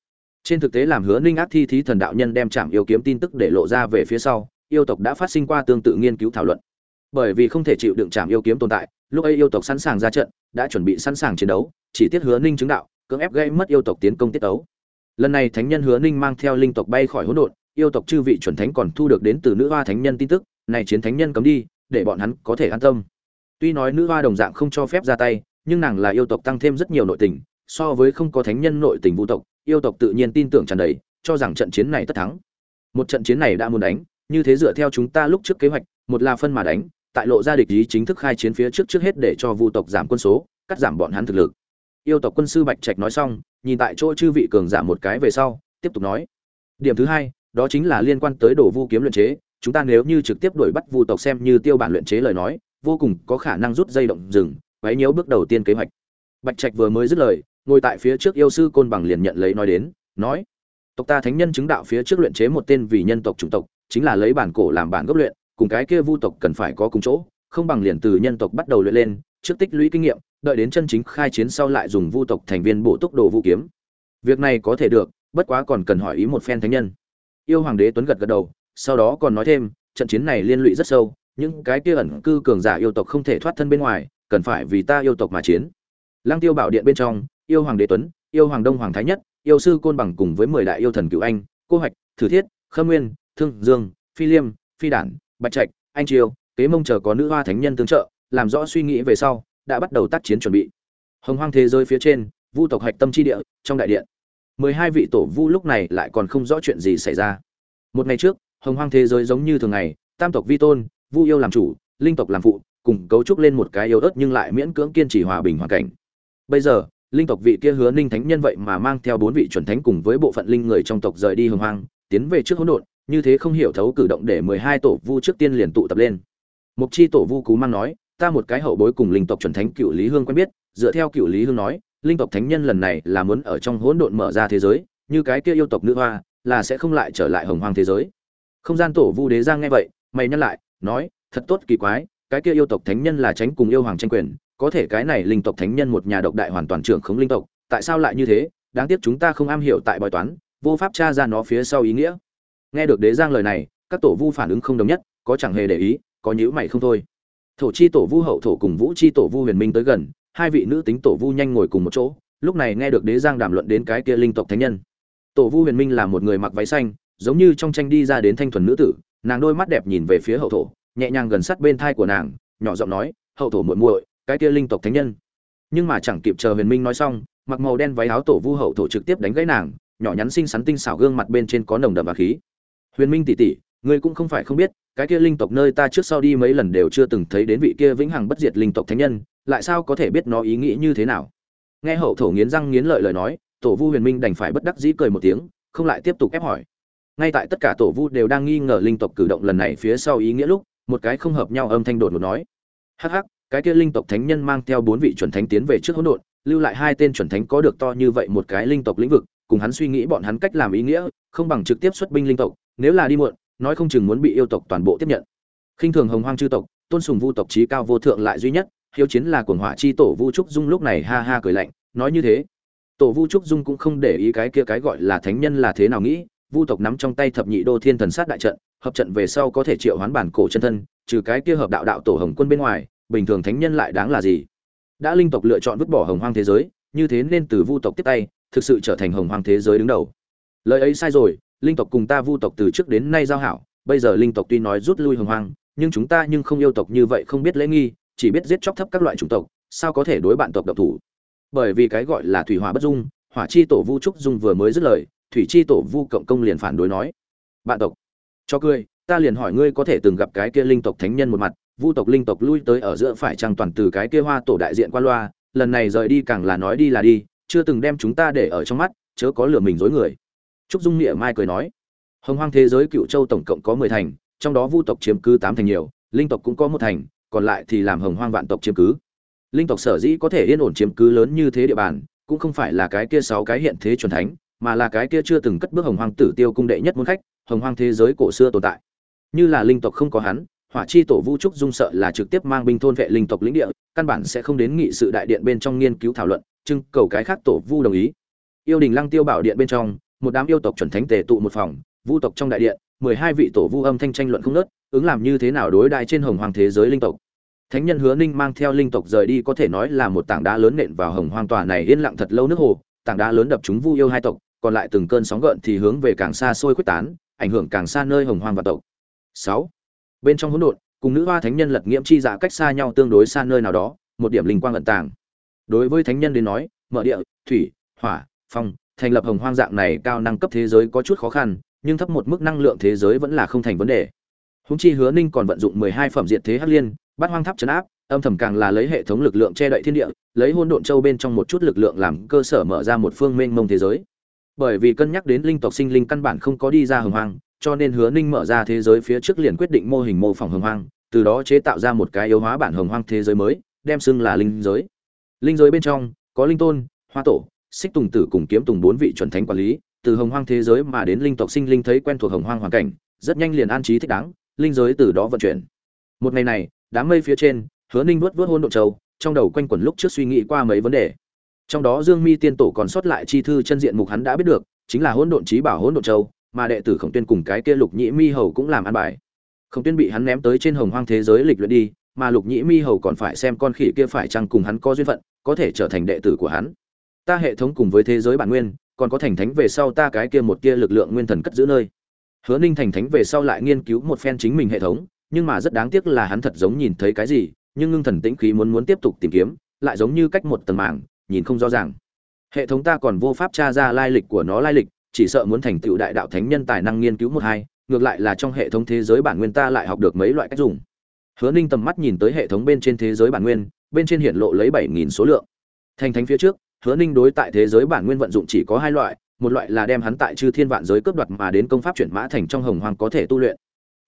Trên thực tế làm hứa ninh ác thi thí thần đạo nhân đem chạm yêu kiếm tin tức để lộ ra về phía sau, yêu tộc đã phát sinh qua tương tự nghiên cứu thảo luận. Bởi vì không thể chịu đựng chạm yêu kiếm tồn tại, lúc ấy yêu tộc sẵn sàng ra trận, đã chuẩn bị sẵn sàng chiến đấu, chỉ tiết hứa ninh chứng đạo, cưỡng ép gây mất yêu tộc tiến công tiết ấu lần này thánh nhân hứa ninh mang theo linh tộc bay khỏi hỗn độn, yêu tộc chư vị chuẩn thánh còn thu được đến từ nữ hoa thánh nhân tin tức này chiến thánh nhân cấm đi, để bọn hắn có thể an tâm. Tuy nói nữ hoa đồng dạng không cho phép ra tay, nhưng nàng là yêu tộc tăng thêm rất nhiều nội tình, so với không có thánh nhân nội tình vũ tộc, yêu tộc tự nhiên tin tưởng tràn đầy, cho rằng trận chiến này tất thắng. Một trận chiến này đã muốn đánh, như thế dựa theo chúng ta lúc trước kế hoạch, một là phân mà đánh, tại lộ ra địch ý chính thức khai chiến phía trước trước hết để cho vu tộc giảm quân số, cắt giảm bọn hắn thực lực. Yêu tộc quân sư bạch trạch nói xong, nhìn tại chỗ chư vị cường giảm một cái về sau, tiếp tục nói. Điểm thứ hai, đó chính là liên quan tới đồ vu kiếm luyện chế chúng ta nếu như trực tiếp đuổi bắt vu tộc xem như tiêu bản luyện chế lời nói, vô cùng có khả năng rút dây động rừng, quấy nhiễu bước đầu tiên kế hoạch. Bạch trạch vừa mới dứt lời, ngồi tại phía trước yêu sư côn bằng liền nhận lấy nói đến, nói, tộc ta thánh nhân chứng đạo phía trước luyện chế một tên vì nhân tộc chủng tộc, chính là lấy bản cổ làm bản gốc luyện, cùng cái kia vu tộc cần phải có cùng chỗ. Không bằng liền từ nhân tộc bắt đầu luyện lên, trước tích lũy kinh nghiệm, đợi đến chân chính khai chiến sau lại dùng vu tộc thành viên bộ túc đồ vũ kiếm. Việc này có thể được, bất quá còn cần hỏi ý một phen thánh nhân. Yêu hoàng đế tuấn gật gật đầu sau đó còn nói thêm, trận chiến này liên lụy rất sâu, những cái kia ẩn cư cường giả yêu tộc không thể thoát thân bên ngoài, cần phải vì ta yêu tộc mà chiến. Lăng tiêu bảo điện bên trong, yêu hoàng đế tuấn, yêu hoàng đông hoàng thái nhất, yêu sư côn bằng cùng với mười đại yêu thần cựu anh, cô hoạch, thử thiết, khâm nguyên, thương dương, phi liêm, phi đản, bạch trạch, anh triều, kế mông chờ có nữ hoa thánh nhân tương trợ, làm rõ suy nghĩ về sau, đã bắt đầu tác chiến chuẩn bị. Hồng hoang thế giới phía trên, vu tộc hạch tâm chi địa, trong đại điện. mười hai vị tổ vu lúc này lại còn không rõ chuyện gì xảy ra. Một ngày trước hồng hoang thế giới giống như thường ngày, tam tộc vi tôn, vu yêu làm chủ, linh tộc làm phụ, cùng cấu trúc lên một cái yếu ớt nhưng lại miễn cưỡng kiên trì hòa bình hoàn cảnh. Bây giờ, linh tộc vị kia hứa ninh thánh nhân vậy mà mang theo bốn vị chuẩn thánh cùng với bộ phận linh người trong tộc rời đi hồng hoang, tiến về trước hỗn độn, như thế không hiểu thấu cử động để mười hai tổ vu trước tiên liền tụ tập lên. Mục chi tổ vu cú mang nói, ta một cái hậu bối cùng linh tộc chuẩn thánh cựu lý hương quen biết, dựa theo cựu lý hương nói, linh tộc thánh nhân lần này là muốn ở trong hỗn độn mở ra thế giới, như cái kia yêu tộc nữ hoa, là sẽ không lại trở lại hồng hoang thế giới không gian tổ vu đế giang nghe vậy, mày nhắc lại, nói, thật tốt, kỳ quái, cái kia yêu tộc thánh nhân là tránh cùng yêu hoàng tranh quyền, có thể cái này linh tộc thánh nhân một nhà độc đại hoàn toàn trưởng khống linh tộc, tại sao lại như thế? Đáng tiếc chúng ta không am hiểu tại bói toán, vô pháp tra ra nó phía sau ý nghĩa. Nghe được đế giang lời này, các tổ vu phản ứng không đồng nhất, có chẳng hề để ý, có nhữ mày không thôi. Thổ chi tổ vu hậu thổ cùng vũ chi tổ vu huyền minh tới gần, hai vị nữ tính tổ vu nhanh ngồi cùng một chỗ, lúc này nghe được đế giang đàm luận đến cái kia linh tộc thánh nhân. Tổ vu huyền minh là một người mặc váy xanh giống như trong tranh đi ra đến thanh thuần nữ tử, nàng đôi mắt đẹp nhìn về phía hậu thổ, nhẹ nhàng gần sát bên thai của nàng, nhỏ giọng nói, hậu thổ muội muội, cái kia linh tộc thánh nhân. Nhưng mà chẳng kịp chờ huyền minh nói xong, mặc màu đen váy áo tổ vu hậu thổ trực tiếp đánh gãy nàng, nhỏ nhắn xinh xắn tinh xảo gương mặt bên trên có nồng đậm và khí. Huyền minh tỷ tỷ, ngươi cũng không phải không biết, cái kia linh tộc nơi ta trước sau đi mấy lần đều chưa từng thấy đến vị kia vĩnh hằng bất diệt linh tộc thánh nhân, lại sao có thể biết nó ý nghĩ như thế nào? Nghe hậu thổ nghiến răng nghiến lợi lời nói, tổ vu huyền minh đành phải bất đắc dĩ cười một tiếng, không lại tiếp tục ép hỏi ngay tại tất cả tổ vu đều đang nghi ngờ linh tộc cử động lần này phía sau ý nghĩa lúc, một cái không hợp nhau âm thanh đột ngột nói. Hắc hắc, cái kia linh tộc thánh nhân mang theo bốn vị chuẩn thánh tiến về trước hỗn độn, lưu lại hai tên chuẩn thánh có được to như vậy một cái linh tộc lĩnh vực, cùng hắn suy nghĩ bọn hắn cách làm ý nghĩa, không bằng trực tiếp xuất binh linh tộc, nếu là đi muộn, nói không chừng muốn bị yêu tộc toàn bộ tiếp nhận. Khinh thường hồng hoang chư tộc, tôn sùng vu tộc trí cao vô thượng lại duy nhất, hiếu chiến là cuồng hỏa chi tổ vu trúc dung lúc này ha ha cười lạnh, nói như thế. Tổ vu trúc dung cũng không để ý cái kia cái gọi là thánh nhân là thế nào nghĩ vu tộc nắm trong tay thập nhị đô thiên thần sát đại trận, hợp trận về sau có thể triệu hoán bản cổ chân thân, trừ cái kia hợp đạo đạo tổ hồng quân bên ngoài, bình thường thánh nhân lại đáng là gì? Đã linh tộc lựa chọn vứt bỏ hồng hoang thế giới, như thế nên từ vu tộc tiếp tay, thực sự trở thành hồng hoang thế giới đứng đầu. Lời ấy sai rồi, linh tộc cùng ta vu tộc từ trước đến nay giao hảo, bây giờ linh tộc tuy nói rút lui hồng hoang, nhưng chúng ta nhưng không yêu tộc như vậy không biết lễ nghi, chỉ biết giết chóc thấp các loại chủng tộc, sao có thể đối bạn tộc độc thủ? Bởi vì cái gọi là thủy hỏa bất dung, hỏa chi tổ vu trúc dung vừa mới dứt lời thủy chi tổ vu cộng công liền phản đối nói, bạn tộc, cho cười, ta liền hỏi ngươi có thể từng gặp cái kia linh tộc thánh nhân một mặt, vu tộc linh tộc lui tới ở giữa phải trang toàn từ cái kia hoa tổ đại diện qua loa, lần này rời đi càng là nói đi là đi, chưa từng đem chúng ta để ở trong mắt, chớ có lừa mình dối người. Trúc dung nghĩa mai cười nói, hồng hoang thế giới cựu châu tổng cộng có mười thành, trong đó vu tộc chiếm cứ tám thành nhiều, linh tộc cũng có một thành, còn lại thì làm hồng hoang vạn tộc chiếm cứ. Linh tộc sở dĩ có thể yên ổn chiếm cứ lớn như thế địa bàn, cũng không phải là cái kia sáu cái hiện thế chuẩn thánh mà là cái kia chưa từng cất bước hồng hoang tử tiêu cung đệ nhất môn khách, hồng hoang thế giới cổ xưa tồn tại. Như là linh tộc không có hắn, hỏa chi tổ vu trúc dung sợ là trực tiếp mang binh thôn vệ linh tộc lĩnh địa, căn bản sẽ không đến nghị sự đại điện bên trong nghiên cứu thảo luận trưng cầu cái khác tổ vu đồng ý. Yêu đình lăng tiêu bảo điện bên trong, một đám yêu tộc chuẩn thánh tề tụ một phòng, vu tộc trong đại điện, mười hai vị tổ vu âm thanh tranh luận không nớt ứng làm như thế nào đối đại trên hồng hoàng thế giới linh tộc. Thánh nhân hứa ninh mang theo linh tộc rời đi có thể nói là một tảng đá lớn nện vào hồng hoang tòa này yên lặng thật lâu nước hồ, tảng đá lớn đập chúng vu yêu hai tộc còn lại từng cơn sóng gợn thì hướng về càng xa xôi quyết tán, ảnh hưởng càng xa nơi hồng hoang và tộc. Sáu, bên trong hỗn độn, cùng nữ hoa thánh nhân lật nghiễm chi dạ cách xa nhau tương đối xa nơi nào đó, một điểm linh quang ẩn tàng. Đối với thánh nhân đến nói, mở địa, thủy, hỏa, phong, thành lập hồng hoang dạng này cao năng cấp thế giới có chút khó khăn, nhưng thấp một mức năng lượng thế giới vẫn là không thành vấn đề. Hùng chi hứa ninh còn vận dụng mười hai phẩm diện thế hắc liên bắt hoang tháp chấn áp, âm thầm càng là lấy hệ thống lực lượng che đậy thiên địa, lấy hỗn độn châu bên trong một chút lực lượng làm cơ sở mở ra một phương mênh mông thế giới bởi vì cân nhắc đến linh tộc sinh linh căn bản không có đi ra hồng hoang, cho nên hứa ninh mở ra thế giới phía trước liền quyết định mô hình mô phỏng hồng hoang, từ đó chế tạo ra một cái yếu hóa bản hồng hoang thế giới mới, đem xưng là linh giới. Linh giới bên trong, có linh tôn, hoa tổ, xích tùng tử cùng kiếm tùng bốn vị chuẩn thánh quản lý, từ hồng hoang thế giới mà đến linh tộc sinh linh thấy quen thuộc hồng hoang hoàn cảnh, rất nhanh liền an trí thích đáng, linh giới từ đó vận chuyển. Một ngày này, đám mây phía trên, hứa ninh vuốt vuốt hôn độ châu, trong đầu quanh quẩn lúc trước suy nghĩ qua mấy vấn đề trong đó dương mi tiên tổ còn sót lại chi thư chân diện mục hắn đã biết được, chính là hỗn độn trí bảo hỗn độn châu, mà đệ tử khổng tuyên cùng cái kia lục nhĩ mi hầu cũng làm ăn bài. Khổng tuyên bị hắn ném tới trên hồng hoang thế giới lịch luyện đi, mà lục nhĩ mi hầu còn phải xem con khỉ kia phải chăng cùng hắn có duyên phận, có thể trở thành đệ tử của hắn. Ta hệ thống cùng với thế giới bản nguyên, còn có thành thánh về sau ta cái kia một kia lực lượng nguyên thần cất giữ nơi. Hứa ninh thành thánh về sau lại nghiên cứu một phen chính mình hệ thống, nhưng mà rất đáng tiếc là hắn thật giống nhìn thấy cái gì, nhưng ngưng thần tĩnh khí muốn muốn tiếp tục tìm kiếm, lại giống như cách một tầng mảng nhìn không rõ ràng. Hệ thống ta còn vô pháp tra ra lai lịch của nó lai lịch, chỉ sợ muốn thành tựu đại đạo thánh nhân tài năng nghiên cứu một hai, ngược lại là trong hệ thống thế giới bản nguyên ta lại học được mấy loại cách dùng. Hứa ninh tầm mắt nhìn tới hệ thống bên trên thế giới bản nguyên, bên trên hiện lộ lấy bảy nghìn số lượng. Thành thánh phía trước, hứa ninh đối tại thế giới bản nguyên vận dụng chỉ có hai loại, một loại là đem hắn tại chư thiên vạn giới cướp đoạt mà đến công pháp chuyển mã thành trong hồng hoàng có thể tu luyện.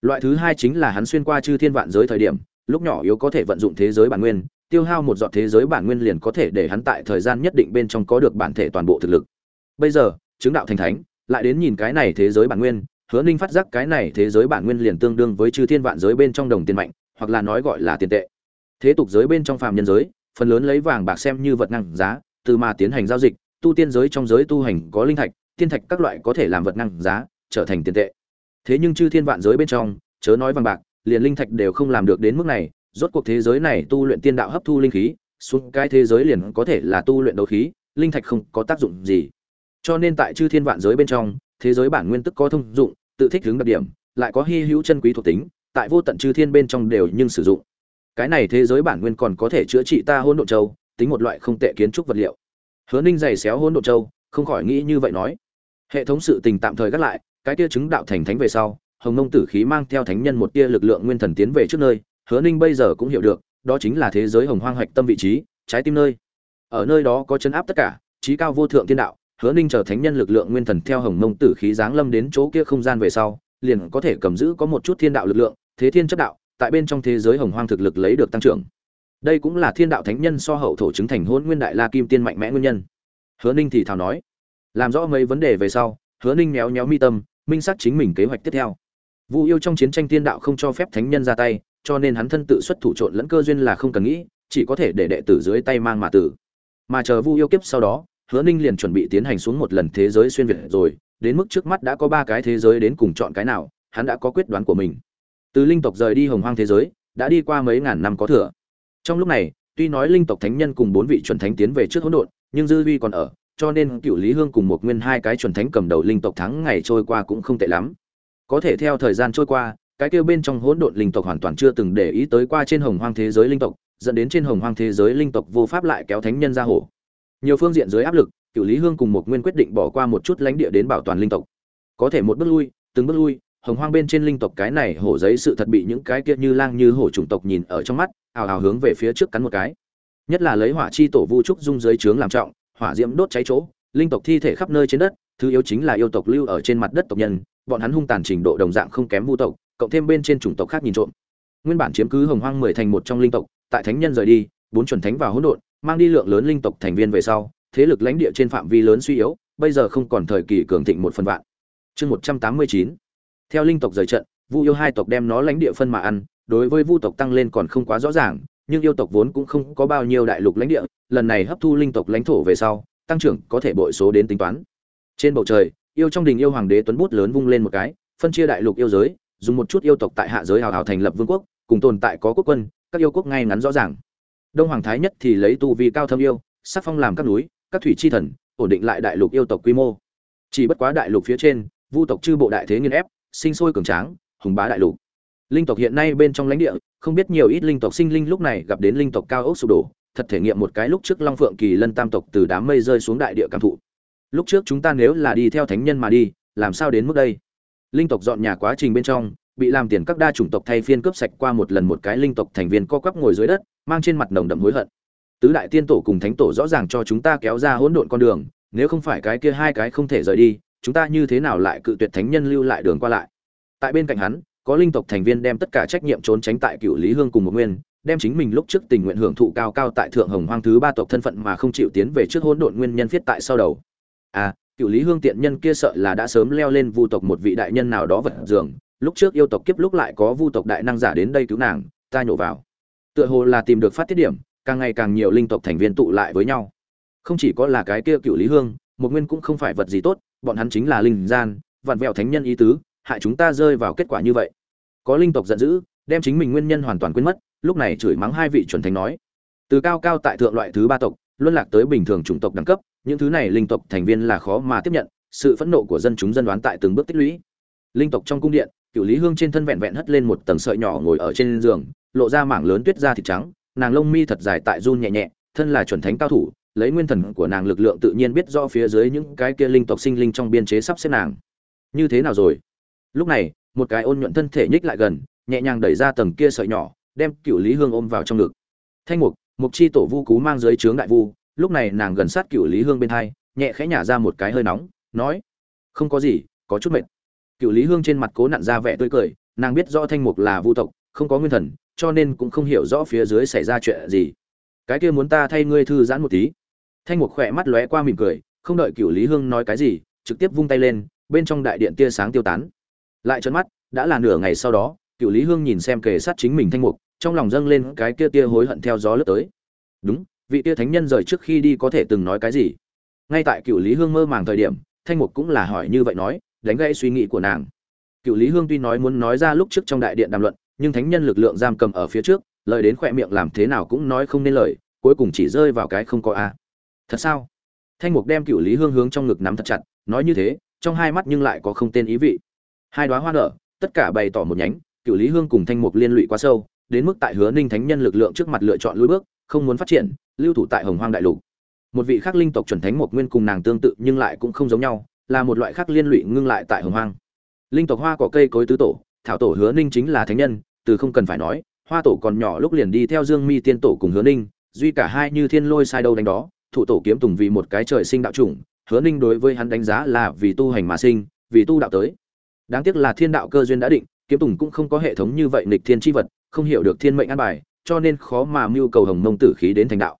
Loại thứ hai chính là hắn xuyên qua chư thiên vạn giới thời điểm, lúc nhỏ yếu có thể vận dụng thế giới bản nguyên tiêu hao một giọt thế giới bản nguyên liền có thể để hắn tại thời gian nhất định bên trong có được bản thể toàn bộ thực lực. Bây giờ, chứng đạo thành thánh, lại đến nhìn cái này thế giới bản nguyên, hứa ninh phát giác cái này thế giới bản nguyên liền tương đương với chư thiên vạn giới bên trong đồng tiền mạnh, hoặc là nói gọi là tiền tệ. Thế tục giới bên trong phàm nhân giới, phần lớn lấy vàng bạc xem như vật năng giá, từ mà tiến hành giao dịch, tu tiên giới trong giới tu hành có linh thạch thiên thạch các loại có thể làm vật năng giá, trở thành tiền tệ. Thế nhưng chư thiên vạn giới bên trong, chớ nói vàng bạc, liền linh thạch đều không làm được đến mức này rốt cuộc thế giới này tu luyện tiên đạo hấp thu linh khí, xuống cái thế giới liền có thể là tu luyện đấu khí, linh thạch không có tác dụng gì. Cho nên tại chư thiên vạn giới bên trong, thế giới bản nguyên tức có thông dụng, tự thích hướng đặc điểm, lại có hy hữu chân quý thuộc tính, tại vô tận chư thiên bên trong đều nhưng sử dụng. Cái này thế giới bản nguyên còn có thể chữa trị ta hôn độ châu, tính một loại không tệ kiến trúc vật liệu. Hứa ninh giày xéo hôn độ châu, không khỏi nghĩ như vậy nói. Hệ thống sự tình tạm thời gác lại, cái kia chứng đạo thành thánh về sau, hồng nông tử khí mang theo thánh nhân một tia lực lượng nguyên thần tiến về trước nơi hứa ninh bây giờ cũng hiểu được, đó chính là thế giới hồng hoang hoạch tâm vị trí, trái tim nơi. Ở nơi đó có chấn áp tất cả, trí cao vô thượng thiên đạo, hứa ninh chờ thánh nhân lực lượng nguyên thần theo hồng nông tử khí giáng lâm đến chỗ kia không gian về sau, liền có thể cầm giữ có một chút thiên đạo lực lượng, thế thiên chấp đạo, tại bên trong thế giới hồng hoang thực lực lấy được tăng trưởng. Đây cũng là thiên đạo thánh nhân so hậu thổ chứng thành hôn nguyên đại la kim tiên mạnh mẽ nguyên nhân. Hứa ninh thì thào nói, làm rõ mấy vấn đề về sau, hứa ninh méo méo mi tâm, minh xác chính mình kế hoạch tiếp theo. Vu yêu trong chiến tranh thiên đạo không cho phép thánh nhân ra tay cho nên hắn thân tự xuất thủ trộn lẫn cơ duyên là không cần nghĩ, chỉ có thể để đệ tử dưới tay mang mà tử. Mà chờ vu yêu kiếp sau đó, hứa ninh liền chuẩn bị tiến hành xuống một lần thế giới xuyên việt rồi, đến mức trước mắt đã có ba cái thế giới đến cùng chọn cái nào, hắn đã có quyết đoán của mình. Từ linh tộc rời đi hồng hoang thế giới, đã đi qua mấy ngàn năm có thừa. Trong lúc này, tuy nói linh tộc thánh nhân cùng bốn vị chuẩn thánh tiến về trước hỗn độn, nhưng dư vi còn ở, cho nên cựu lý hương cùng một nguyên hai cái chuẩn thánh cầm đầu linh tộc thắng ngày trôi qua cũng không tệ lắm. Có thể theo thời gian trôi qua cái kêu bên trong hỗn độn linh tộc hoàn toàn chưa từng để ý tới qua trên hồng hoang thế giới linh tộc, dẫn đến trên hồng hoang thế giới linh tộc vô pháp lại kéo thánh nhân ra hổ. Nhiều phương diện dưới áp lực, cựu lý hương cùng một nguyên quyết định bỏ qua một chút lãnh địa đến bảo toàn linh tộc. Có thể một bước lui, từng bước lui, hồng hoang bên trên linh tộc cái này hổ giấy sự thật bị những cái kia như lang như hổ chủng tộc nhìn ở trong mắt, ào ào hướng về phía trước cắn một cái. Nhất là lấy hỏa chi tổ vu trúc dung dưới trướng làm trọng, hỏa diễm đốt cháy chỗ, linh tộc thi thể khắp nơi trên đất, thứ yếu chính là yêu tộc lưu ở trên mặt đất tộc nhân, bọn hắn hung tàn trình độ đồng dạng không kém vu tộc cộng thêm bên trên chủng tộc khác nhìn trộm. Nguyên bản chiếm cứ hồng hoang mười thành một trong linh tộc, tại thánh nhân rời đi, bốn chuẩn thánh vào hỗn độn, mang đi lượng lớn linh tộc thành viên về sau, thế lực lãnh địa trên phạm vi lớn suy yếu, bây giờ không còn thời kỳ cường thịnh một phần vạn. Chương một trăm tám mươi chín. Theo linh tộc rời trận, vu yêu hai tộc đem nó lãnh địa phân mà ăn, đối với vu tộc tăng lên còn không quá rõ ràng, nhưng yêu tộc vốn cũng không có bao nhiêu đại lục lãnh địa, lần này hấp thu linh tộc lãnh thổ về sau, tăng trưởng có thể bội số đến tính toán. Trên bầu trời, yêu trong đình yêu hoàng đế tuấn bút lớn vung lên một cái, phân chia đại lục yêu giới dùng một chút yêu tộc tại hạ giới hào hào thành lập vương quốc, cùng tồn tại có quốc quân, các yêu quốc ngay ngắn rõ ràng. Đông hoàng thái nhất thì lấy tu vi cao thâm yêu, sắc phong làm các núi, các thủy chi thần, ổn định lại đại lục yêu tộc quy mô. Chỉ bất quá đại lục phía trên, vu tộc chư bộ đại thế nghiên ép, sinh sôi cường tráng, hùng bá đại lục. Linh tộc hiện nay bên trong lãnh địa, không biết nhiều ít linh tộc sinh linh lúc này gặp đến linh tộc cao ốc sụp đổ, thật thể nghiệm một cái lúc trước long phượng kỳ lân tam tộc từ đám mây rơi xuống đại địa cảm thụ. Lúc trước chúng ta nếu là đi theo thánh nhân mà đi, làm sao đến mức đây? Linh tộc dọn nhà quá trình bên trong, bị làm tiền các đa chủng tộc thay phiên cướp sạch qua một lần một cái linh tộc thành viên co quắp ngồi dưới đất, mang trên mặt nồng đậm hối hận. Tứ đại tiên tổ cùng thánh tổ rõ ràng cho chúng ta kéo ra hỗn độn con đường, nếu không phải cái kia hai cái không thể rời đi, chúng ta như thế nào lại cự tuyệt thánh nhân lưu lại đường qua lại? Tại bên cạnh hắn, có linh tộc thành viên đem tất cả trách nhiệm trốn tránh tại cựu lý hương cùng một nguyên, đem chính mình lúc trước tình nguyện hưởng thụ cao cao tại thượng hồng hoang thứ ba tộc thân phận mà không chịu tiến về trước hỗn độn nguyên nhân viết tại sau đầu. À cựu lý hương tiện nhân kia sợ là đã sớm leo lên vu tộc một vị đại nhân nào đó vật dường, lúc trước yêu tộc kiếp lúc lại có vu tộc đại năng giả đến đây cứu nàng, ta nhổ vào. Tựa hồ là tìm được phát tiết điểm, càng ngày càng nhiều linh tộc thành viên tụ lại với nhau. Không chỉ có là cái kia cựu lý hương, một nguyên cũng không phải vật gì tốt, bọn hắn chính là linh gian, vặn vẹo thánh nhân ý tứ, hại chúng ta rơi vào kết quả như vậy. Có linh tộc giận dữ, đem chính mình nguyên nhân hoàn toàn quên mất, lúc này chửi mắng hai vị chuẩn thánh nói. Từ cao cao tại thượng loại thứ ba tộc luân lạc tới bình thường chủng tộc đẳng cấp, những thứ này linh tộc thành viên là khó mà tiếp nhận, sự phẫn nộ của dân chúng dân đoán tại từng bước tích lũy. Linh tộc trong cung điện cựu lý hương trên thân vẹn vẹn hất lên một tầng sợi nhỏ ngồi ở trên giường, lộ ra mảng lớn tuyết da thịt trắng, nàng lông mi thật dài tại run nhẹ nhẹ, thân là chuẩn thánh cao thủ, lấy nguyên thần của nàng lực lượng tự nhiên biết rõ phía dưới những cái kia linh tộc sinh linh trong biên chế sắp xếp nàng. Như thế nào rồi? Lúc này, một cái ôn nhuận thân thể nhích lại gần, nhẹ nhàng đẩy ra tầng kia sợi nhỏ, đem cựu lý hương ôm vào trong ngực. Thanh mục mục chi tổ vu cú mang dưới trướng đại vu, lúc này nàng gần sát cựu lý hương bên hai, nhẹ khẽ nhả ra một cái hơi nóng, nói, không có gì, có chút mệt. Cựu lý hương trên mặt cố nặn ra vẻ tươi cười, nàng biết rõ thanh mục là vu tộc, không có nguyên thần, cho nên cũng không hiểu rõ phía dưới xảy ra chuyện gì. Cái kia muốn ta thay ngươi thư giãn một tí. Thanh mục khỏe mắt lóe qua mỉm cười, không đợi cựu lý hương nói cái gì, trực tiếp vung tay lên, bên trong đại điện tia sáng tiêu tán. Lại trợn mắt, đã là nửa ngày sau đó cựu lý hương nhìn xem kề sát chính mình thanh mục trong lòng dâng lên cái kia tia hối hận theo gió lướt tới. Đúng, vị tia thánh nhân rời trước khi đi có thể từng nói cái gì? Ngay tại cựu lý hương mơ màng thời điểm, thanh mục cũng là hỏi như vậy nói, đánh gãy suy nghĩ của nàng. Cựu lý hương tuy nói muốn nói ra lúc trước trong đại điện đàm luận, nhưng thánh nhân lực lượng giam cầm ở phía trước, lời đến khỏe miệng làm thế nào cũng nói không nên lời, cuối cùng chỉ rơi vào cái không có a. Thật sao? Thanh mục đem cựu lý hương hướng trong ngực nắm thật chặt, nói như thế, trong hai mắt nhưng lại có không tên ý vị. Hai đoá hoa nở, tất cả bày tỏ một nhánh cựu lý hương cùng thanh mục liên lụy quá sâu đến mức tại hứa ninh thánh nhân lực lượng trước mặt lựa chọn lối bước, không muốn phát triển, lưu thủ tại hồng hoang đại lục. Một vị khác linh tộc chuẩn thánh một nguyên cùng nàng tương tự nhưng lại cũng không giống nhau, là một loại khác liên lụy ngưng lại tại hồng hoang. Linh tộc hoa cỏ cây cối tứ tổ, thảo tổ hứa ninh chính là thánh nhân, từ không cần phải nói, hoa tổ còn nhỏ lúc liền đi theo dương mi tiên tổ cùng hứa ninh, duy cả hai như thiên lôi sai đâu đánh đó thụ tổ kiếm tùng vì một cái trời sinh đạo chủng, hứa ninh đối với hắn đánh giá là vì tu hành mà sinh, vì tu đạo tới. Đáng tiếc là thiên đạo cơ duyên đã định, kiếm tùng cũng không có hệ thống như vậy nghịch thiên chi vật không hiểu được thiên mệnh an bài, cho nên khó mà mưu cầu hồng mông tử khí đến thành đạo.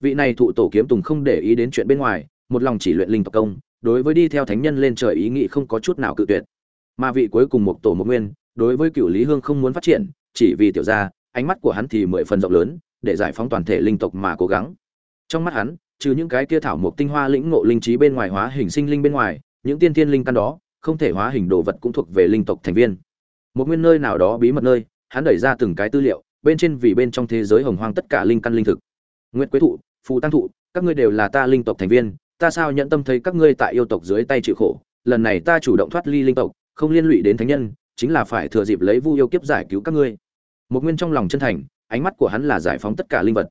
Vị này thụ tổ kiếm tùng không để ý đến chuyện bên ngoài, một lòng chỉ luyện linh tộc công, đối với đi theo thánh nhân lên trời ý nghĩ không có chút nào cự tuyệt. Mà vị cuối cùng một tổ một nguyên, đối với cựu lý hương không muốn phát triển, chỉ vì tiểu gia, ánh mắt của hắn thì mười phần rộng lớn, để giải phóng toàn thể linh tộc mà cố gắng. Trong mắt hắn, trừ những cái kia thảo mộc tinh hoa lĩnh ngộ linh trí bên ngoài hóa hình sinh linh bên ngoài, những tiên tiên linh căn đó, không thể hóa hình đồ vật cũng thuộc về linh tộc thành viên. Một nguyên nơi nào đó bí mật nơi hắn đẩy ra từng cái tư liệu, bên trên vì bên trong thế giới hồng hoang tất cả linh căn linh thực. Nguyệt quế thụ, phù tăng thụ, các ngươi đều là ta linh tộc thành viên, ta sao nhận tâm thấy các ngươi tại yêu tộc dưới tay chịu khổ? Lần này ta chủ động thoát ly linh tộc, không liên lụy đến thánh nhân, chính là phải thừa dịp lấy vu yêu kiếp giải cứu các ngươi. Một nguyên trong lòng chân thành, ánh mắt của hắn là giải phóng tất cả linh vật.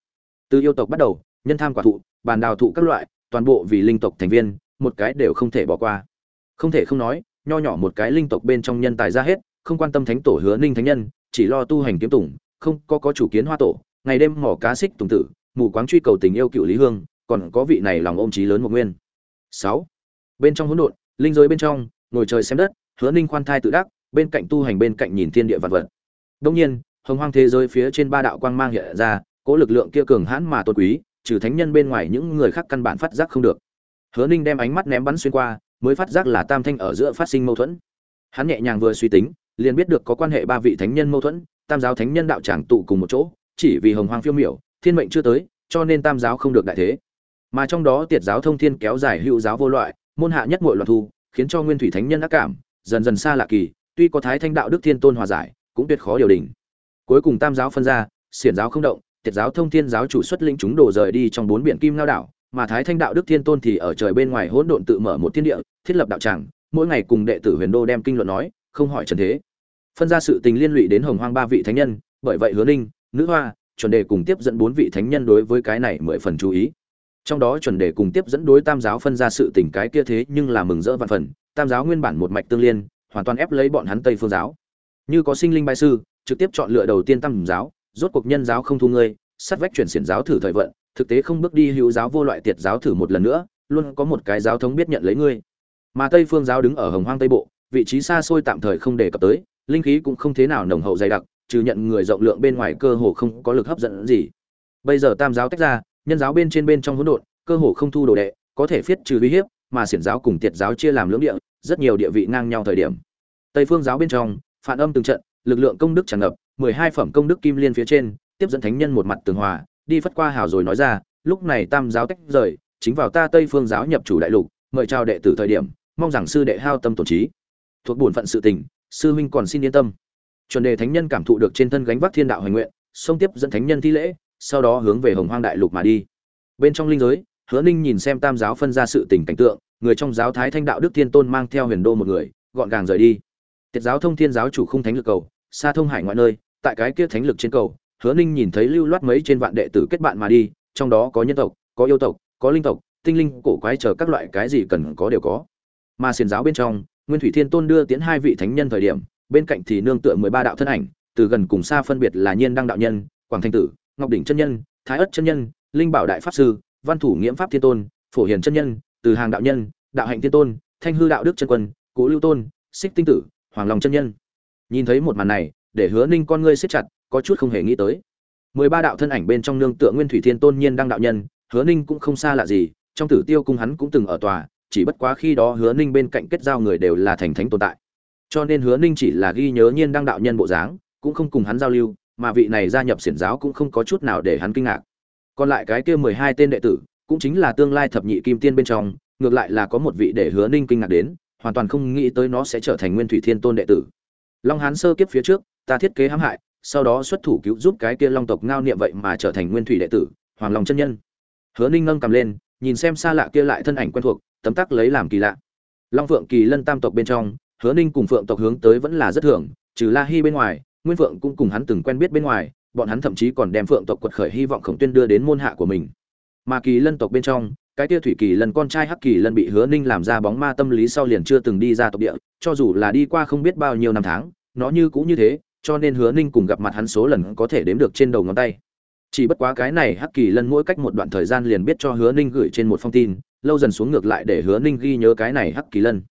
Từ yêu tộc bắt đầu, nhân tham quả thụ, bàn đào thụ các loại, toàn bộ vì linh tộc thành viên, một cái đều không thể bỏ qua. Không thể không nói, nho nhỏ một cái linh tộc bên trong nhân tài ra hết, không quan tâm thánh tổ hứa ninh thánh nhân chỉ lo tu hành kiếm tùng, không có có chủ kiến hoa tổ, ngày đêm mỏ cá xích tùng tử, mù quáng truy cầu tình yêu cựu lý hương, còn có vị này lòng ôm trí lớn một nguyên. Sáu, bên trong hỗn độn, linh giới bên trong, ngồi trời xem đất, hứa ninh khoan thai tự đắc, bên cạnh tu hành bên cạnh nhìn thiên địa vật vật. Đông nhiên, hồng hoang thế giới phía trên ba đạo quang mang hiện ra cỗ lực lượng kia cường hãn mà tôn quý, trừ thánh nhân bên ngoài những người khác căn bản phát giác không được. Hứa ninh đem ánh mắt ném bắn xuyên qua, mới phát giác là tam thanh ở giữa phát sinh mâu thuẫn. Hắn nhẹ nhàng vừa suy tính liền biết được có quan hệ ba vị thánh nhân mâu thuẫn, tam giáo thánh nhân đạo tràng tụ cùng một chỗ, chỉ vì hồng hoang phiêu miểu, thiên mệnh chưa tới, cho nên tam giáo không được đại thế. Mà trong đó tiệt giáo thông thiên kéo dài hữu giáo vô loại, môn hạ nhất muội loạn thu, khiến cho nguyên thủy thánh nhân ác cảm, dần dần xa lạ kỳ, tuy có thái thanh đạo đức thiên tôn hòa giải, cũng tuyệt khó điều đình. Cuối cùng tam giáo phân ra, xiển giáo không động, tiệt giáo thông thiên giáo chủ xuất linh chúng đổ rời đi trong bốn biển kim lao đảo, mà thái thanh đạo đức thiên tôn thì ở trời bên ngoài hỗn độn tự mở một thiên địa, thiết lập đạo tràng, mỗi ngày cùng đệ tử huyền đô đem kinh luận nói không hỏi trần thế. Phân ra sự tình liên lụy đến hồng hoang ba vị thánh nhân, bởi vậy hứa ninh, nữ hoa, chuẩn đề cùng tiếp dẫn bốn vị thánh nhân đối với cái này mười phần chú ý. Trong đó chuẩn đề cùng tiếp dẫn đối tam giáo phân ra sự tình cái kia thế nhưng là mừng rỡ vạn phần, tam giáo nguyên bản một mạch tương liên, hoàn toàn ép lấy bọn hắn tây phương giáo. Như có sinh linh bại sư, trực tiếp chọn lựa đầu tiên tam giáo, rốt cuộc nhân giáo không thu ngươi sát vách chuyển xiển giáo thử thời vận, thực tế không bước đi hữu giáo vô loại tiệt giáo thử một lần nữa, luôn có một cái giáo thống biết nhận lấy ngươi. Mà tây phương giáo đứng ở hồng hoang tây bộ vị trí xa xôi tạm thời không đề cập tới, linh khí cũng không thế nào nồng hậu dày đặc, trừ nhận người rộng lượng bên ngoài cơ hồ không có lực hấp dẫn gì. Bây giờ tam giáo tách ra, nhân giáo bên trên bên trong hỗn độn, cơ hồ không thu đồ đệ, có thể phiết trừ uy hiếp, mà xiển giáo cùng tiệt giáo chia làm lưỡng địa, rất nhiều địa vị ngang nhau thời điểm. Tây phương giáo bên trong, phản âm từng trận, lực lượng công đức tràn ngập, mười hai phẩm công đức kim liên phía trên, tiếp dẫn thánh nhân một mặt tường hòa, đi phất qua hào rồi nói ra, lúc này tam giáo tách rời, chính vào ta tây phương giáo nhập chủ đại lục, mời chào đệ tử thời điểm, mong rằng sư đệ hao tâm tổn trí thuộc bổn phận sự tình, sư huynh còn xin yên tâm. Chuẩn đề thánh nhân cảm thụ được trên thân gánh vác thiên đạo hành nguyện, xông tiếp dẫn thánh nhân thi lễ, sau đó hướng về hồng hoang đại lục mà đi. Bên trong linh giới, hứa ninh nhìn xem tam giáo phân ra sự tình cảnh tượng, người trong giáo thái thanh đạo đức thiên tôn mang theo huyền đô một người, gọn gàng rời đi. Tiệt giáo thông thiên giáo chủ không thánh lực cầu xa thông hải ngoại nơi, tại cái kia thánh lực trên cầu, hứa ninh nhìn thấy lưu loát mấy trên vạn đệ tử kết bạn mà đi, trong đó có nhân tộc, có yêu tộc, có linh tộc, tinh linh, cổ quái chờ các loại cái gì cần có đều có. Mà xiền giáo bên trong nguyên thủy thiên tôn đưa tiến hai vị thánh nhân thời điểm, bên cạnh thì nương tựa mười ba đạo thân ảnh, từ gần cùng xa phân biệt là nhiên đăng đạo nhân, quảng thanh tử, ngọc đỉnh chân nhân, thái ất chân nhân, linh bảo đại pháp sư, văn thủ nghiễm pháp thiên tôn, phổ hiền chân nhân, từ hàng đạo nhân, đạo hạnh thiên tôn, thanh hư đạo đức chân quân cố lưu tôn, xích tinh tử, hoàng long chân nhân. Nhìn thấy một màn này, để hứa ninh con ngươi siết chặt, có chút không hề nghĩ tới. Mười ba đạo thân ảnh bên trong nương tựa nguyên thủy thiên tôn nhiên đăng đạo nhân, hứa ninh cũng không xa lạ gì, trong tử tiêu cung hắn cũng từng ở tòa chỉ bất quá khi đó hứa ninh bên cạnh kết giao người đều là thành thánh tồn tại. Cho nên hứa ninh chỉ là ghi nhớ nhiên đăng đạo nhân bộ dáng, cũng không cùng hắn giao lưu, mà vị này gia nhập xiển giáo cũng không có chút nào để hắn kinh ngạc. Còn lại cái kia mười hai tên đệ tử, cũng chính là tương lai thập nhị kim tiên bên trong, ngược lại là có một vị để hứa ninh kinh ngạc đến, hoàn toàn không nghĩ tới nó sẽ trở thành nguyên thủy thiên tôn đệ tử. Long hán sơ kiếp phía trước, ta thiết kế hãm hại, sau đó xuất thủ cứu giúp cái kia long tộc ngao niệm vậy mà trở thành nguyên thủy đệ tử, hoàng long chân nhân. Hứa ninh ngâm cầm lên, nhìn xem xa lạ kia lại thân ảnh quen thuộc tấm tắc lấy làm kỳ lạ. Long phượng kỳ lân tam tộc bên trong, hứa ninh cùng phượng tộc hướng tới vẫn là rất thường trừ la hy bên ngoài, nguyên phượng cũng cùng hắn từng quen biết bên ngoài, bọn hắn thậm chí còn đem phượng tộc quật khởi hy vọng khổng tuyên đưa đến môn hạ của mình. Mà kỳ lân tộc bên trong, cái tia thủy kỳ lần con trai hắc kỳ lần bị hứa ninh làm ra bóng ma tâm lý sau liền chưa từng đi ra tộc địa, cho dù là đi qua không biết bao nhiêu năm tháng, nó như cũng như thế, cho nên hứa ninh cùng gặp mặt hắn số lần có thể đếm được trên đầu ngón tay chỉ bất quá cái này hắc kỳ lân mỗi cách một đoạn thời gian liền biết cho hứa ninh gửi trên một phong tin, lâu dần xuống ngược lại để hứa ninh ghi nhớ cái này hắc kỳ lân.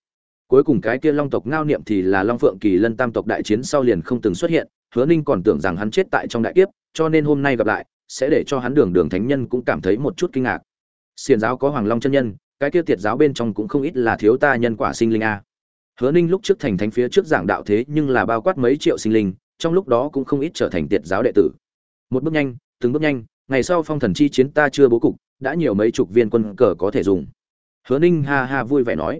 Cuối cùng cái kia long tộc ngao niệm thì là long phượng kỳ lân tam tộc đại chiến sau liền không từng xuất hiện, hứa ninh còn tưởng rằng hắn chết tại trong đại kiếp, cho nên hôm nay gặp lại, sẽ để cho hắn đường đường thánh nhân cũng cảm thấy một chút kinh ngạc. Xiền giáo có hoàng long chân nhân, cái kia tiệt giáo bên trong cũng không ít là thiếu ta nhân quả sinh linh a. Hứa ninh lúc trước thành thánh phía trước giảng đạo thế nhưng là bao quát mấy triệu sinh linh, trong lúc đó cũng không ít trở thành tiệt giáo đệ tử. Một bước nhanh từng bước nhanh, ngày sau phong thần chi chiến ta chưa bố cục, đã nhiều mấy chục viên quân cờ có thể dùng. Hứa ninh ha ha vui vẻ nói.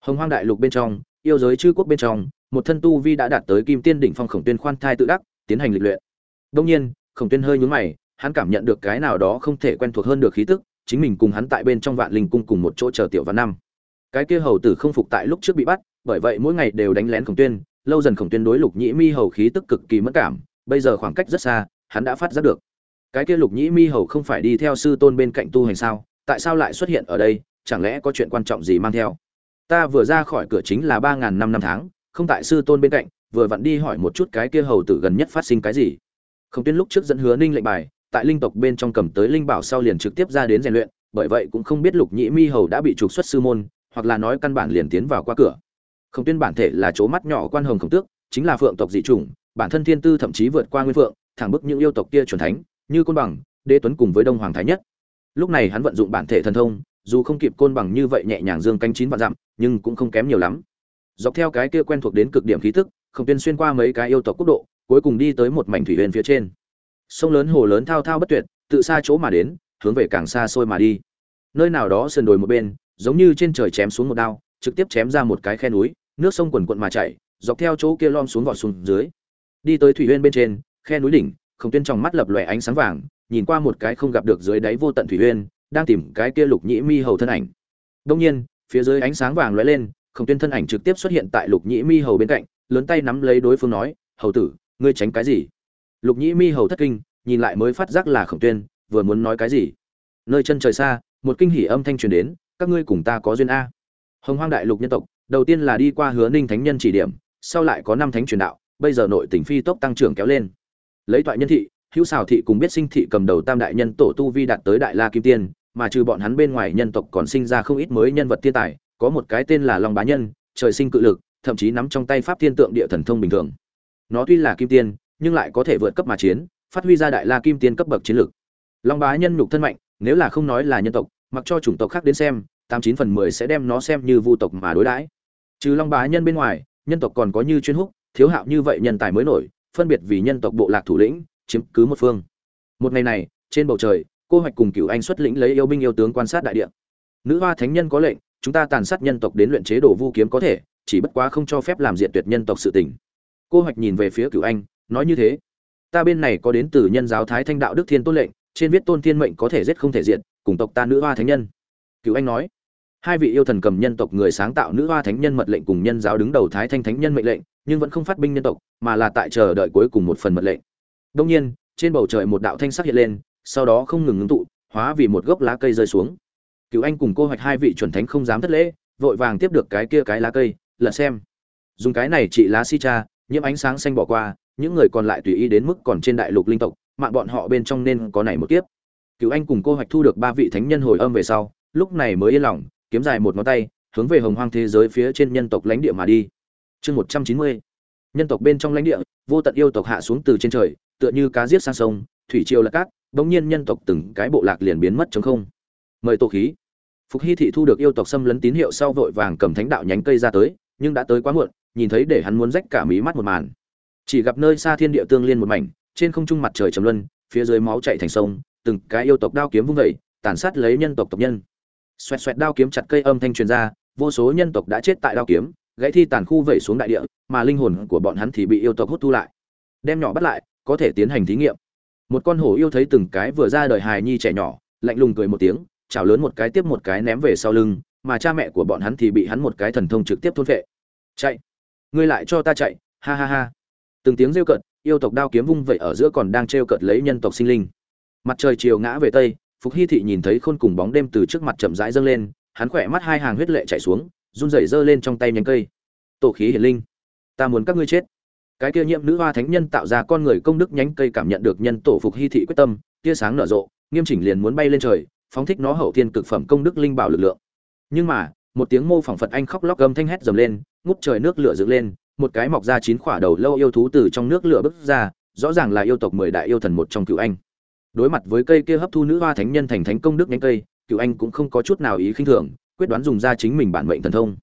Hồng hoang đại lục bên trong, yêu giới chư quốc bên trong, một thân tu vi đã đạt tới kim tiên đỉnh phong khổng tuyên khoan thai tự đắc, tiến hành lịch luyện. Đông nhiên, khổng tuyên hơi nhún mày, hắn cảm nhận được cái nào đó không thể quen thuộc hơn được khí tức, chính mình cùng hắn tại bên trong vạn linh cung cùng một chỗ chờ tiểu văn năm. Cái kia hầu tử không phục tại lúc trước bị bắt, bởi vậy mỗi ngày đều đánh lén khổng tuyên, lâu dần khổng tuyên đối lục nhĩ mi hầu khí tức cực kỳ mất cảm, bây giờ khoảng cách rất xa, hắn đã phát giác được cái kia lục nhĩ mi hầu không phải đi theo sư tôn bên cạnh tu hành sao? Tại sao lại xuất hiện ở đây? Chẳng lẽ có chuyện quan trọng gì mang theo? Ta vừa ra khỏi cửa chính là ba ngàn năm năm tháng không tại sư tôn bên cạnh vừa vặn đi hỏi một chút cái kia hầu tử gần nhất phát sinh cái gì. Không tuyên lúc trước dẫn hứa ninh lệnh bài tại linh tộc bên trong cầm tới linh bảo sau liền trực tiếp ra đến rèn luyện, bởi vậy cũng không biết Lục Nhĩ Mi hầu đã bị trục xuất sư môn, hoặc là nói căn bản liền tiến vào qua cửa. Không tuyên bản thể là chỗ mắt nhỏ quan hồng khổng tước, chính là phượng tộc dị chủng, bản thân thiên tư thậm chí vượt qua nguyên phượng, thẳng bức những yêu tộc kia chuẩn thánh, như côn bằng, đế tuấn cùng với đông hoàng thái nhất. Lúc này hắn vận dụng bản thể thần thông, dù không kịp côn bằng như vậy nhẹ nhàng dương cánh chín vạn dặm, nhưng cũng không kém nhiều lắm. Dọc theo cái kia quen thuộc đến cực điểm khí tức, không tuyên xuyên qua mấy cái yêu tộc quốc độ, cuối cùng đi tới một mảnh thủy huyền phía trên sông lớn hồ lớn thao thao bất tuyệt tự xa chỗ mà đến hướng về càng xa xôi mà đi nơi nào đó sườn đồi một bên giống như trên trời chém xuống một đao trực tiếp chém ra một cái khe núi nước sông quần quận mà chảy dọc theo chỗ kia lom xuống vọt xuống dưới đi tới thủy huyên bên trên khe núi đỉnh không tuyên trong mắt lập lòe ánh sáng vàng, nhìn qua một cái không gặp được dưới đáy vô tận thủy uyên, đang tìm cái kia lục nhĩ mi hầu thân ảnh. Đông nhiên, phía dưới ánh sáng vàng lóe lên không tuyên thân ảnh trực tiếp xuất hiện tại lục nhĩ mi hầu bên cạnh, lớn tay nắm lấy đối phương nói, hầu tử, ngươi tránh cái gì? Lục nhĩ mi hầu thất kinh, nhìn lại mới phát giác là khổng tuyên, vừa muốn nói cái gì. Nơi chân trời xa, một kinh hỉ âm thanh truyền đến, các ngươi cùng ta có duyên a. Hồng hoang đại lục nhân tộc, đầu tiên là đi qua hứa ninh thánh nhân chỉ điểm, sau lại có năm thánh truyền đạo, bây giờ nội tỉnh phi tốc tăng trưởng kéo lên lấy toại nhân thị hữu xào thị cùng biết sinh thị cầm đầu tam đại nhân tổ tu vi đạt tới đại la kim tiên mà trừ bọn hắn bên ngoài nhân tộc còn sinh ra không ít mới nhân vật thiên tài có một cái tên là long bá nhân trời sinh cự lực thậm chí nắm trong tay pháp thiên tượng địa thần thông bình thường nó tuy là kim tiên nhưng lại có thể vượt cấp mà chiến, phát huy ra đại la kim tiên cấp bậc chiến lực Long bá nhân nhục thân mạnh, nếu là không nói là nhân tộc, mặc cho chủng tộc khác đến xem, tám chín phần mười sẽ đem nó xem như vu tộc mà đối đãi. Trừ Long bá nhân bên ngoài, nhân tộc còn có như chuyên húc, thiếu hạo như vậy nhân tài mới nổi, phân biệt vì nhân tộc bộ lạc thủ lĩnh, chiếm cứ một phương. Một ngày này, trên bầu trời, cô hoạch cùng cửu anh xuất lĩnh lấy yêu binh yêu tướng quan sát đại địa. Nữ hoa thánh nhân có lệnh, chúng ta tàn sát nhân tộc đến luyện chế đồ vu kiếm có thể, chỉ bất quá không cho phép làm diện tuyệt nhân tộc sự tình cô hoạch nhìn về phía cửu anh nói như thế ta bên này có đến từ nhân giáo thái thanh đạo đức thiên tôn lệnh trên viết tôn thiên mệnh có thể giết không thể diện cùng tộc ta nữ hoa thánh nhân cửu anh nói hai vị yêu thần cầm nhân tộc người sáng tạo nữ hoa thánh nhân mật lệnh cùng nhân giáo đứng đầu thái thanh thánh nhân mệnh lệnh nhưng vẫn không phát binh nhân tộc, mà là tại chờ đợi cuối cùng một phần mật lệnh. Đông nhiên, trên bầu trời một đạo thanh sắc hiện lên, sau đó không ngừng ngưng tụ, hóa vì một gốc lá cây rơi xuống. Cựu anh cùng cô hoạch hai vị chuẩn thánh không dám thất lễ, vội vàng tiếp được cái kia cái lá cây lật xem. Dùng cái này trị lá si cha, nhiễm ánh sáng xanh bỏ qua, những người còn lại tùy ý đến mức còn trên đại lục linh tộc, mạng bọn họ bên trong nên có này một kiếp. Cựu anh cùng cô hoạch thu được ba vị thánh nhân hồi âm về sau, lúc này mới yên lòng, kiếm dài một ngón tay, hướng về hồng hoang thế giới phía trên nhân tộc lãnh địa mà đi chương một trăm chín mươi. Nhân tộc bên trong lãnh địa, vô tận yêu tộc hạ xuống từ trên trời, tựa như cá giết sang sông, thủy triều là cát, bỗng nhiên nhân tộc từng cái bộ lạc liền biến mất chống không. Mời tổ khí. Phục hy thị thu được yêu tộc xâm lấn tín hiệu sau vội vàng cầm thánh đạo nhánh cây ra tới, nhưng đã tới quá muộn, nhìn thấy để hắn muốn rách cả mí mắt một màn. Chỉ gặp nơi xa thiên địa tương liên một mảnh, trên không trung mặt trời trầm luân, phía dưới máu chạy thành sông, từng cái yêu tộc đao kiếm vung vẩy tàn sát lấy nhân tộc tộc nhân. Xoẹt xoẹt đao kiếm chặt cây âm thanh truyền ra, vô số nhân tộc đã chết tại đao kiếm gãy thi tàn khu vẩy xuống đại địa, mà linh hồn của bọn hắn thì bị yêu tộc hút thu lại. Đem nhỏ bắt lại, có thể tiến hành thí nghiệm. Một con hổ yêu thấy từng cái vừa ra đời hài nhi trẻ nhỏ, lạnh lùng cười một tiếng, chảo lớn một cái tiếp một cái ném về sau lưng, mà cha mẹ của bọn hắn thì bị hắn một cái thần thông trực tiếp thôn vệ. chạy! Ngươi lại cho ta chạy! Ha ha ha! Từng tiếng rêu cợt, yêu tộc đao kiếm vung vậy ở giữa còn đang trêu cợt lấy nhân tộc sinh linh. Mặt trời chiều ngã về tây, phục hy thị nhìn thấy khôn cùng bóng đêm từ trước mặt chậm rãi dâng lên, hắn khỏe mắt hai hàng huyết lệ chảy xuống run rẩy giơ lên trong tay nhánh cây. Tổ khí hiển linh, ta muốn các ngươi chết. Cái kia nhiễm nữ hoa thánh nhân tạo ra con người công đức nhánh cây cảm nhận được nhân tổ phục hy thị quyết tâm, tia sáng nở rộ, nghiêm chỉnh liền muốn bay lên trời, phóng thích nó hậu thiên cực phẩm công đức linh bảo lực lượng. Nhưng mà, một tiếng mô phỏng phật anh khóc lóc gầm thanh hét dầm lên, ngút trời nước lửa dựng lên, một cái mọc ra chín khỏa đầu lâu yêu thú từ trong nước lửa bứt ra, rõ ràng là yêu tộc mười đại yêu thần một trong cựu anh. Đối mặt với cây kia hấp thu nữ hoa thánh nhân thành thánh công đức nhánh cây cựu anh cũng không có chút nào ý khinh thường quyết đoán dùng ra chính mình bản mệnh thần thông.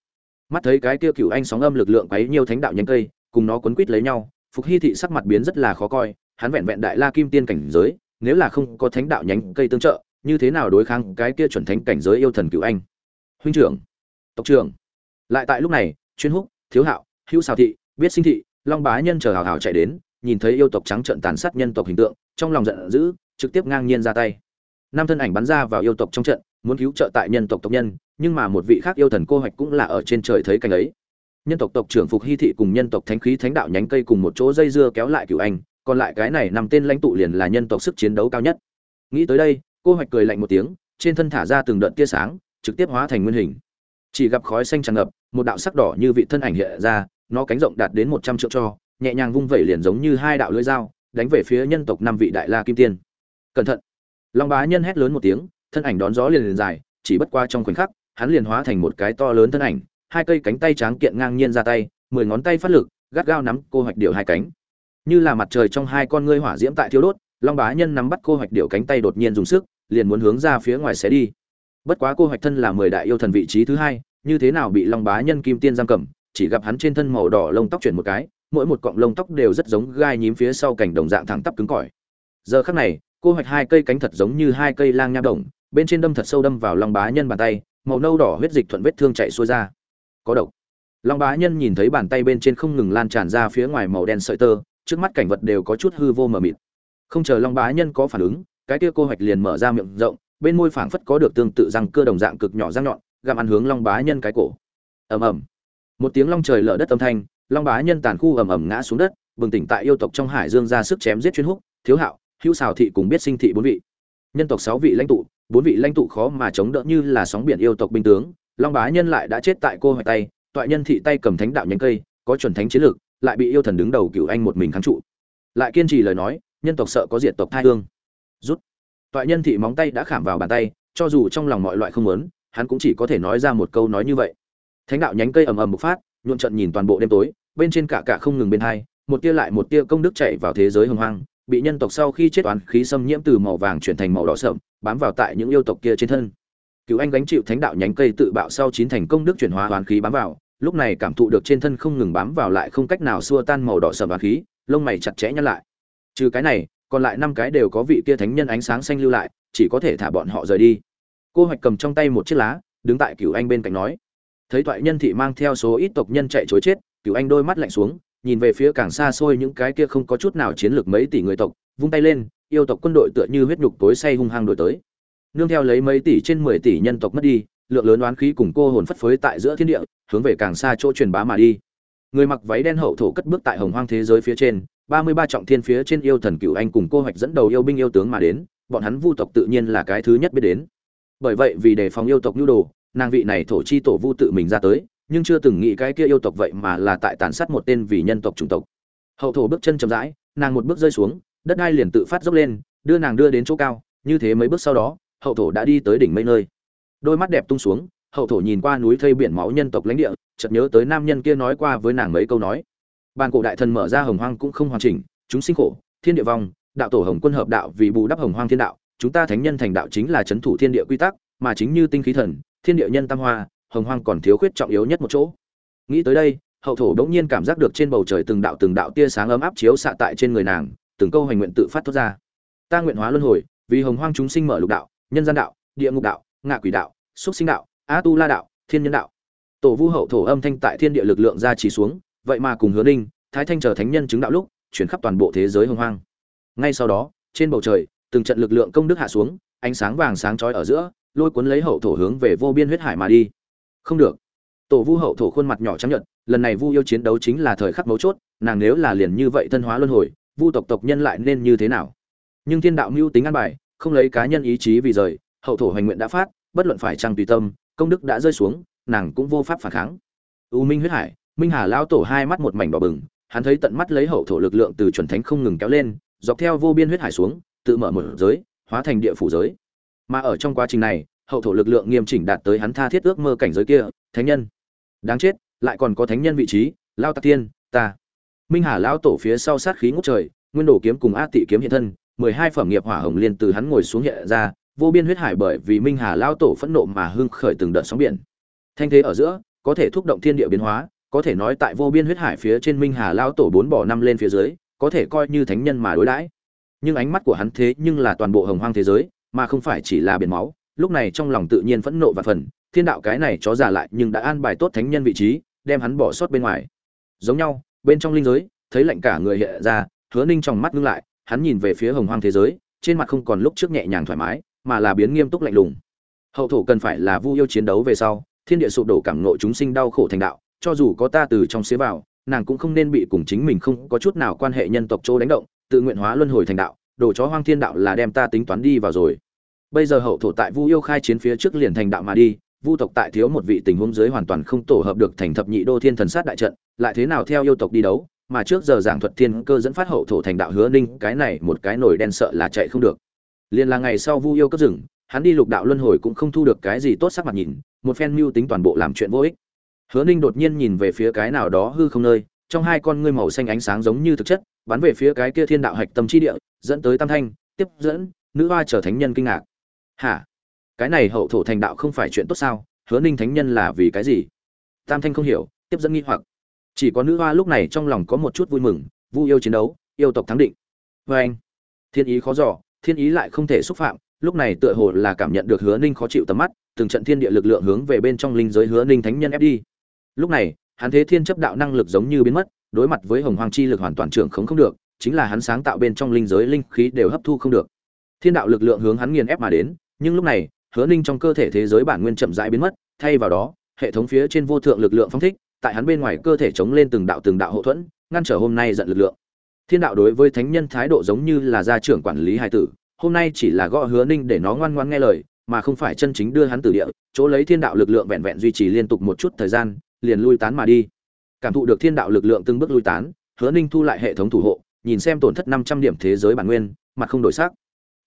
Mắt thấy cái kia cựu anh sóng âm lực lượng quấy nhiều thánh đạo nhánh cây, cùng nó quấn quít lấy nhau, phục hy thị sắc mặt biến rất là khó coi, hắn vẹn vẹn đại la kim tiên cảnh giới, nếu là không có thánh đạo nhánh cây tương trợ, như thế nào đối kháng cái kia chuẩn thánh cảnh giới yêu thần cựu anh? Huynh trưởng, tộc trưởng, lại tại lúc này, chuyên húc, thiếu hạo, hữu xào thị, biết sinh thị, long bá nhân chờ hào hào chạy đến, nhìn thấy yêu tộc trắng trợn tàn sát nhân tộc hình tượng, trong lòng giận dữ, trực tiếp ngang nhiên ra tay. Năm thân ảnh bắn ra vào yêu tộc trong trận muốn cứu trợ tại nhân tộc tộc nhân, nhưng mà một vị khác yêu thần cô hoạch cũng là ở trên trời thấy cảnh ấy. Nhân tộc tộc trưởng phục hy thị cùng nhân tộc thánh khí thánh đạo nhánh cây cùng một chỗ dây dưa kéo lại cựu anh, còn lại cái này nằm tên lãnh tụ liền là nhân tộc sức chiến đấu cao nhất. Nghĩ tới đây, cô hoạch cười lạnh một tiếng, trên thân thả ra từng đợt tia sáng, trực tiếp hóa thành nguyên hình. Chỉ gặp khói xanh tràn ngập, một đạo sắc đỏ như vị thân ảnh hiện ra, nó cánh rộng đạt đến một trăm triệu cho, nhẹ nhàng vung vẩy liền giống như hai đạo lưỡi dao, đánh về phía nhân tộc năm vị đại la kim tiên. Cẩn thận! Long bá nhân hét lớn một tiếng thân ảnh đón gió liền liền dài, chỉ bất qua trong khoảnh khắc, hắn liền hóa thành một cái to lớn thân ảnh, hai cây cánh tay tráng kiện ngang nhiên ra tay, mười ngón tay phát lực, gắt gao nắm cô hoạch điệu hai cánh. Như là mặt trời trong hai con ngươi hỏa diễm tại thiếu đốt, long bá nhân nắm bắt cô hoạch điệu cánh tay đột nhiên dùng sức, liền muốn hướng ra phía ngoài xé đi. Bất quá cô hoạch thân là mười đại yêu thần vị trí thứ hai, như thế nào bị long bá nhân kim tiên giam cầm, chỉ gặp hắn trên thân màu đỏ lông tóc chuyển một cái, mỗi một cọng lông tóc đều rất giống gai nhím phía sau cảnh đồng dạng thẳng tắp cứng cỏi. Giờ khắc này, cô hoạch hai cây cánh thật giống như hai cây lang nha đồng bên trên đâm thật sâu đâm vào long bá nhân bàn tay, màu nâu đỏ huyết dịch thuận vết thương chạy xuôi ra. Có độc. Long bá nhân nhìn thấy bàn tay bên trên không ngừng lan tràn ra phía ngoài màu đen sợi tơ, trước mắt cảnh vật đều có chút hư vô mờ mịt. Không chờ long bá nhân có phản ứng, cái kia cô hoạch liền mở ra miệng rộng, bên môi phảng phất có được tương tự răng cơ đồng dạng cực nhỏ răng nhọn, gặm ăn hướng long bá nhân cái cổ. Ầm ầm. Một tiếng long trời lở đất âm thanh, long bá nhân tàn khu ầm ầm ngã xuống đất, bừng tỉnh tại yêu tộc trong hải dương ra sức chém giết chuyên húc, thiếu hạo, hữu xào thị cùng biết sinh thị bốn vị. Nhân tộc sáu vị lãnh tụ bốn vị lãnh tụ khó mà chống đỡ như là sóng biển yêu tộc binh tướng, long bá nhân lại đã chết tại cô hoài tay toại nhân thị tay cầm thánh đạo nhánh cây, có chuẩn thánh chiến lược, lại bị yêu thần đứng đầu cựu anh một mình kháng trụ. Lại kiên trì lời nói, nhân tộc sợ có diệt tộc thai hương. Rút. Toại nhân thị móng tay đã khảm vào bàn tay, cho dù trong lòng mọi loại không muốn, hắn cũng chỉ có thể nói ra một câu nói như vậy. Thánh đạo nhánh cây ầm ầm bộc phát, nhuộn trận nhìn toàn bộ đêm tối, bên trên cả cả không ngừng bên hai, một tia lại một tia công đức chạy vào thế giới hồng hoang bị nhân tộc sau khi chết toán khí xâm nhiễm từ màu vàng chuyển thành màu đỏ sậm, bám vào tại những yêu tộc kia trên thân. Cửu anh gánh chịu thánh đạo nhánh cây tự bạo sau chín thành công đức chuyển hóa toán khí bám vào, lúc này cảm thụ được trên thân không ngừng bám vào lại không cách nào xua tan màu đỏ sậm toán khí, lông mày chặt chẽ nhăn lại. Trừ cái này, còn lại năm cái đều có vị kia thánh nhân ánh sáng xanh lưu lại, chỉ có thể thả bọn họ rời đi. Cô hoạch cầm trong tay một chiếc lá, đứng tại cửu anh bên cạnh nói, thấy thoại nhân thị mang theo số ít tộc nhân chạy chối chết cửu anh đôi mắt lạnh xuống nhìn về phía càng xa xôi những cái kia không có chút nào chiến lược mấy tỷ người tộc, vung tay lên, yêu tộc quân đội tựa như huyết nhục tối say hung hăng đổi tới. Nương theo lấy mấy tỷ trên mười tỷ nhân tộc mất đi, lượng lớn oán khí cùng cô hồn phất phới tại giữa thiên địa, hướng về càng xa chỗ truyền bá mà đi. Người mặc váy đen hậu thổ cất bước tại hồng hoang thế giới phía trên, ba mươi ba trọng thiên phía trên yêu thần cựu anh cùng cô hoạch dẫn đầu yêu binh yêu tướng mà đến, bọn hắn vu tộc tự nhiên là cái thứ nhất biết đến. Bởi vậy vì đề phòng yêu tộc nhu đồ, nàng vị này thổ chi tổ vu tự mình ra tới nhưng chưa từng nghĩ cái kia yêu tộc vậy mà là tại tàn sát một tên vì nhân tộc chủng tộc. Hậu thổ bước chân chậm rãi, nàng một bước rơi xuống, đất đai liền tự phát dốc lên, đưa nàng đưa đến chỗ cao, như thế mấy bước sau đó, hậu thổ đã đi tới đỉnh mây nơi. Đôi mắt đẹp tung xuống, hậu thổ nhìn qua núi thây biển máu nhân tộc lãnh địa, chợt nhớ tới nam nhân kia nói qua với nàng mấy câu nói. Bàn cổ đại thần mở ra hồng hoang cũng không hoàn chỉnh, chúng sinh khổ, thiên địa vong, đạo tổ hồng quân hợp đạo vì bù đắp hồng hoang thiên đạo, chúng ta thánh nhân thành đạo chính là chấn thủ thiên địa quy tắc, mà chính như tinh khí thần, thiên địa nhân tam hoa hồng hoang còn thiếu khuyết trọng yếu nhất một chỗ. Nghĩ tới đây, hậu thổ đống nhiên cảm giác được trên bầu trời từng đạo từng đạo tia sáng ấm áp chiếu xạ tại trên người nàng, từng câu hành nguyện tự phát thốt ra. Ta nguyện hóa luân hồi, vì hồng hoang chúng sinh mở lục đạo, nhân gian đạo, địa ngục đạo, ngạ quỷ đạo, xúc sinh đạo, a tu la đạo, thiên nhân đạo. Tổ vu hậu thổ âm thanh tại thiên địa lực lượng ra chỉ xuống, vậy mà cùng hứa ninh, thái thanh chờ thánh nhân chứng đạo lúc, chuyển khắp toàn bộ thế giới hồng hoang. Ngay sau đó, trên bầu trời, từng trận lực lượng công đức hạ xuống, ánh sáng vàng sáng chói ở giữa, lôi cuốn lấy hậu thổ hướng về vô biên huyết hải mà đi không được. Tổ vu hậu thổ khuôn mặt nhỏ trắng nhuận. lần này vu yêu chiến đấu chính là thời khắc mấu chốt, nàng nếu là liền như vậy thân hóa luân hồi, vu tộc tộc nhân lại nên như thế nào? Nhưng thiên đạo mưu tính an bài, không lấy cá nhân ý chí vì rời, hậu thổ hoành nguyện đã phát, bất luận phải trăng tùy tâm, công đức đã rơi xuống, nàng cũng vô pháp phản kháng. U minh huyết hải, minh hà lao tổ hai mắt một mảnh đỏ bừng, hắn thấy tận mắt lấy hậu thổ lực lượng từ chuẩn thánh không ngừng kéo lên, dọc theo vô biên huyết hải xuống, tự mở một giới, hóa thành địa phủ giới. Mà ở trong quá trình này hậu thổ lực lượng nghiêm chỉnh đạt tới hắn tha thiết ước mơ cảnh giới kia, thánh nhân. Đáng chết, lại còn có thánh nhân vị trí, lao tạc tiên ta. Minh hà lão tổ phía sau sát khí ngút trời, nguyên đồ kiếm cùng a tị kiếm hiện thân, mười hai phẩm nghiệp hỏa hồng liên từ hắn ngồi xuống hiện ra, vô biên huyết hải bởi vì minh hà lão tổ phẫn nộ mà hưng khởi từng đợt sóng biển. Thanh thế ở giữa, có thể thúc động thiên địa biến hóa, có thể nói tại vô biên huyết hải phía trên minh hà lão tổ bốn bỏ năm lên phía dưới, có thể coi như thánh nhân mà đối đãi. Nhưng ánh mắt của hắn thế nhưng là toàn bộ hồng hoang thế giới, mà không phải chỉ là biển máu lúc này trong lòng tự nhiên phẫn nộ và phần, thiên đạo cái này chó giả lại nhưng đã an bài tốt thánh nhân vị trí, đem hắn bỏ sót bên ngoài. Giống nhau, bên trong linh giới, thấy lạnh cả người hiện ra, hứa ninh trong mắt ngưng lại, hắn nhìn về phía hồng hoang thế giới, trên mặt không còn lúc trước nhẹ nhàng thoải mái, mà là biến nghiêm túc lạnh lùng. Hậu thổ cần phải là vu yêu chiến đấu về sau, thiên địa sụp đổ cảm nộ chúng sinh đau khổ thành đạo, cho dù có ta từ trong xế vào, nàng cũng không nên bị cùng chính mình không có chút nào quan hệ nhân tộc chỗ đánh động, tự nguyện hóa luân hồi thành đạo, đồ chó hoang thiên đạo là đem ta tính toán đi vào rồi bây giờ hậu thổ tại vu yêu khai chiến phía trước liền thành đạo mà đi, vu tộc tại thiếu một vị tình huống dưới hoàn toàn không tổ hợp được thành thập nhị đô thiên thần sát đại trận, lại thế nào theo yêu tộc đi đấu, mà trước giờ giảng thuật thiên cơ dẫn phát hậu thổ thành đạo hứa ninh, cái này một cái nổi đen sợ là chạy không được. Liền là ngày sau vu yêu cấp rừng hắn đi lục đạo luân hồi cũng không thu được cái gì tốt sắc mặt nhìn, một phen mưu tính toàn bộ làm chuyện vô ích. Hứa ninh đột nhiên nhìn về phía cái nào đó hư không nơi, trong hai con ngươi màu xanh ánh sáng giống như thực chất, bắn về phía cái kia thiên đạo hạch tâm chi địa, dẫn tới tam thanh, tiếp dẫn, nữ hoa trở thánh nhân kinh ngạc hả? Cái này hậu thổ thành đạo không phải chuyện tốt sao? Hứa ninh thánh nhân là vì cái gì? Tam thanh không hiểu, tiếp dẫn nghi hoặc. Chỉ có nữ hoa lúc này trong lòng có một chút vui mừng, vu yêu chiến đấu, yêu tộc thắng định. Vê anh, thiên ý khó giỏ thiên ý lại không thể xúc phạm, lúc này tựa hồ là cảm nhận được hứa ninh khó chịu tầm mắt, từng trận thiên địa lực lượng hướng về bên trong linh giới hứa ninh thánh nhân ép đi. Lúc này, hắn thế thiên chấp đạo năng lực giống như biến mất, đối mặt với hồng hoàng chi lực hoàn toàn trưởng khống không được, chính là hắn sáng tạo bên trong linh giới linh khí đều hấp thu không được. Thiên đạo lực lượng hướng hắn nghiền ép mà đến nhưng lúc này, hứa ninh trong cơ thể thế giới bản nguyên chậm rãi biến mất, thay vào đó, hệ thống phía trên vô thượng lực lượng phong thích, tại hắn bên ngoài cơ thể chống lên từng đạo từng đạo hậu thuẫn, ngăn trở hôm nay giận lực lượng. Thiên đạo đối với thánh nhân thái độ giống như là gia trưởng quản lý hai tử, hôm nay chỉ là gõ hứa ninh để nó ngoan ngoan nghe lời, mà không phải chân chính đưa hắn từ địa, chỗ lấy thiên đạo lực lượng vẹn vẹn duy trì liên tục một chút thời gian, liền lui tán mà đi. Cảm thụ được thiên đạo lực lượng từng bước lui tán, hứa ninh thu lại hệ thống thủ hộ, nhìn xem tổn thất năm trăm điểm thế giới bản nguyên, mặt không đổi sắc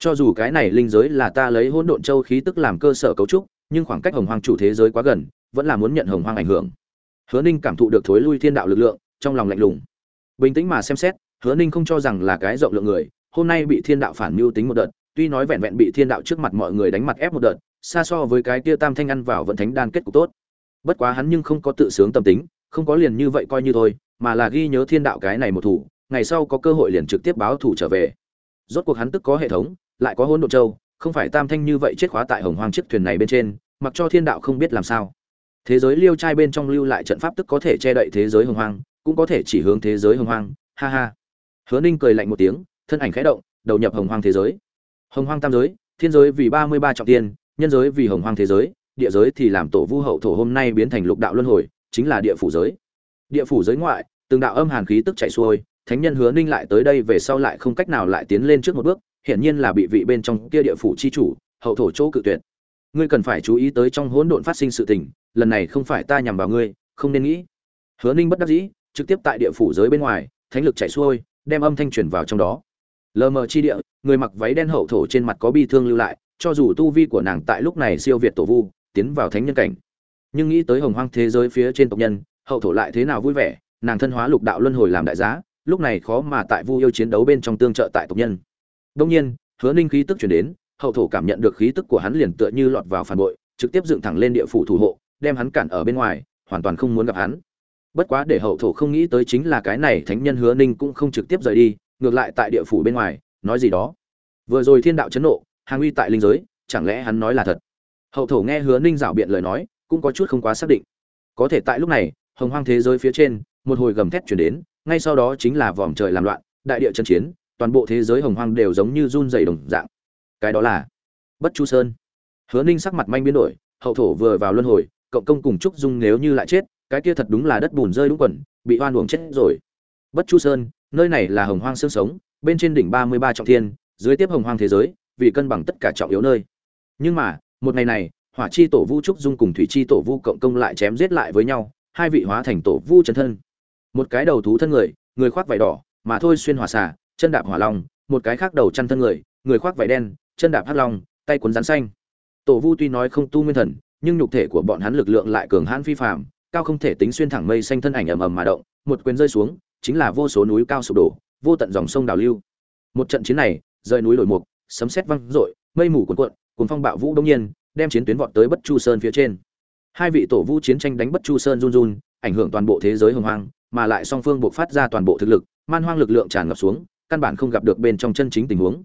cho dù cái này linh giới là ta lấy hỗn độn châu khí tức làm cơ sở cấu trúc, nhưng khoảng cách hồng hoang chủ thế giới quá gần, vẫn là muốn nhận hồng hoang ảnh hưởng. Hứa ninh cảm thụ được thối lui thiên đạo lực lượng, trong lòng lạnh lùng. Bình tĩnh mà xem xét, hứa ninh không cho rằng là cái rộng lượng người, hôm nay bị thiên đạo phản mưu tính một đợt, tuy nói vẹn vẹn bị thiên đạo trước mặt mọi người đánh mặt ép một đợt, xa so với cái kia tam thanh ăn vào vận thánh đan kết cục tốt. Bất quá hắn nhưng không có tự sướng tâm tính, không có liền như vậy coi như thôi, mà là ghi nhớ thiên đạo cái này một thủ, ngày sau có cơ hội liền trực tiếp báo thủ trở về. Rốt cuộc hắn tức có hệ thống lại có hôn độ châu, không phải tam thanh như vậy chết khóa tại hồng hoang chiếc thuyền này bên trên, mặc cho thiên đạo không biết làm sao. Thế giới liêu trai bên trong lưu lại trận pháp tức có thể che đậy thế giới hồng hoang, cũng có thể chỉ hướng thế giới hồng hoang, ha ha. Hứa ninh cười lạnh một tiếng, thân ảnh khẽ động, đầu nhập hồng hoang thế giới. Hồng hoang tam giới, thiên giới vì ba mươi ba trọng tiên nhân giới vì hồng hoang thế giới, địa giới thì làm tổ vu hậu thổ hôm nay biến thành lục đạo luân hồi, chính là địa phủ giới. Địa phủ giới ngoại, từng đạo âm hàn khí tức chạy xuôi, thánh nhân hứa ninh lại tới đây về sau lại không cách nào lại tiến lên trước một bước hiển nhiên là bị vị bên trong kia địa phủ chi chủ, hậu thổ chỗ cự tuyệt. Ngươi cần phải chú ý tới trong hỗn độn phát sinh sự tình, lần này không phải ta nhằm vào ngươi, không nên nghĩ. Hứa ninh bất đắc dĩ, trực tiếp tại địa phủ giới bên ngoài, thánh lực chạy xuôi, đem âm thanh truyền vào trong đó. Lờ mờ chi địa, người mặc váy đen hậu thổ trên mặt có bi thương lưu lại, cho dù tu vi của nàng tại lúc này siêu việt tổ vu, tiến vào thánh nhân cảnh. Nhưng nghĩ tới hồng hoang thế giới phía trên tộc nhân, hậu thổ lại thế nào vui vẻ, nàng thân hóa lục đạo luân hồi làm đại giá, lúc này khó mà tại vu yêu chiến đấu bên trong tương trợ tại tộc nhân đông nhiên, hứa ninh khí tức chuyển đến, hậu thổ cảm nhận được khí tức của hắn liền tựa như lọt vào phản bội, trực tiếp dựng thẳng lên địa phủ thủ hộ, đem hắn cản ở bên ngoài, hoàn toàn không muốn gặp hắn. Bất quá để hậu thổ không nghĩ tới chính là cái này thánh nhân hứa ninh cũng không trực tiếp rời đi, ngược lại tại địa phủ bên ngoài, nói gì đó. Vừa rồi thiên đạo chấn nộ, hàng uy tại linh giới, chẳng lẽ hắn nói là thật? Hậu thổ nghe hứa ninh giảo biện lời nói, cũng có chút không quá xác định. Có thể tại lúc này, hồng hoang thế giới phía trên, một hồi gầm thét truyền đến, ngay sau đó chính là vòm trời làm loạn, đại địa chấn chiến toàn bộ thế giới hồng hoang đều giống như run dày đồng dạng. Cái đó là bất chu sơn. Hứa ninh sắc mặt manh biến đổi, hậu thổ vừa vào luân hồi, cộng công cùng trúc dung nếu như lại chết, cái kia thật đúng là đất bùn rơi đúng quần, bị oan uổng chết rồi. Bất chu sơn, nơi này là hồng hoang xương sống, bên trên đỉnh ba mươi ba trọng thiên, dưới tiếp hồng hoang thế giới, vì cân bằng tất cả trọng yếu nơi. Nhưng mà, một ngày này, hỏa chi tổ vu trúc dung cùng thủy chi tổ vu cộng công lại chém giết lại với nhau, hai vị hóa thành tổ vu chân thân. Một cái đầu thú thân người người khoác vải đỏ, mà thôi xuyên hỏa xà chân đạp hỏa long, một cái khác đầu chăn thân người người khoác vải đen, chân đạp hắc long, tay cuốn rắn xanh. Tổ vu tuy nói không tu nguyên thần, nhưng nhục thể của bọn hắn lực lượng lại cường hãn phi phàm, cao không thể tính xuyên thẳng mây xanh thân ảnh ầm ầm mà động, một quyền rơi xuống, chính là vô số núi cao sụp đổ, vô tận dòng sông đào lưu. Một trận chiến này, rời núi đổi mục, sấm sét văng rội mây mù cuồn cuộn cuốn phong bạo vũ đông nhiên, đem chiến tuyến vọt tới bất chu sơn phía trên. Hai vị tổ vu chiến tranh đánh bất chu sơn run run, ảnh hưởng toàn bộ thế giới hồng hoang, mà lại song phương buộc phát ra toàn bộ thực lực, man hoang lực lượng tràn ngập xuống căn bản không gặp được bên trong chân chính tình huống.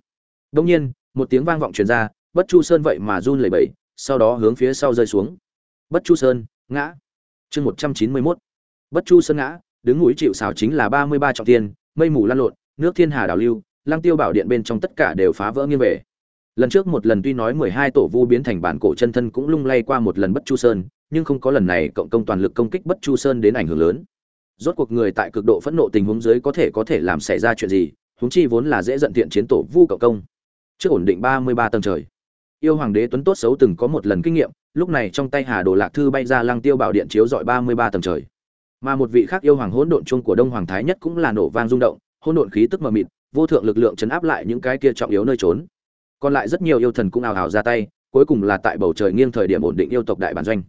Đông nhiên một tiếng vang vọng truyền ra bất chu sơn vậy mà run lẩy bẩy sau đó hướng phía sau rơi xuống. Bất chu sơn ngã. Chương một trăm chín mươi mốt. Bất chu sơn ngã đứng núi chịu xào chính là ba mươi ba trọng thiên, mây mù lan lộn nước thiên hà đảo lưu lang tiêu bảo điện bên trong tất cả đều phá vỡ nghiêng về. Lần trước một lần tuy nói mười hai tổ vu biến thành bản cổ chân thân cũng lung lay qua một lần bất chu sơn nhưng không có lần này cộng công toàn lực công kích bất chu sơn đến ảnh hưởng lớn. Rốt cuộc người tại cực độ phẫn nộ tình huống dưới có thể có thể làm xảy ra chuyện gì huống chi vốn là dễ giận tiện chiến tổ vu cậu công. Trước ổn định ba mươi ba tầng trời, yêu hoàng đế tuấn tốt xấu từng có một lần kinh nghiệm, lúc này trong tay hà đồ lạc thư bay ra lăng tiêu bảo điện chiếu dọi ba mươi ba tầng trời. Mà một vị khác yêu hoàng hỗn độn chung của đông hoàng thái nhất cũng là nổ vang rung động, hỗn độn khí tức mờ mịt, vô thượng lực lượng chấn áp lại những cái kia trọng yếu nơi trốn. Còn lại rất nhiều yêu thần cũng ào ào ra tay, cuối cùng là tại bầu trời nghiêng thời điểm ổn định yêu tộc đại bản doanh.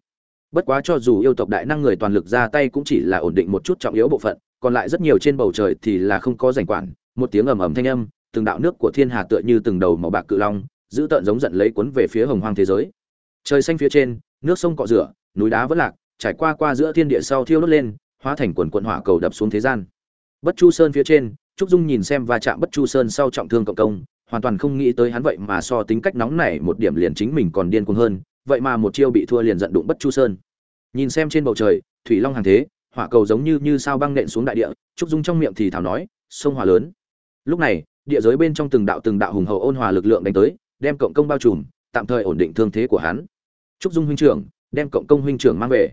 Bất quá cho dù yêu tộc đại năng người toàn lực ra tay cũng chỉ là ổn định một chút trọng yếu bộ phận, còn lại rất nhiều trên bầu trời thì là không có giành quản một tiếng ầm ầm thanh âm, từng đạo nước của thiên hà tựa như từng đầu màu bạc cự long, giữ tợn giống giận lấy cuốn về phía hồng hoang thế giới. Trời xanh phía trên, nước sông cọ rửa, núi đá vỡ lạc, trải qua qua giữa thiên địa sau thiêu đốt lên, hóa thành quần quận hỏa cầu đập xuống thế gian. Bất chu sơn phía trên, trúc dung nhìn xem va chạm bất chu sơn sau trọng thương cộng công, hoàn toàn không nghĩ tới hắn vậy mà so tính cách nóng này một điểm liền chính mình còn điên cuồng hơn, vậy mà một chiêu bị thua liền giận đụng bất chu sơn. Nhìn xem trên bầu trời, thủy long hàng thế, hỏa cầu giống như như sao băng nện xuống đại địa, trúc dung trong miệng thì thảo nói, sông hòa lớn lúc này, địa giới bên trong từng đạo từng đạo hùng hậu ôn hòa lực lượng đánh tới, đem cộng công bao trùm, tạm thời ổn định thương thế của hắn. Trúc dung huynh trưởng, đem cộng công huynh trưởng mang về.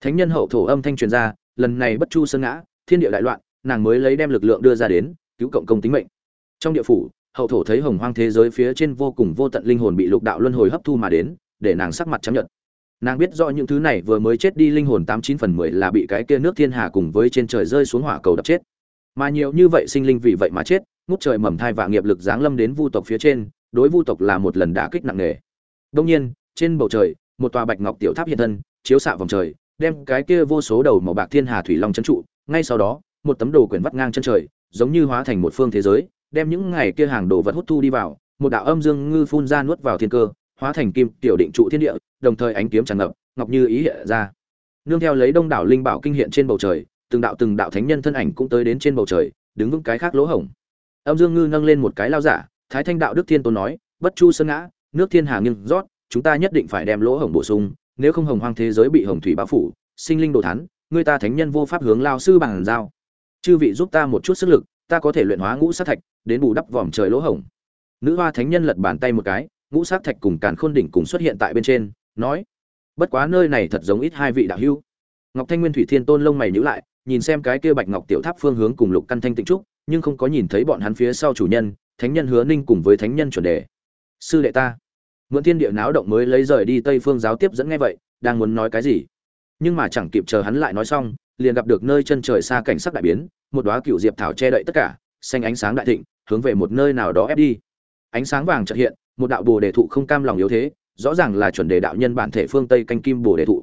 Thánh nhân hậu thổ âm thanh truyền ra, lần này bất chu sơn ngã, thiên địa đại loạn, nàng mới lấy đem lực lượng đưa ra đến, cứu cộng công tính mệnh. Trong địa phủ, hậu thổ thấy hồng hoang thế giới phía trên vô cùng vô tận linh hồn bị lục đạo luân hồi hấp thu mà đến, để nàng sắc mặt chấp nhận nàng biết rõ những thứ này vừa mới chết đi linh hồn tám chín phần mười là bị cái kia nước thiên hà cùng với trên trời rơi xuống hỏa cầu đập chết. Mà nhiều như vậy sinh linh vì vậy mà chết ngút trời mầm thai và nghiệp lực giáng lâm đến vu tộc phía trên, đối vu tộc là một lần đả kích nặng nề. Đông nhiên, trên bầu trời, một tòa bạch ngọc tiểu tháp hiện thân, chiếu xạ vòng trời, đem cái kia vô số đầu màu bạc thiên hà thủy long trấn trụ. Ngay sau đó, một tấm đồ quyển vắt ngang chân trời, giống như hóa thành một phương thế giới, đem những ngày kia hàng đồ vật hút thu đi vào, một đạo âm dương ngư phun ra nuốt vào thiên cơ, hóa thành kim tiểu định trụ thiên địa, đồng thời ánh kiếm tràn ngập, ngọc như ý hiện ra. Nương theo lấy đông đảo linh bảo kinh hiện trên bầu trời, từng đạo từng đạo thánh nhân thân ảnh cũng tới đến trên bầu trời, đứng vững cái khác lỗ hổng âm dương ngư nâng lên một cái lao giả, thái thanh đạo đức thiên tôn nói, bất chu sơn ngã, nước thiên hà nghiêng rót, chúng ta nhất định phải đem lỗ hổng bổ sung, nếu không hồng hoang thế giới bị hồng thủy bao phủ, sinh linh đồ thắn người ta thánh nhân vô pháp hướng lao sư bằng giao. Chư vị giúp ta một chút sức lực, ta có thể luyện hóa ngũ sát thạch, đến bù đắp vòm trời lỗ hổng. Nữ hoa thánh nhân lật bàn tay một cái, ngũ sát thạch cùng càn khôn đỉnh cùng xuất hiện tại bên trên, nói, bất quá nơi này thật giống ít hai vị đạo hữu. Ngọc thanh nguyên thủy thiên tôn lông mày nhữ lại, nhìn xem cái kia bạch ngọc tiểu tháp phương hướng cùng lục căn thanh tịnh trúc nhưng không có nhìn thấy bọn hắn phía sau chủ nhân, thánh nhân hứa ninh cùng với thánh nhân chuẩn đề. Sư đệ ta. Mượn thiên địa náo động mới lấy rời đi tây phương giáo tiếp dẫn nghe vậy, đang muốn nói cái gì? Nhưng mà chẳng kịp chờ hắn lại nói xong, liền gặp được nơi chân trời xa cảnh sắc đại biến, một đóa cựu diệp thảo che đậy tất cả, xanh ánh sáng đại thịnh, hướng về một nơi nào đó ép đi. Ánh sáng vàng chợt hiện, một đạo bồ đề thụ không cam lòng yếu thế, rõ ràng là chuẩn đề đạo nhân bản thể phương tây canh kim bồ đề thụ.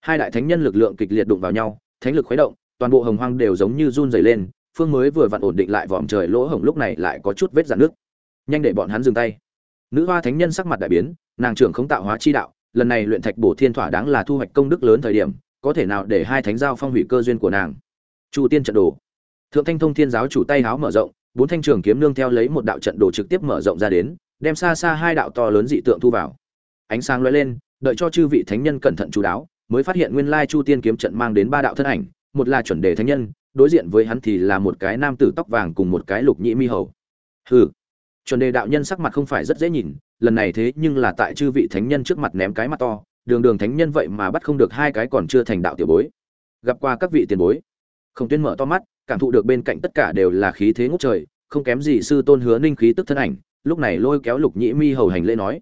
Hai đại thánh nhân lực lượng kịch liệt đụng vào nhau, thánh lực khuấy động, toàn bộ hồng hoang đều giống như run rẩy lên phương mới vừa vặn ổn định lại vòm trời lỗ hổng lúc này lại có chút vết dạn nước. Nhanh để bọn hắn dừng tay. Nữ hoa thánh nhân sắc mặt đại biến, nàng trưởng không tạo hóa chi đạo, lần này luyện thạch bổ thiên thỏa đáng là thu hoạch công đức lớn thời điểm, có thể nào để hai thánh giao phong hủy cơ duyên của nàng. Chu tiên trận đồ. Thượng thanh thông thiên giáo chủ tay háo mở rộng, bốn thanh trường kiếm nương theo lấy một đạo trận đồ trực tiếp mở rộng ra đến, đem xa xa hai đạo to lớn dị tượng thu vào. Ánh sáng lóe lên, đợi cho chư vị thánh nhân cẩn thận chú đáo, mới phát hiện nguyên lai chu tiên kiếm trận mang đến ba đạo thân ảnh, một là chuẩn đề thánh nhân đối diện với hắn thì là một cái nam tử tóc vàng cùng một cái lục nhĩ mi hầu. Hừ, chuẩn đề đạo nhân sắc mặt không phải rất dễ nhìn, lần này thế nhưng là tại chư vị thánh nhân trước mặt ném cái mặt to, đường đường thánh nhân vậy mà bắt không được hai cái còn chưa thành đạo tiểu bối. Gặp qua các vị tiền bối không tuyên mở to mắt, cảm thụ được bên cạnh tất cả đều là khí thế ngút trời, không kém gì sư tôn hứa ninh khí tức thân ảnh, lúc này lôi kéo lục nhĩ mi hầu hành lễ nói.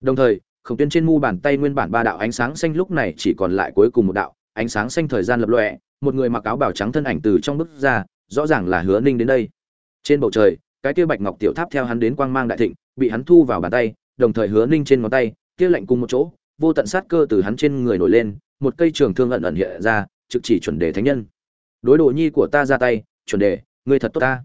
Đồng thời, khổng tuyên trên mu bàn tay nguyên bản ba đạo ánh sáng xanh lúc này chỉ còn lại cuối cùng một đạo, ánh sáng xanh thời gian lập lọe một người mặc áo bào trắng thân ảnh từ trong bức ra, rõ ràng là hứa ninh đến đây. Trên bầu trời, cái kia bạch ngọc tiểu tháp theo hắn đến quang mang đại thịnh, bị hắn thu vào bàn tay, đồng thời hứa ninh trên ngón tay, kia lạnh cùng một chỗ, vô tận sát cơ từ hắn trên người nổi lên, một cây trường thương ẩn ẩn hiện ra, trực chỉ chuẩn đề thánh nhân. Đối độ nhi của ta ra tay, chuẩn đề, ngươi thật tốt ta.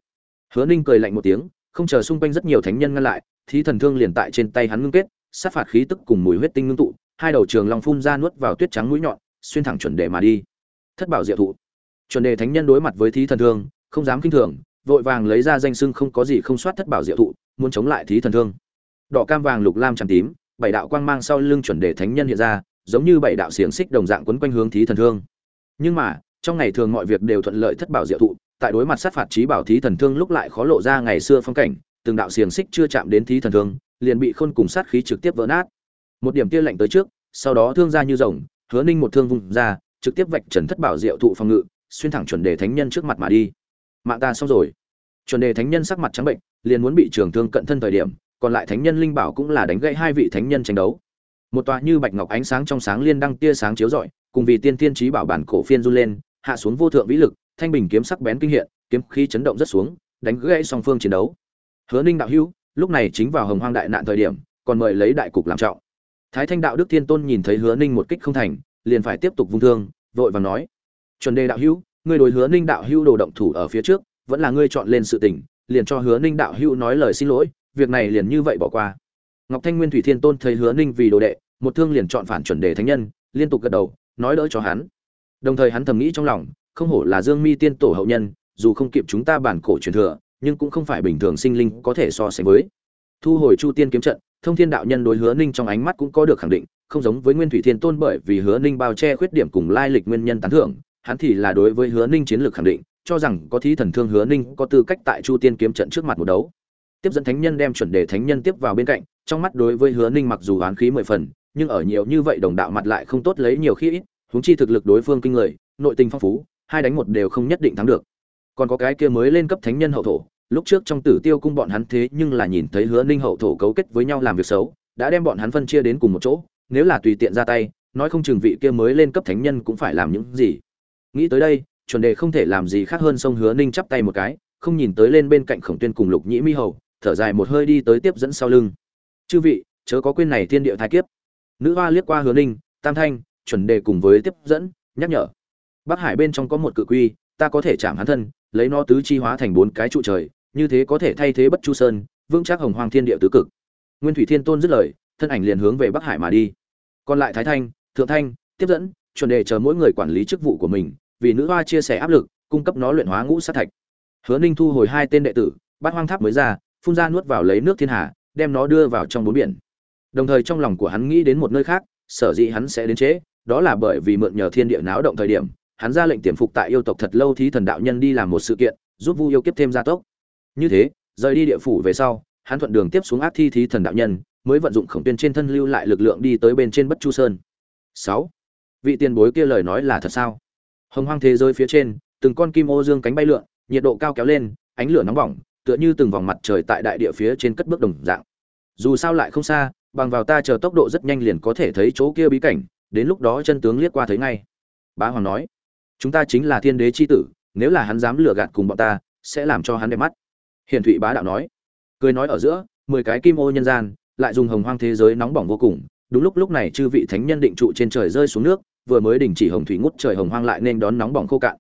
Hứa ninh cười lạnh một tiếng, không chờ xung quanh rất nhiều thánh nhân ngăn lại thì thần thương liền tại trên tay hắn ngưng kết, sát phạt khí tức cùng mùi huyết tinh ngưng tụ, hai đầu trường long phun ra nuốt vào tuyết trắng mũi nhọn, xuyên thẳng chuẩn đề mà đi thất bảo diệu thụ. Chuẩn đề thánh nhân đối mặt với thí thần thương, không dám kinh thường, vội vàng lấy ra danh sưng không có gì không soát thất bảo diệu thụ, muốn chống lại thí thần thương. Đỏ cam vàng lục lam tràn tím, bảy đạo quang mang sau lưng chuẩn đề thánh nhân hiện ra, giống như bảy đạo xiềng xích đồng dạng quấn quanh hướng thí thần thương. Nhưng mà, trong ngày thường mọi việc đều thuận lợi thất bảo diệu thụ, tại đối mặt sát phạt trí bảo thí thần thương lúc lại khó lộ ra ngày xưa phong cảnh, từng đạo xiềng xích chưa chạm đến thí thần thương, liền bị khôn cùng sát khí trực tiếp vỡ nát. Một điểm tia lạnh tới trước, sau đó thương ra như rồng, hứa ninh một thương vùng ra trực tiếp vạch trần thất bảo diệu thụ phòng ngự, xuyên thẳng chuẩn đề thánh nhân trước mặt mà đi. Mạng ta xong rồi. Chuẩn đề thánh nhân sắc mặt trắng bệnh, liền muốn bị trường thương cận thân thời điểm, còn lại thánh nhân linh bảo cũng là đánh gãy hai vị thánh nhân tranh đấu. Một tòa như bạch ngọc ánh sáng trong sáng liên đăng tia sáng chiếu rọi, cùng vì tiên tiên trí bảo bản cổ phiên run lên, hạ xuống vô thượng vĩ lực, thanh bình kiếm sắc bén kinh hiện, kiếm khí chấn động rất xuống, đánh gãy song phương chiến đấu. Hứa ninh đạo hữu, lúc này chính vào hồng hoang đại nạn thời điểm, còn mời lấy đại cục làm trọng. Thái thanh đạo đức thiên tôn nhìn thấy hứa ninh một kích không thành liền phải tiếp tục vung thương, vội vàng nói, chuẩn đề đạo hữu, ngươi đối hứa ninh đạo hữu đồ động thủ ở phía trước, vẫn là ngươi chọn lên sự tình, liền cho hứa ninh đạo hữu nói lời xin lỗi, việc này liền như vậy bỏ qua. Ngọc thanh nguyên thủy thiên tôn thấy hứa ninh vì đồ đệ, một thương liền chọn phản chuẩn đề thánh nhân, liên tục gật đầu, nói đỡ cho hắn. Đồng thời hắn thầm nghĩ trong lòng, không hổ là dương mi tiên tổ hậu nhân, dù không kịp chúng ta bản cổ truyền thừa, nhưng cũng không phải bình thường sinh linh có thể so sánh với. Thu hồi chu tiên kiếm trận, thông thiên đạo nhân đối hứa ninh trong ánh mắt cũng có được khẳng định không giống với nguyên thủy thiên tôn bởi vì hứa ninh bao che khuyết điểm cùng lai lịch nguyên nhân tán thưởng, hắn thì là đối với hứa ninh chiến lược khẳng định, cho rằng có thí thần thương hứa ninh có tư cách tại chu tiên kiếm trận trước mặt một đấu. Tiếp dẫn thánh nhân đem chuẩn đề thánh nhân tiếp vào bên cạnh, trong mắt đối với hứa ninh mặc dù oán khí mười phần, nhưng ở nhiều như vậy đồng đạo mặt lại không tốt lấy nhiều khi ít, huống chi thực lực đối phương kinh người, nội tình phong phú, hai đánh một đều không nhất định thắng được. Còn có cái kia mới lên cấp thánh nhân hậu thổ, lúc trước trong tử tiêu cung bọn hắn thế nhưng là nhìn thấy hứa ninh hậu thổ cấu kết với nhau làm việc xấu, đã đem bọn hắn phân chia đến cùng một chỗ nếu là tùy tiện ra tay, nói không chừng vị kia mới lên cấp thánh nhân cũng phải làm những gì. Nghĩ tới đây, chuẩn đề không thể làm gì khác hơn sông hứa ninh chắp tay một cái, không nhìn tới lên bên cạnh khổng tuyên cùng lục nhĩ mi hầu, thở dài một hơi đi tới tiếp dẫn sau lưng. Chư vị, chớ có quên này thiên địa thái kiếp. Nữ hoa liếc qua hứa ninh, tam thanh, chuẩn đề cùng với tiếp dẫn, nhắc nhở. Bắc hải bên trong có một cự quy, ta có thể chạm hắn thân, lấy nó tứ chi hóa thành bốn cái trụ trời, như thế có thể thay thế bất chu sơn, vững chắc hồng hoàng thiên địa tứ cực. Nguyên thủy thiên tôn dứt lời, thân ảnh liền hướng về bắc hải mà đi còn lại thái thanh thượng thanh tiếp dẫn chuẩn đề chờ mỗi người quản lý chức vụ của mình vì nữ hoa chia sẻ áp lực cung cấp nó luyện hóa ngũ sát thạch. Hứa ninh thu hồi hai tên đệ tử bát hoang tháp mới ra phun ra nuốt vào lấy nước thiên hà đem nó đưa vào trong bốn biển. Đồng thời trong lòng của hắn nghĩ đến một nơi khác sở dĩ hắn sẽ đến chế, đó là bởi vì mượn nhờ thiên địa náo động thời điểm hắn ra lệnh tiềm phục tại yêu tộc thật lâu thí thần đạo nhân đi làm một sự kiện giúp vu yêu kiếp thêm gia tốc. Như thế rời đi địa phủ về sau hắn thuận đường tiếp xuống ác thi thí thần đạo nhân mới vận dụng khổng tuyên trên thân lưu lại lực lượng đi tới bên trên bất chu sơn. Sáu. Vị tiền bối kia lời nói là thật sao? Hồng hoang thế giới phía trên, từng con kim ô dương cánh bay lượn, nhiệt độ cao kéo lên, ánh lửa nóng bỏng, tựa như từng vòng mặt trời tại đại địa phía trên cất bước đồng dạng. Dù sao lại không xa, bằng vào ta chờ tốc độ rất nhanh liền có thể thấy chỗ kia bí cảnh, đến lúc đó chân tướng liếc qua thấy ngay. Bá hoàng nói, chúng ta chính là thiên đế chi tử, nếu là hắn dám lừa gạt cùng bọn ta, sẽ làm cho hắn đẹp mắt. Hiển thụy bá đạo nói, cười nói ở giữa, mười cái kim ô nhân gian lại dùng hồng hoang thế giới nóng bỏng vô cùng. Đúng lúc lúc này chư vị thánh nhân định trụ trên trời rơi xuống nước, vừa mới đình chỉ hồng thủy ngút trời hồng hoang lại nên đón nóng bỏng khô cạn.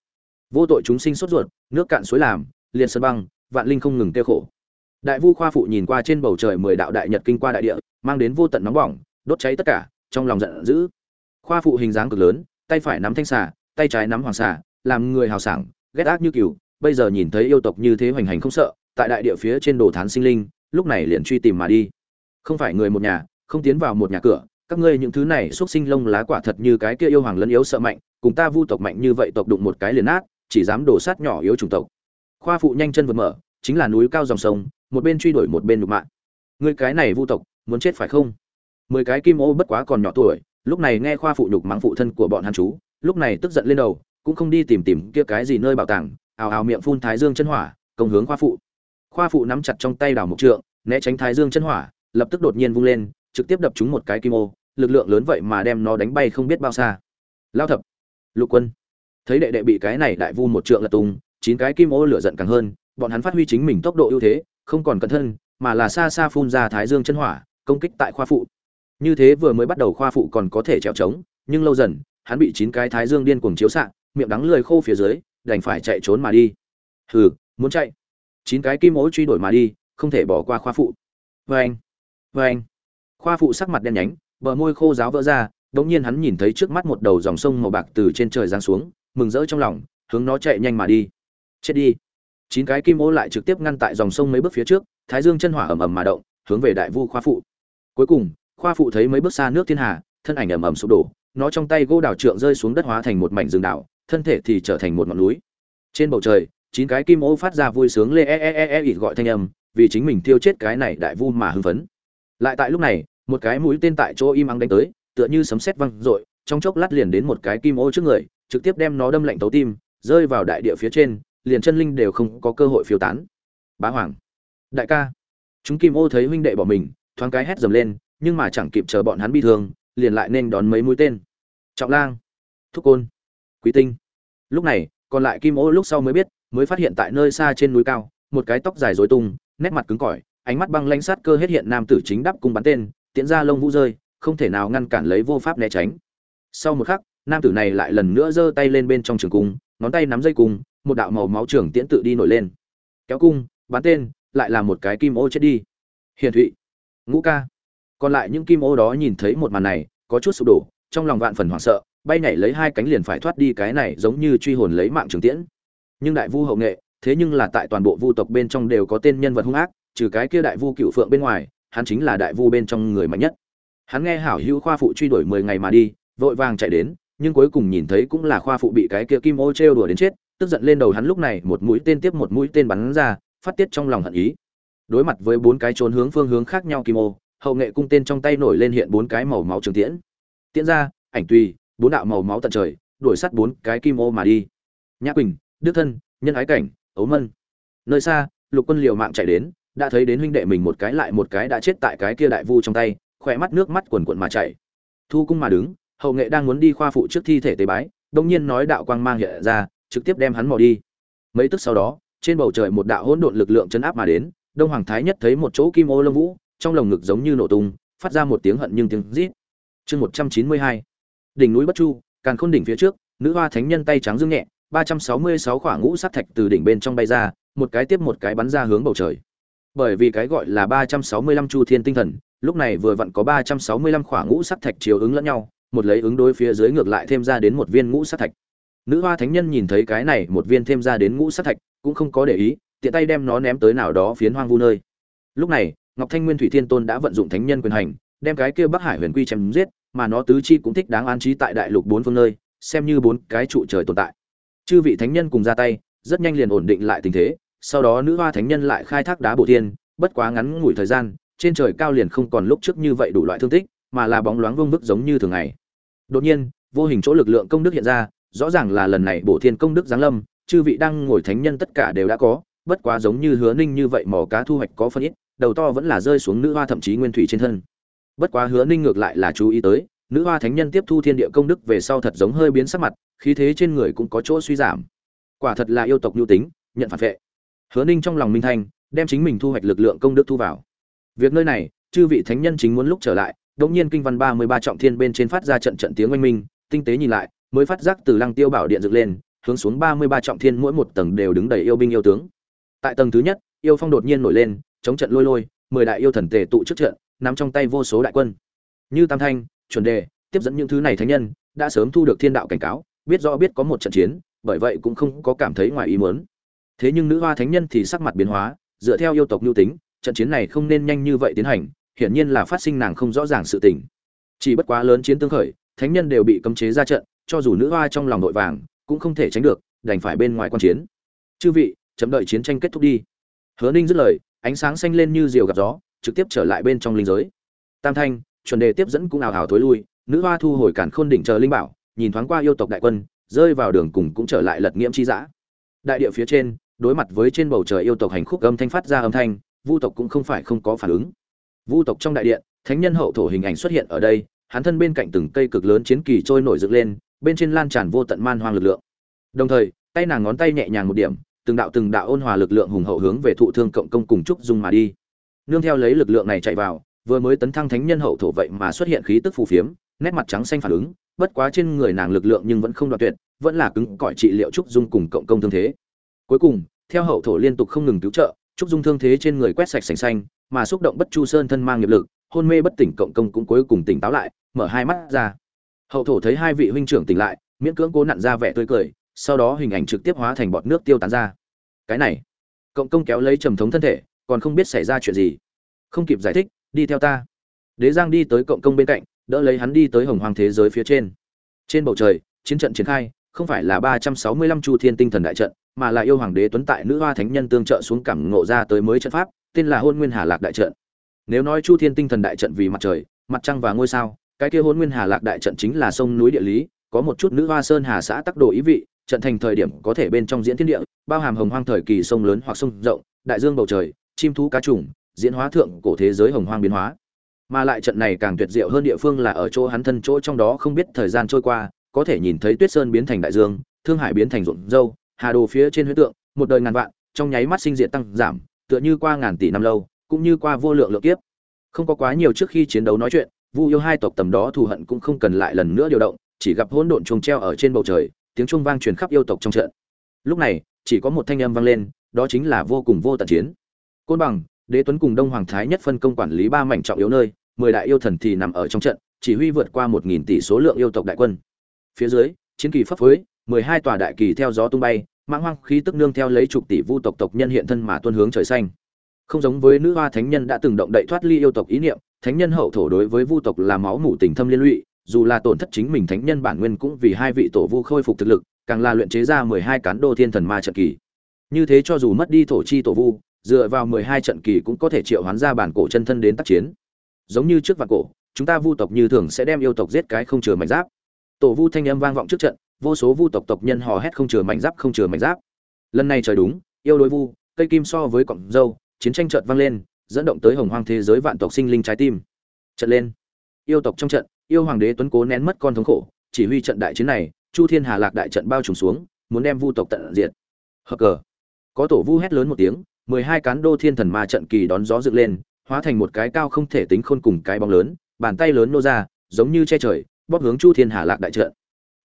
Vô tội chúng sinh sốt ruột, nước cạn suối làm, liền sơn băng, vạn linh không ngừng tiêu khổ. Đại vu khoa phụ nhìn qua trên bầu trời mười đạo đại nhật kinh qua đại địa, mang đến vô tận nóng bỏng, đốt cháy tất cả, trong lòng giận dữ. Khoa phụ hình dáng cực lớn, tay phải nắm thanh xà, tay trái nắm hoàng xà, làm người hào sảng, ghét ác như cừu, bây giờ nhìn thấy yêu tộc như thế hoành hành không sợ, tại đại địa phía trên đồ thán sinh linh, lúc này liền truy tìm mà đi không phải người một nhà, không tiến vào một nhà cửa, các ngươi những thứ này xuất sinh lông lá quả thật như cái kia yêu hoàng lân yếu sợ mạnh, cùng ta vu tộc mạnh như vậy tộc đụng một cái liền nát, chỉ dám đổ sát nhỏ yếu chủng tộc. Khoa phụ nhanh chân vượt mở, chính là núi cao dòng sông, một bên truy đuổi một bên nhục mạng ngươi cái này vu tộc, muốn chết phải không? Mười cái kim ô bất quá còn nhỏ tuổi, lúc này nghe khoa phụ nhục mắng phụ thân của bọn hắn chú, lúc này tức giận lên đầu, cũng không đi tìm tìm kia cái gì nơi bảo tàng, ào ào miệng phun thái dương chân hỏa, công hướng khoa phụ. Khoa phụ nắm chặt trong tay đảo mục trượng, né tránh thái dương chân hỏa lập tức đột nhiên vung lên, trực tiếp đập trúng một cái kim ô, lực lượng lớn vậy mà đem nó đánh bay không biết bao xa. Lao thập, lục quân. Thấy đệ đệ bị cái này đại vu một trượng lật tung, chín cái kim ô lửa giận càng hơn, bọn hắn phát huy chính mình tốc độ ưu thế, không còn cẩn thân, mà là xa xa phun ra thái dương chân hỏa, công kích tại khoa phụ. Như thế vừa mới bắt đầu khoa phụ còn có thể trèo trống, nhưng lâu dần, hắn bị chín cái thái dương điên cuồng chiếu xạ, miệng đắng lười khô phía dưới, đành phải chạy trốn mà đi. Hừ, muốn chạy. Chín cái kim ố truy đuổi mà đi, không thể bỏ qua khoa phụ. Vê anh vê anh. Khoa phụ sắc mặt đen nhánh, bờ môi khô ráo vỡ ra, đống nhiên hắn nhìn thấy trước mắt một đầu dòng sông màu bạc từ trên trời giáng xuống, mừng rỡ trong lòng, hướng nó chạy nhanh mà đi. Chết đi. Chín cái kim ô lại trực tiếp ngăn tại dòng sông mấy bước phía trước, thái dương chân hỏa ầm ầm mà động, hướng về đại vu khoa phụ. Cuối cùng, khoa phụ thấy mấy bước xa nước thiên hà, thân ảnh ầm ầm sụp đổ, nó trong tay gỗ đảo trượng rơi xuống đất hóa thành một mảnh rừng đảo, thân thể thì trở thành một ngọn núi. Trên bầu trời, chín cái kim ô phát ra vui sướng lê e e e e gọi thanh âm, vì chính mình tiêu chết cái này đại vu mà hưng phấn lại tại lúc này, một cái mũi tên tại chỗ im ắng đánh tới, tựa như sấm sét văng rội trong chốc lát liền đến một cái kim ô trước người, trực tiếp đem nó đâm lạnh tấu tim, rơi vào đại địa phía trên, liền chân linh đều không có cơ hội phiêu tán. Bá hoàng! Đại ca! Chúng kim ô thấy huynh đệ bỏ mình, thoáng cái hét dầm lên, nhưng mà chẳng kịp chờ bọn hắn bị thương, liền lại nên đón mấy mũi tên. Trọng lang! Thúc côn! Quý tinh! Lúc này, còn lại kim ô lúc sau mới biết, mới phát hiện tại nơi xa trên núi cao, một cái tóc dài rối tung, nét mặt cứng cỏi ánh mắt băng lãnh sát cơ hết hiện nam tử chính đắp cung bắn tên, tiễn ra lông vũ rơi, không thể nào ngăn cản lấy vô pháp né tránh. Sau một khắc, nam tử này lại lần nữa giơ tay lên bên trong trường cung, ngón tay nắm dây cung, một đạo màu máu trường tiễn tự đi nổi lên. Kéo cung, bắn tên, lại là một cái kim ô chết đi. Hiền thụy, ngũ ca. Còn lại những kim ô đó nhìn thấy một màn này, có chút sụp đổ, trong lòng vạn phần hoảng sợ, bay nhảy lấy hai cánh liền phải thoát đi cái này giống như truy hồn lấy mạng trường tiễn. Nhưng đại vu hậu nghệ, thế nhưng là tại toàn bộ vu tộc bên trong đều có tên nhân vật hung ác trừ cái kia đại vu cựu phượng bên ngoài, hắn chính là đại vu bên trong người mạnh nhất. Hắn nghe hảo hữu khoa phụ truy đuổi mười ngày mà đi, vội vàng chạy đến, nhưng cuối cùng nhìn thấy cũng là khoa phụ bị cái kia kim ô trêu đùa đến chết, tức giận lên đầu hắn lúc này một mũi tên tiếp một mũi tên bắn ra, phát tiết trong lòng hận ý. Đối mặt với bốn cái trốn hướng phương hướng khác nhau kim ô, hậu nghệ cung tên trong tay nổi lên hiện bốn cái màu máu trường tiễn. Tiễn ra, ảnh tùy, bốn đạo màu máu tận trời, đuổi sắt bốn cái kim ô mà đi. Nhã quỳnh, đức thân, nhân ái cảnh, ấu mân. Nơi xa, lục quân liều mạng chạy đến đã thấy đến huynh đệ mình một cái lại một cái đã chết tại cái kia đại vu trong tay, khỏe mắt nước mắt quần quận mà chảy. thu cung mà đứng, hậu nghệ đang muốn đi khoa phụ trước thi thể tế bái đông nhiên nói đạo quang mang hiện ra, trực tiếp đem hắn mò đi. Mấy tức sau đó, trên bầu trời một đạo hỗn độn lực lượng chấn áp mà đến, đông hoàng thái nhất thấy một chỗ kim ô lông vũ, trong lồng ngực giống như nổ tung, phát ra một tiếng hận nhưng tiếng rít. Chương một trăm chín mươi hai, đỉnh núi bất chu, càn khôn đỉnh phía trước, nữ hoa thánh nhân tay trắng dương nhẹ, ba trăm sáu mươi sáu khỏa ngũ sát thạch từ đỉnh bên trong bay ra, một cái tiếp một cái bắn ra hướng bầu trời bởi vì cái gọi là ba trăm sáu mươi lăm chu thiên tinh thần, lúc này vừa vặn có ba trăm sáu mươi lăm khỏa ngũ sắc thạch chiếu ứng lẫn nhau, một lấy ứng đối phía dưới ngược lại thêm ra đến một viên ngũ sắc thạch. Nữ hoa thánh nhân nhìn thấy cái này một viên thêm ra đến ngũ sắc thạch, cũng không có để ý, tiện tay đem nó ném tới nào đó phiến hoang vu nơi. Lúc này, ngọc thanh nguyên thủy thiên tôn đã vận dụng thánh nhân quyền hành, đem cái kia bắc hải huyền quy chém giết, mà nó tứ chi cũng thích đáng an trí tại đại lục bốn phương nơi, xem như bốn cái trụ trời tồn tại. Chư vị thánh nhân cùng ra tay, rất nhanh liền ổn định lại tình thế sau đó nữ hoa thánh nhân lại khai thác đá bổ thiên bất quá ngắn ngủi thời gian, trên trời cao liền không còn lúc trước như vậy đủ loại thương tích, mà là bóng loáng vương vức giống như thường ngày. Đột nhiên, vô hình chỗ lực lượng công đức hiện ra, rõ ràng là lần này bổ thiên công đức giáng lâm, chư vị đang ngồi thánh nhân tất cả đều đã có, bất quá giống như hứa ninh như vậy mỏ cá thu hoạch có phân ít, đầu to vẫn là rơi xuống nữ hoa thậm chí nguyên thủy trên thân. Bất quá hứa ninh ngược lại là chú ý tới, nữ hoa thánh nhân tiếp thu thiên địa công đức về sau thật giống hơi biến sắc mặt, khí thế trên người cũng có chỗ suy giảm. Quả thật là yêu tộc nhu tính, nhận phản vệ hứa ninh trong lòng minh thanh, đem chính mình thu hoạch lực lượng công đức thu vào. Việc nơi này, chư vị thánh nhân chính muốn lúc trở lại, đột nhiên kinh văn ba mươi ba trọng thiên bên trên phát ra trận trận tiếng oanh minh, tinh tế nhìn lại, mới phát giác từ lăng tiêu bảo điện dựng lên, hướng xuống ba mươi ba trọng thiên mỗi một tầng đều đứng đầy yêu binh yêu tướng. Tại tầng thứ nhất, yêu phong đột nhiên nổi lên, chống trận lôi lôi, mười đại yêu thần tề tụ trước trận, nắm trong tay vô số đại quân. Như tam thanh, chuẩn đề, tiếp dẫn những thứ này thánh nhân, đã sớm thu được thiên đạo cảnh cáo, biết rõ biết có một trận chiến, bởi vậy cũng không có cảm thấy ngoài ý muốn thế nhưng nữ hoa thánh nhân thì sắc mặt biến hóa, dựa theo yêu tộc nhu tính, trận chiến này không nên nhanh như vậy tiến hành, hiển nhiên là phát sinh nàng không rõ ràng sự tình. Chỉ bất quá lớn chiến tương khởi, thánh nhân đều bị cấm chế ra trận, cho dù nữ hoa trong lòng nội vàng, cũng không thể tránh được, đành phải bên ngoài quan chiến. Chư vị chấm đợi chiến tranh kết thúc đi. Hứa ninh dứt lời, ánh sáng xanh lên như diều gặp gió, trực tiếp trở lại bên trong linh giới. Tam thanh, chuẩn đề tiếp dẫn cũng ảo ảo thối lui, nữ hoa thu hồi cản khôn đỉnh chờ linh bảo, nhìn thoáng qua yêu tộc đại quân, rơi vào đường cùng cũng trở lại lật nghiễm chi dã. Đại địa phía trên đối mặt với trên bầu trời yêu tộc hành khúc âm thanh phát ra âm thanh, vu tộc cũng không phải không có phản ứng. Vu tộc trong đại điện, thánh nhân hậu thổ hình ảnh xuất hiện ở đây, hắn thân bên cạnh từng cây cực lớn chiến kỳ trôi nổi dựng lên, bên trên lan tràn vô tận man hoang lực lượng. Đồng thời, tay nàng ngón tay nhẹ nhàng một điểm, từng đạo từng đạo ôn hòa lực lượng hùng hậu hướng về thụ thương cộng công cùng trúc dung mà đi. Nương theo lấy lực lượng này chạy vào, vừa mới tấn thăng thánh nhân hậu thổ vậy mà xuất hiện khí tức phù phiếm, nét mặt trắng xanh phản ứng, bất quá trên người nàng lực lượng nhưng vẫn không đoạn tuyệt, vẫn là cứng cỏi trị liệu trúc dung cùng cộng công thương thế cuối cùng, theo hậu thổ liên tục không ngừng cứu trợ, trúc dung thương thế trên người quét sạch sành xanh, mà xúc động bất chu sơn thân mang nghiệp lực, hôn mê bất tỉnh cộng công cũng cuối cùng tỉnh táo lại, mở hai mắt ra. Hậu thổ thấy hai vị huynh trưởng tỉnh lại, miễn cưỡng cố nặn ra vẻ tươi cười, sau đó hình ảnh trực tiếp hóa thành bọt nước tiêu tán ra. Cái này, cộng công kéo lấy trầm thống thân thể, còn không biết xảy ra chuyện gì. Không kịp giải thích, đi theo ta. Đế giang đi tới cộng công bên cạnh, đỡ lấy hắn đi tới hồng hoàng thế giới phía trên. Trên bầu trời, chiến trận triển khai không phải là ba trăm sáu mươi lăm chu thiên tinh thần đại trận, mà là yêu hoàng đế tuấn tại nữ hoa thánh nhân tương trợ xuống cảm ngộ ra tới mới trận pháp, tên là hôn nguyên hà lạc đại trận. Nếu nói chu thiên tinh thần đại trận vì mặt trời, mặt trăng và ngôi sao, cái kia hôn nguyên hà lạc đại trận chính là sông núi địa lý, có một chút nữ hoa sơn hà xã tác đồ ý vị, trận thành thời điểm có thể bên trong diễn thiên địa, bao hàm hồng hoang thời kỳ sông lớn hoặc sông rộng, đại dương bầu trời, chim thú cá trùng, diễn hóa thượng cổ thế giới hồng hoang biến hóa. Mà lại trận này càng tuyệt diệu hơn địa phương là ở chỗ hắn thân chỗ trong đó không biết thời gian trôi qua có thể nhìn thấy tuyết sơn biến thành đại dương, thương hải biến thành ruộng dâu, hà đồ phía trên huyết tượng, một đời ngàn vạn, trong nháy mắt sinh diện tăng giảm, tựa như qua ngàn tỷ năm lâu, cũng như qua vô lượng lượng kiếp. Không có quá nhiều trước khi chiến đấu nói chuyện, vu yêu hai tộc tầm đó thù hận cũng không cần lại lần nữa điều động, chỉ gặp hỗn độn chuông treo ở trên bầu trời, tiếng chuông vang truyền khắp yêu tộc trong trận. Lúc này, chỉ có một thanh âm vang lên, đó chính là vô cùng vô tận chiến. Côn bằng, đế tuấn cùng đông hoàng thái nhất phân công quản lý ba mảnh trọng yếu nơi, mười đại yêu thần thì nằm ở trong trận, chỉ huy vượt qua một nghìn tỷ số lượng yêu tộc đại quân phía dưới, chiến kỳ phấp phới mười hai tòa đại kỳ theo gió tung bay, mãng hoang khí tức nương theo lấy chục tỷ vu tộc tộc nhân hiện thân mà tuân hướng trời xanh. Không giống với nữ hoa thánh nhân đã từng động đậy thoát ly yêu tộc ý niệm, thánh nhân hậu thổ đối với vu tộc là máu mủ tình thâm liên lụy, dù là tổn thất chính mình thánh nhân bản nguyên cũng vì hai vị tổ vu khôi phục thực lực, càng là luyện chế ra mười hai cán đô thiên thần ma trận kỳ. Như thế cho dù mất đi thổ chi tổ vu, dựa vào mười hai trận kỳ cũng có thể triệu hoán ra bản cổ chân thân đến tác chiến. Giống như trước vạn cổ, chúng ta vu tộc như thường sẽ đem yêu tộc giết cái không chừa mảnh giáp tổ vu thanh âm vang vọng trước trận, vô số vu tộc tộc nhân hò hét không chừa mảnh giáp không chừa mảnh giáp. Lần này trời đúng, yêu đối vu, cây kim so với cọng dâu, chiến tranh trợt vang lên, dẫn động tới hồng hoang thế giới vạn tộc sinh linh trái tim. Trận lên. Yêu tộc trong trận, yêu hoàng đế tuấn cố nén mất con thống khổ, chỉ huy trận đại chiến này, chu thiên hà lạc đại trận bao trùm xuống, muốn đem vu tộc tận diệt. Hờ cờ. Có tổ vu hét lớn một tiếng, mười hai cán đô thiên thần ma trận kỳ đón gió dựng lên, hóa thành một cái cao không thể tính khôn cùng cái bóng lớn, bàn tay lớn nô ra, giống như che trời bóp hướng chu thiên hà lạc đại trận.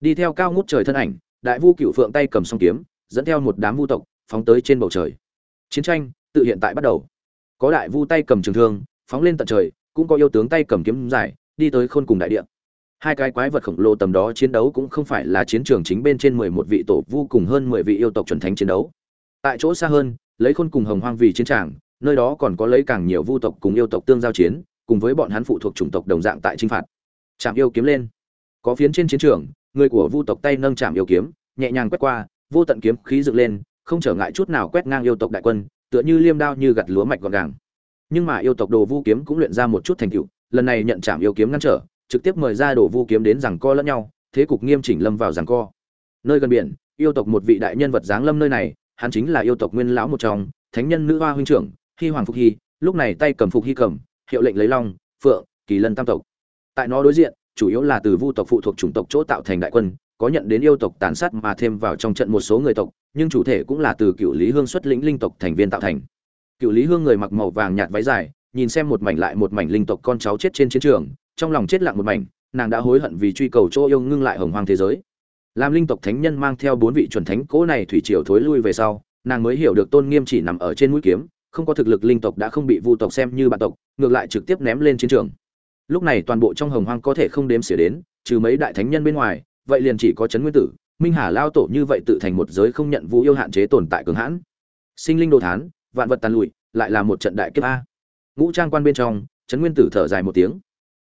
Đi theo cao ngút trời thân ảnh, đại vu cựu phượng tay cầm song kiếm, dẫn theo một đám vu tộc, phóng tới trên bầu trời. Chiến tranh tự hiện tại bắt đầu. Có đại vu tay cầm trường thương, phóng lên tận trời, cũng có yêu tướng tay cầm kiếm dài, đi tới khôn cùng đại địa. Hai cái quái vật khổng lồ tầm đó chiến đấu cũng không phải là chiến trường chính bên trên mười một vị tổ vu cùng hơn mười vị yêu tộc chuẩn thánh chiến đấu. Tại chỗ xa hơn, lấy khôn cùng hồng hoang vì chiến tràng, nơi đó còn có lấy càng nhiều vu tộc cùng yêu tộc tương giao chiến, cùng với bọn hắn phụ thuộc chủng tộc đồng dạng tại chinh phạt. Chạm yêu kiếm lên có phiến trên chiến trường, người của vu tộc tay nâng chạm yêu kiếm, nhẹ nhàng quét qua, vô tận kiếm khí dựng lên, không trở ngại chút nào quét ngang yêu tộc đại quân, tựa như liêm đao như gặt lúa mạch gọn gàng. Nhưng mà yêu tộc đồ vu kiếm cũng luyện ra một chút thành tựu, lần này nhận chạm yêu kiếm ngăn trở, trực tiếp mời ra đồ vu kiếm đến rằng co lẫn nhau, thế cục nghiêm chỉnh lâm vào rằng co. Nơi gần biển, yêu tộc một vị đại nhân vật giáng lâm nơi này, hắn chính là yêu tộc nguyên lão một trong, thánh nhân nữ hoa huynh trưởng hy hoàng phục hy, lúc này tay cầm phục hy cầm, hiệu lệnh lấy long, phượng, kỳ lân tam tộc. Tại nó đối diện chủ yếu là từ vu tộc phụ thuộc chủng tộc chỗ tạo thành đại quân, có nhận đến yêu tộc tàn sát mà thêm vào trong trận một số người tộc, nhưng chủ thể cũng là từ cựu lý hương xuất lĩnh linh tộc thành viên tạo thành. Cựu lý hương người mặc màu vàng nhạt váy dài, nhìn xem một mảnh lại một mảnh linh tộc con cháu chết trên chiến trường, trong lòng chết lặng một mảnh, nàng đã hối hận vì truy cầu chỗ yêu ngưng lại hồng hoang thế giới. Làm linh tộc thánh nhân mang theo bốn vị chuẩn thánh cố này thủy triều thối lui về sau, nàng mới hiểu được tôn nghiêm chỉ nằm ở trên mũi kiếm, không có thực lực linh tộc đã không bị vu tộc xem như bạn tộc, ngược lại trực tiếp ném lên chiến trường lúc này toàn bộ trong hồng hoang có thể không đếm xỉa đến, trừ mấy đại thánh nhân bên ngoài, vậy liền chỉ có trấn nguyên tử, minh hà lao tổ như vậy tự thành một giới không nhận vũ yêu hạn chế tồn tại cường hãn. Sinh linh đồ thán, vạn vật tàn lụi, lại là một trận đại kiếp a. Ngũ trang quan bên trong, trấn nguyên tử thở dài một tiếng.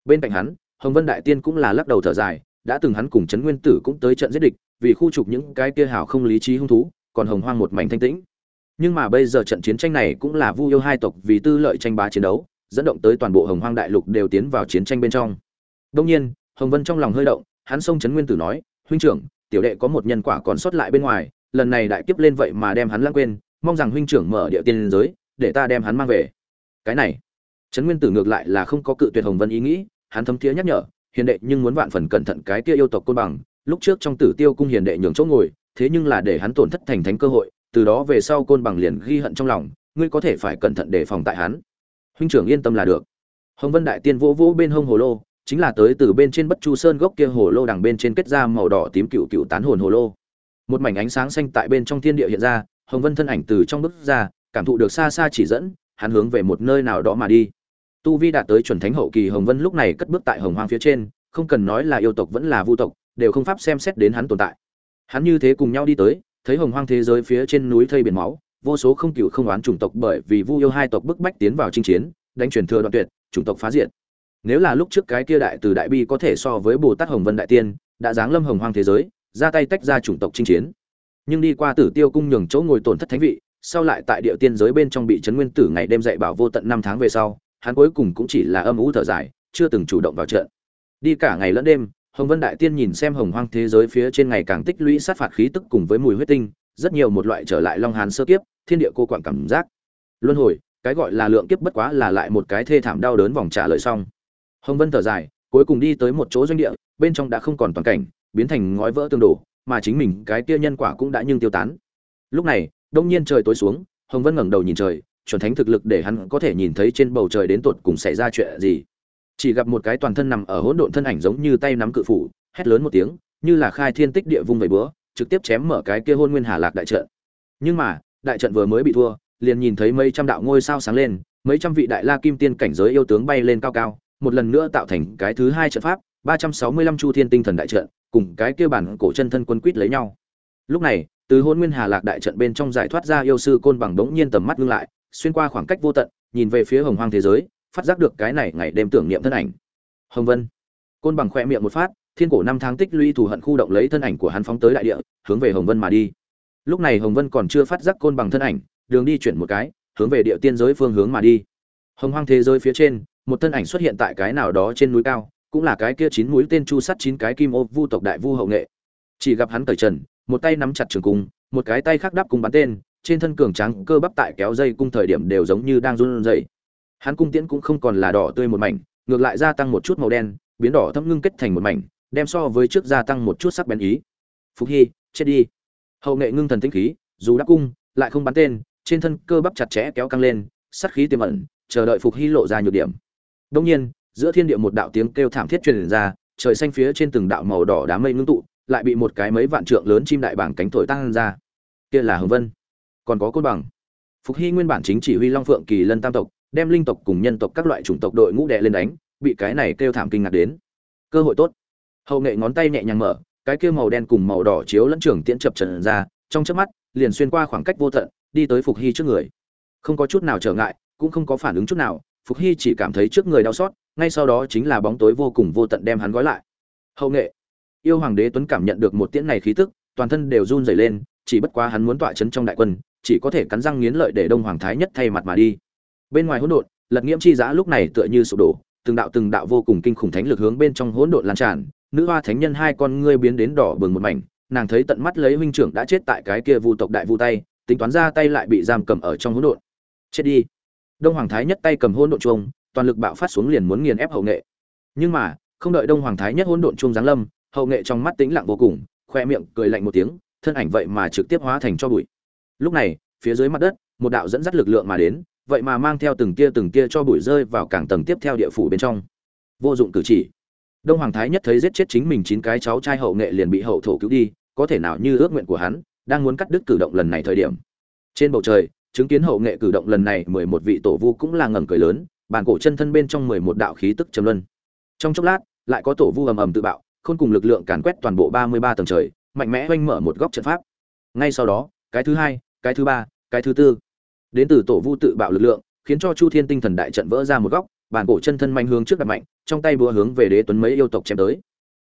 Bên cạnh hắn, hồng vân đại tiên cũng là lắc đầu thở dài, đã từng hắn cùng trấn nguyên tử cũng tới trận giết địch, vì khu trục những cái kia hào không lý trí hung thú, còn hồng hoang một mảnh thanh tĩnh. Nhưng mà bây giờ trận chiến tranh này cũng là vu yêu hai tộc vì tư lợi tranh bá chiến đấu dẫn động tới toàn bộ hồng hoang đại lục đều tiến vào chiến tranh bên trong. Đông nhiên, hồng vân trong lòng hơi động, hắn xông trấn nguyên tử nói, huynh trưởng, tiểu đệ có một nhân quả còn sót lại bên ngoài, lần này đại kiếp lên vậy mà đem hắn lãng quên, mong rằng huynh trưởng mở địa tiên giới, để ta đem hắn mang về. Cái này, trấn nguyên tử ngược lại là không có cự tuyệt hồng vân ý nghĩ, hắn thấm thiế nhắc nhở, hiền đệ nhưng muốn vạn phần cẩn thận cái kia yêu tộc côn bằng, lúc trước trong tử tiêu cung hiền đệ nhường chỗ ngồi, thế nhưng là để hắn tổn thất thành thánh cơ hội, từ đó về sau côn bằng liền ghi hận trong lòng, ngươi có thể phải cẩn thận đề phòng tại hắn huynh trưởng yên tâm là được. Hồng vân đại tiên vỗ vỗ bên hông hồ lô, chính là tới từ bên trên bất chu sơn gốc kia hồ lô đằng bên trên kết ra màu đỏ tím cựu cựu tán hồn hồ lô. Một mảnh ánh sáng xanh tại bên trong thiên địa hiện ra, hồng vân thân ảnh từ trong bức ra, cảm thụ được xa xa chỉ dẫn, hắn hướng về một nơi nào đó mà đi. Tu vi đạt tới chuẩn thánh hậu kỳ, hồng vân lúc này cất bước tại hồng hoang phía trên, không cần nói là yêu tộc vẫn là vu tộc, đều không pháp xem xét đến hắn tồn tại. Hắn như thế cùng nhau đi tới, thấy hồng hoang thế giới phía trên núi thây biển máu vô số không cựu không oán chủng tộc bởi vì vu yêu hai tộc bức bách tiến vào chinh chiến, đánh truyền thừa đoạn tuyệt, chủng tộc phá diệt. Nếu là lúc trước cái kia đại từ đại bi có thể so với bồ tát hồng vân đại tiên, đã giáng lâm hồng hoang thế giới, ra tay tách ra chủng tộc chinh chiến. Nhưng đi qua tử tiêu cung nhường chỗ ngồi tổn thất thánh vị, sau lại tại địa tiên giới bên trong bị trấn nguyên tử ngày đêm dạy bảo vô tận năm tháng về sau, hắn cuối cùng cũng chỉ là âm ủ thở dài, chưa từng chủ động vào trận. Đi cả ngày lẫn đêm, hồng vân đại tiên nhìn xem hồng hoang thế giới phía trên ngày càng tích lũy sát phạt khí tức cùng với mùi huyết tinh rất nhiều một loại trở lại long hàn sơ kiếp, thiên địa cô quản cảm giác. Luân hồi, cái gọi là lượng kiếp bất quá là lại một cái thê thảm đau đớn vòng trả lời xong. Hồng vân thở dài, cuối cùng đi tới một chỗ doanh địa, bên trong đã không còn toàn cảnh, biến thành ngói vỡ tương đổ, mà chính mình, cái kia nhân quả cũng đã nhưng tiêu tán. Lúc này, đông nhiên trời tối xuống, hồng vân ngẩng đầu nhìn trời, chuẩn thánh thực lực để hắn có thể nhìn thấy trên bầu trời đến tột cùng xảy ra chuyện gì. Chỉ gặp một cái toàn thân nằm ở hỗn độn thân ảnh giống như tay nắm cự phủ, hét lớn một tiếng, như là khai thiên tích địa vung vẩy búa trực tiếp chém mở cái kia hôn nguyên hà lạc đại trận. Nhưng mà, đại trận vừa mới bị thua, liền nhìn thấy mấy trăm đạo ngôi sao sáng lên, mấy trăm vị đại la kim tiên cảnh giới yêu tướng bay lên cao cao, một lần nữa tạo thành cái thứ hai trận pháp, ba trăm sáu mươi lăm chu thiên tinh thần đại trận, cùng cái kia bản cổ chân thân quân quýt lấy nhau. Lúc này, từ hôn nguyên hà lạc đại trận bên trong giải thoát ra yêu sư côn bằng đống nhiên tầm mắt ngưng lại, xuyên qua khoảng cách vô tận, nhìn về phía hồng hoang thế giới, phát giác được cái này ngày đêm tưởng niệm thân ảnh. Hồng vân. Côn bằng khoe miệng một phát thiên cổ năm tháng tích lũy thù hận khu động lấy thân ảnh của hắn phóng tới đại địa, hướng về hồng vân mà đi. Lúc này hồng vân còn chưa phát giác côn bằng thân ảnh, đường đi chuyển một cái, hướng về địa tiên giới phương hướng mà đi. Hồng hoang thế giới phía trên, một thân ảnh xuất hiện tại cái nào đó trên núi cao, cũng là cái kia chín mũi tên chu sắt chín cái kim ô vu tộc đại vu hậu nghệ. Chỉ gặp hắn cởi trần, một tay nắm chặt trường cung, một cái tay khác đắp cung bắn tên, trên thân cường trắng cơ bắp tại kéo dây cung thời điểm đều giống như đang run rẩy. Hắn cung tiễn cũng không còn là đỏ tươi một mảnh, ngược lại gia tăng một chút màu đen, biến đỏ thâm ngưng kết thành một mảnh đem so với trước gia tăng một chút sắc bén ý. Phục hy, chết đi. Hậu nghệ ngưng thần tinh khí, dù đã cung, lại không bắn tên, trên thân cơ bắp chặt chẽ kéo căng lên, sát khí tiềm ẩn, chờ đợi phục hy lộ ra nhược điểm. Đông nhiên, giữa thiên địa một đạo tiếng kêu thảm thiết truyền ra, trời xanh phía trên từng đạo màu đỏ đám mây ngưng tụ, lại bị một cái mấy vạn trượng lớn chim đại bảng cánh thổi tăng ra. Kia là hồng vân. Còn có côn bằng. Phục hy nguyên bản chính chỉ huy long phượng kỳ lân tam tộc, đem linh tộc cùng nhân tộc các loại chủng tộc đội ngũ đệ lên đánh, bị cái này kêu thảm kinh ngạc đến. Cơ hội tốt hậu nghệ ngón tay nhẹ nhàng mở, cái kia màu đen cùng màu đỏ chiếu lẫn trường tiễn chập trần ra, trong chớp mắt, liền xuyên qua khoảng cách vô tận, đi tới phục hy trước người. Không có chút nào trở ngại, cũng không có phản ứng chút nào, phục hy chỉ cảm thấy trước người đau xót, ngay sau đó chính là bóng tối vô cùng vô tận đem hắn gói lại. Hậu nghệ. Yêu hoàng đế tuấn cảm nhận được một tiễn này khí tức, toàn thân đều run rẩy lên, chỉ bất quá hắn muốn tọa chấn trong đại quân, chỉ có thể cắn răng nghiến lợi để đông hoàng thái nhất thay mặt mà đi. Bên ngoài hỗn độn, lật nghiễm chi giã lúc này tựa như sụp đổ, từng đạo từng đạo vô cùng kinh khủng thánh lực hướng bên trong hỗn độn lan tràn nữ hoa thánh nhân hai con ngươi biến đến đỏ bừng một mảnh, nàng thấy tận mắt lấy huynh trưởng đã chết tại cái kia vu tộc đại vu tay, tính toán ra tay lại bị giam cầm ở trong hỗn độn. Chết đi. Đông hoàng thái nhất tay cầm hỗn độn chuông, toàn lực bạo phát xuống liền muốn nghiền ép hậu nghệ. Nhưng mà, không đợi đông hoàng thái nhất hỗn độn chuông giáng lâm, hậu nghệ trong mắt tĩnh lặng vô cùng, khoe miệng cười lạnh một tiếng, thân ảnh vậy mà trực tiếp hóa thành cho bụi. Lúc này, phía dưới mặt đất, một đạo dẫn dắt lực lượng mà đến, vậy mà mang theo từng tia từng tia cho bụi rơi vào cảng tầng tiếp theo địa phủ bên trong. Vô dụng cử chỉ đông hoàng thái nhất thấy giết chết chính mình chín cái cháu trai hậu nghệ liền bị hậu thổ cứu đi, có thể nào như ước nguyện của hắn, đang muốn cắt đứt cử động lần này thời điểm. Trên bầu trời, chứng kiến hậu nghệ cử động lần này, mười một vị tổ vu cũng là ngầm cười lớn, bàn cổ chân thân bên trong mười một đạo khí tức trầm luân. Trong chốc lát, lại có tổ vu ầm ầm tự bạo, khôn cùng lực lượng càn quét toàn bộ ba mươi ba tầng trời, mạnh mẽ oanh mở một góc trận pháp. Ngay sau đó, cái thứ hai, cái thứ ba, cái thứ tư. Đến từ tổ vu tự bạo lực lượng, khiến cho chu thiên tinh thần đại trận vỡ ra một góc bàn cổ chân thân mạnh hướng trước đặt mạnh, trong tay búa hướng về đế tuấn mấy yêu tộc chém tới.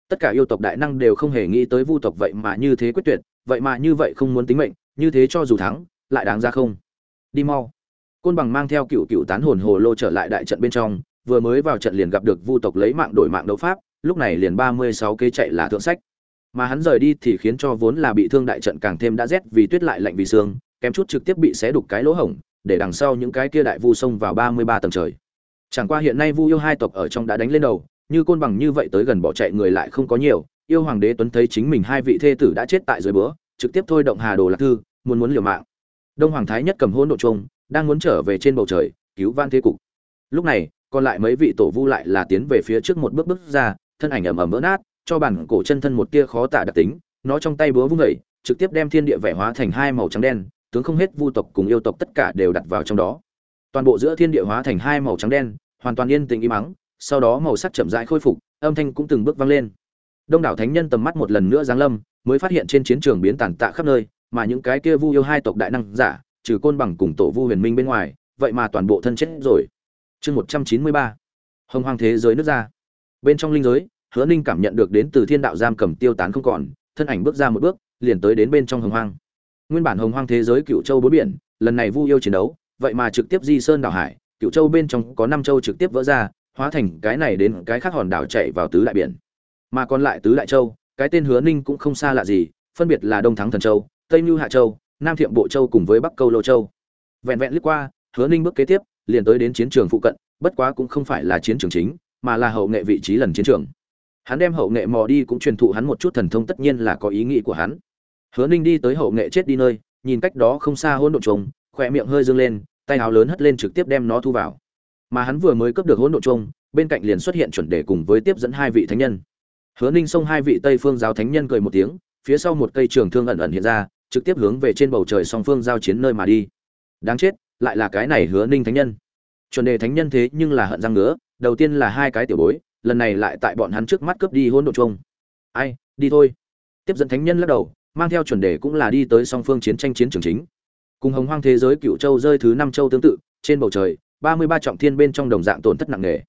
Tất cả yêu tộc đại năng đều không hề nghĩ tới vu tộc vậy mà như thế quyết tuyệt, vậy mà như vậy không muốn tính mệnh, như thế cho dù thắng, lại đáng ra không. Đi mau. Côn bằng mang theo cựu cựu tán hồn hồ lô trở lại đại trận bên trong, vừa mới vào trận liền gặp được vu tộc lấy mạng đổi mạng đấu pháp, lúc này liền ba mươi sáu kế chạy là thượng sách. Mà hắn rời đi thì khiến cho vốn là bị thương đại trận càng thêm đã rét vì tuyết lại lạnh vì xương kém chút trực tiếp bị xé đục cái lỗ hổng, để đằng sau những cái kia đại vu xông vào ba mươi ba tầng trời chẳng qua hiện nay vu yêu hai tộc ở trong đã đánh lên đầu, như côn bằng như vậy tới gần bỏ chạy người lại không có nhiều. Yêu hoàng đế tuấn thấy chính mình hai vị thê tử đã chết tại dưới bữa, trực tiếp thôi động hà đồ lạc thư, muốn muốn liều mạng. Đông hoàng thái nhất cầm hôn độ trung đang muốn trở về trên bầu trời, cứu van thế cục. Lúc này, còn lại mấy vị tổ vu lại là tiến về phía trước một bước bước ra, thân ảnh ầm ầm vỡ nát, cho bản cổ chân thân một tia khó tả đặc tính, nó trong tay búa vung vẩy trực tiếp đem thiên địa vẻ hóa thành hai màu trắng đen, tướng không hết vu tộc cùng yêu tộc tất cả đều đặt vào trong đó. Toàn bộ giữa thiên địa hóa thành hai màu trắng đen hoàn toàn yên tĩnh im mắng sau đó màu sắc chậm rãi khôi phục, âm thanh cũng từng bước vang lên. Đông đảo thánh nhân tầm mắt một lần nữa giáng lâm, mới phát hiện trên chiến trường biến tàn tạ khắp nơi, mà những cái kia vu yêu hai tộc đại năng giả, trừ côn bằng cùng tổ vu huyền minh bên ngoài, vậy mà toàn bộ thân chết rồi. Chương một trăm chín mươi ba, hồng hoàng thế giới nước ra. Bên trong linh giới, hứa ninh cảm nhận được đến từ thiên đạo giam cầm tiêu tán không còn, thân ảnh bước ra một bước, liền tới đến bên trong hồng hoang. Nguyên bản hồng hoang thế giới cựu châu bốn biển, lần này vu yêu chiến đấu, vậy mà trực tiếp di sơn đảo hải cựu châu bên trong có năm châu trực tiếp vỡ ra, hóa thành cái này đến cái khác hòn đảo chạy vào tứ đại biển. Mà còn lại tứ đại châu, cái tên hứa ninh cũng không xa lạ gì, phân biệt là đông thắng thần châu, tây mưu hạ châu, nam thiệm bộ châu cùng với bắc câu lô châu. Vẹn vẹn lướt qua, hứa ninh bước kế tiếp, liền tới đến chiến trường phụ cận, bất quá cũng không phải là chiến trường chính, mà là hậu nghệ vị trí lần chiến trường. Hắn đem hậu nghệ mò đi cũng truyền thụ hắn một chút thần thông tất nhiên là có ý nghĩ của hắn. Hứa ninh đi tới hậu nghệ chết đi nơi, nhìn cách đó không xa hỗn độn trùng khỏe miệng hơi dương lên tay áo lớn hất lên trực tiếp đem nó thu vào. Mà hắn vừa mới cướp được hỗn độn trùng bên cạnh liền xuất hiện chuẩn đề cùng với tiếp dẫn hai vị thánh nhân. Hứa ninh xông hai vị tây phương giáo thánh nhân cười một tiếng, phía sau một cây trường thương ẩn ẩn hiện ra, trực tiếp hướng về trên bầu trời song phương giao chiến nơi mà đi. Đáng chết, lại là cái này hứa ninh thánh nhân. Chuẩn đề thánh nhân thế nhưng là hận răng ngứa. đầu tiên là hai cái tiểu bối, lần này lại tại bọn hắn trước mắt cướp đi hỗn độn chung ai, đi thôi. Tiếp dẫn thánh nhân lắc đầu, mang theo chuẩn đề cũng là đi tới song phương chiến tranh chiến trường chính cùng hồng hoang thế giới cựu châu rơi thứ năm châu tương tự, trên bầu trời, ba mươi ba trọng thiên bên trong đồng dạng tổn thất nặng nề.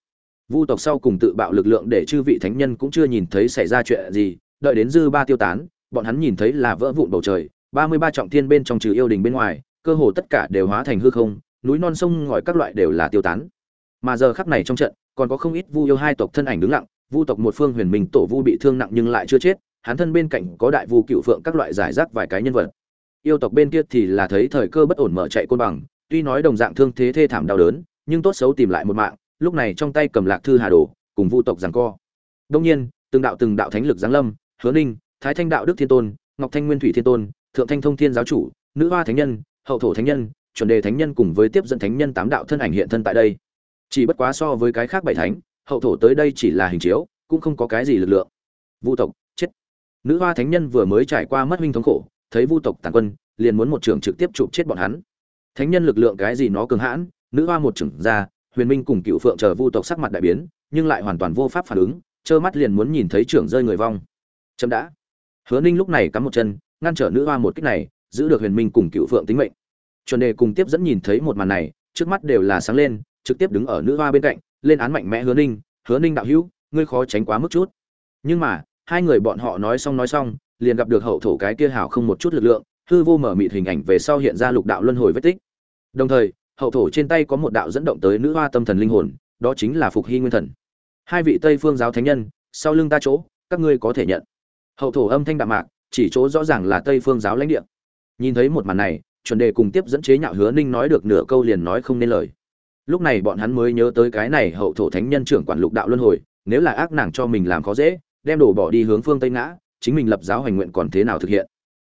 Vu tộc sau cùng tự bạo lực lượng để chư vị thánh nhân cũng chưa nhìn thấy xảy ra chuyện gì, đợi đến dư ba tiêu tán, bọn hắn nhìn thấy là vỡ vụn bầu trời, ba mươi ba trọng thiên bên trong trừ yêu đình bên ngoài, cơ hồ tất cả đều hóa thành hư không, núi non sông ngòi các loại đều là tiêu tán. Mà giờ khắc này trong trận, còn có không ít vu yêu hai tộc thân ảnh đứng lặng, vu tộc một phương huyền minh tổ vu bị thương nặng nhưng lại chưa chết, hắn thân bên cạnh có đại vu cựu phượng các loại giải rác vài cái nhân vật yêu tộc bên kia thì là thấy thời cơ bất ổn mở chạy côn bằng, tuy nói đồng dạng thương thế thê thảm đau đớn, nhưng tốt xấu tìm lại một mạng, lúc này trong tay cầm lạc thư hà đồ, cùng vu tộc giằng co. Đông nhiên, từng đạo từng đạo thánh lực giáng lâm, hứa ninh, thái thanh đạo đức thiên tôn, ngọc thanh nguyên thủy thiên tôn, thượng thanh thông thiên giáo chủ, nữ hoa thánh nhân, hậu thổ thánh nhân, chuẩn đề thánh nhân cùng với tiếp dẫn thánh nhân tám đạo thân ảnh hiện thân tại đây. Chỉ bất quá so với cái khác bảy thánh, hậu thổ tới đây chỉ là hình chiếu, cũng không có cái gì lực lượng. Vu tộc, chết. Nữ hoa thánh nhân vừa mới trải qua mất huynh thống khổ thấy vu tộc tàn quân, liền muốn một trưởng trực tiếp chụp chết bọn hắn. Thánh nhân lực lượng cái gì nó cường hãn, nữ hoa một trưởng ra, huyền minh cùng cựu phượng chờ vu tộc sắc mặt đại biến, nhưng lại hoàn toàn vô pháp phản ứng, trơ mắt liền muốn nhìn thấy trưởng rơi người vong. Chậm đã. Hứa ninh lúc này cắm một chân, ngăn trở nữ hoa một kích này, giữ được huyền minh cùng cựu phượng tính mệnh. Chuẩn đề cùng tiếp dẫn nhìn thấy một màn này, trước mắt đều là sáng lên, trực tiếp đứng ở nữ hoa bên cạnh, lên án mạnh mẽ hứa ninh hứa ninh đạo hữu, ngươi khó tránh quá mức chút. Nhưng mà, hai người bọn họ nói xong nói xong liền gặp được hậu thổ cái kia hảo không một chút lực lượng, hư vô mở mịt hình ảnh về sau hiện ra lục đạo luân hồi vết tích. Đồng thời, hậu thổ trên tay có một đạo dẫn động tới nữ hoa tâm thần linh hồn, đó chính là phục hy nguyên thần. Hai vị tây phương giáo thánh nhân, sau lưng ta chỗ, các ngươi có thể nhận. Hậu thổ âm thanh đạm mạc, chỉ chỗ rõ ràng là tây phương giáo lãnh địa. Nhìn thấy một màn này, chuẩn đề cùng tiếp dẫn chế nhạo hứa ninh nói được nửa câu liền nói không nên lời. Lúc này bọn hắn mới nhớ tới cái này hậu thổ thánh nhân trưởng quản lục đạo luân hồi, nếu là ác nàng cho mình làm khó dễ, đem đổ bỏ đi hướng phương tây ngã chính mình lập giáo hành nguyện còn thế nào thực hiện.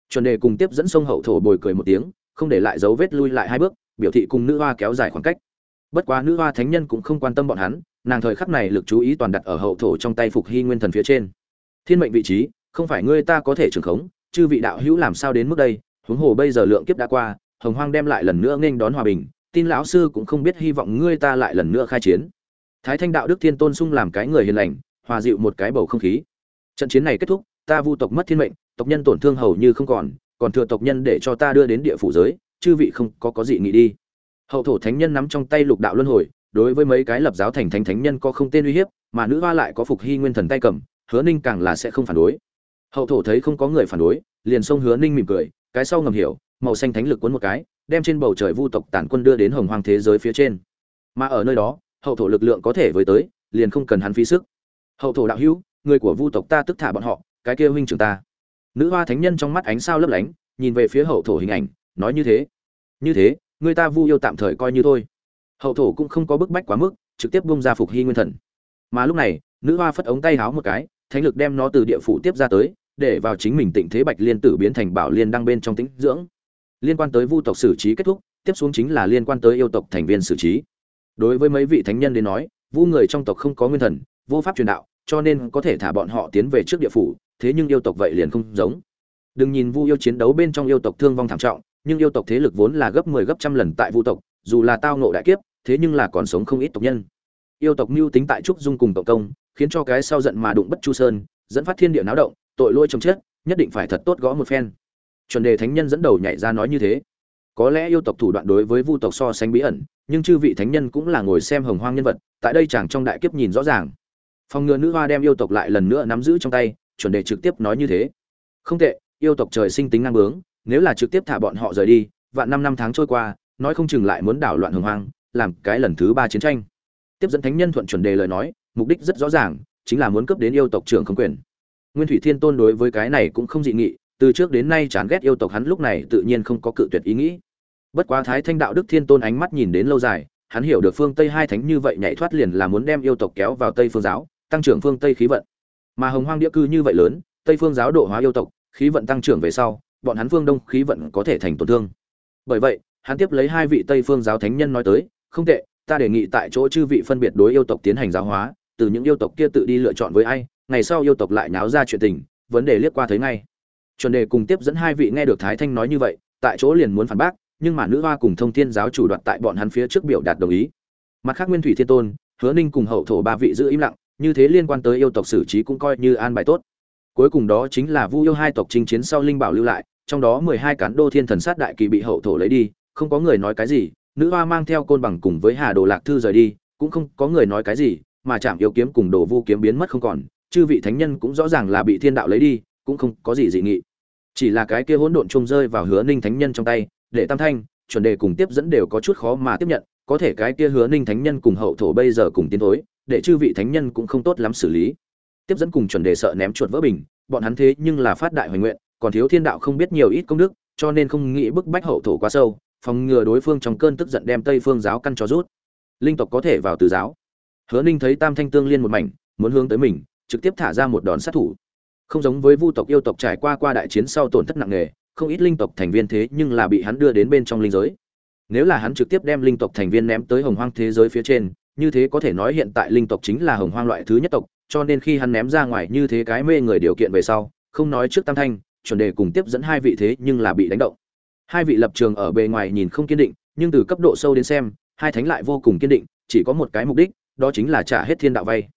Chuẩn đề cùng tiếp dẫn sông hậu thổ bồi cười một tiếng, không để lại dấu vết lui lại hai bước, biểu thị cùng nữ hoa kéo dài khoảng cách. Bất quá nữ hoa thánh nhân cũng không quan tâm bọn hắn, nàng thời khắc này lực chú ý toàn đặt ở hậu thổ trong tay phục hy nguyên thần phía trên. Thiên mệnh vị trí, không phải ngươi ta có thể trưởng khống, chư vị đạo hữu làm sao đến mức đây, huống hồ bây giờ lượng kiếp đã qua, hồng hoang đem lại lần nữa nghênh đón hòa bình, tin lão sư cũng không biết hy vọng ngươi ta lại lần nữa khai chiến. Thái thanh đạo đức thiên tôn sung làm cái người hiền lành, hòa dịu một cái bầu không khí. Trận chiến này kết thúc ta vu tộc mất thiên mệnh, tộc nhân tổn thương hầu như không còn còn thừa tộc nhân để cho ta đưa đến địa phủ giới, chư vị không có có gì nghĩ đi. Hậu thổ thánh nhân nắm trong tay lục đạo luân hồi, đối với mấy cái lập giáo thành thánh thánh nhân có không tên uy hiếp, mà nữ hoa lại có phục hy nguyên thần tay cầm, hứa ninh càng là sẽ không phản đối. Hậu thổ thấy không có người phản đối, liền xông hứa ninh mỉm cười, cái sau ngầm hiểu, màu xanh thánh lực cuốn một cái, đem trên bầu trời vu tộc tản quân đưa đến hồng hoang thế giới phía trên. Mà ở nơi đó, hậu thổ lực lượng có thể với tới, liền không cần hắn phí sức. Hậu thổ đạo hữu, người của vu tộc ta tức thả bọn họ cái kia huynh trưởng ta. Nữ hoa thánh nhân trong mắt ánh sao lấp lánh, nhìn về phía hậu thổ hình ảnh, nói như thế. Như thế, người ta vu yêu tạm thời coi như thôi. Hậu thổ cũng không có bức bách quá mức, trực tiếp bung ra phục hy nguyên thần. Mà lúc này, nữ hoa phất ống tay háo một cái, thánh lực đem nó từ địa phủ tiếp ra tới, để vào chính mình tịnh thế bạch liên tử biến thành bảo liên đăng bên trong tĩnh dưỡng. Liên quan tới vu tộc xử trí kết thúc, tiếp xuống chính là liên quan tới yêu tộc thành viên xử trí. Đối với mấy vị thánh nhân đến nói, vu người trong tộc không có nguyên thần, vô pháp truyền đạo, cho nên có thể thả bọn họ tiến về trước địa phủ thế nhưng yêu tộc vậy liền không giống. Đừng nhìn vu yêu chiến đấu bên trong yêu tộc thương vong thảm trọng, nhưng yêu tộc thế lực vốn là gấp 10 gấp trăm lần tại vu tộc, dù là tao ngộ đại kiếp, thế nhưng là còn sống không ít tộc nhân. Yêu tộc mưu tính tại trúc dung cùng cộng công, khiến cho cái sau giận mà đụng bất chu sơn, dẫn phát thiên địa náo động, tội lỗi chồng chết, nhất định phải thật tốt gõ một phen. Chuẩn đề thánh nhân dẫn đầu nhảy ra nói như thế. Có lẽ yêu tộc thủ đoạn đối với vu tộc so sánh bí ẩn, nhưng chư vị thánh nhân cũng là ngồi xem hồng hoang nhân vật, tại đây chàng trong đại kiếp nhìn rõ ràng. Phòng ngừa nữ hoa đem yêu tộc lại lần nữa nắm giữ trong tay chuẩn đề trực tiếp nói như thế. Không tệ, yêu tộc trời sinh tính ngang bướng, nếu là trực tiếp thả bọn họ rời đi, vạn năm năm tháng trôi qua, nói không chừng lại muốn đảo loạn hồng hoang, làm cái lần thứ ba chiến tranh. Tiếp dẫn thánh nhân thuận chuẩn đề lời nói, mục đích rất rõ ràng, chính là muốn cấp đến yêu tộc trưởng không quyền. Nguyên thủy thiên tôn đối với cái này cũng không dị nghị, từ trước đến nay chán ghét yêu tộc hắn lúc này tự nhiên không có cự tuyệt ý nghĩ. Bất quá thái thanh đạo đức thiên tôn ánh mắt nhìn đến lâu dài, hắn hiểu được phương tây hai thánh như vậy nhảy thoát liền là muốn đem yêu tộc kéo vào tây phương giáo, tăng trưởng phương tây khí vận mà hồng hoang địa cư như vậy lớn, tây phương giáo độ hóa yêu tộc, khí vận tăng trưởng về sau, bọn hắn phương đông khí vận có thể thành tổn thương. Bởi vậy, hắn tiếp lấy hai vị tây phương giáo thánh nhân nói tới, không tệ, ta đề nghị tại chỗ chư vị phân biệt đối yêu tộc tiến hành giáo hóa, từ những yêu tộc kia tự đi lựa chọn với ai, ngày sau yêu tộc lại náo ra chuyện tình, vấn đề liếc qua thấy ngay. Chuẩn đề cùng tiếp dẫn hai vị nghe được thái thanh nói như vậy, tại chỗ liền muốn phản bác, nhưng mà nữ hoa cùng thông thiên giáo chủ đoạt tại bọn hắn phía trước biểu đạt đồng ý. Mặt khác nguyên thủy thiên tôn, hứa ninh cùng hậu thổ ba vị giữ im lặng như thế liên quan tới yêu tộc xử trí cũng coi như an bài tốt. Cuối cùng đó chính là vu yêu hai tộc chinh chiến sau linh bảo lưu lại, trong đó mười hai cán đô thiên thần sát đại kỳ bị hậu thổ lấy đi, không có người nói cái gì, nữ hoa mang theo côn bằng cùng với hà đồ lạc thư rời đi, cũng không có người nói cái gì, mà chạm yêu kiếm cùng đồ vu kiếm biến mất không còn, chư vị thánh nhân cũng rõ ràng là bị thiên đạo lấy đi, cũng không có gì dị nghị. Chỉ là cái kia hỗn độn chung rơi vào hứa ninh thánh nhân trong tay, để tam thanh, chuẩn đề cùng tiếp dẫn đều có chút khó mà tiếp nhận, có thể cái kia hứa ninh thánh nhân cùng hậu thổ bây giờ cùng tiến thối để chư vị thánh nhân cũng không tốt lắm xử lý. Tiếp dẫn cùng chuẩn đề sợ ném chuột vỡ bình, bọn hắn thế nhưng là phát đại hoành nguyện, còn thiếu thiên đạo không biết nhiều ít công đức, cho nên không nghĩ bức bách hậu thổ quá sâu, phòng ngừa đối phương trong cơn tức giận đem tây phương giáo căn cho rút. Linh tộc có thể vào từ giáo. Hứa ninh thấy tam thanh tương liên một mảnh, muốn hướng tới mình, trực tiếp thả ra một đòn sát thủ. Không giống với vu tộc yêu tộc trải qua qua đại chiến sau tổn thất nặng nề, không ít linh tộc thành viên thế nhưng là bị hắn đưa đến bên trong linh giới. Nếu là hắn trực tiếp đem linh tộc thành viên ném tới hồng hoang thế giới phía trên như thế có thể nói hiện tại linh tộc chính là hồng hoang loại thứ nhất tộc, cho nên khi hắn ném ra ngoài như thế cái mê người điều kiện về sau, không nói trước tam thanh, chuẩn đề cùng tiếp dẫn hai vị thế nhưng là bị đánh động. Hai vị lập trường ở bề ngoài nhìn không kiên định, nhưng từ cấp độ sâu đến xem, hai thánh lại vô cùng kiên định, chỉ có một cái mục đích, đó chính là trả hết thiên đạo vay.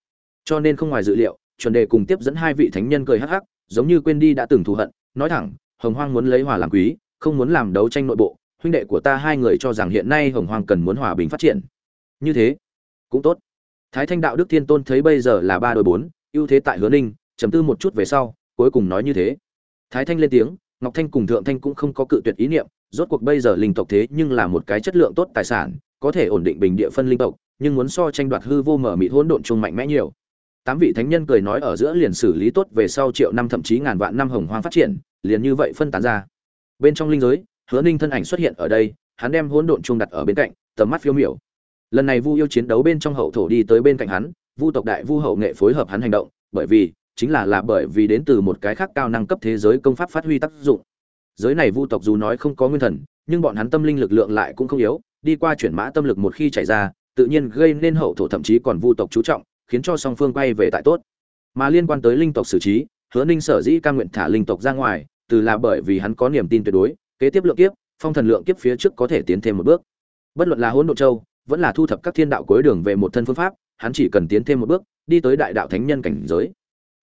Cho nên không ngoài dự liệu, chuẩn đề cùng tiếp dẫn hai vị thánh nhân cười hắc hắc, giống như quên đi đã từng thù hận, nói thẳng, hồng hoang muốn lấy hòa làm quý, không muốn làm đấu tranh nội bộ, huynh đệ của ta hai người cho rằng hiện nay hồng hoang cần muốn hòa bình phát triển. Như thế cũng tốt. Thái thanh đạo đức thiên tôn thấy bây giờ là ba đôi bốn, ưu thế tại hứa ninh, trầm tư một chút về sau, cuối cùng nói như thế. Thái thanh lên tiếng, ngọc thanh cùng thượng thanh cũng không có cự tuyệt ý niệm, rốt cuộc bây giờ linh tộc thế nhưng là một cái chất lượng tốt tài sản, có thể ổn định bình địa phân linh tộc, nhưng muốn so tranh đoạt hư vô mở mịt hỗn độn chung mạnh mẽ nhiều. Tám vị thánh nhân cười nói ở giữa liền xử lý tốt về sau triệu năm thậm chí ngàn vạn năm hồng hoang phát triển, liền như vậy phân tán ra. Bên trong linh giới, hứa ninh thân ảnh xuất hiện ở đây, hắn đem hỗn độn chung đặt ở bên cạnh, tầm mắt phiêu miểu lần này vu yêu chiến đấu bên trong hậu thổ đi tới bên cạnh hắn, vu tộc đại vu hậu nghệ phối hợp hắn hành động, bởi vì, chính là là bởi vì đến từ một cái khác cao năng cấp thế giới công pháp phát huy tác dụng. Giới này vu tộc dù nói không có nguyên thần, nhưng bọn hắn tâm linh lực lượng lại cũng không yếu, đi qua chuyển mã tâm lực một khi chảy ra, tự nhiên gây nên hậu thổ thậm chí còn vu tộc chú trọng, khiến cho song phương quay về tại tốt. Mà liên quan tới linh tộc xử trí, hứa ninh sở dĩ ca nguyện thả linh tộc ra ngoài, từ là bởi vì hắn có niềm tin tuyệt đối, kế tiếp lượng kiếp, phong thần lượng kiếp phía trước có thể tiến thêm một bước. Bất luận là hỗn độ châu vẫn là thu thập các thiên đạo cuối đường về một thân phương pháp, hắn chỉ cần tiến thêm một bước, đi tới đại đạo thánh nhân cảnh giới.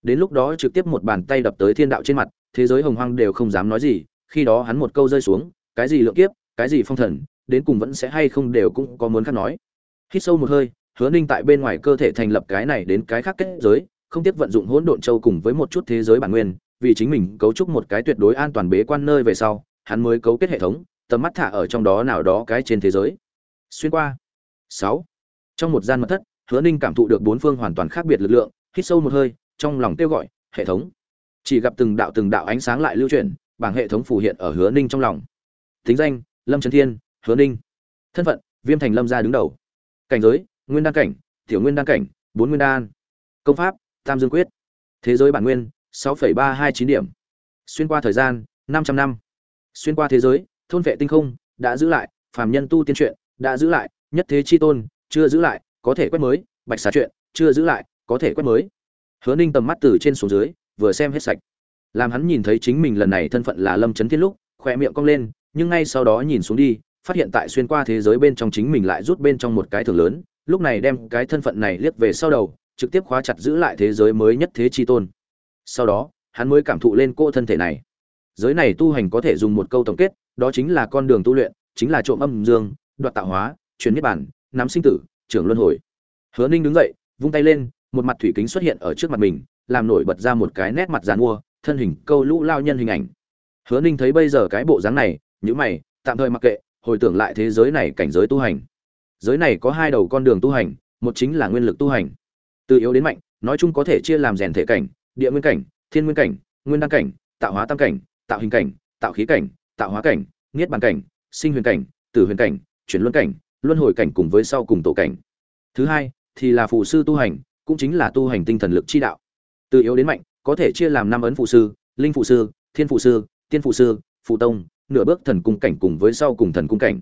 Đến lúc đó trực tiếp một bàn tay đập tới thiên đạo trên mặt, thế giới hồng hoang đều không dám nói gì, khi đó hắn một câu rơi xuống, cái gì lượng kiếp, cái gì phong thần, đến cùng vẫn sẽ hay không đều cũng có muốn khác nói. Hít sâu một hơi, hứa ninh tại bên ngoài cơ thể thành lập cái này đến cái khác kết giới, không tiếc vận dụng hỗn độn châu cùng với một chút thế giới bản nguyên, vì chính mình cấu trúc một cái tuyệt đối an toàn bế quan nơi về sau, hắn mới cấu kết hệ thống, tầm mắt thả ở trong đó nào đó cái trên thế giới. Xuyên qua sáu. Trong một gian mật thất, hứa ninh cảm thụ được bốn phương hoàn toàn khác biệt lực lượng, hít sâu một hơi, trong lòng kêu gọi, hệ thống. Chỉ gặp từng đạo từng đạo ánh sáng lại lưu chuyển, bảng hệ thống phù hiện ở hứa ninh trong lòng. Thính danh, lâm trấn thiên, hứa ninh. Thân phận, viêm thành lâm gia đứng đầu. Cảnh giới, nguyên đan cảnh, tiểu nguyên đan cảnh, bốn nguyên đan. Công pháp, tam dương quyết. Thế giới bản nguyên, sáu ba hai chín điểm. Xuyên qua thời gian, năm trăm năm. Xuyên qua thế giới, thôn vệ tinh không, đã giữ lại, phàm nhân tu tiên truyện, đã giữ lại nhất thế chi tôn chưa giữ lại có thể quét mới bạch xà chuyện, chưa giữ lại có thể quét mới. Hứa ninh tầm mắt từ trên xuống dưới vừa xem hết sạch. Làm hắn nhìn thấy chính mình lần này thân phận là lâm trấn thiên lúc khoe miệng cong lên nhưng ngay sau đó nhìn xuống đi phát hiện tại xuyên qua thế giới bên trong chính mình lại rút bên trong một cái thường lớn lúc này đem cái thân phận này liếc về sau đầu trực tiếp khóa chặt giữ lại thế giới mới nhất thế chi tôn. Sau đó hắn mới cảm thụ lên cô thân thể này. Giới này tu hành có thể dùng một câu tổng kết đó chính là con đường tu luyện chính là trộm âm dương đoạt tạo hóa chuyển niết bàn, nắm sinh tử trưởng luân hồi. Hứa ninh đứng dậy vung tay lên một mặt thủy kính xuất hiện ở trước mặt mình làm nổi bật ra một cái nét mặt dàn mua thân hình câu lũ lao nhân hình ảnh. Hứa ninh thấy bây giờ cái bộ dáng này nhữ mày tạm thời mặc kệ hồi tưởng lại thế giới này cảnh giới tu hành. Giới này có hai đầu con đường tu hành một chính là nguyên lực tu hành. Từ yếu đến mạnh nói chung có thể chia làm rèn thể cảnh địa nguyên cảnh thiên nguyên cảnh nguyên đăng cảnh tạo hóa tam cảnh tạo hình cảnh tạo khí cảnh tạo hóa cảnh niết bàn cảnh sinh huyền cảnh tử huyền cảnh chuyển luân cảnh luân hồi cảnh cùng với sau cùng tổ cảnh. Thứ hai, thì là phụ sư tu hành, cũng chính là tu hành tinh thần lực chi đạo. Từ yếu đến mạnh, có thể chia làm năm ấn phụ sư, linh phụ sư, thiên phụ sư, tiên phụ sư phụ tông, nửa bước thần cung cảnh cùng với sau cùng thần cung cảnh.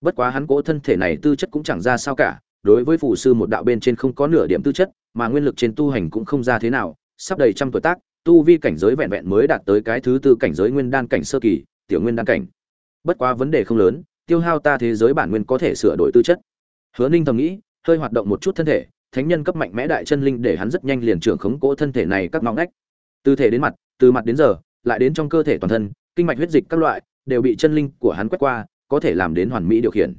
Bất quá hắn cố thân thể này tư chất cũng chẳng ra sao cả, đối với phụ sư một đạo bên trên không có nửa điểm tư chất, mà nguyên lực trên tu hành cũng không ra thế nào, sắp đầy trăm tuổi tác, tu vi cảnh giới vẹn vẹn mới đạt tới cái thứ tư cảnh giới nguyên đan cảnh sơ kỳ, tiểu nguyên đan cảnh. Bất quá vấn đề không lớn tiêu hao ta thế giới bản nguyên có thể sửa đổi tư chất. Hứa ninh thầm nghĩ, hơi hoạt động một chút thân thể, thánh nhân cấp mạnh mẽ đại chân linh để hắn rất nhanh liền trưởng khống cố thân thể này các ngóng ngách. Từ thể đến mặt, từ mặt đến giờ, lại đến trong cơ thể toàn thân, kinh mạch huyết dịch các loại, đều bị chân linh của hắn quét qua, có thể làm đến hoàn mỹ điều khiển.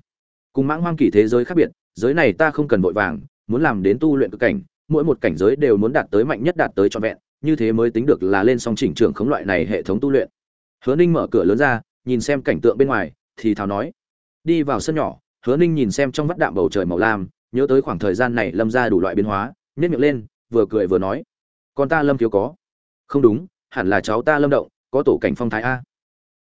Cùng mãng hoang kỳ thế giới khác biệt, giới này ta không cần vội vàng, muốn làm đến tu luyện cực cảnh, mỗi một cảnh giới đều muốn đạt tới mạnh nhất đạt tới trọn vẹn, như thế mới tính được là lên song chỉnh trưởng khống loại này hệ thống tu luyện. Hứa ninh mở cửa lớn ra, nhìn xem cảnh tượng bên ngoài, thì thào nói đi vào sân nhỏ, hứa ninh nhìn xem trong vắt đạm bầu trời màu lam, nhớ tới khoảng thời gian này lâm ra đủ loại biến hóa nhét miệng lên, vừa cười vừa nói, con ta lâm thiếu có. Không đúng, hẳn là cháu ta lâm động, có tổ cảnh phong thái a.